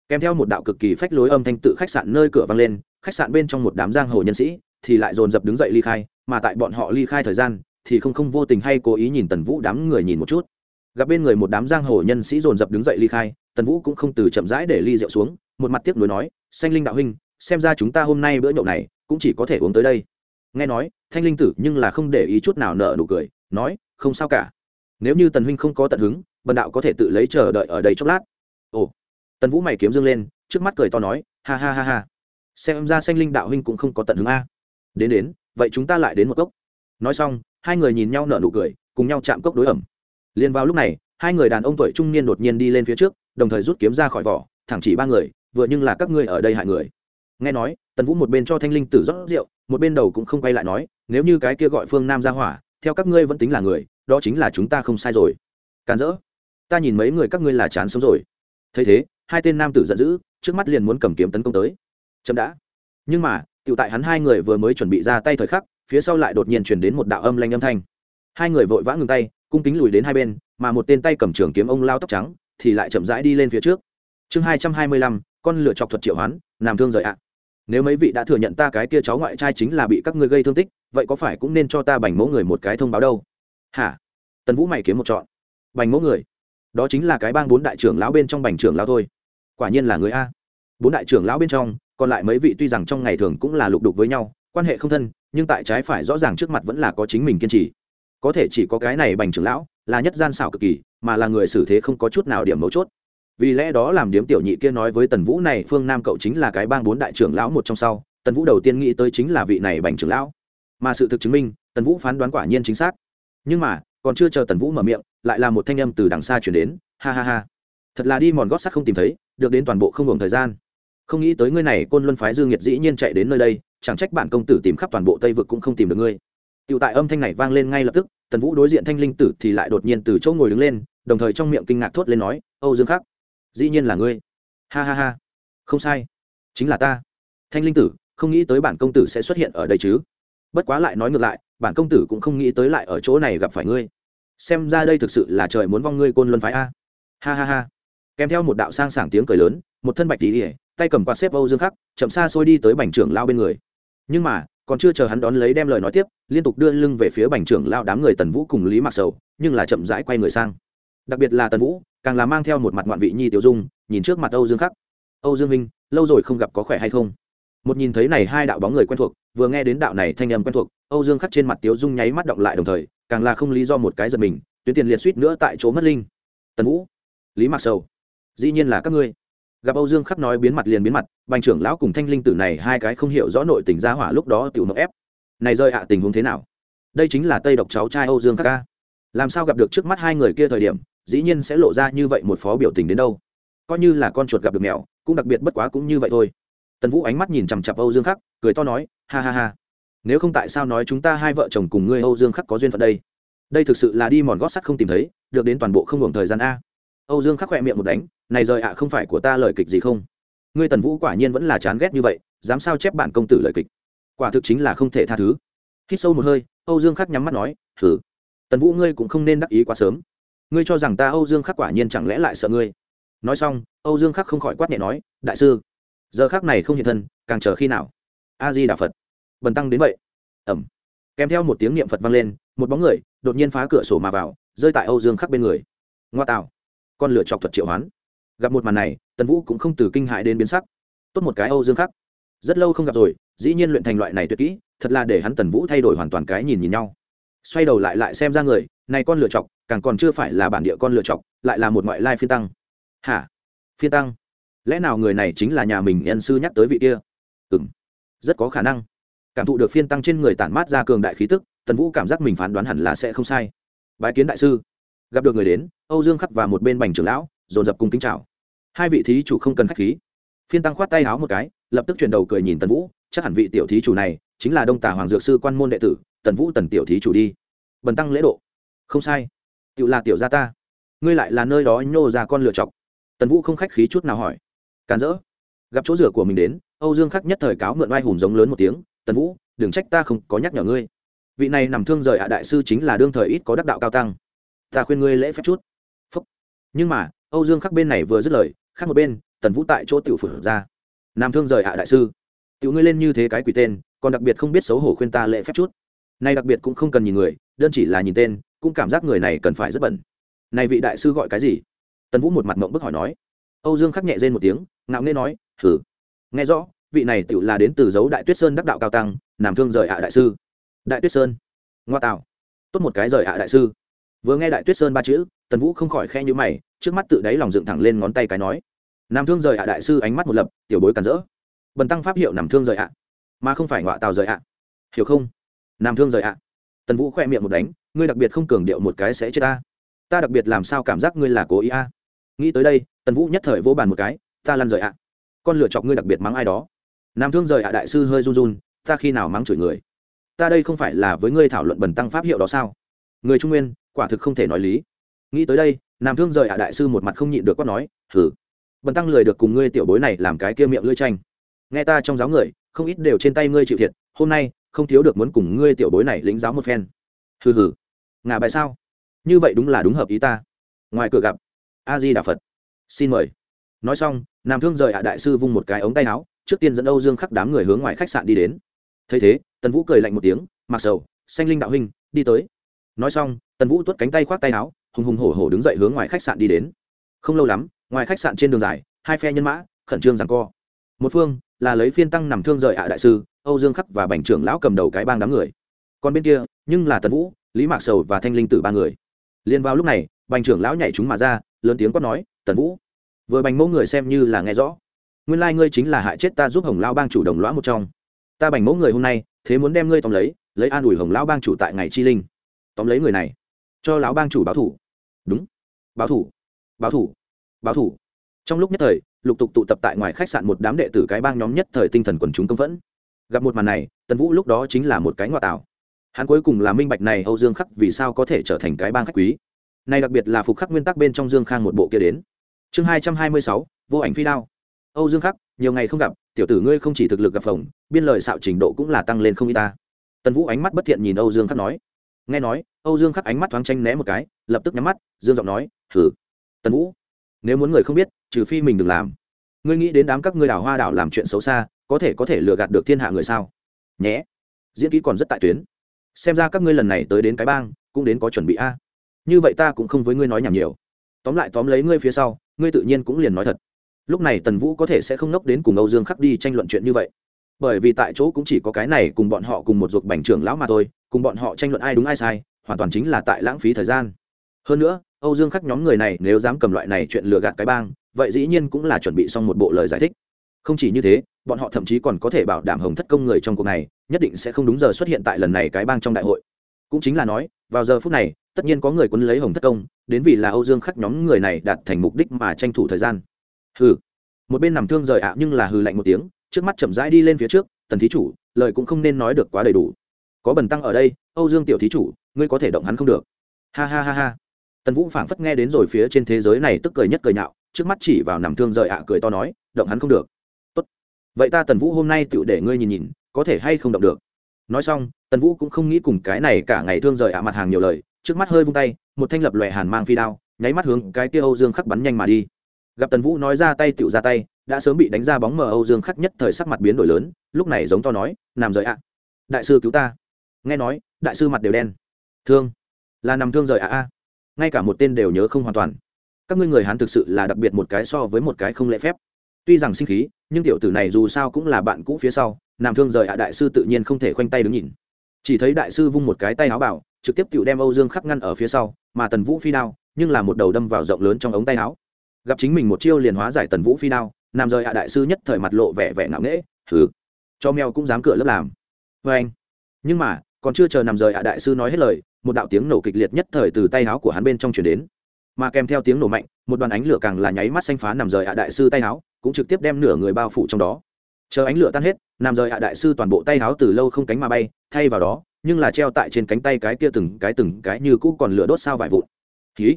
Kèm theo một đạo cực kỳ phách lối âm thanh tự khách sạn nơi cửa vang lên, khách sạn bên trong một đám giang hồ nhân sĩ thì lại dồn dập đứng dậy ly khai, mà tại bọn họ ly khai thời gian thì không không vô tình hay cố ý nhìn tần vũ đám người nhìn một chút gặp bên người một đám giang hồ nhân sĩ dồn dập đứng dậy ly khai, tần vũ cũng không từ chậm rãi để ly rượu xuống, một mặt tiếc nuối nói xanh linh đạo huynh, xem ra chúng ta hôm nay bữa nhậu này cũng chỉ có thể uống tới đây. Nghe nói, thanh linh tử nhưng là không để ý chút nào nợ nụ cười, nói, không sao cả. Nếu như tần huynh không có tận hứng, bần đạo có thể tự lấy chờ đợi ở đây chốc lát. Ồ. Tần vũ mày kiếm dương lên, trước mắt cười to nói, ha ha ha ha. Xem ra xanh linh đạo huynh cũng không có tận hứng a. Đến đến, vậy chúng ta lại đến một cốc. Nói xong, hai người nhìn nhau nở nụ cười, cùng nhau chạm cốc đối ẩm liền vào lúc này, hai người đàn ông tuổi trung niên đột nhiên đi lên phía trước, đồng thời rút kiếm ra khỏi vỏ, thẳng chỉ ba người, vừa nhưng là các ngươi ở đây hại người. Nghe nói, tần vũ một bên cho thanh linh tử rót rượu, một bên đầu cũng không quay lại nói, nếu như cái kia gọi phương nam ra hỏa, theo các ngươi vẫn tính là người, đó chính là chúng ta không sai rồi. Càn rỡ, ta nhìn mấy người các ngươi là chán sống rồi. Thấy thế, hai tên nam tử giận dữ, trước mắt liền muốn cầm kiếm tấn công tới. Chậm đã. Nhưng mà, tiểu tại hắn hai người vừa mới chuẩn bị ra tay thời khắc, phía sau lại đột nhiên chuyển đến một đạo âm lanh âm thanh. Hai người vội vã ngừng tay cung kính lùi đến hai bên, mà một tên tay cầm trường kiếm ông lao tóc trắng thì lại chậm rãi đi lên phía trước. Chương hai trăm hai mươi lăm, con lựa chọc thuật triệu hoán, làm thương rời ạ. Nếu mấy vị đã thừa nhận ta cái kia cháu ngoại trai chính là bị các ngươi gây thương tích, vậy có phải cũng nên cho ta bành mẫu người một cái thông báo đâu? Hả? Tần vũ mày kiếm một chọn bành mẫu người? Đó chính là cái bang bốn đại trưởng lão bên trong bành trưởng lão thôi. Quả nhiên là người a. Bốn đại trưởng lão bên trong, còn lại mấy vị tuy rằng trong ngày thường cũng là lục đục với nhau, quan hệ không thân, nhưng tại trái phải rõ ràng trước mặt vẫn là có chính mình kiên trì có thể chỉ có cái này bành trưởng lão, là nhất gian xảo cực kỳ, mà là người xử thế không có chút nào điểm mấu chốt. Vì lẽ đó làm điếm tiểu nhị kia nói với tần vũ này, phương nam cậu chính là cái bang bốn đại trưởng lão một trong sau, tần vũ đầu tiên nghĩ tới chính là vị này bành trưởng lão. Mà sự thực chứng minh, tần vũ phán đoán quả nhiên chính xác. Nhưng mà, còn chưa chờ tần vũ mở miệng, lại là một thanh âm từ đằng xa chuyển đến, ha ha ha. Thật là đi mòn gót sắt không tìm thấy, được đến toàn bộ không hưởng thời gian. Không nghĩ tới ngươi này, côn luân phái dương nhiệt dĩ nhiên chạy đến nơi đây, chẳng trách bản công tử tìm khắp toàn bộ tây vực cũng không tìm được ngươi. Tiểu tại âm thanh này vang lên ngay lập tức tần vũ đối diện thanh linh tử thì lại đột nhiên từ chỗ ngồi đứng lên đồng thời trong miệng kinh ngạc thốt lên nói âu dương khắc dĩ nhiên là ngươi. Ha ha ha không sai chính là ta. Thanh linh tử không nghĩ tới bản công tử sẽ xuất hiện ở đây chứ. Bất quá lại nói ngược lại bản công tử cũng không nghĩ tới lại ở chỗ này gặp phải ngươi. Xem ra đây thực sự là trời muốn vong ngươi côn luân phái a. Ha ha ha. Kèm theo một đạo sang sảng tiếng cười lớn một thân bạch tí, ỉa tay cầm quạt xếp âu dương khắc chậm xa xôi đi tới bành trưởng lao bên người. Nhưng mà còn chưa chờ hắn đón lấy đem lời nói tiếp, liên tục đưa lưng về phía bành trưởng lao đám người tần vũ cùng lý mặc sầu, nhưng là chậm rãi quay người sang. Đặc biệt là tần vũ, càng là mang theo một mặt ngoạn vị nhi tiểu dung, nhìn trước mặt âu dương khắc. Âu dương minh, lâu rồi không gặp có khỏe hay không? Một nhìn thấy này hai đạo bóng người quen thuộc, vừa nghe đến đạo này thanh âm quen thuộc, âu dương khắc trên mặt tiếu dung nháy mắt động lại đồng thời, càng là không lý do một cái giật mình, tuyến tiền liệt suýt nữa tại chỗ mất linh. Tần vũ, lý mặc sầu, dĩ nhiên là các ngươi gặp âu dương khắc nói biến mặt liền biến mặt, bành trưởng lão cùng thanh linh tử này hai cái không hiểu rõ nội tình gia hỏa lúc đó tiểu mộng ép. Này rơi ạ, tình huống thế nào? Đây chính là tây độc cháu trai âu dương khắc ca. Làm sao gặp được trước mắt hai người kia thời điểm, dĩ nhiên sẽ lộ ra như vậy một phó biểu tình đến đâu? Coi như là con chuột gặp được mèo, cũng đặc biệt bất quá cũng như vậy thôi. Tần vũ ánh mắt nhìn chằm chặp âu dương khắc, cười to nói, ha ha ha. Nếu không tại sao nói chúng ta hai vợ chồng cùng ngươi âu dương khắc có duyên phận đây? Đây thực sự là đi mòn gót sắt không tìm thấy, được đến toàn bộ không hưởng thời gian a. Âu dương khắc khỏe miệng một đánh này rời ạ, không phải của ta lời kịch gì không? Ngươi tần vũ quả nhiên vẫn là chán ghét như vậy, dám sao chép bản công tử lời kịch? Quả thực chính là không thể tha thứ. Hít sâu một hơi, âu dương khắc nhắm mắt nói thử tần vũ ngươi cũng không nên đắc ý quá sớm. Ngươi cho rằng ta âu dương khắc quả nhiên chẳng lẽ lại sợ ngươi? Nói xong, âu dương khắc không khỏi quát nhẹ nói, đại sư, giờ khắc này không hiện thân, càng chờ khi nào? A di đà phật. Bần tăng đến vậy. Ẩm. Kèm theo một tiếng niệm phật vang lên, một bóng người đột nhiên phá cửa sổ mà vào, rơi tại âu dương khắc bên người. Ngoa tạo. Con lửa chọc thuật triệu hoán gặp một màn này, tần vũ cũng không từ kinh hại đến biến sắc. Tốt một cái âu dương khắc rất lâu không gặp rồi, dĩ nhiên luyện thành loại này tuyệt kỹ, thật là để hắn tần vũ thay đổi hoàn toàn cái nhìn nhìn nhau. Xoay đầu lại lại xem ra người, này con lựa chọc, càng còn chưa phải là bản địa con lựa chọc, lại là một ngoại lai phiên tăng. Hả? Phiên tăng? Lẽ nào người này chính là nhà mình nhân sư nhắc tới vị kia? Ừ m rất có khả năng. Cảm thụ được phiên tăng trên người tản mát ra cường đại khí tức, tần vũ cảm giác mình phán đoán hẳn là sẽ không sai. Bái kiến đại sư. Gặp được người đến, âu dương khắc và một bên bành trưởng lão dồn dập cùng kính chào. Hai vị thí chủ không cần khách khí. Phiên tăng khoát tay háo một cái, lập tức chuyển đầu cười nhìn tần vũ, chắc hẳn vị tiểu thí chủ này chính là đông tả hoàng dược sư quan môn đệ tử, tần vũ tần tiểu thí chủ đi. Bần tăng lễ độ. Không sai. Tự là tiểu gia ta. Ngươi lại là nơi đó nhô ra con lựa chọc. Tần vũ không khách khí chút nào hỏi. Càn rỡ. Gặp chỗ rửa của mình đến, âu dương khắc nhất thời cáo mượn oai hùng giống lớn một tiếng, tần vũ, đừng trách ta không có nhắc nhở ngươi. Vị này nằm thương rời ạ đại sư chính là đương thời ít có đắc đạo cao tăng. Ta khuyên ngươi lễ phép chút. Phúc. nhưng mà âu dương khắc bên này vừa dứt lời khác một bên, tần vũ tại chỗ tiểu phủ ra. Nam thương rời hạ đại sư. Tiểu ngươi lên như thế cái quỷ tên, còn đặc biệt không biết xấu hổ khuyên ta lễ phép chút. Nay đặc biệt cũng không cần nhìn người, đơn chỉ là nhìn tên, cũng cảm giác người này cần phải rất bẩn. Này vị đại sư gọi cái gì? Tần vũ một mặt mộng bức hỏi nói. Âu dương khắc nhẹ rên một tiếng, ngạo nghễ nói thử nghe rõ, vị này tiểu là đến từ dấu đại tuyết sơn đắc đạo cao tăng, nam thương rời hạ đại sư. Đại tuyết sơn? Ngoa tạo. Tốt một cái rời hạ đại sư vừa nghe đại tuyết sơn ba chữ, tần vũ không khỏi khe nhữ mày, trước mắt tự đáy lòng dựng thẳng lên ngón tay cái nói. Nam thương rời ạ, đại sư ánh mắt một lập, tiểu bối cản rỡ. Bần tăng pháp hiệu nằm thương rời ạ, mà không phải ngọa tàu rời ạ. Hiểu không? Nam thương rời ạ. Tần vũ khoe miệng một đánh, ngươi đặc biệt không cường điệu một cái sẽ chết ta. Ta đặc biệt làm sao cảm giác ngươi là cố ý a? Nghĩ tới đây, tần vũ nhất thời vỗ bàn một cái, ta lăn rời ạ. Con lựa chọc ngươi đặc biệt mắng ai đó. Nam thương rời ạ, đại sư hơi run run, ta khi nào mắng chửi người? Ta đây không phải là với ngươi thảo luận bần tăng pháp hiệu đó sao? Người trung nguyên quả thực không thể nói lý. Nghĩ tới đây, nam thương rời hạ đại sư một mặt không nhịn được quát nói hử bần tăng lười được cùng ngươi tiểu bối này làm cái kia miệng lưỡi tranh. Nghe ta trong giáo người, không ít đều trên tay ngươi chịu thiệt, hôm nay không thiếu được muốn cùng ngươi tiểu bối này lĩnh giáo một phen. Hừ hừ ngà bài sao? Như vậy đúng là đúng hợp ý ta. Ngoài cửa gặp a di đà phật. Xin mời. Nói xong, nam thương rời hạ đại sư vung một cái ống tay áo, trước tiên dẫn âu dương khắc đám người hướng ngoài khách sạn đi đến. Thấy thế, tần vũ cười lạnh một tiếng mặc sầu, xanh linh đạo huynh, đi tới. Nói xong tần vũ tuốt cánh tay khoác tay áo, hùng hùng hổ hổ đứng dậy hướng ngoài khách sạn đi đến. Không lâu lắm, ngoài khách sạn trên đường dài, hai phe nhân mã, khẩn trương rằng co. Một phương là lấy phiên tăng nằm thương rời ạ đại sư, âu dương khắc và bành trưởng lão cầm đầu cái bang đám người. Còn bên kia, nhưng là tần vũ, lý mạc sầu và thanh linh tử ba người. Liền vào lúc này, bành trưởng lão nhảy chúng mà ra, lớn tiếng quát nói, tần vũ, vừa bành mẫu người xem như là nghe rõ. Nguyên lai、like、ngươi chính là hại chết ta giúp hồng lao bang chủ đồng lõa một trong. Ta bành mẫu người hôm nay, thế muốn đem ngươi tóm lấy lấy an ủi hồng lao bang chủ tại ngày chi linh. Tóm lấy người này cho lão bang chủ báo thủ. Đúng. Báo thủ. Báo thủ. Báo thủ. Trong lúc nhất thời, lục tục tụ tập tại ngoài khách sạn một đám đệ tử cái bang nhóm nhất thời tinh thần quần chúng công phẫn. Gặp một màn này, tần vũ lúc đó chính là một cái ngoại tảo. Hắn cuối cùng là minh bạch này âu dương khắc vì sao có thể trở thành cái bang khách quý. Này đặc biệt là phục khắc nguyên tắc bên trong dương khang một bộ kia đến. Chương hai trăm hai mươi sáu, vô ảnh phi đao. Âu dương khắc, nhiều ngày không gặp, tiểu tử ngươi không chỉ thực lực gặp phòng biên lời xạo trình độ cũng là tăng lên không y ta. Tần vũ ánh mắt bất thiện nhìn âu dương khắc nói nghe nói, âu dương khắc ánh mắt thoáng tranh né một cái, lập tức nhắm mắt, dương giọng nói thử tần vũ, nếu muốn người không biết, trừ phi mình đừng làm. Ngươi nghĩ đến đám các ngươi đảo hoa đảo làm chuyện xấu xa, có thể có thể lừa gạt được thiên hạ người sao? Nhé. Diễn kỹ còn rất tại tuyến. Xem ra các ngươi lần này tới đến cái bang, cũng đến có chuẩn bị a. Như vậy ta cũng không với ngươi nói nhảm nhiều. Tóm lại tóm lấy ngươi phía sau, ngươi tự nhiên cũng liền nói thật. Lúc này tần vũ có thể sẽ không nốc đến cùng âu dương khắc đi tranh luận chuyện như vậy. Bởi vì tại chỗ cũng chỉ có cái này cùng bọn họ cùng một ruột bành trưởng lão mà thôi cùng bọn họ tranh luận ai đúng ai sai, hoàn toàn chính là tại lãng phí thời gian. Hơn nữa, âu dương khắc nhóm người này nếu dám cầm loại này chuyện lừa gạt cái bang, vậy dĩ nhiên cũng là chuẩn bị xong một bộ lời giải thích. Không chỉ như thế, bọn họ thậm chí còn có thể bảo đảm hồng thất công người trong cuộc này, nhất định sẽ không đúng giờ xuất hiện tại lần này cái bang trong đại hội. Cũng chính là nói, vào giờ phút này, tất nhiên có người quân lấy hồng thất công, đến vì là âu dương khắc nhóm người này đạt thành mục đích mà tranh thủ thời gian. Hừ. Một bên nằm thương rời ạ, nhưng là hừ lạnh một tiếng, trước mắt chậm rãi đi lên phía trước, tần thí chủ, lời cũng không nên nói được quá đầy đủ có bần tăng ở đây, âu dương tiểu thí chủ, ngươi có thể động hắn không được. Ha ha ha ha. Tần vũ phảng phất nghe đến rồi phía trên thế giới này tức cười nhất cười nhạo, trước mắt chỉ vào nằm thương rời ạ cười to nói, động hắn không được. Tốt. vậy ta tần vũ hôm nay tựu để ngươi nhìn nhìn, có thể hay không động được? Nói xong, tần vũ cũng không nghĩ cùng cái này cả ngày thương rời ạ mặt hàng nhiều lời, trước mắt hơi vung tay, một thanh lập lòe hàn mang phi đao, nháy mắt hướng cái kia âu dương khắc bắn nhanh mà đi. Gặp tần vũ nói ra tay tựu ra tay, đã sớm bị đánh ra bóng mờ âu dương khắc nhất thời sắc mặt biến đổi lớn, lúc này giống to nói, nằm rời ạ. Đại sư cứu ta nghe nói, đại sư mặt đều đen. Thương? Là nằm thương rời à a. Ngay cả một tên đều nhớ không hoàn toàn. Các ngươi người hán thực sự là đặc biệt một cái so với một cái không lễ phép. Tuy rằng sinh khí, nhưng tiểu tử này dù sao cũng là bạn cũ phía sau, nằm thương rời à đại sư tự nhiên không thể khoanh tay đứng nhìn. Chỉ thấy đại sư vung một cái tay áo bảo, trực tiếp cựu đem âu dương khắc ngăn ở phía sau, mà tần vũ phi đao, nhưng là một đầu đâm vào rộng lớn trong ống tay áo. Gặp chính mình một chiêu liền hóa giải tần vũ phi đao, nằm rời à đại sư nhất thời mặt lộ vẻ vẻ ngạo nghễ thử cho mèo cũng dám cửa lớp làm. Vê anh nhưng mà còn chưa chờ nằm rời ạ đại sư nói hết lời, một đạo tiếng nổ kịch liệt nhất thời từ tay áo của hắn bên trong chuyển đến. Mà kèm theo tiếng nổ mạnh, một đoàn ánh lửa càng là nháy mắt xanh phá nằm rời ạ đại sư tay áo, cũng trực tiếp đem nửa người bao phủ trong đó. Chờ ánh lửa tan hết, nằm rời ạ đại sư toàn bộ tay áo từ lâu không cánh mà bay, thay vào đó, nhưng là treo tại trên cánh tay cái kia từng cái từng cái như cũ còn lửa đốt sao vải vụn. Khí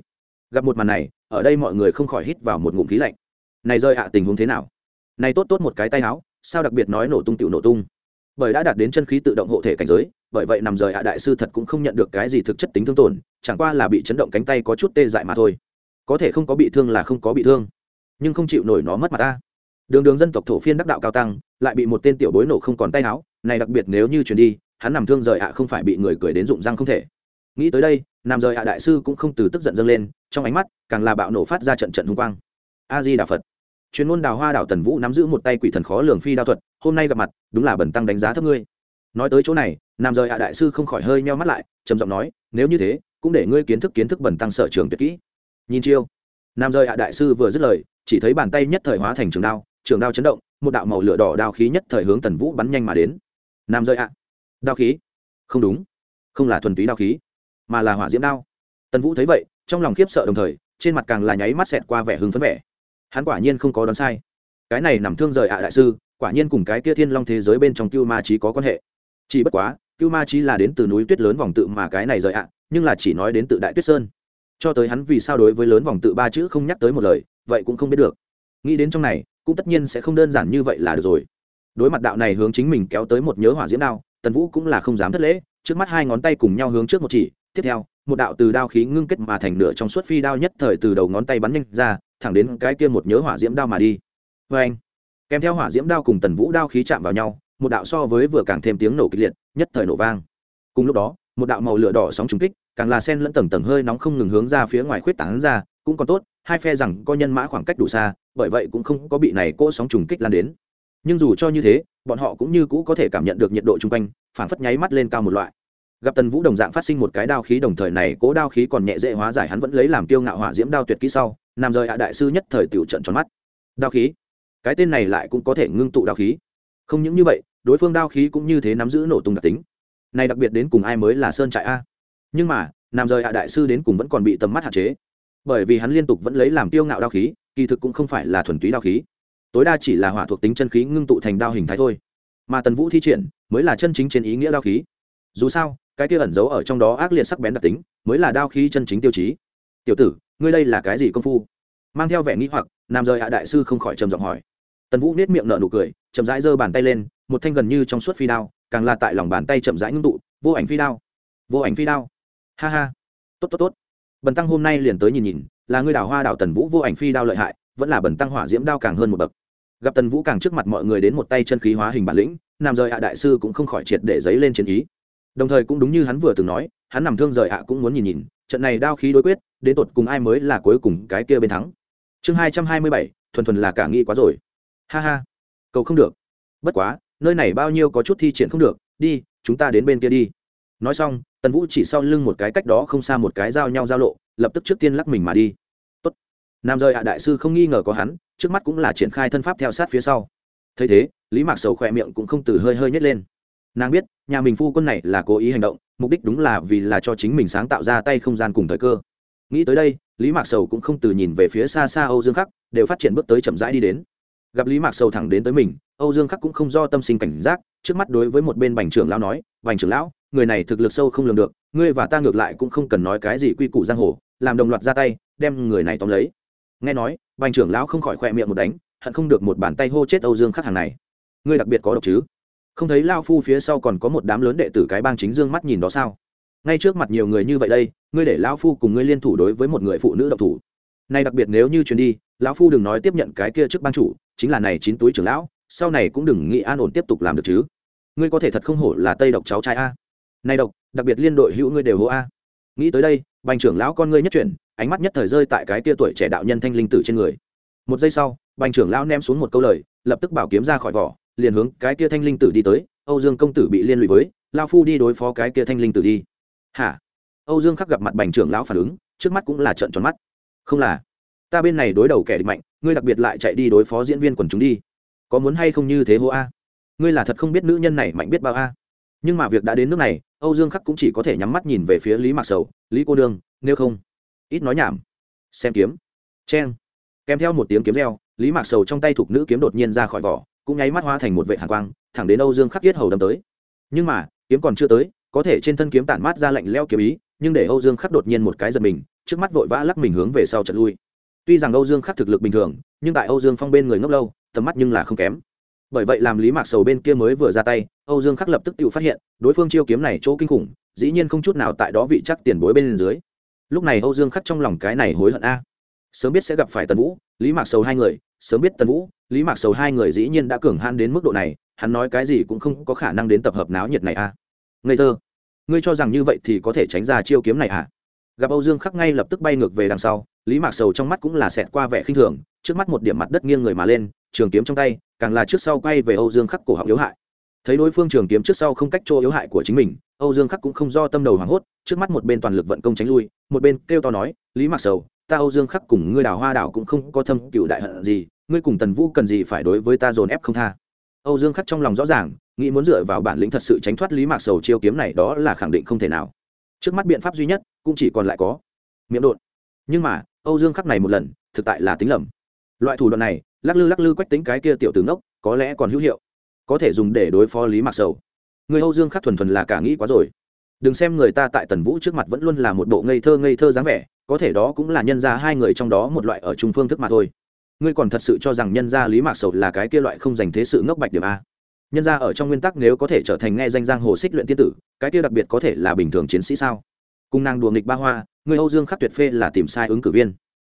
gặp một màn này, ở đây mọi người không khỏi hít vào một ngụm khí lạnh. Này rơi ạ, tình huống thế nào? Này tốt tốt một cái tay áo, sao đặc biệt nói nổ tung tiểu nổ tung? Bởi đã đạt đến chân khí tự động hộ thể cảnh giới bởi vậy nằm rời ạ đại sư thật cũng không nhận được cái gì thực chất tính thương tổn, chẳng qua là bị chấn động cánh tay có chút tê dại mà thôi. Có thể không có bị thương là không có bị thương, nhưng không chịu nổi nó mất mặt ta. Đường đường dân tộc thổ phiên đắc đạo cao tăng, lại bị một tên tiểu bối nổ không còn tay áo, này đặc biệt nếu như chuyển đi, hắn nằm thương rời ạ không phải bị người cười đến rụng răng không thể. Nghĩ tới đây, nằm rời ạ đại sư cũng không từ tức giận dâng lên, trong ánh mắt, càng là bạo nổ phát ra trận trận hung quang. A di đà phật. Chuyên môn đào hoa đảo tần vũ nắm giữ một tay quỷ thần khó lường phi đao thuật, hôm nay gặp mặt, đúng là bẩn tăng đánh giá thấp ngươi nói tới chỗ này, nam rời hạ đại sư không khỏi hơi meo mắt lại, trầm giọng nói, nếu như thế, cũng để ngươi kiến thức kiến thức bẩn tăng sở trường tuyệt kỹ. Nhìn chiêu, nam rời hạ đại sư vừa dứt lời, chỉ thấy bàn tay nhất thời hóa thành trường đao trường đao chấn động, một đạo màu lửa đỏ đao khí nhất thời hướng tần vũ bắn nhanh mà đến. Nam rời hạ đao khí? Không đúng, không là thuần túy đao khí, mà là hỏa diễm đao. Tần vũ thấy vậy, trong lòng khiếp sợ đồng thời, trên mặt càng là nháy mắt xẹt qua vẻ hưng phấn vẻ. Hắn quả nhiên không có đoán sai. Cái này nằm thương rời ạ đại sư, quả nhiên cùng cái kia thiên long thế giới bên trong cưu ma trí có quan hệ chỉ bất quá, cưu ma chí là đến từ núi tuyết lớn vòng tự mà cái này rời ạ, nhưng là chỉ nói đến tự đại tuyết sơn. Cho tới hắn vì sao đối với lớn vòng tự ba chữ không nhắc tới một lời, vậy cũng không biết được. Nghĩ đến trong này, cũng tất nhiên sẽ không đơn giản như vậy là được rồi. Đối mặt đạo này hướng chính mình kéo tới một nhớ hỏa diễm đao, tần vũ cũng là không dám thất lễ, trước mắt hai ngón tay cùng nhau hướng trước một chỉ, tiếp theo, một đạo từ đao khí ngưng kết mà thành nửa trong suốt phi đao nhất thời từ đầu ngón tay bắn nhanh ra, thẳng đến cái kia một nhớ hỏa diễm đao mà đi. Vê anh kèm theo hỏa diễm đao cùng tần vũ đao khí chạm vào nhau một đạo so với vừa càng thêm tiếng nổ kịch liệt, nhất thời nổ vang. Cùng lúc đó, một đạo màu lửa đỏ sóng trùng kích, càng là sen lẫn tầng tầng hơi nóng không ngừng hướng ra phía ngoài khuyết tảng ra, cũng còn tốt, hai phe rằng có nhân mã khoảng cách đủ xa, bởi vậy cũng không có bị này cỗ sóng trùng kích lan đến. Nhưng dù cho như thế, bọn họ cũng như cũ có thể cảm nhận được nhiệt độ chung quanh phản phất nháy mắt lên cao một loại. Gặp tần vũ đồng dạng phát sinh một cái đao khí đồng thời này cố đao khí còn nhẹ dễ hóa giải hắn vẫn lấy làm tiêu ngạo hỏa diễm đao tuyệt kỹ sau, nam rời hạ đại sư nhất thời tiểu trận tròn mắt. Đao khí? Cái tên này lại cũng có thể ngưng tụ đao khí không những như vậy, đối phương đao khí cũng như thế nắm giữ nổ tung đặc tính. Này đặc biệt đến cùng ai mới là sơn trại a? Nhưng mà, nam rời hạ đại sư đến cùng vẫn còn bị tầm mắt hạn chế. Bởi vì hắn liên tục vẫn lấy làm tiêu ngạo đao khí, kỳ thực cũng không phải là thuần túy đao khí. Tối đa chỉ là hỏa thuộc tính chân khí ngưng tụ thành đao hình thái thôi. Mà tần vũ thi triển, mới là chân chính trên ý nghĩa đao khí. Dù sao, cái kia ẩn giấu ở trong đó ác liệt sắc bén đặc tính, mới là đao khí chân chính tiêu chí. Tiểu tử, ngươi đây là cái gì công phu? Mang theo vẻ nghĩ hoặc, nam rời hạ đại sư không khỏi trầm giọng hỏi. Tần vũ nết miệng nở nụ cười chậm rãi giơ bàn tay lên, một thanh gần như trong suốt phi đao, càng là tại lòng bàn tay chậm rãi ngưng tụ, vô ảnh phi đao. Vô ảnh phi đao. Ha ha. Tốt tốt tốt. Bần tăng hôm nay liền tới nhìn nhìn, là ngươi đào hoa đào tần vũ vô ảnh phi đao lợi hại, vẫn là bần tăng hỏa diễm đao càng hơn một bậc. Gặp tần vũ càng trước mặt mọi người đến một tay chân khí hóa hình bản lĩnh, nam rời ạ đại sư cũng không khỏi triệt để giấy lên chiến ý. Đồng thời cũng đúng như hắn vừa từng nói, hắn nằm thương rời ạ cũng muốn nhìn nhìn, trận này đao khí đối quyết, đến tột cùng ai mới là cuối cùng cái kia bên thắng. Chương hai trăm hai mươi bảy, thuần thuần là cả nghĩ quá rồi. Ha ha cầu không được. Bất quá, nơi này bao nhiêu có chút thi triển không được, đi, chúng ta đến bên kia đi. Nói xong, tần vũ chỉ sau lưng một cái cách đó không xa một cái giao nhau giao lộ, lập tức trước tiên lắc mình mà đi. Tốt. nam rời à đại sư không nghi ngờ có hắn, trước mắt cũng là triển khai thân pháp theo sát phía sau. Thấy thế, lý mạc sầu khỏe miệng cũng không từ hơi hơi nhét lên. Nàng biết, nhà mình phu quân này là cố ý hành động, mục đích đúng là vì là cho chính mình sáng tạo ra tay không gian cùng thời cơ. Nghĩ tới đây, lý mạc sầu cũng không từ nhìn về phía xa xa âu dương khắc, đều phát triển bước tới chậm rãi đi đến gặp lý mạc sầu thẳng đến tới mình, âu dương khắc cũng không do tâm sinh cảnh giác, trước mắt đối với một bên bành trưởng lão nói, bành trưởng lão, người này thực lực sâu không lường được, ngươi và ta ngược lại cũng không cần nói cái gì quy củ giang hồ, làm đồng loạt ra tay, đem người này tóm lấy. Nghe nói, bành trưởng lão không khỏi khỏe miệng một đánh, hận không được một bàn tay hô chết âu dương khắc hàng này. Ngươi đặc biệt có độc chứ? Không thấy lao phu phía sau còn có một đám lớn đệ tử cái bang chính dương mắt nhìn đó sao? Ngay trước mặt nhiều người như vậy đây, ngươi để lao phu cùng ngươi liên thủ đối với một người phụ nữ độc thủ. Này đặc biệt nếu như chuyến đi lão phu đừng nói tiếp nhận cái kia trước ban chủ chính là này chín túi trưởng lão, sau này cũng đừng nghĩ an ổn tiếp tục làm được chứ. Ngươi có thể thật không hổ là tây độc cháu trai a. Này độc, đặc biệt liên đội hữu ngươi đều hô a. Nghĩ tới đây, bành trưởng lão con ngươi nhất chuyển, ánh mắt nhất thời rơi tại cái tia tuổi trẻ đạo nhân thanh linh tử trên người. Một giây sau, bành trưởng lão ném xuống một câu lời, lập tức bảo kiếm ra khỏi vỏ, liền hướng cái tia thanh linh tử đi tới. Âu dương công tử bị liên lụy với lao phu đi đối phó cái kia thanh linh tử đi. Hả? Âu dương khắc gặp mặt bành trưởng lão phản ứng, trước mắt cũng là trận tròn mắt. Không là ta bên này đối đầu kẻ địch mạnh, ngươi đặc biệt lại chạy đi đối phó diễn viên quần chúng đi. Có muốn hay không như thế hô a? Ngươi là thật không biết nữ nhân này mạnh biết bao a. Nhưng mà việc đã đến nước này, âu dương khắc cũng chỉ có thể nhắm mắt nhìn về phía lý mạc sầu, lý cô đương nếu không? Ít nói nhảm. Xem kiếm. C kèm theo một tiếng kiếm reo, lý mạc sầu trong tay thuộc nữ kiếm đột nhiên ra khỏi vỏ, cũng nháy mắt hoa thành một vệ hàn quang, thẳng đến âu dương khắc yết hầu đâm tới. Nhưng mà, kiếm còn chưa tới, có thể trên thân kiếm tản mát ra lạnh leo kiếm ý, nhưng để âu dương khắc đột nhiên một cái giật mình, trước mắt vội vã lắc mình hướng về sau trận lui tuy rằng âu dương khắc thực lực bình thường, nhưng tại âu dương phong bên người ngốc lâu, tầm mắt nhưng là không kém. Bởi vậy làm lý mạc sầu bên kia mới vừa ra tay, âu dương khắc lập tức tự phát hiện, đối phương chiêu kiếm này chỗ kinh khủng, dĩ nhiên không chút nào tại đó vị chắc tiền bối bên dưới. Lúc này âu dương khắc trong lòng cái này hối hận a. Sớm biết sẽ gặp phải tần vũ, lý mạc sầu hai người, sớm biết tần vũ, lý mạc sầu hai người dĩ nhiên đã cường han đến mức độ này, hắn nói cái gì cũng không có khả năng đến tập hợp náo nhiệt này a. Ngây thơ. Ngươi cho rằng như vậy thì có thể tránh ra chiêu kiếm này à? Gặp âu dương khắc ngay lập tức bay ngược về đằng sau, lý mạc sầu trong mắt cũng là xẹt qua vẻ khinh thường, trước mắt một điểm mặt đất nghiêng người mà lên, trường kiếm trong tay, càng là trước sau quay về âu dương khắc cổ họng yếu hại. Thấy đối phương trường kiếm trước sau không cách chỗ yếu hại của chính mình, âu dương khắc cũng không do tâm đầu hoảng hốt, trước mắt một bên toàn lực vận công tránh lui, một bên kêu to nói, lý mạc sầu, ta âu dương khắc cùng ngươi đào hoa đảo cũng không có thâm cựu đại hận gì, ngươi cùng tần vũ cần gì phải đối với ta dồn ép không tha? Âu dương khắc trong lòng rõ ràng, nghĩ muốn dựa vào bản lĩnh thật sự tránh thoát lý mạc sầu chiêu kiếm này đó là khẳng định không thể nào trước mắt biện pháp duy nhất cũng chỉ còn lại có miệng đột nhưng mà, âu dương khắc này một lần, thực tại là tính lầm. Loại thủ đoạn này, lắc lư lắc lư quách tính cái kia tiểu tướng ốc có lẽ còn hữu hiệu. Có thể dùng để đối phó lý mạc sầu. Người âu dương khắc thuần thuần là cả nghĩ quá rồi. Đừng xem người ta tại tần vũ trước mặt vẫn luôn là một bộ ngây thơ ngây thơ dáng vẻ, có thể đó cũng là nhân ra hai người trong đó một loại ở trung phương thức mà thôi. Ngươi còn thật sự cho rằng nhân gia lý mạc sầu là cái kia loại không dành thế sự ngốc bạch điểm a? Nhân ra ở trong nguyên tắc nếu có thể trở thành nghe danh giang hồ xích luyện tiên tử, cái kia đặc biệt có thể là bình thường chiến sĩ sao? Cung nàng đùa nghịch ba hoa, người âu dương khắc tuyệt phê là tìm sai ứng cử viên.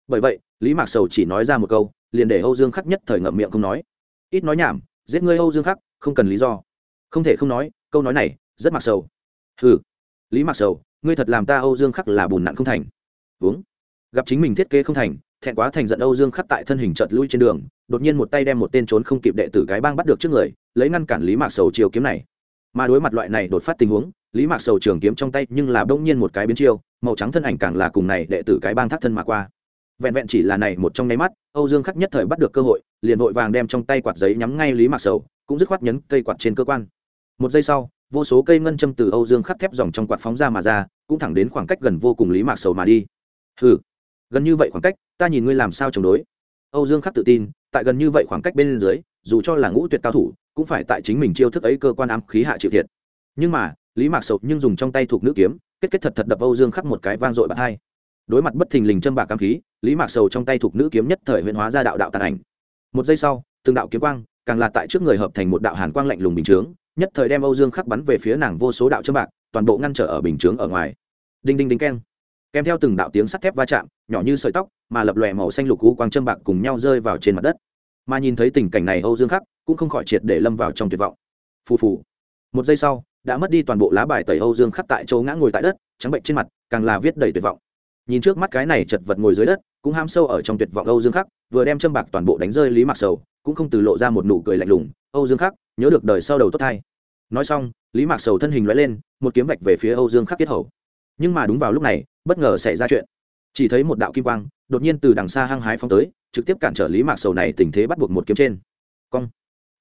Bởi vậy, lý mạc sầu chỉ nói ra một câu, liền để âu dương khắc nhất thời ngậm miệng không nói. Ít nói nhảm, giết ngươi âu dương khắc, không cần lý do. Không thể không nói, câu nói này rất mạc sầu. Ừ lý mạc sầu, ngươi thật làm ta âu dương khắc là bùn nặn không thành. Uống. Gặp chính mình thiết kế không thành thẹn quá thành giận âu dương khắc tại thân hình chợt lui trên đường, đột nhiên một tay đem một tên trốn không kịp đệ tử cái bang bắt được trước người, lấy ngăn cản lý mạc sầu chiều kiếm này. Mà đối mặt loại này đột phát tình huống, lý mạc sầu trường kiếm trong tay nhưng là bỗng nhiên một cái biến chiêu, màu trắng thân ảnh càng là cùng này đệ tử cái bang thác thân mà qua. Vẹn vẹn chỉ là này một trong nháy mắt, âu dương khắc nhất thời bắt được cơ hội, liền vội vàng đem trong tay quạt giấy nhắm ngay lý mạc sầu, cũng dứt khoát nhấn cây quạt trên cơ quan. Một giây sau, vô số cây ngân châm từ âu dương khắc thép dòng trong quạt phóng ra mà ra, cũng thẳng đến khoảng cách gần vô cùng lý mạc sầu mà đi. Hừ, gần như vậy khoảng cách ta nhìn ngươi làm sao chống đối. Âu dương khắc tự tin, tại gần như vậy khoảng cách bên dưới, dù cho là ngũ tuyệt cao thủ, cũng phải tại chính mình chiêu thức ấy cơ quan ám khí hạ chịu thiệt. Nhưng mà, lý mạc sầu nhưng dùng trong tay thuộc nữ kiếm, kết kết thật thật đập âu dương khắc một cái vang dội bạc hai. Đối mặt bất thình lình châm bạc ám khí, lý mạc sầu trong tay thuộc nữ kiếm nhất thời huyện hóa ra đạo đạo tàn ảnh. Một giây sau, từng đạo kiếm quang, càng là tại trước người hợp thành một đạo hàn quang lạnh lùng bình chướng, nhất thời đem âu dương khắc bắn về phía nàng vô số đạo châm bạc, toàn bộ ngăn trở ở bình chướng ở ngoài. Đinh đinh đinh keng kèm theo từng đạo tiếng sắt thép va chạm, nhỏ như sợi tóc, mà lập lòe màu xanh lục cú quang châm bạc cùng nhau rơi vào trên mặt đất. Mà nhìn thấy tình cảnh này âu dương khắc cũng không khỏi triệt để lâm vào trong tuyệt vọng. Phù phù. Một giây sau, đã mất đi toàn bộ lá bài tẩy âu dương khắc tại chỗ ngã ngồi tại đất, trắng bệnh trên mặt, càng là viết đầy tuyệt vọng. Nhìn trước mắt cái này chật vật ngồi dưới đất, cũng ham sâu ở trong tuyệt vọng âu dương khắc, vừa đem châm bạc toàn bộ đánh rơi lý Mặc sầu, cũng không từ lộ ra một nụ cười lạnh lùng, âu dương khắc, nhớ được đời sau đầu tốt thai nói xong, lý mạc sầu thân hình loại lên, một kiếm vạch về phía âu dương khắc tiết hầu. Nhưng mà đúng vào lúc này bất ngờ xảy ra chuyện. Chỉ thấy một đạo kim quang đột nhiên từ đằng xa hăng hái phóng tới, trực tiếp cản trở lý mạc sầu này tình thế bắt buộc một kiếm trên. Cong.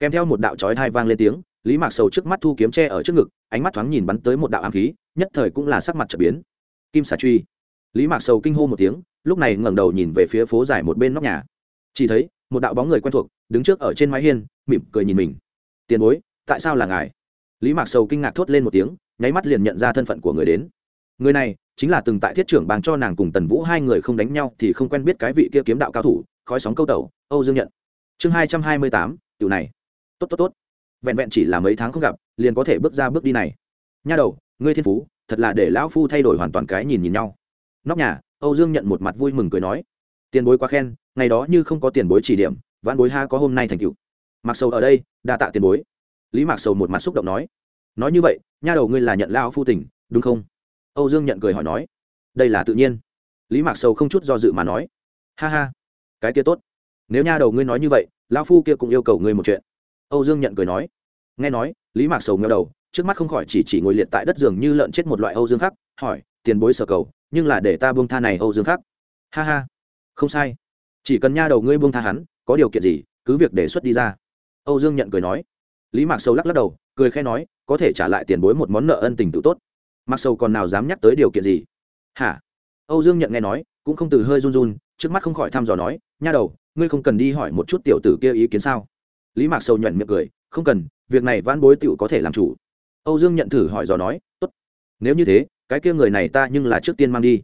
Kèm theo một đạo chói thai vang lên tiếng, lý mạc sầu trước mắt thu kiếm tre ở trước ngực, ánh mắt thoáng nhìn bắn tới một đạo ám khí, nhất thời cũng là sắc mặt trở biến. Kim xà truy. Lý mạc sầu kinh hô một tiếng, lúc này ngẩng đầu nhìn về phía phố dài một bên nóc nhà. Chỉ thấy, một đạo bóng người quen thuộc đứng trước ở trên mái hiên, mỉm cười nhìn mình. Tiền bối, tại sao là ngài? Lý mạc sầu kinh ngạc thốt lên một tiếng, nháy mắt liền nhận ra thân phận của người đến người này chính là từng tại thiết trưởng bàng cho nàng cùng tần vũ hai người không đánh nhau thì không quen biết cái vị kia kiếm đạo cao thủ, khói sóng câu tẩu, âu dương nhận. Chương hai trăm hai mươi tám, tiểu này. Tốt tốt tốt. Vẹn vẹn chỉ là mấy tháng không gặp, liền có thể bước ra bước đi này. Nha đầu, ngươi thiên phú, thật là để lão phu thay đổi hoàn toàn cái nhìn nhìn nhau. Nóc nhà, âu dương nhận một mặt vui mừng cười nói. Tiền bối quá khen, ngày đó như không có tiền bối chỉ điểm, vãn bối ha có hôm nay thành cựu mặc sầu ở đây, đa tạ tiền bối. Lý mạc sầu một mặt xúc động nói. Nói như vậy, nha đầu ngươi là nhận lao phu tỉnh đúng không? Âu dương nhận cười hỏi nói đây là tự nhiên. Lý mạc sầu không chút do dự mà nói ha ha cái kia tốt. Nếu nha đầu ngươi nói như vậy lao phu kia cũng yêu cầu ngươi một chuyện. Âu dương nhận cười nói nghe nói lý mạc sầu ngheo đầu trước mắt không khỏi chỉ chỉ ngồi liệt tại đất giường như lợn chết một loại âu dương khác, hỏi tiền bối sở cầu nhưng là để ta buông tha này âu dương khác, ha ha không sai. Chỉ cần nha đầu ngươi buông tha hắn có điều kiện gì cứ việc đề xuất đi ra. Âu dương nhận cười nói. Lý mạc sầu lắc lắc đầu cười khẽ nói có thể trả lại tiền bối một món nợ ân tình tự tốt mặc sầu còn nào dám nhắc tới điều kiện gì? Hả? Âu dương nhận nghe nói, cũng không từ hơi run run, trước mắt không khỏi thăm dò nói, nha đầu, ngươi không cần đi hỏi một chút tiểu tử kia ý kiến sao? Lý mạc sầu nhuận miệng cười, không cần, việc này van bối tựu có thể làm chủ. Âu dương nhận thử hỏi dò nói, tốt, nếu như thế, cái kia người này ta nhưng là trước tiên mang đi.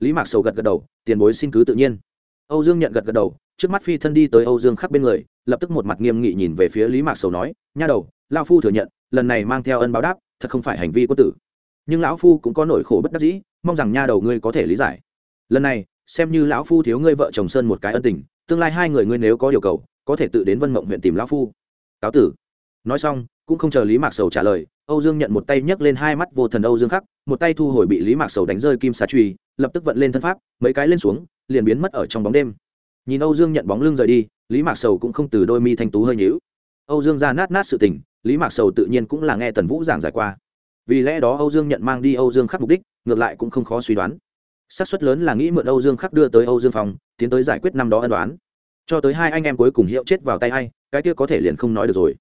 Lý mạc sầu gật gật đầu, tiền bối xin cứ tự nhiên. Âu dương nhận gật gật đầu, trước mắt phi thân đi tới âu dương khắc bên người, lập tức một mặt nghiêm nghị nhìn về phía lý mạc sầu nói, nha đầu, lao phu thừa nhận, lần này mang theo ân báo đáp, thật không phải hành vi quân tử nhưng lão phu cũng có nỗi khổ bất đắc dĩ, mong rằng nha đầu ngươi có thể lý giải. Lần này, xem như lão phu thiếu ngươi vợ chồng sơn một cái ân tình, tương lai hai người ngươi nếu có điều cầu, có thể tự đến vân mộng huyện tìm lão phu. Cáo tử. Nói xong, cũng không chờ lý mạc sầu trả lời, âu dương nhận một tay nhấc lên hai mắt vô thần âu dương khắc, một tay thu hồi bị lý mạc sầu đánh rơi kim xà truy lập tức vận lên thân pháp, mấy cái lên xuống, liền biến mất ở trong bóng đêm. Nhìn âu dương nhận bóng lưng rời đi, lý mạc sầu cũng không từ đôi mi thanh tú hơi nhíu. âu dương ra nát nát sự tình, lý mạc sầu tự nhiên cũng là nghe tần vũ giảng giải qua vì lẽ đó âu dương nhận mang đi âu dương khắc mục đích, ngược lại cũng không khó suy đoán. Xác suất lớn là nghĩ mượn âu dương khắc đưa tới âu dương phòng, tiến tới giải quyết năm đó ân đoán cho tới hai anh em cuối cùng hiệu chết vào tay hay cái kia có thể liền không nói được rồi.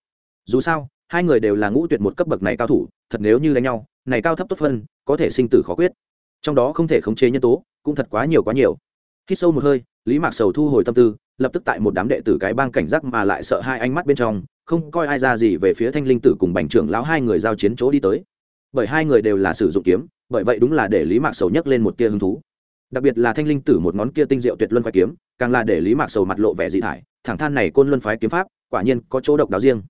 Dù sao, hai người đều là ngũ tuyệt một cấp bậc này cao thủ, thật nếu như đánh nhau, này cao thấp tốt phân, có thể sinh tử khó quyết. Trong đó không thể khống chế nhân tố, cũng thật quá nhiều quá nhiều. Khi sâu một hơi, lý mạc sầu thu hồi tâm tư, lập tức tại một đám đệ tử cái bang cảnh giác mà lại sợ hai ánh mắt bên trong, không coi ai ra gì về phía thanh linh tử cùng bành trưởng lão hai người giao chiến chỗ đi tới bởi hai người đều là sử dụng kiếm, bởi vậy đúng là để lý mạc sầu nhấc lên một tia hứng thú. Đặc biệt là thanh linh tử một ngón kia tinh diệu tuyệt luân phái kiếm, càng là để lý mạc sầu mặt lộ vẻ dị thải, thẳng than này côn luân phái kiếm pháp, quả nhiên có chỗ độc đáo riêng.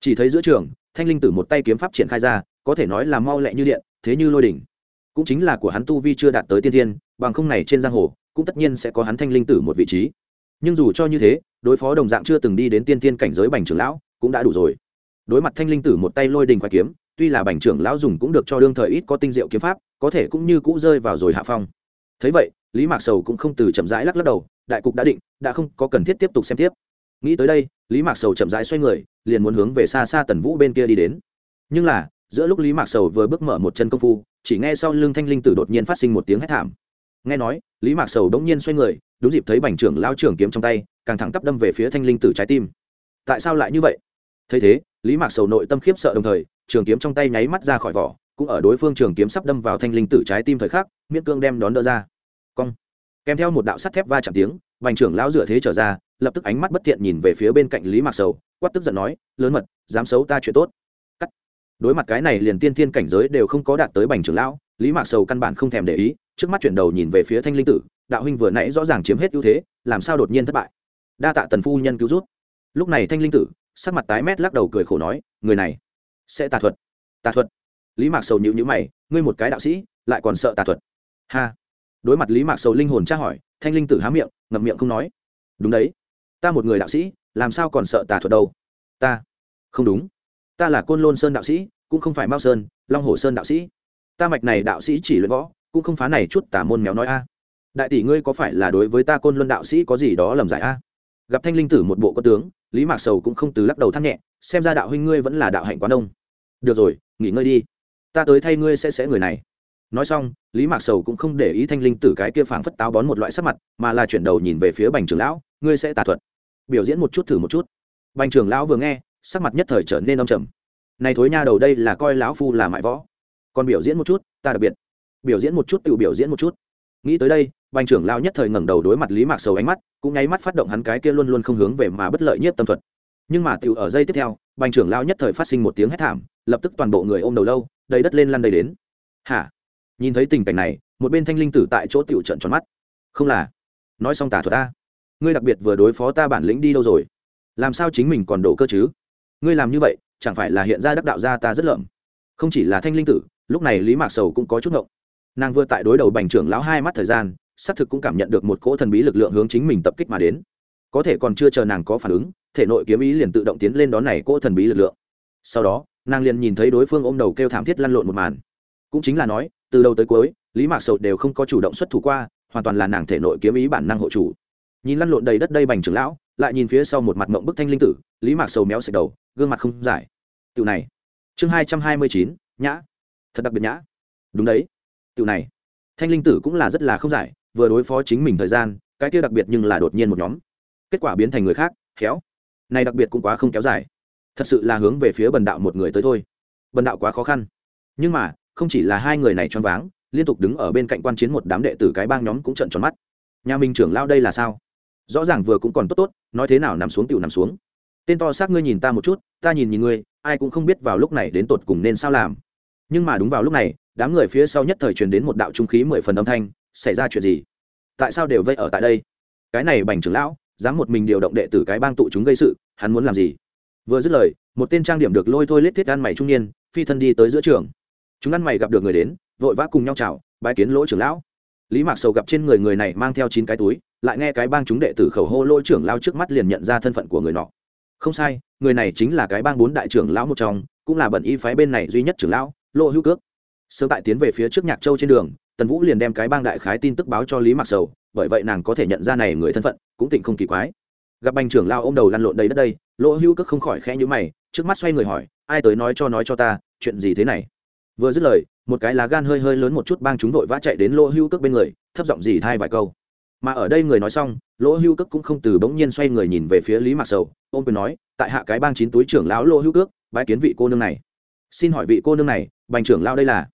Chỉ thấy giữa trường, thanh linh tử một tay kiếm pháp triển khai ra, có thể nói là mau lẹ như điện, thế như lôi đỉnh. Cũng chính là của hắn tu vi chưa đạt tới tiên thiên, bằng không này trên giang hồ, cũng tất nhiên sẽ có hắn thanh linh tử một vị trí. Nhưng dù cho như thế, đối phó đồng dạng chưa từng đi đến tiên thiên cảnh giới bành trưởng lão, cũng đã đủ rồi. Đối mặt thanh linh tử một tay lôi đình khoai kiếm tuy là bành trưởng lão dùng cũng được cho đương thời ít có tinh diệu kiếm pháp, có thể cũng như cũ rơi vào rồi hạ phong. Thấy vậy, lý mạc sầu cũng không từ chậm rãi lắc lắc đầu, đại cục đã định, đã không có cần thiết tiếp tục xem tiếp. Nghĩ tới đây, lý mạc sầu chậm rãi xoay người, liền muốn hướng về xa xa tần vũ bên kia đi đến. Nhưng là, giữa lúc lý mạc sầu vừa bước mở một chân công phu, chỉ nghe sau lưng thanh linh tử đột nhiên phát sinh một tiếng hét thảm. Nghe nói, lý mạc sầu đống nhiên xoay người, đúng dịp thấy bành trưởng lao trưởng kiếm trong tay, càng thẳng tắp đâm về phía thanh linh tử trái tim. Tại sao lại như vậy? Thấy thế, lý mạc sầu nội tâm khiếp sợ đồng thời trường kiếm trong tay nháy mắt ra khỏi vỏ, cũng ở đối phương trường kiếm sắp đâm vào thanh linh tử trái tim thời khắc, miễn cương đem đón đỡ ra. Cong. Kèm theo một đạo sắt thép va chạm tiếng, vành trưởng lão dựa thế trở ra, lập tức ánh mắt bất thiện nhìn về phía bên cạnh lý mạc sầu, quát tức giận nói, lớn mật, dám xấu ta chuyện tốt. Cắt. Đối mặt cái này liền tiên thiên cảnh giới đều không có đạt tới bành trưởng lão, lý mạc sầu căn bản không thèm để ý, trước mắt chuyển đầu nhìn về phía thanh linh tử, đạo huynh vừa nãy rõ ràng chiếm hết ưu thế, làm sao đột nhiên thất bại? Đa tạ tần phu nhân cứu rút lúc này thanh linh tử, sắc mặt tái mét lắc đầu cười khổ nói, người này sẽ tà thuật. Tà thuật? Lý mạc sầu nhữ nhữ mày, ngươi một cái đạo sĩ, lại còn sợ tà thuật. Ha. Đối mặt lý mạc sầu linh hồn tra hỏi, thanh linh tử há miệng, ngậm miệng không nói. Đúng đấy. Ta một người đạo sĩ, làm sao còn sợ tà thuật đâu? Ta. Không đúng. Ta là côn lôn sơn đạo sĩ, cũng không phải mao sơn, long hồ sơn đạo sĩ. Ta mạch này đạo sĩ chỉ luyện võ, cũng không phá này chút tà môn méo nói a. Đại tỷ ngươi có phải là đối với ta côn luân đạo sĩ có gì đó lầm giải a? Gặp thanh linh tử một bộ có tướng, lý mạc sầu cũng không từ lắc đầu thắt nhẹ, xem ra đạo huynh ngươi vẫn là đạo hạnh quá đông được rồi, nghỉ ngơi đi. Ta tới thay ngươi sẽ sẽ người này. Nói xong, lý mạc sầu cũng không để ý thanh linh tử cái kia phảng phất táo bón một loại sắc mặt, mà là chuyển đầu nhìn về phía bành trưởng lão, ngươi sẽ tà thuật. Biểu diễn một chút thử một chút. Bành trưởng lão vừa nghe, sắc mặt nhất thời trở nên âm trầm. Này thối nha đầu đây là coi lão phu là mại võ. Còn biểu diễn một chút, ta đặc biệt. Biểu diễn một chút tự biểu diễn một chút. Nghĩ tới đây, bành trưởng lão nhất thời ngẩng đầu đối mặt lý mạc sầu ánh mắt, cũng nháy mắt phát động hắn cái kia luôn luôn không hướng về mà bất lợi nhất tâm thuật. Nhưng mà tiểu ở dây tiếp theo, bành trưởng lão nhất thời phát sinh một tiếng hét thảm lập tức toàn bộ người ôm đầu lâu, đầy đất lên lăn đầy đến. Hả? Nhìn thấy tình cảnh này, một bên thanh linh tử tại chỗ tiểu trận tròn mắt. Không là. Nói xong tả thuật ta. Ngươi đặc biệt vừa đối phó ta bản lĩnh đi đâu rồi? Làm sao chính mình còn đổ cơ chứ? Ngươi làm như vậy, chẳng phải là hiện ra đắc đạo gia ta rất lợm. Không chỉ là thanh linh tử, lúc này lý mạc sầu cũng có chút ngộng. Nàng vừa tại đối đầu bành trưởng lão hai mắt thời gian, xác thực cũng cảm nhận được một cỗ thần bí lực lượng hướng chính mình tập kích mà đến. Có thể còn chưa chờ nàng có phản ứng, thể nội kiếm ý liền tự động tiến lên đón này cỗ thần bí lực lượng sau đó, nàng liền nhìn thấy đối phương ôm đầu kêu thảm thiết lăn lộn một màn. Cũng chính là nói, từ đầu tới cuối, lý mạc sầu đều không có chủ động xuất thủ qua, hoàn toàn là nàng thể nội kiếm ý bản năng hộ chủ. Nhìn lăn lộn đầy đất đây bành trưởng lão, lại nhìn phía sau một mặt mộng bức thanh linh tử, lý mạc sầu méo sạch đầu, gương mặt không giải. Tiểu này. Chương hai trăm hai mươi chín, nhã. Thật đặc biệt nhã. Đúng đấy. Tiểu này. Thanh linh tử cũng là rất là không giải, vừa đối phó chính mình thời gian, cái kia đặc biệt nhưng là đột nhiên một nhóm. Kết quả biến thành người khác, khéo. Này đặc biệt cũng quá không kéo dài thật sự là hướng về phía bần đạo một người tới thôi. Bần đạo quá khó khăn. Nhưng mà, không chỉ là hai người này choáng váng, liên tục đứng ở bên cạnh quan chiến một đám đệ tử cái bang nhóm cũng trận tròn mắt. Nhà minh trưởng lao đây là sao? Rõ ràng vừa cũng còn tốt tốt, nói thế nào nằm xuống tựu nằm xuống. Tên to xác ngươi nhìn ta một chút, ta nhìn nhìn ngươi, ai cũng không biết vào lúc này đến tột cùng nên sao làm. Nhưng mà đúng vào lúc này, đám người phía sau nhất thời truyền đến một đạo trung khí mười phần âm thanh, xảy ra chuyện gì? Tại sao đều vây ở tại đây? Cái này bành trưởng lão, dám một mình điều động đệ tử cái bang tụ chúng gây sự, hắn muốn làm gì? Vừa dứt lời, một tên trang điểm được lôi thôi lết thiết ăn mày trung niên, phi thân đi tới giữa trường. Chúng ăn mày gặp được người đến, vội vã cùng nhau chào, bái kiến lỗ trưởng lão. Lý mạc sầu gặp trên người người này mang theo chín cái túi, lại nghe cái bang chúng đệ tử khẩu hô lỗ trưởng lao trước mắt liền nhận ra thân phận của người nọ. Không sai, người này chính là cái bang bốn đại trưởng lão một trong, cũng là bận y phái bên này duy nhất trưởng lão lỗ hữu cước. Sớm tại tiến về phía trước nhạc châu trên đường, tần vũ liền đem cái bang đại khái tin tức báo cho lý mạc sầu, bởi vậy nàng có thể nhận ra này người thân phận, cũng tịnh không kỳ quái. Gặp bành trưởng lao ô m đầu lăn lộn đầy đất đây lỗ hữu cước không khỏi khẽ nhữ mày, trước mắt xoay người hỏi, ai tới nói cho nói cho ta, chuyện gì thế này? Vừa dứt lời, một cái lá gan hơi hơi lớn một chút bang chúng vội vã chạy đến lỗ hữu cước bên người, thấp giọng gì thai vài câu. Mà ở đây người nói xong, lỗ hữu cước cũng không từ bỗng nhiên xoay người nhìn về phía lý mạc sầu, ôm quyền nói, tại hạ cái bang chín túi trưởng lão lỗ hữu cước, bái kiến vị cô nương này. Xin hỏi vị cô nương này, bành trưởng lao đây là?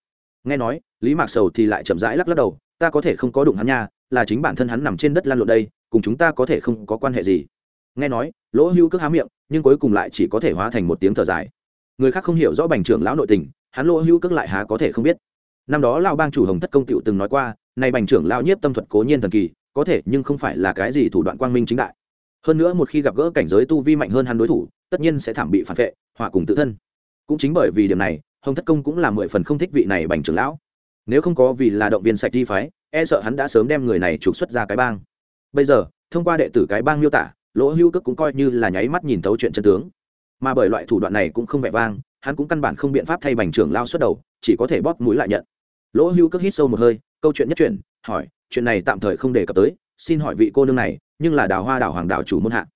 Nghe nói, lý mạc sầu thì lại chậm rãi lắc lắc đầu, ta có thể không có đụng hắn nha, là chính bản thân hắn nằm trên đất lan lộn đây, cùng chúng ta có thể không có quan hệ gì. Nghe nói, lỗ hữu cước há miệng nhưng cuối cùng lại chỉ có thể hóa thành một tiếng thở dài. Người khác không hiểu rõ bành trưởng lão nội tình, hắn lỗ hữu cước lại há có thể không biết. Năm đó lao bang chủ hồng thất công tiệu từng nói qua nay bành trưởng lao nhiếp tâm thuật cố nhiên thần kỳ, có thể nhưng không phải là cái gì thủ đoạn quang minh chính đại. Hơn nữa một khi gặp gỡ cảnh giới tu vi mạnh hơn hắn đối thủ, tất nhiên sẽ thảm bị phản vệ họa cùng tự thân. Cũng chính bởi vì điểm này, hồng thất công cũng là mười phần không thích vị này bành trưởng lão. Nếu không có vì là động viên sạch đi phái e sợ hắn đã sớm đem người này trục xuất ra cái bang. Bây giờ, thông qua đệ tử cái bang miêu tả lỗ hưu cước cũng coi như là nháy mắt nhìn thấu chuyện chân tướng. Mà bởi loại thủ đoạn này cũng không vẻ vang, hắn cũng căn bản không biện pháp thay bành trưởng lao xuất đầu, chỉ có thể bóp mũi lại nhận. Lỗ hưu cước hít sâu một hơi, câu chuyện nhất chuyển, hỏi, chuyện này tạm thời không đề cập tới, xin hỏi vị cô nương này, nhưng là đào hoa đảo hoàng đảo chủ môn hạ.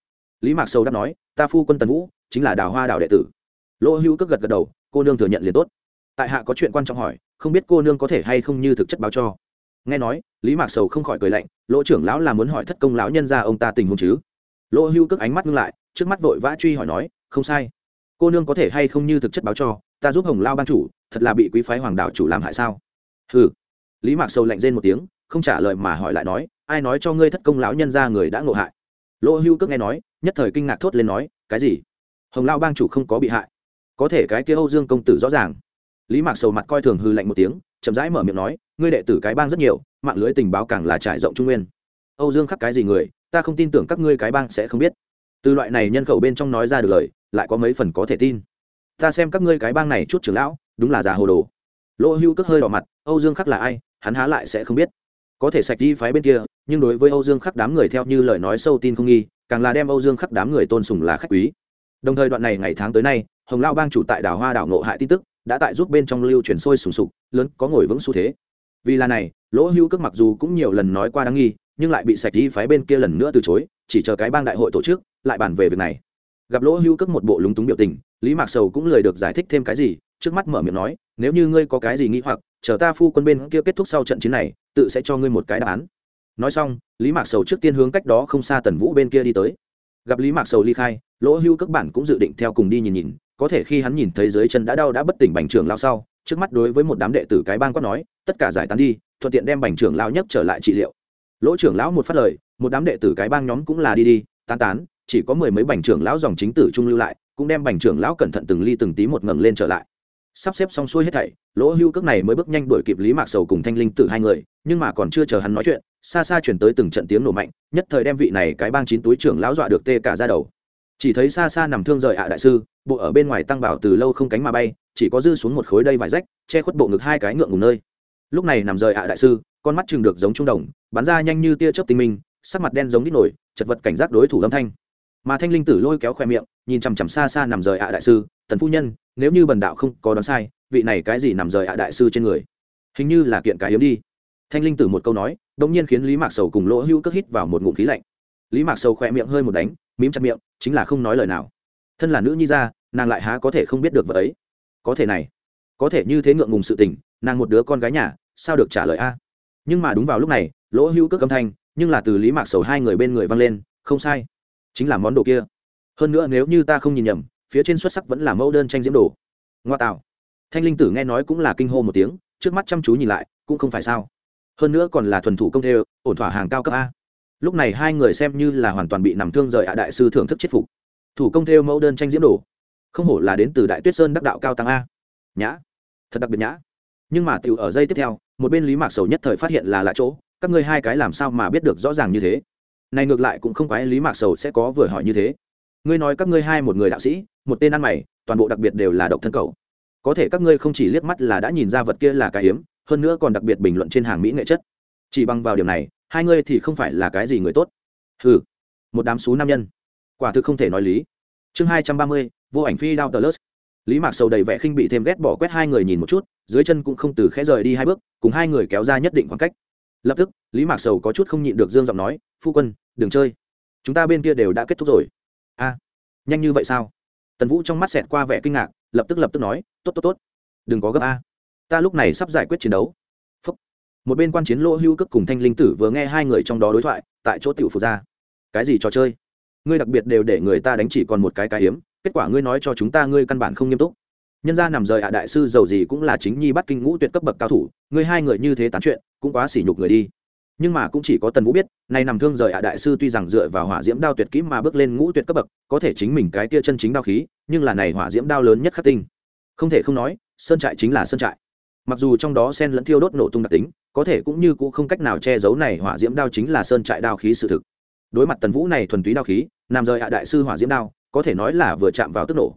Lý mạc sâu đáp nói, ta phu quân tần vũ, chính là đào hoa đảo đệ tử. Lỗ hưu cước gật gật đầu, cô nương thừa nhận liền tốt. Tại hạ có chuyện quan trọng hỏi, không biết cô nương có thể hay không như thực chất báo cho. Nghe nói, lý mạc sầu không khỏi cười lạnh, lỗ trưởng lão là muốn hỏi thất công lão nhân ra ông ta tình huống chứ? Lỗ hưu cước ánh mắt ngưng lại, trước mắt vội vã truy hỏi nói, không sai. Cô nương có thể hay không như thực chất báo cho, ta giúp hồng lao ban chủ, thật là bị quý phái hoàng đạo chủ làm hại sao? Hừ. Lý mạc sầu lạnh rên một tiếng, không trả lời mà hỏi lại nói, ai nói cho ngươi thất công lão nhân ra người đã ngộ hại? Lỗ hưu cước nghe nói, nhất thời kinh ngạc thốt lên nói, cái gì? Hồng lao bang chủ không có bị hại. Có thể cái kia âu dương công tử rõ ràng. Lý mạc sầu mặt coi thường hư lạnh một tiếng, chậm rãi mở miệng nói, ngươi đệ tử cái bang rất nhiều, mạng lưới tình báo càng là trải rộng trung nguyên. Âu dương khắc cái gì người? Ta không tin tưởng các ngươi cái bang sẽ không biết. Từ loại này nhân khẩu bên trong nói ra được lời, lại có mấy phần có thể tin. Ta xem các ngươi cái bang này chút trưởng lão, đúng là già hồ đồ. Lỗ hưu cất hơi đỏ mặt, âu dương khắc là ai, hắn há lại sẽ không biết. Có thể sạch đi phái bên kia, nhưng đối với âu dương khắc đám người theo như lời nói sâu tin không nghi, càng là đem âu dương khắc đám người tôn sùng là khách quý. Đồng thời đoạn này ngày tháng tới nay, hồng lao bang chủ tại đảo hoa đảo nộ hại tin tức, đã tại giúp bên trong lưu truyền sôi sùng sục, lớn có ngồi vững xu thế. Vì là này, lỗ hưu cước mặc dù cũng nhiều lần nói qua đáng nghi nhưng lại bị sạch đi phái bên kia lần nữa từ chối, chỉ chờ cái bang đại hội tổ chức, lại bàn về việc này. Gặp lỗ hưu cước một bộ lúng túng biểu tình, lý mạc sầu cũng lời được giải thích thêm cái gì, trước mắt mở miệng nói, nếu như ngươi có cái gì nghĩ hoặc, chờ ta phu quân bên kia kết thúc sau trận chiến này, tự sẽ cho ngươi một cái đáp án. Nói xong, lý mạc sầu trước tiên hướng cách đó không xa tần vũ bên kia đi tới. Gặp lý mạc sầu ly khai, lỗ hưu các bản cũng dự định theo cùng đi nhìn nhìn, có thể khi hắn nhìn thấy dưới chân đã đau đã bất tỉnh bành trưởng lao sau, trước mắt đối với một đám đệ tử cái bang quát nói, tất cả giải tán đi, thuận tiện đem bành trưởng lao nhất trở lại trị liệu lỗ trưởng lão một phát lời, một đám đệ tử cái bang nhóm cũng là đi đi, tán tán, chỉ có mười mấy bành trưởng lão dòng chính tử trung lưu lại, cũng đem bành trưởng lão cẩn thận từng ly từng tí một ngẩng lên trở lại. Sắp xếp xong xuôi hết thảy, lỗ hưu cước này mới bước nhanh đuổi kịp lý mạc sầu cùng thanh linh tử hai người, nhưng mà còn chưa chờ hắn nói chuyện, xa xa chuyển tới từng trận tiếng nổ mạnh, nhất thời đem vị này cái bang chín túi trưởng lão dọa được tê cả ra đầu. Chỉ thấy xa xa nằm thương rời ạ đại sư, bộ ở bên ngoài tăng bảo từ lâu không cánh mà bay, chỉ có dư xuống một khối đây vải rách, che khuất bộ ngực hai cái ngượng ngùng nơi. Lúc này nằm rời ạ đại sư con mắt chừng được giống trung đồng, bắn ra nhanh như tia chớp tinh minh, sắc mặt đen giống đít nổi, chật vật cảnh giác đối thủ âm thanh. Mà thanh linh tử lôi kéo khoe miệng, nhìn chằm chằm xa xa nằm rời ạ đại sư, tần phu nhân, nếu như bần đạo không có đoán sai, vị này cái gì nằm rời ạ đại sư trên người? Hình như là kiện cái yếu đi. Thanh linh tử một câu nói đ ỗ n g nhiên khiến lý mạc sầu cùng lỗ hữu cất hít vào một ngụm khí lạnh. Lý mạc sầu khoe miệng hơi một đánh, mím chặt miệng, chính là không nói lời nào. Thân là nữ nhi ra nàng lại há có thể không biết được vợ ấy? Có thể này, có thể như thế ngượng ngùng sự tình, nàng một đứa con gái nhà, sao được trả lời a? Nhưng mà đúng vào lúc này, lỗ hữu cước âm thanh, nhưng là từ lý mạc sầu hai người bên người vang lên, không sai, chính là món đồ kia. Hơn nữa nếu như ta không nhìn nhầm, phía trên xuất sắc vẫn là mẫu đơn tranh diễm đồ. Ngoa tạo. Thanh linh tử nghe nói cũng là kinh hô một tiếng, trước mắt chăm chú nhìn lại, cũng không phải sao. Hơn nữa còn là thuần thủ công thê, ổn thỏa hàng cao cấp a. Lúc này hai người xem như là hoàn toàn bị nằm thương rời ạ đại sư thưởng thức chết phục. Thủ công thêu mẫu đơn tranh diễm đồ. Không hổ là đến từ đại tuyết sơn đắc đạo cao tăng a. Nhã. Thật đặc biệt nhã nhưng mà tiểu ở giây tiếp theo, một bên lý mạc sầu nhất thời phát hiện là lạ chỗ, các ngươi hai cái làm sao mà biết được rõ ràng như thế? Này ngược lại cũng không quái lý mạc sầu sẽ có vừa hỏi như thế. Ngươi nói các ngươi hai một người đạo sĩ, một tên ăn mày, toàn bộ đặc biệt đều là độc thân cầu có thể các ngươi không chỉ liếc mắt là đã nhìn ra vật kia là cái hiếm, hơn nữa còn đặc biệt bình luận trên hàng mỹ nghệ chất. Chỉ bằng vào điều này, hai ngươi thì không phải là cái gì người tốt. Ừ một đám xú nam nhân. Quả thực không thể nói lý. Chương hai trăm ba mươi, vô ảnh phi đao tờ lớt lý mạc sầu đầy vẻ khinh bị thêm ghét bỏ quét hai người nhìn một chút, dưới chân cũng không từ khẽ rời đi hai bước, cùng hai người kéo ra nhất định khoảng cách. Lập tức, lý mạc sầu có chút không nhịn được dương giọng nói, phu quân, đừng chơi. Chúng ta bên kia đều đã kết thúc rồi. A, nhanh như vậy sao? Tần vũ trong mắt xẹt qua vẻ kinh ngạc, lập tức lập tức nói, tốt tốt tốt. Đừng có gấp a. Ta lúc này sắp giải quyết chiến đấu. Phúc. một bên quan chiến lỗ hưu cước cùng thanh linh tử vừa nghe hai người trong đó đối thoại, tại chỗ tiểu phục ra. Cái gì trò chơi? Ngươi đặc biệt đều để người ta đánh chỉ còn một cái cái hiếm kết quả ngươi nói cho chúng ta ngươi căn bản không nghiêm túc. Nhân ra nằm rời ạ đại sư giàu gì cũng là chính nhi bắt kinh ngũ tuyệt cấp bậc cao thủ, ngươi hai người như thế tán chuyện, cũng quá sỉ nhục người đi. Nhưng mà cũng chỉ có tần vũ biết, nay nằm thương rời ạ đại sư tuy rằng dựa vào hỏa diễm đao tuyệt kỹ mà bước lên ngũ tuyệt cấp bậc, có thể chính mình cái tia chân chính đao khí, nhưng là này hỏa diễm đao lớn nhất khắc tinh. Không thể không nói, sơn trại chính là sơn trại. Mặc dù trong đó sen lẫn thiêu đốt nổ tung đặc tính, có thể cũng như cũng không cách nào che giấu này hỏa diễm đao chính là sơn trại đao khí sự thực. Đối mặt tần vũ này thuần túy đao khí, nằm rời ạ đại sư hỏa diễm đao có thể nói là vừa chạm vào tức nổ.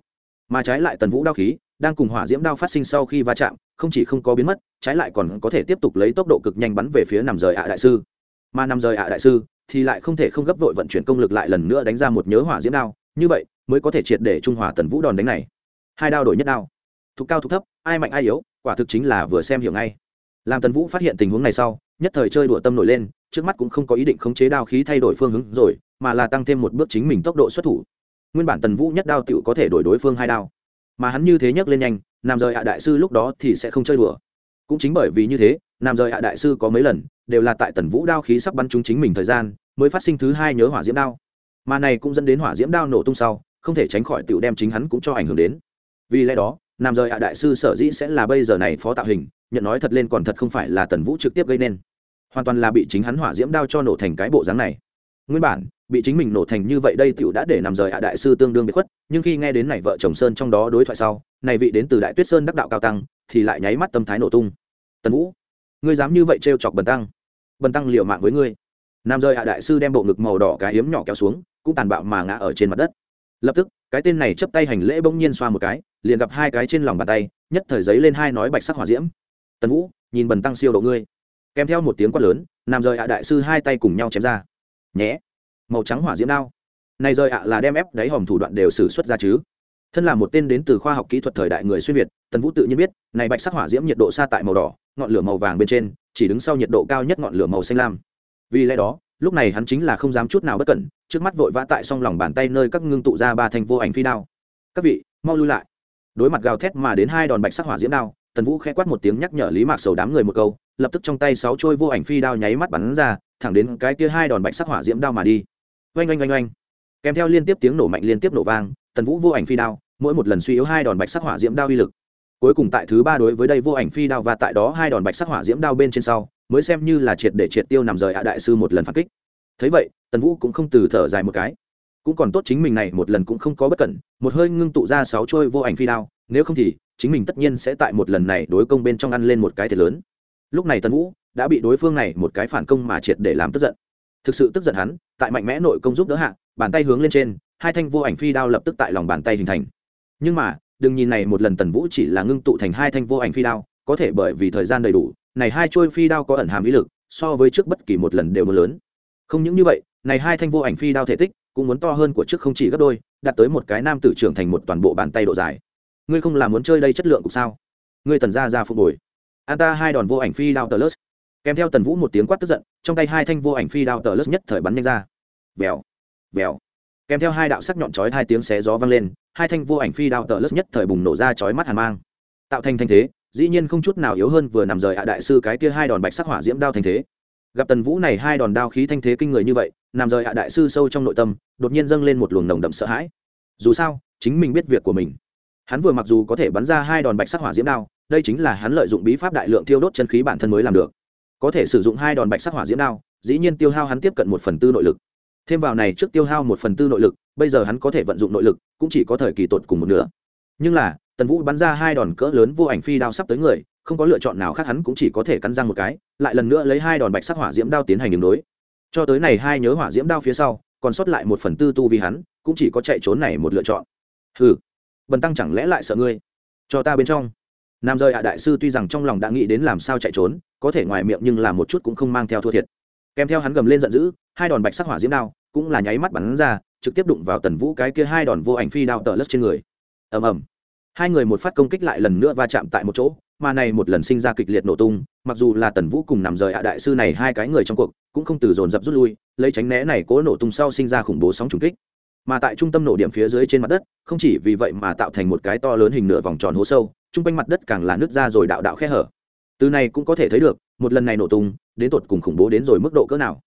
Mà trái lại tần vũ đao khí, đang cùng hỏa diễm đao phát sinh sau khi va chạm, không chỉ không có biến mất, trái lại còn có thể tiếp tục lấy tốc độ cực nhanh bắn về phía nằm rời ạ đại sư. Mà nằm rời ạ đại sư, thì lại không thể không gấp vội vận chuyển công lực lại lần nữa đánh ra một nhớ hỏa diễm đao, như vậy mới có thể triệt để trung hòa tần vũ đòn đánh này. Hai đao đổi nhất đao. Thục cao thục thấp, ai mạnh ai yếu, quả thực chính là vừa xem hiểu ngay. Làm tần vũ phát hiện tình huống này sau, nhất thời chơi đùa tâm nổi lên, trước mắt cũng không có ý định khống chế đao khí thay đổi phương hướng rồi, mà là tăng thêm một bước chính mình tốc độ xuất thủ nguyên bản tần vũ nhất đao tựu có thể đổi đối phương hai đao. Mà hắn như thế nhấc lên nhanh, nam rời Hạ đại sư lúc đó thì sẽ không chơi đùa. Cũng chính bởi vì như thế, nam rời Hạ đại sư có mấy lần, đều là tại tần vũ đao khí sắp bắn trúng chính mình thời gian, mới phát sinh thứ hai nhớ hỏa diễm đao. Mà này cũng dẫn đến hỏa diễm đao nổ tung sau, không thể tránh khỏi tựu đem chính hắn cũng cho ảnh hưởng đến. Vì lẽ đó, nam rời Hạ đại sư sở dĩ sẽ là bây giờ này phó tạo hình, nhận nói thật lên còn thật không phải là tần vũ trực tiếp gây nên. Hoàn toàn là bị chính hắn hỏa diễm đao cho nổ thành cái bộ dáng này. Nguyên bản bị chính mình nổ thành như vậy đây tựu đã để nằm rời hạ đại sư tương đương bị khuất, nhưng khi nghe đến này vợ chồng sơn trong đó đối thoại sau, này vị đến từ đại tuyết sơn đắc đạo cao tăng, thì lại nháy mắt tâm thái nổ tung. Tần vũ, ngươi dám như vậy trêu chọc bần tăng? Bần tăng liệu mạng với ngươi. Nam rời hạ đại sư đem bộ ngực màu đỏ cái hiếm nhỏ kéo xuống, cũng tàn bạo mà ngã ở trên mặt đất. Lập tức, cái tên này chấp tay hành lễ bỗng nhiên xoa một cái, liền gặp hai cái trên lòng bàn tay, nhất thời giấy lên hai nói bạch sắc hỏa diễm. Tần vũ, nhìn bần tăng siêu độ ngươi. Kèm theo một tiếng quát lớn, nam rời hạ đại sư hai tay cùng nhau chém ra. Nhé! Màu trắng hỏa diễm đao. Này rời ạ là đem ép đáy hòm thủ đoạn đều xử xuất ra chứ. Thân là một tên đến từ khoa học kỹ thuật thời đại người xuyên việt, tần vũ tự nhiên biết, này bạch sắc hỏa diễm nhiệt độ xa tại màu đỏ, ngọn lửa màu vàng bên trên, chỉ đứng sau nhiệt độ cao nhất ngọn lửa màu xanh lam. Vì lẽ đó, lúc này hắn chính là không dám chút nào bất cẩn, trước mắt vội vã tại song lòng bàn tay nơi các ngưng tụ ra ba thanh vô ảnh phi đao. Các vị, mau lui lại. Đối mặt gào thét mà đến hai đòn bạch sắc hỏa diễm đao, tần vũ khẽ quát một tiếng nhắc nhở lý mạc sầu đám người một câu, lập tức trong tay sáu trôi vô ảnh phi đao nháy mắt bắn ra, thẳng đến cái kia hai đòn bạch sắc hỏa diễm đao mà đi oanh oanh oanh oanh. Kèm theo liên tiếp tiếng nổ mạnh liên tiếp nổ vang, tần vũ vô ảnh phi đao, mỗi một lần suy yếu hai đòn bạch sắc hỏa diễm đao uy lực. Cuối cùng tại thứ ba đối với đây vô ảnh phi đao và tại đó hai đòn bạch sắc hỏa diễm đao bên trên sau, mới xem như là triệt để triệt tiêu nằm rời hạ đại sư một lần phản kích. Thấy vậy, tần vũ cũng không từ thở dài một cái. Cũng còn tốt chính mình này một lần cũng không có bất cẩn, một hơi ngưng tụ ra sáu trôi vô ảnh phi đao, nếu không thì chính mình tất nhiên sẽ tại một lần này đối công bên trong ăn lên một cái thiệt lớn. Lúc này tần vũ đã bị đối phương này một cái phản công mà triệt để làm tức giận. Thực sự tức giận hắn tại mạnh mẽ nội công giúp đỡ hạ, bàn tay hướng lên trên, hai thanh vô ảnh phi đao lập tức tại lòng bàn tay hình thành. Nhưng mà, đừng nhìn này một lần tần vũ chỉ là ngưng tụ thành hai thanh vô ảnh phi đao, có thể bởi vì thời gian đầy đủ, này hai trôi phi đao có ẩn hàm ý lực, so với trước bất kỳ một lần đều mưa lớn. Không những như vậy, này hai thanh vô ảnh phi đao thể tích cũng muốn to hơn của trước không chỉ gấp đôi, đạt tới một cái nam tử trưởng thành một toàn bộ bàn tay độ dài. Ngươi không làm muốn chơi đây chất lượng cục sao? Ngươi tần ra ra phục hồi an ta hai đòn vô ảnh phi đao tờ lớt kèm theo tần vũ một tiếng quát tức giận, trong tay hai thanh vô ảnh phi đao tờ lớp nhất thời bắn nhanh ra. Vèo vèo. Kèm theo hai đạo sắc nhọn chói hai tiếng xé gió vang lên, hai thanh vô ảnh phi đao tờ lớp nhất thời bùng nổ ra chói mắt hàn mang. Tạo thành thanh thế, dĩ nhiên không chút nào yếu hơn vừa nằm rời hạ đại sư cái kia hai đòn bạch sắc hỏa diễm đao thanh thế. Gặp tần vũ này hai đòn đao khí thanh thế kinh người như vậy, nằm rời hạ đại sư sâu trong nội tâm, đột nhiên dâng lên một luồng nồng đậm sợ hãi. Dù sao, chính mình biết việc của mình. Hắn vừa mặc dù có thể bắn ra hai đòn bạch sắc hỏa diễm đao, đây chính là hắn lợi dụng bí pháp đại lượng thiêu đốt chân khí bản thân mới làm được có thể sử dụng hai đòn bạch sắc hỏa diễm đao, dĩ nhiên tiêu hao hắn tiếp cận một phần tư nội lực. Thêm vào này, trước tiêu hao một phần tư nội lực, bây giờ hắn có thể vận dụng nội lực, cũng chỉ có thời kỳ tột cùng một nửa. Nhưng là, tần vũ bắn ra hai đòn cỡ lớn vô ảnh phi đao sắp tới người, không có lựa chọn nào khác hắn cũng chỉ có thể cắn răng một cái, lại lần nữa lấy hai đòn bạch sắc hỏa diễm đao tiến hành đường đối. Cho tới này hai nhớ hỏa diễm đao phía sau, còn sót lại một phần tư tu vì hắn, cũng chỉ có chạy trốn này một lựa chọn. Hừ, bần tăng chẳng lẽ lại sợ ngươi? Cho ta bên trong nam rơi hạ đại sư tuy rằng trong lòng đã nghĩ đến làm sao chạy trốn, có thể ngoài miệng nhưng là một chút cũng không mang theo thua thiệt. Kèm theo hắn gầm lên giận dữ, hai đòn bạch sắc hỏa diễm đao cũng là nháy mắt bắn ra, trực tiếp đụng vào tần vũ cái kia hai đòn vô ảnh phi đao tờ lất trên người. Ầm ầm. Hai người một phát công kích lại lần nữa va chạm tại một chỗ, mà này một lần sinh ra kịch liệt nổ tung, mặc dù là tần vũ cùng nằm rời hạ đại sư này hai cái người trong cuộc, cũng không từ dồn dập rút lui, lấy tránh né này cố nổ tung sau sinh ra khủng bố sóng trùng kích. Mà tại trung tâm nổ điểm phía dưới trên mặt đất, không chỉ vì vậy mà tạo thành một cái to lớn hình nửa vòng tròn hố sâu chung quanh mặt đất càng là nứt ra rồi đạo đạo khe hở. Từ này cũng có thể thấy được, một lần này nổ tung, đến tột cùng khủng bố đến rồi mức độ cỡ nào.